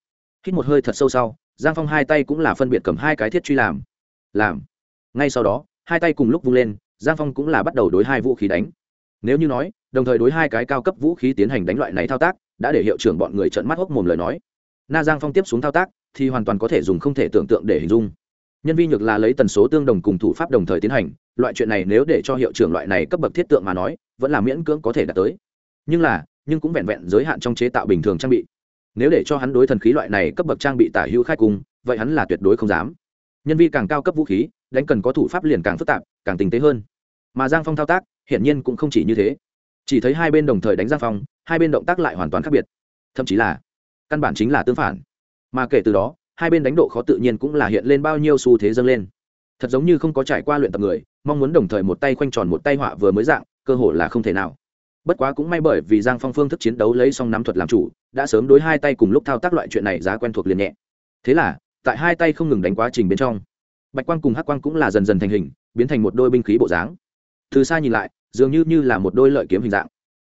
Hít một hơi thật sâu sau, giang phong hai tay cũng là phân biệt cầm hai cái thiết truy làm. Làm. Ngay sau đó, hai tay cùng lúc vung lên, giang phong cũng là bắt đầu đối hai vũ khí đánh. Nếu như nói, đồng thời đối hai cái cao cấp vũ khí tiến hành đánh loại này thao tác, đã để hiệu trưởng bọn người trợn mắt hốc mồm lời nói. Na giang phong tiếp xuống thao tác, thì hoàn toàn có thể dùng không thể tưởng tượng để hình dung. Nhân vi nhược là lấy tần số tương đồng cùng thủ pháp đồng thời tiến hành, loại chuyện này nếu để cho hiệu trưởng loại này cấp bậc thiết tượng mà nói, vẫn là miễn cưỡng có thể đạt tới. Nhưng là nhưng cũng vẹn vẹn giới hạn trong chế tạo bình thường trang bị. Nếu để cho hắn đối thần khí loại này cấp bậc trang bị tả hữu khai cung, vậy hắn là tuyệt đối không dám. Nhân vi càng cao cấp vũ khí, đánh cần có thủ pháp liền càng phức tạp, càng tinh tế hơn. Mà giang phong thao tác, hiển nhiên cũng không chỉ như thế. Chỉ thấy hai bên đồng thời đánh giang phong, hai bên động tác lại hoàn toàn khác biệt. Thậm chí là, căn bản chính là tương phản. Mà kể từ đó, hai bên đánh độ khó tự nhiên cũng là hiện lên bao nhiêu xu thế dâng lên. Thật giống như không có trải qua luyện tập người, mong muốn đồng thời một tay khoanh tròn một tay họa vừa mới dạng, cơ hội là không thể nào bất quá cũng may bởi vì giang phong phương thức chiến đấu lấy xong nắm thuật làm chủ, đã sớm đối hai tay cùng lúc thao tác loại chuyện này giá quen thuộc liền nhẹ. Thế là, tại hai tay không ngừng đánh quá trình bên trong, bạch quang cùng hắc quang cũng là dần dần thành hình, biến thành một đôi binh khí bộ dáng. Từ xa nhìn lại, dường như như là một đôi lợi kiếm hình dạng.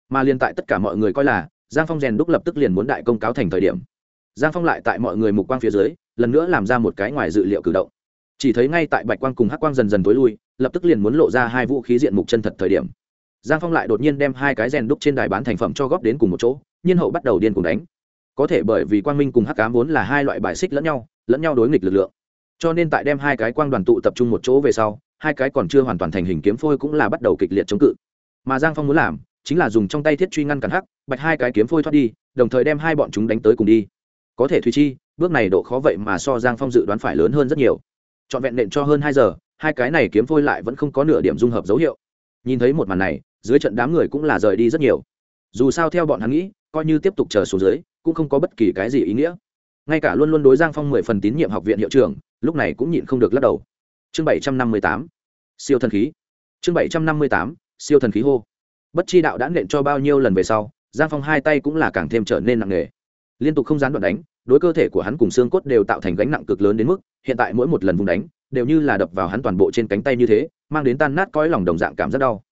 Mà liên tại tất cả mọi người coi là, giang phong rèn đúc lập tức liền muốn đại công cáo thành thời điểm. Giang phong lại tại mọi người mục quang phía dưới, lần nữa làm ra một cái ngoài dự liệu cử động. Chỉ thấy ngay tại bạch quang cùng hắc quang dần dần tối lui, lập tức liền muốn lộ ra hai vũ khí diện mục chân thật thời điểm giang phong lại đột nhiên đem hai cái rèn đúc trên đài bán thành phẩm cho góp đến cùng một chỗ, nhiên hậu bắt đầu điên cùng đánh. Có thể bởi vì quang minh cùng hắc cám vốn là hai loại bài xích lẫn nhau lẫn nhau đối nghịch lực lượng. Cho nên tại đem hai cái quang đoàn tụ tập trung một chỗ về sau, hai cái còn chưa hoàn toàn thành hình kiếm phôi cũng là bắt đầu kịch liệt chống cự. Mà giang phong muốn làm, chính là dùng trong tay thiết truy ngăn cản hắc, bạch hai cái kiếm phôi thoát đi, đồng thời đem hai bọn chúng đánh tới cùng đi. Có thể thùy chi, bước này độ khó vậy mà so giang phong dự đoán phải lớn hơn rất nhiều. Trọn vẹn nện cho hơn hai giờ, hai cái này kiếm phôi lại vẫn không có nửa điểm dung hợp dấu hiệu. Nhìn thấy một màn này dưới trận đám người cũng là rời đi rất nhiều. Dù sao theo bọn hắn nghĩ, coi như tiếp tục chờ xuống dưới, cũng không có bất kỳ cái gì ý nghĩa. Ngay cả luôn luôn đối giang phong mười phần tín nhiệm học viện hiệu trưởng, lúc này cũng nhịn không được lắc đầu. Chương bảy trăm năm mươi tám, siêu thần khí. Chương bảy trăm năm mươi tám, siêu thần khí hô. Bất chi đạo đã nện cho bao nhiêu lần về sau, giang phong hai tay cũng là càng thêm trở nên nặng nề. Liên tục không gián đoạn đánh, đối cơ thể của hắn cùng xương cốt đều tạo thành gánh nặng cực lớn đến mức, hiện tại mỗi một lần vùng đánh, đều như là đập vào hắn toàn bộ trên cánh tay như thế, mang đến tan nát cõi lòng đồng dạng cảm rất đau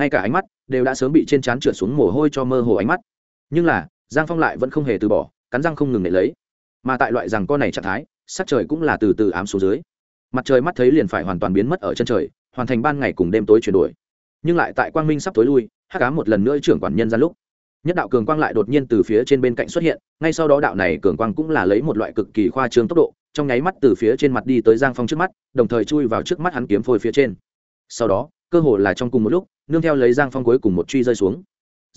ngay cả ánh mắt đều đã sớm bị trên trán trượt xuống mồ hôi cho mơ hồ ánh mắt. Nhưng là, giang phong lại vẫn không hề từ bỏ, cắn răng không ngừng để lấy. Mà tại loại rằng con này trạng thái, sắc trời cũng là từ từ ám xuống dưới. Mặt trời mắt thấy liền phải hoàn toàn biến mất ở chân trời, hoàn thành ban ngày cùng đêm tối chuyển đổi. Nhưng lại tại quang minh sắp tối lui, hắc cá một lần nữa trưởng quản nhân ra lúc. Nhất đạo cường quang lại đột nhiên từ phía trên bên cạnh xuất hiện, ngay sau đó đạo này cường quang cũng là lấy một loại cực kỳ khoa trương tốc độ, trong nháy mắt từ phía trên mặt đi tới giang phong trước mắt, đồng thời chui vào trước mắt hắn kiếm phôi phía trên. Sau đó cơ hồ là trong cùng một lúc, nương theo lấy giang phong cuối cùng một truy rơi xuống.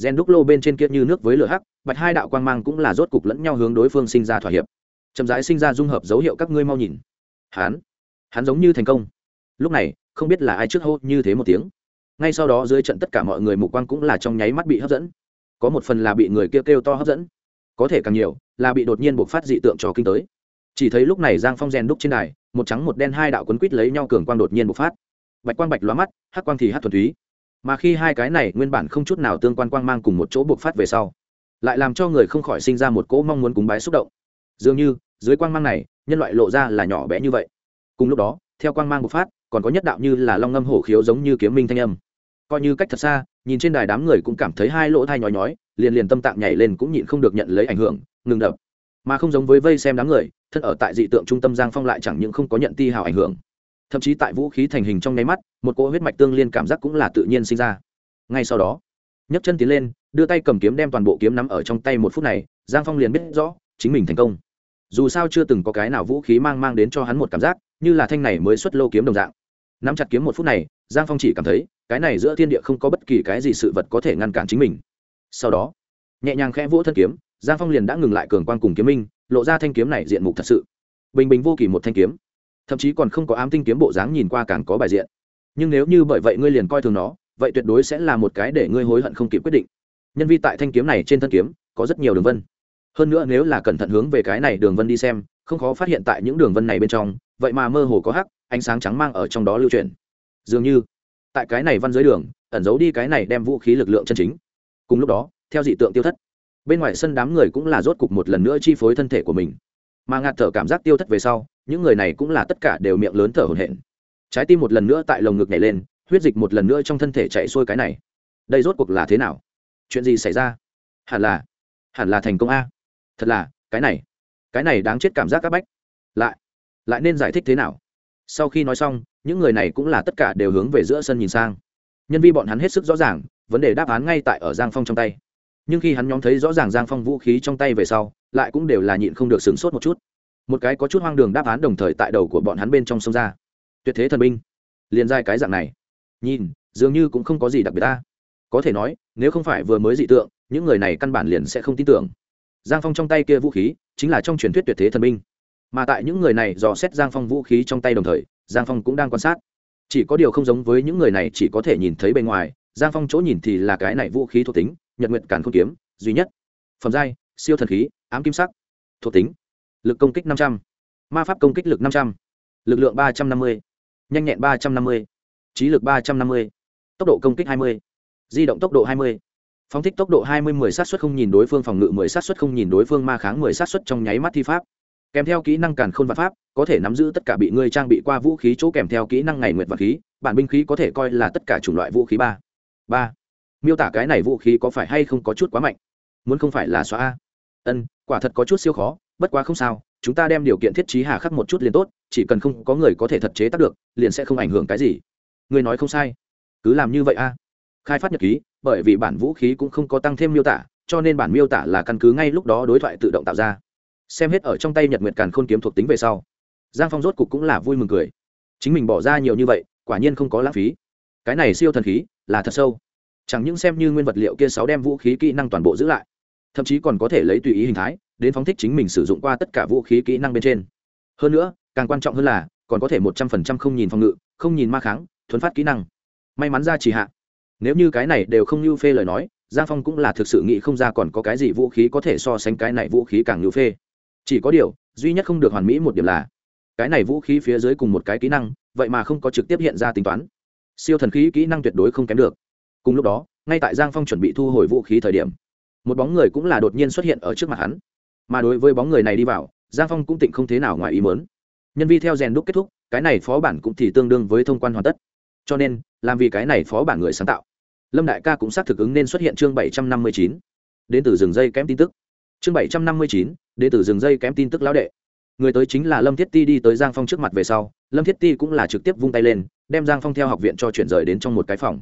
Gen đúc lô bên trên kia như nước với lửa hắc, bạch hai đạo quang mang cũng là rốt cục lẫn nhau hướng đối phương sinh ra thỏa hiệp. Chậm rãi sinh ra dung hợp dấu hiệu các ngươi mau nhìn. Hắn hắn giống như thành công. Lúc này, không biết là ai trước hô như thế một tiếng. Ngay sau đó dưới trận tất cả mọi người mục quang cũng là trong nháy mắt bị hấp dẫn. Có một phần là bị người kêu kêu to hấp dẫn. Có thể càng nhiều, là bị đột nhiên buộc phát dị tượng trò kinh tới. Chỉ thấy lúc này giang phong rèn đúc trên đài, một trắng một đen hai đạo quấn quýt lấy nhau cường quang đột nhiên bộc phát bạch quang bạch lóa mắt, hắc quang thì hắc thuần túy. Mà khi hai cái này nguyên bản không chút nào tương quan quang mang cùng một chỗ buộc phát về sau, lại làm cho người không khỏi sinh ra một cỗ mong muốn cúng bái xúc động. Dường như, dưới quang mang này, nhân loại lộ ra là nhỏ bé như vậy. Cùng lúc đó, theo quang mang bộc phát, còn có nhất đạo như là long ngâm hổ khiếu giống như kiếm minh thanh âm. Coi như cách thật xa, nhìn trên đài đám người cũng cảm thấy hai lỗ thai nhói nhói, liền liền tâm tạng nhảy lên cũng nhịn không được nhận lấy ảnh hưởng, ngừng đập. Mà không giống với vây xem đám người, thân ở tại dị tượng trung tâm giang phong lại chẳng những không có nhận ti hào ảnh hưởng thậm chí tại vũ khí thành hình trong nháy mắt, một cỗ huyết mạch tương liên cảm giác cũng là tự nhiên sinh ra. Ngay sau đó, nhấc chân tiến lên, đưa tay cầm kiếm đem toàn bộ kiếm nắm ở trong tay một phút này, giang phong liền biết rõ, chính mình thành công. Dù sao chưa từng có cái nào vũ khí mang mang đến cho hắn một cảm giác, như là thanh này mới xuất lô kiếm đồng dạng. Nắm chặt kiếm một phút này, giang phong chỉ cảm thấy, cái này giữa thiên địa không có bất kỳ cái gì sự vật có thể ngăn cản chính mình. Sau đó, nhẹ nhàng khẽ vỗ thân kiếm, giang phong liền đã ngừng lại cường quan cùng kiếm minh, lộ ra thanh kiếm này diện mục thật sự. Bình bình vô kỳ một thanh kiếm thậm chí còn không có ám tinh kiếm bộ dáng nhìn qua càng có bài diện. Nhưng nếu như bởi vậy ngươi liền coi thường nó, vậy tuyệt đối sẽ là một cái để ngươi hối hận không kịp quyết định. Nhân vi tại thanh kiếm này trên thân kiếm, có rất nhiều đường vân. Hơn nữa nếu là cẩn thận hướng về cái này đường vân đi xem, không khó phát hiện tại những đường vân này bên trong, vậy mà mơ hồ có hắc, ánh sáng trắng mang ở trong đó lưu truyền dường như, tại cái này văn dưới đường, ẩn giấu đi cái này đem vũ khí lực lượng chân chính. Cùng lúc đó, theo dị tượng tiêu thất, bên ngoài sân đám người cũng là rốt cục một lần nữa chi phối thân thể của mình. Mà ngạt thở cảm giác tiêu thất về sau những người này cũng là tất cả đều miệng lớn thở hổn hển. Trái tim một lần nữa tại lồng ngực nhảy lên, huyết dịch một lần nữa trong thân thể chạy xuôi cái này. Đây rốt cuộc là thế nào? Chuyện gì xảy ra? Hẳn là hẳn là thành công a. Thật là, cái này cái này đáng chết cảm giác các bách. Lại lại nên giải thích thế nào? Sau khi nói xong, những người này cũng là tất cả đều hướng về giữa sân nhìn sang. Nhân vi bọn hắn hết sức rõ ràng, vấn đề đáp án ngay tại ở giang phong trong tay. Nhưng khi hắn nhóm thấy rõ ràng giang phong vũ khí trong tay về sau, lại cũng đều là nhịn không được sửng sốt một chút một cái có chút hoang đường đáp án đồng thời tại đầu của bọn hắn bên trong sông ra. Tuyệt thế thần binh. Liền giai cái dạng này. Nhìn, dường như cũng không có gì đặc biệt ta có thể nói, nếu không phải vừa mới dị tượng, những người này căn bản liền sẽ không tin tưởng. Giang phong trong tay kia vũ khí, chính là trong truyền thuyết tuyệt thế thần binh. Mà tại những người này dò xét giang phong vũ khí trong tay đồng thời, giang phong cũng đang quan sát. Chỉ có điều không giống với những người này chỉ có thể nhìn thấy bên ngoài, giang phong chỗ nhìn thì là cái này vũ khí thuộc tính, nhật nguyện càn không kiếm, duy nhất. Phẩm giai, siêu thần khí, ám kim sắc. Thuộc tính lực công kích năm trăm. Ma pháp công kích lực năm trăm. Lượng ba trăm năm mươi. Nhanh nhẹn ba trăm năm mươi. Trí lực ba trăm năm mươi. Tốc độ công kích hai mươi. Di động tốc độ hai mươi. Phóng thích tốc độ hai mươi mười sát xuất không nhìn đối phương phòng ngự mười sát xuất không nhìn đối phương ma kháng mười sát xuất trong nháy mắt thi pháp. Kèm theo kỹ năng càn khôn và pháp, có thể nắm giữ tất cả bị ngươi trang bị qua vũ khí chỗ kèm theo kỹ năng ngày nguyện và khí, bản binh khí có thể coi là tất cả chủng loại vũ khí ba. Ba. Miêu tả cái này vũ khí có phải hay không có chút quá mạnh? Muốn không phải là xóa a. Ân, quả thật có chút siêu khó bất quá không sao, chúng ta đem điều kiện thiết trí hà khắc một chút liền tốt, chỉ cần không có người có thể thật chế tác được, liền sẽ không ảnh hưởng cái gì. Người nói không sai. Cứ làm như vậy a. Khai phát nhật ký, bởi vì bản vũ khí cũng không có tăng thêm miêu tả, cho nên bản miêu tả là căn cứ ngay lúc đó đối thoại tự động tạo ra. Xem hết ở trong tay nhật nguyệt càn khôn kiếm thuộc tính về sau, giang phong rốt cục cũng là vui mừng cười. Chính mình bỏ ra nhiều như vậy, quả nhiên không có lãng phí. Cái này siêu thần khí, là thật sâu. Chẳng những xem như nguyên vật liệu kia sáu đem vũ khí kỹ năng toàn bộ giữ lại, thậm chí còn có thể lấy tùy ý hình thái đến phóng thích chính mình sử dụng qua tất cả vũ khí kỹ năng bên trên. Hơn nữa, càng quan trọng hơn là, còn có thể một trăm phần trăm không nhìn phòng ngự, không nhìn ma kháng thuấn phát kỹ năng. May mắn ra chỉ hạ. Nếu như cái này đều không như phê lời nói, giang phong cũng là thực sự nghĩ không ra còn có cái gì vũ khí có thể so sánh cái này vũ khí càng như phê. Chỉ có điều, duy nhất không được hoàn mỹ một điểm là, cái này vũ khí phía dưới cùng một cái kỹ năng, vậy mà không có trực tiếp hiện ra tính toán. Siêu thần khí kỹ năng tuyệt đối không kém được. Cùng lúc đó, ngay tại giang phong chuẩn bị thu hồi vũ khí thời điểm, một bóng người cũng là đột nhiên xuất hiện ở trước mặt hắn mà đối với bóng người này đi vào, giang phong cũng tịnh không thế nào ngoài ý mớn nhân vi theo rèn đúc kết thúc, cái này phó bản cũng thì tương đương với thông quan hoàn tất. Cho nên, làm vì cái này phó bản người sáng tạo. Lâm đại ca cũng xác thực ứng nên xuất hiện chương bảy trăm năm mươi chín. Đến từ rừng dây kém tin tức. Chương bảy trăm năm mươi chín, đến từ rừng dây kém tin tức lão đệ. Người tới chính là lâm thiết ti đi tới giang phong trước mặt về sau, lâm thiết ti cũng là trực tiếp vung tay lên, đem giang phong theo học viện cho chuyển rời đến trong một cái phòng.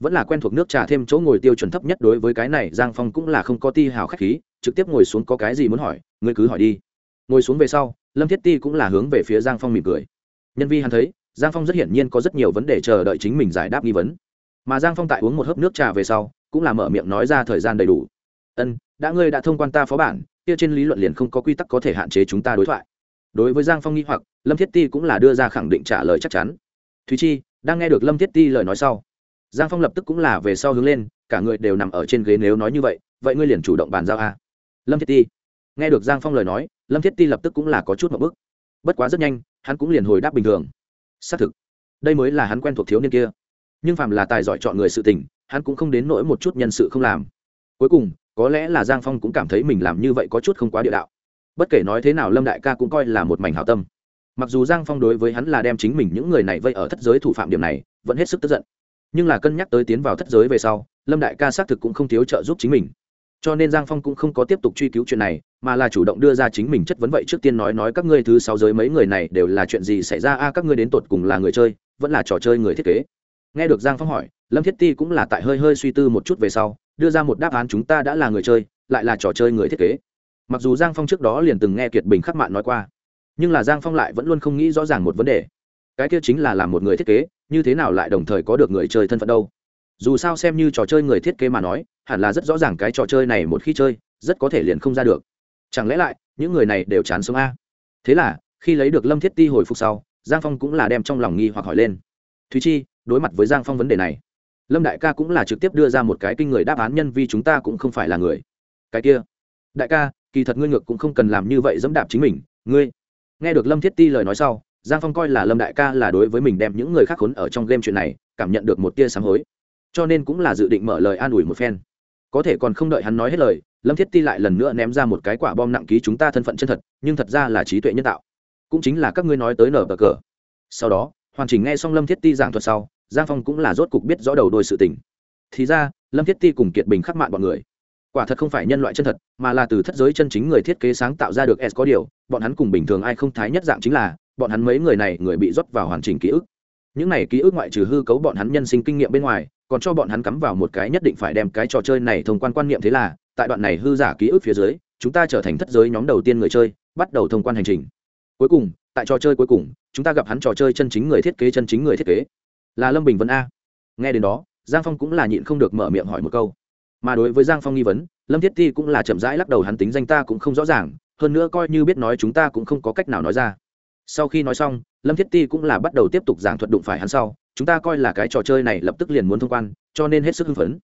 Vẫn là quen thuộc nước trà thêm chỗ ngồi tiêu chuẩn thấp nhất đối với cái này, giang phong cũng là không có ti hào k h á c h khí trực tiếp ngồi xuống có cái gì muốn hỏi, ngươi cứ hỏi đi. Ngồi xuống về sau, lâm thiết ti cũng là hướng về phía giang phong mỉm cười. Nhân vi hắn thấy, giang phong rất hiển nhiên có rất nhiều vấn đề chờ đợi chính mình giải đáp nghi vấn. Mà giang phong tại uống một hớp nước trà về sau, cũng là mở miệng nói ra thời gian đầy đủ. Ân, đã ngươi đã thông quan ta phó bản, kia trên lý luận liền không có quy tắc có thể hạn chế chúng ta đối thoại. Đối với giang phong nghi hoặc, lâm thiết ti cũng là đưa ra khẳng định trả lời chắc chắn. Thúy chi, đang nghe được lâm thiết ti lời nói sau, giang phong lập tức cũng là về sau hướng lên, cả người đều nằm ở trên ghế nếu nói như vậy vậy ngươi liền chủ động bàn giao a lâm thiết ti. Nghe được giang phong lời nói, lâm thiết ti lập tức cũng là có chút một bức. Bất quá rất nhanh, hắn cũng liền hồi đáp bình thường. Xác thực, đây mới là hắn quen thuộc thiếu niên kia. Nhưng phàm là tài giỏi chọn người sự tình, hắn cũng không đến nỗi một chút nhân sự không làm. Cuối cùng, có lẽ là giang phong cũng cảm thấy mình làm như vậy có chút không quá địa đạo. Bất kể nói thế nào lâm đại ca cũng coi là một mảnh hảo tâm. Mặc dù giang phong đối với hắn là đem chính mình những người này vây ở thất giới thủ phạm điểm này, vẫn hết sức tức giận. Nhưng là cân nhắc tới tiến vào thất giới về sau, lâm đại ca xác thực cũng không thiếu trợ giúp chính mình cho nên giang phong cũng không có tiếp tục truy cứu chuyện này, mà là chủ động đưa ra chính mình chất vấn vậy trước tiên nói nói các ngươi thứ sáu giới mấy người này đều là chuyện gì xảy ra, a, các ngươi đến tột cùng là người chơi, vẫn là trò chơi người thiết kế. Nghe được giang phong hỏi, lâm thiết ti cũng là tại hơi hơi suy tư một chút về sau, đưa ra một đáp án chúng ta đã là người chơi, lại là trò chơi người thiết kế. Mặc dù giang phong trước đó liền từng nghe kiệt bình khắc mạn nói qua, nhưng là giang phong lại vẫn luôn không nghĩ rõ ràng một vấn đề. Cái kia chính là làm một người thiết kế, như thế nào lại đồng thời có được người chơi thân phận đâu? Dù sao xem như trò chơi người thiết kế mà nói, hẳn là rất rõ ràng cái trò chơi này một khi chơi, rất có thể liền không ra được. Chẳng lẽ lại, những người này đều chán sống a? Thế là, khi lấy được lâm thiết ti hồi phục sau, giang phong cũng là đem trong lòng nghi hoặc hỏi lên. Thúy chi, đối mặt với giang phong vấn đề này, lâm đại ca cũng là trực tiếp đưa ra một cái kinh người đáp án nhân vì chúng ta cũng không phải là người. Cái kia, đại ca, kỳ thật ngươi ngược cũng không cần làm như vậy dẫm đạp chính mình, ngươi. Nghe được lâm thiết ti lời nói sau, giang phong coi là lâm đại ca là đối với mình đem những người khác khốn ở trong game chuyện này, cảm nhận được một tia sáng hối cho nên cũng là dự định mở lời an ủi một phen. Có thể còn không đợi hắn nói hết lời, lâm thiết ti lại lần nữa ném ra một cái quả bom nặng ký chúng ta thân phận chân thật, nhưng thật ra là trí tuệ nhân tạo. Cũng chính là các ngươi nói tới nở bờ cờ. Sau đó, hoàn chỉnh nghe xong lâm thiết ti giảng thuật sau, giang phong cũng là rốt cục biết rõ đầu đôi sự tình. Thì ra, lâm thiết ti cùng kiệt bình khắc mạn bọn người. Quả thật không phải nhân loại chân thật, mà là từ thất giới chân chính người thiết kế sáng tạo ra được s có điều, bọn hắn cùng bình thường ai không thái nhất dạng chính là, bọn hắn mấy người này người bị rót vào hoàn chỉnh ký ức. Những này ký ức ngoại trừ hư cấu bọn hắn nhân sinh kinh nghiệm bên ngoài còn cho bọn hắn cắm vào một cái nhất định phải đem cái trò chơi này thông quan quan niệm thế là, tại đoạn này hư giả ký ức phía dưới, chúng ta trở thành thất giới nhóm đầu tiên người chơi, bắt đầu thông quan hành trình. Cuối cùng, tại trò chơi cuối cùng, chúng ta gặp hắn trò chơi chân chính người thiết kế chân chính người thiết kế. Là lâm bình vân a. Nghe đến đó, giang phong cũng là nhịn không được mở miệng hỏi một câu. Mà đối với giang phong nghi vấn, lâm thiết ti cũng là chậm rãi lắc đầu hắn tính danh ta cũng không rõ ràng, hơn nữa coi như biết nói chúng ta cũng không có cách nào nói ra. Sau khi nói xong, lâm thiết ti cũng là bắt đầu tiếp tục giảng thuật đụng phải hắn sau chúng ta coi là cái trò chơi này lập tức liền muốn thông quan, cho nên hết sức hưng phấn.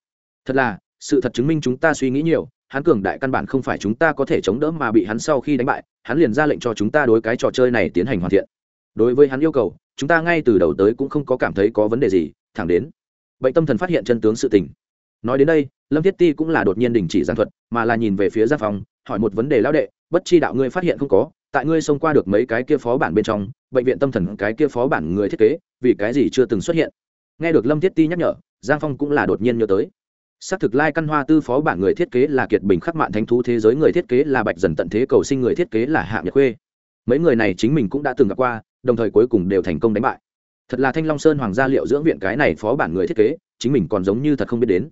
Thật là, sự thật chứng minh chúng ta suy nghĩ nhiều, hắn cường đại căn bản không phải chúng ta có thể chống đỡ mà bị hắn sau khi đánh bại, hắn liền ra lệnh cho chúng ta đối cái trò chơi này tiến hành hoàn thiện. Đối với hắn yêu cầu, chúng ta ngay từ đầu tới cũng không có cảm thấy có vấn đề gì, thẳng đến, bệnh tâm thần phát hiện chân tướng sự tình. Nói đến đây, lâm thiết ti cũng là đột nhiên đình chỉ giảng thuật, mà là nhìn về phía giang phòng hỏi một vấn đề lão đệ, bất chi đạo ngươi phát hiện không có tại ngươi xông qua được mấy cái kia phó bản bên trong, bệnh viện tâm thần cái kia phó bản người thiết kế, vì cái gì chưa từng xuất hiện? Nghe được lâm thiết ti nhắc nhở, giang phong cũng là đột nhiên nhớ tới. Xác thực lai căn hoa tư phó bản người thiết kế là kiệt bình khắc mạn thánh thú thế giới người thiết kế, là bạch dần tận thế cầu sinh người thiết kế, là hạ nhật khuê. Mấy người này chính mình cũng đã từng gặp qua, đồng thời cuối cùng đều thành công đánh bại. Thật là thanh long sơn hoàng gia liệu dưỡng viện cái này phó bản người thiết kế, chính mình còn giống như thật không biết đến.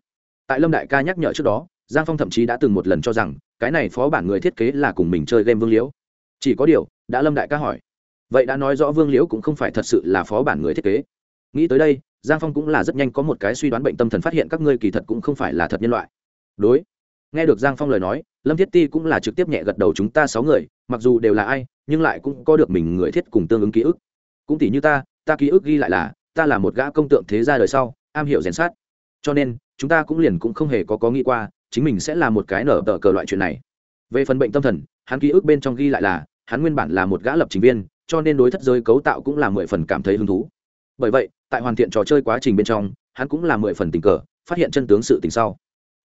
Tại lâm đại ca nhắc nhở trước đó, giang phong thậm chí đã từng một lần cho rằng, cái này phó bản người thiết kế là cùng mình chơi game vương liễu chỉ có điều, đã lâm đại ca hỏi. Vậy đã nói rõ vương liễu cũng không phải thật sự là phó bản người thiết kế. Nghĩ tới đây, giang phong cũng là rất nhanh có một cái suy đoán bệnh tâm thần phát hiện các ngươi kỳ thật cũng không phải là thật nhân loại. Đối. Nghe được giang phong lời nói, lâm thiết ti cũng là trực tiếp nhẹ gật đầu chúng ta sáu người, mặc dù đều là ai, nhưng lại cũng có được mình người thiết cùng tương ứng ký ức. Cũng tỷ như ta ta ký ức ghi lại là, ta là một gã công tượng thế gia đời sau, am hiểu rèn sát. Cho nên, chúng ta cũng liền cũng không hề có có nghĩ qua, chính mình sẽ là một cái nở tờ cờ loại chuyện này. Về phần bệnh tâm thần, hắn ký ức bên trong ghi lại là hắn nguyên bản là một gã lập trình viên, cho nên đối thất giới cấu tạo cũng là mười phần cảm thấy hứng thú. Bởi vậy, tại hoàn thiện trò chơi quá trình bên trong, hắn cũng là mười phần tình cờ, phát hiện chân tướng sự tình sau.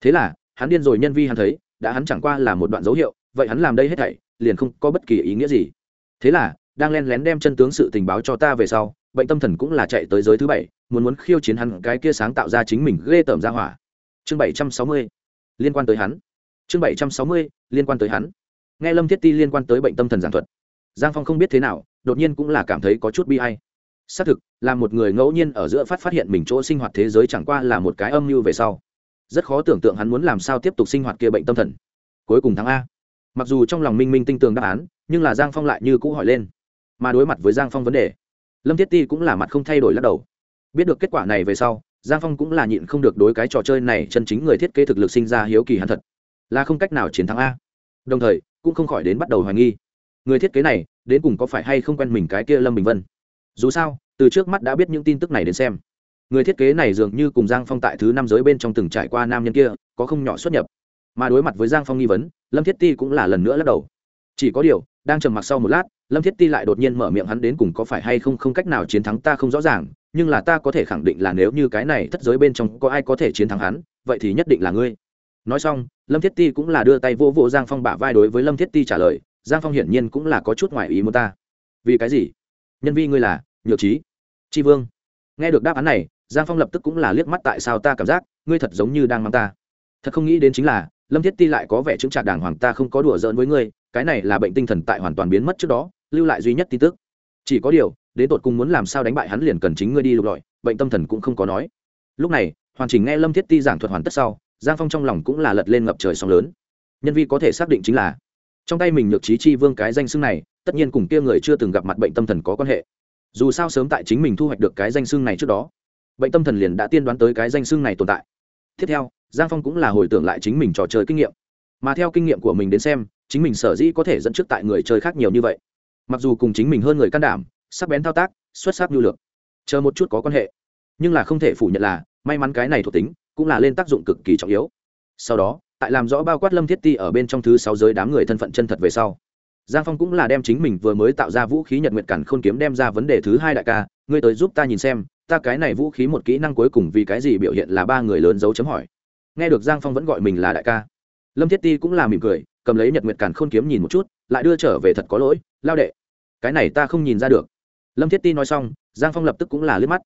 Thế là, hắn điên rồi nhân vi hắn thấy, đã hắn chẳng qua là một đoạn dấu hiệu, vậy hắn làm đây hết thảy, liền không có bất kỳ ý nghĩa gì. Thế là, đang len lén đem chân tướng sự tình báo cho ta về sau, bệnh tâm thần cũng là chạy tới giới thứ bảy, muốn muốn khiêu chiến hắn cái kia sáng tạo ra chính mình ghê tởm ra hỏa. Chương bảy trăm sáu mươi, liên quan tới hắn. Chương bảy trăm sáu mươi, liên quan tới hắn nghe lâm thiết ti liên quan tới bệnh tâm thần giảng thuật, giang phong không biết thế nào, đột nhiên cũng là cảm thấy có chút bi hay xác thực, là một người ngẫu nhiên ở giữa phát phát hiện mình chỗ sinh hoạt thế giới chẳng qua là một cái âm mưu về sau. Rất khó tưởng tượng hắn muốn làm sao tiếp tục sinh hoạt kia bệnh tâm thần. Cuối cùng thắng a. Mặc dù trong lòng minh minh tinh tường đáp án, nhưng là giang phong lại như cũ hỏi lên. Mà đối mặt với giang phong vấn đề, lâm thiết ti cũng là mặt không thay đổi lắc đầu. Biết được kết quả này về sau, giang phong cũng là nhịn không được đối cái trò chơi này chân chính người thiết kế thực lực sinh ra hiếu kỳ hắn thật. Là không cách nào chiến thắng a đồng thời cũng không khỏi đến bắt đầu hoài nghi. Người thiết kế này, đến cùng có phải hay không quen mình cái kia lâm bình vân? Dù sao, từ trước mắt đã biết những tin tức này đến xem. Người thiết kế này dường như cùng giang phong tại thứ năm giới bên trong từng trải qua nam nhân kia, có không nhỏ xuất nhập. Mà đối mặt với giang phong nghi vấn, lâm thiết ti cũng là lần nữa lắc đầu. Chỉ có điều, đang trầm mặc sau một lát, lâm thiết ti lại đột nhiên mở miệng hắn đến cùng có phải hay không không cách nào chiến thắng ta không rõ ràng, nhưng là ta có thể khẳng định là nếu như cái này thất giới bên trong có ai có thể chiến thắng hắn, vậy thì nhất định là ngươi nói xong, lâm thiết ti cũng là đưa tay vô vô giang phong bả vai đối với lâm thiết ti trả lời, giang phong hiển nhiên cũng là có chút ngoài ý muốn ta. Vì cái gì? Nhân vi ngươi là nhược trí tri vương. Nghe được đáp án này, giang phong lập tức cũng là liếc mắt tại sao ta cảm giác ngươi thật giống như đang mang ta. Thật không nghĩ đến chính là, lâm thiết ti lại có vẻ chứng trạc đàng hoàng ta không có đùa giỡn với ngươi, cái này là bệnh tinh thần tại hoàn toàn biến mất trước đó, lưu lại duy nhất tin tức. Chỉ có điều, đến tột cùng muốn làm sao đánh bại hắn liền cần chính ngươi đi lục lọi, bệnh tâm thần cũng không có nói. Lúc này, hoàn chỉnh nghe lâm thiết ti giảng thuật hoàn tất sau giang phong trong lòng cũng là lật lên ngập trời sóng lớn. Nhân vi có thể xác định chính là, trong tay mình nhược trí chi vương cái danh xưng này, tất nhiên cùng kia người chưa từng gặp mặt bệnh tâm thần có quan hệ. Dù sao sớm tại chính mình thu hoạch được cái danh xưng này trước đó, bệnh tâm thần liền đã tiên đoán tới cái danh xưng này tồn tại. Tiếp theo, giang phong cũng là hồi tưởng lại chính mình trò chơi kinh nghiệm. Mà theo kinh nghiệm của mình đến xem, chính mình sở dĩ có thể dẫn trước tại người chơi khác nhiều như vậy. Mặc dù cùng chính mình hơn người can đảm, sắc bén thao tác, xuất sắc nhu lược chờ một chút có quan hệ. Nhưng là không thể phủ nhận là, may mắn cái này thuộc tính cũng là lên tác dụng cực kỳ trọng yếu. Sau đó, tại làm rõ bao quát lâm thiết ti ở bên trong thứ sáu giới đám người thân phận chân thật về sau, giang phong cũng là đem chính mình vừa mới tạo ra vũ khí nhật nguyệt cản khôn kiếm đem ra vấn đề thứ hai đại ca, ngươi tới giúp ta nhìn xem, ta cái này vũ khí một kỹ năng cuối cùng vì cái gì biểu hiện là ba người lớn dấu chấm hỏi. Nghe được giang phong vẫn gọi mình là đại ca, lâm thiết ti cũng là mỉm cười, cầm lấy nhật nguyệt cản khôn kiếm nhìn một chút, lại đưa trở về thật có lỗi, lao đệ, cái này ta không nhìn ra được. Lâm thiết ti nói xong, giang phong lập tức cũng là liếc mắt.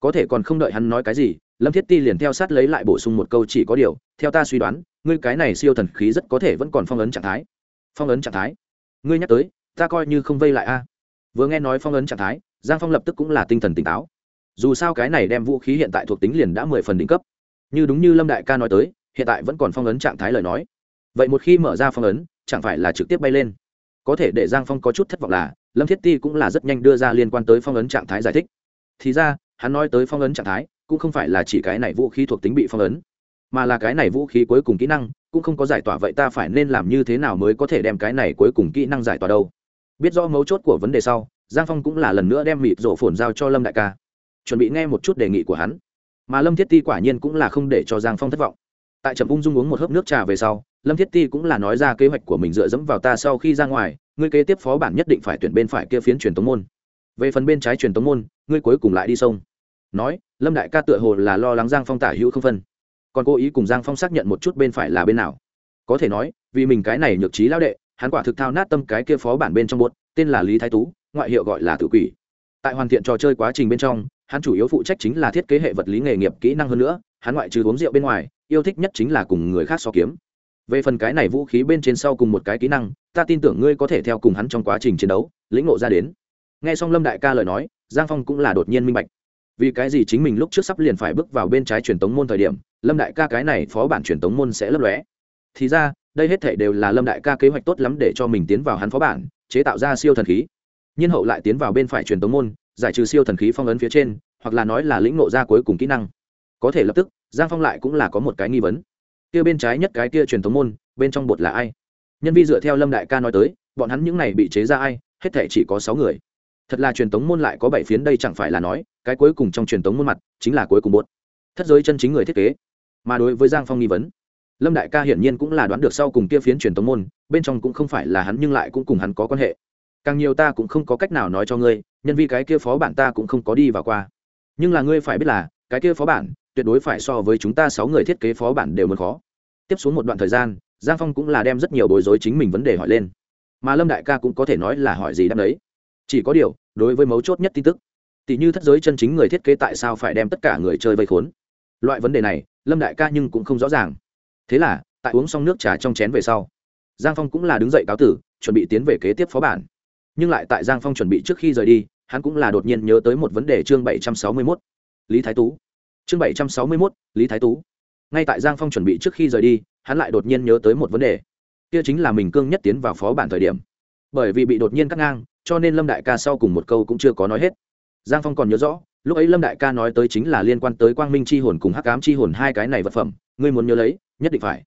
Có thể còn không đợi hắn nói cái gì lâm thiết ti liền theo sát lấy lại bổ sung một câu chỉ có điều, theo ta suy đoán, ngươi cái này siêu thần khí rất có thể vẫn còn phong ấn trạng thái. Phong ấn trạng thái? Ngươi nhắc tới, ta coi như không vây lại a. Vừa nghe nói phong ấn trạng thái, giang phong lập tức cũng là tinh thần tỉnh táo. Dù sao cái này đem vũ khí hiện tại thuộc tính liền đã mười phần đỉnh cấp. Như đúng như lâm đại ca nói tới, hiện tại vẫn còn phong ấn trạng thái lời nói. Vậy một khi mở ra phong ấn, chẳng phải là trực tiếp bay lên? Có thể để giang phong có chút thất vọng là, lâm thiết ti cũng là rất nhanh đưa ra liên quan tới phong ấn trạng thái giải thích. Thì ra, hắn nói tới phong ấn trạng thái cũng không phải là chỉ cái này vũ khí thuộc tính bị phong ấn, mà là cái này vũ khí cuối cùng kỹ năng, cũng không có giải tỏa vậy ta phải nên làm như thế nào mới có thể đem cái này cuối cùng kỹ năng giải tỏa đâu. Biết rõ mấu chốt của vấn đề sau, giang phong cũng là lần nữa đem mịt rổ phồn giao cho lâm đại ca. Chuẩn bị nghe một chút đề nghị của hắn. Mà lâm thiết ti quả nhiên cũng là không để cho giang phong thất vọng. Tại trầm ung dung uống một hớp nước trà về sau, lâm thiết ti cũng là nói ra kế hoạch của mình dựa dẫm vào ta sau khi ra ngoài, ngươi kế tiếp phó bản nhất định phải tuyển bên phải kia phiến truyền tống môn. Về phần bên trái truyền tống môn, ngươi cuối cùng lại đi sông. Nói lâm đại ca tựa hồ là lo lắng giang phong tả hữu không phân. Còn cố ý cùng giang phong xác nhận một chút bên phải là bên nào. Có thể nói, vì mình cái này nhược trí lao đệ, hắn quả thực thao nát tâm cái kia phó bản bên trong bột tên là lý thái tú, ngoại hiệu gọi là tự quỷ. Tại hoàn thiện trò chơi quá trình bên trong, hắn chủ yếu phụ trách chính là thiết kế hệ vật lý nghề nghiệp kỹ năng hơn nữa, hắn ngoại trừ uống rượu bên ngoài, yêu thích nhất chính là cùng người khác so kiếm. Về phần cái này vũ khí bên trên sau cùng một cái kỹ năng, ta tin tưởng ngươi có thể theo cùng hắn trong quá trình chiến đấu, lĩnh ngộ ra đến. Nghe xong lâm đại ca lời nói, giang phong cũng là đột nhiên minh bạch vì cái gì chính mình lúc trước sắp liền phải bước vào bên trái truyền tống môn thời điểm, lâm đại ca cái này phó bản truyền tống môn sẽ lấp lóe. Thì ra, đây hết thể đều là lâm đại ca kế hoạch tốt lắm để cho mình tiến vào hắn phó bản, chế tạo ra siêu thần khí. Nhiên hậu lại tiến vào bên phải truyền tống môn, giải trừ siêu thần khí phong ấn phía trên, hoặc là nói là lĩnh ngộ ra cuối cùng kỹ năng. Có thể lập tức, giang phong lại cũng là có một cái nghi vấn. Kia bên trái nhất cái kia truyền tống môn, bên trong bột là ai? Nhân vi dựa theo lâm đại ca nói tới, bọn hắn những này bị chế ra ai? Hết thể chỉ có sáu người. Thật là truyền tống môn lại có bảy phiến đây chẳng phải là nói cái cuối cùng trong truyền thống môn mặt chính là cuối cùng bột thất giới chân chính người thiết kế. Mà đối với giang phong nghi vấn, lâm đại ca hiển nhiên cũng là đoán được sau cùng kia phiến truyền thống môn, bên trong cũng không phải là hắn nhưng lại cũng cùng hắn có quan hệ. Càng nhiều ta cũng không có cách nào nói cho ngươi, nhân vì cái kia phó bản ta cũng không có đi vào qua. Nhưng là ngươi phải biết là, cái kia phó bản, tuyệt đối phải so với chúng ta sáu người thiết kế phó bản đều muốn khó. Tiếp xuống một đoạn thời gian, giang phong cũng là đem rất nhiều bối rối chính mình vấn đề hỏi lên. Mà lâm đại ca cũng có thể nói là hỏi gì đáp đấy chỉ có điều, đối với mấu chốt nhất tin tức tỷ như thất giới chân chính người thiết kế tại sao phải đem tất cả người chơi vây khốn? Loại vấn đề này, lâm đại ca nhưng cũng không rõ ràng. Thế là, tại uống xong nước trà trong chén về sau, giang phong cũng là đứng dậy cáo tử, chuẩn bị tiến về kế tiếp phó bản. Nhưng lại tại giang phong chuẩn bị trước khi rời đi, hắn cũng là đột nhiên nhớ tới một vấn đề chương bảy trăm sáu mươi mốt. Lý thái tú. Chương bảy trăm sáu mươi mốt, lý thái tú. Ngay tại giang phong chuẩn bị trước khi rời đi, hắn lại đột nhiên nhớ tới một vấn đề. Kia chính là mình cương nhất tiến vào phó bản thời điểm. Bởi vì bị đột nhiên cắt ngang, cho nên lâm đại ca sau cùng một câu cũng chưa có nói hết giang phong còn nhớ rõ, lúc ấy lâm đại ca nói tới chính là liên quan tới quang minh c h i hồn cùng hắc cám c h i hồn hai cái này vật phẩm, ngươi muốn nhớ lấy, nhất định phải.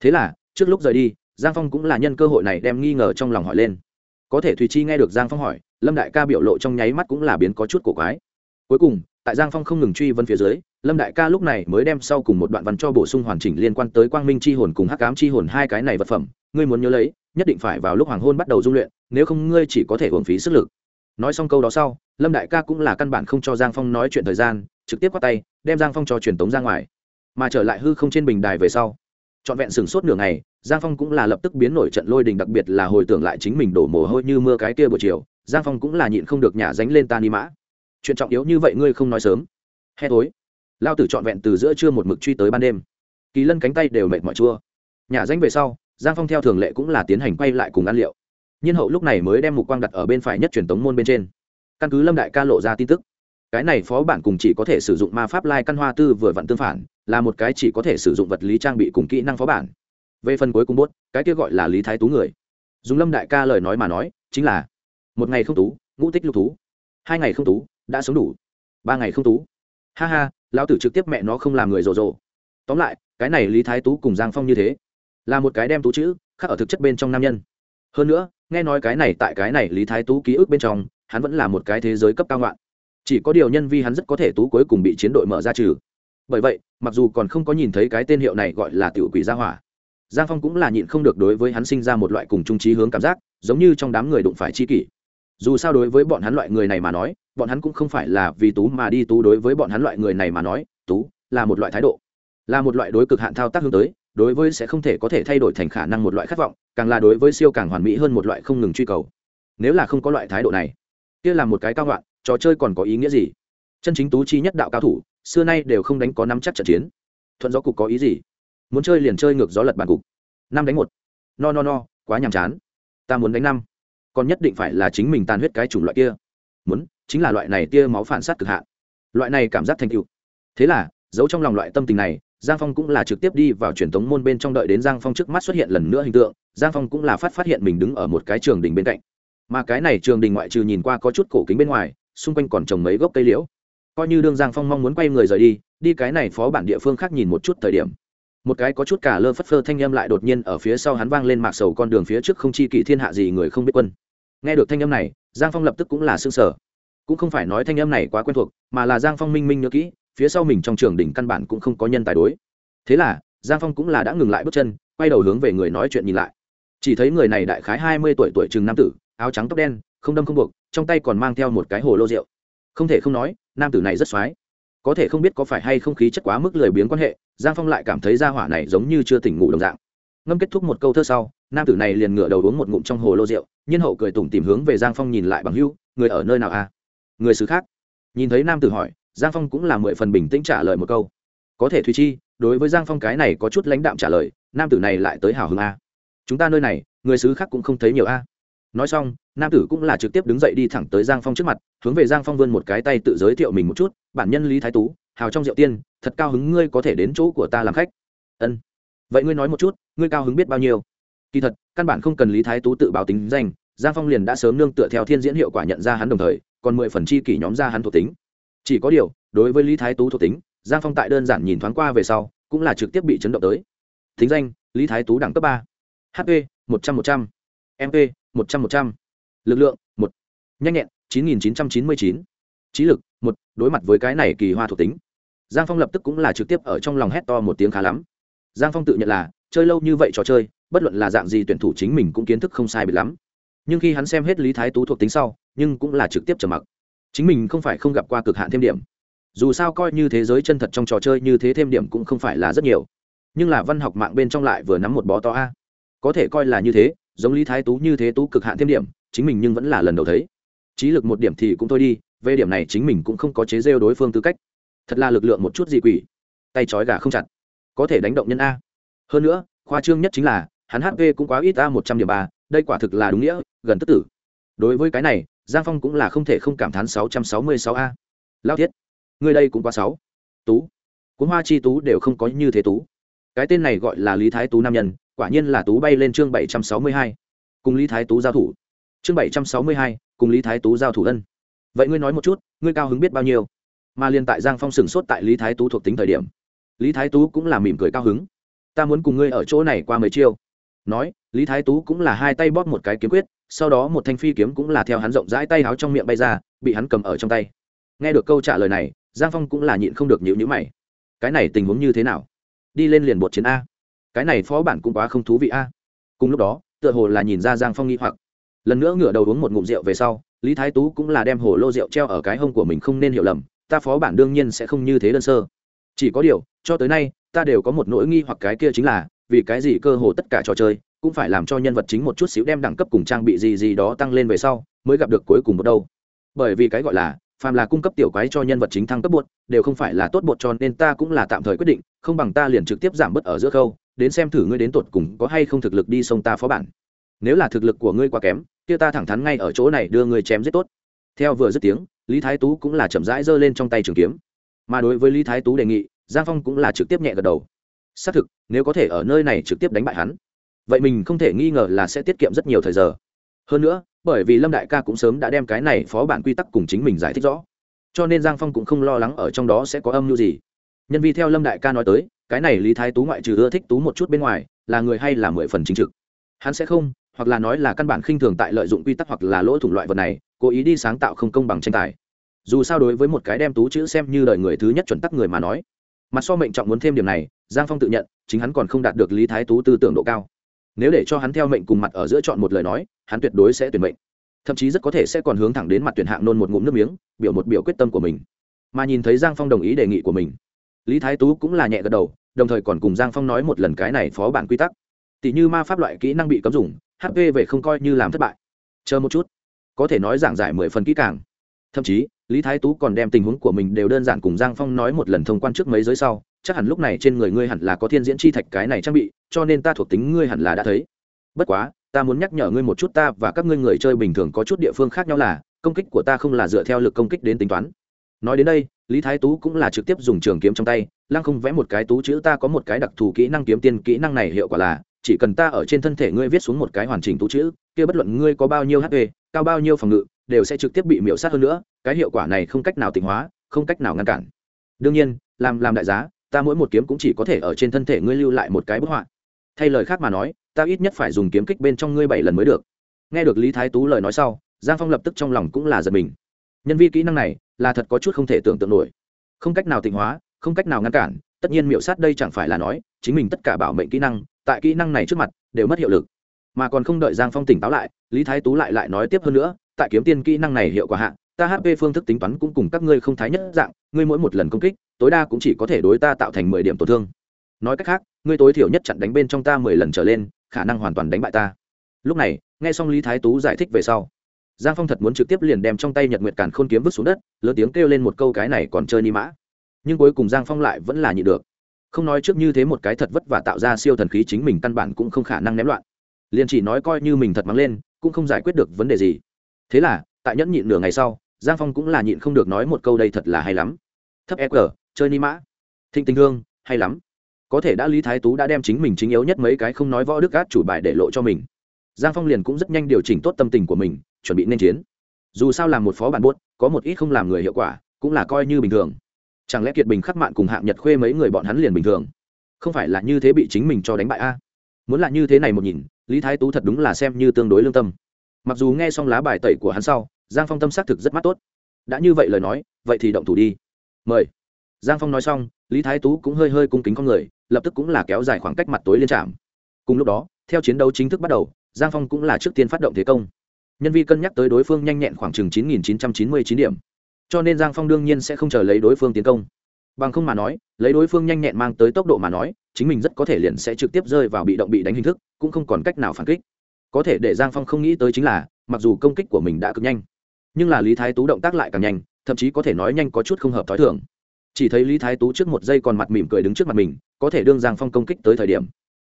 Thế là, trước lúc rời đi, giang phong cũng là nhân cơ hội này đem nghi ngờ trong lòng hỏi lên. Có thể thùy chi nghe được giang phong hỏi, lâm đại ca biểu lộ trong nháy mắt cũng là biến có chút cổ quái. Cuối cùng, tại giang phong không ngừng truy vấn phía dưới, lâm đại ca lúc này mới đem sau cùng một đoạn văn cho bổ sung hoàn chỉnh liên quan tới quang minh c h i hồn cùng hắc cám c h i hồn hai cái này vật phẩm, ngươi muốn nhớ lấy, nhất định phải vào lúc hoàng hôn bắt đầu dung luyện, nếu không ngươi chỉ có thể hưởng phí sức lực nói xong câu đó sau, lâm đại ca cũng là căn bản không cho giang phong nói chuyện thời gian, trực tiếp qua tay, đem giang phong cho truyền tống ra ngoài. Mà trở lại hư không trên bình đài về sau, trọn vẹn sửng sốt nửa ngày, giang phong cũng là lập tức biến nổi trận lôi đình đặc biệt là hồi tưởng lại chính mình đổ mồ hôi như mưa cái kia buổi chiều, giang phong cũng là nhịn không được nhà dánh lên ta ni mã. Chuyện trọng yếu như vậy ngươi không nói sớm. Hè tối lao tử trọn vẹn từ giữa trưa một mực truy tới ban đêm. Kỳ lân cánh tay đều mệt mỏi chua. Nhà danh về sau, giang phong theo thường lệ cũng là tiến hành quay lại cùng ăn liệu nhiên hậu lúc này mới đem mục quang đặt ở bên phải nhất truyền tống môn bên trên. Căn cứ lâm đại ca lộ ra tin tức, cái này phó bản cùng chỉ có thể sử dụng ma pháp lai căn hoa tư vừa vặn tương phản, là một cái chỉ có thể sử dụng vật lý trang bị cùng kỹ năng phó bản. Về phần cuối cùng bốt cái kia gọi là lý thái tú người. Dùng lâm đại ca lời nói mà nói, chính là, một ngày không tú, ngũ tích lục thú. Hai ngày không tú, đã sống đủ. Ba ngày không tú. Ha ha, lão tử trực tiếp mẹ nó không làm người rồ rồ. Tóm lại, cái này lý thái tú cùng giang phong như thế, là một cái đem tú chữ khác ở thực chất bên trong nam nhân. Hơn nữa nghe nói cái này tại cái này lý thái tú ký ức bên trong, hắn vẫn là một cái thế giới cấp cao ngoạn. Chỉ có điều nhân vi hắn rất có thể tú cuối cùng bị chiến đội mở ra trừ. Bởi vậy, mặc dù còn không có nhìn thấy cái tên hiệu này gọi là tiểu quỷ gia hỏa, giang phong cũng là nhịn không được đối với hắn sinh ra một loại cùng trung trí hướng cảm giác, giống như trong đám người đụng phải chi kỷ. Dù sao đối với bọn hắn loại người này mà nói, bọn hắn cũng không phải là vì tú mà đi tú đối với bọn hắn loại người này mà nói, tú là một loại thái độ, là một loại đối cực hạn thao tác hướng tới đối với sẽ không thể có thể thay đổi thành khả năng một loại khát vọng, càng là đối với siêu càng hoàn mỹ hơn một loại không ngừng truy cầu. Nếu là không có loại thái độ này, kia là một cái cao đoạn trò chơi còn có ý nghĩa gì? Chân chính tú chi nhất đạo cao thủ, xưa nay đều không đánh có nắm chắc trận chiến. Thuận gió cục có ý gì? Muốn chơi liền chơi ngược gió lật bàn cục. Năm đánh một. No no no, quá nhàm chán. Ta muốn đánh năm. Còn nhất định phải là chính mình tàn huyết cái chủng loại kia. Muốn, chính là loại này tia máu phản sát cực hạn. Loại này cảm giác thành cựu thế là, giấu trong lòng loại tâm tình này giang phong cũng là trực tiếp đi vào truyền thống môn bên trong đợi đến giang phong trước mắt xuất hiện lần nữa hình tượng, giang phong cũng là phát phát hiện mình đứng ở một cái trường đình bên cạnh. Mà cái này trường đình ngoại trừ nhìn qua có chút cổ kính bên ngoài, xung quanh còn trồng mấy gốc cây liễu. Coi như đương giang phong mong muốn quay người rời đi đi cái này phó bản địa phương khác nhìn một chút thời điểm. Một cái có chút cả lơ phất phơ thanh âm lại đột nhiên ở phía sau hắn vang lên mạc sầu con đường phía trước không chi kỷ thiên hạ gì người không biết quân. Nghe được thanh âm này, giang phong lập tức cũng là s ư ơ n g sở cũng không phải nói thanh âm này quá quen thuộc, mà là giang phong minh minh nhớ kỹ phía sau mình trong trường đỉnh căn bản cũng không có nhân tài đối. Thế là, giang phong cũng là đã ngừng lại bước chân, quay đầu hướng về người nói chuyện nhìn lại. Chỉ thấy người này đại khái hai mươi tuổi tuổi chừng nam tử, áo trắng tóc đen, không đâm không buộc, trong tay còn mang theo một cái hồ lô rượu. Không thể không nói, nam tử này rất x o á i có thể không biết có phải hay không khí chất quá mức lười biếng quan hệ, giang phong lại cảm thấy ra hỏa này giống như chưa tỉnh ngủ đồng dạng. Ngâm kết thúc một câu thơ sau, nam tử này liền ngửa đầu uống một ngụm trong hồ lô rượu, nhiên hậu cười tủm tìm hướng về giang phong nhìn lại bằng hưu, người ở nơi nào à? Người xứ khác. Nhìn thấy nam tử hỏi giang phong cũng là mười phần bình tĩnh trả lời một câu. Có thể thùy chi, đối với giang phong cái này có chút lãnh đạm trả lời, nam tử này lại tới hào hứng a. Chúng ta nơi này, người xứ khác cũng không thấy nhiều a. Nói xong, nam tử cũng là trực tiếp đứng dậy đi thẳng tới giang phong trước mặt, hướng về giang phong vươn một cái tay tự giới thiệu mình một chút, bản nhân lý thái tú, hào trong rượu tiên, thật cao hứng ngươi có thể đến chỗ của ta làm khách. Ân, vậy ngươi nói một chút, ngươi cao hứng biết bao nhiêu? Kỳ thật, căn bản không cần lý thái tú tự báo tính danh, giang phong liền đã sớm nương tựa theo thiên diễn hiệu quả nhận ra hắn đồng thời, còn mười phần chi kỷ nhóm ra hắn thuộc tính chỉ có điều, đối với lý thái tú thuộc tính, giang phong tại đơn giản nhìn thoáng qua về sau, cũng là trực tiếp bị chấn động tới. Thính danh, lý thái tú đẳng cấp ba. Hp một trăm một trăm. Mp một trăm một trăm. Lực lượng, một. Nhanh nhẹn, chín nghìn chín trăm chín mươi chín. Trí lực, một. Đối mặt với cái này kỳ hoa thuộc tính. Giang phong lập tức cũng là trực tiếp ở trong lòng hét to một tiếng khá lắm. Giang phong tự nhận là, chơi lâu như vậy trò chơi, bất luận là dạng gì tuyển thủ chính mình cũng kiến thức không sai bị lắm. Nhưng khi hắn xem hết lý thái tú thuộc tính sau, nhưng cũng là trực tiếp trầm mặc chính mình không phải không gặp qua cực hạn thêm điểm. Dù sao coi như thế giới chân thật trong trò chơi như thế thêm điểm cũng không phải là rất nhiều. Nhưng là văn học mạng bên trong lại vừa nắm một bó to a. Có thể coi là như thế, giống lý thái tú như thế tú cực hạn thêm điểm, chính mình nhưng vẫn là lần đầu thấy. Trí lực một điểm thì cũng thôi đi, về điểm này chính mình cũng không có chế rêu đối phương tư cách. Thật là lực lượng một chút gì quỷ. Tay trói gà không chặt. Có thể đánh động nhân a. Hơn nữa, khoa trương nhất chính là, hắn hp cũng quá ít a, một trăm điểm ba, đây quả thực là đúng nghĩa, gần tức tử. Đối với cái này giang phong cũng là không thể không cảm thán sáu trăm sáu mươi sáu a. Lao thiết người đây cũng quá sáu tú, cuốn hoa chi tú đều không có như thế tú. Cái tên này gọi là lý thái tú nam nhân, quả nhiên là tú bay lên chương bảy trăm sáu mươi hai. Cùng lý thái tú giao thủ. Chương bảy trăm sáu mươi hai, cùng lý thái tú giao thủ ân. Vậy ngươi nói một chút, ngươi cao hứng biết bao nhiêu? Mà liên tại giang phong sửng sốt tại lý thái tú thuộc tính thời điểm, lý thái tú cũng là mỉm cười cao hứng. Ta muốn cùng ngươi ở chỗ này qua mấy chiêu nói, lý thái tú cũng là hai tay bóp một cái kiếm quyết, sau đó một thanh phi kiếm cũng là theo hắn rộng rãi tay áo trong miệng bay ra, bị hắn cầm ở trong tay. Nghe được câu trả lời này, giang phong cũng là nhịn không được nhịu nhữ mày. Cái này tình huống như thế nào? Đi lên liền bột chiến a. Cái này phó bản cũng quá không thú vị a. Cùng lúc đó, tựa hồ là nhìn ra giang phong nghi hoặc. Lần nữa ngửa đầu uống một ngụm rượu về sau, lý thái tú cũng là đem hồ lô rượu treo ở cái hông của mình không nên hiểu lầm, ta phó bản đương nhiên sẽ không như thế đơn sơ. Chỉ có điều, cho tới nay, ta đều có một nỗi nghi hoặc cái kia chính là vì cái gì cơ hồ tất cả trò chơi cũng phải làm cho nhân vật chính một chút xíu đem đẳng cấp cùng trang bị gì gì đó tăng lên về sau mới gặp được cuối cùng một đâu. Bởi vì cái gọi là, phàm là cung cấp tiểu quái cho nhân vật chính thăng cấp bột, đều không phải là tốt bột cho nên ta cũng là tạm thời quyết định, không bằng ta liền trực tiếp giảm bớt ở giữa khâu, đến xem thử ngươi đến tột cùng có hay không thực lực đi sông ta phó bản. Nếu là thực lực của ngươi quá kém, kia ta thẳng thắn ngay ở chỗ này đưa ngươi chém giết tốt. Theo vừa dứt tiếng, lý thái tú cũng là chậm rãi giơ lên trong tay trường kiếm. Mà đối với lý thái tú đề nghị, giang phong cũng là trực tiếp nhẹ gật đầu xác thực, nếu có thể ở nơi này trực tiếp đánh bại hắn, vậy mình không thể nghi ngờ là sẽ tiết kiệm rất nhiều thời giờ. Hơn nữa, bởi vì lâm đại ca cũng sớm đã đem cái này phó bản quy tắc cùng chính mình giải thích rõ. Cho nên giang phong cũng không lo lắng ở trong đó sẽ có âm mưu gì. Nhân vi theo lâm đại ca nói tới, cái này lý thái tú ngoại trừ ưa thích tú một chút bên ngoài, là người hay là mười phần chính trực. Hắn sẽ không, hoặc là nói là căn bản khinh thường tại lợi dụng quy tắc hoặc là lỗ thủng loại vật này, cố ý đi sáng tạo không công bằng tranh tài. Dù sao đối với một cái đem tú chữ xem như đời người thứ nhất chuẩn tắc người mà nói mặt so mệnh trọng muốn thêm điểm này giang phong tự nhận, chính hắn còn không đạt được lý thái tú tư tưởng độ cao. Nếu để cho hắn theo mệnh cùng mặt ở giữa chọn một lời nói, hắn tuyệt đối sẽ tuyển mệnh. Thậm chí rất có thể sẽ còn hướng thẳng đến mặt tuyển hạng nôn một ngụm nước miếng, biểu một biểu quyết tâm của mình. Mà nhìn thấy giang phong đồng ý đề nghị của mình, lý thái tú cũng là nhẹ gật đầu, đồng thời còn cùng giang phong nói một lần cái này phó bản quy tắc. Tỷ như ma pháp loại kỹ năng bị cấm dùng hp về không coi như làm thất bại. Chờ một chút, có thể nói giảng giải mười phần kỹ càng. Thậm chí, lý thái tú còn đem tình huống của mình đều đơn giản cùng giang phong nói một lần thông quan trước mấy giới sau chắc hẳn lúc này trên người ngươi hẳn là có thiên diễn chi thạch cái này trang bị, cho nên ta thuộc tính ngươi hẳn là đã thấy. Bất quá, ta muốn nhắc nhở ngươi một chút ta và các ngươi người chơi bình thường có chút địa phương khác nhau là, công kích của ta không là dựa theo lực công kích đến tính toán. Nói đến đây, lý thái tú cũng là trực tiếp dùng trường kiếm trong tay, lăng không vẽ một cái tú chữ ta có một cái đặc thù kỹ năng kiếm tiên kỹ năng này hiệu quả là, chỉ cần ta ở trên thân thể ngươi viết xuống một cái hoàn chỉnh tú chữ, kia bất luận ngươi có bao nhiêu hp cao bao nhiêu phòng ngự, đều sẽ trực tiếp bị miễu sát hơn nữa, cái hiệu quả này không cách nào tịnh hóa, không cách nào ngăn cản. Đương nhiên, làm làm đại giá ta mỗi một kiếm cũng chỉ có thể ở trên thân thể ngươi lưu lại một cái bức họa. Thay lời khác mà nói, ta ít nhất phải dùng kiếm kích bên trong ngươi bảy lần mới được. Nghe được lý thái tú lời nói sau, giang phong lập tức trong lòng cũng là giật mình. Nhân vi kỹ năng này, là thật có chút không thể tưởng tượng nổi. Không cách nào tịnh hóa, không cách nào ngăn cản, tất nhiên miệu sát đây chẳng phải là nói, chính mình tất cả bảo mệnh kỹ năng, tại kỹ năng này trước mặt, đều mất hiệu lực. Mà còn không đợi giang phong tỉnh táo lại, lý thái tú lại lại nói tiếp hơn nữa, tại kiếm tiên kỹ năng này hiệu quả hạn ta hp phương thức tính toán cũng cùng các ngươi không thái nhất dạng, ngươi mỗi một lần công kích tối đa cũng chỉ có thể đối ta tạo thành mười điểm tổn thương. Nói cách khác, ngươi tối thiểu nhất chặn đánh bên trong ta mười lần trở lên, khả năng hoàn toàn đánh bại ta. Lúc này, nghe xong lý thái tú giải thích về sau, giang phong thật muốn trực tiếp liền đem trong tay nhật nguyệt càn khôn kiếm vứt xuống đất, lớn tiếng kêu lên một câu cái này còn chơi ni mã. Nhưng cuối cùng giang phong lại vẫn là nhịn được. Không nói trước như thế một cái thật vất vả tạo ra siêu thần khí chính mình căn bản cũng không khả năng ném loạn. Liền chỉ nói coi như mình thật mắng lên, cũng không giải quyết được vấn đề gì. Thế là, tại nhẫn nhịn nửa ngày sau, giang phong cũng là nhịn không được nói một câu đây thật là hay lắm. Thấp e chơi ni mã. Thịnh tình hương, hay lắm. Có thể đã lý thái tú đã đem chính mình chính yếu nhất mấy cái không nói võ đức gác chủ bài để lộ cho mình. Giang phong liền cũng rất nhanh điều chỉnh tốt tâm tình của mình, chuẩn bị nên chiến. Dù sao làm một phó bản buốt, có một ít không làm người hiệu quả, cũng là coi như bình thường. Chẳng lẽ kiệt bình khắc mạn cùng hạng nhật khuê mấy người bọn hắn liền bình thường? Không phải là như thế bị chính mình cho đánh bại a? Muốn là như thế này một nhìn, lý thái tú thật đúng là xem như tương đối lương tâm. Mặc dù nghe xong lá bài tẩy của hắn sau, giang phong tâm xác thực rất mắt tốt. Đã như vậy lời nói, vậy thì động thủ đi. Mời giang phong nói xong, lý thái tú cũng hơi hơi cung kính con người, lập tức cũng là kéo dài khoảng cách mặt tối liên trạm. Cùng lúc đó, theo chiến đấu chính thức bắt đầu, giang phong cũng là trước tiên phát động thế công. Nhân vi cân nhắc tới đối phương nhanh nhẹn khoảng chừng chín nghìn chín trăm chín mươi chín điểm. Cho nên giang phong đương nhiên sẽ không chờ lấy đối phương tiến công. Bằng không mà nói, lấy đối phương nhanh nhẹn mang tới tốc độ mà nói, chính mình rất có thể liền sẽ trực tiếp rơi vào bị động bị đánh hình thức, cũng không còn cách nào phản kích. Có thể để giang phong không nghĩ tới chính là, mặc dù công kích của mình đã cực nhanh, nhưng là lý thái tú động tác lại càng nhanh, thậm chí có thể nói nhanh có chút không hợp t h ó i thường chỉ thấy lý thái tú trước một giây còn mặt mỉm cười đứng trước mặt mình, có thể đương giang phong công kích tới thời điểm.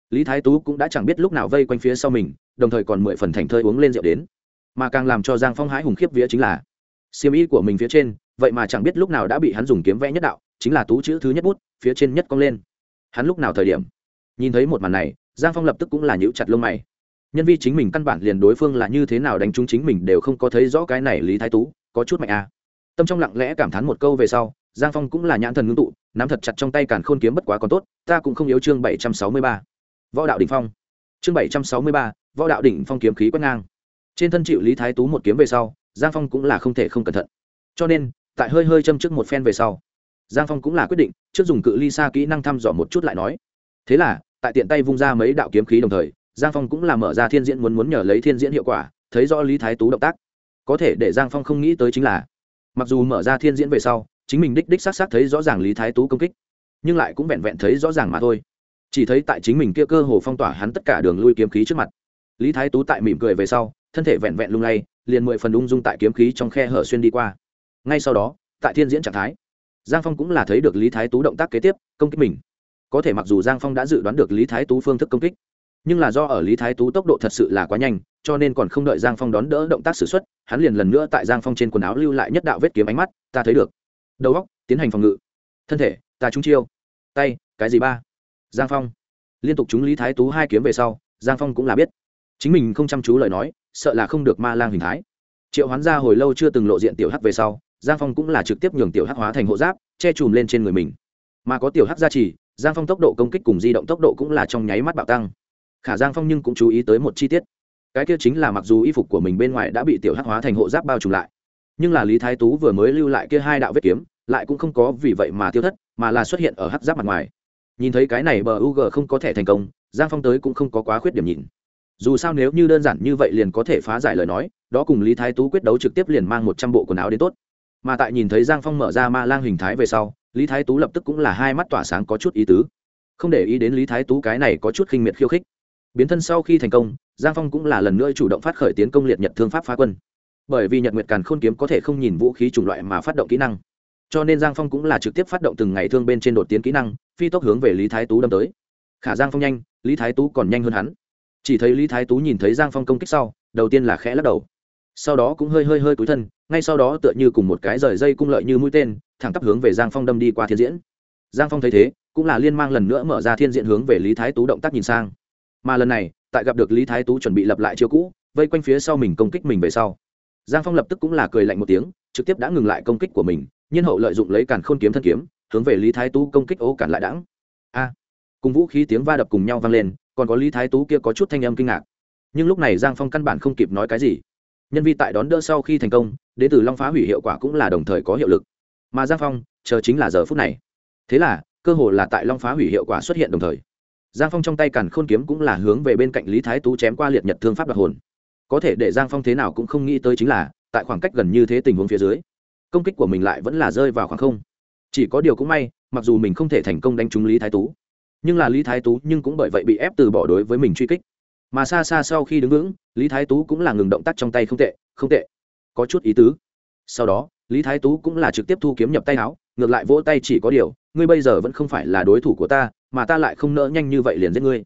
Lý thái tú cũng đã chẳng biết lúc nào vây quanh phía sau mình, đồng thời còn mười phần thành thơi uống lên rượu đến. Mà càng làm cho giang phong hãi hùng khiếp vía chính là, xiêm y của mình phía trên, vậy mà chẳng biết lúc nào đã bị hắn dùng kiếm vẽ nhất đạo, chính là tú chữ thứ nhất bút, phía trên nhất cong lên. Hắn lúc nào thời điểm? Nhìn thấy một màn này, giang phong lập tức cũng là nhíu chặt lông mày. Nhân vi chính mình căn bản liền đối phương là như thế nào đánh trúng chính mình đều không có thấy rõ cái này lý thái tú, có chút mạnh à. tâm trong lặng lẽ cảm thán một câu về sau giang phong cũng là nhãn thần ngưng tụ, nắm thật chặt trong tay càn khôn kiếm bất quá còn tốt, ta cũng không yếu chương bảy trăm sáu mươi ba. Võ đạo đỉnh phong. Chương bảy trăm sáu mươi ba, võ đạo đỉnh phong kiếm khí quét ngang. Trên thân chịu lý thái tú một kiếm về sau, giang phong cũng là không thể không cẩn thận. Cho nên, tại hơi hơi châm trước một phen về sau, giang phong cũng là quyết định, trước dùng cự ly xa kỹ năng thăm dò một chút lại nói. Thế là, tại tiện tay vung ra mấy đạo kiếm khí đồng thời, giang phong cũng là mở ra thiên diễn muốn muốn nhờ lấy thiên diễn hiệu quả, thấy rõ lý thái tú động tác. Có thể để giang phong không nghĩ tới chính là, mặc dù mở ra thiên diễn về sau chính mình đích đích xác xác thấy rõ ràng lý thái tú công kích, nhưng lại cũng vẹn vẹn thấy rõ ràng mà thôi. Chỉ thấy tại chính mình kia cơ hồ phong tỏa hắn tất cả đường lui kiếm khí trước mặt, lý thái tú tại mỉm cười về sau, thân thể vẹn vẹn lung lay, liền mười phần ung dung tại kiếm khí trong khe hở xuyên đi qua. Ngay sau đó, tại thiên diễn trạng thái, giang phong cũng là thấy được lý thái tú động tác kế tiếp, công kích mình. Có thể mặc dù giang phong đã dự đoán được lý thái tú phương thức công kích, nhưng là do ở lý thái tú tốc độ thật sự là quá nhanh, cho nên còn không đợi giang phong đón đỡ động tác xử x u ấ t hắn liền lần nữa tại giang phong trên quần áo lưu lại nhất đạo vết kiếm ánh mắt, ta thấy được đầu góc tiến hành phòng ngự. Thân thể, ta trúng chiêu. Tay, cái gì ba? Giang phong. Liên tục trúng lý thái tú hai kiếm về sau, giang phong cũng là biết. Chính mình không chăm chú lời nói, sợ là không được ma lang hình thái. Triệu hoán ra hồi lâu chưa từng lộ diện tiểu hắc về sau, giang phong cũng là trực tiếp nhường tiểu hắc hóa thành hộ giáp, che chùm lên trên người mình. Mà có tiểu hắc gia trì, giang phong tốc độ công kích cùng di động tốc độ cũng là trong nháy mắt bạo tăng. Khả giang phong nhưng cũng chú ý tới một chi tiết. Cái kia chính là mặc dù y phục của mình bên ngoài đã bị tiểu hắc hóa thành hộ giáp bao trùm lại nhưng là lý thái tú vừa mới lưu lại kia hai đạo vết kiếm, lại cũng không có vì vậy mà tiêu thất, mà là xuất hiện ở hắc giáp mặt ngoài. Nhìn thấy cái này bờ ug g không có thể thành công, giang phong tới cũng không có quá khuyết điểm nhìn. Dù sao nếu như đơn giản như vậy liền có thể phá giải lời nói, đó cùng lý thái tú quyết đấu trực tiếp liền mang một trăm bộ quần áo đến tốt. Mà tại nhìn thấy giang phong mở ra ma lang hình thái về sau, lý thái tú lập tức cũng là hai mắt tỏa sáng có chút ý tứ. Không để ý đến lý thái tú cái này có chút khinh miệt khiêu khích. Biến thân sau khi thành công, giang phong cũng là lần nữa chủ động phát khởi tiến công liệt nhật thương pháp phá quân bởi vì nhật nguyệt càn khôn kiếm có thể không nhìn vũ khí chủng loại mà phát động kỹ năng. Cho nên giang phong cũng là trực tiếp phát động từng ngày thương bên trên đột tiến kỹ năng, phi tốc hướng về lý thái tú đâm tới. Khả giang phong nhanh, lý thái tú còn nhanh hơn hắn. Chỉ thấy lý thái tú nhìn thấy giang phong công kích sau, đầu tiên là khẽ lắc đầu. Sau đó cũng hơi hơi hơi cúi thân, ngay sau đó tựa như cùng một cái rời dây cung lợi như mũi tên, thẳng tắp hướng về giang phong đâm đi qua thiên diễn. Giang phong thấy thế, cũng là liên mang lần nữa mở ra thiên diện hướng về lý thái tú động tác nhìn sang. Mà lần này, tại gặp được lý thái tú chuẩn bị lập lại chiêu cũ, vây quanh phía sau mình công kích mình về sau giang phong lập tức cũng là cười lạnh một tiếng, trực tiếp đã ngừng lại công kích của mình, nhiên hậu lợi dụng lấy càn khôn kiếm thân kiếm, hướng về lý thái tú công kích ố cản lại đãng. a! Cùng vũ khí tiếng va đập cùng nhau vang lên, còn có lý thái tú kia có chút thanh âm kinh ngạc. Nhưng lúc này giang phong căn bản không kịp nói cái gì. Nhân vi tại đón đỡ sau khi thành công đến từ long phá hủy hiệu quả cũng là đồng thời có hiệu lực. Mà giang phong, chờ chính là giờ phút này. Thế là, cơ hồ là tại long phá hủy hiệu quả xuất hiện đồng thời. Giang phong trong tay càn khôn kiếm cũng là hướng về bên cạnh lý thái tú chém qua liệt nhật thương pháp đặc hồn có thể để giang phong thế nào cũng không nghĩ tới chính là, tại khoảng cách gần như thế tình huống phía dưới, công kích của mình lại vẫn là rơi vào khoảng không. Chỉ có điều cũng may, mặc dù mình không thể thành công đánh trúng lý thái tú, nhưng là lý thái tú nhưng cũng bởi vậy bị ép từ bỏ đối với mình truy kích. Mà xa xa sau khi đứng vững, lý thái tú cũng là ngừng động tác trong tay không tệ không tệ. Có chút ý tứ. Sau đó, lý thái tú cũng là trực tiếp thu kiếm nhập tay áo, ngược lại vỗ tay chỉ có điều, ngươi bây giờ vẫn không phải là đối thủ của ta, mà ta lại không nỡ nhanh như vậy liền giết ngươi.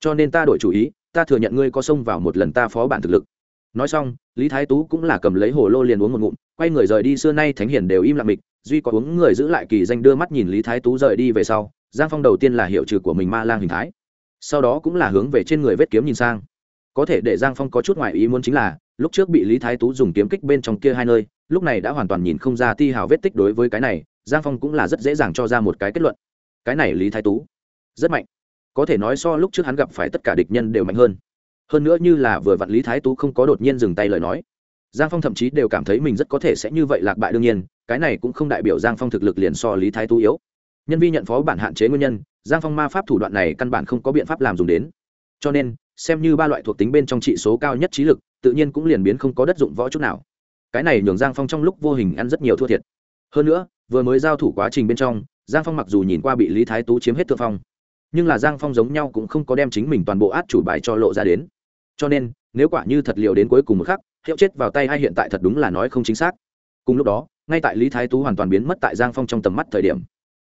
Cho nên ta đổi chủ ý ta thừa nhận ngươi có xông vào một lần ta phó bản thực lực. Nói xong, lý thái tú cũng là cầm lấy hồ lô liền uống một ngụm, quay người rời đi, xưa nay thánh hiền đều im lặng mịch, duy có uống người giữ lại kỳ danh đưa mắt nhìn lý thái tú rời đi về sau, giang phong đầu tiên là hiệu trừ của mình ma lang hình thái, sau đó cũng là hướng về trên người vết kiếm nhìn sang. Có thể để giang phong có chút ngoại ý muốn chính là, lúc trước bị lý thái tú dùng kiếm kích bên trong kia hai nơi, lúc này đã hoàn toàn nhìn không ra ti hào vết tích đối với cái này, giang phong cũng là rất dễ dàng cho ra một cái kết luận. Cái này lý thái tú rất mạnh có thể nói so lúc trước hắn gặp phải tất cả địch nhân đều mạnh hơn. Hơn nữa như là vừa vặn lý thái tú không có đột nhiên dừng tay lời nói. Giang phong thậm chí đều cảm thấy mình rất có thể sẽ như vậy lạc bại đương nhiên, cái này cũng không đại biểu giang phong thực lực liền so lý thái tú yếu. Nhân vi nhận phó bản hạn chế nguyên nhân, giang phong ma pháp thủ đoạn này căn bản không có biện pháp làm dùng đến. Cho nên, xem như ba loại thuộc tính bên trong trị số cao nhất trí lực, tự nhiên cũng liền biến không có đất dụng võ chút nào. Cái này nhường giang phong trong lúc vô hình ăn rất nhiều thua thiệt. Hơn nữa, vừa mới giao thủ quá trình bên trong, giang phong mặc dù nhìn qua bị lý thái tú chiếm hết thượng phong nhưng là giang phong giống nhau cũng không có đem chính mình toàn bộ át chủ bài cho lộ ra đến. Cho nên, nếu quả như thật liều đến cuối cùng một khắc, hiệu chết vào tay hay hiện tại thật đúng là nói không chính xác. Cùng lúc đó, ngay tại lý thái tú hoàn toàn biến mất tại giang phong trong tầm mắt thời điểm,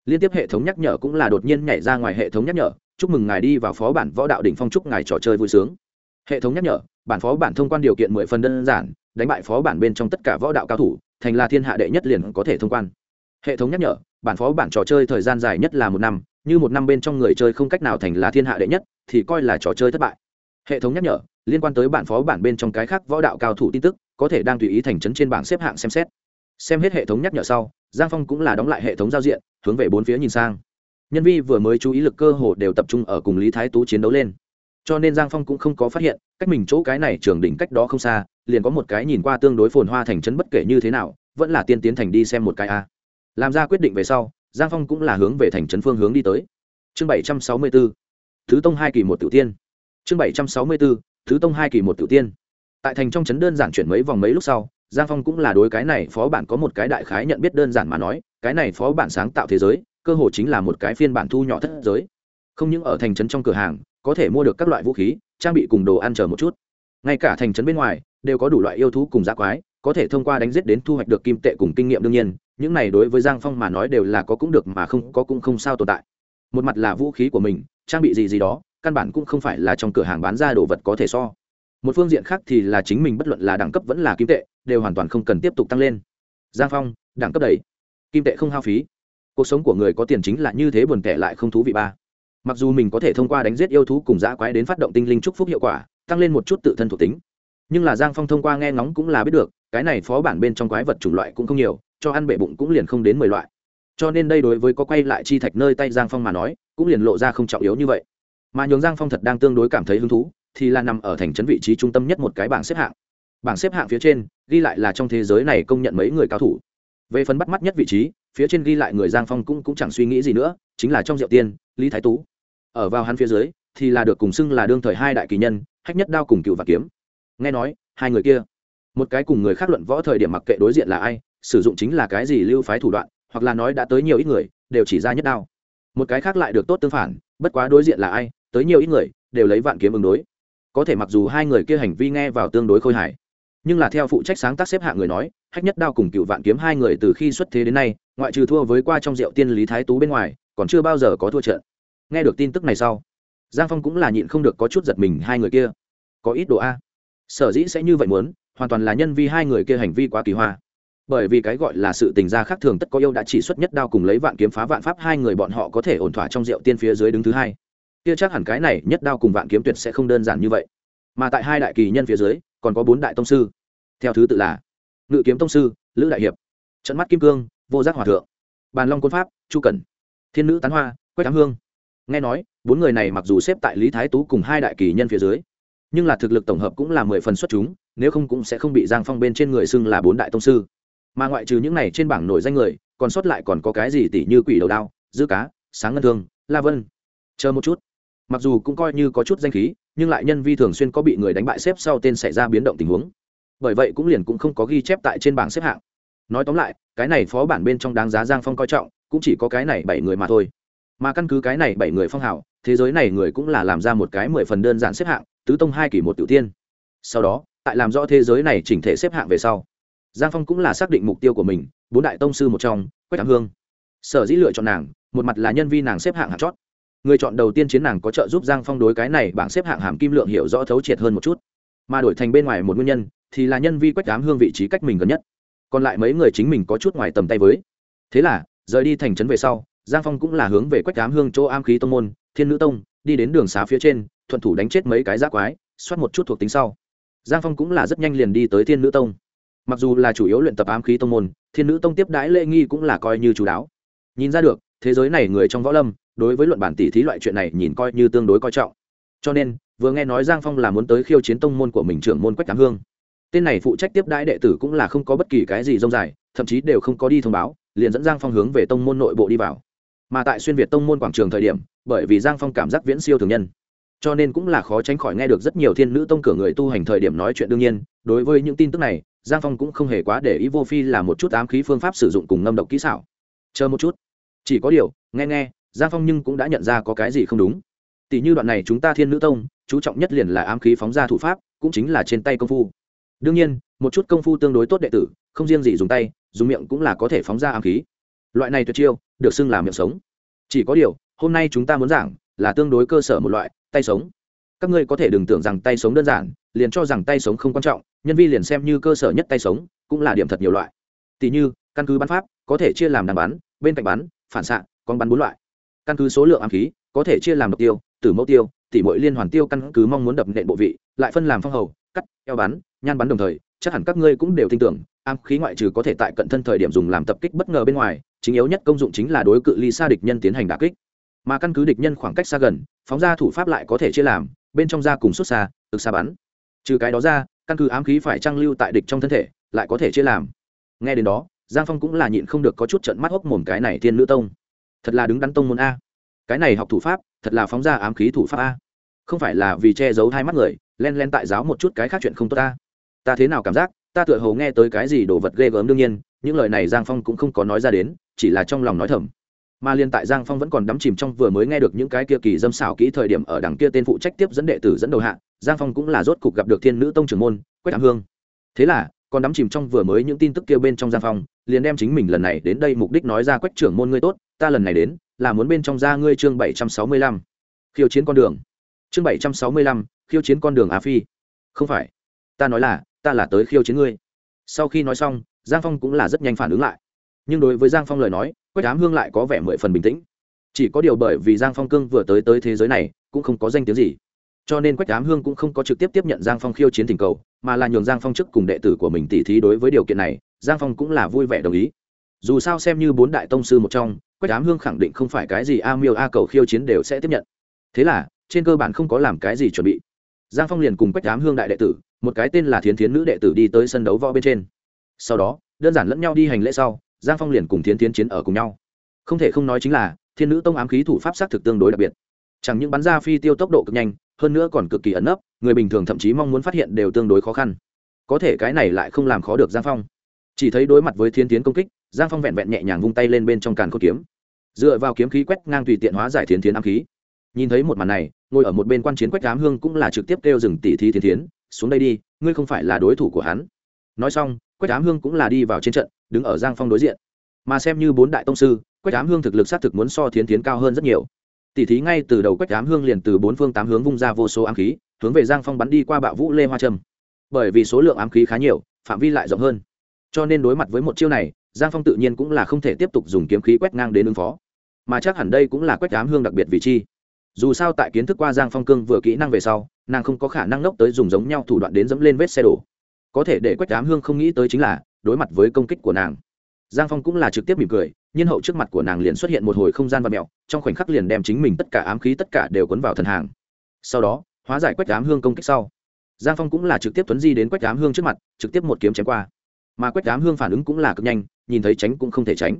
liên tiếp hệ thống nhắc nhở cũng là đột nhiên nhảy ra ngoài hệ thống nhắc nhở, chúc mừng ngài đi vào phó bản võ đạo đỉnh phong, chúc ngài trò chơi vui sướng. Hệ thống nhắc nhở, bản phó bản thông quan điều kiện mười phần đơn giản, đánh bại phó bản bên trong tất cả võ đạo cao thủ, thành là thiên hạ đệ nhất liền có thể thông quan. Hệ thống nhắc nhở, bản phó bản trò chơi thời gian dài nhất là một năm như một năm bên trong người chơi không cách nào thành là thiên hạ đệ nhất, thì coi là trò chơi thất bại. Hệ thống nhắc nhở, liên quan tới bản phó bản bên trong cái khác võ đạo cao thủ tin tức, có thể đang tùy ý thành trấn trên bảng xếp hạng xem xét. Xem hết hệ thống nhắc nhở sau, giang phong cũng là đóng lại hệ thống giao diện, hướng về bốn phía nhìn sang. Nhân vi vừa mới chú ý lực cơ hồ đều tập trung ở cùng lý thái tú chiến đấu lên. Cho nên giang phong cũng không có phát hiện, cách mình chỗ cái này trường đỉnh cách đó không xa, liền có một cái nhìn qua tương đối phồn hoa thành trấn bất kể như thế nào, vẫn là tiên tiến thành đi xem một cái a. Làm ra quyết định về sau giang phong cũng là hướng về thành trấn phương hướng đi tới. Chương bảy trăm sáu mươi b ố thứ tông hai kỳ một tiểu tiên. Chương bảy trăm sáu mươi b ố thứ tông hai kỳ một tiểu tiên. Tại thành trong trấn đơn giản chuyển mấy vòng mấy lúc sau, giang phong cũng là đối cái này phó bản có một cái đại khái nhận biết đơn giản mà nói, cái này phó bản sáng tạo thế giới, cơ hồ chính là một cái phiên bản thu nhỏ thất giới. Không những ở thành trấn trong cửa hàng, có thể mua được các loại vũ khí, trang bị cùng đồ ăn chờ một chút. Ngay cả thành trấn bên ngoài, đều có đủ loại yêu thú cùng giá quái, có thể thông qua đánh giết đến thu hoạch được kim tệ cùng kinh nghiệm đương nhiên những này đối với giang phong mà nói đều là có cũng được mà không có cũng không sao tồn tại. Một mặt là vũ khí của mình, trang bị gì gì đó, căn bản cũng không phải là trong cửa hàng bán ra đồ vật có thể so. Một phương diện khác thì là chính mình bất luận là đẳng cấp vẫn là kim tệ, đều hoàn toàn không cần tiếp tục tăng lên. Giang phong, đẳng cấp đầy. Kim tệ không hao phí. Cuộc sống của người có tiền chính là như thế buồn tẻ lại không thú vị ba. Mặc dù mình có thể thông qua đánh giết yêu thú cùng dã quái đến phát động tinh linh chúc phúc hiệu quả, tăng lên một chút tự thân thuộc tính. Nhưng là giang phong thông qua nghe ngóng cũng là biết được, cái này phó bản bên trong quái vật chủng loại cũng không nhiều cho ăn bể bụng cũng liền không đến mười loại. Cho nên đây đối với có quay lại chi thạch nơi tay giang phong mà nói cũng liền lộ ra không trọng yếu như vậy. Mà nhường giang phong thật đang tương đối cảm thấy hứng thú thì là nằm ở thành trấn vị trí trung tâm nhất một cái bảng xếp hạng. Bảng xếp hạng phía trên ghi lại là trong thế giới này công nhận mấy người cao thủ. Về phần bắt mắt nhất vị trí phía trên ghi lại người giang phong cũng, cũng chẳng suy nghĩ gì nữa chính là trong diệu tiên lý thái tú. Ở vào hắn phía dưới thì là được cùng xưng là đương thời hai đại kỳ nhân hách nhất đao cùng cựu và kiếm. Nghe nói hai người kia một cái cùng người khác luận võ thời điểm mặc kệ đối diện là ai sử dụng chính là cái gì lưu phái thủ đoạn, hoặc là nói đã tới nhiều ít người, đều chỉ ra nhất đao. Một cái khác lại được tốt tương phản, bất quá đối diện là ai, tới nhiều ít người, đều lấy vạn kiếm ứng đối. Có thể mặc dù hai người kia hành vi nghe vào tương đối khôi hài, nhưng là theo phụ trách sáng tác xếp hạng người nói, hách nhất đao cùng cựu vạn kiếm hai người từ khi xuất thế đến nay, ngoại trừ thua với qua trong rượu tiên lý thái tú bên ngoài, còn chưa bao giờ có thua trận. Nghe được tin tức này sau, giang phong cũng là nhịn không được có chút giật mình hai người kia. Có ít độ a. Sở dĩ sẽ như vậy muốn, hoàn toàn là nhân vi hai người kia hành vi quá kỳ hoa bởi vì cái gọi là sự tình gia khác thường tất có yêu đã chỉ xuất nhất đao cùng lấy vạn kiếm phá vạn pháp, hai người bọn họ có thể ổn thỏa trong rượu tiên phía dưới đứng thứ hai. Kia chắc hẳn cái này nhất đao cùng vạn kiếm tuyệt sẽ không đơn giản như vậy. Mà tại hai đại kỳ nhân phía dưới, còn có bốn đại tông sư. Theo thứ tự là ngự kiếm tông sư, lữ đại hiệp, trận mắt kim cương, vô giác hòa thượng, bàn long côn pháp, chu cẩn, thiên nữ tán hoa, quách ám hương. Nghe nói, bốn người này mặc dù xếp tại lý thái tú cùng hai đại kỳ nhân phía dưới, nhưng là thực lực tổng hợp cũng là mười phần xuất chúng, nếu không cũng sẽ không bị giang phong bên trên người xưng là bốn đại tông sư mà ngoại trừ những này trên bảng nổi danh người, còn sót lại còn có cái gì tỷ như quỷ đầu đao, dư cá, sáng ngân thương, la vân. Chờ một chút. Mặc dù cũng coi như có chút danh khí, nhưng lại nhân vi thường xuyên có bị người đánh bại xếp sau tên xảy ra biến động tình huống. Bởi vậy cũng liền cũng không có ghi chép tại trên bảng xếp hạng. Nói tóm lại, cái này phó bản bên trong đáng giá giang phong coi trọng, cũng chỉ có cái này bảy người mà thôi. Mà căn cứ cái này bảy người phong hào, thế giới này người cũng là làm ra một cái mười phần đơn giản xếp hạng, tứ tông hai kỷ một tiểu tiên. Sau đó, tại làm rõ thế giới này chỉnh thể xếp hạng về sau giang phong cũng là xác định mục tiêu của mình, bốn đại tông sư một trong, quách thám hương. Sở dĩ lựa chọn nàng, một mặt là nhân vi nàng xếp hạng hạng chót. Người chọn đầu tiên chiến nàng có trợ giúp giang phong đối cái này bảng xếp hạng hàm kim lượng hiểu rõ thấu triệt hơn một chút. Mà đổi thành bên ngoài một nguyên nhân, thì là nhân vi quách đám hương vị trí cách mình gần nhất. Còn lại mấy người chính mình có chút ngoài tầm tay với. Thế là, rời đi thành trấn về sau, giang phong cũng là hướng về quách đám hương chỗ am khí tông môn, thiên nữ tông, đi đến đường xá phía trên, thuận thủ đánh chết mấy cái giác quái xoát một chút thuộc tính sau. Giang phong cũng là rất nhanh liền đi tới thiên nữ tông mặc dù là chủ yếu luyện tập ám khí tông môn, thiên nữ tông tiếp đãi lễ nghi cũng là coi như chú đáo. Nhìn ra được, thế giới này người trong võ lâm, đối với luận bản tỷ thí loại chuyện này nhìn coi như tương đối coi trọng. Cho nên, vừa nghe nói giang phong là muốn tới khiêu chiến tông môn của mình trưởng môn quách tám hương. Tên này phụ trách tiếp đãi đệ tử cũng là không có bất kỳ cái gì rông dài, thậm chí đều không có đi thông báo, liền dẫn giang phong hướng về tông môn nội bộ đi vào. Mà tại xuyên việt tông môn quảng trường thời điểm, bởi vì giang phong cảm giác viễn siêu thường nhân, cho nên cũng là khó tránh khỏi nghe được rất nhiều thiên nữ tông cửa người tu hành thời điểm nói chuyện đương nhiên. Đối với những tin tức này giang phong cũng không hề quá để ý, vô phi là một chút ám khí phương pháp sử dụng cùng ngâm độc kỹ xảo. Chờ một chút. Chỉ có điều, nghe nghe, giang phong nhưng cũng đã nhận ra có cái gì không đúng. Tỷ như đoạn này chúng ta thiên nữ tông, chú trọng nhất liền là ám khí phóng ra thủ pháp, cũng chính là trên tay công phu. Đương nhiên, một chút công phu tương đối tốt đệ tử, không riêng gì dùng tay, dùng miệng cũng là có thể phóng ra ám khí. Loại này tuyệt chiêu, được xưng là miệng sống. Chỉ có điều, hôm nay chúng ta muốn giảng, là tương đối cơ sở một loại, tay sống. Các ngươi có thể đừng tưởng rằng tay sống đơn giản, liền cho rằng tay sống không quan trọng nhân vi liền xem như cơ sở nhất tay sống, cũng là điểm thật nhiều loại. Tỷ như, căn cứ bắn pháp, có thể chia làm đàn bắn, bên cạnh bắn, phản xạ, con bắn bốn loại. Căn cứ số lượng ám khí, có thể chia làm độc tiêu, tử mẫu tiêu tỷ mỗi liên hoàn tiêu căn cứ mong muốn đập nện bộ vị, lại phân làm phong hầu, cắt, eo bắn, nhan bắn đồng thời, chắc hẳn các ngươi cũng đều tin tưởng, ám khí ngoại trừ có thể tại cận thân thời điểm dùng làm tập kích bất ngờ bên ngoài, chính yếu nhất công dụng chính là đối cự ly xa địch nhân tiến hành đả kích. Mà căn cứ địch nhân khoảng cách xa gần, phóng ra thủ pháp lại có thể chia làm, bên trong da cùng xuất xa từ xa bắn. Trừ cái đó ra căn cứ ám khí phải trang lưu tại địch trong thân thể, lại có thể chia làm. Nghe đến đó, giang phong cũng là nhịn không được có chút trận mắt hốc mồm cái này thiên nữ tông. Thật là đứng đắn tông môn a. Cái này học thủ pháp, thật là phóng ra ám khí thủ pháp a. Không phải là vì che giấu hai mắt người, len len tại giáo một chút cái khác chuyện không tốt ta ta thế nào cảm giác, ta tựa hồ nghe tới cái gì đồ vật ghê gớm đương nhiên, những lời này giang phong cũng không có nói ra đến, chỉ là trong lòng nói thầm mà liên tại giang phong vẫn còn đắm chìm trong vừa mới nghe được những cái kia kỳ dâm xảo kỹ thời điểm ở đằng kia tên phụ trách tiếp dẫn đệ tử dẫn đầu hạ, giang phong cũng là rốt cục gặp được thiên nữ tông trưởng môn, quách ám hương. Thế là, còn đắm chìm trong vừa mới những tin tức kia bên trong giang phong, liền đem chính mình lần này đến đây mục đích nói ra, quách trưởng môn ngươi tốt, ta lần này đến là muốn bên trong ra ngươi chương bảy trăm sáu mươi lăm, khiêu chiến con đường. Chương bảy trăm sáu mươi lăm, khiêu chiến con đường á phi. Không phải, ta nói là, ta là tới khiêu chiến ngươi. Sau khi nói xong, giang phong cũng là rất nhanh phản ứng lại. Nhưng đối với giang phong lời nói quách ám hương lại có vẻ mười phần bình tĩnh. Chỉ có điều bởi vì giang phong cương vừa tới tới thế giới này, cũng không có danh tiếng gì. Cho nên quách ám hương cũng không có trực tiếp tiếp nhận giang phong khiêu chiến tình cầu, mà là nhường giang phong chức cùng đệ tử của mình tỉ thí đối với điều kiện này, giang phong cũng là vui vẻ đồng ý. Dù sao xem như bốn đại tông sư một trong, quách ám hương khẳng định không phải cái gì a miêu a cầu khiêu chiến đều sẽ tiếp nhận. Thế là, trên cơ bản không có làm cái gì chuẩn bị. Giang phong liền cùng quách ám hương đại đệ tử, một cái tên là thiến thiến nữ đệ tử đi tới sân đấu võ bên trên. Sau đó, đơn giản lẫn nhau đi hành lễ sau giang phong liền cùng thiến tiến chiến ở cùng nhau. Không thể không nói chính là, thiên nữ tông ám khí thủ pháp s á c thực tương đối đặc biệt. Chẳng những bắn ra phi tiêu tốc độ cực nhanh, hơn nữa còn cực kỳ ẩn nấp, người bình thường thậm chí mong muốn phát hiện đều tương đối khó khăn. Có thể cái này lại không làm khó được giang phong. Chỉ thấy đối mặt với thiên tiến công kích, giang phong vẹn vẹn nhẹ nhàng vung tay lên bên trong càn cốt kiếm. Dựa vào kiếm khí quét ngang tùy tiện hóa giải thiên tiến ám khí. Nhìn thấy một màn này, ngồi ở một bên quan chiến quách đám hương cũng là trực tiếp kêu dừng tỷ thí thiên tiến xuống đây đi, ngươi không phải là đối thủ của hắn. Nói xong, quách đám hương cũng là đi vào trên trận đứng ở giang phong đối diện. Mà xem như bốn đại tông sư, quách đám hương thực lực xác thực muốn so thiến tiến cao hơn rất nhiều. Tỷ thí ngay từ đầu quách đám hương liền từ bốn phương tám hướng vung ra vô số ám khí, hướng về giang phong bắn đi qua bạo vũ lê hoa trâm. Bởi vì số lượng ám khí khá nhiều, phạm vi lại rộng hơn. Cho nên đối mặt với một chiêu này, giang phong tự nhiên cũng là không thể tiếp tục dùng kiếm khí quét ngang đến ứng phó. Mà chắc hẳn đây cũng là quách đám hương đặc biệt vì chi dù sao tại kiến thức qua giang phong cương vừa kỹ năng về sau, nàng không có khả năng lốc tới dùng giống nhau thủ đoạn đến dẫm lên vết xe đổ. Có thể để quách đám hương không nghĩ tới chính là đối mặt với công kích của nàng. Giang phong cũng là trực tiếp mỉm cười, nhiên hậu trước mặt của nàng liền xuất hiện một hồi không gian và mẹo, trong khoảnh khắc liền đem chính mình tất cả ám khí tất cả đều cuốn vào thần hàng. Sau đó, hóa giải quách ám hương công kích sau, giang phong cũng là trực tiếp tuấn di đến quách ám hương trước mặt, trực tiếp một kiếm chém qua. Mà quách ám hương phản ứng cũng là cực nhanh, nhìn thấy tránh cũng không thể tránh.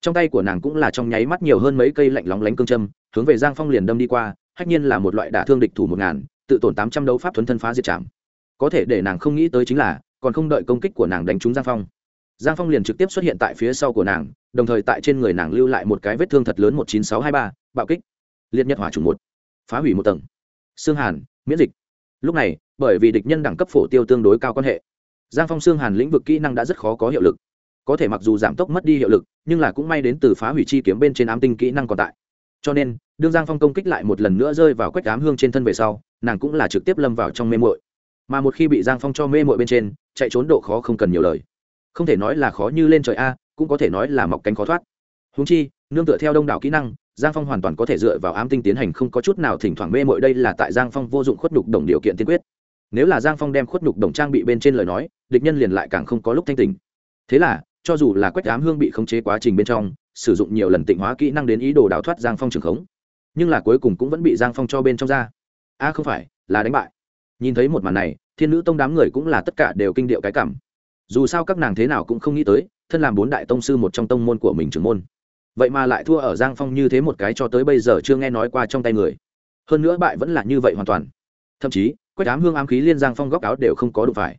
Trong tay của nàng cũng là trong nháy mắt nhiều hơn mấy cây lạnh lóng lánh cương châm, hướng về giang phong liền đâm đi qua, hách nhiên là một loại đả thương địch thủ một ngàn, tự tổn tám trăm đấu pháp thuấn thân phá diệt chạm có thể để nàng không nghĩ tới chính là còn không đợi công kích của nàng đánh trúng giang phong. Giang phong liền trực tiếp xuất hiện tại phía sau của nàng, đồng thời tại trên người nàng lưu lại một cái vết thương thật lớn một chín sáu hai ba, bạo kích. Liệt nhật hỏa trùng một, phá hủy một tầng. Xương hàn, miễn dịch. Lúc này, bởi vì địch nhân đẳng cấp phổ tiêu tương đối cao quan hệ, giang phong xương hàn lĩnh vực kỹ năng đã rất khó có hiệu lực. Có thể mặc dù giảm tốc mất đi hiệu lực, nhưng là cũng may đến từ phá hủy chi kiếm bên trên ám tinh kỹ năng còn tại. Cho nên, đương giang phong công kích lại một lần nữa rơi vào quách ám hương trên thân về sau, nàng cũng là trực tiếp lâm vào trong mê mội mà một khi bị giang phong cho mê mội bên trên, chạy trốn độ khó không cần nhiều lời. Không thể nói là khó như lên trời a, cũng có thể nói là mọc cánh khó thoát. Húng chi, nương tựa theo đông đảo kỹ năng, giang phong hoàn toàn có thể dựa vào ám tinh tiến hành không có chút nào thỉnh thoảng mê mội đây là tại giang phong vô dụng khuất nhục đồng điều kiện tiên quyết. Nếu là giang phong đem khuất nhục đồng trang bị bên trên lời nói, địch nhân liền lại càng không có lúc thanh tình thế là, cho dù là quách ám hương bị khống chế quá trình bên trong, sử dụng nhiều lần tịnh hóa kỹ năng đến ý đồ đào thoát giang phong trường khống, nhưng là cuối cùng cũng vẫn bị giang phong cho bên trong ra. A, không phải, là đánh bại. Nhìn thấy một màn này thiên nữ tông đám người cũng là tất cả đều kinh điệu cái cảm. Dù sao các nàng thế nào cũng không nghĩ tới, thân làm bốn đại tông sư một trong tông môn của mình trưởng môn. Vậy mà lại thua ở giang phong như thế một cái cho tới bây giờ chưa nghe nói qua trong tay người. Hơn nữa bại vẫn là như vậy hoàn toàn. Thậm chí, quách ám hương ám khí liên giang phong góc áo đều không có đụng phải.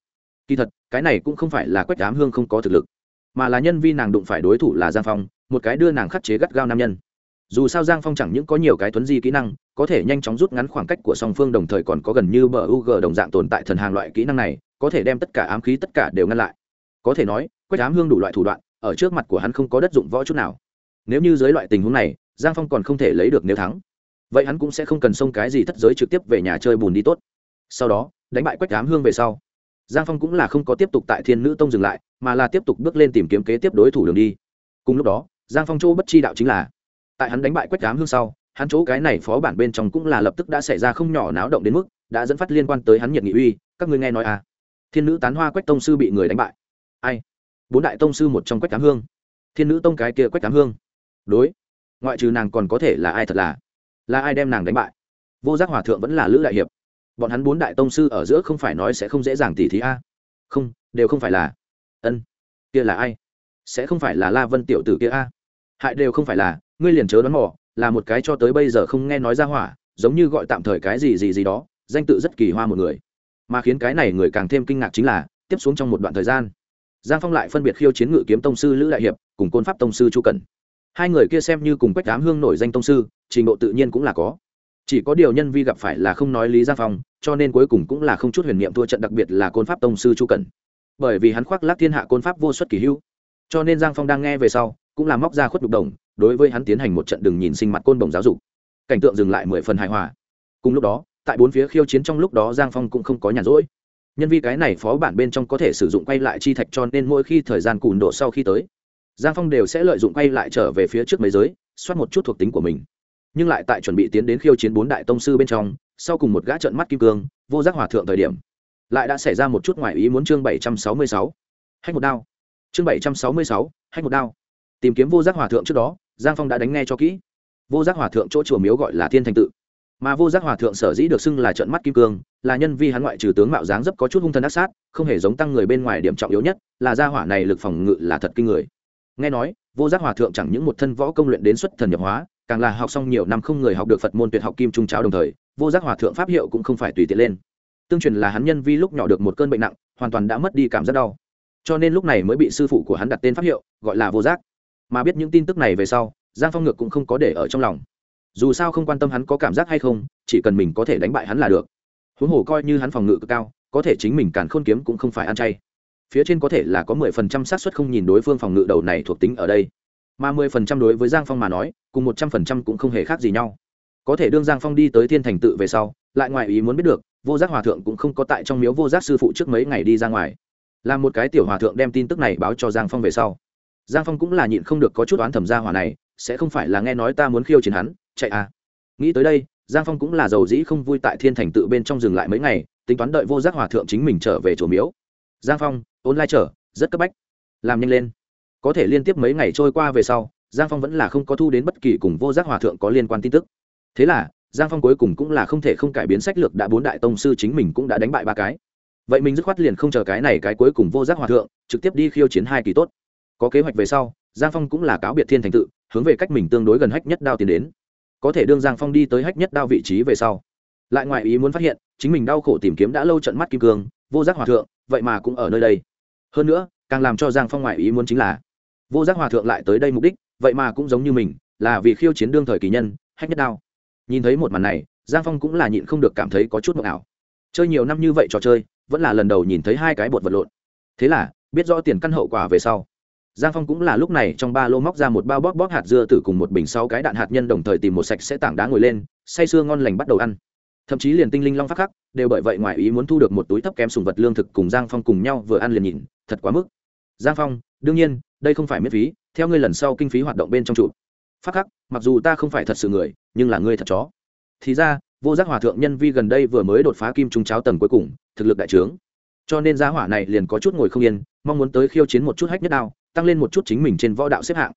Kỳ thật, cái này cũng không phải là quách ám hương không có thực lực, mà là nhân vi nàng đụng phải đối thủ là giang phong, một cái đưa nàng khắc chế gắt gao nam nhân. Dù sao giang phong chẳng những có nhiều cái thuấn di kỹ năng có thể nhanh chóng rút ngắn khoảng cách của song phương đồng thời còn có gần như bờ u g đồng dạng tồn tại thần hàng loại kỹ năng này, có thể đem tất cả ám khí tất cả đều ngăn lại. Có thể nói quách ám hương đủ loại thủ đoạn, ở trước mặt của hắn không có đất dụng võ chút nào. Nếu như dưới loại tình huống này, giang phong còn không thể lấy được nếu thắng, vậy hắn cũng sẽ không cần xông cái gì thất giới trực tiếp về nhà chơi bùn đi tốt. Sau đó, đánh bại quách ám hương về sau, giang phong cũng là không có tiếp tục tại thiên nữ tông dừng lại, mà là tiếp tục bước lên tìm kiếm kế tiếp đối thủ đường đi. Cùng lúc đó, giang phong châu bất chi đạo chính là, tại hắn đánh bại quách ám hương sau hắn chỗ cái này phó bản bên trong cũng là lập tức đã xảy ra không nhỏ náo động đến mức, đã dẫn phát liên quan tới hắn nhiệt nghị uy, các ngươi nghe nói à? Thiên nữ tán hoa quách tông sư bị người đánh bại. Ai? Bốn đại tông sư một trong quách tám hương. Thiên nữ tông cái kia quách tám hương. Đối. Ngoại trừ nàng còn có thể là ai thật là? Là ai đem nàng đánh bại? Vô giác hòa thượng vẫn là lữ đại hiệp. Bọn hắn bốn đại tông sư ở giữa không phải nói sẽ không dễ dàng tỉ thí a? Không, đều không phải là. Ân. Kia là ai? Sẽ không phải là la vân tiểu tử kia a? Hại đều không phải là, ngươi liền chớ đoán mò là một cái cho tới bây giờ không nghe nói ra hỏa, giống như gọi tạm thời cái gì gì gì đó, danh tự rất kỳ hoa một người. Mà khiến cái này người càng thêm kinh ngạc chính là, tiếp xuống trong một đoạn thời gian, giang phong lại phân biệt khiêu chiến ngự kiếm tông sư lữ đại hiệp cùng côn pháp tông sư chu cần. Hai người kia xem như cùng quách đám hương nổi danh tông sư, trình độ tự nhiên cũng là có. Chỉ có điều nhân vi gặp phải là không nói lý giang phong, cho nên cuối cùng cũng là không chút huyền niệm thua trận, đặc biệt là côn pháp tông sư chu cần. Bởi vì hắn khoác lác thiên hạ côn pháp vô suất kỳ hữu, cho nên giang phong đang nghe về sau, cũng là móc ra khuất nhục đồng đối với hắn tiến hành một trận đừng nhìn sinh mặt côn đồng giáo dục. Cảnh tượng dừng lại mười phần hài hòa. Cùng lúc đó, tại bốn phía khiêu chiến trong lúc đó giang phong cũng không có nhàn rỗi. Nhân vi cái này phó bản bên trong có thể sử dụng quay lại chi thạch cho nên mỗi khi thời gian cùn đổ sau khi tới, giang phong đều sẽ lợi dụng quay lại trở về phía trước mấy giới, soát một chút thuộc tính của mình. Nhưng lại tại chuẩn bị tiến đến khiêu chiến bốn đại tông sư bên trong, sau cùng một gã trận mắt kim cương, vô giác hòa thượng thời điểm, lại đã xảy ra một chút ngoại ý muốn chương bảy trăm sáu mươi sáu. Hay một đao. Chương bảy trăm sáu mươi sáu hay một đao. Tìm kiếm vô giác hòa thượng trước đó giang phong đã đánh nghe cho kỹ. Vô giác hòa thượng chỗ chùa miếu gọi là thiên thành tự. Mà vô giác hòa thượng sở dĩ được xưng là trận mắt kim cương, là nhân vi hắn ngoại trừ tướng mạo dáng dấp có chút hung thần ác sát, không hề giống tăng người bên ngoài điểm trọng yếu nhất, là gia hỏa này lực phòng ngự là thật kinh người. Nghe nói, vô giác hòa thượng chẳng những một thân võ công luyện đến xuất thần nhập hóa, càng là học xong nhiều năm không người học được phật môn tuyệt học kim trung cháo đồng thời, vô giác hòa thượng pháp hiệu cũng không phải tùy tiện lên. Tương truyền là hắn nhân vi lúc nhỏ được một cơn bệnh nặng, hoàn toàn đã mất đi cảm giác đau. Cho nên lúc này mới bị sư phụ của hắn đặt tên pháp hiệu, gọi là vô giác mà biết những tin tức này về sau, giang phong ngược cũng không có để ở trong lòng. Dù sao không quan tâm hắn có cảm giác hay không, chỉ cần mình có thể đánh bại hắn là được. Huống hồ coi như hắn phòng ngự cực cao, có thể chính mình càn khôn kiếm cũng không phải ăn chay. Phía trên có thể là có mười phần trăm xác suất không nhìn đối phương phòng ngự đầu này thuộc tính ở đây. Mà mười phần trăm đối với giang phong mà nói, cùng một trăm phần trăm cũng không hề khác gì nhau. Có thể đương giang phong đi tới thiên thành tự về sau, lại ngoài ý muốn biết được, vô giác hòa thượng cũng không có tại trong miếu vô giác sư phụ trước mấy ngày đi ra ngoài. Làm một cái tiểu hòa thượng đem tin tức này báo cho giang phong về sau giang phong cũng là nhịn không được có chút oán thẩm gia hỏa này, sẽ không phải là nghe nói ta muốn khiêu chiến hắn, chạy à. Nghĩ tới đây, giang phong cũng là giàu dĩ không vui tại thiên thành tự bên trong dừng lại mấy ngày, tính toán đợi vô giác hòa thượng chính mình trở về chỗ miếu. Giang phong ôn lai trở rất cấp bách. Làm nhanh lên. Có thể liên tiếp mấy ngày trôi qua về sau, giang phong vẫn là không có thu đến bất kỳ cùng vô giác hòa thượng có liên quan tin tức. Thế là, giang phong cuối cùng cũng là không thể không cải biến sách lược đã bốn đại tông sư chính mình cũng đã đánh bại ba cái. Vậy mình dứt khoát liền không chờ cái này cái cuối cùng vô giác hòa thượng, trực tiếp đi khiêu chiến hai kỳ tốt có kế hoạch về sau, giang phong cũng là cáo biệt thiên thành tự, hướng về cách mình tương đối gần hách nhất đao tiến đến. Có thể đương giang phong đi tới hách nhất đao vị trí về sau, lại ngoài ý muốn phát hiện, chính mình đau khổ tìm kiếm đã lâu trận mắt kim cương, vô giác hòa thượng, vậy mà cũng ở nơi đây. Hơn nữa, càng làm cho giang phong ngoại ý muốn chính là, vô giác hòa thượng lại tới đây mục đích, vậy mà cũng giống như mình, là vì khiêu chiến đương thời kỳ nhân, hách nhất đao. Nhìn thấy một màn này, giang phong cũng là nhịn không được cảm thấy có chút mộng ảo. Chơi nhiều năm như vậy trò chơi, vẫn là lần đầu nhìn thấy hai cái bột vật lộn. Thế là, biết rõ tiền căn hậu quả về sau giang phong cũng là lúc này trong ba lô móc ra một bao bóp bóp hạt dưa tử cùng một bình sáu cái đạn hạt nhân đồng thời tìm một sạch sẽ tảng đá ngồi lên, say sưa ngon lành bắt đầu ăn. Thậm chí liền tinh linh long phát khắc đều bởi vậy ngoài ý muốn thu được một túi thấp kém sùng vật lương thực cùng giang phong cùng nhau vừa ăn liền nhìn, thật quá mức. Giang phong, đương nhiên, đây không phải miễn phí, theo ngươi lần sau kinh phí hoạt động bên trong trụ. Phát khắc, mặc dù ta không phải thật sự người, nhưng là ngươi thật chó. Thì ra, vô giác hòa thượng nhân vi gần đây vừa mới đột phá kim trung cháo tầng cuối cùng, thực lực đại trướng. Cho nên giá hỏa này liền có chút ngồi không yên, mong muốn tới khiêu chiến một chút hách nhất đao tăng lên một chút chính mình trên võ đạo xếp hạng.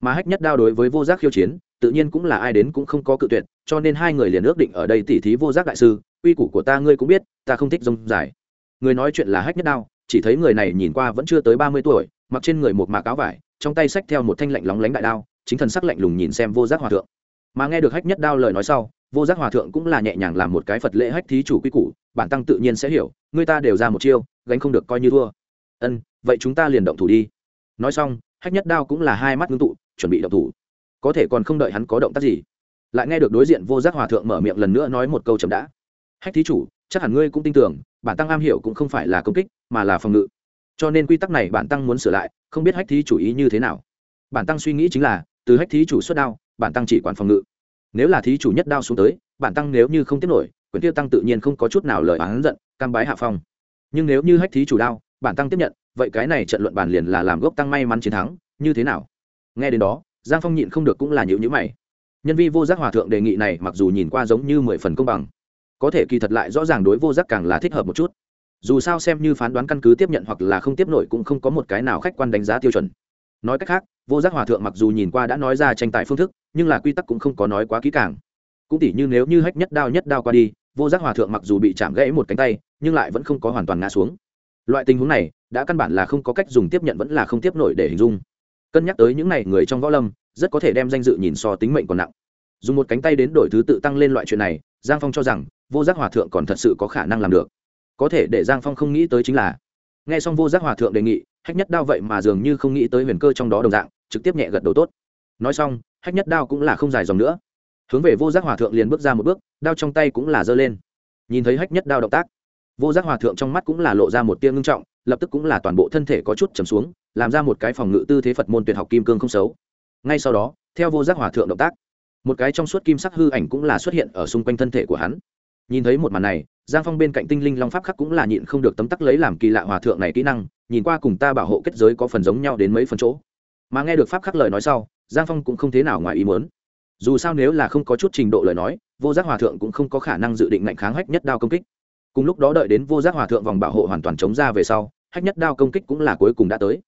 Mà hách nhất đao đối với vô giác khiêu chiến, tự nhiên cũng là ai đến cũng không có cự tuyệt, cho nên hai người liền ước định ở đây tỉ thí vô giác đại sư uy củ của ta ngươi cũng biết, ta không thích rông dài. Người nói chuyện là hách nhất đao, chỉ thấy người này nhìn qua vẫn chưa tới ba mươi tuổi, mặc trên người một mạc áo vải, trong tay xách theo một thanh lạnh lóng lánh đại đao, chính thần sắc lạnh lùng nhìn xem vô giác hòa thượng. Mà nghe được hách nhất đao lời nói sau, vô giác hòa thượng cũng là nhẹ nhàng làm một cái phật lễ hách thí chủ quy củ, bản tăng tự nhiên sẽ hiểu, người ta đều ra một chiêu, gánh không được coi như thua. Ân, vậy chúng ta liền động thủ đi nói xong, hách nhất đao cũng là hai mắt ngưng tụ, chuẩn bị động thủ. Có thể còn không đợi hắn có động tác gì, lại nghe được đối diện vô giác hòa thượng mở miệng lần nữa nói một câu chậm đã. Hách thí chủ, chắc hẳn ngươi cũng tin tưởng, bản tăng am hiểu cũng không phải là công kích, mà là phòng ngự. Cho nên quy tắc này bản tăng muốn sửa lại, không biết hách thí chủ ý như thế nào. Bản tăng suy nghĩ chính là, từ hách thí chủ xuất đao, bản tăng chỉ quản phòng ngự. Nếu là thí chủ nhất đao xuống tới, bản tăng nếu như không tiếp nổi, quyền tiêu tăng tự nhiên không có chút nào lời oán giận, cam bái hạ phong. Nhưng nếu như hách thí chủ đao, bản tăng tiếp nhận vậy cái này trận luận bản liền là làm gốc tăng may mắn chiến thắng, như thế nào? Nghe đến đó, giang phong nhịn không được cũng là nhịu nhữ mày. Nhân vi vô giác hòa thượng đề nghị này mặc dù nhìn qua giống như mười phần công bằng, có thể kỳ thật lại rõ ràng đối vô giác càng là thích hợp một chút. Dù sao xem như phán đoán căn cứ tiếp nhận hoặc là không tiếp nổi cũng không có một cái nào khách quan đánh giá tiêu chuẩn. Nói cách khác, vô giác hòa thượng mặc dù nhìn qua đã nói ra tranh tài phương thức, nhưng là quy tắc cũng không có nói quá kỹ càng. Cũng tỉ như nếu như hách nhất đao nhất đao qua đi, vô giác hòa thượng mặc dù bị chạm gãy một cánh tay, nhưng lại vẫn không có hoàn toàn ngã xuống. Loại tình huống này đã căn bản là không có cách dùng tiếp nhận vẫn là không tiếp nổi để hình dung. Cân nhắc tới những n à y người trong võ lâm, rất có thể đem danh dự nhìn so tính mệnh còn nặng. Dùng một cánh tay đến đổi thứ tự tăng lên loại chuyện này, giang phong cho rằng, vô giác hòa thượng còn thật sự có khả năng làm được. Có thể để giang phong không nghĩ tới chính là, nghe xong vô giác hòa thượng đề nghị, hách nhất đao vậy mà dường như không nghĩ tới huyền cơ trong đó đồng dạng, trực tiếp nhẹ gật đầu tốt. Nói xong, hách nhất đao cũng là không dài dòng nữa. Hướng về vô giác hòa thượng liền bước ra một bước, đao trong tay cũng là giơ lên. Nhìn thấy hách nhất đao động tác, vô giác hòa thượng trong mắt cũng là lộ ra một tia ngưng trọng lập tức cũng là toàn bộ thân thể có chút trầm xuống, làm ra một cái phòng ngự tư thế phật môn tuyệt học kim cương không xấu. Ngay sau đó, theo vô giác hòa thượng động tác, một cái trong suốt kim sắc hư ảnh cũng là xuất hiện ở xung quanh thân thể của hắn. Nhìn thấy một màn này, giang phong bên cạnh tinh linh long pháp khắc cũng là nhịn không được tấm tắc lấy làm kỳ lạ hòa thượng này kỹ năng, nhìn qua cùng ta bảo hộ kết giới có phần giống nhau đến mấy phần chỗ. Mà nghe được pháp khắc lời nói sau, giang phong cũng không thế nào ngoài ý muốn. Dù sao nếu là không có chút trình độ lời nói, vô giác hòa thượng cũng không có khả năng dự định ngạnh kháng hách nhất đao công kích cùng lúc đó đợi đến vô giác hòa thượng vòng bảo hộ hoàn toàn chống ra về sau, hách nhất đao công kích cũng là cuối cùng đã tới.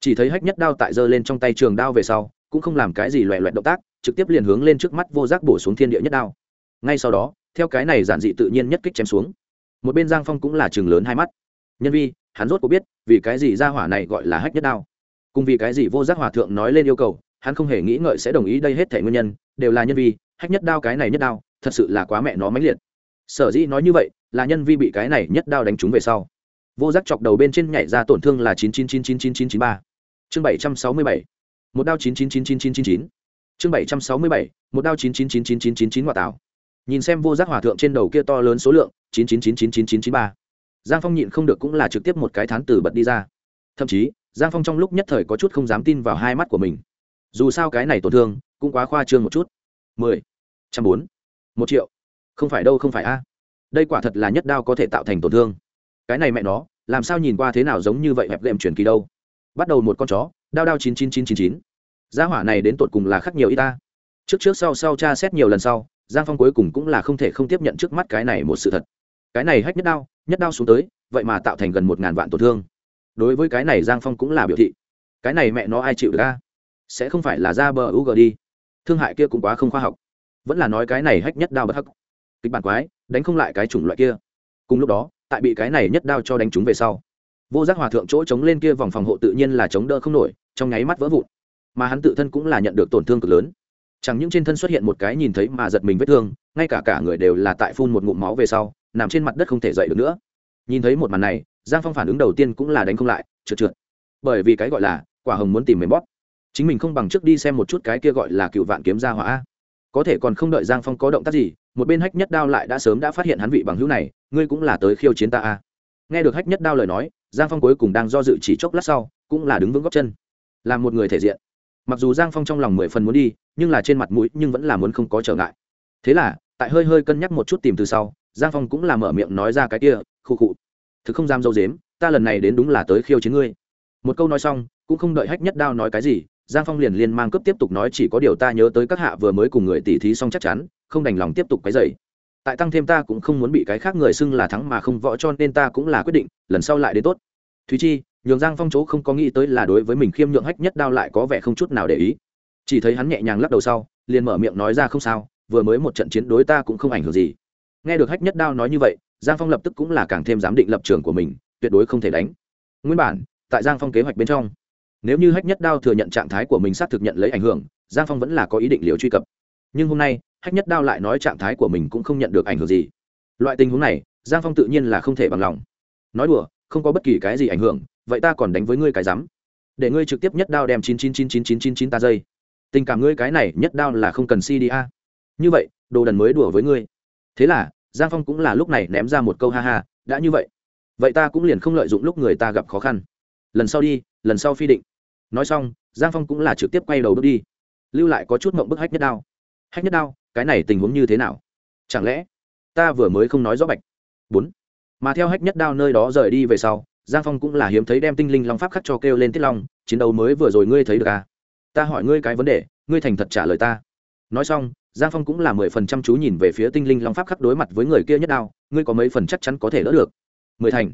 Chỉ thấy hách nhất đao tại giơ lên trong tay trường đao về sau, cũng không làm cái gì loẹ loẹt động tác, trực tiếp liền hướng lên trước mắt vô giác bổ xuống thiên địa nhất đao. Ngay sau đó, theo cái này giản dị tự nhiên nhất kích chém xuống. Một bên giang phong cũng là chừng lớn hai mắt. Nhân vi, hắn rốt có biết, vì cái gì ra hỏa này gọi là hách nhất đao. Cùng vì cái gì vô giác hòa thượng nói lên yêu cầu, hắn không hề nghĩ ngợi sẽ đồng ý đây hết thể nguyên nhân, đều là nhân vi, hách nhất đao cái này nhất đao, thật sự là quá mẹ nó mãnh liệt. Sở dĩ nói như vậy là nhân vi bị cái này nhất đao đánh trúng về sau vô giác chọc đầu bên trên nhảy ra tổn thương là chín chín chín chín chín chín chín ba chương bảy trăm sáu mươi bảy một đao chín chín chín chín chín chín chín chương bảy trăm sáu mươi bảy một đao chín chín chín chín chín chín chín ngoại tảo nhìn xem vô giác hòa thượng trên đầu kia to lớn số lượng chín chín chín chín chín chín chín ba giang phong nhịn không được cũng là trực tiếp một cái thán từ bật đi ra thậm chí giang phong trong lúc nhất thời có chút không dám tin vào hai mắt của mình dù sao cái này tổn thương cũng quá khoa trương một chút mười trăm bốn một triệu không phải đâu không phải a đây quả thật là nhất đao có thể tạo thành tổn thương. Cái này mẹ nó, làm sao nhìn qua thế nào giống như vậy hẹp đệm truyền kỳ đâu? Bắt đầu một con chó, đao đao chín chín chín chín chín. Gia hỏa này đến tột cùng là khắc nhiều y ta. Trước trước sau sau tra xét nhiều lần sau, giang phong cuối cùng cũng là không thể không tiếp nhận trước mắt cái này một sự thật. Cái này hách nhất đao nhất đao xuống tới, vậy mà tạo thành gần một ngàn vạn tổn thương. Đối với cái này giang phong cũng là biểu thị. Cái này mẹ nó ai chịu được ca sẽ không phải là ra bờ u g đi. Thương hại kia cũng quá không khoa học. Vẫn là nói cái này hách nhất đao bất hắc kịch bản quái, đánh không lại cái chủng loại kia. Cùng lúc đó, tại bị cái này nhất đao cho đánh chúng về sau, vô giác hòa thượng chỗ chống lên kia vòng phòng hộ tự nhiên là chống đỡ không nổi, trong nháy mắt vỡ vụn. Mà hắn tự thân cũng là nhận được tổn thương cực lớn. Chẳng những trên thân xuất hiện một cái nhìn thấy mà giật mình vết thương, ngay cả cả người đều là tại phun một ngụm máu về sau, nằm trên mặt đất không thể dậy được nữa. Nhìn thấy một màn này, giang phong phản ứng đầu tiên cũng là đánh không lại, trượt trượt. Bởi vì cái gọi là, quả hồng muốn tìm mềm bóp. Chính mình không bằng trước đi xem một chút cái kia gọi là cựu vạn kiếm gia hỏa. Có thể còn không đợi giang phong có động tác gì một bên hách nhất đao lại đã sớm đã phát hiện hắn vị bằng hữu này, ngươi cũng là tới khiêu chiến ta a. Nghe được hách nhất đao lời nói, giang phong cuối cùng đang do dự chỉ chốc lát sau, cũng là đứng vững góc chân, là một người thể diện. Mặc dù giang phong trong lòng mười phần muốn đi, nhưng là trên mặt mũi nhưng vẫn là muốn không có trở ngại. Thế là, tại hơi hơi cân nhắc một chút tìm từ sau, giang phong cũng là mở miệng nói ra cái kia khu khụ, thực không dám dâu dếm, ta lần này đến đúng là tới khiêu chiến ngươi. Một câu nói xong, cũng không đợi hách nhất đao nói cái gì giang phong liền liên mang cướp tiếp tục nói chỉ có điều ta nhớ tới các hạ vừa mới cùng người tỉ thí xong chắc chắn, không đành lòng tiếp tục cái dày tại tăng thêm ta cũng không muốn bị cái khác người xưng là thắng mà không võ cho nên ta cũng là quyết định, lần sau lại đến tốt. Thúy chi, nhường giang phong chỗ không có nghĩ tới là đối với mình khiêm nhượng hách nhất đao lại có vẻ không chút nào để ý. Chỉ thấy hắn nhẹ nhàng lắc đầu sau, liền mở miệng nói ra không sao, vừa mới một trận chiến đối ta cũng không ảnh hưởng gì. Nghe được hách nhất đao nói như vậy, giang phong lập tức cũng là càng thêm giám định lập trường của mình, tuyệt đối không thể đánh. Nguyên bản, tại giang phong kế hoạch bên trong nếu như hách nhất đao thừa nhận trạng thái của mình xác thực nhận lấy ảnh hưởng, giang phong vẫn là có ý định liều truy cập. Nhưng hôm nay, hách nhất đao lại nói trạng thái của mình cũng không nhận được ảnh hưởng gì. Loại tình huống này, giang phong tự nhiên là không thể bằng lòng. Nói đùa, không có bất kỳ cái gì ảnh hưởng, vậy ta còn đánh với ngươi cái rắm. Để ngươi trực tiếp nhất đao đem chín chín chín chín chín chín chín ta dây. Tình cảm ngươi cái này, nhất đao là không cần cda như vậy, đồ đần mới đùa với ngươi. Thế là, giang phong cũng là lúc này ném ra một câu ha ha, đã như vậy. Vậy ta cũng liền không lợi dụng lúc người ta gặp khó khăn. Lần sau đi, lần sau phi định nói xong, giang phong cũng là trực tiếp quay đầu bước đi. Lưu lại có chút mộng bức hách nhất đao. Hách nhất đao, cái này tình huống như thế nào? Chẳng lẽ ta vừa mới không nói rõ bạch? Bốn. Mà theo hách nhất đao nơi đó rời đi về sau, giang phong cũng là hiếm thấy đem tinh linh long pháp khắc cho kêu lên tiết long, chiến đấu mới vừa rồi ngươi thấy được à? Ta hỏi ngươi cái vấn đề, ngươi thành thật trả lời ta. Nói xong, giang phong cũng là mười phần trăm chú nhìn về phía tinh linh long pháp khắc đối mặt với người kia nhất đao, ngươi có mấy phần chắc chắn có thể đỡ được? Mười thành.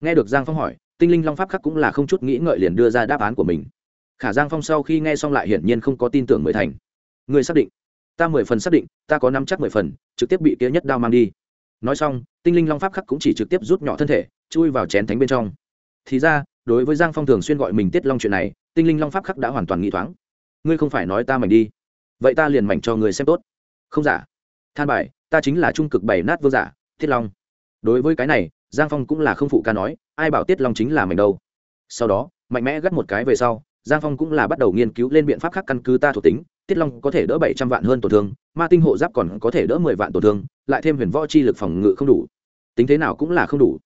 Nghe được giang phong hỏi, tinh linh long pháp khắc cũng là không chút nghĩ ngợi liền đưa ra đáp án của mình khả giang phong sau khi nghe xong lại hiển nhiên không có tin tưởng mười thành. Ngươi xác định? Ta mười phần xác định, ta có năm chắc mười phần, trực tiếp bị kia nhất đao mang đi. Nói xong, tinh linh long pháp khắc cũng chỉ trực tiếp rút nhỏ thân thể, chui vào chén thánh bên trong. Thì ra, đối với giang phong thường xuyên gọi mình tiết long chuyện này, tinh linh long pháp khắc đã hoàn toàn nghĩ thoáng. Ngươi không phải nói ta mảnh đi. Vậy ta liền mảnh cho người xem tốt. Không giả. Than bài, ta chính là trung cực bảy nát vương giả, tiết long. Đối với cái này, giang phong cũng là không phụ ca nói, ai bảo tiết long chính là mảnh đâu. Sau đó, mạnh mẽ gắt một cái về sau giang phong cũng là bắt đầu nghiên cứu lên biện pháp khác căn cứ ta thuộc tính, tiết long có thể đỡ bảy trăm vạn hơn tổn thương, ma tinh hộ giáp còn có thể đỡ mười vạn tổn thương, lại thêm huyền võ chi lực phòng ngự không đủ. Tính thế nào cũng là không đủ.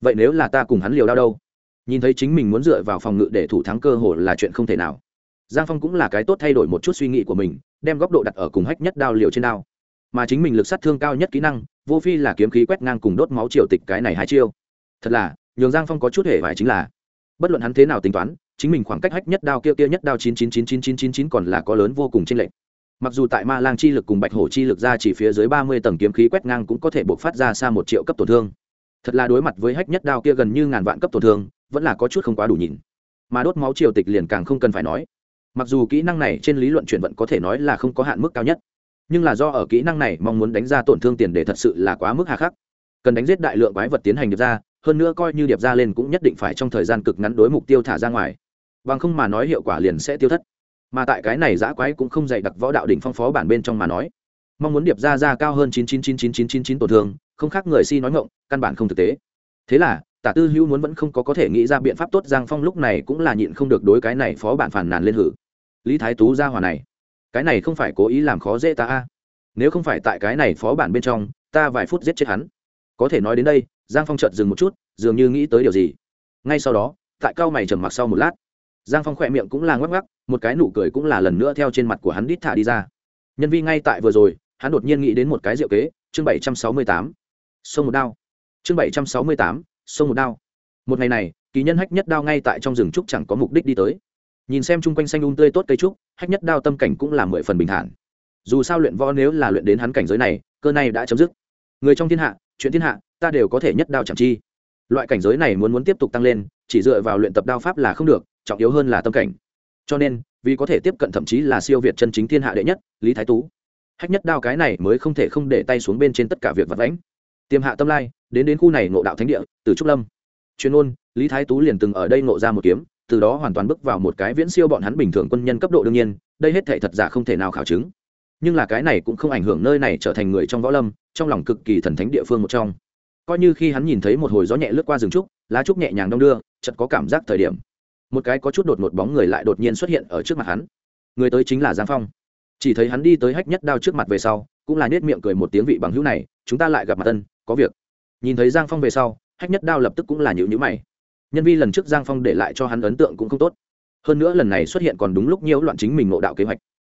Vậy nếu là ta cùng hắn liều đau đâu? Nhìn thấy chính mình muốn dựa vào phòng ngự để thủ thắng cơ hội là chuyện không thể nào. Giang phong cũng là cái tốt thay đổi một chút suy nghĩ của mình, đem góc độ đặt ở cùng hách nhất đao liều trên đao. Mà chính mình lực sát thương cao nhất kỹ năng, vô phi là kiếm khí quét ngang cùng đốt máu triều tịch cái này hai chiêu. Thật là, nhường giang phong có chút hệ vải chính là, bất luận hắn thế nào tính toán chính mình khoảng cách hách nhất đao kia kia nhất đao chín chín chín chín chín chín chín còn là có lớn vô cùng trên lệnh mặc dù tại ma lang chi lực cùng bạch hổ chi lực ra chỉ phía dưới ba mươi tầng kiếm khí quét ngang cũng có thể buộc phát ra xa một triệu cấp tổn thương. Thật là đối mặt với hách nhất đao kia gần như ngàn vạn cấp tổn thương, vẫn là có chút không quá đủ nhìn. Mà đốt máu triều tịch liền càng không cần phải nói. Mặc dù kỹ năng này trên lý luận chuyển vận có thể nói là không có hạn mức cao nhất, nhưng là do ở kỹ năng này mong muốn đánh ra tổn thương tiền để thật sự là quá mức hà khắc. Cần đánh giết đại lượng quái vật tiến hành điệp ra, hơn nữa coi như điệp ra lên cũng nhất định phải trong thời gian cực ngắn đối mục tiêu thả ra ngoài bằng không mà nói hiệu quả liền sẽ tiêu thất. Mà tại cái này giã quái cũng không dạy đặc võ đạo đỉnh phong phó bản bên trong mà nói. Mong muốn điệp ra ra cao hơn chín chín chín chín chín chín chín tổn thương, không khác người si nói ngộng căn bản không thực tế. Thế là, tả tư hữu muốn vẫn không có có thể nghĩ ra biện pháp tốt, giang phong lúc này cũng là nhịn không được đối cái này phó bản phản nàn lên hử. Lý thái tú ra hòa này, cái này không phải cố ý làm khó dễ ta a. Nếu không phải tại cái này phó bản bên trong, ta vài phút giết chết hắn. Có thể nói đến đây, giang phong chợt dừng một chút, dường như nghĩ tới điều gì. Ngay sau đó, tại cao mày trầm mặc sau một lát giang phong khỏe miệng cũng là ngoắc ngoắc, một cái nụ cười cũng là lần nữa theo trên mặt của hắn đít thả đi ra. Nhân vi ngay tại vừa rồi, hắn đột nhiên nghĩ đến một cái diệu kế, chương bảy trăm sáu mươi tám. Sông một đao. Chương bảy trăm sáu mươi tám, sông một đao. Một ngày này, kỳ nhân hách nhất đao ngay tại trong rừng trúc chẳng có mục đích đi tới. Nhìn xem chung quanh xanh um tươi tốt cây trúc, hách nhất đao tâm cảnh cũng là mười phần bình thản. Dù sao luyện võ nếu là luyện đến hắn cảnh giới này, cơ này đã chấm dứt. Người trong thiên hạ, chuyện thiên hạ, ta đều có thể nhất đao chẳng chi. Loại cảnh giới này muốn muốn tiếp tục tăng lên, chỉ dựa vào luyện tập đao pháp là không được trọng yếu hơn là tâm cảnh. Cho nên, vì có thể tiếp cận thậm chí là siêu việt chân chính thiên hạ đệ nhất, lý thái tú, hách nhất đao cái này mới không thể không để tay xuống bên trên tất cả việc vật lãnh tiềm hạ tâm lai, đến đến khu này ngộ đạo thánh địa, từ trúc lâm. Chuyên ôn lý thái tú liền từng ở đây ngộ ra một kiếm, từ đó hoàn toàn bước vào một cái viễn siêu bọn hắn bình thường quân nhân cấp độ đương nhiên, đây hết thể thật giả không thể nào khảo chứng. Nhưng là cái này cũng không ảnh hưởng nơi này trở thành người trong võ lâm, trong lòng cực kỳ thần thánh địa phương một trong. Coi như khi hắn nhìn thấy một hồi gió nhẹ lướt qua rừng trúc, lá trúc nhẹ nhàng đong đưa chật có cảm giác thời điểm một cái có chút đột ngột bóng người lại đột nhiên xuất hiện ở trước mặt hắn. Người tới chính là giang phong. Chỉ thấy hắn đi tới hách nhất đao trước mặt về sau, cũng là nết miệng cười một tiếng vị bằng hữu này, chúng ta lại gặp mặt tân có việc. Nhìn thấy giang phong về sau, hách nhất đao lập tức cũng là nhịu nhữ mày. Nhân vi lần trước giang phong để lại cho hắn ấn tượng cũng không tốt. Hơn nữa lần này xuất hiện còn đúng lúc nhiễu loạn chính mình ngộ đạo kế hoạch.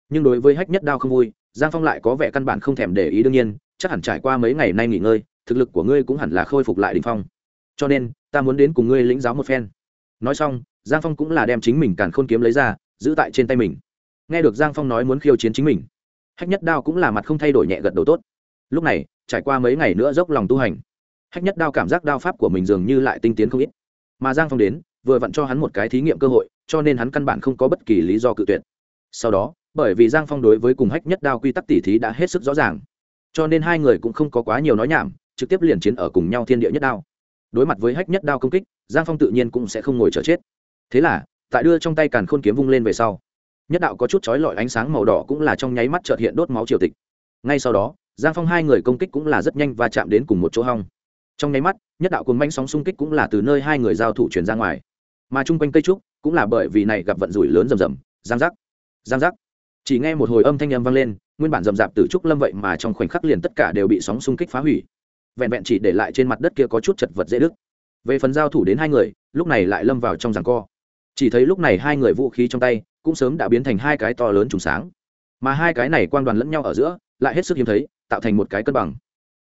Nhưng đối với hách nhất đao không vui, giang phong lại có vẻ căn bản không thèm để ý đương nhiên, chắc hẳn trải qua mấy ngày nay nghỉ ngơi, thực lực của ngươi cũng hẳn là khôi phục lại đình phong. Cho nên, ta muốn đến cùng ngươi lĩnh giáo một phen. Nói xong giang phong cũng là đem chính mình càn khôn kiếm lấy ra, giữ tại trên tay mình. Nghe được giang phong nói muốn khiêu chiến chính mình, hách nhất đao cũng là mặt không thay đổi nhẹ gật đầu tốt. Lúc này, trải qua mấy ngày nữa dốc lòng tu hành, hách nhất đao cảm giác đao pháp của mình dường như lại tinh tiến không ít. Mà giang phong đến, vừa vặn cho hắn một cái thí nghiệm cơ hội, cho nên hắn căn bản không có bất kỳ lý do cự tuyệt. Sau đó, bởi vì giang phong đối với cùng hách nhất đao quy tắc tỉ thí đã hết sức rõ ràng, cho nên hai người cũng không có quá nhiều nói nhảm, trực tiếp liền chiến ở cùng nhau thiên địa nhất đao. Đối mặt với hách nhất đao công kích, giang phong tự nhiên cũng sẽ không ngồi chờ chết thế là, tại đưa trong tay càn khôn kiếm vung lên về sau, nhất đạo có chút chói lọi ánh sáng màu đỏ cũng là trong nháy mắt trợt hiện đốt máu triều tịch. Ngay sau đó, giang phong hai người công kích cũng là rất nhanh và chạm đến cùng một chỗ hong. Trong nháy mắt, nhất đạo cuồng manh sóng xung kích cũng là từ nơi hai người giao thủ truyền ra ngoài. Mà chung quanh cây trúc cũng là bởi vì này gặp vận rủi lớn rầm rầm. Giang giác giang giác. Chỉ nghe một hồi âm thanh âm vang lên, nguyên bản rầm rạp từ trúc lâm vậy mà trong khoảnh khắc liền tất cả đều bị sóng xung kích phá hủy. Vẹn vẹn chỉ để lại trên mặt đất kia có chút chật vật dễ đứt. Về phần giao thủ đến hai người, lúc này lại lâm vào trong giằng co chỉ thấy lúc này hai người vũ khí trong tay cũng sớm đã biến thành hai cái to lớn trùng sáng. Mà hai cái này quang đoàn lẫn nhau ở giữa lại hết sức hiếm thấy, tạo thành một cái cân bằng.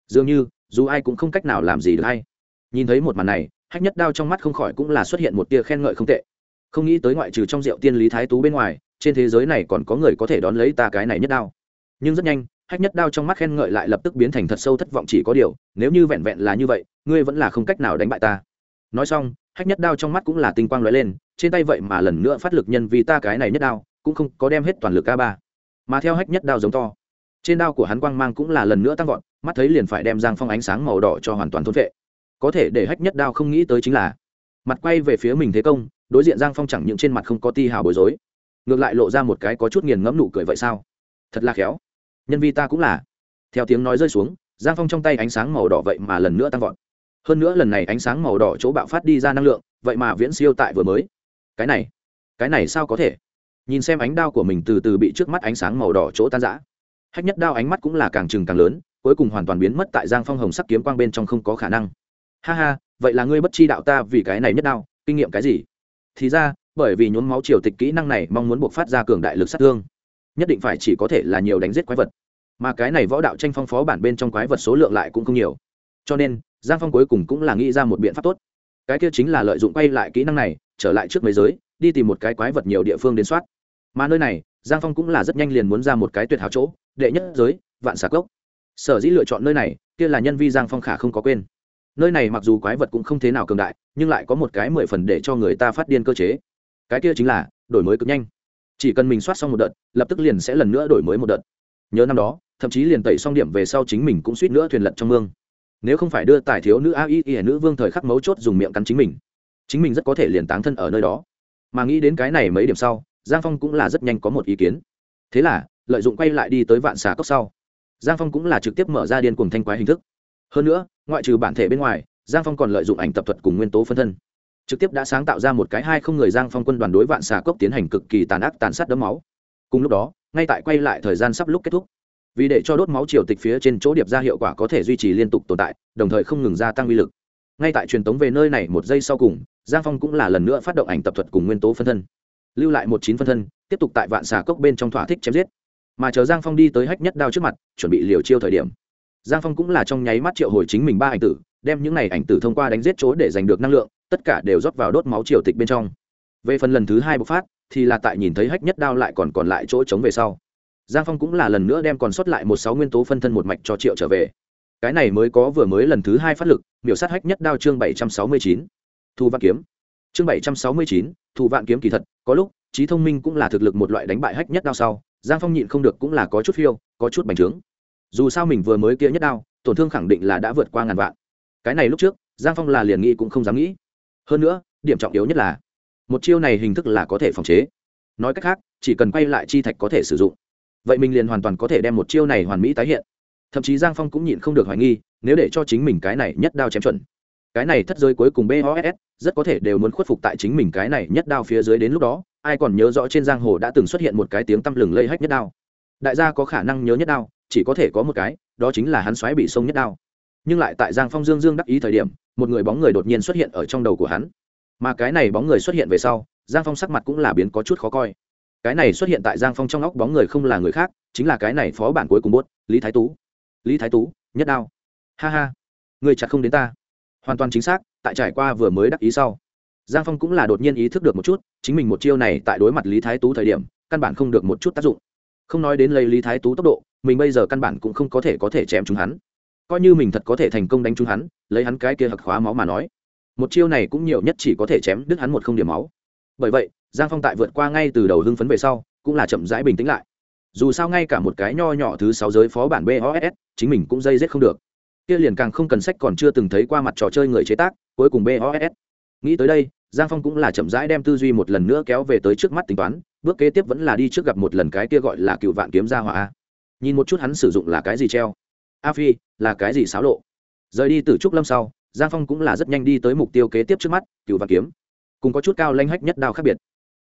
Dường như, dù ai cũng không cách nào làm gì được hay. Nhìn thấy một màn này, hách nhất đao trong mắt không khỏi cũng là xuất hiện một tia khen ngợi không tệ. Không nghĩ tới ngoại trừ trong rượu tiên lý thái tú bên ngoài, trên thế giới này còn có người có thể đón lấy ta cái này nhất đao. Nhưng rất nhanh, hách nhất đao trong mắt khen ngợi lại lập tức biến thành thật sâu thất vọng chỉ có điều, nếu như vẹn vẹn là như vậy, ngươi vẫn là không cách nào đánh bại ta. Nói xong, hách nhất đao trong mắt cũng là tinh quang lóe lên trên tay vậy mà lần nữa phát lực nhân vì ta cái này nhất đao, cũng không có đem hết toàn lực a ba. Mà theo hách nhất đao giống to, trên đao của hắn quang mang cũng là lần nữa tăng vọt, mắt thấy liền phải đem giang phong ánh sáng màu đỏ cho hoàn toàn thôn vệ có thể để hách nhất đao không nghĩ tới chính là, mặt quay về phía mình thế công, đối diện giang phong chẳng những trên mặt không có ti hào bối rối, ngược lại lộ ra một cái có chút nghiền ngẫm nụ cười vậy sao? Thật là khéo. Nhân vi ta cũng là. Theo tiếng nói rơi xuống, giang phong trong tay ánh sáng màu đỏ vậy mà lần nữa tăng vọt. Hơn nữa lần này ánh sáng màu đỏ chỗ bạo phát đi ra năng lượng, vậy mà viễn siêu tại vừa mới cái này cái này sao có thể? Nhìn xem ánh đao của mình từ từ bị trước mắt ánh sáng màu đỏ chỗ tan rã. Hách nhất đao ánh mắt cũng là càng trừng càng lớn, cuối cùng hoàn toàn biến mất tại giang phong hồng sắc kiếm quang bên trong không có khả năng. Ha ha, vậy là ngươi bất chi đạo ta vì cái này nhất đao, kinh nghiệm cái gì? Thì ra, bởi vì nhốn máu triều tịch kỹ năng này mong muốn buộc phát ra cường đại lực sát thương, nhất định phải chỉ có thể là nhiều đánh giết quái vật. Mà cái này võ đạo tranh phong phó bản bên trong quái vật số lượng lại cũng không nhiều. Cho nên, giang phong cuối cùng cũng là nghĩ ra một biện pháp tốt cái kia chính là lợi dụng quay lại kỹ năng này, trở lại trước mấy giới, đi tìm một cái quái vật nhiều địa phương đến soát. Mà nơi này, giang phong cũng là rất nhanh liền muốn ra một cái tuyệt hảo chỗ, đệ nhất giới, vạn xà cốc. Sở dĩ lựa chọn nơi này, kia là nhân vi giang phong khả không có quên. Nơi này mặc dù quái vật cũng không thế nào cường đại, nhưng lại có một cái mười phần để cho người ta phát điên cơ chế. Cái kia chính là, đổi mới cực nhanh. Chỉ cần mình soát xong một đợt, lập tức liền sẽ lần nữa đổi mới một đợt. Nhớ năm đó, thậm chí liền tẩy xong điểm về sau chính mình cũng suýt nữa thuyền lật trong mương nếu không phải đưa tài thiếu nữ a y y nữ vương thời khắc mấu chốt dùng miệng cắn chính mình chính mình rất có thể liền táng thân ở nơi đó. Mà nghĩ đến cái này mấy điểm sau, giang phong cũng là rất nhanh có một ý kiến. Thế là, lợi dụng quay lại đi tới vạn xà cốc sau. Giang phong cũng là trực tiếp mở ra điên cùng thanh quái hình thức. Hơn nữa, ngoại trừ bản thể bên ngoài, giang phong còn lợi dụng ảnh tập thuật cùng nguyên tố phân thân. Trực tiếp đã sáng tạo ra một cái hai không người giang phong quân đoàn đối vạn xà cốc tiến hành cực kỳ tàn ác tàn sát đấm máu. Cùng lúc đó, ngay tại quay lại thời gian sắp lúc kết thúc vì để cho đốt máu triều tịch phía trên chỗ điệp ra hiệu quả có thể duy trì liên tục tồn tại, đồng thời không ngừng gia tăng uy lực. Ngay tại truyền tống về nơi này một giây sau cùng, giang phong cũng là lần nữa phát động ảnh tập thuật cùng nguyên tố phân thân. Lưu lại một chín phân thân, tiếp tục tại vạn xà cốc bên trong thỏa thích chém giết. Mà chờ giang phong đi tới hách nhất đao trước mặt, chuẩn bị liều chiêu thời điểm. Giang phong cũng là trong nháy mắt triệu hồi chính mình ba ảnh tử, đem những này ảnh tử thông qua đánh giết chỗ để giành được năng lượng, tất cả đều rót vào đốt máu triều tịch bên trong. Về phần lần thứ hai bộc phát, thì là tại nhìn thấy hách nhất đao lại còn còn lại chỗ trống về sau giang phong cũng là lần nữa đem còn sót lại một sáu nguyên tố phân thân một mạch cho triệu trở về. Cái này mới có vừa mới lần thứ hai phát lực biểu sát hách nhất đao chương bảy trăm sáu mươi chín. Thu vạn kiếm. Chương bảy trăm sáu mươi chín, thu vạn kiếm kỳ thật, có lúc, trí thông minh cũng là thực lực một loại đánh bại hách nhất đao sau, giang phong nhịn không được cũng là có chút phiêu, có chút bành trướng. Dù sao mình vừa mới kia nhất đao, tổn thương khẳng định là đã vượt qua ngàn vạn. Cái này lúc trước, giang phong là liền nghĩ cũng không dám nghĩ. Hơn nữa, điểm trọng yếu nhất là, một chiêu này hình thức là có thể phòng chế. Nói cách khác, chỉ cần quay lại chi thạch có thể sử dụng vậy mình liền hoàn toàn có thể đem một chiêu này hoàn mỹ tái hiện. Thậm chí giang phong cũng nhịn không được hoài nghi, nếu để cho chính mình cái này nhất đao chém chuẩn. Cái này thất giới cuối cùng bos rất có thể đều muốn khuất phục tại chính mình cái này nhất đao phía dưới đến lúc đó, ai còn nhớ rõ trên giang hồ đã từng xuất hiện một cái tiếng tăm lừng lây hách nhất đao. Đại gia có khả năng nhớ nhất đao, chỉ có thể có một cái, đó chính là hắn xoáy bị sông nhất đao. Nhưng lại tại giang phong dương dương đắc ý thời điểm, một người bóng người đột nhiên xuất hiện ở trong đầu của hắn. Mà cái này bóng người xuất hiện về sau, giang phong sắc mặt cũng là biến có chút khó coi cái này xuất hiện tại giang phong trong óc bóng người không là người khác, chính là cái này phó bản cuối cùng bốt lý thái tú. Lý thái tú, nhất đao. Ha ha. Người chặt không đến ta. Hoàn toàn chính xác, tại trải qua vừa mới đắc ý sau, giang phong cũng là đột nhiên ý thức được một chút, chính mình một chiêu này tại đối mặt lý thái tú thời điểm, căn bản không được một chút tác dụng. Không nói đến lấy lý thái tú tốc độ, mình bây giờ căn bản cũng không có thể có thể chém chúng hắn. Coi như mình thật có thể thành công đánh trúng hắn, lấy hắn cái kia hặc khóa máu mà nói, một chiêu này cũng nhiều nhất chỉ có thể chém đứt hắn một không điểm máu. Bởi vậy giang phong tại vượt qua ngay từ đầu hưng phấn về sau, cũng là chậm rãi bình tĩnh lại. Dù sao ngay cả một cái nho nhỏ thứ sáu giới phó bản bos chính mình cũng dây dết không được. Kia liền càng không cần sách còn chưa từng thấy qua mặt trò chơi người chế tác, cuối cùng bos nghĩ tới đây, giang phong cũng là chậm rãi đem tư duy một lần nữa kéo về tới trước mắt tính toán, bước kế tiếp vẫn là đi trước gặp một lần cái kia gọi là cựu vạn kiếm gia hỏa nhìn một chút hắn sử dụng là cái gì treo. A phi, là cái gì xáo lộ? Rời đi từ trúc lâm sau, giang phong cũng là rất nhanh đi tới mục tiêu kế tiếp trước mắt, cựu vạn kiếm. Cùng có chút cao lanh hách nhất đao khác biệt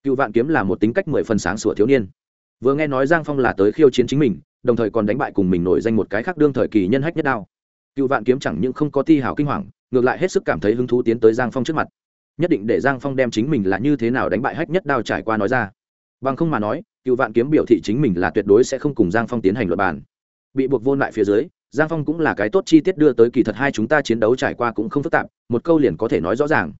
cựu vạn kiếm là một tính cách mười phần sáng sủa thiếu niên. Vừa nghe nói giang phong là tới khiêu chiến chính mình, đồng thời còn đánh bại cùng mình nổi danh một cái khác đương thời kỳ nhân hách nhất đao. Cựu vạn kiếm chẳng những không có ti hào kinh hoàng, ngược lại hết sức cảm thấy hứng thú tiến tới giang phong trước mặt. Nhất định để giang phong đem chính mình là như thế nào đánh bại hách nhất đao trải qua nói ra. Bằng không mà nói, cựu vạn kiếm biểu thị chính mình là tuyệt đối sẽ không cùng giang phong tiến hành luật bàn. Bị buộc vô lại phía dưới, giang phong cũng là cái tốt chi tiết đưa tới kỳ thật hai chúng ta chiến đấu trải qua cũng không phức tạp, một câu liền có thể nói rõ ràng.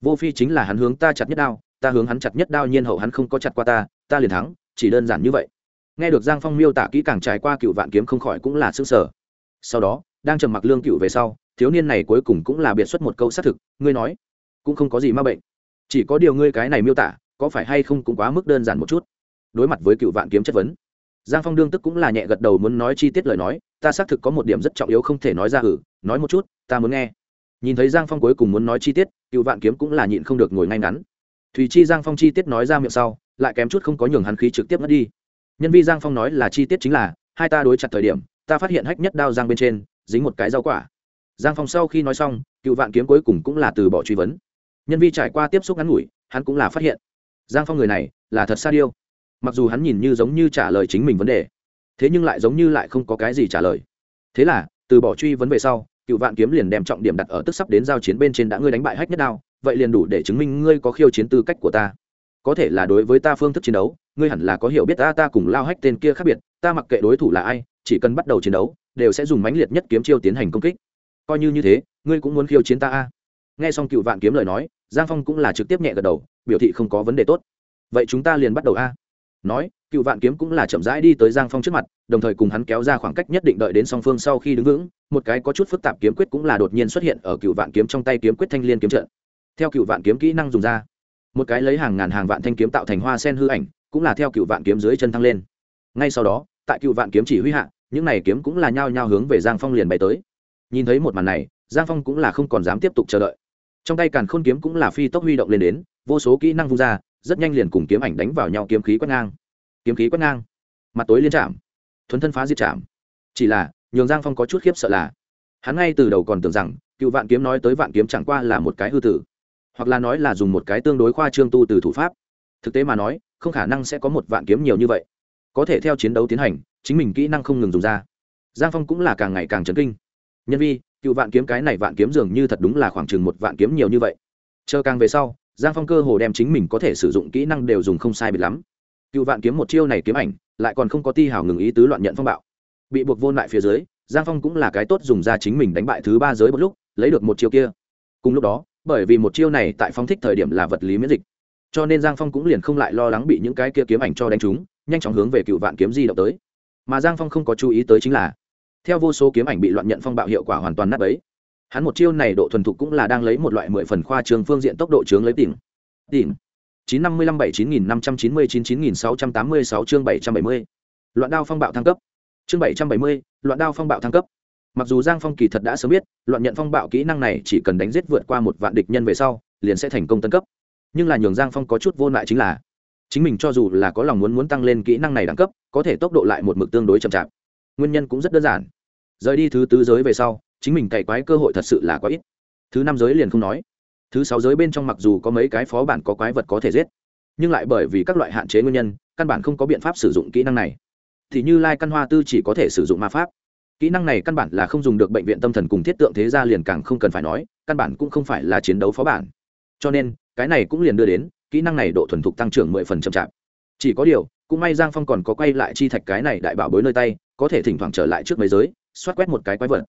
Vô phi chính là hắn hướng ta chặt nhất đao ta hướng hắn chặt nhất đao nhiên hậu hắn không có chặt qua ta ta liền thắng, chỉ đơn giản như vậy. Nghe được giang phong miêu tả kỹ càng trải qua cựu vạn kiếm không khỏi cũng là xương sở sau đó, đang trầm mặc lương cựu về sau, thiếu niên này cuối cùng cũng là biệt xuất một câu xác thực, ngươi nói, cũng không có gì ma bệnh. Chỉ có điều ngươi cái này miêu tả, có phải hay không cũng quá mức đơn giản một chút? Đối mặt với cựu vạn kiếm chất vấn, giang phong đương tức cũng là nhẹ gật đầu muốn nói chi tiết lời nói, ta xác thực có một điểm rất trọng yếu không thể nói ra hử nói một chút, ta muốn nghe. Nhìn thấy giang phong cuối cùng muốn nói chi tiết, cựu vạn kiếm cũng là nhịn không được ngồi ngay ngắn thùy chi giang phong chi tiết nói ra miệng sau, lại kém chút không có nhường hắn khí trực tiếp mất đi. Nhân vi giang phong nói là chi tiết chính là, hai ta đối chặt thời điểm, ta phát hiện hách nhất đao giang bên trên, dính một cái rau quả. Giang phong sau khi nói xong, cựu vạn kiếm cuối cùng cũng là từ bỏ truy vấn. Nhân vi trải qua tiếp xúc ngắn ngủi, hắn cũng là phát hiện. Giang phong người này, là thật xa điêu. Mặc dù hắn nhìn như giống như trả lời chính mình vấn đề, thế nhưng lại giống như lại không có cái gì trả lời. Thế là, từ bỏ truy vấn về sau, cựu vạn kiếm liền đem trọng điểm đặt ở tức sắp đến giao chiến bên trên đã ngươi đánh bại hách nhất đao vậy liền đủ để chứng minh ngươi có khiêu chiến tư cách của ta. Có thể là đối với ta phương thức chiến đấu, ngươi hẳn là có hiểu biết ta ta cùng lao hách tên kia khác biệt, ta mặc kệ đối thủ là ai, chỉ cần bắt đầu chiến đấu, đều sẽ dùng mãnh liệt nhất kiếm chiêu tiến hành công kích. Coi như như thế, ngươi cũng muốn khiêu chiến ta a? Nghe xong cựu vạn kiếm lời nói, giang phong cũng là trực tiếp nhẹ gật đầu, biểu thị không có vấn đề tốt. Vậy chúng ta liền bắt đầu a? Nói, cựu vạn kiếm cũng là chậm rãi đi tới giang phong trước mặt, đồng thời cùng hắn kéo ra khoảng cách nhất định đợi đến song phương sau khi đứng vững, một cái có chút phức tạp kiếm quyết cũng là đột nhiên xuất hiện ở cựu vạn kiếm trong tay kiếm quyết thanh liên kiếm trận theo cựu vạn kiếm kỹ năng dùng ra. Một cái lấy hàng ngàn hàng vạn thanh kiếm tạo thành hoa sen hư ảnh, cũng là theo cựu vạn kiếm dưới chân thăng lên. Ngay sau đó, tại cựu vạn kiếm chỉ huy hạ, những này kiếm cũng là nhao nhao hướng về giang phong liền bay tới. Nhìn thấy một màn này, giang phong cũng là không còn dám tiếp tục chờ đợi. Trong tay càn khôn kiếm cũng là phi tốc huy động lên đến, vô số kỹ năng vung ra, rất nhanh liền cùng kiếm ảnh đánh vào nhau kiếm khí quét ngang. Kiếm khí quét ngang. Mặt tối liên chạm. Thuấn thân phá diệt chạm. Chỉ là, nhường giang phong có chút khiếp sợ là, hắn ngay từ đầu còn tưởng rằng, cựu vạn kiếm nói tới vạn kiếm chẳng qua là một cái hư tử hoặc là nói là dùng một cái tương đối khoa trương tu từ thủ pháp. Thực tế mà nói, không khả năng sẽ có một vạn kiếm nhiều như vậy. Có thể theo chiến đấu tiến hành, chính mình kỹ năng không ngừng dùng ra. Giang phong cũng là càng ngày càng chấn kinh. Nhân vi, cựu vạn kiếm cái này vạn kiếm dường như thật đúng là khoảng chừng một vạn kiếm nhiều như vậy. Chờ càng về sau, giang phong cơ hồ đem chính mình có thể sử dụng kỹ năng đều dùng không sai biệt lắm. Cựu vạn kiếm một chiêu này kiếm ảnh, lại còn không có ti hào ngừng ý tứ loạn nhận phong bạo. Bị buộc vô lại phía dưới, giang phong cũng là cái tốt dùng ra chính mình đánh bại thứ ba giới một lúc, lấy được một chiêu kia. Cùng lúc đó bởi vì một chiêu này tại phóng thích thời điểm là vật lý miễn dịch. Cho nên giang phong cũng liền không lại lo lắng bị những cái kia kiếm ảnh cho đánh trúng, nhanh chóng hướng về cựu vạn kiếm di động tới. Mà giang phong không có chú ý tới chính là, theo vô số kiếm ảnh bị loạn nhận phong bạo hiệu quả hoàn toàn nát ấy hắn một chiêu này độ thuần thục cũng là đang lấy một loại mười phần khoa trường phương diện tốc độ chướng lấy tỉnh. Tỉnh. chín năm mươi lăm bảy chín nghìn năm trăm chín mươi chín chín nghìn sáu trăm tám mươi sáu chương bảy trăm bảy mươi. Loạn đao phong bạo thăng cấp. Chương bảy trăm bảy mươi, loạn đao phong bạo thăng cấp mặc dù giang phong kỳ thật đã sớm biết, loạn nhận phong bạo kỹ năng này chỉ cần đánh giết vượt qua một vạn địch nhân về sau, liền sẽ thành công tân cấp. Nhưng là nhường giang phong có chút vô lại chính là, chính mình cho dù là có lòng muốn muốn tăng lên kỹ năng này đẳng cấp, có thể tốc độ lại một mực tương đối chậm chạp. Nguyên nhân cũng rất đơn giản. Rời đi thứ tứ giới về sau, chính mình cày quái cơ hội thật sự là quá ít. Thứ năm giới liền không nói. Thứ sáu giới bên trong mặc dù có mấy cái phó bản có quái vật có thể giết, nhưng lại bởi vì các loại hạn chế nguyên nhân, căn bản không có biện pháp sử dụng kỹ năng này. Thì như lai căn hoa tư chỉ có thể sử dụng ma pháp kỹ năng này căn bản là không dùng được bệnh viện tâm thần cùng thiết tượng thế gia liền càng không cần phải nói, căn bản cũng không phải là chiến đấu phó bản. Cho nên, cái này cũng liền đưa đến, kỹ năng này độ thuần thục tăng trưởng mười phần chậm chạp. Chỉ có điều, cũng may giang phong còn có quay lại chi thạch cái này đại bảo bối nơi tay, có thể thỉnh thoảng trở lại trước mấy giới, xoát quét một cái quái vật.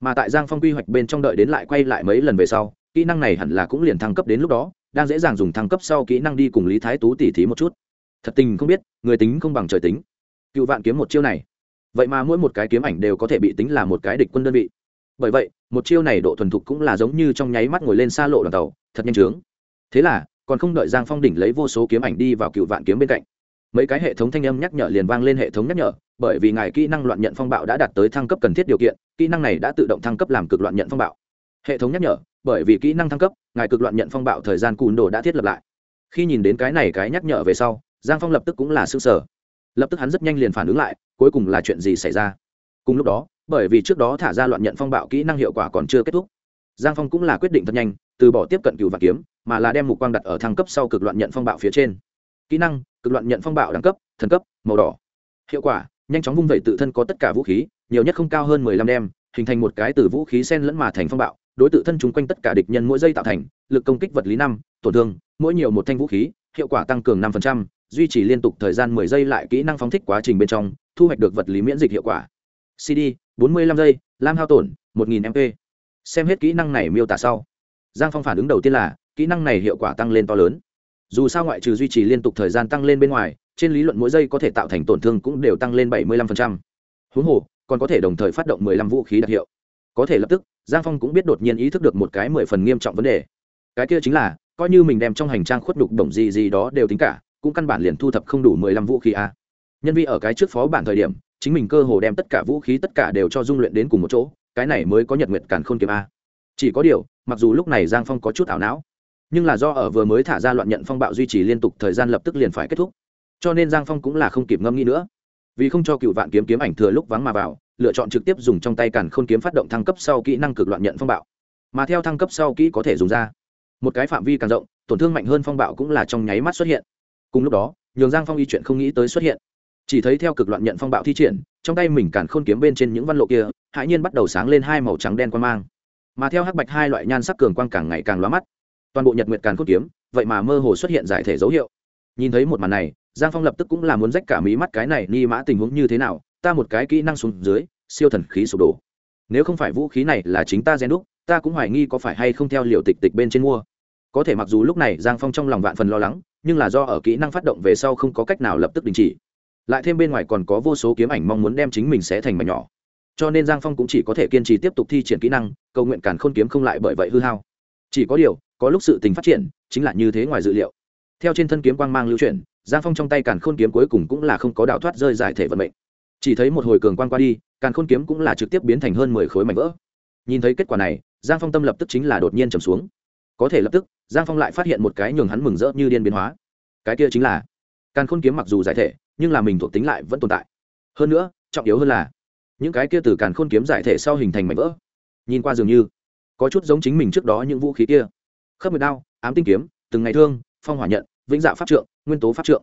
Mà tại giang phong quy hoạch bên trong đợi đến lại quay lại mấy lần về sau, kỹ năng này hẳn là cũng liền thăng cấp đến lúc đó, đang dễ dàng dùng thăng cấp sau kỹ năng đi cùng lý thái tú tỉ thí một chút. Thật tình không biết, người tính không bằng trời tính. Cựu vạn kiếm một chiêu này vậy mà mỗi một cái kiếm ảnh đều có thể bị tính là một cái địch quân đơn vị. Bởi vậy, một chiêu này độ thuần thục cũng là giống như trong nháy mắt ngồi lên xa lộ đoàn tàu, thật nhanh chướng. Thế là, còn không đợi giang phong đỉnh lấy vô số kiếm ảnh đi vào cựu vạn kiếm bên cạnh, mấy cái hệ thống thanh âm nhắc nhở liền vang lên hệ thống nhắc nhở, bởi vì ngài kỹ năng loạn nhận phong bạo đã đạt tới thăng cấp cần thiết điều kiện, kỹ năng này đã tự động thăng cấp làm cực loạn nhận phong bạo. Hệ thống nhắc nhở, bởi vì kỹ năng thăng cấp, ngài cực loạn nhận phong bạo thời gian cùn đồ đã thiết lập lại. Khi nhìn đến cái này cái nhắc nhở về sau, giang phong lập tức cũng là s ư ơ n g sở lập tức hắn rất nhanh liền phản ứng lại cuối cùng là chuyện gì xảy ra? Cùng lúc đó, bởi vì trước đó thả ra loạn nhận phong bạo kỹ năng hiệu quả còn chưa kết thúc, giang phong cũng là quyết định thật nhanh, từ bỏ tiếp cận cựu vạn kiếm, mà là đem mục quang đặt ở thăng cấp sau cực loạn nhận phong bạo phía trên. Kỹ năng, cực loạn nhận phong bạo đẳng cấp, thần cấp, màu đỏ. Hiệu quả, nhanh chóng vung vẩy tự thân có tất cả vũ khí, nhiều nhất không cao hơn mười lăm đem, hình thành một cái từ vũ khí sen lẫn mà thành phong bạo, đối tự thân chung quanh tất cả địch nhân mỗi giây tạo thành, lực công kích vật lý năm, tổn thương, mỗi nhiều một thanh vũ khí, hiệu quả tăng cường năm phần trăm, duy trì liên tục thời gian mười giây lại kỹ năng phóng thích quá trình bên trong thu hoạch được vật lý miễn dịch hiệu quả. Cd bốn mươi lăm giây, lam hao tổn, một nghìn mp xem hết kỹ năng này miêu tả sau. Giang phong phản ứng đầu tiên là, kỹ năng này hiệu quả tăng lên to lớn. Dù sao ngoại trừ duy trì liên tục thời gian tăng lên bên ngoài, trên lý luận mỗi giây có thể tạo thành tổn thương cũng đều tăng lên 75%. huống hồ, còn có thể đồng thời phát động mười lăm vũ khí đặc hiệu. Có thể lập tức, giang phong cũng biết đột nhiên ý thức được một cái mười phần nghiêm trọng vấn đề. Cái kia chính là, coi như mình đem trong hành trang khuất đục đồng gì gì đó đều tính cả, cũng căn bản liền thu thập không đủ mười lăm vũ khí a nhân vi ở cái trước phó bản thời điểm, chính mình cơ hồ đem tất cả vũ khí tất cả đều cho dung luyện đến cùng một chỗ, cái này mới có nhật nguyệt cản khôn kiếm a. Chỉ có điều, mặc dù lúc này giang phong có chút ảo não, nhưng là do ở vừa mới thả ra loạn nhận phong bạo duy trì liên tục thời gian lập tức liền phải kết thúc. Cho nên giang phong cũng là không kịp ngâm nghĩ nữa. Vì không cho cựu vạn kiếm kiếm ảnh thừa lúc vắng mà vào, lựa chọn trực tiếp dùng trong tay càn khôn kiếm phát động thăng cấp sau kỹ năng cực loạn nhận phong bạo. Mà theo thăng cấp sau kỹ có thể dùng ra. Một cái phạm vi càng rộng, tổn thương mạnh hơn phong bạo cũng là trong nháy mắt xuất hiện. Cùng lúc đó, nhường giang phong y chuyện không nghĩ tới xuất hiện chỉ thấy theo cực loạn nhận phong bạo thi triển, trong tay mình càn khôn kiếm bên trên những văn lộ kia, hãi nhiên bắt đầu sáng lên hai màu trắng đen quan mang. Mà theo hắc bạch hai loại nhan sắc cường quang càng ngày càng lóa mắt. Toàn bộ nhật nguyệt càn khôn kiếm, vậy mà mơ hồ xuất hiện giải thể dấu hiệu. Nhìn thấy một màn này, giang phong lập tức cũng là muốn rách cả mí mắt cái này ni mã tình huống như thế nào, ta một cái kỹ năng xuống dưới, siêu thần khí sụp đổ. Nếu không phải vũ khí này là chính ta gen đúc, ta cũng hoài nghi có phải hay không theo liều tịch tịch bên trên mua. Có thể mặc dù lúc này giang phong trong lòng vạn phần lo lắng, nhưng là do ở kỹ năng phát động về sau không có cách nào lập tức đình chỉ lại thêm bên ngoài còn có vô số kiếm ảnh mong muốn đem chính mình sẽ thành mảnh nhỏ. Cho nên giang phong cũng chỉ có thể kiên trì tiếp tục thi triển kỹ năng, cầu nguyện càn khôn kiếm không lại bởi vậy hư hao. Chỉ có điều, có lúc sự tình phát triển, chính là như thế ngoài dự liệu. Theo trên thân kiếm quang mang lưu chuyển, giang phong trong tay càn khôn kiếm cuối cùng cũng là không có đạo thoát rơi giải thể vận mệnh. Chỉ thấy một hồi cường quang qua đi, càn khôn kiếm cũng là trực tiếp biến thành hơn mười khối mảnh vỡ. Nhìn thấy kết quả này, giang phong tâm lập tức chính là đột nhiên trầm xuống. Có thể lập tức, giang phong lại phát hiện một cái nhường hắn mừng rỡ như điên biến hóa. Cái kia chính là càn khôn kiếm mặc dù giải thể, nhưng là mình thuộc tính lại vẫn tồn tại. Hơn nữa, trọng yếu hơn là, những cái kia từ càn khôn kiếm giải thể sau hình thành mảnh vỡ. Nhìn qua dường như, có chút giống chính mình trước đó những vũ khí kia. Khớp mượt đao, ám tinh kiếm, từng ngày thương, phong hỏa nhận, vĩnh dạ pháp trượng, nguyên tố pháp trượng.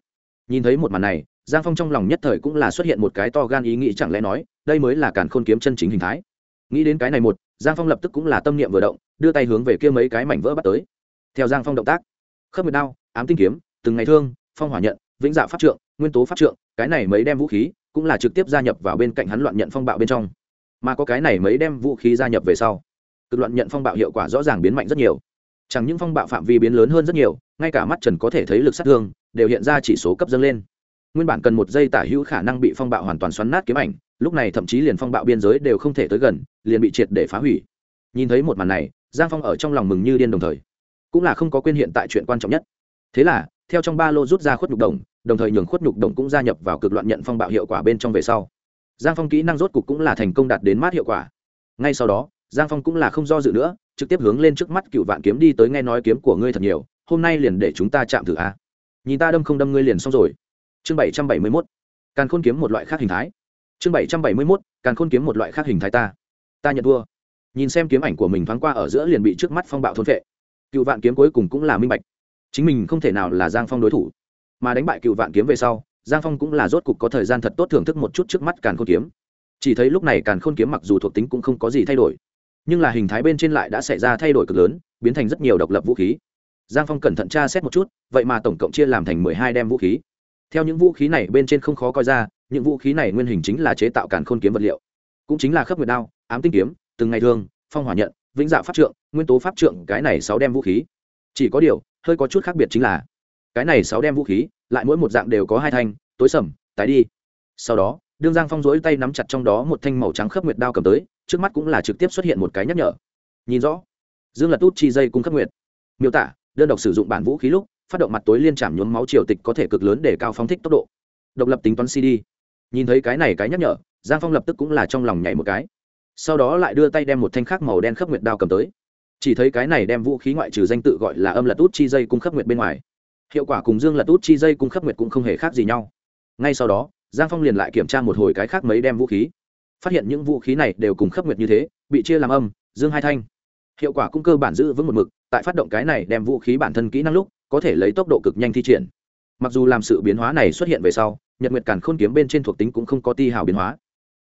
Nhìn thấy một màn này, giang phong trong lòng nhất thời cũng là xuất hiện một cái to gan ý nghĩ chẳng lẽ nói, đây mới là càn khôn kiếm chân chính hình thái. Nghĩ đến cái này một, giang phong lập tức cũng là tâm niệm vừa động, đưa tay hướng về kia mấy cái mảnh vỡ bắt tới. Theo giang phong động tác, khớp mượt đao, ám tinh kiếm, từng ngày thương, phong hỏa nhận vĩnh dạ pháp trượng, nguyên tố pháp trượng, cái này mấy đem vũ khí cũng là trực tiếp gia nhập vào bên cạnh hắn loạn nhận phong bạo bên trong. Mà có cái này mấy đem vũ khí gia nhập về sau, cực loạn nhận phong bạo hiệu quả rõ ràng biến mạnh rất nhiều. Chẳng những phong bạo phạm vi biến lớn hơn rất nhiều, ngay cả mắt trần có thể thấy lực sát thương đều hiện ra chỉ số cấp dâng lên. Nguyên bản cần một giây tả hữu khả năng bị phong bạo hoàn toàn xoắn nát kiếm ảnh, lúc này thậm chí liền phong bạo biên giới đều không thể tới gần, liền bị triệt để phá hủy. Nhìn thấy một màn này, giang phong ở trong lòng mừng như điên đồng thời. Cũng là không có quên hiện tại chuyện quan trọng nhất. Thế là theo trong ba lô rút ra khuất nhục đồng đồng thời nhường khuất nhục đồng cũng gia nhập vào cực loạn nhận phong bạo hiệu quả bên trong về sau. Giang phong kỹ năng rốt cục cũng là thành công đạt đến mát hiệu quả. Ngay sau đó, giang phong cũng là không do dự nữa, trực tiếp hướng lên trước mắt cựu vạn kiếm đi tới nghe nói kiếm của ngươi thật nhiều, hôm nay liền để chúng ta chạm thử a. À? Nhìn ta đâm không đâm ngươi liền xong rồi. Chương bảy trăm bảy mươi mốt. Càn khôn kiếm một loại khác hình thái. Chương bảy trăm bảy mươi mốt. Càn khôn kiếm một loại khác hình thái ta. Ta nhận thua. Nhìn xem kiếm ảnh của mình thoáng qua ở giữa liền bị trước mắt phong bạo thôn vệ cựu vạn kiếm cuối cùng cũng là minh bạch chính mình không thể nào là giang phong đối thủ. Mà đánh bại cựu vạn kiếm về sau, giang phong cũng là rốt cục có thời gian thật tốt thưởng thức một chút trước mắt càn khôn kiếm. Chỉ thấy lúc này càn khôn kiếm mặc dù thuộc tính cũng không có gì thay đổi, nhưng là hình thái bên trên lại đã xảy ra thay đổi cực lớn, biến thành rất nhiều độc lập vũ khí. Giang phong cẩn thận tra xét một chút, vậy mà tổng cộng chia làm thành mười hai đem vũ khí. Theo những vũ khí này bên trên không khó coi ra, những vũ khí này nguyên hình chính là chế tạo càn khôn kiếm vật liệu. Cũng chính là khớp nguyệt đao, ám tinh kiếm, từng ngày thương phong hỏa nhận, vĩnh dạ pháp trượng, nguyên tố pháp trượng, cái này sáu đem vũ khí chỉ có điều, hơi có chút khác biệt chính là, cái này sáu đem vũ khí, lại mỗi một dạng đều có hai thanh, tối sầm, tái đi. Sau đó, đương giang phong rỗi tay nắm chặt trong đó một thanh màu trắng khớp nguyệt đao cầm tới, trước mắt cũng là trực tiếp xuất hiện một cái nhắc nhở. Nhìn rõ, dương lật út chi dây cung khớp nguyệt. Miêu tả, đơn độc sử dụng bản vũ khí lúc, phát động mặt tối liên trảm nhuốm máu triều tịch có thể cực lớn để cao phóng thích tốc độ. Độc lập tính toán cd nhìn thấy cái này cái nhắc nhở, giang phong lập tức cũng là trong lòng nhảy một cái. Sau đó lại đưa tay đem một thanh khác màu đen khớp nguyệt đao cầm tới chỉ thấy cái này đem vũ khí ngoại trừ danh tự gọi là âm lật út chi dây cung khắc nguyệt bên ngoài. Hiệu quả cùng dương lật út chi dây cung khắc nguyệt cũng không hề khác gì nhau. Ngay sau đó, giang phong liền lại kiểm tra một hồi cái khác mấy đem vũ khí. Phát hiện những vũ khí này đều cùng khắc nguyệt như thế, bị chia làm âm, dương hai thanh. Hiệu quả cũng cơ bản giữ vững một mực, tại phát động cái này đem vũ khí bản thân kỹ năng lúc, có thể lấy tốc độ cực nhanh thi triển. Mặc dù làm sự biến hóa này xuất hiện về sau, nhật nguyệt càn khôn kiếm bên trên thuộc tính cũng không có ti hào biến hóa.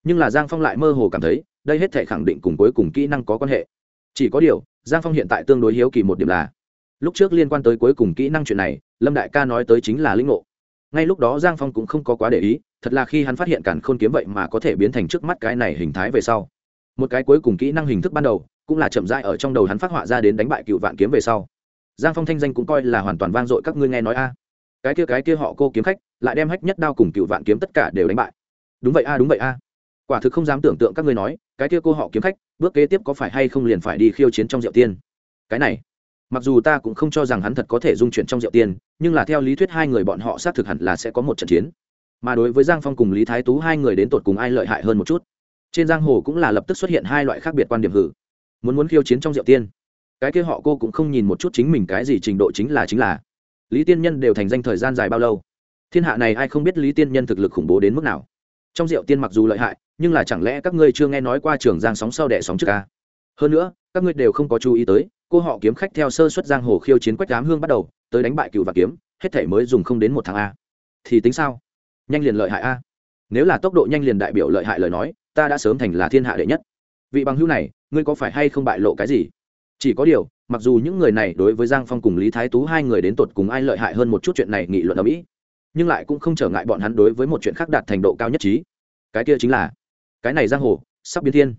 Nhưng là giang phong lại mơ hồ cảm thấy, đây hết thể khẳng định cùng cuối cùng kỹ năng có quan hệ. Chỉ có điều giang phong hiện tại tương đối hiếu kỳ một điểm là, lúc trước liên quan tới cuối cùng kỹ năng chuyện này, lâm đại ca nói tới chính là lĩnh ngộ. Ngay lúc đó giang phong cũng không có quá để ý, thật là khi hắn phát hiện cản khôn kiếm vậy mà có thể biến thành trước mắt cái này hình thái về sau. Một cái cuối cùng kỹ năng hình thức ban đầu, cũng là chậm rãi ở trong đầu hắn phát họa ra đến đánh bại cựu vạn kiếm về sau. Giang phong thanh danh cũng coi là hoàn toàn vang dội các ngươi nghe nói a. Cái kia cái kia họ cô kiếm khách, lại đem hách nhất đao cùng cựu vạn kiếm tất cả đều đánh bại. Đúng vậy a, đúng vậy a quả thực không dám tưởng tượng các ngươi nói, cái kia cô họ kiếm khách, bước kế tiếp có phải hay không liền phải đi khiêu chiến trong rượu tiên? Cái này, mặc dù ta cũng không cho rằng hắn thật có thể dung chuyển trong rượu tiên, nhưng là theo lý thuyết hai người bọn họ xác thực hẳn là sẽ có một trận chiến. Mà đối với giang phong cùng lý thái tú, hai người đến tột cùng ai lợi hại hơn một chút? Trên giang hồ cũng là lập tức xuất hiện hai loại khác biệt quan điểm hử. Muốn muốn khiêu chiến trong rượu tiên, cái kia họ cô cũng không nhìn một chút chính mình cái gì trình độ chính là chính là. Lý tiên nhân đều thành danh thời gian dài bao lâu? Thiên hạ này ai không biết lý tiên nhân thực lực khủng bố đến mức nào? Trong rượu tiên mặc dù lợi hại, nhưng là chẳng lẽ các ngươi chưa nghe nói qua trường giang sóng sau đẻ sóng trước ca? Hơn nữa, các ngươi đều không có chú ý tới, cô họ kiếm khách theo sơ xuất giang hồ khiêu chiến quách đám hương bắt đầu, tới đánh bại cựu và kiếm, hết thể mới dùng không đến một tháng a. Thì tính sao? Nhanh liền lợi hại a. Nếu là tốc độ nhanh liền đại biểu lợi hại lời nói, ta đã sớm thành là thiên hạ đệ nhất. Vị bằng hữu này, ngươi có phải hay không bại lộ cái gì? Chỉ có điều, mặc dù những người này đối với giang phong cùng lý thái tú hai người đến tột cùng ai lợi hại hơn một chút chuyện này nghị luận ở mỹ nhưng lại cũng không trở ngại bọn hắn đối với một chuyện khác đạt thành độ cao nhất trí. Cái kia chính là, cái này giang hồ, sắp biến thiên.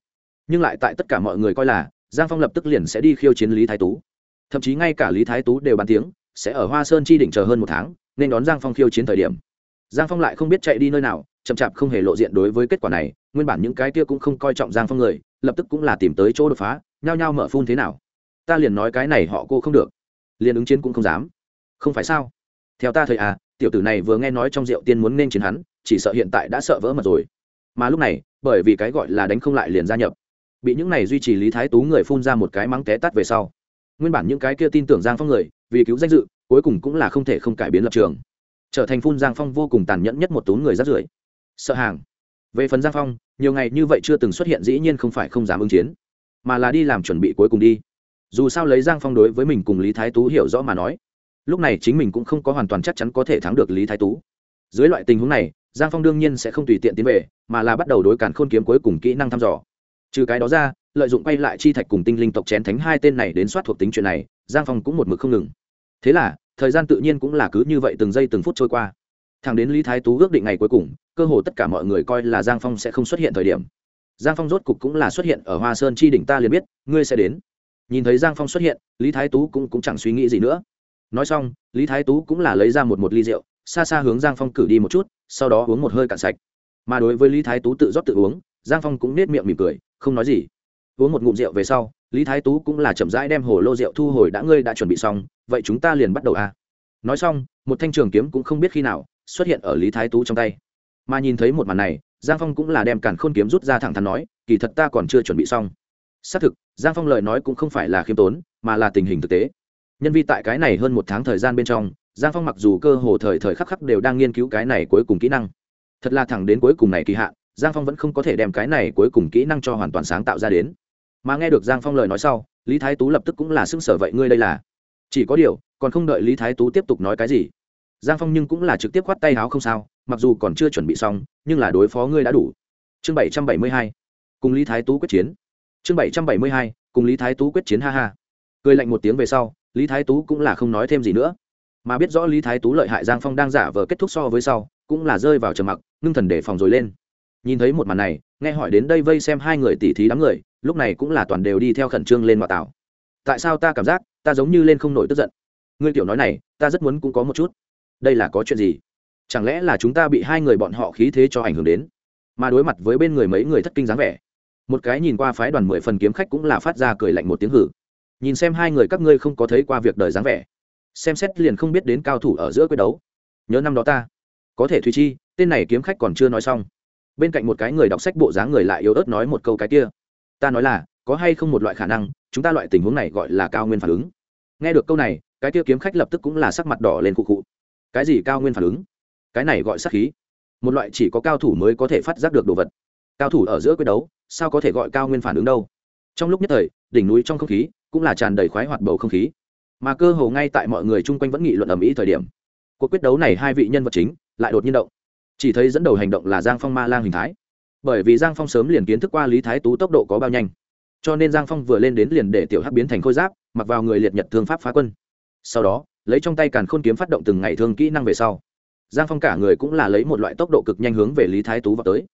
Nhưng lại tại tất cả mọi người coi là, giang phong lập tức liền sẽ đi khiêu chiến lý thái tú. Thậm chí ngay cả lý thái tú đều bàn tiếng, sẽ ở hoa sơn chi đỉnh chờ hơn một tháng, nên đón giang phong khiêu chiến thời điểm. Giang phong lại không biết chạy đi nơi nào, chậm chạp không hề lộ diện đối với kết quả này, nguyên bản những cái kia cũng không coi trọng giang phong người, lập tức cũng là tìm tới chỗ đột phá, nhao nhao mở phun thế nào. Ta liền nói cái này họ cô không được. Liền ứng chiến cũng không dám. Không phải sao? Theo ta thời à tiểu tử này vừa nghe nói trong rượu tiên muốn nên chiến hắn, chỉ sợ hiện tại đã sợ vỡ mật rồi. Mà lúc này, bởi vì cái gọi là đánh không lại liền gia nhập, bị những này duy trì lý thái tú người phun ra một cái mắng té tắt về sau. Nguyên bản những cái kia tin tưởng giang phong người, vì cứu danh dự, cuối cùng cũng là không thể không cải biến lập trường. Trở thành phun giang phong vô cùng tàn nhẫn nhất một tú người rát rưởi. Sợ hàng. Về phần giang phong, nhiều ngày như vậy chưa từng xuất hiện dĩ nhiên không phải không dám ứng chiến, mà là đi làm chuẩn bị cuối cùng đi. Dù sao lấy giang phong đối với mình cùng lý thái tú hiểu rõ mà nói lúc này chính mình cũng không có hoàn toàn chắc chắn có thể thắng được lý thái tú. Dưới loại tình huống này giang phong đương nhiên sẽ không tùy tiện tiến về mà là bắt đầu đối cản khôn kiếm cuối cùng kỹ năng thăm dò. Trừ cái đó ra lợi dụng quay lại chi thạch cùng tinh linh tộc chén thánh hai tên này đến soát thuộc tính chuyện này giang phong cũng một mực không ngừng. Thế là thời gian tự nhiên cũng là cứ như vậy từng giây từng phút trôi qua. Thẳng đến lý thái tú ước định ngày cuối cùng cơ hồ tất cả mọi người coi là giang phong sẽ không xuất hiện thời điểm. Giang phong rốt cục cũng là xuất hiện ở hoa sơn chi đỉnh ta liền biết ngươi sẽ đến. Nhìn thấy giang phong xuất hiện lý thái tú cũng, cũng chẳng suy nghĩ gì nữa nói xong, lý thái tú cũng là lấy ra một một ly rượu, xa xa hướng giang phong cử đi một chút, sau đó uống một hơi cạn sạch. Mà đối với lý thái tú tự rót tự uống, giang phong cũng nết miệng mỉm cười, không nói gì. Uống một ngụm rượu về sau, lý thái tú cũng là chậm rãi đem hồ lô rượu thu hồi đã ngươi đã chuẩn bị xong, vậy chúng ta liền bắt đầu à. nói xong, một thanh trường kiếm cũng không biết khi nào xuất hiện ở lý thái tú trong tay. Mà nhìn thấy một màn này, giang phong cũng là đem cản khôn kiếm rút ra thẳng thắn nói, kỳ thật ta còn chưa chuẩn bị xong. Xác thực, giang phong lời nói cũng không phải là khiêm tốn, mà là tình hình thực tế nhân vi tại cái này hơn một tháng thời gian bên trong, giang phong mặc dù cơ hồ thời thời khắc khắc đều đang nghiên cứu cái này cuối cùng kỹ năng. Thật là thẳng đến cuối cùng này kỳ hạn, giang phong vẫn không có thể đem cái này cuối cùng kỹ năng cho hoàn toàn sáng tạo ra đến. Mà nghe được giang phong lời nói sau, lý thái tú lập tức cũng là xưng sở vậy ngươi đây là. Chỉ có điều, còn không đợi lý thái tú tiếp tục nói cái gì. Giang phong nhưng cũng là trực tiếp khoát tay áo không sao, mặc dù còn chưa chuẩn bị xong, nhưng là đối phó ngươi đã đủ. Chương bảy trăm bảy mươi hai, cùng lý thái tú quyết chiến. Chương bảy trăm bảy mươi hai, cùng lý thái tú quyết chiến ha ha. Cười lạnh một tiếng về sau lý thái tú cũng là không nói thêm gì nữa. Mà biết rõ lý thái tú lợi hại giang phong đang giả vờ kết thúc so với sau, cũng là rơi vào trầm mặc, ngưng thần đề phòng rồi lên. Nhìn thấy một màn này, nghe hỏi đến đây vây xem hai người tỉ thí đám người, lúc này cũng là toàn đều đi theo khẩn trương lên ngoại tảo. Tại sao ta cảm giác, ta giống như lên không nổi tức giận? Ngươi tiểu nói này, ta rất muốn cũng có một chút. Đây là có chuyện gì? Chẳng lẽ là chúng ta bị hai người bọn họ khí thế cho ảnh hưởng đến? Mà đối mặt với bên người mấy người thất kinh dáng vẻ, một cái nhìn qua phái đoàn mười phần kiếm khách cũng là phát ra cười lạnh một tiếng hử nhìn xem hai người các ngươi không có thấy qua việc đời dáng vẻ, xem xét liền không biết đến cao thủ ở giữa quyết đấu. Nhớ năm đó ta, có thể thùy chi, tên này kiếm khách còn chưa nói xong. Bên cạnh một cái người đọc sách bộ dáng người lại yếu ớt nói một câu cái kia. Ta nói là, có hay không một loại khả năng, chúng ta loại tình huống này gọi là cao nguyên phản ứng. Nghe được câu này, cái kia kiếm khách lập tức cũng là sắc mặt đỏ lên cụ cụ cái gì cao nguyên phản ứng? Cái này gọi sắc khí. Một loại chỉ có cao thủ mới có thể phát giác được đồ vật. Cao thủ ở giữa quyết đấu, sao có thể gọi cao nguyên phản ứng đâu? Trong lúc nhất thời, đỉnh núi trong không khí cũng là tràn đầy khoái hoạt bầu không khí. Mà cơ hồ ngay tại mọi người chung quanh vẫn nghị luận ầm ĩ thời điểm, cuộc quyết đấu này hai vị nhân vật chính lại đột nhiên động. Chỉ thấy dẫn đầu hành động là giang phong ma lang hình thái. Bởi vì giang phong sớm liền kiến thức qua lý thái tú tốc độ có bao nhanh, cho nên giang phong vừa lên đến liền để tiểu hắc biến thành khôi giáp, mặc vào người liệt nhật thương pháp phá quân. Sau đó, lấy trong tay càn khôn kiếm phát động từng ngày thương kỹ năng về sau, giang phong cả người cũng là lấy một loại tốc độ cực nhanh hướng về lý thái tú vào tới.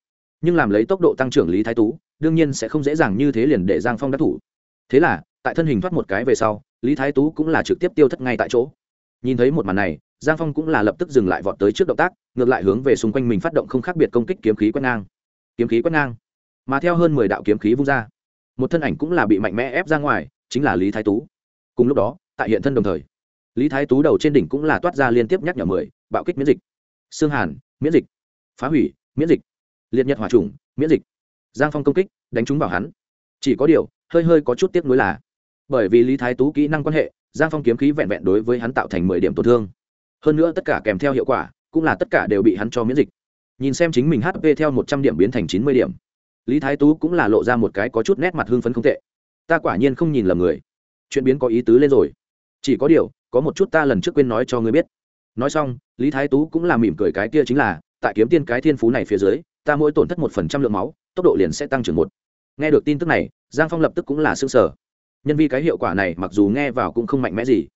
Nhưng làm lấy tốc độ tăng trưởng lý thái tú, đương nhiên sẽ không dễ dàng như thế liền để giang phong đắc thủ thế là, tại thân hình thoát một cái về sau, lý thái tú cũng là trực tiếp tiêu thất ngay tại chỗ. Nhìn thấy một màn này, giang phong cũng là lập tức dừng lại vọt tới trước động tác, ngược lại hướng về xung quanh mình phát động không khác biệt công kích kiếm khí quét ngang. Kiếm khí quét ngang. Mà theo hơn mười đạo kiếm khí vung ra, một thân ảnh cũng là bị mạnh mẽ ép ra ngoài, chính là lý thái tú. Cùng lúc đó, tại hiện thân đồng thời, lý thái tú đầu trên đỉnh cũng là toát ra liên tiếp nhắc nhở mười, bạo kích miễn dịch. Xương hàn, miễn dịch. Phá hủy, miễn dịch. Liệt nhật hòa trùng miễn dịch. Giang phong công kích, đánh trúng vào hắn. Chỉ có điều hơi hơi có chút tiếc nuối là, bởi vì lý thái tú kỹ năng quan hệ, giang phong kiếm khí vẹn vẹn đối với hắn tạo thành mười điểm tổn thương. Hơn nữa tất cả kèm theo hiệu quả, cũng là tất cả đều bị hắn cho miễn dịch. Nhìn xem chính mình hp theo một trăm điểm biến thành chín mươi điểm, lý thái tú cũng là lộ ra một cái có chút nét mặt hưng phấn không tệ. Ta quả nhiên không nhìn lầm người. Chuyện biến có ý tứ lên rồi. Chỉ có điều, có một chút ta lần trước quên nói cho ngươi biết. Nói xong, lý thái tú cũng là mỉm cười cái kia chính là, tại kiếm tiên cái thiên phú này phía dưới, ta mỗi tổn thất một phần trăm lượng máu, tốc độ liền sẽ tăng trưởng một. Nghe được tin tức này giang phong lập tức cũng là s ư ơ n g sở nhân vi cái hiệu quả này mặc dù nghe vào cũng không mạnh mẽ gì,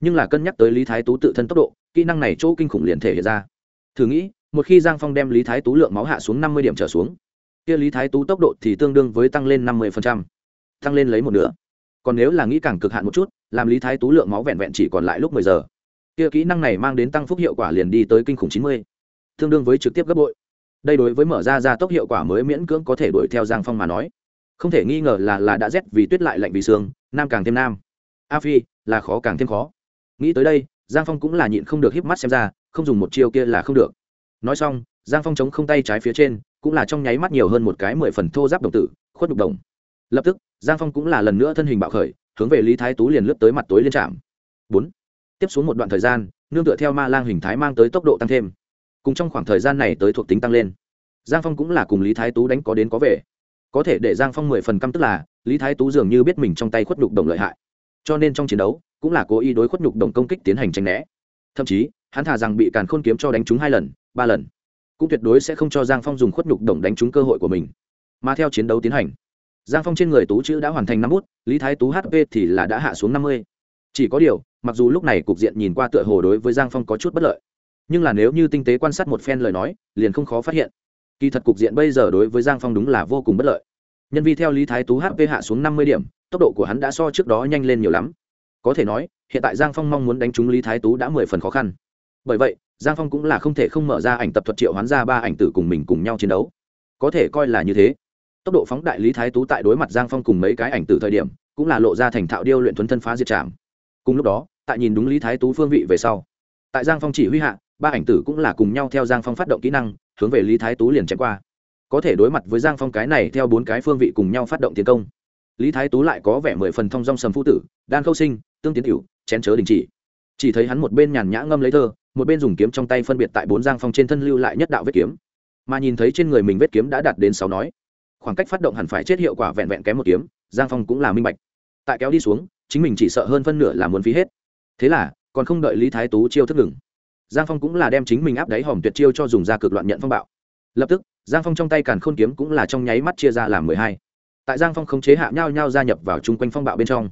nhưng là cân nhắc tới lý thái tú tự thân tốc độ, kỹ năng này chỗ kinh khủng liền thể hiện ra. Thử nghĩ, một khi giang phong đem lý thái tú lượng máu hạ xuống năm mươi điểm trở xuống, kia lý thái tú tốc độ thì tương đương với tăng lên năm mươi tăng lên lấy một nửa. Còn nếu là nghĩ càng cực hạn một chút, làm lý thái tú lượng máu vẹn vẹn chỉ còn lại lúc mười giờ, kia kỹ năng này mang đến tăng phúc hiệu quả liền đi tới kinh khủng chín mươi, tương đương với trực tiếp gấp bội. Đây đối với mở ra ra tốc hiệu quả mới miễn cưỡng có thể đuổi theo giang phong mà nói không thể nghi ngờ là là đã rét vì tuyết lại lạnh vì sương, nam càng thêm nam. A phi, là khó càng thêm khó. Nghĩ tới đây, giang phong cũng là nhịn không được híp mắt xem ra, không dùng một chiêu kia là không được. Nói xong, giang phong chống không tay trái phía trên, cũng là trong nháy mắt nhiều hơn một cái mười phần thô giáp đồng tử, khuất đục đồng. Lập tức, giang phong cũng là lần nữa thân hình bạo khởi, hướng về lý thái tú liền lướt tới mặt tối liên trạm. Bốn. Tiếp xuống một đoạn thời gian, nương tựa theo ma lang hình thái mang tới tốc độ tăng thêm. Cùng trong khoảng thời gian này tới thuộc tính tăng lên. Giang phong cũng là cùng lý thái tú đánh có đến có về có thể để giang phong mười phần căm tức là, lý thái tú dường như biết mình trong tay khuất nhục đồng lợi hại. Cho nên trong chiến đấu, cũng là cố ý đối khuất nhục đồng công kích tiến hành tranh né. Thậm chí, hắn thả rằng bị càn khôn kiếm cho đánh trúng hai lần, ba lần. Cũng tuyệt đối sẽ không cho giang phong dùng khuất nhục đồng đánh trúng cơ hội của mình. Mà theo chiến đấu tiến hành, giang phong trên người tú chữ đã hoàn thành năm bút, lý thái tú hp thì là đã hạ xuống năm mươi. Chỉ có điều, mặc dù lúc này cục diện nhìn qua tựa hồ đối với giang phong có chút bất lợi, nhưng là nếu như tinh tế quan sát một phen lời nói, liền không khó phát hiện kỳ thật cục diện bây giờ đối với giang phong đúng là vô cùng bất lợi. Nhân vi theo lý thái tú hp hạ xuống năm mươi điểm, tốc độ của hắn đã so trước đó nhanh lên nhiều lắm. Có thể nói, hiện tại giang phong mong muốn đánh trúng lý thái tú đã mười phần khó khăn. Bởi vậy, giang phong cũng là không thể không mở ra ảnh tập thuật triệu hoán ra ba ảnh tử cùng mình cùng nhau chiến đấu. Có thể coi là như thế. Tốc độ phóng đại lý thái tú tại đối mặt giang phong cùng mấy cái ảnh tử thời điểm, cũng là lộ ra thành thạo điêu luyện thuấn thân phá diệt trảm. Cùng lúc đó, tại nhìn đúng lý thái tú phương vị về sau, tại giang phong chỉ huy hạ, ba ảnh tử cũng là cùng nhau theo giang phong phát động kỹ năng hướng về lý thái tú liền chém qua. Có thể đối mặt với giang phong cái này theo bốn cái phương vị cùng nhau phát động tiến công. Lý thái tú lại có vẻ mười phần thong dong sầm phu tử, đan khâu sinh, tương tiến cựu chén chớ đình chỉ. Chỉ thấy hắn một bên nhàn nhã ngâm lấy thơ, một bên dùng kiếm trong tay phân biệt tại bốn giang phong trên thân lưu lại nhất đạo vết kiếm. Mà nhìn thấy trên người mình vết kiếm đã đạt đến sáu nói, khoảng cách phát động hẳn phải chết hiệu quả vẹn vẹn kém một kiếm, giang phong cũng là minh bạch. Tại kéo đi xuống, chính mình chỉ sợ hơn phân nửa là muốn phí hết. Thế là, còn không đợi lý thái tú chiêu thức ngừng giang phong cũng là đem chính mình áp đáy hòm tuyệt chiêu cho dùng ra cực loạn nhận phong bạo. Lập tức, giang phong trong tay càn khôn kiếm cũng là trong nháy mắt chia ra làm mười hai. Tại giang phong khống chế hạ nhau nhau gia nhập vào chung quanh phong bạo bên trong.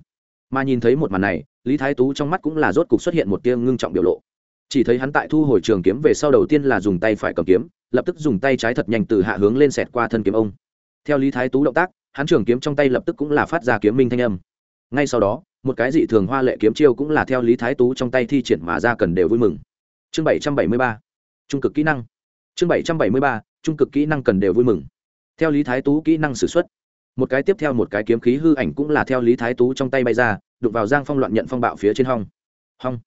Mà nhìn thấy một màn này, lý thái tú trong mắt cũng là rốt cục xuất hiện một tia ngưng trọng biểu lộ. Chỉ thấy hắn tại thu hồi trường kiếm về sau đầu tiên là dùng tay phải cầm kiếm, lập tức dùng tay trái thật nhanh từ hạ hướng lên xẹt qua thân kiếm ông. Theo lý thái tú động tác, hắn trường kiếm trong tay lập tức cũng là phát ra kiếm minh thanh âm. Ngay sau đó, một cái dị thường hoa lệ kiếm chiêu cũng là theo lý thái tú trong tay thi triển mà ra cần đều vui mừng chương bảy trăm bảy mươi ba, trung cực kỹ năng. Chương bảy trăm bảy mươi ba, trung cực kỹ năng cần đều vui mừng. Theo lý thái tú kỹ năng s ử x u ấ t một cái tiếp theo một cái kiếm khí hư ảnh cũng là theo lý thái tú trong tay bay ra, đụng vào giang phong loạn nhận phong bạo phía trên hong. Hong.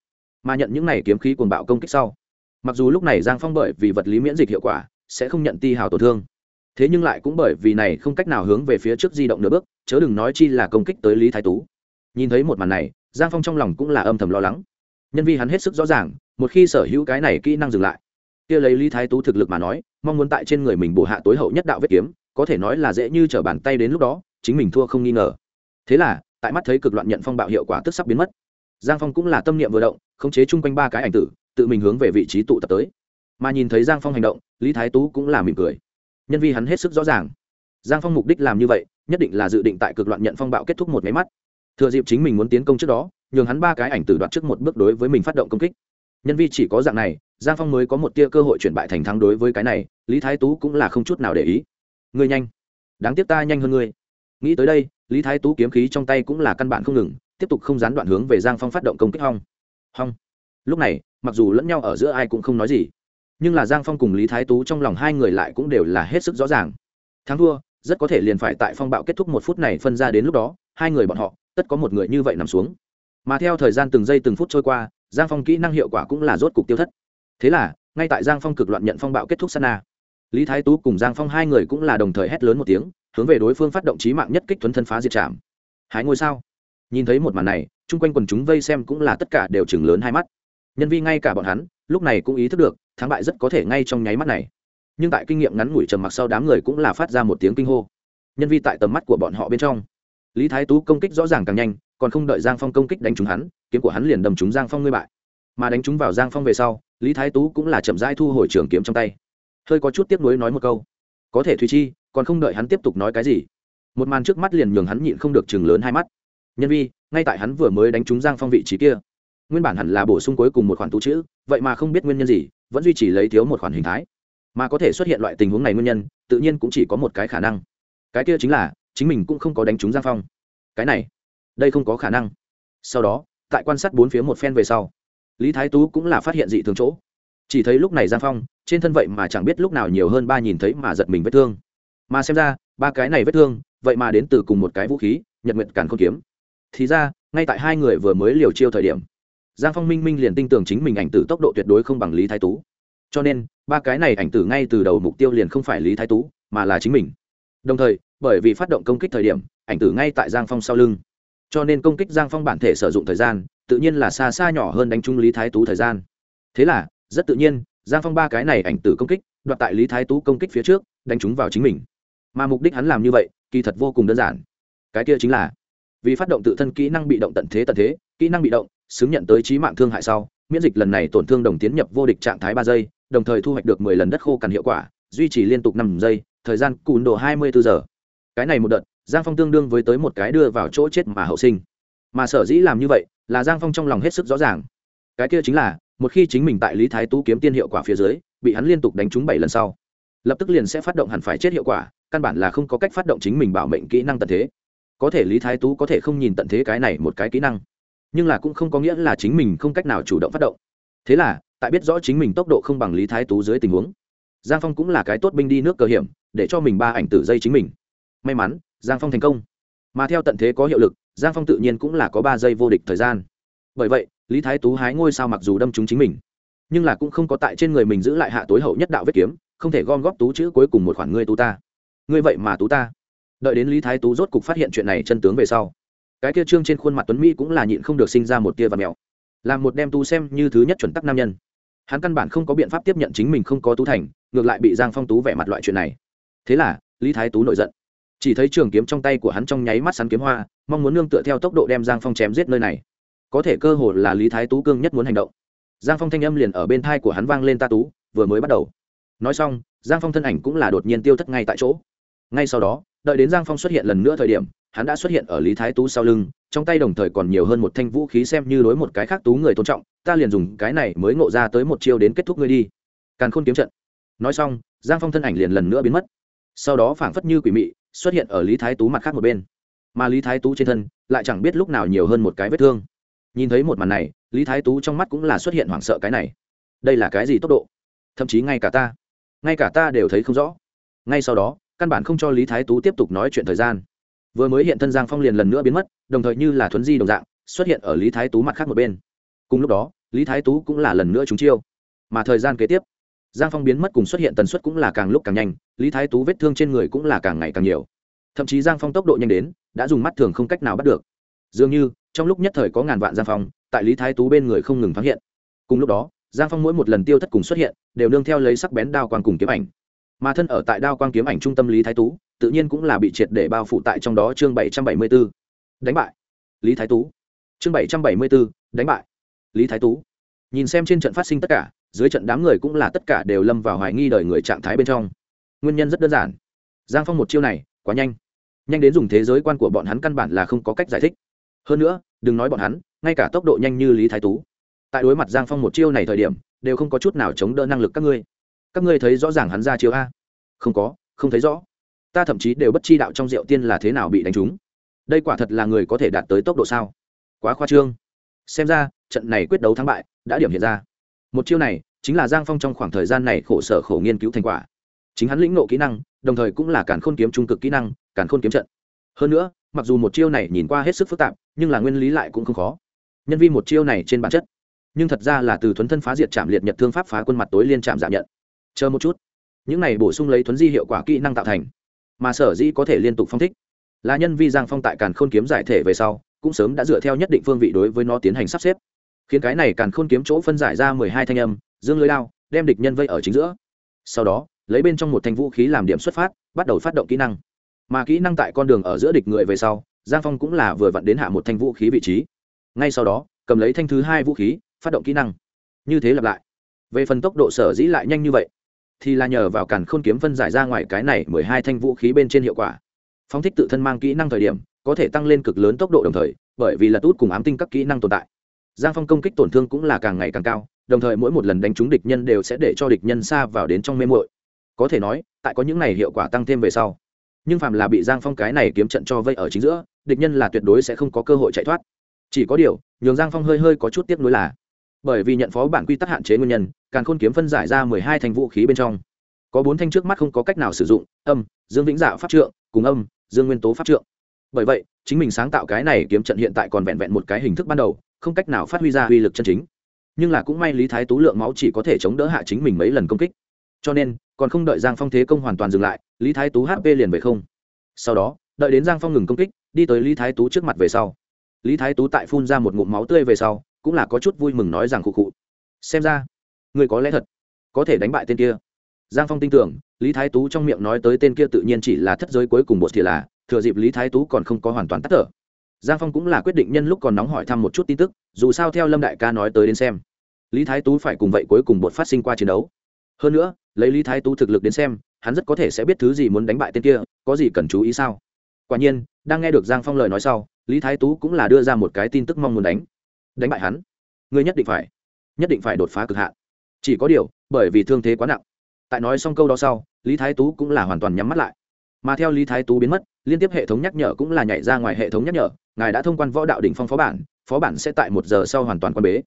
Mà nhận những này kiếm khí cuồng bạo công kích sau, mặc dù lúc này giang phong bởi vì vật lý miễn dịch hiệu quả, sẽ không nhận ti hào tổn thương, thế nhưng lại cũng bởi vì này không cách nào hướng về phía trước di động nửa bước, chớ đừng nói chi là công kích tới lý thái tú. Nhìn thấy một màn này, giang phong trong lòng cũng là âm thầm lo lắng. Nhân vì hắn hết sức rõ ràng một khi sở hữu cái này kỹ năng dừng lại. Kia lấy lý thái tú thực lực mà nói, mong muốn tại trên người mình bổ hạ tối hậu nhất đạo vết kiếm, có thể nói là dễ như t bàn tay đến lúc đó, chính mình thua không nghi ngờ. Thế là, tại mắt thấy cực loạn nhận phong bạo hiệu quả tức sắp biến mất, giang phong cũng là tâm niệm vừa động, khống chế chung quanh ba cái ảnh tử, tự mình hướng về vị trí tụ tập tới. Mà nhìn thấy giang phong hành động, lý thái tú cũng là mỉm cười. Nhân vì hắn hết sức rõ ràng. Giang phong mục đích làm như vậy, nhất định là dự định tại cực loạn nhận phong bạo kết thúc một máy mắt. Thừa dịp chính mình muốn tiến công trước đó, nhường hắn ba cái ảnh tử đoạt trước một bước đối với mình phát động công kích nhân vi chỉ có dạng này, giang phong mới có một tia cơ hội chuyển bại thành thắng đối với cái này, lý thái tú cũng là không chút nào để ý. Ngươi nhanh. Đáng tiếc ta nhanh hơn ngươi. Nghĩ tới đây, lý thái tú kiếm khí trong tay cũng là căn bản không ngừng, tiếp tục không gián đoạn hướng về giang phong phát động công kích hong. Hong. Lúc này, mặc dù lẫn nhau ở giữa ai cũng không nói gì, nhưng là giang phong cùng lý thái tú trong lòng hai người lại cũng đều là hết sức rõ ràng. Thắng thua, rất có thể liền phải tại phong bạo kết thúc một phút này phân ra đến lúc đó, hai người bọn họ, tất có một người như vậy nằm xuống. Mà theo thời gian từng giây từng phút trôi qua giang phong kỹ năng hiệu quả cũng là rốt cục tiêu thất. Thế là, ngay tại giang phong cực loạn nhận phong bạo kết thúc sana lý thái tú cùng giang phong hai người cũng là đồng thời hét lớn một tiếng, hướng về đối phương phát động trí mạng nhất kích thuấn thân phá diệt trảm hái ngôi sao. Nhìn thấy một màn này, chung quanh quần chúng vây xem cũng là tất cả đều chừng lớn hai mắt. Nhân vi ngay cả bọn hắn, lúc này cũng ý thức được, thắng bại rất có thể ngay trong nháy mắt này. Nhưng tại kinh nghiệm ngắn ngủi trầm mặc sau đám người cũng là phát ra một tiếng kinh hô. Nhân vi tại tầm mắt của bọn họ bên trong. Lý thái tú công kích rõ ràng càng nhanh còn không đợi giang phong công kích đánh trúng hắn, kiếm của hắn liền đầm trúng giang phong ngươi bại. Mà đánh trúng vào giang phong về sau, lý thái tú cũng là chậm rãi thu hồi trường kiếm trong tay. Hơi có chút tiếc nuối nói một câu. Có thể thùy chi, còn không đợi hắn tiếp tục nói cái gì. Một màn trước mắt liền nhường hắn nhịn không được chừng lớn hai mắt. Nhân vi, ngay tại hắn vừa mới đánh trúng giang phong vị trí kia. Nguyên bản hẳn là bổ sung cuối cùng một khoản tú chữ, vậy mà không biết nguyên nhân gì, vẫn duy trì lấy thiếu một khoản hình thái. Mà có thể xuất hiện loại tình huống này nguyên nhân, tự nhiên cũng chỉ có một cái khả năng. Cái kia chính là, chính mình cũng không có đánh trúng giang phong. Cái này đây không có khả năng. Sau đó, tại quan sát bốn phía một phen về sau, lý thái tú cũng là phát hiện dị thường chỗ. Chỉ thấy lúc này giang phong, trên thân vậy mà chẳng biết lúc nào nhiều hơn ba nhìn thấy mà giật mình vết thương. Mà xem ra, ba cái này vết thương, vậy mà đến từ cùng một cái vũ khí, nhật nguyện càn không kiếm. Thì ra, ngay tại hai người vừa mới liều chiêu thời điểm, giang phong minh minh liền tin tưởng chính mình ảnh tử tốc độ tuyệt đối không bằng lý thái tú. Cho nên, ba cái này ảnh tử ngay từ đầu mục tiêu liền không phải lý thái tú, mà là chính mình. Đồng thời, bởi vì phát động công kích thời điểm, ảnh tử ngay tại giang phong sau lưng cho nên công kích giang phong bản thể sử dụng thời gian, tự nhiên là xa xa nhỏ hơn đánh trúng lý thái tú thời gian. Thế là, rất tự nhiên, giang phong ba cái này ảnh tử công kích, đoạt tại lý thái tú công kích phía trước, đánh trúng vào chính mình. Mà mục đích hắn làm như vậy, kỳ thật vô cùng đơn giản. Cái kia chính là, vì phát động tự thân kỹ năng bị động tận thế tận thế, kỹ năng bị động, xứng nhận tới trí mạng thương hại sau, miễn dịch lần này tổn thương đồng tiến nhập vô địch trạng thái ba giây, đồng thời thu hoạch được mười lần đất khô cằn hiệu quả, duy trì liên tục năm giây, thời gian cùn độ hai mươi bốn giờ. Cái này một đợt giang phong tương đương với tới một cái đưa vào chỗ chết mà hậu sinh. Mà sở dĩ làm như vậy là giang phong trong lòng hết sức rõ ràng. Cái kia chính là, một khi chính mình tại lý thái tú kiếm tiên hiệu quả phía dưới, bị hắn liên tục đánh trúng bảy lần sau, lập tức liền sẽ phát động hẳn phải chết hiệu quả, căn bản là không có cách phát động chính mình bảo mệnh kỹ năng tận thế. Có thể lý thái tú có thể không nhìn tận thế cái này một cái kỹ năng, nhưng là cũng không có nghĩa là chính mình không cách nào chủ động phát động. Thế là, tại biết rõ chính mình tốc độ không bằng lý thái tú dưới tình huống, giang phong cũng là cái tốt binh đi nước cờ hiểm, để cho mình ba ảnh tử dây chính mình. May mắn giang phong thành công. Mà theo tận thế có hiệu lực, giang phong tự nhiên cũng là có ba giây vô địch thời gian. Bởi vậy, lý thái tú hái ngôi sao mặc dù đâm trúng chính mình, nhưng là cũng không có tại trên người mình giữ lại hạ tối hậu nhất đạo vết kiếm, không thể gom góp tú chữ cuối cùng một khoản ngươi tú ta. Ngươi vậy mà tú ta. Đợi đến lý thái tú rốt cục phát hiện chuyện này chân tướng về sau, cái kia trương trên khuôn mặt tuấn mỹ cũng là nhịn không được sinh ra một tia và mèo. Làm một đem tú xem như thứ nhất chuẩn tắc nam nhân. Hắn căn bản không có biện pháp tiếp nhận chính mình không có tú thành, ngược lại bị giang phong tú vẻ mặt loại chuyện này. Thế là, lý thái tú nổi giận chỉ thấy trường kiếm trong tay của hắn trong nháy mắt sắn kiếm hoa, mong muốn nương tựa theo tốc độ đem giang phong chém giết nơi này. Có thể cơ hội là lý thái tú cương nhất muốn hành động. Giang phong thanh âm liền ở bên thai của hắn vang lên ta tú vừa mới bắt đầu. Nói xong, giang phong thân ảnh cũng là đột nhiên tiêu thất ngay tại chỗ. Ngay sau đó, đợi đến giang phong xuất hiện lần nữa thời điểm, hắn đã xuất hiện ở lý thái tú sau lưng, trong tay đồng thời còn nhiều hơn một thanh vũ khí xem như đối một cái khác tú người tôn trọng, ta liền dùng cái này mới ngộ ra tới một chiêu đến kết thúc ngươi đi. Càn khôn kiếm trận. Nói xong, giang phong thân ảnh liền lần nữa biến mất sau đó phảng phất như quỷ mị, xuất hiện ở lý thái tú mặt khác một bên. Mà lý thái tú trên thân lại chẳng biết lúc nào nhiều hơn một cái vết thương. Nhìn thấy một màn này, lý thái tú trong mắt cũng là xuất hiện hoảng sợ cái này. Đây là cái gì tốc độ? Thậm chí ngay cả ta, ngay cả ta đều thấy không rõ. Ngay sau đó, căn bản không cho lý thái tú tiếp tục nói chuyện thời gian. Vừa mới hiện thân giang phong liền lần nữa biến mất, đồng thời như là thuấn di đồng dạng, xuất hiện ở lý thái tú mặt khác một bên. Cùng lúc đó, lý thái tú cũng là lần nữa trúng chiêu. Mà thời gian kế tiếp giang phong biến mất cùng xuất hiện tần suất cũng là càng lúc càng nhanh, lý thái tú vết thương trên người cũng là càng ngày càng nhiều. Thậm chí giang phong tốc độ nhanh đến, đã dùng mắt thường không cách nào bắt được. Dường như, trong lúc nhất thời có ngàn vạn giang phong, tại lý thái tú bên người không ngừng phát hiện. Cùng lúc đó, giang phong mỗi một lần tiêu thất cùng xuất hiện, đều nương theo lấy sắc bén đao quang cùng kiếm ảnh. Mà thân ở tại đao quang kiếm ảnh trung tâm lý thái tú, tự nhiên cũng là bị triệt để bao phủ tại trong đó chương bảy trăm bảy mươi b ố đánh bại. Lý thái tú. Chương bảy trăm bảy mươi b ố đánh bại. Lý thái tú nhìn xem trên trận phát sinh tất cả, dưới trận đám người cũng là tất cả đều lâm vào hoài nghi đời người trạng thái bên trong. Nguyên nhân rất đơn giản. Giang phong một chiêu này, quá nhanh. Nhanh đến dùng thế giới quan của bọn hắn căn bản là không có cách giải thích. Hơn nữa, đừng nói bọn hắn, ngay cả tốc độ nhanh như lý thái tú. Tại đối mặt giang phong một chiêu này thời điểm, đều không có chút nào chống đỡ năng lực các ngươi. Các ngươi thấy rõ ràng hắn ra chiêu a? Không có, không thấy rõ. Ta thậm chí đều bất chi đạo trong rượu tiên là thế nào bị đánh trúng. Đây quả thật là người có thể đạt tới tốc độ sao? Quá khoa trương. Xem ra, trận này quyết đấu thắng bại đã điểm hiện ra. Một chiêu này chính là giang phong trong khoảng thời gian này khổ sở khổ nghiên cứu thành quả. Chính hắn lĩnh nộ kỹ năng, đồng thời cũng là cản khôn kiếm trung cực kỹ năng cản khôn kiếm trận. Hơn nữa, mặc dù một chiêu này nhìn qua hết sức phức tạp, nhưng là nguyên lý lại cũng không khó. Nhân vi một chiêu này trên bản chất. Nhưng thật ra là từ thuấn thân phá diệt chạm liệt nhật thương pháp phá quân mặt tối liên chạm giảm nhận. Chờ một chút. Những này bổ sung lấy thuấn di hiệu quả kỹ năng tạo thành. Mà sở dĩ có thể liên tục phong thích. Là nhân vi giang phong tại càn khôn kiếm giải thể về sau, cũng sớm đã dựa theo nhất định phương vị đối với nó tiến hành sắp xếp khiến cái này càn khôn kiếm chỗ phân giải ra mười hai thanh âm, dương lưới lao đem địch nhân vây ở chính giữa. Sau đó, lấy bên trong một thanh vũ khí làm điểm xuất phát, bắt đầu phát động kỹ năng. Mà kỹ năng tại con đường ở giữa địch người về sau, giang phong cũng là vừa vặn đến hạ một thanh vũ khí vị trí. Ngay sau đó, cầm lấy thanh thứ hai vũ khí, phát động kỹ năng. Như thế lặp lại. Về phần tốc độ sở dĩ lại nhanh như vậy, thì là nhờ vào càn khôn kiếm phân giải ra ngoài cái này mười hai thanh vũ khí bên trên hiệu quả. Phóng thích tự thân mang kỹ năng thời điểm, có thể tăng lên cực lớn tốc độ đồng thời, bởi vì lật út cùng ám tinh các kỹ năng tồn tại giang phong công kích tổn thương cũng là càng ngày càng cao, đồng thời mỗi một lần đánh trúng địch nhân đều sẽ để cho địch nhân xa vào đến trong mê mội có thể nói, tại có những này hiệu quả tăng thêm về sau, nhưng phạm là bị giang phong cái này kiếm trận cho vây ở chính giữa, địch nhân là tuyệt đối sẽ không có cơ hội chạy thoát. Chỉ có điều, nhường giang phong hơi hơi có chút tiếc nuối là, bởi vì nhận phó bản quy tắc hạn chế nguyên nhân càng khôn kiếm phân giải ra mười hai thành vũ khí bên trong. Có bốn thanh trước mắt không có cách nào sử dụng, âm, dương vĩnh dạ pháp trượng, cùng âm, dương nguyên tố pháp trượng. Bởi vậy, chính mình sáng tạo cái này kiếm trận hiện tại còn vẹn vẹn một cái hình thức ban đầu không cách nào phát huy ra uy lực chân chính. Nhưng là cũng may lý thái tú lượng máu chỉ có thể chống đỡ hạ chính mình mấy lần công kích. Cho nên, còn không đợi giang phong thế công hoàn toàn dừng lại, lý thái tú hp liền về không. Sau đó, đợi đến giang phong ngừng công kích, đi tới lý thái tú trước mặt về sau. Lý thái tú tại phun ra một ngụm máu tươi về sau, cũng là có chút vui mừng nói rằng khụ khụ. Xem ra, người có lẽ thật có thể đánh bại tên kia. Giang phong tin tưởng, lý thái tú trong miệng nói tới tên kia tự nhiên chỉ là thất giới cuối cùng một thì là, thừa dịp lý thái tú còn không có hoàn toàn tắt thở giang phong cũng là quyết định nhân lúc còn nóng hỏi thăm một chút tin tức, dù sao theo lâm đại ca nói tới đến xem, lý thái tú phải cùng vậy cuối cùng bột phát sinh qua chiến đấu. Hơn nữa, lấy lý thái tú thực lực đến xem, hắn rất có thể sẽ biết thứ gì muốn đánh bại tên kia, có gì cần chú ý sao? Quả nhiên, đang nghe được giang phong lời nói sau, lý thái tú cũng là đưa ra một cái tin tức mong muốn đánh. Đánh bại hắn? Ngươi nhất định phải, nhất định phải đột phá cực hạn. Chỉ có điều, bởi vì thương thế quá nặng. Tại nói xong câu đó sau, lý thái tú cũng là hoàn toàn nhắm mắt lại. Mà theo lý thái tú biến mất, liên tiếp hệ thống nhắc nhở cũng là nhảy ra ngoài hệ thống nhắc nhở ngài đã thông quan võ đạo đỉnh phong phó bản phó bản sẽ tại một giờ sau hoàn toàn quan bế.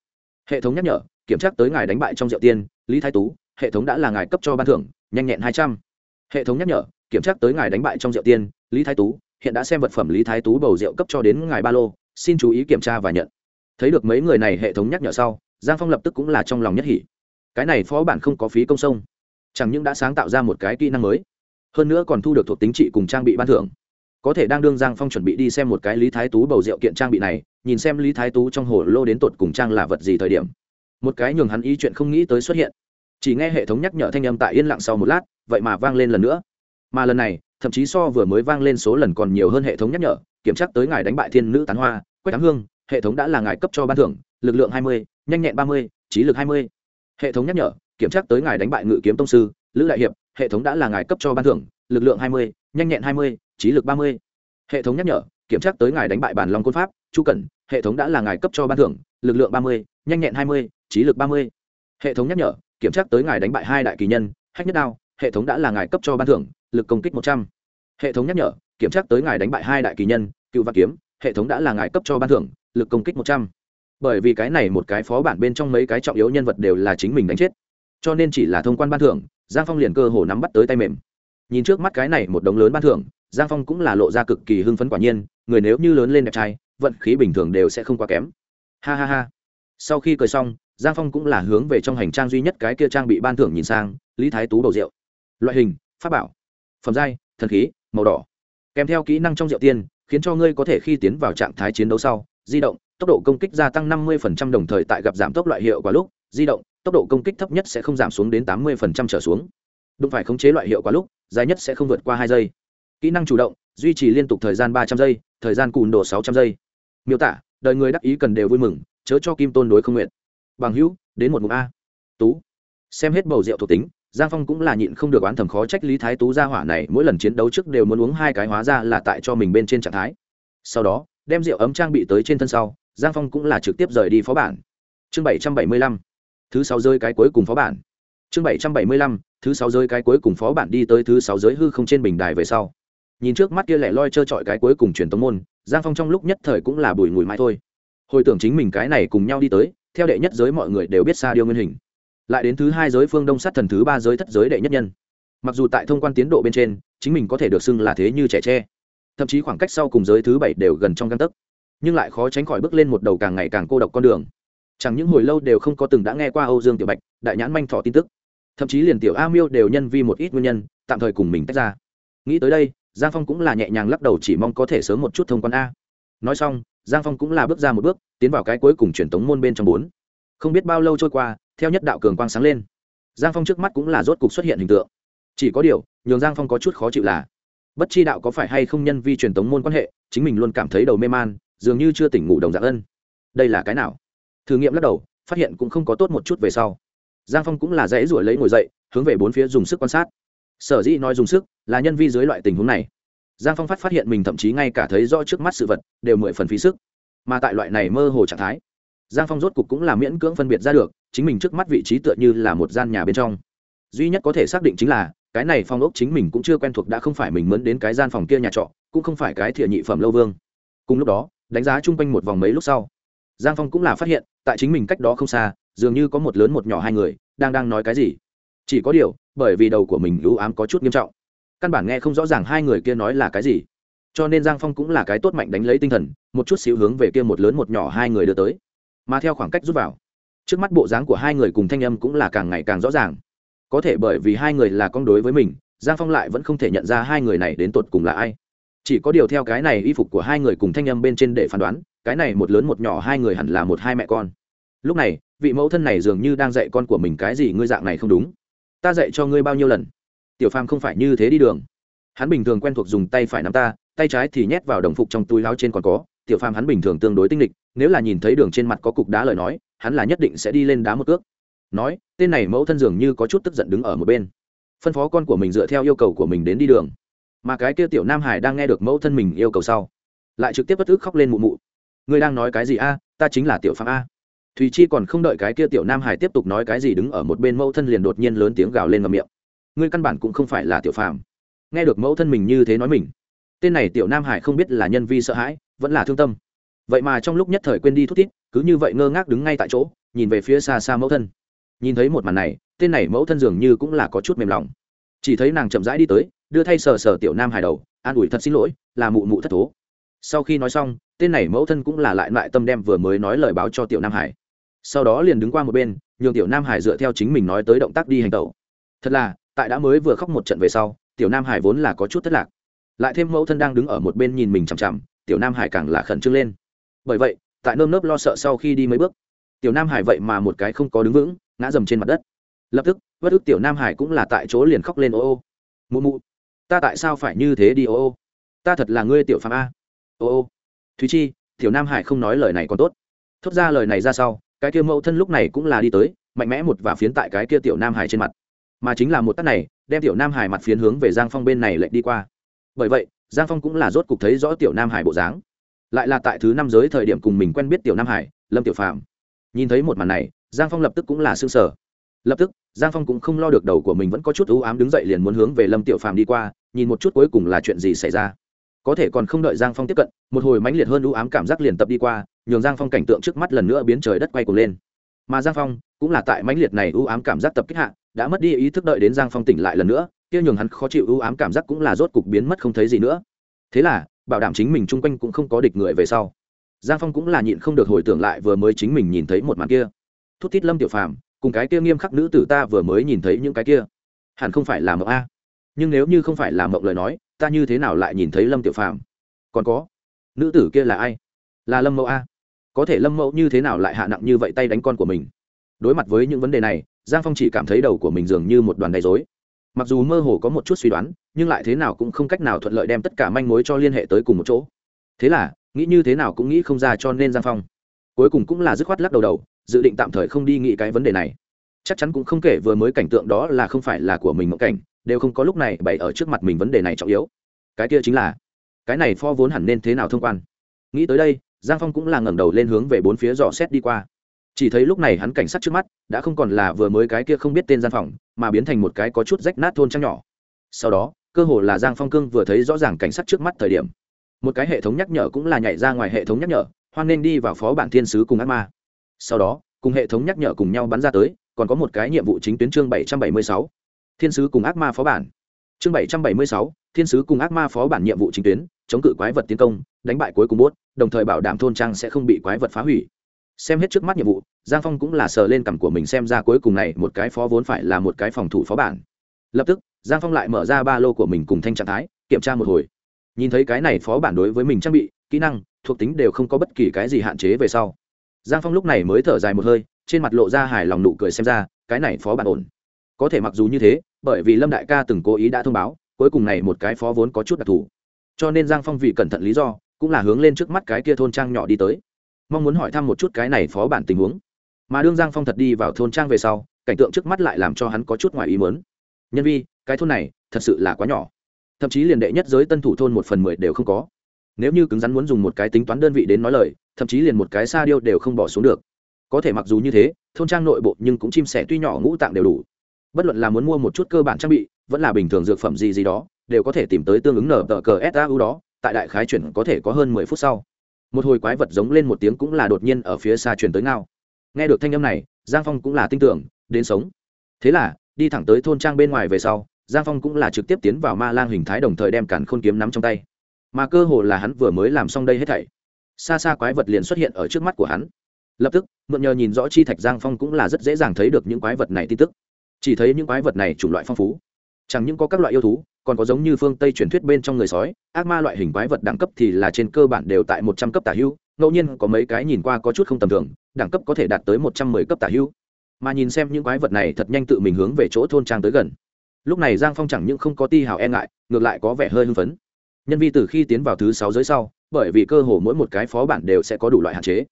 Hệ thống nhắc nhở, kiểm tra tới ngài đánh bại trong rượu tiên, lý thái tú, hệ thống đã là ngài cấp cho ban thưởng, nhanh nhẹn hai trăm. Hệ thống nhắc nhở, kiểm tra tới ngài đánh bại trong rượu tiên, lý thái tú, hiện đã xem vật phẩm lý thái tú bầu rượu cấp cho đến ngài ba lô, xin chú ý kiểm tra và nhận. Thấy được mấy người này hệ thống nhắc nhở sau, giang phong lập tức cũng là trong lòng nhất hỉ. Cái này phó bản không có phí công sông. Chẳng những đã sáng tạo ra một cái kỹ năng mới, hơn nữa còn thu được thuộc tính trị cùng trang bị ban thưởng có thể đang đương giang phong chuẩn bị đi xem một cái lý thái tú bầu rượu kiện trang bị này, nhìn xem lý thái tú trong hồ lô đến tột cùng trang là vật gì thời điểm. Một cái nhường hắn ý chuyện không nghĩ tới xuất hiện. Chỉ nghe hệ thống nhắc nhở thanh âm tại yên lặng sau một lát, vậy mà vang lên lần nữa. Mà lần này, thậm chí so vừa mới vang lên số lần còn nhiều hơn hệ thống nhắc nhở, kiểm tra tới ngài đánh bại thiên nữ tán hoa quách tám hương, hệ thống đã là ngài cấp cho ban thưởng, lực lượng hai mươi, nhanh nhẹn ba mươi, trí lực hai mươi. Hệ thống nhắc nhở, kiểm tra tới ngài đánh bại ngự kiếm tông sư, lữ đại hiệp, hệ thống đã là ngài cấp cho ban thưởng, lực lượng hai mươi, nhanh nhẹn hai mươi trí lực ba mươi. Hệ thống nhắc nhở, kiểm tra tới ngài đánh bại bản long côn pháp, chu cẩn, hệ thống đã là ngài cấp cho ban thưởng, lực lượng ba mươi, nhanh nhẹn hai mươi, trí lực ba mươi. Hệ thống nhắc nhở, kiểm tra tới ngài đánh bại hai đại kỳ nhân, hách nhất đao, hệ thống đã là ngài cấp cho ban thưởng, lực công kích một trăm. Hệ thống nhắc nhở, kiểm tra tới ngài đánh bại hai đại kỳ nhân, cựu văn kiếm, hệ thống đã là ngài cấp cho ban thưởng, lực công kích một trăm. Bởi vì cái này một cái phó bản bên trong mấy cái trọng yếu nhân vật đều là chính mình đánh chết. Cho nên chỉ là thông quan ban thưởng, giang phong liền cơ hồ nắm bắt tới tay mềm. Nhìn trước mắt cái này một đống lớn ban thưởng giang phong cũng là lộ ra cực kỳ hưng phấn quả nhiên, người nếu như lớn lên đẹp trai, vận khí bình thường đều sẽ không quá kém. Ha ha ha. Sau khi cười xong, giang phong cũng là hướng về trong hành trang duy nhất cái kia trang bị ban thưởng nhìn sang, lý thái tú bầu rượu. Loại hình, pháp bảo. Phẩm giai, thần khí, màu đỏ. Kèm theo kỹ năng trong rượu tiên, khiến cho ngươi có thể khi tiến vào trạng thái chiến đấu sau, di động, tốc độ công kích gia tăng 50% đồng thời tại gặp giảm tốc loại hiệu quả lúc, di động, tốc độ công kích thấp nhất sẽ không giảm xuống đến 80% trở xuống. Đụng phải khống chế loại hiệu quả lúc, dài nhất sẽ không vượt qua hai giây kỹ năng chủ động, duy trì liên tục thời gian ba trăm giây, thời gian cùn đổ sáu trăm giây. Miêu tả, đời người đắc ý cần đều vui mừng, chớ cho kim tôn đối không nguyện. Bằng hữu, đến một mục a. Tú. Xem hết bầu rượu thuộc tính, giang phong cũng là nhịn không được oán thầm khó trách lý thái tú gia hỏa này mỗi lần chiến đấu trước đều muốn uống hai cái hóa ra là tại cho mình bên trên trạng thái. Sau đó, đem rượu ấm trang bị tới trên thân sau, giang phong cũng là trực tiếp rời đi phó bản. Chương bảy trăm bảy mươi lăm. Thứ sáu rơi cái cuối cùng phó bản. Chương bảy trăm bảy mươi lăm, thứ sáu rơi cái cuối cùng phó bản đi tới thứ sáu giới hư không trên bình đài về sau nhìn trước mắt kia lẻ loi trơ trọi cái cuối cùng truyền tống môn, giang phong trong lúc nhất thời cũng là bùi ngùi mãi thôi. Hồi tưởng chính mình cái này cùng nhau đi tới, theo đệ nhất giới mọi người đều biết xa điêu nguyên hình. Lại đến thứ hai giới phương đông sát thần thứ ba giới thất giới đệ nhất nhân. Mặc dù tại thông quan tiến độ bên trên, chính mình có thể được xưng là thế như trẻ tre. Thậm chí khoảng cách sau cùng giới thứ bảy đều gần trong găng tấc. Nhưng lại khó tránh khỏi bước lên một đầu càng ngày càng cô độc con đường. Chẳng những hồi lâu đều không có từng đã nghe qua âu dương tiểu bạch, đại nhãn manh thọ tin tức. Thậm chí liền tiểu a miêu đều nhân vi một ít nguyên nhân, tạm thời cùng mình tách ra. Nghĩ tới đây giang phong cũng là nhẹ nhàng lắc đầu chỉ mong có thể sớm một chút thông quan a. Nói xong, giang phong cũng là bước ra một bước, tiến vào cái cuối cùng truyền tống môn bên trong bốn. Không biết bao lâu trôi qua, theo nhất đạo cường quang sáng lên, giang phong trước mắt cũng là rốt cục xuất hiện hình tượng. Chỉ có điều, nhường giang phong có chút khó chịu là, bất chi đạo có phải hay không nhân vi truyền tống môn quan hệ, chính mình luôn cảm thấy đầu mê man, dường như chưa tỉnh ngủ đồng dạng ân. Đây là cái nào? Thử nghiệm lắc đầu, phát hiện cũng không có tốt một chút về sau. Giang phong cũng là dễ ruổi lấy ngồi dậy, hướng về bốn phía dùng sức quan sát sở dĩ nói dùng sức là nhân vi dưới loại tình huống này. Giang phong phát phát hiện mình thậm chí ngay cả thấy rõ trước mắt sự vật đều mười phần phí sức. Mà tại loại này mơ hồ trạng thái, giang phong rốt cục cũng là miễn cưỡng phân biệt ra được, chính mình trước mắt vị trí tựa như là một gian nhà bên trong. Duy nhất có thể xác định chính là, cái này phong ốc chính mình cũng chưa quen thuộc đã không phải mình mướn đến cái gian phòng kia nhà trọ, cũng không phải cái thiện nhị phẩm lâu vương. Cùng lúc đó, đánh giá chung quanh một vòng mấy lúc sau, giang phong cũng là phát hiện, tại chính mình cách đó không xa, dường như có một lớn một nhỏ hai người đang đang nói cái gì. Chỉ có điều bởi vì đầu của mình lũ ám có chút nghiêm trọng. Căn bản nghe không rõ ràng hai người kia nói là cái gì. Cho nên giang phong cũng là cái tốt mạnh đánh lấy tinh thần, một chút xíu hướng về kia một lớn một nhỏ hai người đưa tới. Mà theo khoảng cách rút vào, trước mắt bộ dáng của hai người cùng thanh âm cũng là càng ngày càng rõ ràng. Có thể bởi vì hai người là con đối với mình, giang phong lại vẫn không thể nhận ra hai người này đến tột cùng là ai. Chỉ có điều theo cái này y phục của hai người cùng thanh âm bên trên để phán đoán, cái này một lớn một nhỏ hai người hẳn là một hai mẹ con. Lúc này, vị mẫu thân này dường như đang dạy con của mình cái gì, ngươi dạng này không đúng ta dạy cho ngươi bao nhiêu lần? Tiểu phàm không phải như thế đi đường. Hắn bình thường quen thuộc dùng tay phải nắm ta, tay trái thì nhét vào đồng phục trong túi láo trên còn có. Tiểu phàm hắn bình thường tương đối tinh lịch nếu là nhìn thấy đường trên mặt có cục đá lời nói, hắn là nhất định sẽ đi lên đá một cước. Nói, tên này mẫu thân dường như có chút tức giận đứng ở một bên. Phân phó con của mình dựa theo yêu cầu của mình đến đi đường. Mà cái kia tiểu nam hải đang nghe được mẫu thân mình yêu cầu sau, lại trực tiếp bất ức khóc lên mụ mụ. Ngươi đang nói cái gì a? Ta chính là tiểu Phàm a thùy chi còn không đợi cái kia tiểu nam hải tiếp tục nói cái gì đứng ở một bên mẫu thân liền đột nhiên lớn tiếng gào lên ngầm miệng. Ngươi căn bản cũng không phải là tiểu phạm nghe được mẫu thân mình như thế nói mình, tên này tiểu nam hải không biết là nhân vi sợ hãi, vẫn là thương tâm. Vậy mà trong lúc nhất thời quên đi thút thít, cứ như vậy ngơ ngác đứng ngay tại chỗ, nhìn về phía xa xa mẫu thân. Nhìn thấy một màn này, tên này mẫu thân dường như cũng là có chút mềm lòng. Chỉ thấy nàng chậm rãi đi tới, đưa thay sờ sờ tiểu nam hải đầu, an ủi thật xin lỗi, là mụ mụ thất thố. Sau khi nói xong, tên này mẫu thân cũng là lại lại tâm đem vừa mới nói lời báo cho tiểu nam hải sau đó liền đứng qua một bên, nhường tiểu nam hải dựa theo chính mình nói tới động tác đi hành tẩu. Thật là, tại đã mới vừa khóc một trận về sau, tiểu nam hải vốn là có chút thất lạc. Lại thêm mẫu thân đang đứng ở một bên nhìn mình chằm chằm, tiểu nam hải càng là khẩn trương lên. Bởi vậy, tại nơm nớp lo sợ sau khi đi mấy bước, tiểu nam hải vậy mà một cái không có đứng vững, ngã dầm trên mặt đất. Lập tức, bất ức tiểu nam hải cũng là tại chỗ liền khóc lên, ô ô, mụ mụ, ta tại sao phải như thế đi, ô ô? Ta thật là ngươi tiểu phạm a. Ô ô. Thúy chi, tiểu nam hải không nói lời này còn tốt. Thốt ra lời này ra sau cái kia mẫu thân lúc này cũng là đi tới, mạnh mẽ một và phiến tại cái kia tiểu nam hải trên mặt. Mà chính là một tắt này, đem tiểu nam hải mặt phiến hướng về giang phong bên này lệnh đi qua. Bởi vậy, giang phong cũng là rốt cục thấy rõ tiểu nam hải bộ dáng. Lại là tại thứ năm giới thời điểm cùng mình quen biết tiểu nam hải, lâm tiểu phạm nhìn thấy một màn này, giang phong lập tức cũng là s ư ơ n g sở lập tức, giang phong cũng không lo được đầu của mình vẫn có chút ưu ám đứng dậy liền muốn hướng về lâm tiểu phạm đi qua, nhìn một chút cuối cùng là chuyện gì xảy ra. Có thể còn không đợi giang phong tiếp cận, một hồi mãnh liệt hơn ưu ám cảm giác liền tập đi qua nhường giang phong cảnh tượng trước mắt lần nữa biến trời đất quay cuồng lên. Mà giang phong cũng là tại mãnh liệt này ưu ám cảm giác tập kích hạ, đã mất đi ý thức đợi đến giang phong tỉnh lại lần nữa, kia nhường hắn khó chịu ưu ám cảm giác cũng là rốt cục biến mất không thấy gì nữa. Thế là, bảo đảm chính mình chung quanh cũng không có địch người về sau, giang phong cũng là nhịn không được hồi tưởng lại vừa mới chính mình nhìn thấy một màn kia. Thút thít lâm tiểu phàm, cùng cái kia nghiêm khắc nữ tử ta vừa mới nhìn thấy những cái kia, hẳn không phải là mộng a. Nhưng nếu như không phải là mộng lời nói, ta như thế nào lại nhìn thấy lâm tiểu phàm? Còn có, nữ tử kia là ai? Là lâm mẫu a có thể lâm mẫu như thế nào lại hạ nặng như vậy tay đánh con của mình đối mặt với những vấn đề này giang phong chỉ cảm thấy đầu của mình dường như một đoàn đầy dối mặc dù mơ hồ có một chút suy đoán nhưng lại thế nào cũng không cách nào thuận lợi đem tất cả manh mối cho liên hệ tới cùng một chỗ thế là nghĩ như thế nào cũng nghĩ không ra cho nên giang phong cuối cùng cũng là dứt khoát lắc đầu đầu dự định tạm thời không đi nghĩ cái vấn đề này chắc chắn cũng không kể vừa mới cảnh tượng đó là không phải là của mình mộng cảnh đều không có lúc này bày ở trước mặt mình vấn đề này trọng yếu cái kia chính là cái này pho vốn hẳn nên thế nào thông quan nghĩ tới đây giang phong cũng là ngẩng đầu lên hướng về bốn phía dò xét đi qua. Chỉ thấy lúc này hắn cảnh sát trước mắt, đã không còn là vừa mới cái kia không biết tên gian phòng mà biến thành một cái có chút rách nát thôn trăng nhỏ. Sau đó, cơ hồ là giang phong cương vừa thấy rõ ràng cảnh sát trước mắt thời điểm. Một cái hệ thống nhắc nhở cũng là nhảy ra ngoài hệ thống nhắc nhở, hoan nên đi vào phó bản thiên sứ cùng ác ma. Sau đó, cùng hệ thống nhắc nhở cùng nhau bắn ra tới, còn có một cái nhiệm vụ chính tuyến chương bảy trăm bảy mươi sáu. Thiên sứ cùng ác ma phó bản. Chương bảy trăm bảy mươi sáu, thiên sứ cùng ác ma phó bản nhiệm vụ chính tuyến, chống cự quái vật tiến công đánh bại cuối cùng bốt, đồng thời bảo đảm thôn trang sẽ không bị quái vật phá hủy. Xem hết trước mắt nhiệm vụ, giang phong cũng là sờ lên cằm của mình xem ra cuối cùng này một cái phó vốn phải là một cái phòng thủ phó bản. Lập tức, giang phong lại mở ra ba lô của mình cùng thanh trạng thái, kiểm tra một hồi. Nhìn thấy cái này phó bản đối với mình trang bị, kỹ năng, thuộc tính đều không có bất kỳ cái gì hạn chế về sau. Giang phong lúc này mới thở dài một hơi, trên mặt lộ ra hài lòng nụ cười xem ra, cái này phó bản ổn. Có thể mặc dù như thế, bởi vì lâm đại ca từng cố ý đã thông báo, cuối cùng này một cái phó vốn có chút đặc thù. Cho nên giang phong vì cẩn thận lý do cũng là hướng lên trước mắt cái kia thôn trang nhỏ đi tới. Mong muốn hỏi thăm một chút cái này phó bản tình huống. Mà đương giang phong thật đi vào thôn trang về sau, cảnh tượng trước mắt lại làm cho hắn có chút ngoài ý mớn nhân vi, cái thôn này thật sự là quá nhỏ. Thậm chí liền đệ nhất giới tân thủ thôn một phần mười đều không có. Nếu như cứng rắn muốn dùng một cái tính toán đơn vị đến nói lời, thậm chí liền một cái sa điêu đều không bỏ xuống được. Có thể mặc dù như thế, thôn trang nội bộ nhưng cũng chim sẻ tuy nhỏ ngũ tạng đều đủ. Bất luận là muốn mua một chút cơ bản trang bị, vẫn là bình thường dược phẩm gì gì đó, đều có thể tìm tới tương ứng nở tờ cờ sau đó tại đại khái chuyển có thể có hơn mười phút sau. Một hồi quái vật giống lên một tiếng cũng là đột nhiên ở phía xa chuyển tới ngao. Nghe được thanh âm này, giang phong cũng là tin tưởng, đến sống. Thế là, đi thẳng tới thôn trang bên ngoài về sau, giang phong cũng là trực tiếp tiến vào ma lang hình thái đồng thời đem cản khôn kiếm nắm trong tay. Mà cơ hồ là hắn vừa mới làm xong đây hết thảy. Xa xa quái vật liền xuất hiện ở trước mắt của hắn. Lập tức, mượn nhờ nhìn rõ chi thạch giang phong cũng là rất dễ dàng thấy được những quái vật này tin tức. Chỉ thấy những quái vật này chủng loại phong phú. Chẳng những có các loại yêu thú còn có giống như phương tây truyền thuyết bên trong người sói, ác ma loại hình quái vật đẳng cấp thì là trên cơ bản đều tại một trăm cấp tả hưu, ngẫu nhiên có mấy cái nhìn qua có chút không tầm thường, đẳng cấp có thể đạt tới một trăm mười cấp tả hưu. Mà nhìn xem những quái vật này thật nhanh tự mình hướng về chỗ thôn trang tới gần. Lúc này giang phong chẳng những không có ti hào e ngại, ngược lại có vẻ hơi hưng phấn. Nhân vi từ khi tiến vào thứ sáu giới sau, bởi vì cơ hồ mỗi một cái phó bản đều sẽ có đủ loại hạn chế.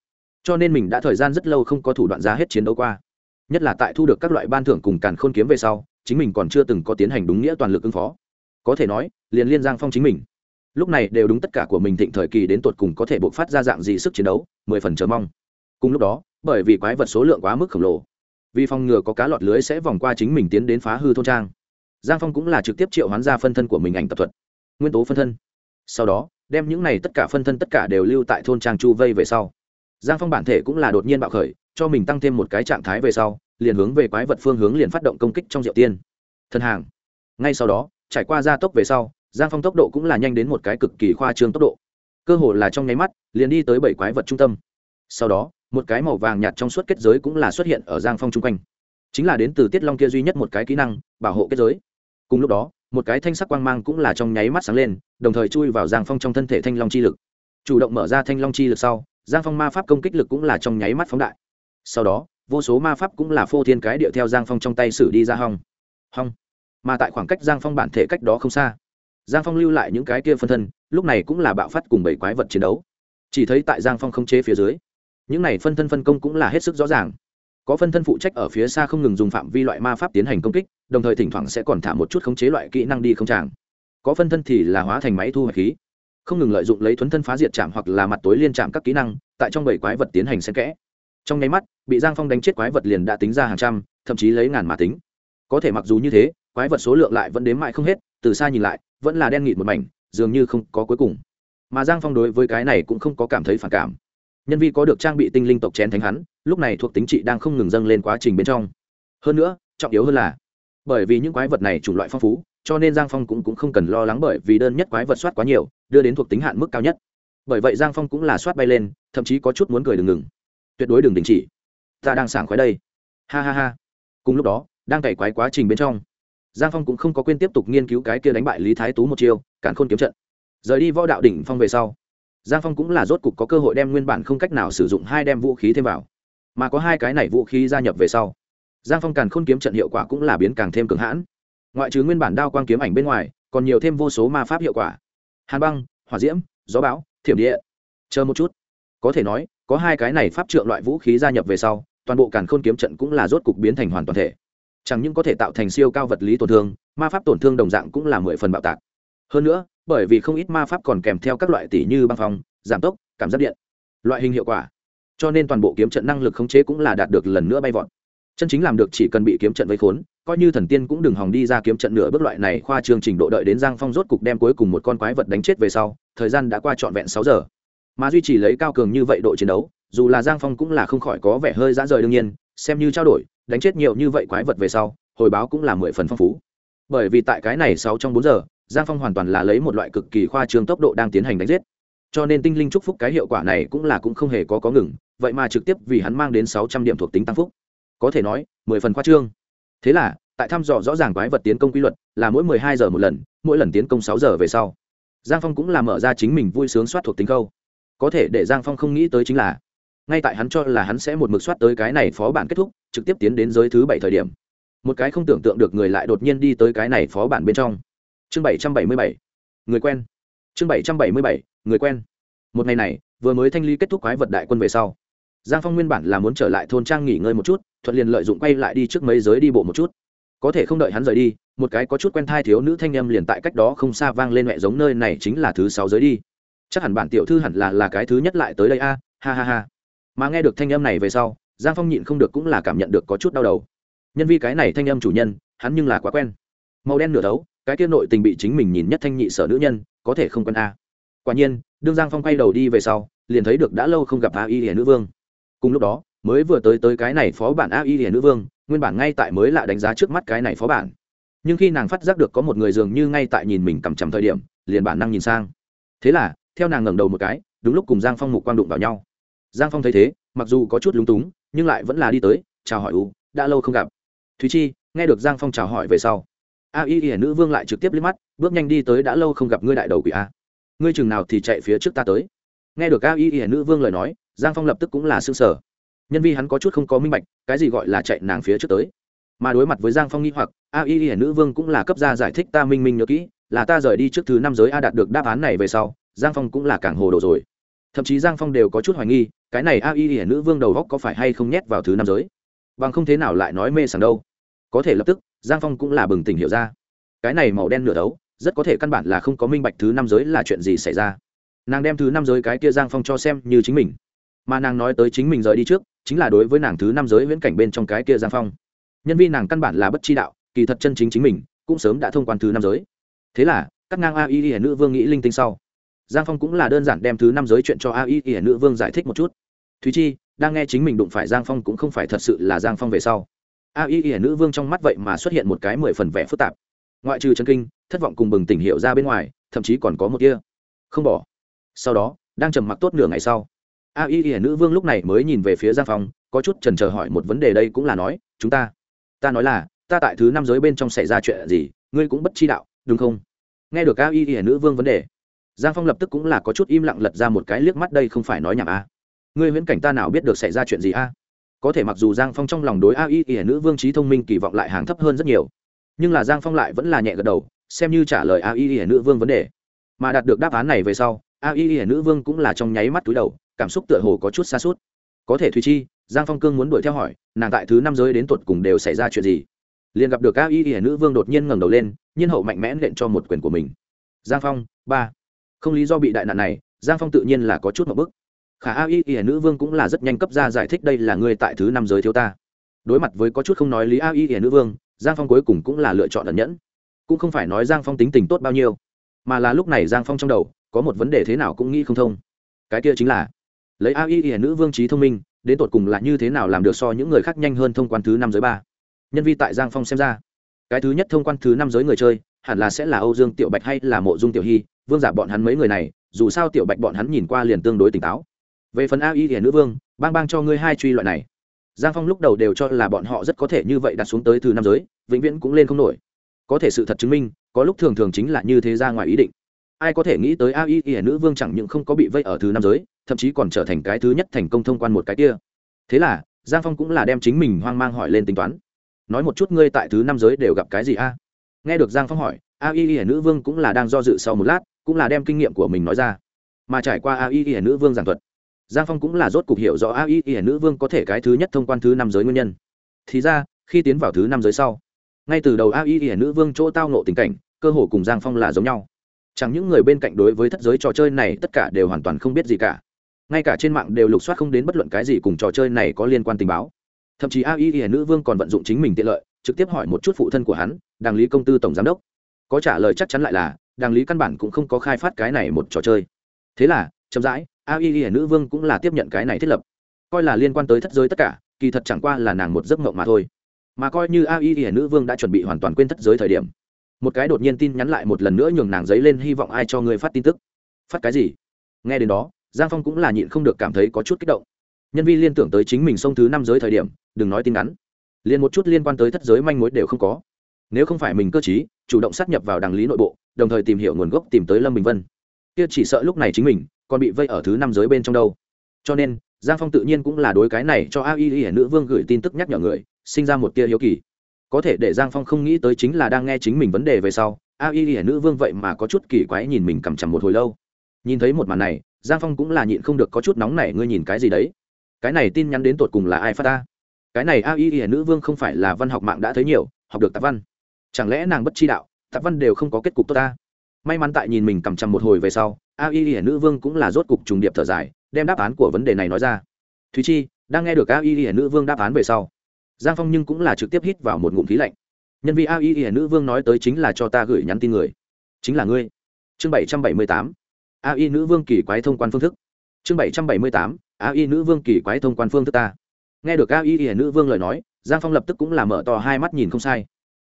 Cho nên mình đã thời gian rất lâu không có thủ đoạn ra hết chiến đấu qua. Nhất là tại thu được các loại ban thưởng cùng càn khôn kiếm về sau, chính mình còn chưa từng có tiến hành đúng nghĩa toàn lực ứng phó có thể nói, liền liên giang phong chính mình. Lúc này đều đúng tất cả của mình thịnh thời kỳ đến tột cùng có thể bộc phát ra dạng gì sức chiến đấu, mười phần chờ mong. Cùng lúc đó, bởi vì quái vật số lượng quá mức khổng lồ, vì phòng ngừa có cá lọt lưới sẽ vòng qua chính mình tiến đến phá hư thôn trang, giang phong cũng là trực tiếp triệu hoán ra phân thân của mình ảnh tập thuật, nguyên tố phân thân. Sau đó, đem những này tất cả phân thân tất cả đều lưu tại thôn trang chu vây về sau. Giang phong bản thể cũng là đột nhiên bạo khởi, cho mình tăng thêm một cái trạng thái về sau, liền hướng về quái vật phương hướng liền phát động công kích trong diệu tiên. Thân hàng. Ngay sau đó trải qua gia tốc về sau, giang phong tốc độ cũng là nhanh đến một cái cực kỳ khoa trương tốc độ. Cơ hồ là trong nháy mắt, liền đi tới bảy quái vật trung tâm. Sau đó, một cái màu vàng nhạt trong suốt kết giới cũng là xuất hiện ở giang phong chung quanh. Chính là đến từ tiết long kia duy nhất một cái kỹ năng, bảo hộ kết giới. Cùng lúc đó, một cái thanh sắc quang mang cũng là trong nháy mắt sáng lên, đồng thời chui vào giang phong trong thân thể thanh long chi lực. Chủ động mở ra thanh long chi lực sau, giang phong ma pháp công kích lực cũng là trong nháy mắt phóng đại. Sau đó, vô số ma pháp cũng là phô thiên cái điệu theo giang phong trong tay xử đi ra hong. Hong mà tại khoảng cách giang phong bản thể cách đó không xa. Giang phong lưu lại những cái kia phân thân, lúc này cũng là bạo phát cùng bảy quái vật chiến đấu. Chỉ thấy tại giang phong không chế phía dưới, những này phân thân phân công cũng là hết sức rõ ràng. Có phân thân phụ trách ở phía xa không ngừng dùng phạm vi loại ma pháp tiến hành công kích, đồng thời thỉnh thoảng sẽ còn thả một chút khống chế loại kỹ năng đi không tràng có phân thân thì là hóa thành máy thu hoạch khí, không ngừng lợi dụng lấy thuấn thân phá diệt chạm hoặc là mặt tối liên chạm các kỹ năng, tại trong bảy quái vật tiến hành xen kẽ. Trong nháy mắt, bị giang phong đánh chết quái vật liền đã tính ra hàng trăm, thậm chí lấy ngàn mà tính. Có thể mặc dù như thế quái vật số lượng lại vẫn đếm mãi không hết từ xa nhìn lại vẫn là đen nghịt một mảnh dường như không có cuối cùng. Mà giang phong đối với cái này cũng không có cảm thấy phản cảm. Nhân vi có được trang bị tinh linh tộc chén thánh hắn lúc này thuộc tính trị đang không ngừng dâng lên quá trình bên trong. Hơn nữa trọng yếu hơn là bởi vì những quái vật này chủng loại phong phú cho nên giang phong cũng, cũng không cần lo lắng bởi vì đơn nhất quái vật soát quá nhiều đưa đến thuộc tính hạn mức cao nhất. Bởi vậy giang phong cũng là soát bay lên thậm chí có chút muốn cười đừng ngừng. Tuyệt đối đừng đình chỉ. Ta đang sảng khoái đây. Ha ha ha. Cùng lúc đó đang cày quái quá trình bên trong giang phong cũng không có quên tiếp tục nghiên cứu cái kia đánh bại lý thái tú một chiêu, cản khôn kiếm trận. Rời đi võ đạo đỉnh phong về sau, giang phong cũng là rốt cục có cơ hội đem nguyên bản không cách nào sử dụng hai đem vũ khí thêm vào. Mà có hai cái này vũ khí gia nhập về sau, giang phong càn khôn kiếm trận hiệu quả cũng là biến càng thêm cường hãn. Ngoại trừ nguyên bản đao quang kiếm ảnh bên ngoài, còn nhiều thêm vô số ma pháp hiệu quả. Hàn băng, hỏa diễm, gió bão, thiểm địa chờ một chút. Có thể nói, có hai cái này pháp trượng loại vũ khí gia nhập về sau, toàn bộ càn khôn kiếm trận cũng là rốt cục biến thành hoàn toàn thể chẳng những có thể tạo thành siêu cao vật lý tổn thương, ma pháp tổn thương đồng dạng cũng là mười phần bạo tạc. Hơn nữa, bởi vì không ít ma pháp còn kèm theo các loại tỷ như băng phong, giảm tốc, cảm giác điện, loại hình hiệu quả. Cho nên toàn bộ kiếm trận năng lực khống chế cũng là đạt được lần nữa bay vọt. Chân chính làm được chỉ cần bị kiếm trận vây khốn, coi như thần tiên cũng đừng hòng đi ra kiếm trận nửa bước loại này khoa trương trình độ đợi đến giang phong rốt cục đem cuối cùng một con quái vật đánh chết về sau, thời gian đã qua trọn vẹn sáu giờ. Mà duy trì lấy cao cường như vậy độ chiến đấu, dù là giang phong cũng là không khỏi có vẻ hơi dã rời đương nhiên, xem như trao đổi đánh chết nhiều như vậy quái vật về sau, hồi báo cũng là mười phần phong phú. Bởi vì tại cái này sáu trong bốn giờ, giang phong hoàn toàn là lấy một loại cực kỳ khoa trương tốc độ đang tiến hành đánh giết. Cho nên tinh linh chúc phúc cái hiệu quả này cũng là cũng không hề có có ngừng, vậy mà trực tiếp vì hắn mang đến sáu trăm điểm thuộc tính tăng phúc. Có thể nói, mười phần khoa trương. Thế là, tại thăm dò rõ ràng quái vật tiến công quy luật, là mỗi mười hai giờ một lần, mỗi lần tiến công sáu giờ về sau. Giang phong cũng là mở ra chính mình vui sướng soát thuộc tính câu. Có thể để giang phong không nghĩ tới chính là ngay tại hắn cho là hắn sẽ một mực soát tới cái này phó bản kết thúc, trực tiếp tiến đến giới thứ bảy thời điểm. Một cái không tưởng tượng được người lại đột nhiên đi tới cái này phó bản bên trong. Chương bảy trăm bảy mươi bảy. Người quen. Chương bảy trăm bảy mươi bảy. Người quen. Một ngày này, vừa mới thanh ly kết thúc quái vật đại quân về sau, giang phong nguyên bản là muốn trở lại thôn trang nghỉ ngơi một chút, thuận liền lợi dụng quay lại đi trước mấy giới đi bộ một chút. Có thể không đợi hắn rời đi, một cái có chút quen thai thiếu nữ thanh em liền tại cách đó không xa vang lên mẹ giống nơi này chính là thứ sáu giới đi. Chắc hẳn bản tiểu thư hẳn là là cái thứ nhất lại tới đây a, ha ha ha mà nghe được thanh âm này về sau, giang phong nhịn không được cũng là cảm nhận được có chút đau đầu. Nhân vi cái này thanh âm chủ nhân, hắn nhưng là quá quen. Màu đen nửa đấu cái kia nội tình bị chính mình nhìn nhất thanh nhị sở nữ nhân, có thể không quen a. Quả nhiên, đương giang phong quay đầu đi về sau, liền thấy được đã lâu không gặp a y hiền nữ vương. Cùng lúc đó, mới vừa tới tới cái này phó bản a y hiền nữ vương, nguyên bản ngay tại mới lạ đánh giá trước mắt cái này phó bản. Nhưng khi nàng phát giác được có một người dường như ngay tại nhìn mình cầm chầm thời điểm, liền bản năng nhìn sang. Thế là, theo nàng ngẩng đầu một cái, đúng lúc cùng giang phong mục quang đụng vào nhau giang phong thấy thế, mặc dù có chút lúng túng, nhưng lại vẫn là đi tới, chào hỏi u, đã lâu không gặp. Thúy chi, nghe được giang phong chào hỏi về sau. A y y nữ vương lại trực tiếp liếc mắt, bước nhanh đi tới đã lâu không gặp ngươi đại đầu quỷ a. Ngươi chừng nào thì chạy phía trước ta tới. Nghe được a y y nữ vương lời nói, giang phong lập tức cũng là s ư ơ n g sở nhân vi hắn có chút không có minh bạch, cái gì gọi là chạy nàng phía trước tới. Mà đối mặt với giang phong nghi hoặc, a y y nữ vương cũng là cấp ra giải thích ta minh minh nhớ kỹ, là ta rời đi trước thứ năm giới a đạt được đáp án này về sau, giang phong cũng là càng hồ đồ rồi thậm chí giang phong đều có chút hoài nghi, cái này a y hiển nữ vương đầu góc có phải hay không nhét vào thứ năm giới? Bằng không thế nào lại nói mê sảng đâu. Có thể lập tức, giang phong cũng là bừng tỉnh hiểu ra. Cái này màu đen nửa đấu, rất có thể căn bản là không có minh bạch thứ năm giới là chuyện gì xảy ra. Nàng đem thứ năm giới cái kia giang phong cho xem như chính mình. Mà nàng nói tới chính mình rời đi trước, chính là đối với nàng thứ năm giới viễn cảnh bên trong cái kia giang phong. Nhân viên nàng căn bản là bất chi đạo, kỳ thật chân chính chính mình, cũng sớm đã thông quan thứ năm giới. Thế là, cắt ngang a y y nữ vương nghĩ linh tinh sau giang phong cũng là đơn giản đem thứ năm giới chuyện cho a y y nữ vương giải thích một chút. Thúy chi, đang nghe chính mình đụng phải giang phong cũng không phải thật sự là giang phong về sau. A y y nữ vương trong mắt vậy mà xuất hiện một cái mười phần vẻ phức tạp. Ngoại trừ chân kinh, thất vọng cùng bừng tỉnh hiệu ra bên ngoài, thậm chí còn có một kia không bỏ. Sau đó, đang trầm mặc tốt nửa ngày sau, a y y nữ vương lúc này mới nhìn về phía giang phong, có chút trần trờ hỏi một vấn đề đây cũng là nói, chúng ta ta nói là, ta tại thứ năm giới bên trong xảy ra chuyện gì, ngươi cũng bất chi đạo, đúng không? Nghe được a y y nữ vương vấn đề giang phong lập tức cũng là có chút im lặng lật ra một cái liếc mắt, đây không phải nói nhảm a à. ngươi viễn cảnh ta nào biết được xảy ra chuyện gì a có thể mặc dù giang phong trong lòng đối a y y nữ vương trí thông minh kỳ vọng lại hàng thấp hơn rất nhiều, nhưng là giang phong lại vẫn là nhẹ gật đầu, xem như trả lời a y y nữ vương vấn đề. Mà đạt được đáp án này về sau, a y y nữ vương cũng là trong nháy mắt túi đầu, cảm xúc tựa hồ có chút xa suốt. Có thể thùy chi, giang phong cương muốn đuổi theo hỏi, nàng tại thứ năm giới đến tuột cùng đều xảy ra chuyện gì? Liền gặp được a y y nữ vương đột nhiên ngẩng đầu lên, nhiên hậu mạnh mẽ nện cho một quyền của mình. Giang phong, ba không lý do bị đại nạn này, giang phong tự nhiên là có chút một bức. Khả a y y nữ vương cũng là rất nhanh cấp ra giải thích đây là người tại thứ năm giới thiếu ta. Đối mặt với có chút không nói lý a y y nữ vương, giang phong cuối cùng cũng là lựa chọn ẩn nhẫn. Cũng không phải nói giang phong tính tình tốt bao nhiêu, mà là lúc này giang phong trong đầu, có một vấn đề thế nào cũng nghĩ không thông. Cái kia chính là, lấy a y y nữ vương trí thông minh, đến tột cùng là như thế nào làm được so những người khác nhanh hơn thông quan thứ năm giới ba? Nhân vi tại giang phong xem ra, cái thứ nhất thông quan thứ năm giới người chơi, hẳn là sẽ là âu dương tiểu bạch hay là mộ dung tiểu hy vương giả bọn hắn mấy người này, dù sao tiểu bạch bọn hắn nhìn qua liền tương đối tỉnh táo. Về phần a y thì nữ vương, bang bang cho ngươi hai truy loại này. Giang phong lúc đầu đều cho là bọn họ rất có thể như vậy đặt xuống tới thứ năm giới, vĩnh viễn cũng lên không nổi. Có thể sự thật chứng minh, có lúc thường thường chính là như thế ra ngoài ý định. Ai có thể nghĩ tới a y hiển nữ vương chẳng những không có bị vây ở thứ năm giới, thậm chí còn trở thành cái thứ nhất thành công thông quan một cái kia. Thế là, giang phong cũng là đem chính mình hoang mang hỏi lên tính toán. Nói một chút ngươi tại thứ năm giới đều gặp cái gì a? Nghe được giang phong hỏi, a y y nữ vương cũng là đang do dự sau một lát cũng là đem kinh nghiệm của mình nói ra. Mà trải qua ai y nữ vương giảng thuật, giang phong cũng là rốt cục hiểu rõ ai y nữ vương có thể cái thứ nhất thông quan thứ năm giới nguyên nhân. Thì ra, khi tiến vào thứ năm giới sau, ngay từ đầu ai y nữ vương chỗ tao nộ tình cảnh, cơ hồ cùng giang phong là giống nhau. Chẳng những người bên cạnh đối với thất giới trò chơi này tất cả đều hoàn toàn không biết gì cả, ngay cả trên mạng đều lục soát không đến bất luận cái gì cùng trò chơi này có liên quan tình báo. Thậm chí ai y nữ vương còn vận dụng chính mình tiện lợi, trực tiếp hỏi một chút phụ thân của hắn, đàng lý công tư tổng giám đốc, có trả lời chắc chắn lại là đàng lý căn bản cũng không có khai phát cái này một trò chơi. Thế là, chậm rãi, a y y nữ vương cũng là tiếp nhận cái này thiết lập. Coi là liên quan tới thất giới tất cả, kỳ thật chẳng qua là nàng một giấc mộng mà thôi. Mà coi như a y y nữ vương đã chuẩn bị hoàn toàn quên thất giới thời điểm, một cái đột nhiên tin nhắn lại một lần nữa nhường nàng giấy lên hy vọng ai cho người phát tin tức. Phát cái gì? Nghe đến đó, giang phong cũng là nhịn không được cảm thấy có chút kích động. Nhân vi liên tưởng tới chính mình xông thứ năm giới thời điểm, đừng nói tin ngắn. Liền một chút liên quan tới thất giới manh mối đều không có nếu không phải mình cơ t chủ động sát nhập vào đảng lý nội bộ, đồng thời tìm hiểu nguồn gốc tìm tới lâm bình vân. Kia chỉ sợ lúc này chính mình còn bị vây ở thứ năm giới bên trong đâu. Cho nên, giang phong tự nhiên cũng là đối cái này cho a y y nữ vương gửi tin tức nhắc nhở người, sinh ra một tia hiếu kỳ. Có thể để giang phong không nghĩ tới chính là đang nghe chính mình vấn đề về sau, a y y nữ vương vậy mà có chút kỳ quái nhìn mình cầm chằm một hồi lâu. Nhìn thấy một màn này, giang phong cũng là nhịn không được có chút nóng này ngươi nhìn cái gì đấy? Cái này tin nhắn đến tột cùng là ai phát ta cái này a y y nữ vương không phải là văn học mạng đã thấy nhiều, học được tạp văn chẳng lẽ nàng bất chi đạo, tạp văn đều không có kết cục tốt ta? May mắn tại nhìn mình cầm chằm một hồi về sau, a y hiển nữ vương cũng là rốt cục trùng điệp thở dài, đem đáp án của vấn đề này nói ra. Thúy chi, đang nghe được a y hiển nữ vương đáp án về sau, giang phong nhưng cũng là trực tiếp hít vào một ngụm khí lạnh. Nhân viên a y hiển nữ vương nói tới chính là cho ta gửi nhắn tin người. Chính là ngươi. Chương bảy trăm bảy mươi tám. A y nữ vương kỳ quái thông quan phương thức. Chương bảy trăm bảy mươi tám. A y nữ vương kỳ quái thông quan phương thức ta. Nghe được a y hiển nữ vương lời nói, giang phong lập tức cũng là mở to hai mắt nhìn không sai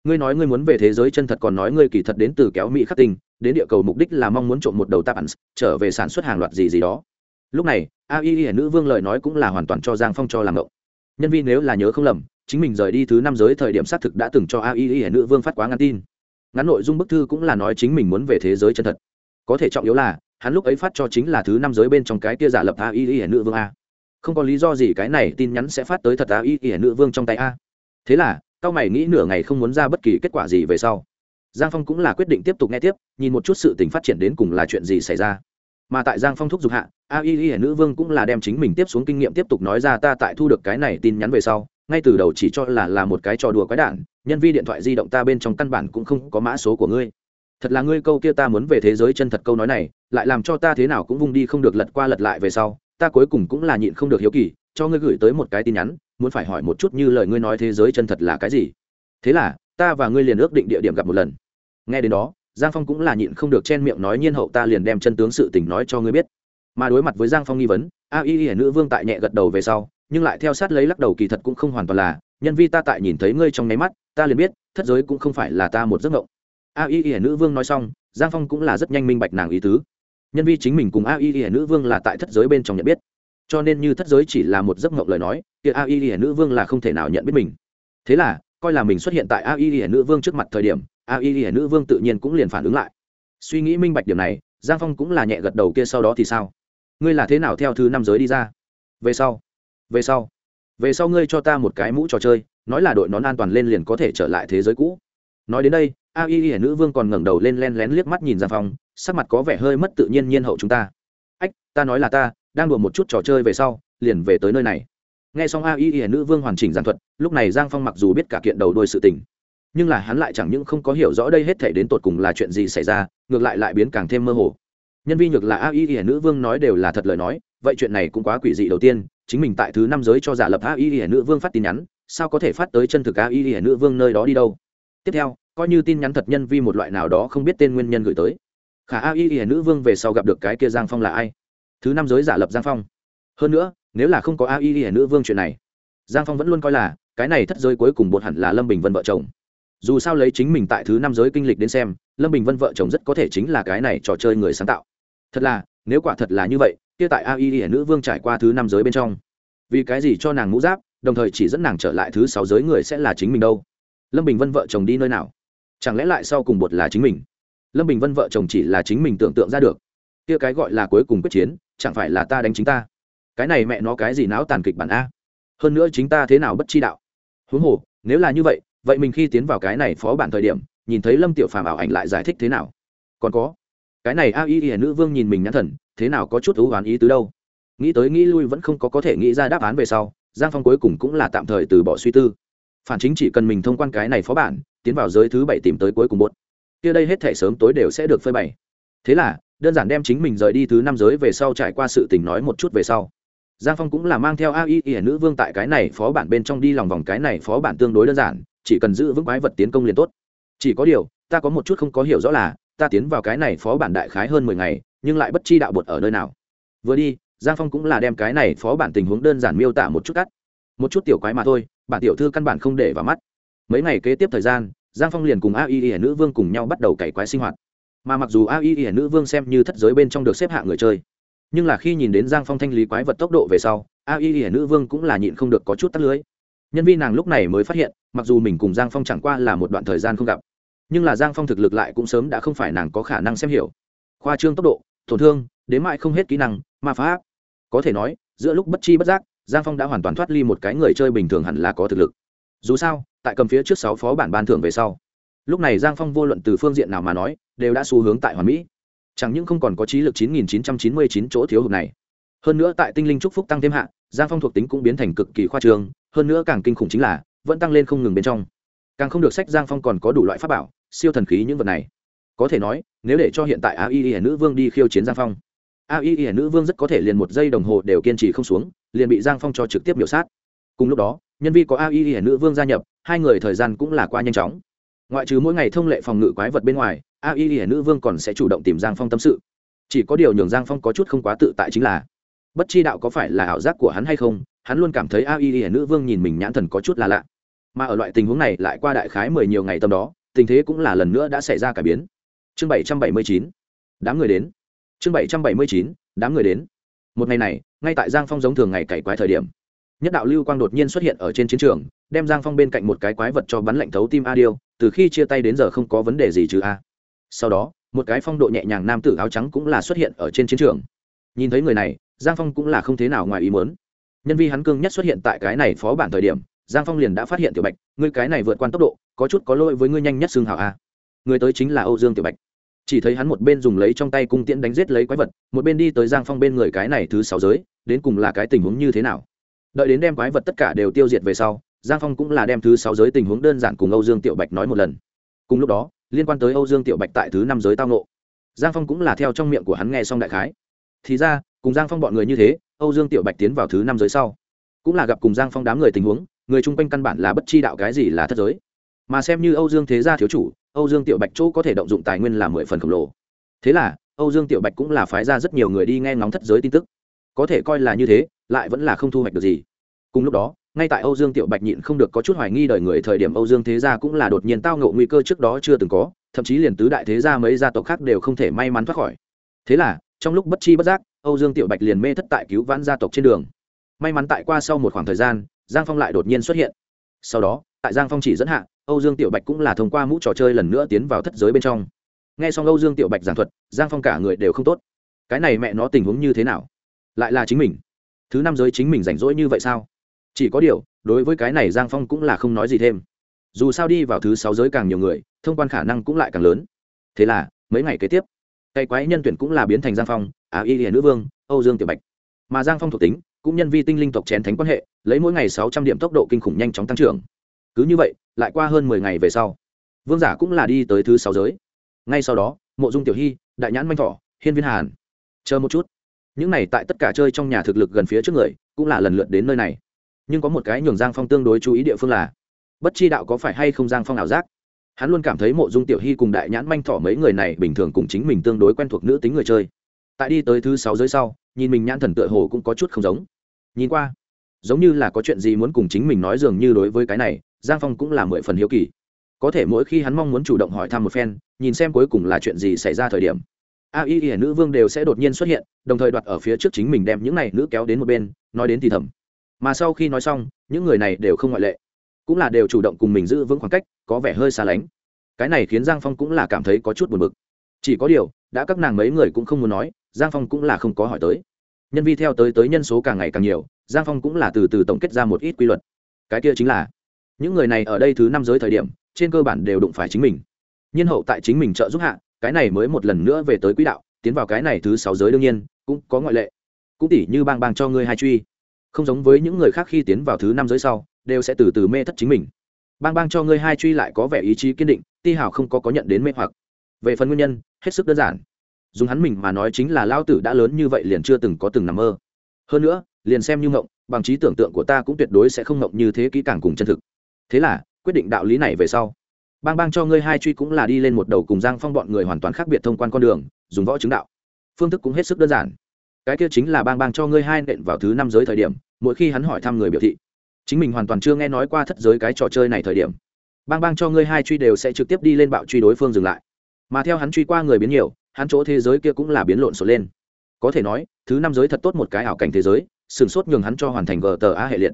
ngươi nói ngươi muốn về thế giới chân thật còn nói ngươi kỳ thật đến từ kéo mỹ khắc tinh, đến địa cầu mục đích là mong muốn trộm một đầu tạp ẩn trở về sản xuất hàng loạt gì gì đó. Lúc này, a y hiển nữ vương lời nói cũng là hoàn toàn cho giang phong cho làm ngộng. Nhân viên nếu là nhớ không lầm, chính mình rời đi thứ năm giới thời điểm xác thực đã từng cho a y hiển nữ vương phát quá ngắn tin. Ngắn nội dung bức thư cũng là nói chính mình muốn về thế giới chân thật. Có thể trọng yếu là, hắn lúc ấy phát cho chính là thứ năm giới bên trong cái kia giả lập a y hiển nữ vương a. Không có lý do gì cái này tin nhắn sẽ phát tới thật a y hiển nữ vương trong tay a. Thế là cao mày nghĩ nửa ngày không muốn ra bất kỳ kết quả gì về sau. Giang phong cũng là quyết định tiếp tục nghe tiếp, nhìn một chút sự tình phát triển đến cùng là chuyện gì xảy ra. Mà tại giang phong thúc giục hạ, a y y nữ vương cũng là đem chính mình tiếp xuống kinh nghiệm tiếp tục nói ra ta tại thu được cái này tin nhắn về sau, ngay từ đầu chỉ cho là là một cái trò đùa quái đản, nhân vi điện thoại di động ta bên trong căn bản cũng không có mã số của ngươi. Thật là ngươi câu kia ta muốn về thế giới chân thật câu nói này, lại làm cho ta thế nào cũng vung đi không được lật qua lật lại về sau, ta cuối cùng cũng là nhịn không được hiếu kỳ, cho ngươi gửi tới một cái tin nhắn muốn phải hỏi một chút như lời ngươi nói thế giới chân thật là cái gì. Thế là, ta và ngươi liền ước định địa điểm gặp một lần. Nghe đến đó, giang phong cũng là nhịn không được chen miệng nói nhiên hậu ta liền đem chân tướng sự tình nói cho ngươi biết. Mà đối mặt với giang phong nghi vấn, a y y nữ vương tại nhẹ gật đầu về sau, nhưng lại theo sát lấy lắc đầu kỳ thật cũng không hoàn toàn là, nhân vi ta tại nhìn thấy ngươi trong nháy mắt, ta liền biết, thất giới cũng không phải là ta một giấc ngộng a y y nữ vương nói xong, giang phong cũng là rất nhanh minh bạch nàng ý tứ. Nhân vi chính mình cùng a y y nữ vương là tại thất giới bên trong nhận biết cho nên như thất giới chỉ là một giấc mộng lời nói, kia a y hiển nữ vương là không thể nào nhận biết mình. Thế là, coi là mình xuất hiện tại a y hiển nữ vương trước mặt thời điểm, a y hiển nữ vương tự nhiên cũng liền phản ứng lại. Suy nghĩ minh bạch điểm này, giang phong cũng là nhẹ gật đầu kia sau đó thì sao? Ngươi là thế nào theo thứ năm giới đi ra? Về sau. Về sau. Về sau ngươi cho ta một cái mũ trò chơi, nói là đội nón an toàn lên liền có thể trở lại thế giới cũ. Nói đến đây, a y hiển nữ vương còn ngẩng đầu lên len lén liếc mắt nhìn giang phong, sắc mặt có vẻ hơi mất tự nhiên nhiên hậu chúng ta. Ách, ta nói là ta đang đùa một chút trò chơi về sau, liền về tới nơi này. Nghe xong a y y nữ vương hoàn chỉnh giàn thuật, lúc này giang phong mặc dù biết cả kiện đầu đuôi sự tình, nhưng là hắn lại chẳng những không có hiểu rõ đây hết thể đến tột cùng là chuyện gì xảy ra, ngược lại lại biến càng thêm mơ hồ. Nhân Vi nhược là a y y nữ vương nói đều là thật lời nói, vậy chuyện này cũng quá quỷ dị đầu tiên, chính mình tại thứ năm giới cho giả lập a y y nữ vương phát tin nhắn, sao có thể phát tới chân thực a y y nữ vương nơi đó đi đâu? Tiếp theo, coi như tin nhắn thật nhân vi một loại nào đó không biết tên nguyên nhân gửi tới. Khả a y y nữ vương về sau gặp được cái kia giang phong là ai? Thứ năm giới giả lập giang phong. Hơn nữa, nếu là không có a y y nữ vương chuyện này, giang phong vẫn luôn coi là, cái này thất giới cuối cùng bột hẳn là lâm bình vân vợ chồng. Dù sao lấy chính mình tại thứ năm giới kinh lịch đến xem, lâm bình vân vợ chồng rất có thể chính là cái này trò chơi người sáng tạo. Thật là, nếu quả thật là như vậy, kia tại a y y nữ vương trải qua thứ năm giới bên trong. Vì cái gì cho nàng mũ giáp, đồng thời chỉ dẫn nàng trở lại thứ sáu giới người sẽ là chính mình đâu? Lâm bình vân vợ chồng đi nơi nào? Chẳng lẽ lại sau cùng bột là chính mình? Lâm bình vân vợ chồng chỉ là chính mình tưởng tượng ra được. Kia cái gọi là cuối cùng quyết chiến chẳng phải là ta đánh chính ta? Cái này mẹ nó cái gì não tàn kịch bản a? Hơn nữa chính ta thế nào bất chi đạo? Huống hồ, nếu là như vậy vậy mình khi tiến vào cái này phó bản thời điểm, nhìn thấy lâm tiểu phàm ảo ảnh lại giải thích thế nào? Còn có, cái này a y y nữ vương nhìn mình nhãn thần, thế nào có chút thú oán ý tứ đâu? Nghĩ tới nghĩ lui vẫn không có có thể nghĩ ra đáp án về sau, giang phong cuối cùng cũng là tạm thời từ bỏ suy tư. Phản chính chỉ cần mình thông quan cái này phó bản, tiến vào giới thứ bảy tìm tới cuối cùng bốt kia đây hết thể sớm tối đều sẽ được phơi bày. Thế là đơn giản đem chính mình rời đi thứ năm giới về sau trải qua sự tình nói một chút về sau. Giang phong cũng là mang theo a y y nữ vương tại cái này phó bản bên trong đi lòng vòng cái này phó bản tương đối đơn giản, chỉ cần giữ vững quái vật tiến công liền tốt. Chỉ có điều, ta có một chút không có hiểu rõ là, ta tiến vào cái này phó bản đại khái hơn mười ngày, nhưng lại bất chi đạo bột ở nơi nào. Vừa đi, giang phong cũng là đem cái này phó bản tình huống đơn giản miêu tả một chút cắt. Một chút tiểu quái mà thôi, bản tiểu thư căn bản không để vào mắt. Mấy ngày kế tiếp thời gian, giang phong liền cùng a y y nữ vương cùng nhau bắt đầu cày quái sinh hoạt mà mặc dù a y y nữ vương xem như thất giới bên trong được xếp hạng người chơi, nhưng là khi nhìn đến giang phong thanh lý quái vật tốc độ về sau, a y y nữ vương cũng là nhịn không được có chút tắt lưới. Nhân viên nàng lúc này mới phát hiện, mặc dù mình cùng giang phong chẳng qua là một đoạn thời gian không gặp, nhưng là giang phong thực lực lại cũng sớm đã không phải nàng có khả năng xem hiểu. Khoa trương tốc độ, tổn thương, đến mại không hết kỹ năng, ma phá có thể nói, giữa lúc bất chi bất giác, giang phong đã hoàn toàn thoát ly một cái người chơi bình thường hẳn là có thực lực. Dù sao, tại cầm phía trước sáu phó bản ban thưởng về sau lúc này giang phong vô luận từ phương diện nào mà nói, đều đã xu hướng tại hoàn mỹ. Chẳng những không còn có trí lực 9999 chỗ thiếu hụt này. Hơn nữa tại tinh linh trúc phúc tăng thêm hạ, giang phong thuộc tính cũng biến thành cực kỳ khoa trương, hơn nữa càng kinh khủng chính là, vẫn tăng lên không ngừng bên trong. Càng không được sách giang phong còn có đủ loại pháp bảo, siêu thần khí những vật này. Có thể nói, nếu để cho hiện tại a y y nữ vương đi khiêu chiến giang phong, a y y nữ vương rất có thể liền một giây đồng hồ đều kiên trì không xuống, liền bị giang phong cho trực tiếp biểu sát. Cùng lúc đó, nhân vi có a y y nữ vương gia nhập, hai người thời gian cũng là qua nhanh chóng ngoại trừ mỗi ngày thông lệ phòng ngự quái vật bên ngoài, a y hiển nữ vương còn sẽ chủ động tìm giang phong tâm sự. Chỉ có điều nhường giang phong có chút không quá tự tại chính là, bất chi đạo có phải là ảo giác của hắn hay không, hắn luôn cảm thấy a y hiển nữ vương nhìn mình nhãn thần có chút là lạ. Mà ở loại tình huống này lại qua đại khái mười nhiều ngày tâm đó, tình thế cũng là lần nữa đã xảy ra cải biến. Chương bảy trăm bảy mươi chín, đám người đến. Chương bảy trăm bảy mươi chín, đám người đến. Một ngày này, ngay tại giang phong giống thường ngày cày quái thời điểm nhất đạo lưu quang đột nhiên xuất hiện ở trên chiến trường, đem giang phong bên cạnh một cái quái vật cho bắn lạnh thấu tim a điêu, từ khi chia tay đến giờ không có vấn đề gì chứ a. Sau đó, một cái phong độ nhẹ nhàng nam tử áo trắng cũng là xuất hiện ở trên chiến trường. Nhìn thấy người này, giang phong cũng là không thế nào ngoài ý muốn. Nhân vi hắn cương nhất xuất hiện tại cái này phó bản thời điểm, giang phong liền đã phát hiện tiểu bạch, ngươi cái này vượt qua tốc độ, có chút có lỗi với ngươi nhanh nhất xương hảo a. Người tới chính là âu dương tiểu bạch. Chỉ thấy hắn một bên dùng lấy trong tay cung tiễn đánh giết lấy quái vật, một bên đi tới giang phong bên người cái này thứ sáu giới, đến cùng là cái tình huống như thế nào? Đợi đến đem quái vật tất cả đều tiêu diệt về sau, giang phong cũng là đem thứ sáu giới tình huống đơn giản cùng âu dương tiểu bạch nói một lần. Cùng lúc đó, liên quan tới âu dương tiểu bạch tại thứ năm giới tao nộ giang phong cũng là theo trong miệng của hắn nghe xong đại khái. Thì ra, cùng giang phong bọn người như thế, âu dương tiểu bạch tiến vào thứ năm giới sau, cũng là gặp cùng giang phong đám người tình huống, người chung quanh căn bản là bất chi đạo cái gì là thất giới. Mà xem như âu dương thế gia thiếu chủ, âu dương tiểu bạch chỗ có thể động dụng tài nguyên là mười phần khổng lồ. Thế là, âu dương tiểu bạch cũng là phái ra rất nhiều người đi nghe ngóng thất giới tin tức có thể coi là như thế, lại vẫn là không thu hoạch được gì. Cùng lúc đó, ngay tại âu dương tiểu bạch nhịn không được có chút hoài nghi đời người thời điểm âu dương thế gia cũng là đột nhiên tao ngộ nguy cơ trước đó chưa từng có, thậm chí liền tứ đại thế gia mấy gia tộc khác đều không thể may mắn thoát khỏi. Thế là, trong lúc bất chi bất giác, âu dương tiểu bạch liền mê thất tại cứu vãn gia tộc trên đường. May mắn tại qua sau một khoảng thời gian, giang phong lại đột nhiên xuất hiện. Sau đó, tại giang phong chỉ dẫn hạ, âu dương tiểu bạch cũng là thông qua mũ trò chơi lần nữa tiến vào thất giới bên trong. N g h e xong âu dương tiểu bạch giảng thuật, giang phong cả người đều không tốt. Cái này mẹ nó tình huống như thế nào? Lại là chính mình. Thứ năm giới chính mình rảnh rỗi như vậy sao? Chỉ có điều, đối với cái này giang phong cũng là không nói gì thêm. Dù sao đi vào thứ sáu giới càng nhiều người, thông quan khả năng cũng lại càng lớn. Thế là, mấy ngày kế tiếp, cây quái nhân tuyển cũng là biến thành giang phong, á y hiền nữ vương, âu dương tiểu bạch. Mà giang phong thuộc tính, cũng nhân vi tinh linh tộc chén thánh quan hệ, lấy mỗi ngày sáu trăm điểm tốc độ kinh khủng nhanh chóng tăng trưởng. Cứ như vậy, lại qua hơn mười ngày về sau, vương giả cũng là đi tới thứ sáu giới. Ngay sau đó, mộ dung tiểu hy, đại nhãn manh thỏ, hiên viên hàn. Chờ một chút những này tại tất cả chơi trong nhà thực lực gần phía trước người, cũng là lần lượt đến nơi này. Nhưng có một cái nhường giang phong tương đối chú ý địa phương là, bất chi đạo có phải hay không giang phong ảo giác? Hắn luôn cảm thấy mộ dung tiểu hy cùng đại nhãn manh thỏ mấy người này bình thường cùng chính mình tương đối quen thuộc nữ tính người chơi. Tại đi tới thứ sáu giới sau, nhìn mình nhãn thần tựa hồ cũng có chút không giống. Nhìn qua, giống như là có chuyện gì muốn cùng chính mình nói dường như đối với cái này, giang phong cũng là mười phần hiếu kỳ. Có thể mỗi khi hắn mong muốn chủ động hỏi thăm một phen, nhìn xem cuối cùng là chuyện gì xảy ra thời điểm a y y nữ vương đều sẽ đột nhiên xuất hiện, đồng thời đoạt ở phía trước chính mình đem những này nữ kéo đến một bên, nói đến thì thầm. Mà sau khi nói xong, những người này đều không ngoại lệ. Cũng là đều chủ động cùng mình giữ vững khoảng cách, có vẻ hơi xa lánh. Cái này khiến giang phong cũng là cảm thấy có chút buồn bực. Chỉ có điều, đã các nàng mấy người cũng không muốn nói, giang phong cũng là không có hỏi tới. Nhân vi theo tới tới nhân số càng ngày càng nhiều, giang phong cũng là từ từ tổng kết ra một ít quy luật. Cái kia chính là, những người này ở đây thứ năm giới thời điểm, trên cơ bản đều đụng phải chính mình. Nhân hậu tại chính mình trợ giúp hạ cái này mới một lần nữa về tới quỹ đạo, tiến vào cái này thứ sáu giới đương nhiên, cũng có ngoại lệ. Cũng tỉ như bang bang cho ngươi hai truy. Không giống với những người khác khi tiến vào thứ năm giới sau, đều sẽ từ từ mê thất chính mình. Bang bang cho ngươi hai truy lại có vẻ ý chí kiên định, ti hào không có có nhận đến mê hoặc. Về phần nguyên nhân, hết sức đơn giản. Dùng hắn mình mà nói chính là lao tử đã lớn như vậy liền chưa từng có từng nằm mơ. Hơn nữa, liền xem như ngộng, bằng trí tưởng tượng của ta cũng tuyệt đối sẽ không ngộng như thế kỹ càng cùng chân thực. Thế là, quyết định đạo lý này về sau bang bang cho ngươi hai truy cũng là đi lên một đầu cùng giang phong bọn người hoàn toàn khác biệt thông quan con đường, dùng võ chứng đạo. Phương thức cũng hết sức đơn giản. Cái kia chính là bang bang cho ngươi hai nện vào thứ năm giới thời điểm, mỗi khi hắn hỏi thăm người biểu thị, chính mình hoàn toàn chưa nghe nói qua thất giới cái trò chơi này thời điểm, bang bang cho ngươi hai truy đều sẽ trực tiếp đi lên bạo truy đối phương dừng lại. Mà theo hắn truy qua người biến nhiều, hắn chỗ thế giới kia cũng là biến lộn xộn lên. Có thể nói, thứ năm giới thật tốt một cái ảo cảnh thế giới sửng sốt nhường hắn cho hoàn thành gờ tờ a hệ liệt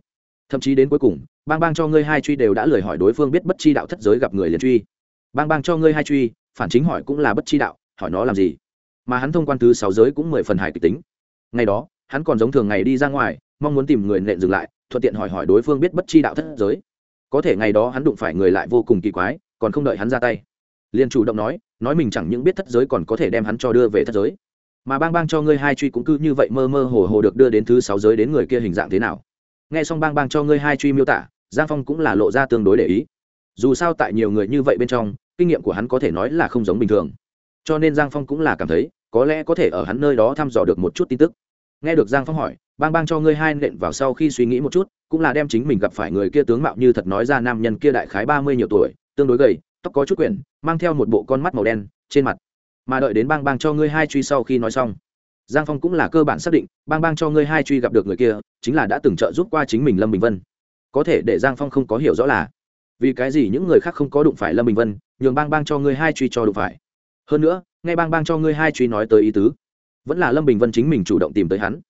thậm chí đến cuối cùng, bang bang cho ngươi hai truy đều đã lời hỏi đối phương biết bất chi đạo thất giới gặp người liền truy. Bang bang cho ngươi hai truy, phản chính hỏi cũng là bất chi đạo, hỏi nó làm gì? Mà hắn thông quan thứ sáu giới cũng mười phần hài kịch tính. Ngày đó, hắn còn giống thường ngày đi ra ngoài, mong muốn tìm người nện dừng lại, thuận tiện hỏi hỏi đối phương biết bất chi đạo thất giới. Có thể ngày đó hắn đụng phải người lại vô cùng kỳ quái, còn không đợi hắn ra tay. Liền chủ động nói nói mình chẳng những biết thất giới còn có thể đem hắn cho đưa về thất giới. Mà bang bang cho ngươi hai truy cũng cứ như vậy mơ mơ hồ hồ được đưa đến thứ sáu giới đến người kia hình dạng thế nào? Nghe xong bang bang cho ngươi hai truy miêu tả, giang phong cũng là lộ ra tương đối để ý. Dù sao tại nhiều người như vậy bên trong, kinh nghiệm của hắn có thể nói là không giống bình thường. Cho nên giang phong cũng là cảm thấy, có lẽ có thể ở hắn nơi đó thăm dò được một chút tin tức. Nghe được giang phong hỏi, bang bang cho ngươi hai nện vào sau khi suy nghĩ một chút, cũng là đem chính mình gặp phải người kia tướng mạo như thật nói ra nam nhân kia đại khái ba mươi nhiều tuổi, tương đối gầy, tóc có chút quyển, mang theo một bộ con mắt màu đen, trên mặt. Mà đợi đến bang bang cho ngươi hai truy sau khi nói xong, giang phong cũng là cơ bản xác định, bang bang cho ngươi hai truy gặp được người kia chính là đã từng trợ giúp qua chính mình lâm bình vân. Có thể để giang phong không có hiểu rõ là, vì cái gì những người khác không có đụng phải lâm bình vân, nhường bang bang cho ngươi hai truy cho đụng phải. Hơn nữa ngay bang bang cho ngươi hai truy nói tới ý tứ, vẫn là lâm bình vân chính mình chủ động tìm tới hắn.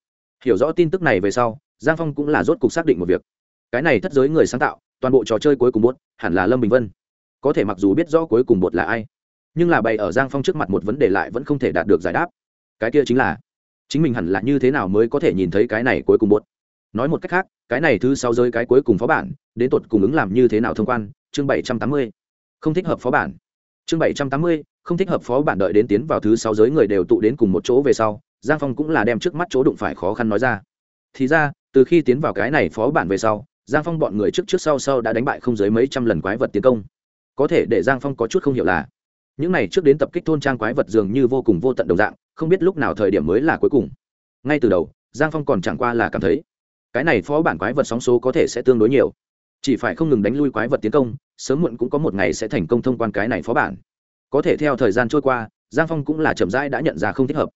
Hiểu rõ tin tức này về sau, giang phong cũng là rốt cục xác định một việc. Cái này thất giới người sáng tạo, toàn bộ trò chơi cuối cùng bốt hẳn là lâm bình vân. Có thể mặc dù biết rõ cuối cùng bột là ai, nhưng là bày ở giang phong trước mặt một vấn đề lại vẫn không thể đạt được giải đáp. Cái kia chính là, chính mình hẳn là như thế nào mới có thể nhìn thấy cái này cuối cùng bột nói một cách khác, cái này thứ sáu giới cái cuối cùng phó bản, đến tột cùng ứng làm như thế nào thông quan? Chương bảy trăm tám mươi. Không thích hợp phó bản. Chương bảy trăm tám mươi, không thích hợp phó bản đợi đến tiến vào thứ sáu giới người đều tụ đến cùng một chỗ về sau, giang phong cũng là đem trước mắt chỗ đụng phải khó khăn nói ra. Thì ra, từ khi tiến vào cái này phó bản về sau, giang phong bọn người trước trước sau sau đã đánh bại không dưới mấy trăm lần quái vật tiến công. Có thể để giang phong có chút không hiểu là, những này trước đến tập kích thôn trang quái vật dường như vô cùng vô tận đồng dạng, không biết lúc nào thời điểm mới là cuối cùng. Ngay từ đầu, giang phong còn chẳng qua là cảm thấy cái này phó bản quái vật sóng số có thể sẽ tương đối nhiều. Chỉ phải không ngừng đánh lui quái vật tiến công, sớm muộn cũng có một ngày sẽ thành công thông quan cái này phó bản. Có thể theo thời gian trôi qua, giang phong cũng là chậm rãi đã nhận ra không thích hợp.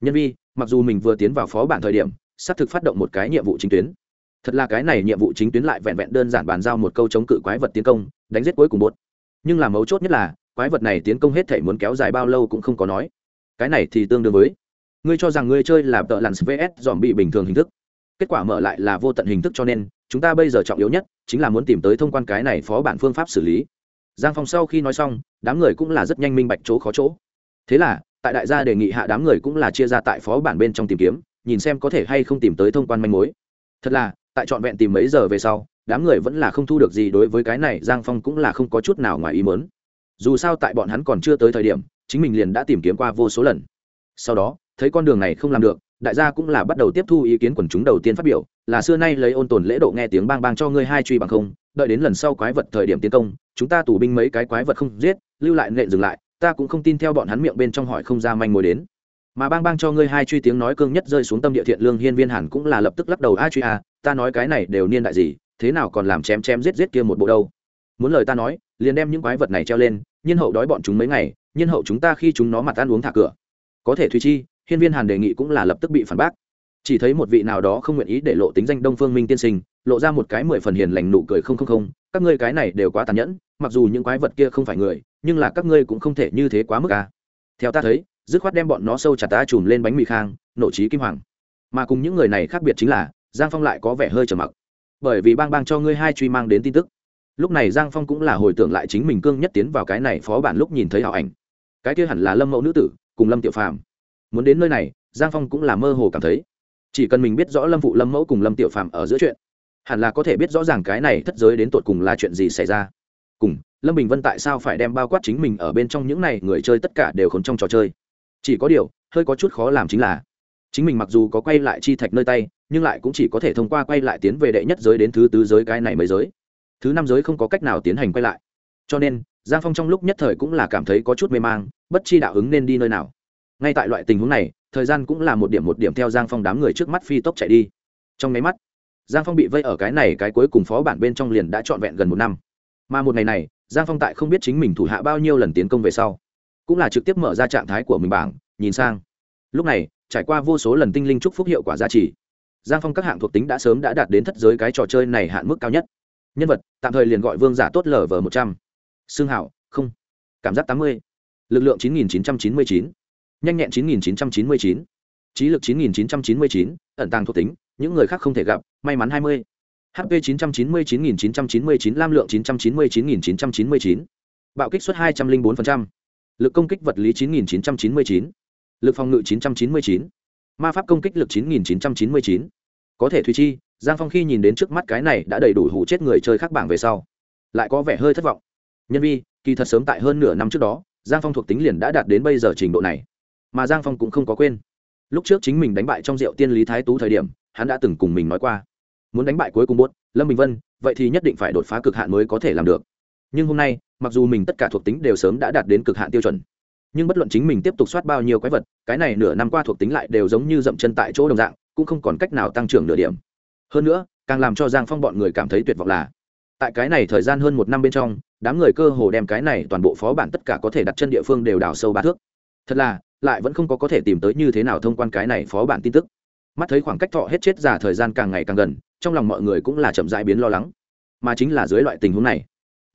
Nhân vi, mặc dù mình vừa tiến vào phó bản thời điểm, xác thực phát động một cái nhiệm vụ chính tuyến. Thật là cái này nhiệm vụ chính tuyến lại vẹn vẹn đơn giản bàn giao một câu chống cự quái vật tiến công, đánh giết cuối cùng bốt nhưng là mấu chốt nhất là, quái vật này tiến công hết thể muốn kéo dài bao lâu cũng không có nói. Cái này thì tương đương với, ngươi cho rằng ngươi chơi là tợ lặn vs dòm bị bình thường hình thức kết quả mở lại là vô tận hình thức cho nên, chúng ta bây giờ trọng yếu nhất chính là muốn tìm tới thông quan cái này phó bản phương pháp xử lý. Giang phong sau khi nói xong, đám người cũng là rất nhanh minh bạch chỗ khó chỗ. Thế là, tại đại gia đề nghị hạ đám người cũng là chia ra tại phó bản bên trong tìm kiếm, nhìn xem có thể hay không tìm tới thông quan manh mối. Thật là, tại trọn vẹn tìm mấy giờ về sau, đám người vẫn là không thu được gì đối với cái này, giang phong cũng là không có chút nào ngoài ý mớn dù sao tại bọn hắn còn chưa tới thời điểm, chính mình liền đã tìm kiếm qua vô số lần. Sau đó, thấy con đường này không làm được đại gia cũng là bắt đầu tiếp thu ý kiến quần chúng đầu tiên phát biểu, là xưa nay lấy ôn tồn lễ độ nghe tiếng bang bang cho ngươi hai truy bằng không, đợi đến lần sau quái vật thời điểm tiến công, chúng ta tù binh mấy cái quái vật không giết, lưu lại nện dừng lại, ta cũng không tin theo bọn hắn miệng bên trong hỏi không ra manh mối đến. Mà bang bang cho ngươi hai truy tiếng nói cương nhất rơi xuống tâm địa thiện lương hiên viên hẳn cũng là lập tức lắc đầu, a truy a, ta nói cái này đều niên đại gì, thế nào còn làm chém chém giết giết kia một bộ đâu? Muốn lời ta nói, liền đem những quái vật này treo lên, nhiên hậu đói bọn chúng mấy ngày, nhiên hậu chúng ta khi chúng nó mặt ăn uống thả cửa. Có thể thùy chi hiên viên hàn đề nghị cũng là lập tức bị phản bác. Chỉ thấy một vị nào đó không nguyện ý để lộ tính danh đông phương minh tiên sinh, lộ ra một cái mười phần hiền lành nụ cười không không không, các ngươi cái này đều quá tàn nhẫn, mặc dù những quái vật kia không phải người, nhưng là các ngươi cũng không thể như thế quá mức à. theo ta thấy, dứt khoát đem bọn nó sâu chặt ta chùm lên bánh mì khang nổ trí kim hoàng. Mà cùng những người này khác biệt chính là, giang phong lại có vẻ hơi trầm mặc. Bởi vì bang bang cho ngươi hai truy mang đến tin tức. Lúc này giang phong cũng là hồi tưởng lại chính mình cương nhất tiến vào cái này phó bản lúc nhìn thấy hảo ảnh. Cái kia hẳn là lâm mẫu nữ tử, cùng lâm tiểu phàm muốn đến nơi này, giang phong cũng là mơ hồ cảm thấy. Chỉ cần mình biết rõ lâm phụ, lâm mẫu cùng lâm tiểu phàm ở giữa chuyện, hẳn là có thể biết rõ ràng cái này thất giới đến tột cùng là chuyện gì xảy ra. Cùng, lâm bình vân tại sao phải đem bao quát chính mình ở bên trong những này người chơi tất cả đều k trong trò chơi? Chỉ có điều, hơi có chút khó làm chính là, chính mình mặc dù có quay lại chi thạch nơi tay, nhưng lại cũng chỉ có thể thông qua quay lại tiến về đệ nhất giới đến thứ tứ giới cái này mới giới. Thứ năm giới không có cách nào tiến hành quay lại. Cho nên, giang phong trong lúc nhất thời cũng là cảm thấy có chút mê mang, bất chi đạo ứng nên đi nơi nào ngay tại loại tình huống này, thời gian cũng là một điểm một điểm theo giang phong đám người trước mắt phi tốc chạy đi. Trong máy mắt, giang phong bị vây ở cái này, cái cuối cùng phó bản bên trong liền đã trọn vẹn gần một năm. Mà một ngày này, giang phong tại không biết chính mình thủ hạ bao nhiêu lần tiến công về sau, cũng là trực tiếp mở ra trạng thái của mình bảng, nhìn sang. Lúc này, trải qua vô số lần tinh linh chúc phúc hiệu quả giá trị giang phong các hạng thuộc tính đã sớm đã đạt đến thất giới cái trò chơi này hạn mức cao nhất. Nhân vật, tạm thời liền gọi vương giả tốt lở vờ một trăm. Xương hảo, không. Cảm giác tám mươi. Lực lượng chín nghìn chín trăm chín mươi chín nhanh nhẹn chín nghìn chín trăm chín mươi chín. Trí lực chín nghìn chín trăm chín mươi chín, ẩn tàng thuộc tính, những người khác không thể gặp, may mắn hai mươi. Hp chín trăm chín mươi chín nghìn chín trăm chín mươi chín, lam lượng chín trăm chín mươi chín nghìn chín trăm chín mươi chín. Bạo kích suất hai trăm linh bốn lực công kích vật lý chín nghìn chín trăm chín mươi chín. Lực phòng ngự chín trăm chín mươi chín. Ma pháp công kích lực chín nghìn chín trăm chín mươi chín. Có thể thủy chi, giang phong khi nhìn đến trước mắt cái này đã đầy đủ hủ chết người chơi khác bảng về sau, lại có vẻ hơi thất vọng. Nhân vi, kỳ thật sớm tại hơn nửa năm trước đó, giang phong thuộc tính liền đã đạt đến bây giờ trình độ này mà giang phong cũng không có quên. Lúc trước chính mình đánh bại trong rượu tiên lý thái tú thời điểm, hắn đã từng cùng mình nói qua. Muốn đánh bại cuối cùng bốt lâm bình vân, vậy thì nhất định phải đột phá cực hạn mới có thể làm được. Nhưng hôm nay, mặc dù mình tất cả thuộc tính đều sớm đã đạt đến cực hạn tiêu chuẩn, nhưng bất luận chính mình tiếp tục soát bao nhiêu quái vật, cái này nửa năm qua thuộc tính lại đều giống như dậm chân tại chỗ đồng dạng, cũng không còn cách nào tăng trưởng nửa điểm. Hơn nữa, càng làm cho giang phong bọn người cảm thấy tuyệt vọng là, tại cái này thời gian hơn một năm bên trong, đám người cơ hồ đem cái này toàn bộ phó bản tất cả có thể đặt chân địa phương đều đào sâu ba thước. Thật là lại vẫn không có có thể tìm tới như thế nào thông quan cái này phó bản tin tức. Mắt thấy khoảng cách thọ hết chết già thời gian càng ngày càng gần, trong lòng mọi người cũng là chậm dãi biến lo lắng. Mà chính là dưới loại tình huống này,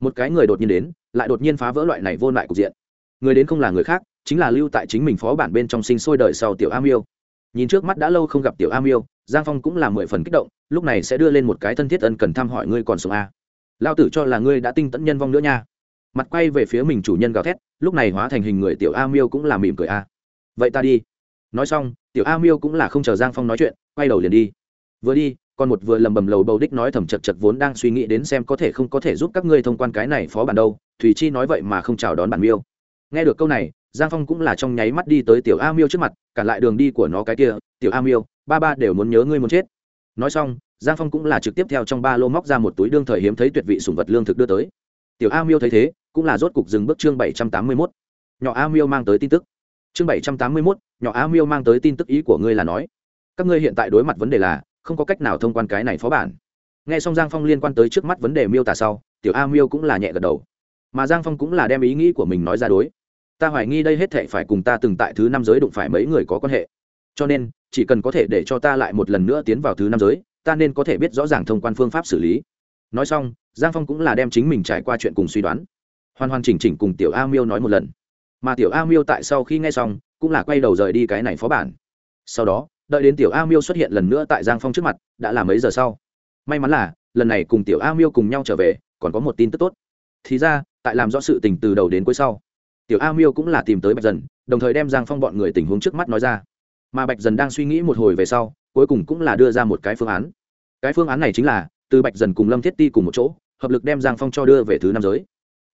một cái người đột nhiên đến, lại đột nhiên phá vỡ loại này vô lại cục diện. Người đến không là người khác, chính là lưu tại chính mình phó bản bên trong sinh sôi đời sau tiểu am yêu. Nhìn trước mắt đã lâu không gặp tiểu am yêu, giang phong cũng là mười phần kích động, lúc này sẽ đưa lên một cái thân thiết ân cần thăm hỏi ngươi còn sống a lao tử cho là ngươi đã tinh tẫn nhân vong nữa nha. Mặt quay về phía mình chủ nhân gào thét, lúc này hóa thành hình người tiểu a miêu cũng là mỉm cười a vậy ta đi. Nói xong, tiểu a miêu cũng là không chờ giang phong nói chuyện, quay đầu liền đi. Vừa đi, còn một vừa lầm bầm lầu bầu đích nói thầm chật chật vốn đang suy nghĩ đến xem có thể không có thể giúp các ngươi thông quan cái này phó bản đâu thùy chi nói vậy mà không chào đón bản miêu. Nghe được câu này, giang phong cũng là trong nháy mắt đi tới tiểu a miêu trước mặt, cản lại đường đi của nó cái kia, tiểu a miêu, ba ba đều muốn nhớ ngươi muốn chết. Nói xong, giang phong cũng là trực tiếp theo trong ba lô móc ra một túi đương thời hiếm thấy tuyệt vị sùng vật lương thực đưa tới. Tiểu a miêu thấy thế, cũng là rốt cục dừng bước chương bảy trăm tám mươi mốt. Nhỏ a miêu mang tới tin tức chương bảy trăm tám mươi mốt, nhỏ a miêu mang tới tin tức ý của ngươi là nói. Các ngươi hiện tại đối mặt vấn đề là, không có cách nào thông quan cái này phó bản. Nghe xong giang phong liên quan tới trước mắt vấn đề miêu tả sau, tiểu a miêu cũng là nhẹ gật đầu. Mà giang phong cũng là đem ý nghĩ của mình nói ra đối. Ta hoài nghi đây hết thệ phải cùng ta từng tại thứ năm giới đụng phải mấy người có quan hệ. Cho nên, chỉ cần có thể để cho ta lại một lần nữa tiến vào thứ năm giới, ta nên có thể biết rõ ràng thông quan phương pháp xử lý. Nói xong, giang phong cũng là đem chính mình trải qua chuyện cùng suy đoán. Hoàn hoàn chỉnh chỉnh cùng tiểu a miêu nói một lần mà tiểu a miêu tại sau khi nghe xong, cũng là quay đầu rời đi cái này phó bản. Sau đó, đợi đến tiểu a miêu xuất hiện lần nữa tại giang phong trước mặt, đã là mấy giờ sau? May mắn là, lần này cùng tiểu a miêu cùng nhau trở về, còn có một tin tức tốt. Thì ra, tại làm rõ sự tình từ đầu đến cuối sau, tiểu a miêu cũng là tìm tới bạch dần, đồng thời đem giang phong bọn người tình huống trước mắt nói ra. Mà bạch dần đang suy nghĩ một hồi về sau, cuối cùng cũng là đưa ra một cái phương án. Cái phương án này chính là, từ bạch dần cùng lâm thiết ti cùng một chỗ, hợp lực đem giang phong cho đưa về thứ năm giới.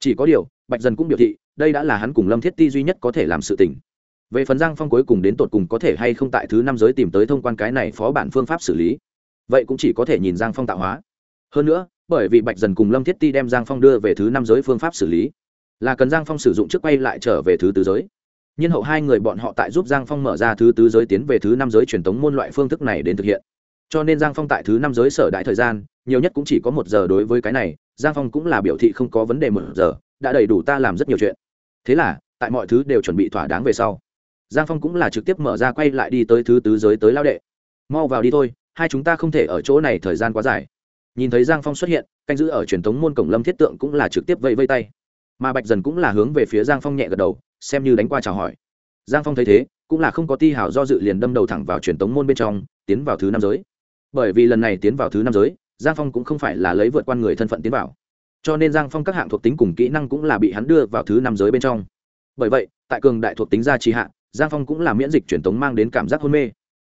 Chỉ có điều, bạch dần cũng biểu thị đây đã là hắn cùng lâm thiết ti duy nhất có thể làm sự tình. Về phần giang phong cuối cùng đến tột cùng có thể hay không tại thứ năm giới tìm tới thông quan cái này phó bản phương pháp xử lý, vậy cũng chỉ có thể nhìn giang phong tạo hóa. Hơn nữa, bởi vì bạch dần cùng lâm thiết ti đem giang phong đưa về thứ năm giới phương pháp xử lý, là cần giang phong sử dụng trước quay lại trở về thứ tứ giới. Nhân hậu hai người bọn họ tại giúp giang phong mở ra thứ tứ giới tiến về thứ năm giới truyền thống môn loại phương thức này đến thực hiện. Cho nên giang phong tại thứ năm giới sở đại thời gian, nhiều nhất cũng chỉ có một giờ đối với cái này, giang phong cũng là biểu thị không có vấn đề một giờ, đã đầy đủ ta làm rất nhiều chuyện thế là, tại mọi thứ đều chuẩn bị thỏa đáng về sau, giang phong cũng là trực tiếp mở ra quay lại đi tới thứ tứ giới tới lao đệ. Mau vào đi thôi, hai chúng ta không thể ở chỗ này thời gian quá dài. Nhìn thấy giang phong xuất hiện, canh giữ ở truyền thống môn cổng lâm thiết tượng cũng là trực tiếp vây vây tay. Mà bạch dần cũng là hướng về phía giang phong nhẹ gật đầu, xem như đánh qua chào hỏi. Giang phong thấy thế, cũng là không có ti hào do dự liền đâm đầu thẳng vào truyền thống môn bên trong, tiến vào thứ năm giới. Bởi vì lần này tiến vào thứ năm giới, giang phong cũng không phải là lấy vượt qua người thân phận tiến vào cho nên giang phong các hạng thuộc tính cùng kỹ năng cũng là bị hắn đưa vào thứ năm giới bên trong. Bởi vậy, tại cường đại thuộc tính gia trì hạ, giang phong cũng là miễn dịch truyền thống mang đến cảm giác hôn mê.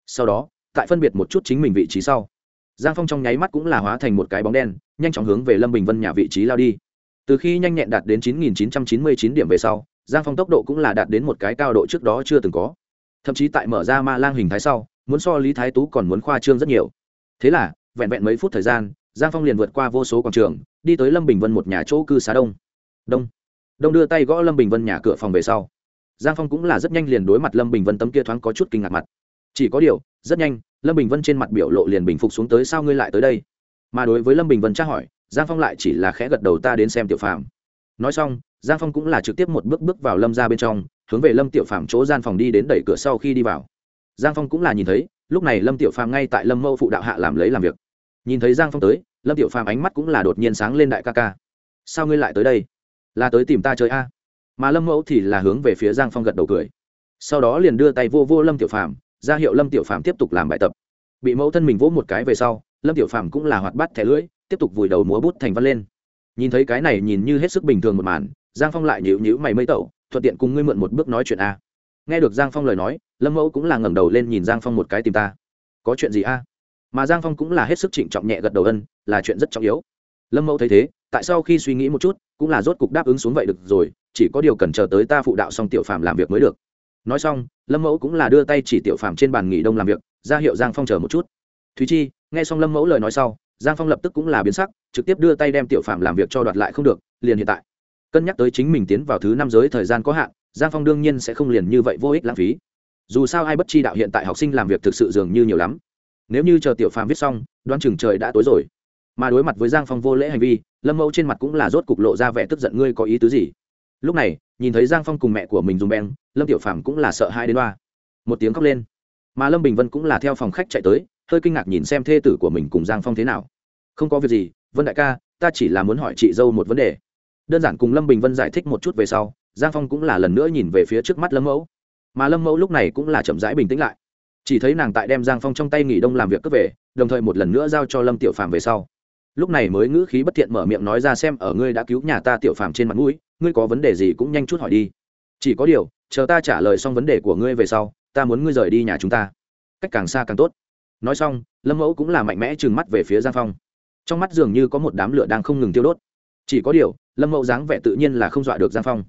Sau đó, tại phân biệt một chút chính mình vị trí sau, giang phong trong nháy mắt cũng là hóa thành một cái bóng đen, nhanh chóng hướng về lâm bình vân nhà vị trí lao đi. Từ khi nhanh nhẹn đạt đến 9.999 điểm về sau, giang phong tốc độ cũng là đạt đến một cái cao độ trước đó chưa từng có. Thậm chí tại mở ra ma lang hình thái sau, muốn so lý thái tú còn muốn khoa trương rất nhiều. Thế là, vẹn vẹn mấy phút thời gian, giang phong liền vượt qua vô số quảng trường đi tới lâm bình vân một nhà chỗ cư xá đông. Đông. Đông đưa tay gõ lâm bình vân nhà cửa phòng về sau. Giang phong cũng là rất nhanh liền đối mặt lâm bình vân tấm kia thoáng có chút kinh ngạc mặt. Chỉ có điều, rất nhanh, lâm bình vân trên mặt biểu lộ liền bình phục xuống tới sao ngươi lại tới đây? Mà đối với lâm bình vân tra hỏi, giang phong lại chỉ là khẽ gật đầu ta đến xem tiểu phàm. Nói xong, giang phong cũng là trực tiếp một bước bước vào lâm ra bên trong, hướng về lâm tiểu phàm chỗ gian phòng đi đến đẩy cửa sau khi đi vào. Giang phong cũng là nhìn thấy, lúc này lâm tiểu phàm ngay tại lâm mẫu phụ đạo hạ làm lấy làm việc. Nhìn thấy giang phong tới lâm tiểu phàm ánh mắt cũng là đột nhiên sáng lên đại ca ca. Sao ngươi lại tới đây? Là tới tìm ta chơi a? Mà lâm mẫu thì là hướng về phía giang phong gật đầu cười. Sau đó liền đưa tay vô vô lâm tiểu phàm, ra hiệu lâm tiểu phàm tiếp tục làm bài tập. Bị mẫu thân mình vỗ một cái về sau, lâm tiểu phàm cũng là hoạt bắt thẻ lưỡi, tiếp tục vùi đầu múa bút thành văn lên. Nhìn thấy cái này nhìn như hết sức bình thường một màn, giang phong lại nhịu nhữ mày mây tẩu, thuận tiện cùng ngươi mượn một bước nói chuyện a. Nghe được giang phong lời nói, lâm mẫu cũng là ngẩng đầu lên nhìn giang phong một cái tìm ta. Có chuyện gì a? Mà giang phong cũng là hết sức trịnh trọng nhẹ gật đầu ân, là chuyện rất trọng yếu. Lâm mẫu thấy thế, tại sao khi suy nghĩ một chút, cũng là rốt cục đáp ứng xuống vậy được rồi, chỉ có điều cần chờ tới ta phụ đạo xong tiểu phạm làm việc mới được. Nói xong, lâm mẫu cũng là đưa tay chỉ tiểu phạm trên bàn nghỉ đông làm việc, ra hiệu giang phong chờ một chút. Thúy chi, nghe xong lâm mẫu lời nói sau, giang phong lập tức cũng là biến sắc, trực tiếp đưa tay đem tiểu phạm làm việc cho đoạt lại không được, liền hiện tại. Cân nhắc tới chính mình tiến vào thứ năm giới thời gian có hạn, giang phong đương nhiên sẽ không liền như vậy vô ích lãng phí. Dù sao ai bất chi đạo hiện tại học sinh làm việc thực sự dường như nhiều lắm nếu như chờ tiểu phàm viết xong Đoan chừng trời đã tối rồi. Mà đối mặt với giang phong vô lễ hành vi, lâm mẫu trên mặt cũng là rốt cục lộ ra vẻ tức giận, ngươi có ý tứ gì? Lúc này, nhìn thấy giang phong cùng mẹ của mình dùng beng, lâm tiểu phàm cũng là sợ hai đến đoa một tiếng khóc lên. Mà lâm bình vân cũng là theo phòng khách chạy tới, hơi kinh ngạc nhìn xem thê tử của mình cùng giang phong thế nào. Không có việc gì, vân đại ca, ta chỉ là muốn hỏi chị dâu một vấn đề. Đơn giản cùng lâm bình vân giải thích một chút về sau, giang phong cũng là lần nữa nhìn về phía trước mắt lâm mẫu. Mà lâm mẫu lúc này cũng là chậm rãi bình tĩnh lại chỉ thấy nàng tại đem giang phong trong tay nghỉ đông làm việc cướp về, đồng thời một lần nữa giao cho lâm tiểu phàm về sau. Lúc này mới ngữ khí bất thiện mở miệng nói ra xem ở ngươi đã cứu nhà ta tiểu phàm trên mặt mũi, ngươi có vấn đề gì cũng nhanh chút hỏi đi. Chỉ có điều, chờ ta trả lời xong vấn đề của ngươi về sau, ta muốn ngươi rời đi nhà chúng ta. Cách càng xa càng tốt. Nói xong, lâm mẫu cũng là mạnh mẽ trừng mắt về phía giang phong. Trong mắt dường như có một đám lửa đang không ngừng tiêu đốt. Chỉ có điều, lâm mẫu dáng vẻ tự nhiên là không dọa được giang phong.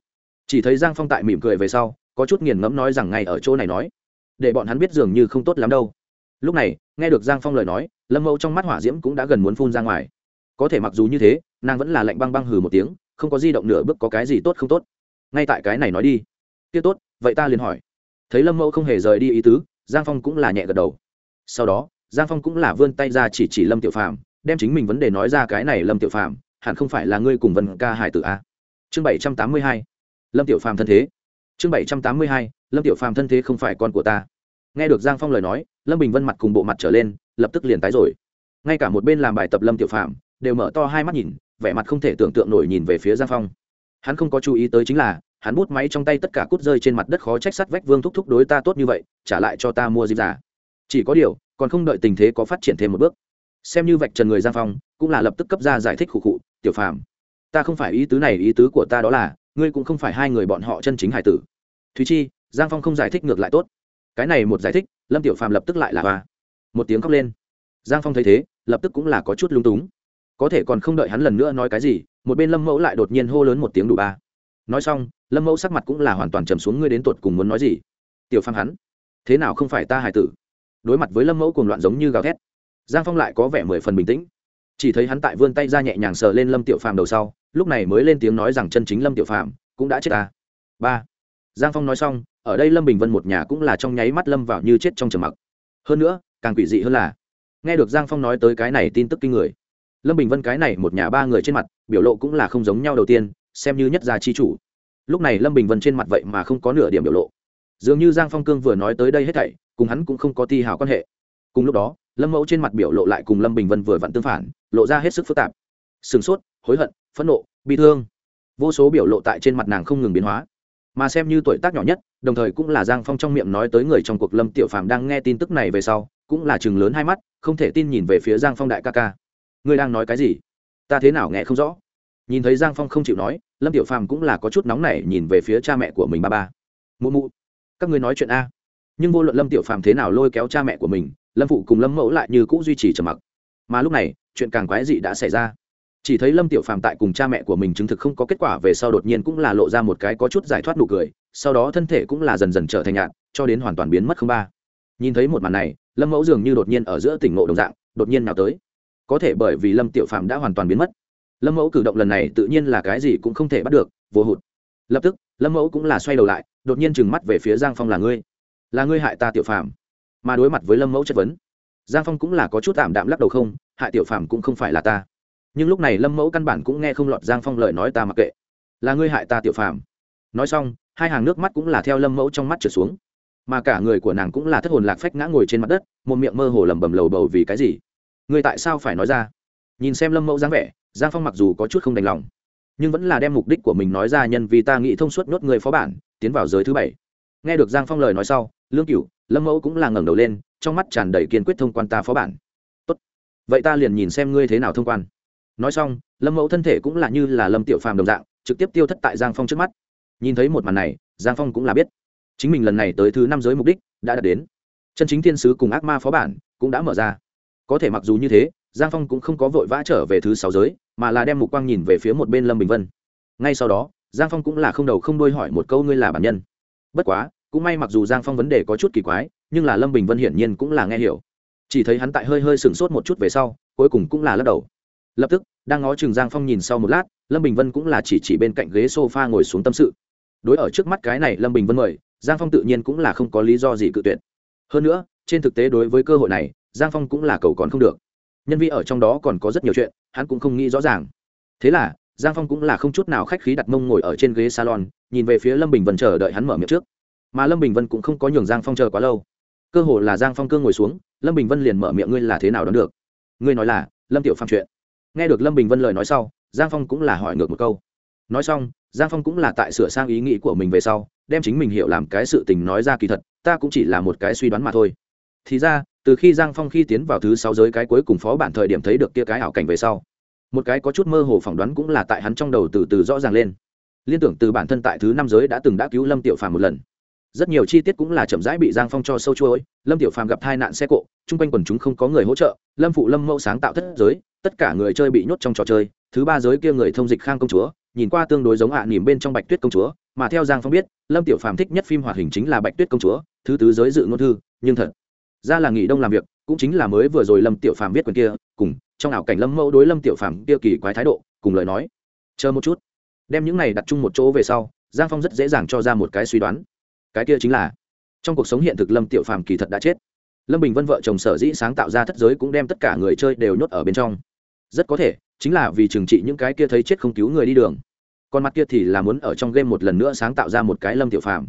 Chỉ thấy giang phong tại mỉm cười về sau, có chút nghiền ngẫm nói rằng ngay ở chỗ này nói để bọn hắn biết dường như không tốt lắm đâu. Lúc này, nghe được giang phong lời nói, lâm mẫu trong mắt hỏa diễm cũng đã gần muốn phun ra ngoài. Có thể mặc dù như thế, nàng vẫn là lạnh băng băng hừ một tiếng, không có di động nửa bước có cái gì tốt không tốt. Ngay tại cái này nói đi. Kia tốt, vậy ta liền hỏi. Thấy lâm mẫu không hề rời đi ý tứ, giang phong cũng là nhẹ gật đầu. Sau đó, giang phong cũng là vươn tay ra chỉ chỉ lâm tiểu phàm, đem chính mình vấn đề nói ra cái này lâm tiểu phàm, hẳn không phải là ngươi cùng vân ca hải tử a chương bảy trăm tám mươi hai. Lâm tiểu phàm thân thế chương bảy trăm tám mươi hai, lâm tiểu phàm thân thế không phải con của ta. Nghe được giang phong lời nói, lâm bình vân mặt cùng bộ mặt trở lên, lập tức liền tái rồi. Ngay cả một bên làm bài tập lâm tiểu phàm, đều mở to hai mắt nhìn, vẻ mặt không thể tưởng tượng nổi nhìn về phía giang phong. Hắn không có chú ý tới chính là, hắn bút máy trong tay tất cả cút rơi trên mặt đất khó trách sắt vách vương thúc thúc đối ta tốt như vậy, trả lại cho ta mua dịp giả. Chỉ có điều, còn không đợi tình thế có phát triển thêm một bước. Xem như vạch trần người giang phong, cũng là lập tức cấp ra giải thích khụ khụ, tiểu phàm, ta không phải ý tứ này, ý tứ của ta đó là, ngươi cũng không phải hai người bọn họ chân chính hải tử thúy chi, giang phong không giải thích ngược lại tốt. cái này một giải thích, lâm tiểu phàm lập tức lại là hoa. một tiếng khóc lên. giang phong thấy thế, lập tức cũng là có chút lung túng. có thể còn không đợi hắn lần nữa nói cái gì, một bên lâm mẫu lại đột nhiên hô lớn một tiếng đủ ba. nói xong, lâm mẫu sắc mặt cũng là hoàn toàn trầm xuống, ngươi đến tột cùng muốn nói gì? tiểu phàm hắn, thế nào không phải ta hải tử? đối mặt với lâm mẫu cùng loạn giống như gào thét, giang phong lại có vẻ mười phần bình tĩnh. chỉ thấy hắn tại vươn tay ra nhẹ nhàng sờ lên lâm tiểu phàm đầu sau, lúc này mới lên tiếng nói rằng chân chính lâm tiểu phàm cũng đã chết ta. ba giang phong nói xong, ở đây lâm bình vân một nhà cũng là trong nháy mắt lâm vào như chết trong trầm mặc. Hơn nữa, càng quỷ dị hơn là, nghe được giang phong nói tới cái này tin tức kinh người. Lâm bình vân cái này một nhà ba người trên mặt, biểu lộ cũng là không giống nhau đầu tiên, xem như nhất gia chi chủ. Lúc này lâm bình vân trên mặt vậy mà không có nửa điểm biểu lộ. Dường như giang phong cương vừa nói tới đây hết thảy, cùng hắn cũng không có ti hào quan hệ. Cùng lúc đó, lâm mẫu trên mặt biểu lộ lại cùng lâm bình vân vừa vặn tương phản, lộ ra hết sức phức tạp. Sửng sốt, hối hận, phẫn nộ, bi thương. Vô số biểu lộ tại trên mặt nàng không ngừng biến hóa mà xem như tuổi tác nhỏ nhất, đồng thời cũng là giang phong trong miệng nói tới người trong cuộc lâm tiểu phàm đang nghe tin tức này về sau, cũng là chừng lớn hai mắt, không thể tin nhìn về phía giang phong đại ca ca. Ngươi đang nói cái gì? Ta thế nào nghe không rõ? Nhìn thấy giang phong không chịu nói, lâm tiểu phàm cũng là có chút nóng nảy nhìn về phía cha mẹ của mình ba ba. Mụ mụ, các ngươi nói chuyện a. Nhưng vô luận lâm tiểu phàm thế nào lôi kéo cha mẹ của mình, lâm phụ cùng lâm mẫu lại như cũ duy trì trầm mặc. Mà lúc này, chuyện càng quái dị đã xảy ra chỉ thấy lâm tiểu phàm tại cùng cha mẹ của mình chứng thực không có kết quả về sau đột nhiên cũng là lộ ra một cái có chút giải thoát nụ cười, sau đó thân thể cũng là dần dần trở thành nhạt, cho đến hoàn toàn biến mất không ba. Nhìn thấy một màn này, lâm mẫu dường như đột nhiên ở giữa tỉnh ngộ đồng dạng, đột nhiên nào tới. Có thể bởi vì lâm tiểu phàm đã hoàn toàn biến mất. Lâm mẫu cử động lần này tự nhiên là cái gì cũng không thể bắt được, vô hụt. Lập tức, lâm mẫu cũng là xoay đầu lại, đột nhiên trừng mắt về phía giang phong là ngươi. Là ngươi hại ta tiểu phàm. Mà đối mặt với lâm mẫu chất vấn, giang phong cũng là có chút tạm đạm lắc đầu không, hại tiểu phàm cũng không phải là ta nhưng lúc này lâm mẫu căn bản cũng nghe không lọt giang phong lời nói ta mặc kệ là ngươi hại ta tiểu phàm nói xong hai hàng nước mắt cũng là theo lâm mẫu trong mắt trở xuống mà cả người của nàng cũng là thất hồn lạc phách ngã ngồi trên mặt đất một miệng mơ hồ lầm bầm lầu bầu vì cái gì ngươi tại sao phải nói ra nhìn xem lâm mẫu dáng vẻ giang phong mặc dù có chút không đành lòng nhưng vẫn là đem mục đích của mình nói ra nhân vì ta nghĩ thông suốt nốt người phó bản tiến vào giới thứ bảy nghe được giang phong lời nói sau lương cửu lâm mẫu cũng là ngẩng đầu lên trong mắt tràn đầy kiên quyết thông quan ta phó bản tốt vậy ta liền nhìn xem ngươi thế nào thông quan nói xong, lâm mẫu thân thể cũng là như là lâm tiểu phàm đồng dạng, trực tiếp tiêu thất tại giang phong trước mắt. Nhìn thấy một màn này, giang phong cũng là biết. Chính mình lần này tới thứ năm giới mục đích đã đạt đến. Chân chính thiên sứ cùng ác ma phó bản cũng đã mở ra. Có thể mặc dù như thế, giang phong cũng không có vội vã trở về thứ sáu giới, mà là đem mục quang nhìn về phía một bên lâm bình vân. Ngay sau đó, giang phong cũng là không đầu không đôi hỏi một câu ngươi là bản nhân. Bất quá, cũng may mặc dù giang phong vấn đề có chút kỳ quái, nhưng là lâm bình vân hiển nhiên cũng là nghe hiểu. Chỉ thấy hắn tại hơi hơi sửng sốt một chút về sau, cuối cùng cũng là lắc đầu lập tức, đang ngó chừng giang phong nhìn sau một lát, lâm bình vân cũng là chỉ chỉ bên cạnh ghế s o f a ngồi xuống tâm sự. Đối ở trước mắt cái này lâm bình vân mời, giang phong tự nhiên cũng là không có lý do gì cự tuyệt. Hơn nữa, trên thực tế đối với cơ hội này, giang phong cũng là cầu còn không được. Nhân vi ở trong đó còn có rất nhiều chuyện, hắn cũng không nghĩ rõ ràng. Thế là, giang phong cũng là không chút nào khách khí đặt mông ngồi ở trên ghế salon, nhìn về phía lâm bình vân chờ đợi hắn mở miệng trước. Mà lâm bình vân cũng không có nhường giang phong chờ quá lâu. Cơ hồ là giang phong cương ngồi xuống, lâm bình vân liền mở miệng, ngươi là thế nào đón được? Ngươi nói là lâm tiểu Phong chuyện nghe được lâm bình vân lời nói sau, giang phong cũng là hỏi ngược một câu. Nói xong, giang phong cũng là tại sửa sang ý nghĩ của mình về sau, đem chính mình hiểu làm cái sự tình nói ra kỳ thật, ta cũng chỉ là một cái suy đoán mà thôi. Thì ra, từ khi giang phong khi tiến vào thứ sáu giới cái cuối cùng phó bản thời điểm thấy được kia cái ảo cảnh về sau, một cái có chút mơ hồ phỏng đoán cũng là tại hắn trong đầu từ từ rõ ràng lên. Liên tưởng từ bản thân tại thứ năm giới đã từng đã cứu lâm tiểu phàm một lần rất nhiều chi tiết cũng là chậm rãi bị giang phong cho sâu chuối lâm tiểu phàm gặp tai nạn xe cộ, chung quanh quần chúng không có người hỗ trợ. Lâm phụ lâm mẫu sáng tạo thất giới, tất cả người chơi bị nhốt trong trò chơi. Thứ ba giới kia người thông dịch khang công chúa, nhìn qua tương đối giống hạ à nỉm bên trong bạch tuyết công chúa, mà theo giang phong biết, lâm tiểu phàm thích nhất phim hoạt hình chính là bạch tuyết công chúa, thứ tứ giới dự ngôn thư, nhưng thật ra là nghỉ đông làm việc, cũng chính là mới vừa rồi lâm tiểu phàm viết quyền kia, cùng trong ảo cảnh lâm mẫu đối lâm tiểu phàm kia kỳ quái thái độ, cùng lời nói. Chờ một chút. Đem những này đặt chung một chỗ về sau, giang phong rất dễ dàng cho ra một cái suy đoán cái kia chính là, trong cuộc sống hiện thực lâm tiểu phàm kỳ thật đã chết. Lâm bình vân vợ chồng sở dĩ sáng tạo ra thất giới cũng đem tất cả người chơi đều nhốt ở bên trong. Rất có thể, chính là vì trừng trị những cái kia thấy chết không cứu người đi đường. Còn mặt kia thì là muốn ở trong game một lần nữa sáng tạo ra một cái lâm tiểu phàm.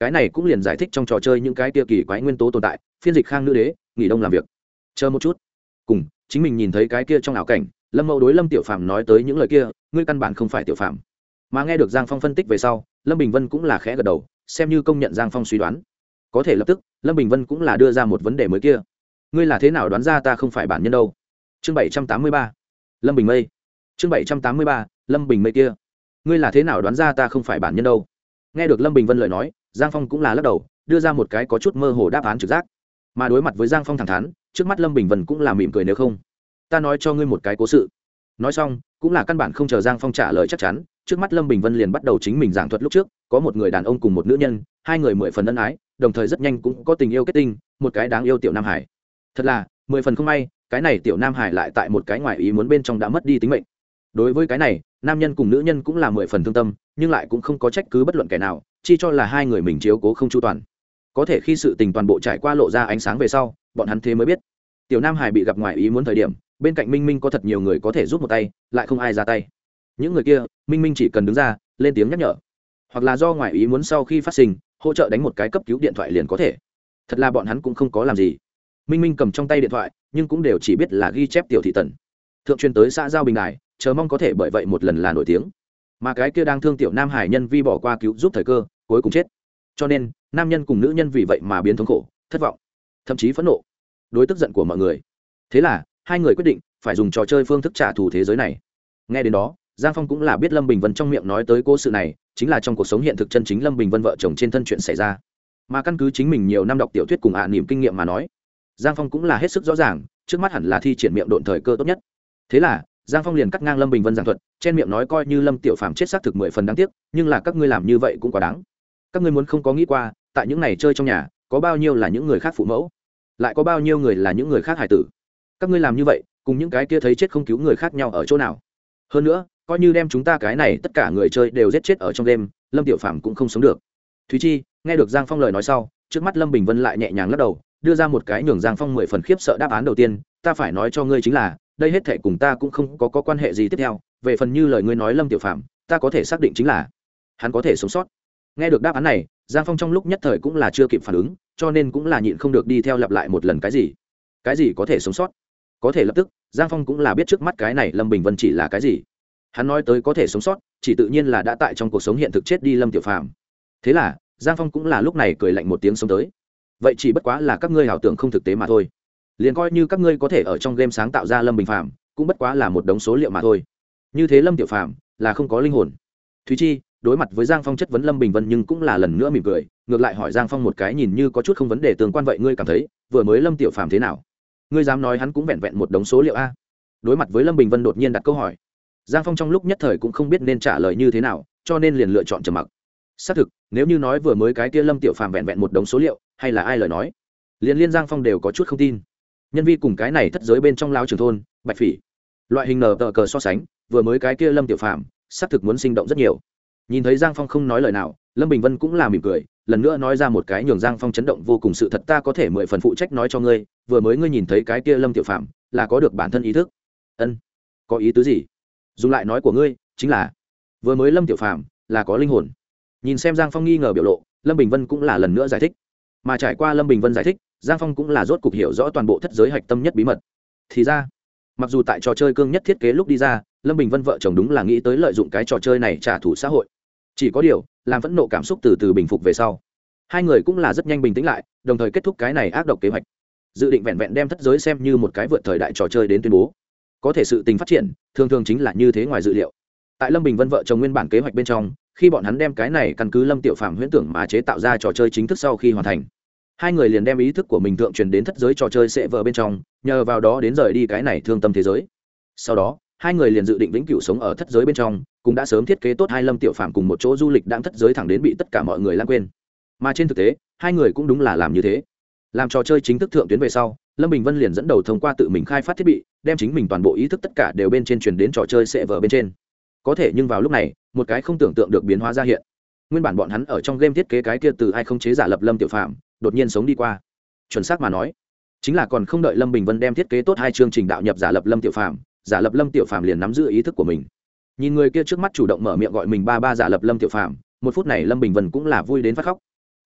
Cái này cũng liền giải thích trong trò chơi những cái kia kỳ quái nguyên tố tồn tại, phiên dịch khang nữ đế, nghỉ đông làm việc. Chờ một chút. Cùng, chính mình nhìn thấy cái kia trong ảo cảnh, lâm mẫu đối lâm tiểu phàm nói tới những lời kia, ngươi căn bản không phải tiểu phàm. Mà nghe được giang phong phân tích về sau, lâm bình vân cũng là khẽ gật đầu xem như công nhận giang phong suy đoán. Có thể lập tức, lâm bình vân cũng là đưa ra một vấn đề mới kia. Ngươi là thế nào đoán ra ta không phải bản nhân đâu? Chương bảy trăm tám mươi ba. Lâm bình mây. Chương bảy trăm tám mươi ba, lâm bình mây kia. Ngươi là thế nào đoán ra ta không phải bản nhân đâu? Nghe được lâm bình vân lời nói, giang phong cũng là lắc đầu, đưa ra một cái có chút mơ hồ đáp án trực giác. Mà đối mặt với giang phong thẳng thắn, trước mắt lâm bình vân cũng là mỉm cười nếu không. Ta nói cho ngươi một cái cố sự. Nói xong, cũng là căn bản không chờ giang phong trả lời chắc chắn trước mắt lâm bình vân liền bắt đầu chính mình giảng thuật lúc trước, có một người đàn ông cùng một nữ nhân, hai người mười phần ân ái, đồng thời rất nhanh cũng có tình yêu kết tinh, một cái đáng yêu tiểu nam hải. Thật là, mười phần không may, cái này tiểu nam hải lại tại một cái ngoài ý muốn bên trong đã mất đi tính mệnh. Đối với cái này, nam nhân cùng nữ nhân cũng là mười phần thương tâm, nhưng lại cũng không có trách cứ bất luận kẻ nào, chi cho là hai người mình chiếu cố không chu toàn. Có thể khi sự tình toàn bộ trải qua lộ ra ánh sáng về sau, bọn hắn thế mới biết. Tiểu nam hải bị gặp ngoài ý muốn thời điểm, bên cạnh minh minh có thật nhiều người có thể giúp một tay, lại không ai ra tay những người kia, minh minh chỉ cần đứng ra, lên tiếng nhắc nhở. Hoặc là do ngoài ý muốn sau khi phát sinh, hỗ trợ đánh một cái cấp cứu điện thoại liền có thể. Thật là bọn hắn cũng không có làm gì. Minh minh cầm trong tay điện thoại, nhưng cũng đều chỉ biết là ghi chép tiểu thị tần. Thượng truyền tới xã giao bình đài, chờ mong có thể bởi vậy một lần là nổi tiếng. Mà cái kia đang thương tiểu nam hải nhân vi bỏ qua cứu giúp thời cơ, cuối cùng chết. Cho nên, nam nhân cùng nữ nhân vì vậy mà biến thống khổ, thất vọng, thậm chí phẫn nộ. Đối tức giận của mọi người. Thế là, hai người quyết định phải dùng trò chơi phương thức trả thù thế giới này. Nghe đến đó giang phong cũng là biết lâm bình vân trong miệng nói tới cố sự này, chính là trong cuộc sống hiện thực chân chính lâm bình vân vợ chồng trên thân chuyện xảy ra. Mà căn cứ chính mình nhiều năm đọc tiểu thuyết cùng ạ niềm kinh nghiệm mà nói, giang phong cũng là hết sức rõ ràng, trước mắt hẳn là thi triển miệng độn thời cơ tốt nhất. Thế là, giang phong liền cắt ngang lâm bình vân giảng thuật, trên miệng nói coi như lâm tiểu phàm chết xác thực mười phần đáng tiếc, nhưng là các ngươi làm như vậy cũng quá đáng. Các ngươi muốn không có nghĩ qua, tại những này chơi trong nhà, có bao nhiêu là những người khác phụ mẫu, lại có bao nhiêu người là những người khác hải tử. Các ngươi làm như vậy, cùng những cái kia thấy chết không cứu người khác nhau ở chỗ nào? Hơn nữa coi như đem chúng ta cái này tất cả người chơi đều giết chết ở trong đêm lâm tiểu phạm cũng không sống được. Thúy chi nghe được giang phong lời nói sau trước mắt lâm bình vân lại nhẹ nhàng lắc đầu đưa ra một cái nhường giang phong mười phần khiếp sợ đáp án đầu tiên ta phải nói cho ngươi chính là đây hết thể cùng ta cũng không có, có quan hệ gì tiếp theo về phần như lời ngươi nói lâm tiểu phạm ta có thể xác định chính là hắn có thể sống sót. Nghe được đáp án này giang phong trong lúc nhất thời cũng là chưa kịp phản ứng cho nên cũng là nhịn không được đi theo lặp lại một lần cái gì? Cái gì có thể sống sót? Có thể lập tức giang phong cũng là biết trước mắt cái này lâm bình vân chỉ là cái gì hắn nói tới có thể sống sót, chỉ tự nhiên là đã tại trong cuộc sống hiện thực chết đi lâm tiểu phàm. Thế là, giang phong cũng là lúc này cười lạnh một tiếng sống tới. Vậy chỉ bất quá là các ngươi ảo tưởng không thực tế mà thôi. Liền coi như các ngươi có thể ở trong game sáng tạo ra lâm bình phàm, cũng bất quá là một đống số liệu mà thôi. Như thế lâm tiểu phàm là không có linh hồn. Thúy chi, đối mặt với giang phong chất vấn lâm bình vân nhưng cũng là lần nữa mỉm cười, ngược lại hỏi giang phong một cái nhìn như có chút không vấn đề tương quan vậy ngươi cảm thấy, vừa mới lâm tiểu phàm thế nào? Ngươi dám nói hắn cũng vẹn vẹn một đống số liệu a? Đối mặt với lâm bình vân đột nhiên đặt câu hỏi giang phong trong lúc nhất thời cũng không biết nên trả lời như thế nào, cho nên liền lựa chọn trầm mặc. Xác thực, nếu như nói vừa mới cái kia lâm tiểu phàm vẹn vẹn một đống số liệu, hay là ai lời nói, liền liên giang phong đều có chút không tin. Nhân vi cùng cái này thất giới bên trong lao trường thôn, bạch phỉ, loại hình nờ tờ cờ so sánh, vừa mới cái kia lâm tiểu phàm, xác thực muốn sinh động rất nhiều. Nhìn thấy giang phong không nói lời nào, lâm bình vân cũng là mỉm cười, lần nữa nói ra một cái nhường giang phong chấn động vô cùng sự thật ta có thể mười phần phụ trách nói cho ngươi, vừa mới ngươi nhìn thấy cái kia lâm tiểu phạm là có được bản thân ý thức. Ân, có ý tứ gì? Dùng lại nói của ngươi chính là, vừa mới lâm tiểu phạm là có linh hồn. Nhìn xem giang phong nghi ngờ biểu lộ, lâm bình vân cũng là lần nữa giải thích. Mà trải qua lâm bình vân giải thích, giang phong cũng là rốt cục hiểu rõ toàn bộ thất giới hạch tâm nhất bí mật. Thì ra, mặc dù tại trò chơi cương nhất thiết kế lúc đi ra, lâm bình vân vợ chồng đúng là nghĩ tới lợi dụng cái trò chơi này trả thù xã hội. Chỉ có điều, làm phẫn nộ cảm xúc từ từ bình phục về sau. Hai người cũng là rất nhanh bình tĩnh lại, đồng thời kết thúc cái này ác độc kế hoạch. Dự định vẹn vẹn đem thất giới xem như một cái vượt thời đại trò chơi đến tuyên bố có thể sự tình phát triển, thường thường chính là như thế ngoài dự liệu. Tại lâm bình vân vợ chồng nguyên bản kế hoạch bên trong, khi bọn hắn đem cái này căn cứ lâm tiểu phạm huyễn tưởng mà chế tạo ra trò chơi chính thức sau khi hoàn thành, hai người liền đem ý thức của mình thượng truyền đến thất giới trò chơi sẽ vợ bên trong, nhờ vào đó đến rời đi cái này thương tâm thế giới. Sau đó, hai người liền dự định vĩnh cửu sống ở thất giới bên trong, cũng đã sớm thiết kế tốt hai lâm tiểu phạm cùng một chỗ du lịch đang thất giới thẳng đến bị tất cả mọi người lãng quên. Mà trên thực tế, hai người cũng đúng là làm như thế. Làm trò chơi chính thức thượng tuyến về sau, lâm bình vân liền dẫn đầu thông qua tự mình khai phát thiết bị đem chính mình toàn bộ ý thức tất cả đều bên trên truyền đến trò chơi sẽ vở bên trên. Có thể nhưng vào lúc này, một cái không tưởng tượng được biến hóa ra hiện. Nguyên bản bọn hắn ở trong game thiết kế cái kia từ ai không chế giả lập lâm tiểu phạm đột nhiên sống đi qua. Chuẩn xác mà nói, chính là còn không đợi lâm bình vân đem thiết kế tốt hai chương trình đạo nhập giả lập lâm tiểu phạm giả lập lâm tiểu phạm liền nắm giữ ý thức của mình. Nhìn người kia trước mắt chủ động mở miệng gọi mình ba ba giả lập lâm tiểu phạm một phút này lâm bình vân cũng là vui đến phát khóc.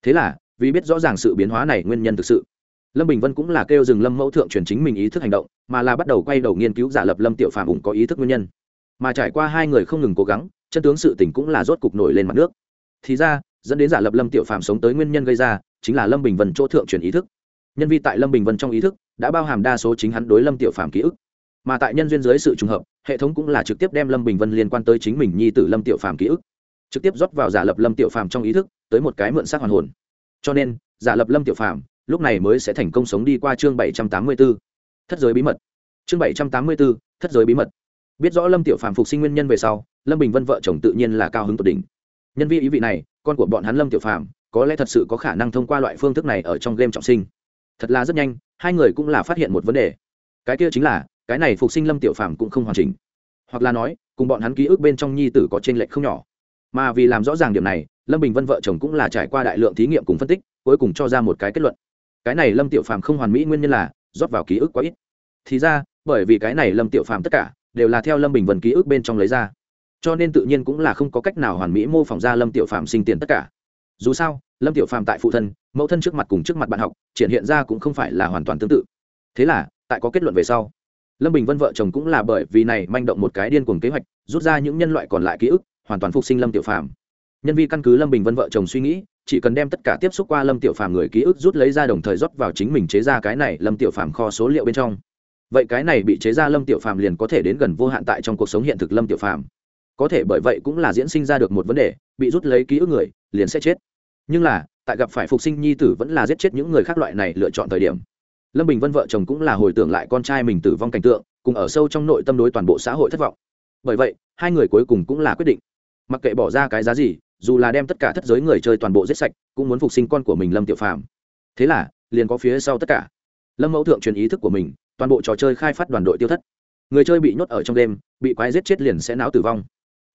Thế là, vì biết rõ ràng sự biến hóa này nguyên nhân thực sự lâm bình vân cũng là kêu dừng lâm mẫu thượng truyền chính mình ý thức hành động, mà là bắt đầu quay đầu nghiên cứu giả lập lâm tiểu phạm ủng có ý thức nguyên nhân. Mà trải qua hai người không ngừng cố gắng, chân tướng sự tình cũng là rốt cục nổi lên mặt nước. Thì ra, dẫn đến giả lập lâm tiểu phạm sống tới nguyên nhân gây ra, chính là lâm bình vân chỗ thượng truyền ý thức. Nhân vi tại lâm bình vân trong ý thức, đã bao hàm đa số chính hắn đối lâm tiểu phạm ký ức. Mà tại nhân duyên dưới sự trùng hợp, hệ thống cũng là trực tiếp đem lâm bình vân liên quan tới chính mình nhi tử lâm tiểu phàm ký ức, trực tiếp rót vào giả lập lâm tiểu phàm trong ý thức, tới một cái mượn xác hoàn hồn. Cho nên, giả lập lâm tiểu phàm lúc này mới sẽ thành công sống đi qua chương bảy trăm tám mươi 784. thất giới bí mật. Chương bảy trăm tám mươi 784, thất giới bí mật. Biết rõ lâm tiểu phàm phục sinh nguyên nhân về sau lâm bình vân vợ chồng tự nhiên là cao hứng tột đỉnh. Nhân vi ý vị này con của bọn hắn lâm tiểu phàm có lẽ thật sự có khả năng thông qua loại phương thức này ở trong game trọng sinh. Thật là rất nhanh hai người cũng là phát hiện một vấn đề. Cái kia chính là cái này phục sinh lâm tiểu phàm cũng không hoàn chỉnh. Hoặc là nói cùng bọn hắn ký ức bên trong nhi tử có chênh lệch không nhỏ. Mà vì làm rõ ràng điểm này lâm bình vân vợ chồng cũng là trải qua đại lượng thí nghiệm cùng phân tích cuối cùng cho ra một cái kết luận cái này lâm tiểu phàm không hoàn mỹ nguyên nhân là rót vào ký ức quá ít. Thì ra, bởi vì cái này lâm tiểu phàm tất cả đều là theo lâm bình vân ký ức bên trong lấy ra. Cho nên tự nhiên cũng là không có cách nào hoàn mỹ mô phỏng ra lâm tiểu phàm sinh tiền tất cả. Dù sao, lâm tiểu phàm tại phụ thân, mẫu thân trước mặt cùng trước mặt bạn học, triển hiện ra cũng không phải là hoàn toàn tương tự. Thế là, tại có kết luận về sau, lâm bình vân vợ chồng cũng là bởi vì này manh động một cái điên cuồng kế hoạch, rút ra những nhân loại còn lại ký ức, hoàn toàn phục sinh lâm tiểu phàm. Nhân vi căn cứ lâm bình vân vợ chồng suy nghĩ chỉ cần đem tất cả tiếp xúc qua lâm tiểu phàm người ký ức rút lấy ra đồng thời rót vào chính mình chế ra cái này lâm tiểu phàm kho số liệu bên trong. Vậy cái này bị chế ra lâm tiểu phàm liền có thể đến gần vô hạn tại trong cuộc sống hiện thực lâm tiểu phàm. Có thể bởi vậy cũng là diễn sinh ra được một vấn đề, bị rút lấy ký ức người, liền sẽ chết. Nhưng là, tại gặp phải phục sinh nhi tử vẫn là giết chết những người khác loại này lựa chọn thời điểm. Lâm bình vân vợ chồng cũng là hồi tưởng lại con trai mình tử vong cảnh tượng, cùng ở sâu trong nội tâm đối toàn bộ xã hội thất vọng. Bởi vậy, hai người cuối cùng cũng là quyết định. Mặc kệ bỏ ra cái giá gì dù là đem tất cả thất giới người chơi toàn bộ giết sạch, cũng muốn phục sinh con của mình lâm tiểu phàm. Thế là, liền có phía sau tất cả. Lâm mẫu thượng truyền ý thức của mình, toàn bộ trò chơi khai phát đoàn đội tiêu thất. Người chơi bị nhốt ở trong đêm, bị quái giết chết liền sẽ não tử vong.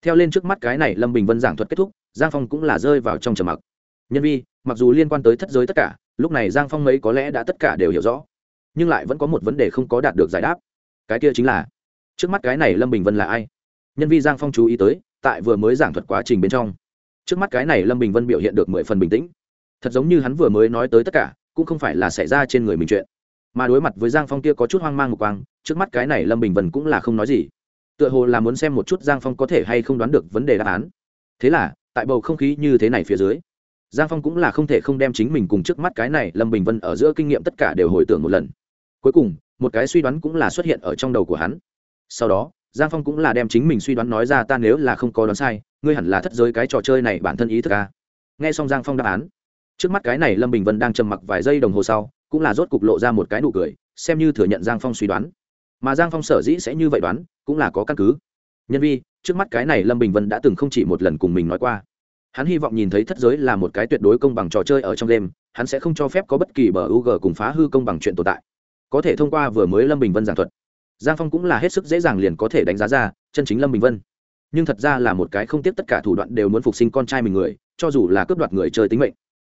Theo lên trước mắt cái này lâm bình vân giảng thuật kết thúc, giang phong cũng là rơi vào trong trầm mặc. Nhân vi, mặc dù liên quan tới thất giới tất cả, lúc này giang phong mấy có lẽ đã tất cả đều hiểu rõ, nhưng lại vẫn có một vấn đề không có đạt được giải đáp. Cái kia chính là, trước mắt cái này lâm bình vân là ai? Nhân vi giang phong chú ý tới, tại vừa mới giảng thuật quá trình bên trong trước mắt cái này lâm bình vân biểu hiện được mười phần bình tĩnh. Thật giống như hắn vừa mới nói tới tất cả, cũng không phải là xảy ra trên người mình chuyện. Mà đối mặt với giang phong kia có chút hoang mang một quang, trước mắt cái này lâm bình vân cũng là không nói gì. Tựa hồ là muốn xem một chút giang phong có thể hay không đoán được vấn đề đáp án. Thế là, tại bầu không khí như thế này phía dưới, giang phong cũng là không thể không đem chính mình cùng trước mắt cái này lâm bình vân ở giữa kinh nghiệm tất cả đều hồi tưởng một lần. Cuối cùng, một cái suy đoán cũng là xuất hiện ở trong đầu của hắn. Sau đó, giang phong cũng là đem chính mình suy đoán nói ra ta nếu là không có đoán sai ngươi hẳn là thất giới cái trò chơi này bản thân ý thức à. nghe xong giang phong đáp án, trước mắt cái này lâm bình vân đang trầm mặc vài giây đồng hồ sau, cũng là rốt cục lộ ra một cái nụ cười, xem như thừa nhận giang phong suy đoán. Mà giang phong sở dĩ sẽ như vậy đoán, cũng là có căn cứ. Nhân vi, trước mắt cái này lâm bình vân đã từng không chỉ một lần cùng mình nói qua. Hắn hy vọng nhìn thấy thất giới là một cái tuyệt đối công bằng trò chơi ở trong đêm hắn sẽ không cho phép có bất kỳ bờ u g cùng phá hư công bằng chuyện tồn tại. Có thể thông qua vừa mới lâm bình vân giảng thuật, giang phong cũng là hết sức dễ dàng liền có thể đánh giá ra chân chính lâm bình vân nhưng thật ra là một cái không tiếp tất cả thủ đoạn đều muốn phục sinh con trai mình người cho dù là cướp đoạt người chơi tính mệnh.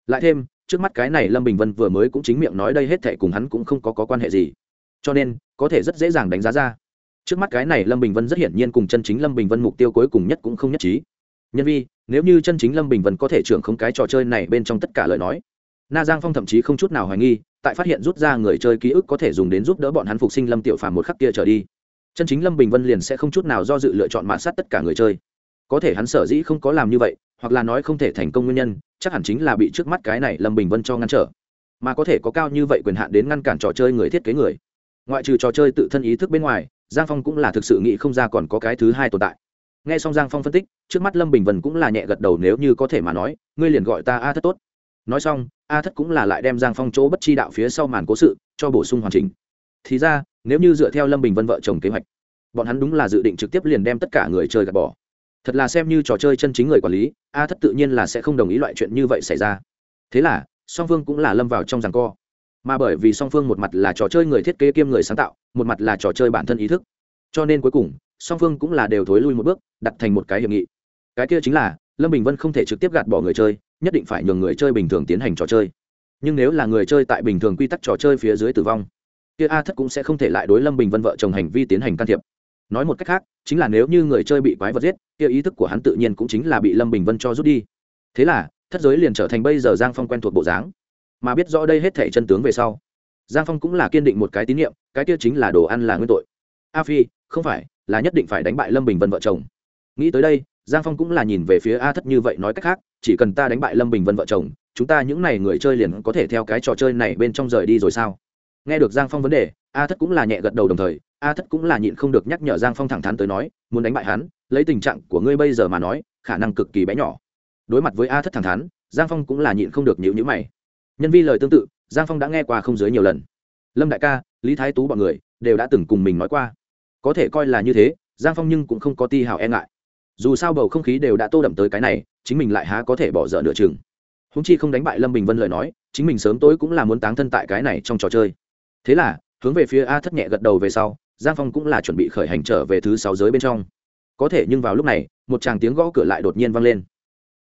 Lại thêm trước mắt cái này lâm bình vân vừa mới cũng chính miệng nói đây hết thệ cùng hắn cũng không có, có quan hệ gì. Cho nên có thể rất dễ dàng đánh giá ra. Trước mắt cái này lâm bình vân rất hiển nhiên cùng chân chính lâm bình vân mục tiêu cuối cùng nhất cũng không nhất trí. Nhân vi nếu như chân chính lâm bình vân có thể trưởng không cái trò chơi này bên trong tất cả lời nói na giang phong thậm chí không chút nào hoài nghi tại phát hiện rút ra người chơi ký ức có thể dùng đến giúp đỡ bọn hắn phục sinh lâm tiểu phàm một khắc kia trở đi chân chính lâm bình vân liền sẽ không chút nào do dự lựa chọn mạ sát tất cả người chơi. Có thể hắn sở dĩ không có làm như vậy, hoặc là nói không thể thành công nguyên nhân, chắc hẳn chính là bị trước mắt cái này lâm bình vân cho ngăn trở. Mà có thể có cao như vậy quyền hạn đến ngăn cản trò chơi người thiết kế người. Ngoại trừ trò chơi tự thân ý thức bên ngoài, giang phong cũng là thực sự nghĩ không ra còn có cái thứ hai tồn tại. Nghe xong giang phong phân tích, trước mắt lâm bình vân cũng là nhẹ gật đầu nếu như có thể mà nói, ngươi liền gọi ta a thất tốt. Nói xong, a thất cũng là lại đem giang phong chỗ bất chi đạo phía sau màn cố sự cho bổ sung hoàn chỉnh. Thì ra nếu như dựa theo lâm bình vân vợ chồng kế hoạch, bọn hắn đúng là dự định trực tiếp liền đem tất cả người chơi gạt bỏ. Thật là xem như trò chơi chân chính người quản lý, a thất tự nhiên là sẽ không đồng ý loại chuyện như vậy xảy ra. Thế là, song phương cũng là lâm vào trong rằng co. Mà bởi vì song phương một mặt là trò chơi người thiết kế kiêm người sáng tạo, một mặt là trò chơi bản thân ý thức. Cho nên cuối cùng, song phương cũng là đều thối lui một bước, đặt thành một cái hiệp nghị. Cái kia chính là, lâm bình vân không thể trực tiếp gạt bỏ người chơi, nhất định phải nhường người chơi bình thường tiến hành trò chơi. Nhưng nếu là người chơi tại bình thường quy tắc trò chơi phía dưới tử vong kia a thất cũng sẽ không thể lại đối lâm bình vân vợ chồng hành vi tiến hành can thiệp. Nói một cách khác, chính là nếu như người chơi bị quái vật giết, kia ý thức của hắn tự nhiên cũng chính là bị lâm bình vân cho rút đi. Thế là, thất giới liền trở thành bây giờ giang phong quen thuộc bộ dáng. Mà biết rõ đây hết thể chân tướng về sau, giang phong cũng là kiên định một cái tín nhiệm, cái kia chính là đồ ăn là nguyên tội. A phi, không phải, là nhất định phải đánh bại lâm bình vân vợ chồng. Nghĩ tới đây, giang phong cũng là nhìn về phía a thất như vậy nói cách khác, chỉ cần ta đánh bại lâm bình vân vợ chồng, chúng ta những n à y người chơi liền có thể theo cái trò chơi này bên trong rời đi rồi sao? Nghe được giang phong vấn đề, a thất cũng là nhẹ gật đầu đồng thời, a thất cũng là nhịn không được nhắc nhở giang phong thẳng thắn tới nói, muốn đánh bại hắn, lấy tình trạng của ngươi bây giờ mà nói, khả năng cực kỳ bé nhỏ. Đối mặt với a thất thẳng thắn, giang phong cũng là nhịn không được nhịu nhữ mày. Nhân vi lời tương tự, giang phong đã nghe qua không dưới nhiều lần. Lâm đại ca, lý thái tú b ọ n người đều đã từng cùng mình nói qua. Có thể coi là như thế, giang phong nhưng cũng không có ti hào e ngại. Dù sao bầu không khí đều đã tô đậm tới cái này, chính mình lại há có thể bỏ dở nửa chừng. Húng chi không đánh bại lâm bình vân lời nói, chính mình sớm tối cũng là muốn táng thân tại cái này trong trò chơi thế là, hướng về phía a thất nhẹ gật đầu về sau, giang phong cũng là chuẩn bị khởi hành trở về thứ sáu giới bên trong. Có thể nhưng vào lúc này, một chàng tiếng gõ cửa lại đột nhiên vang lên.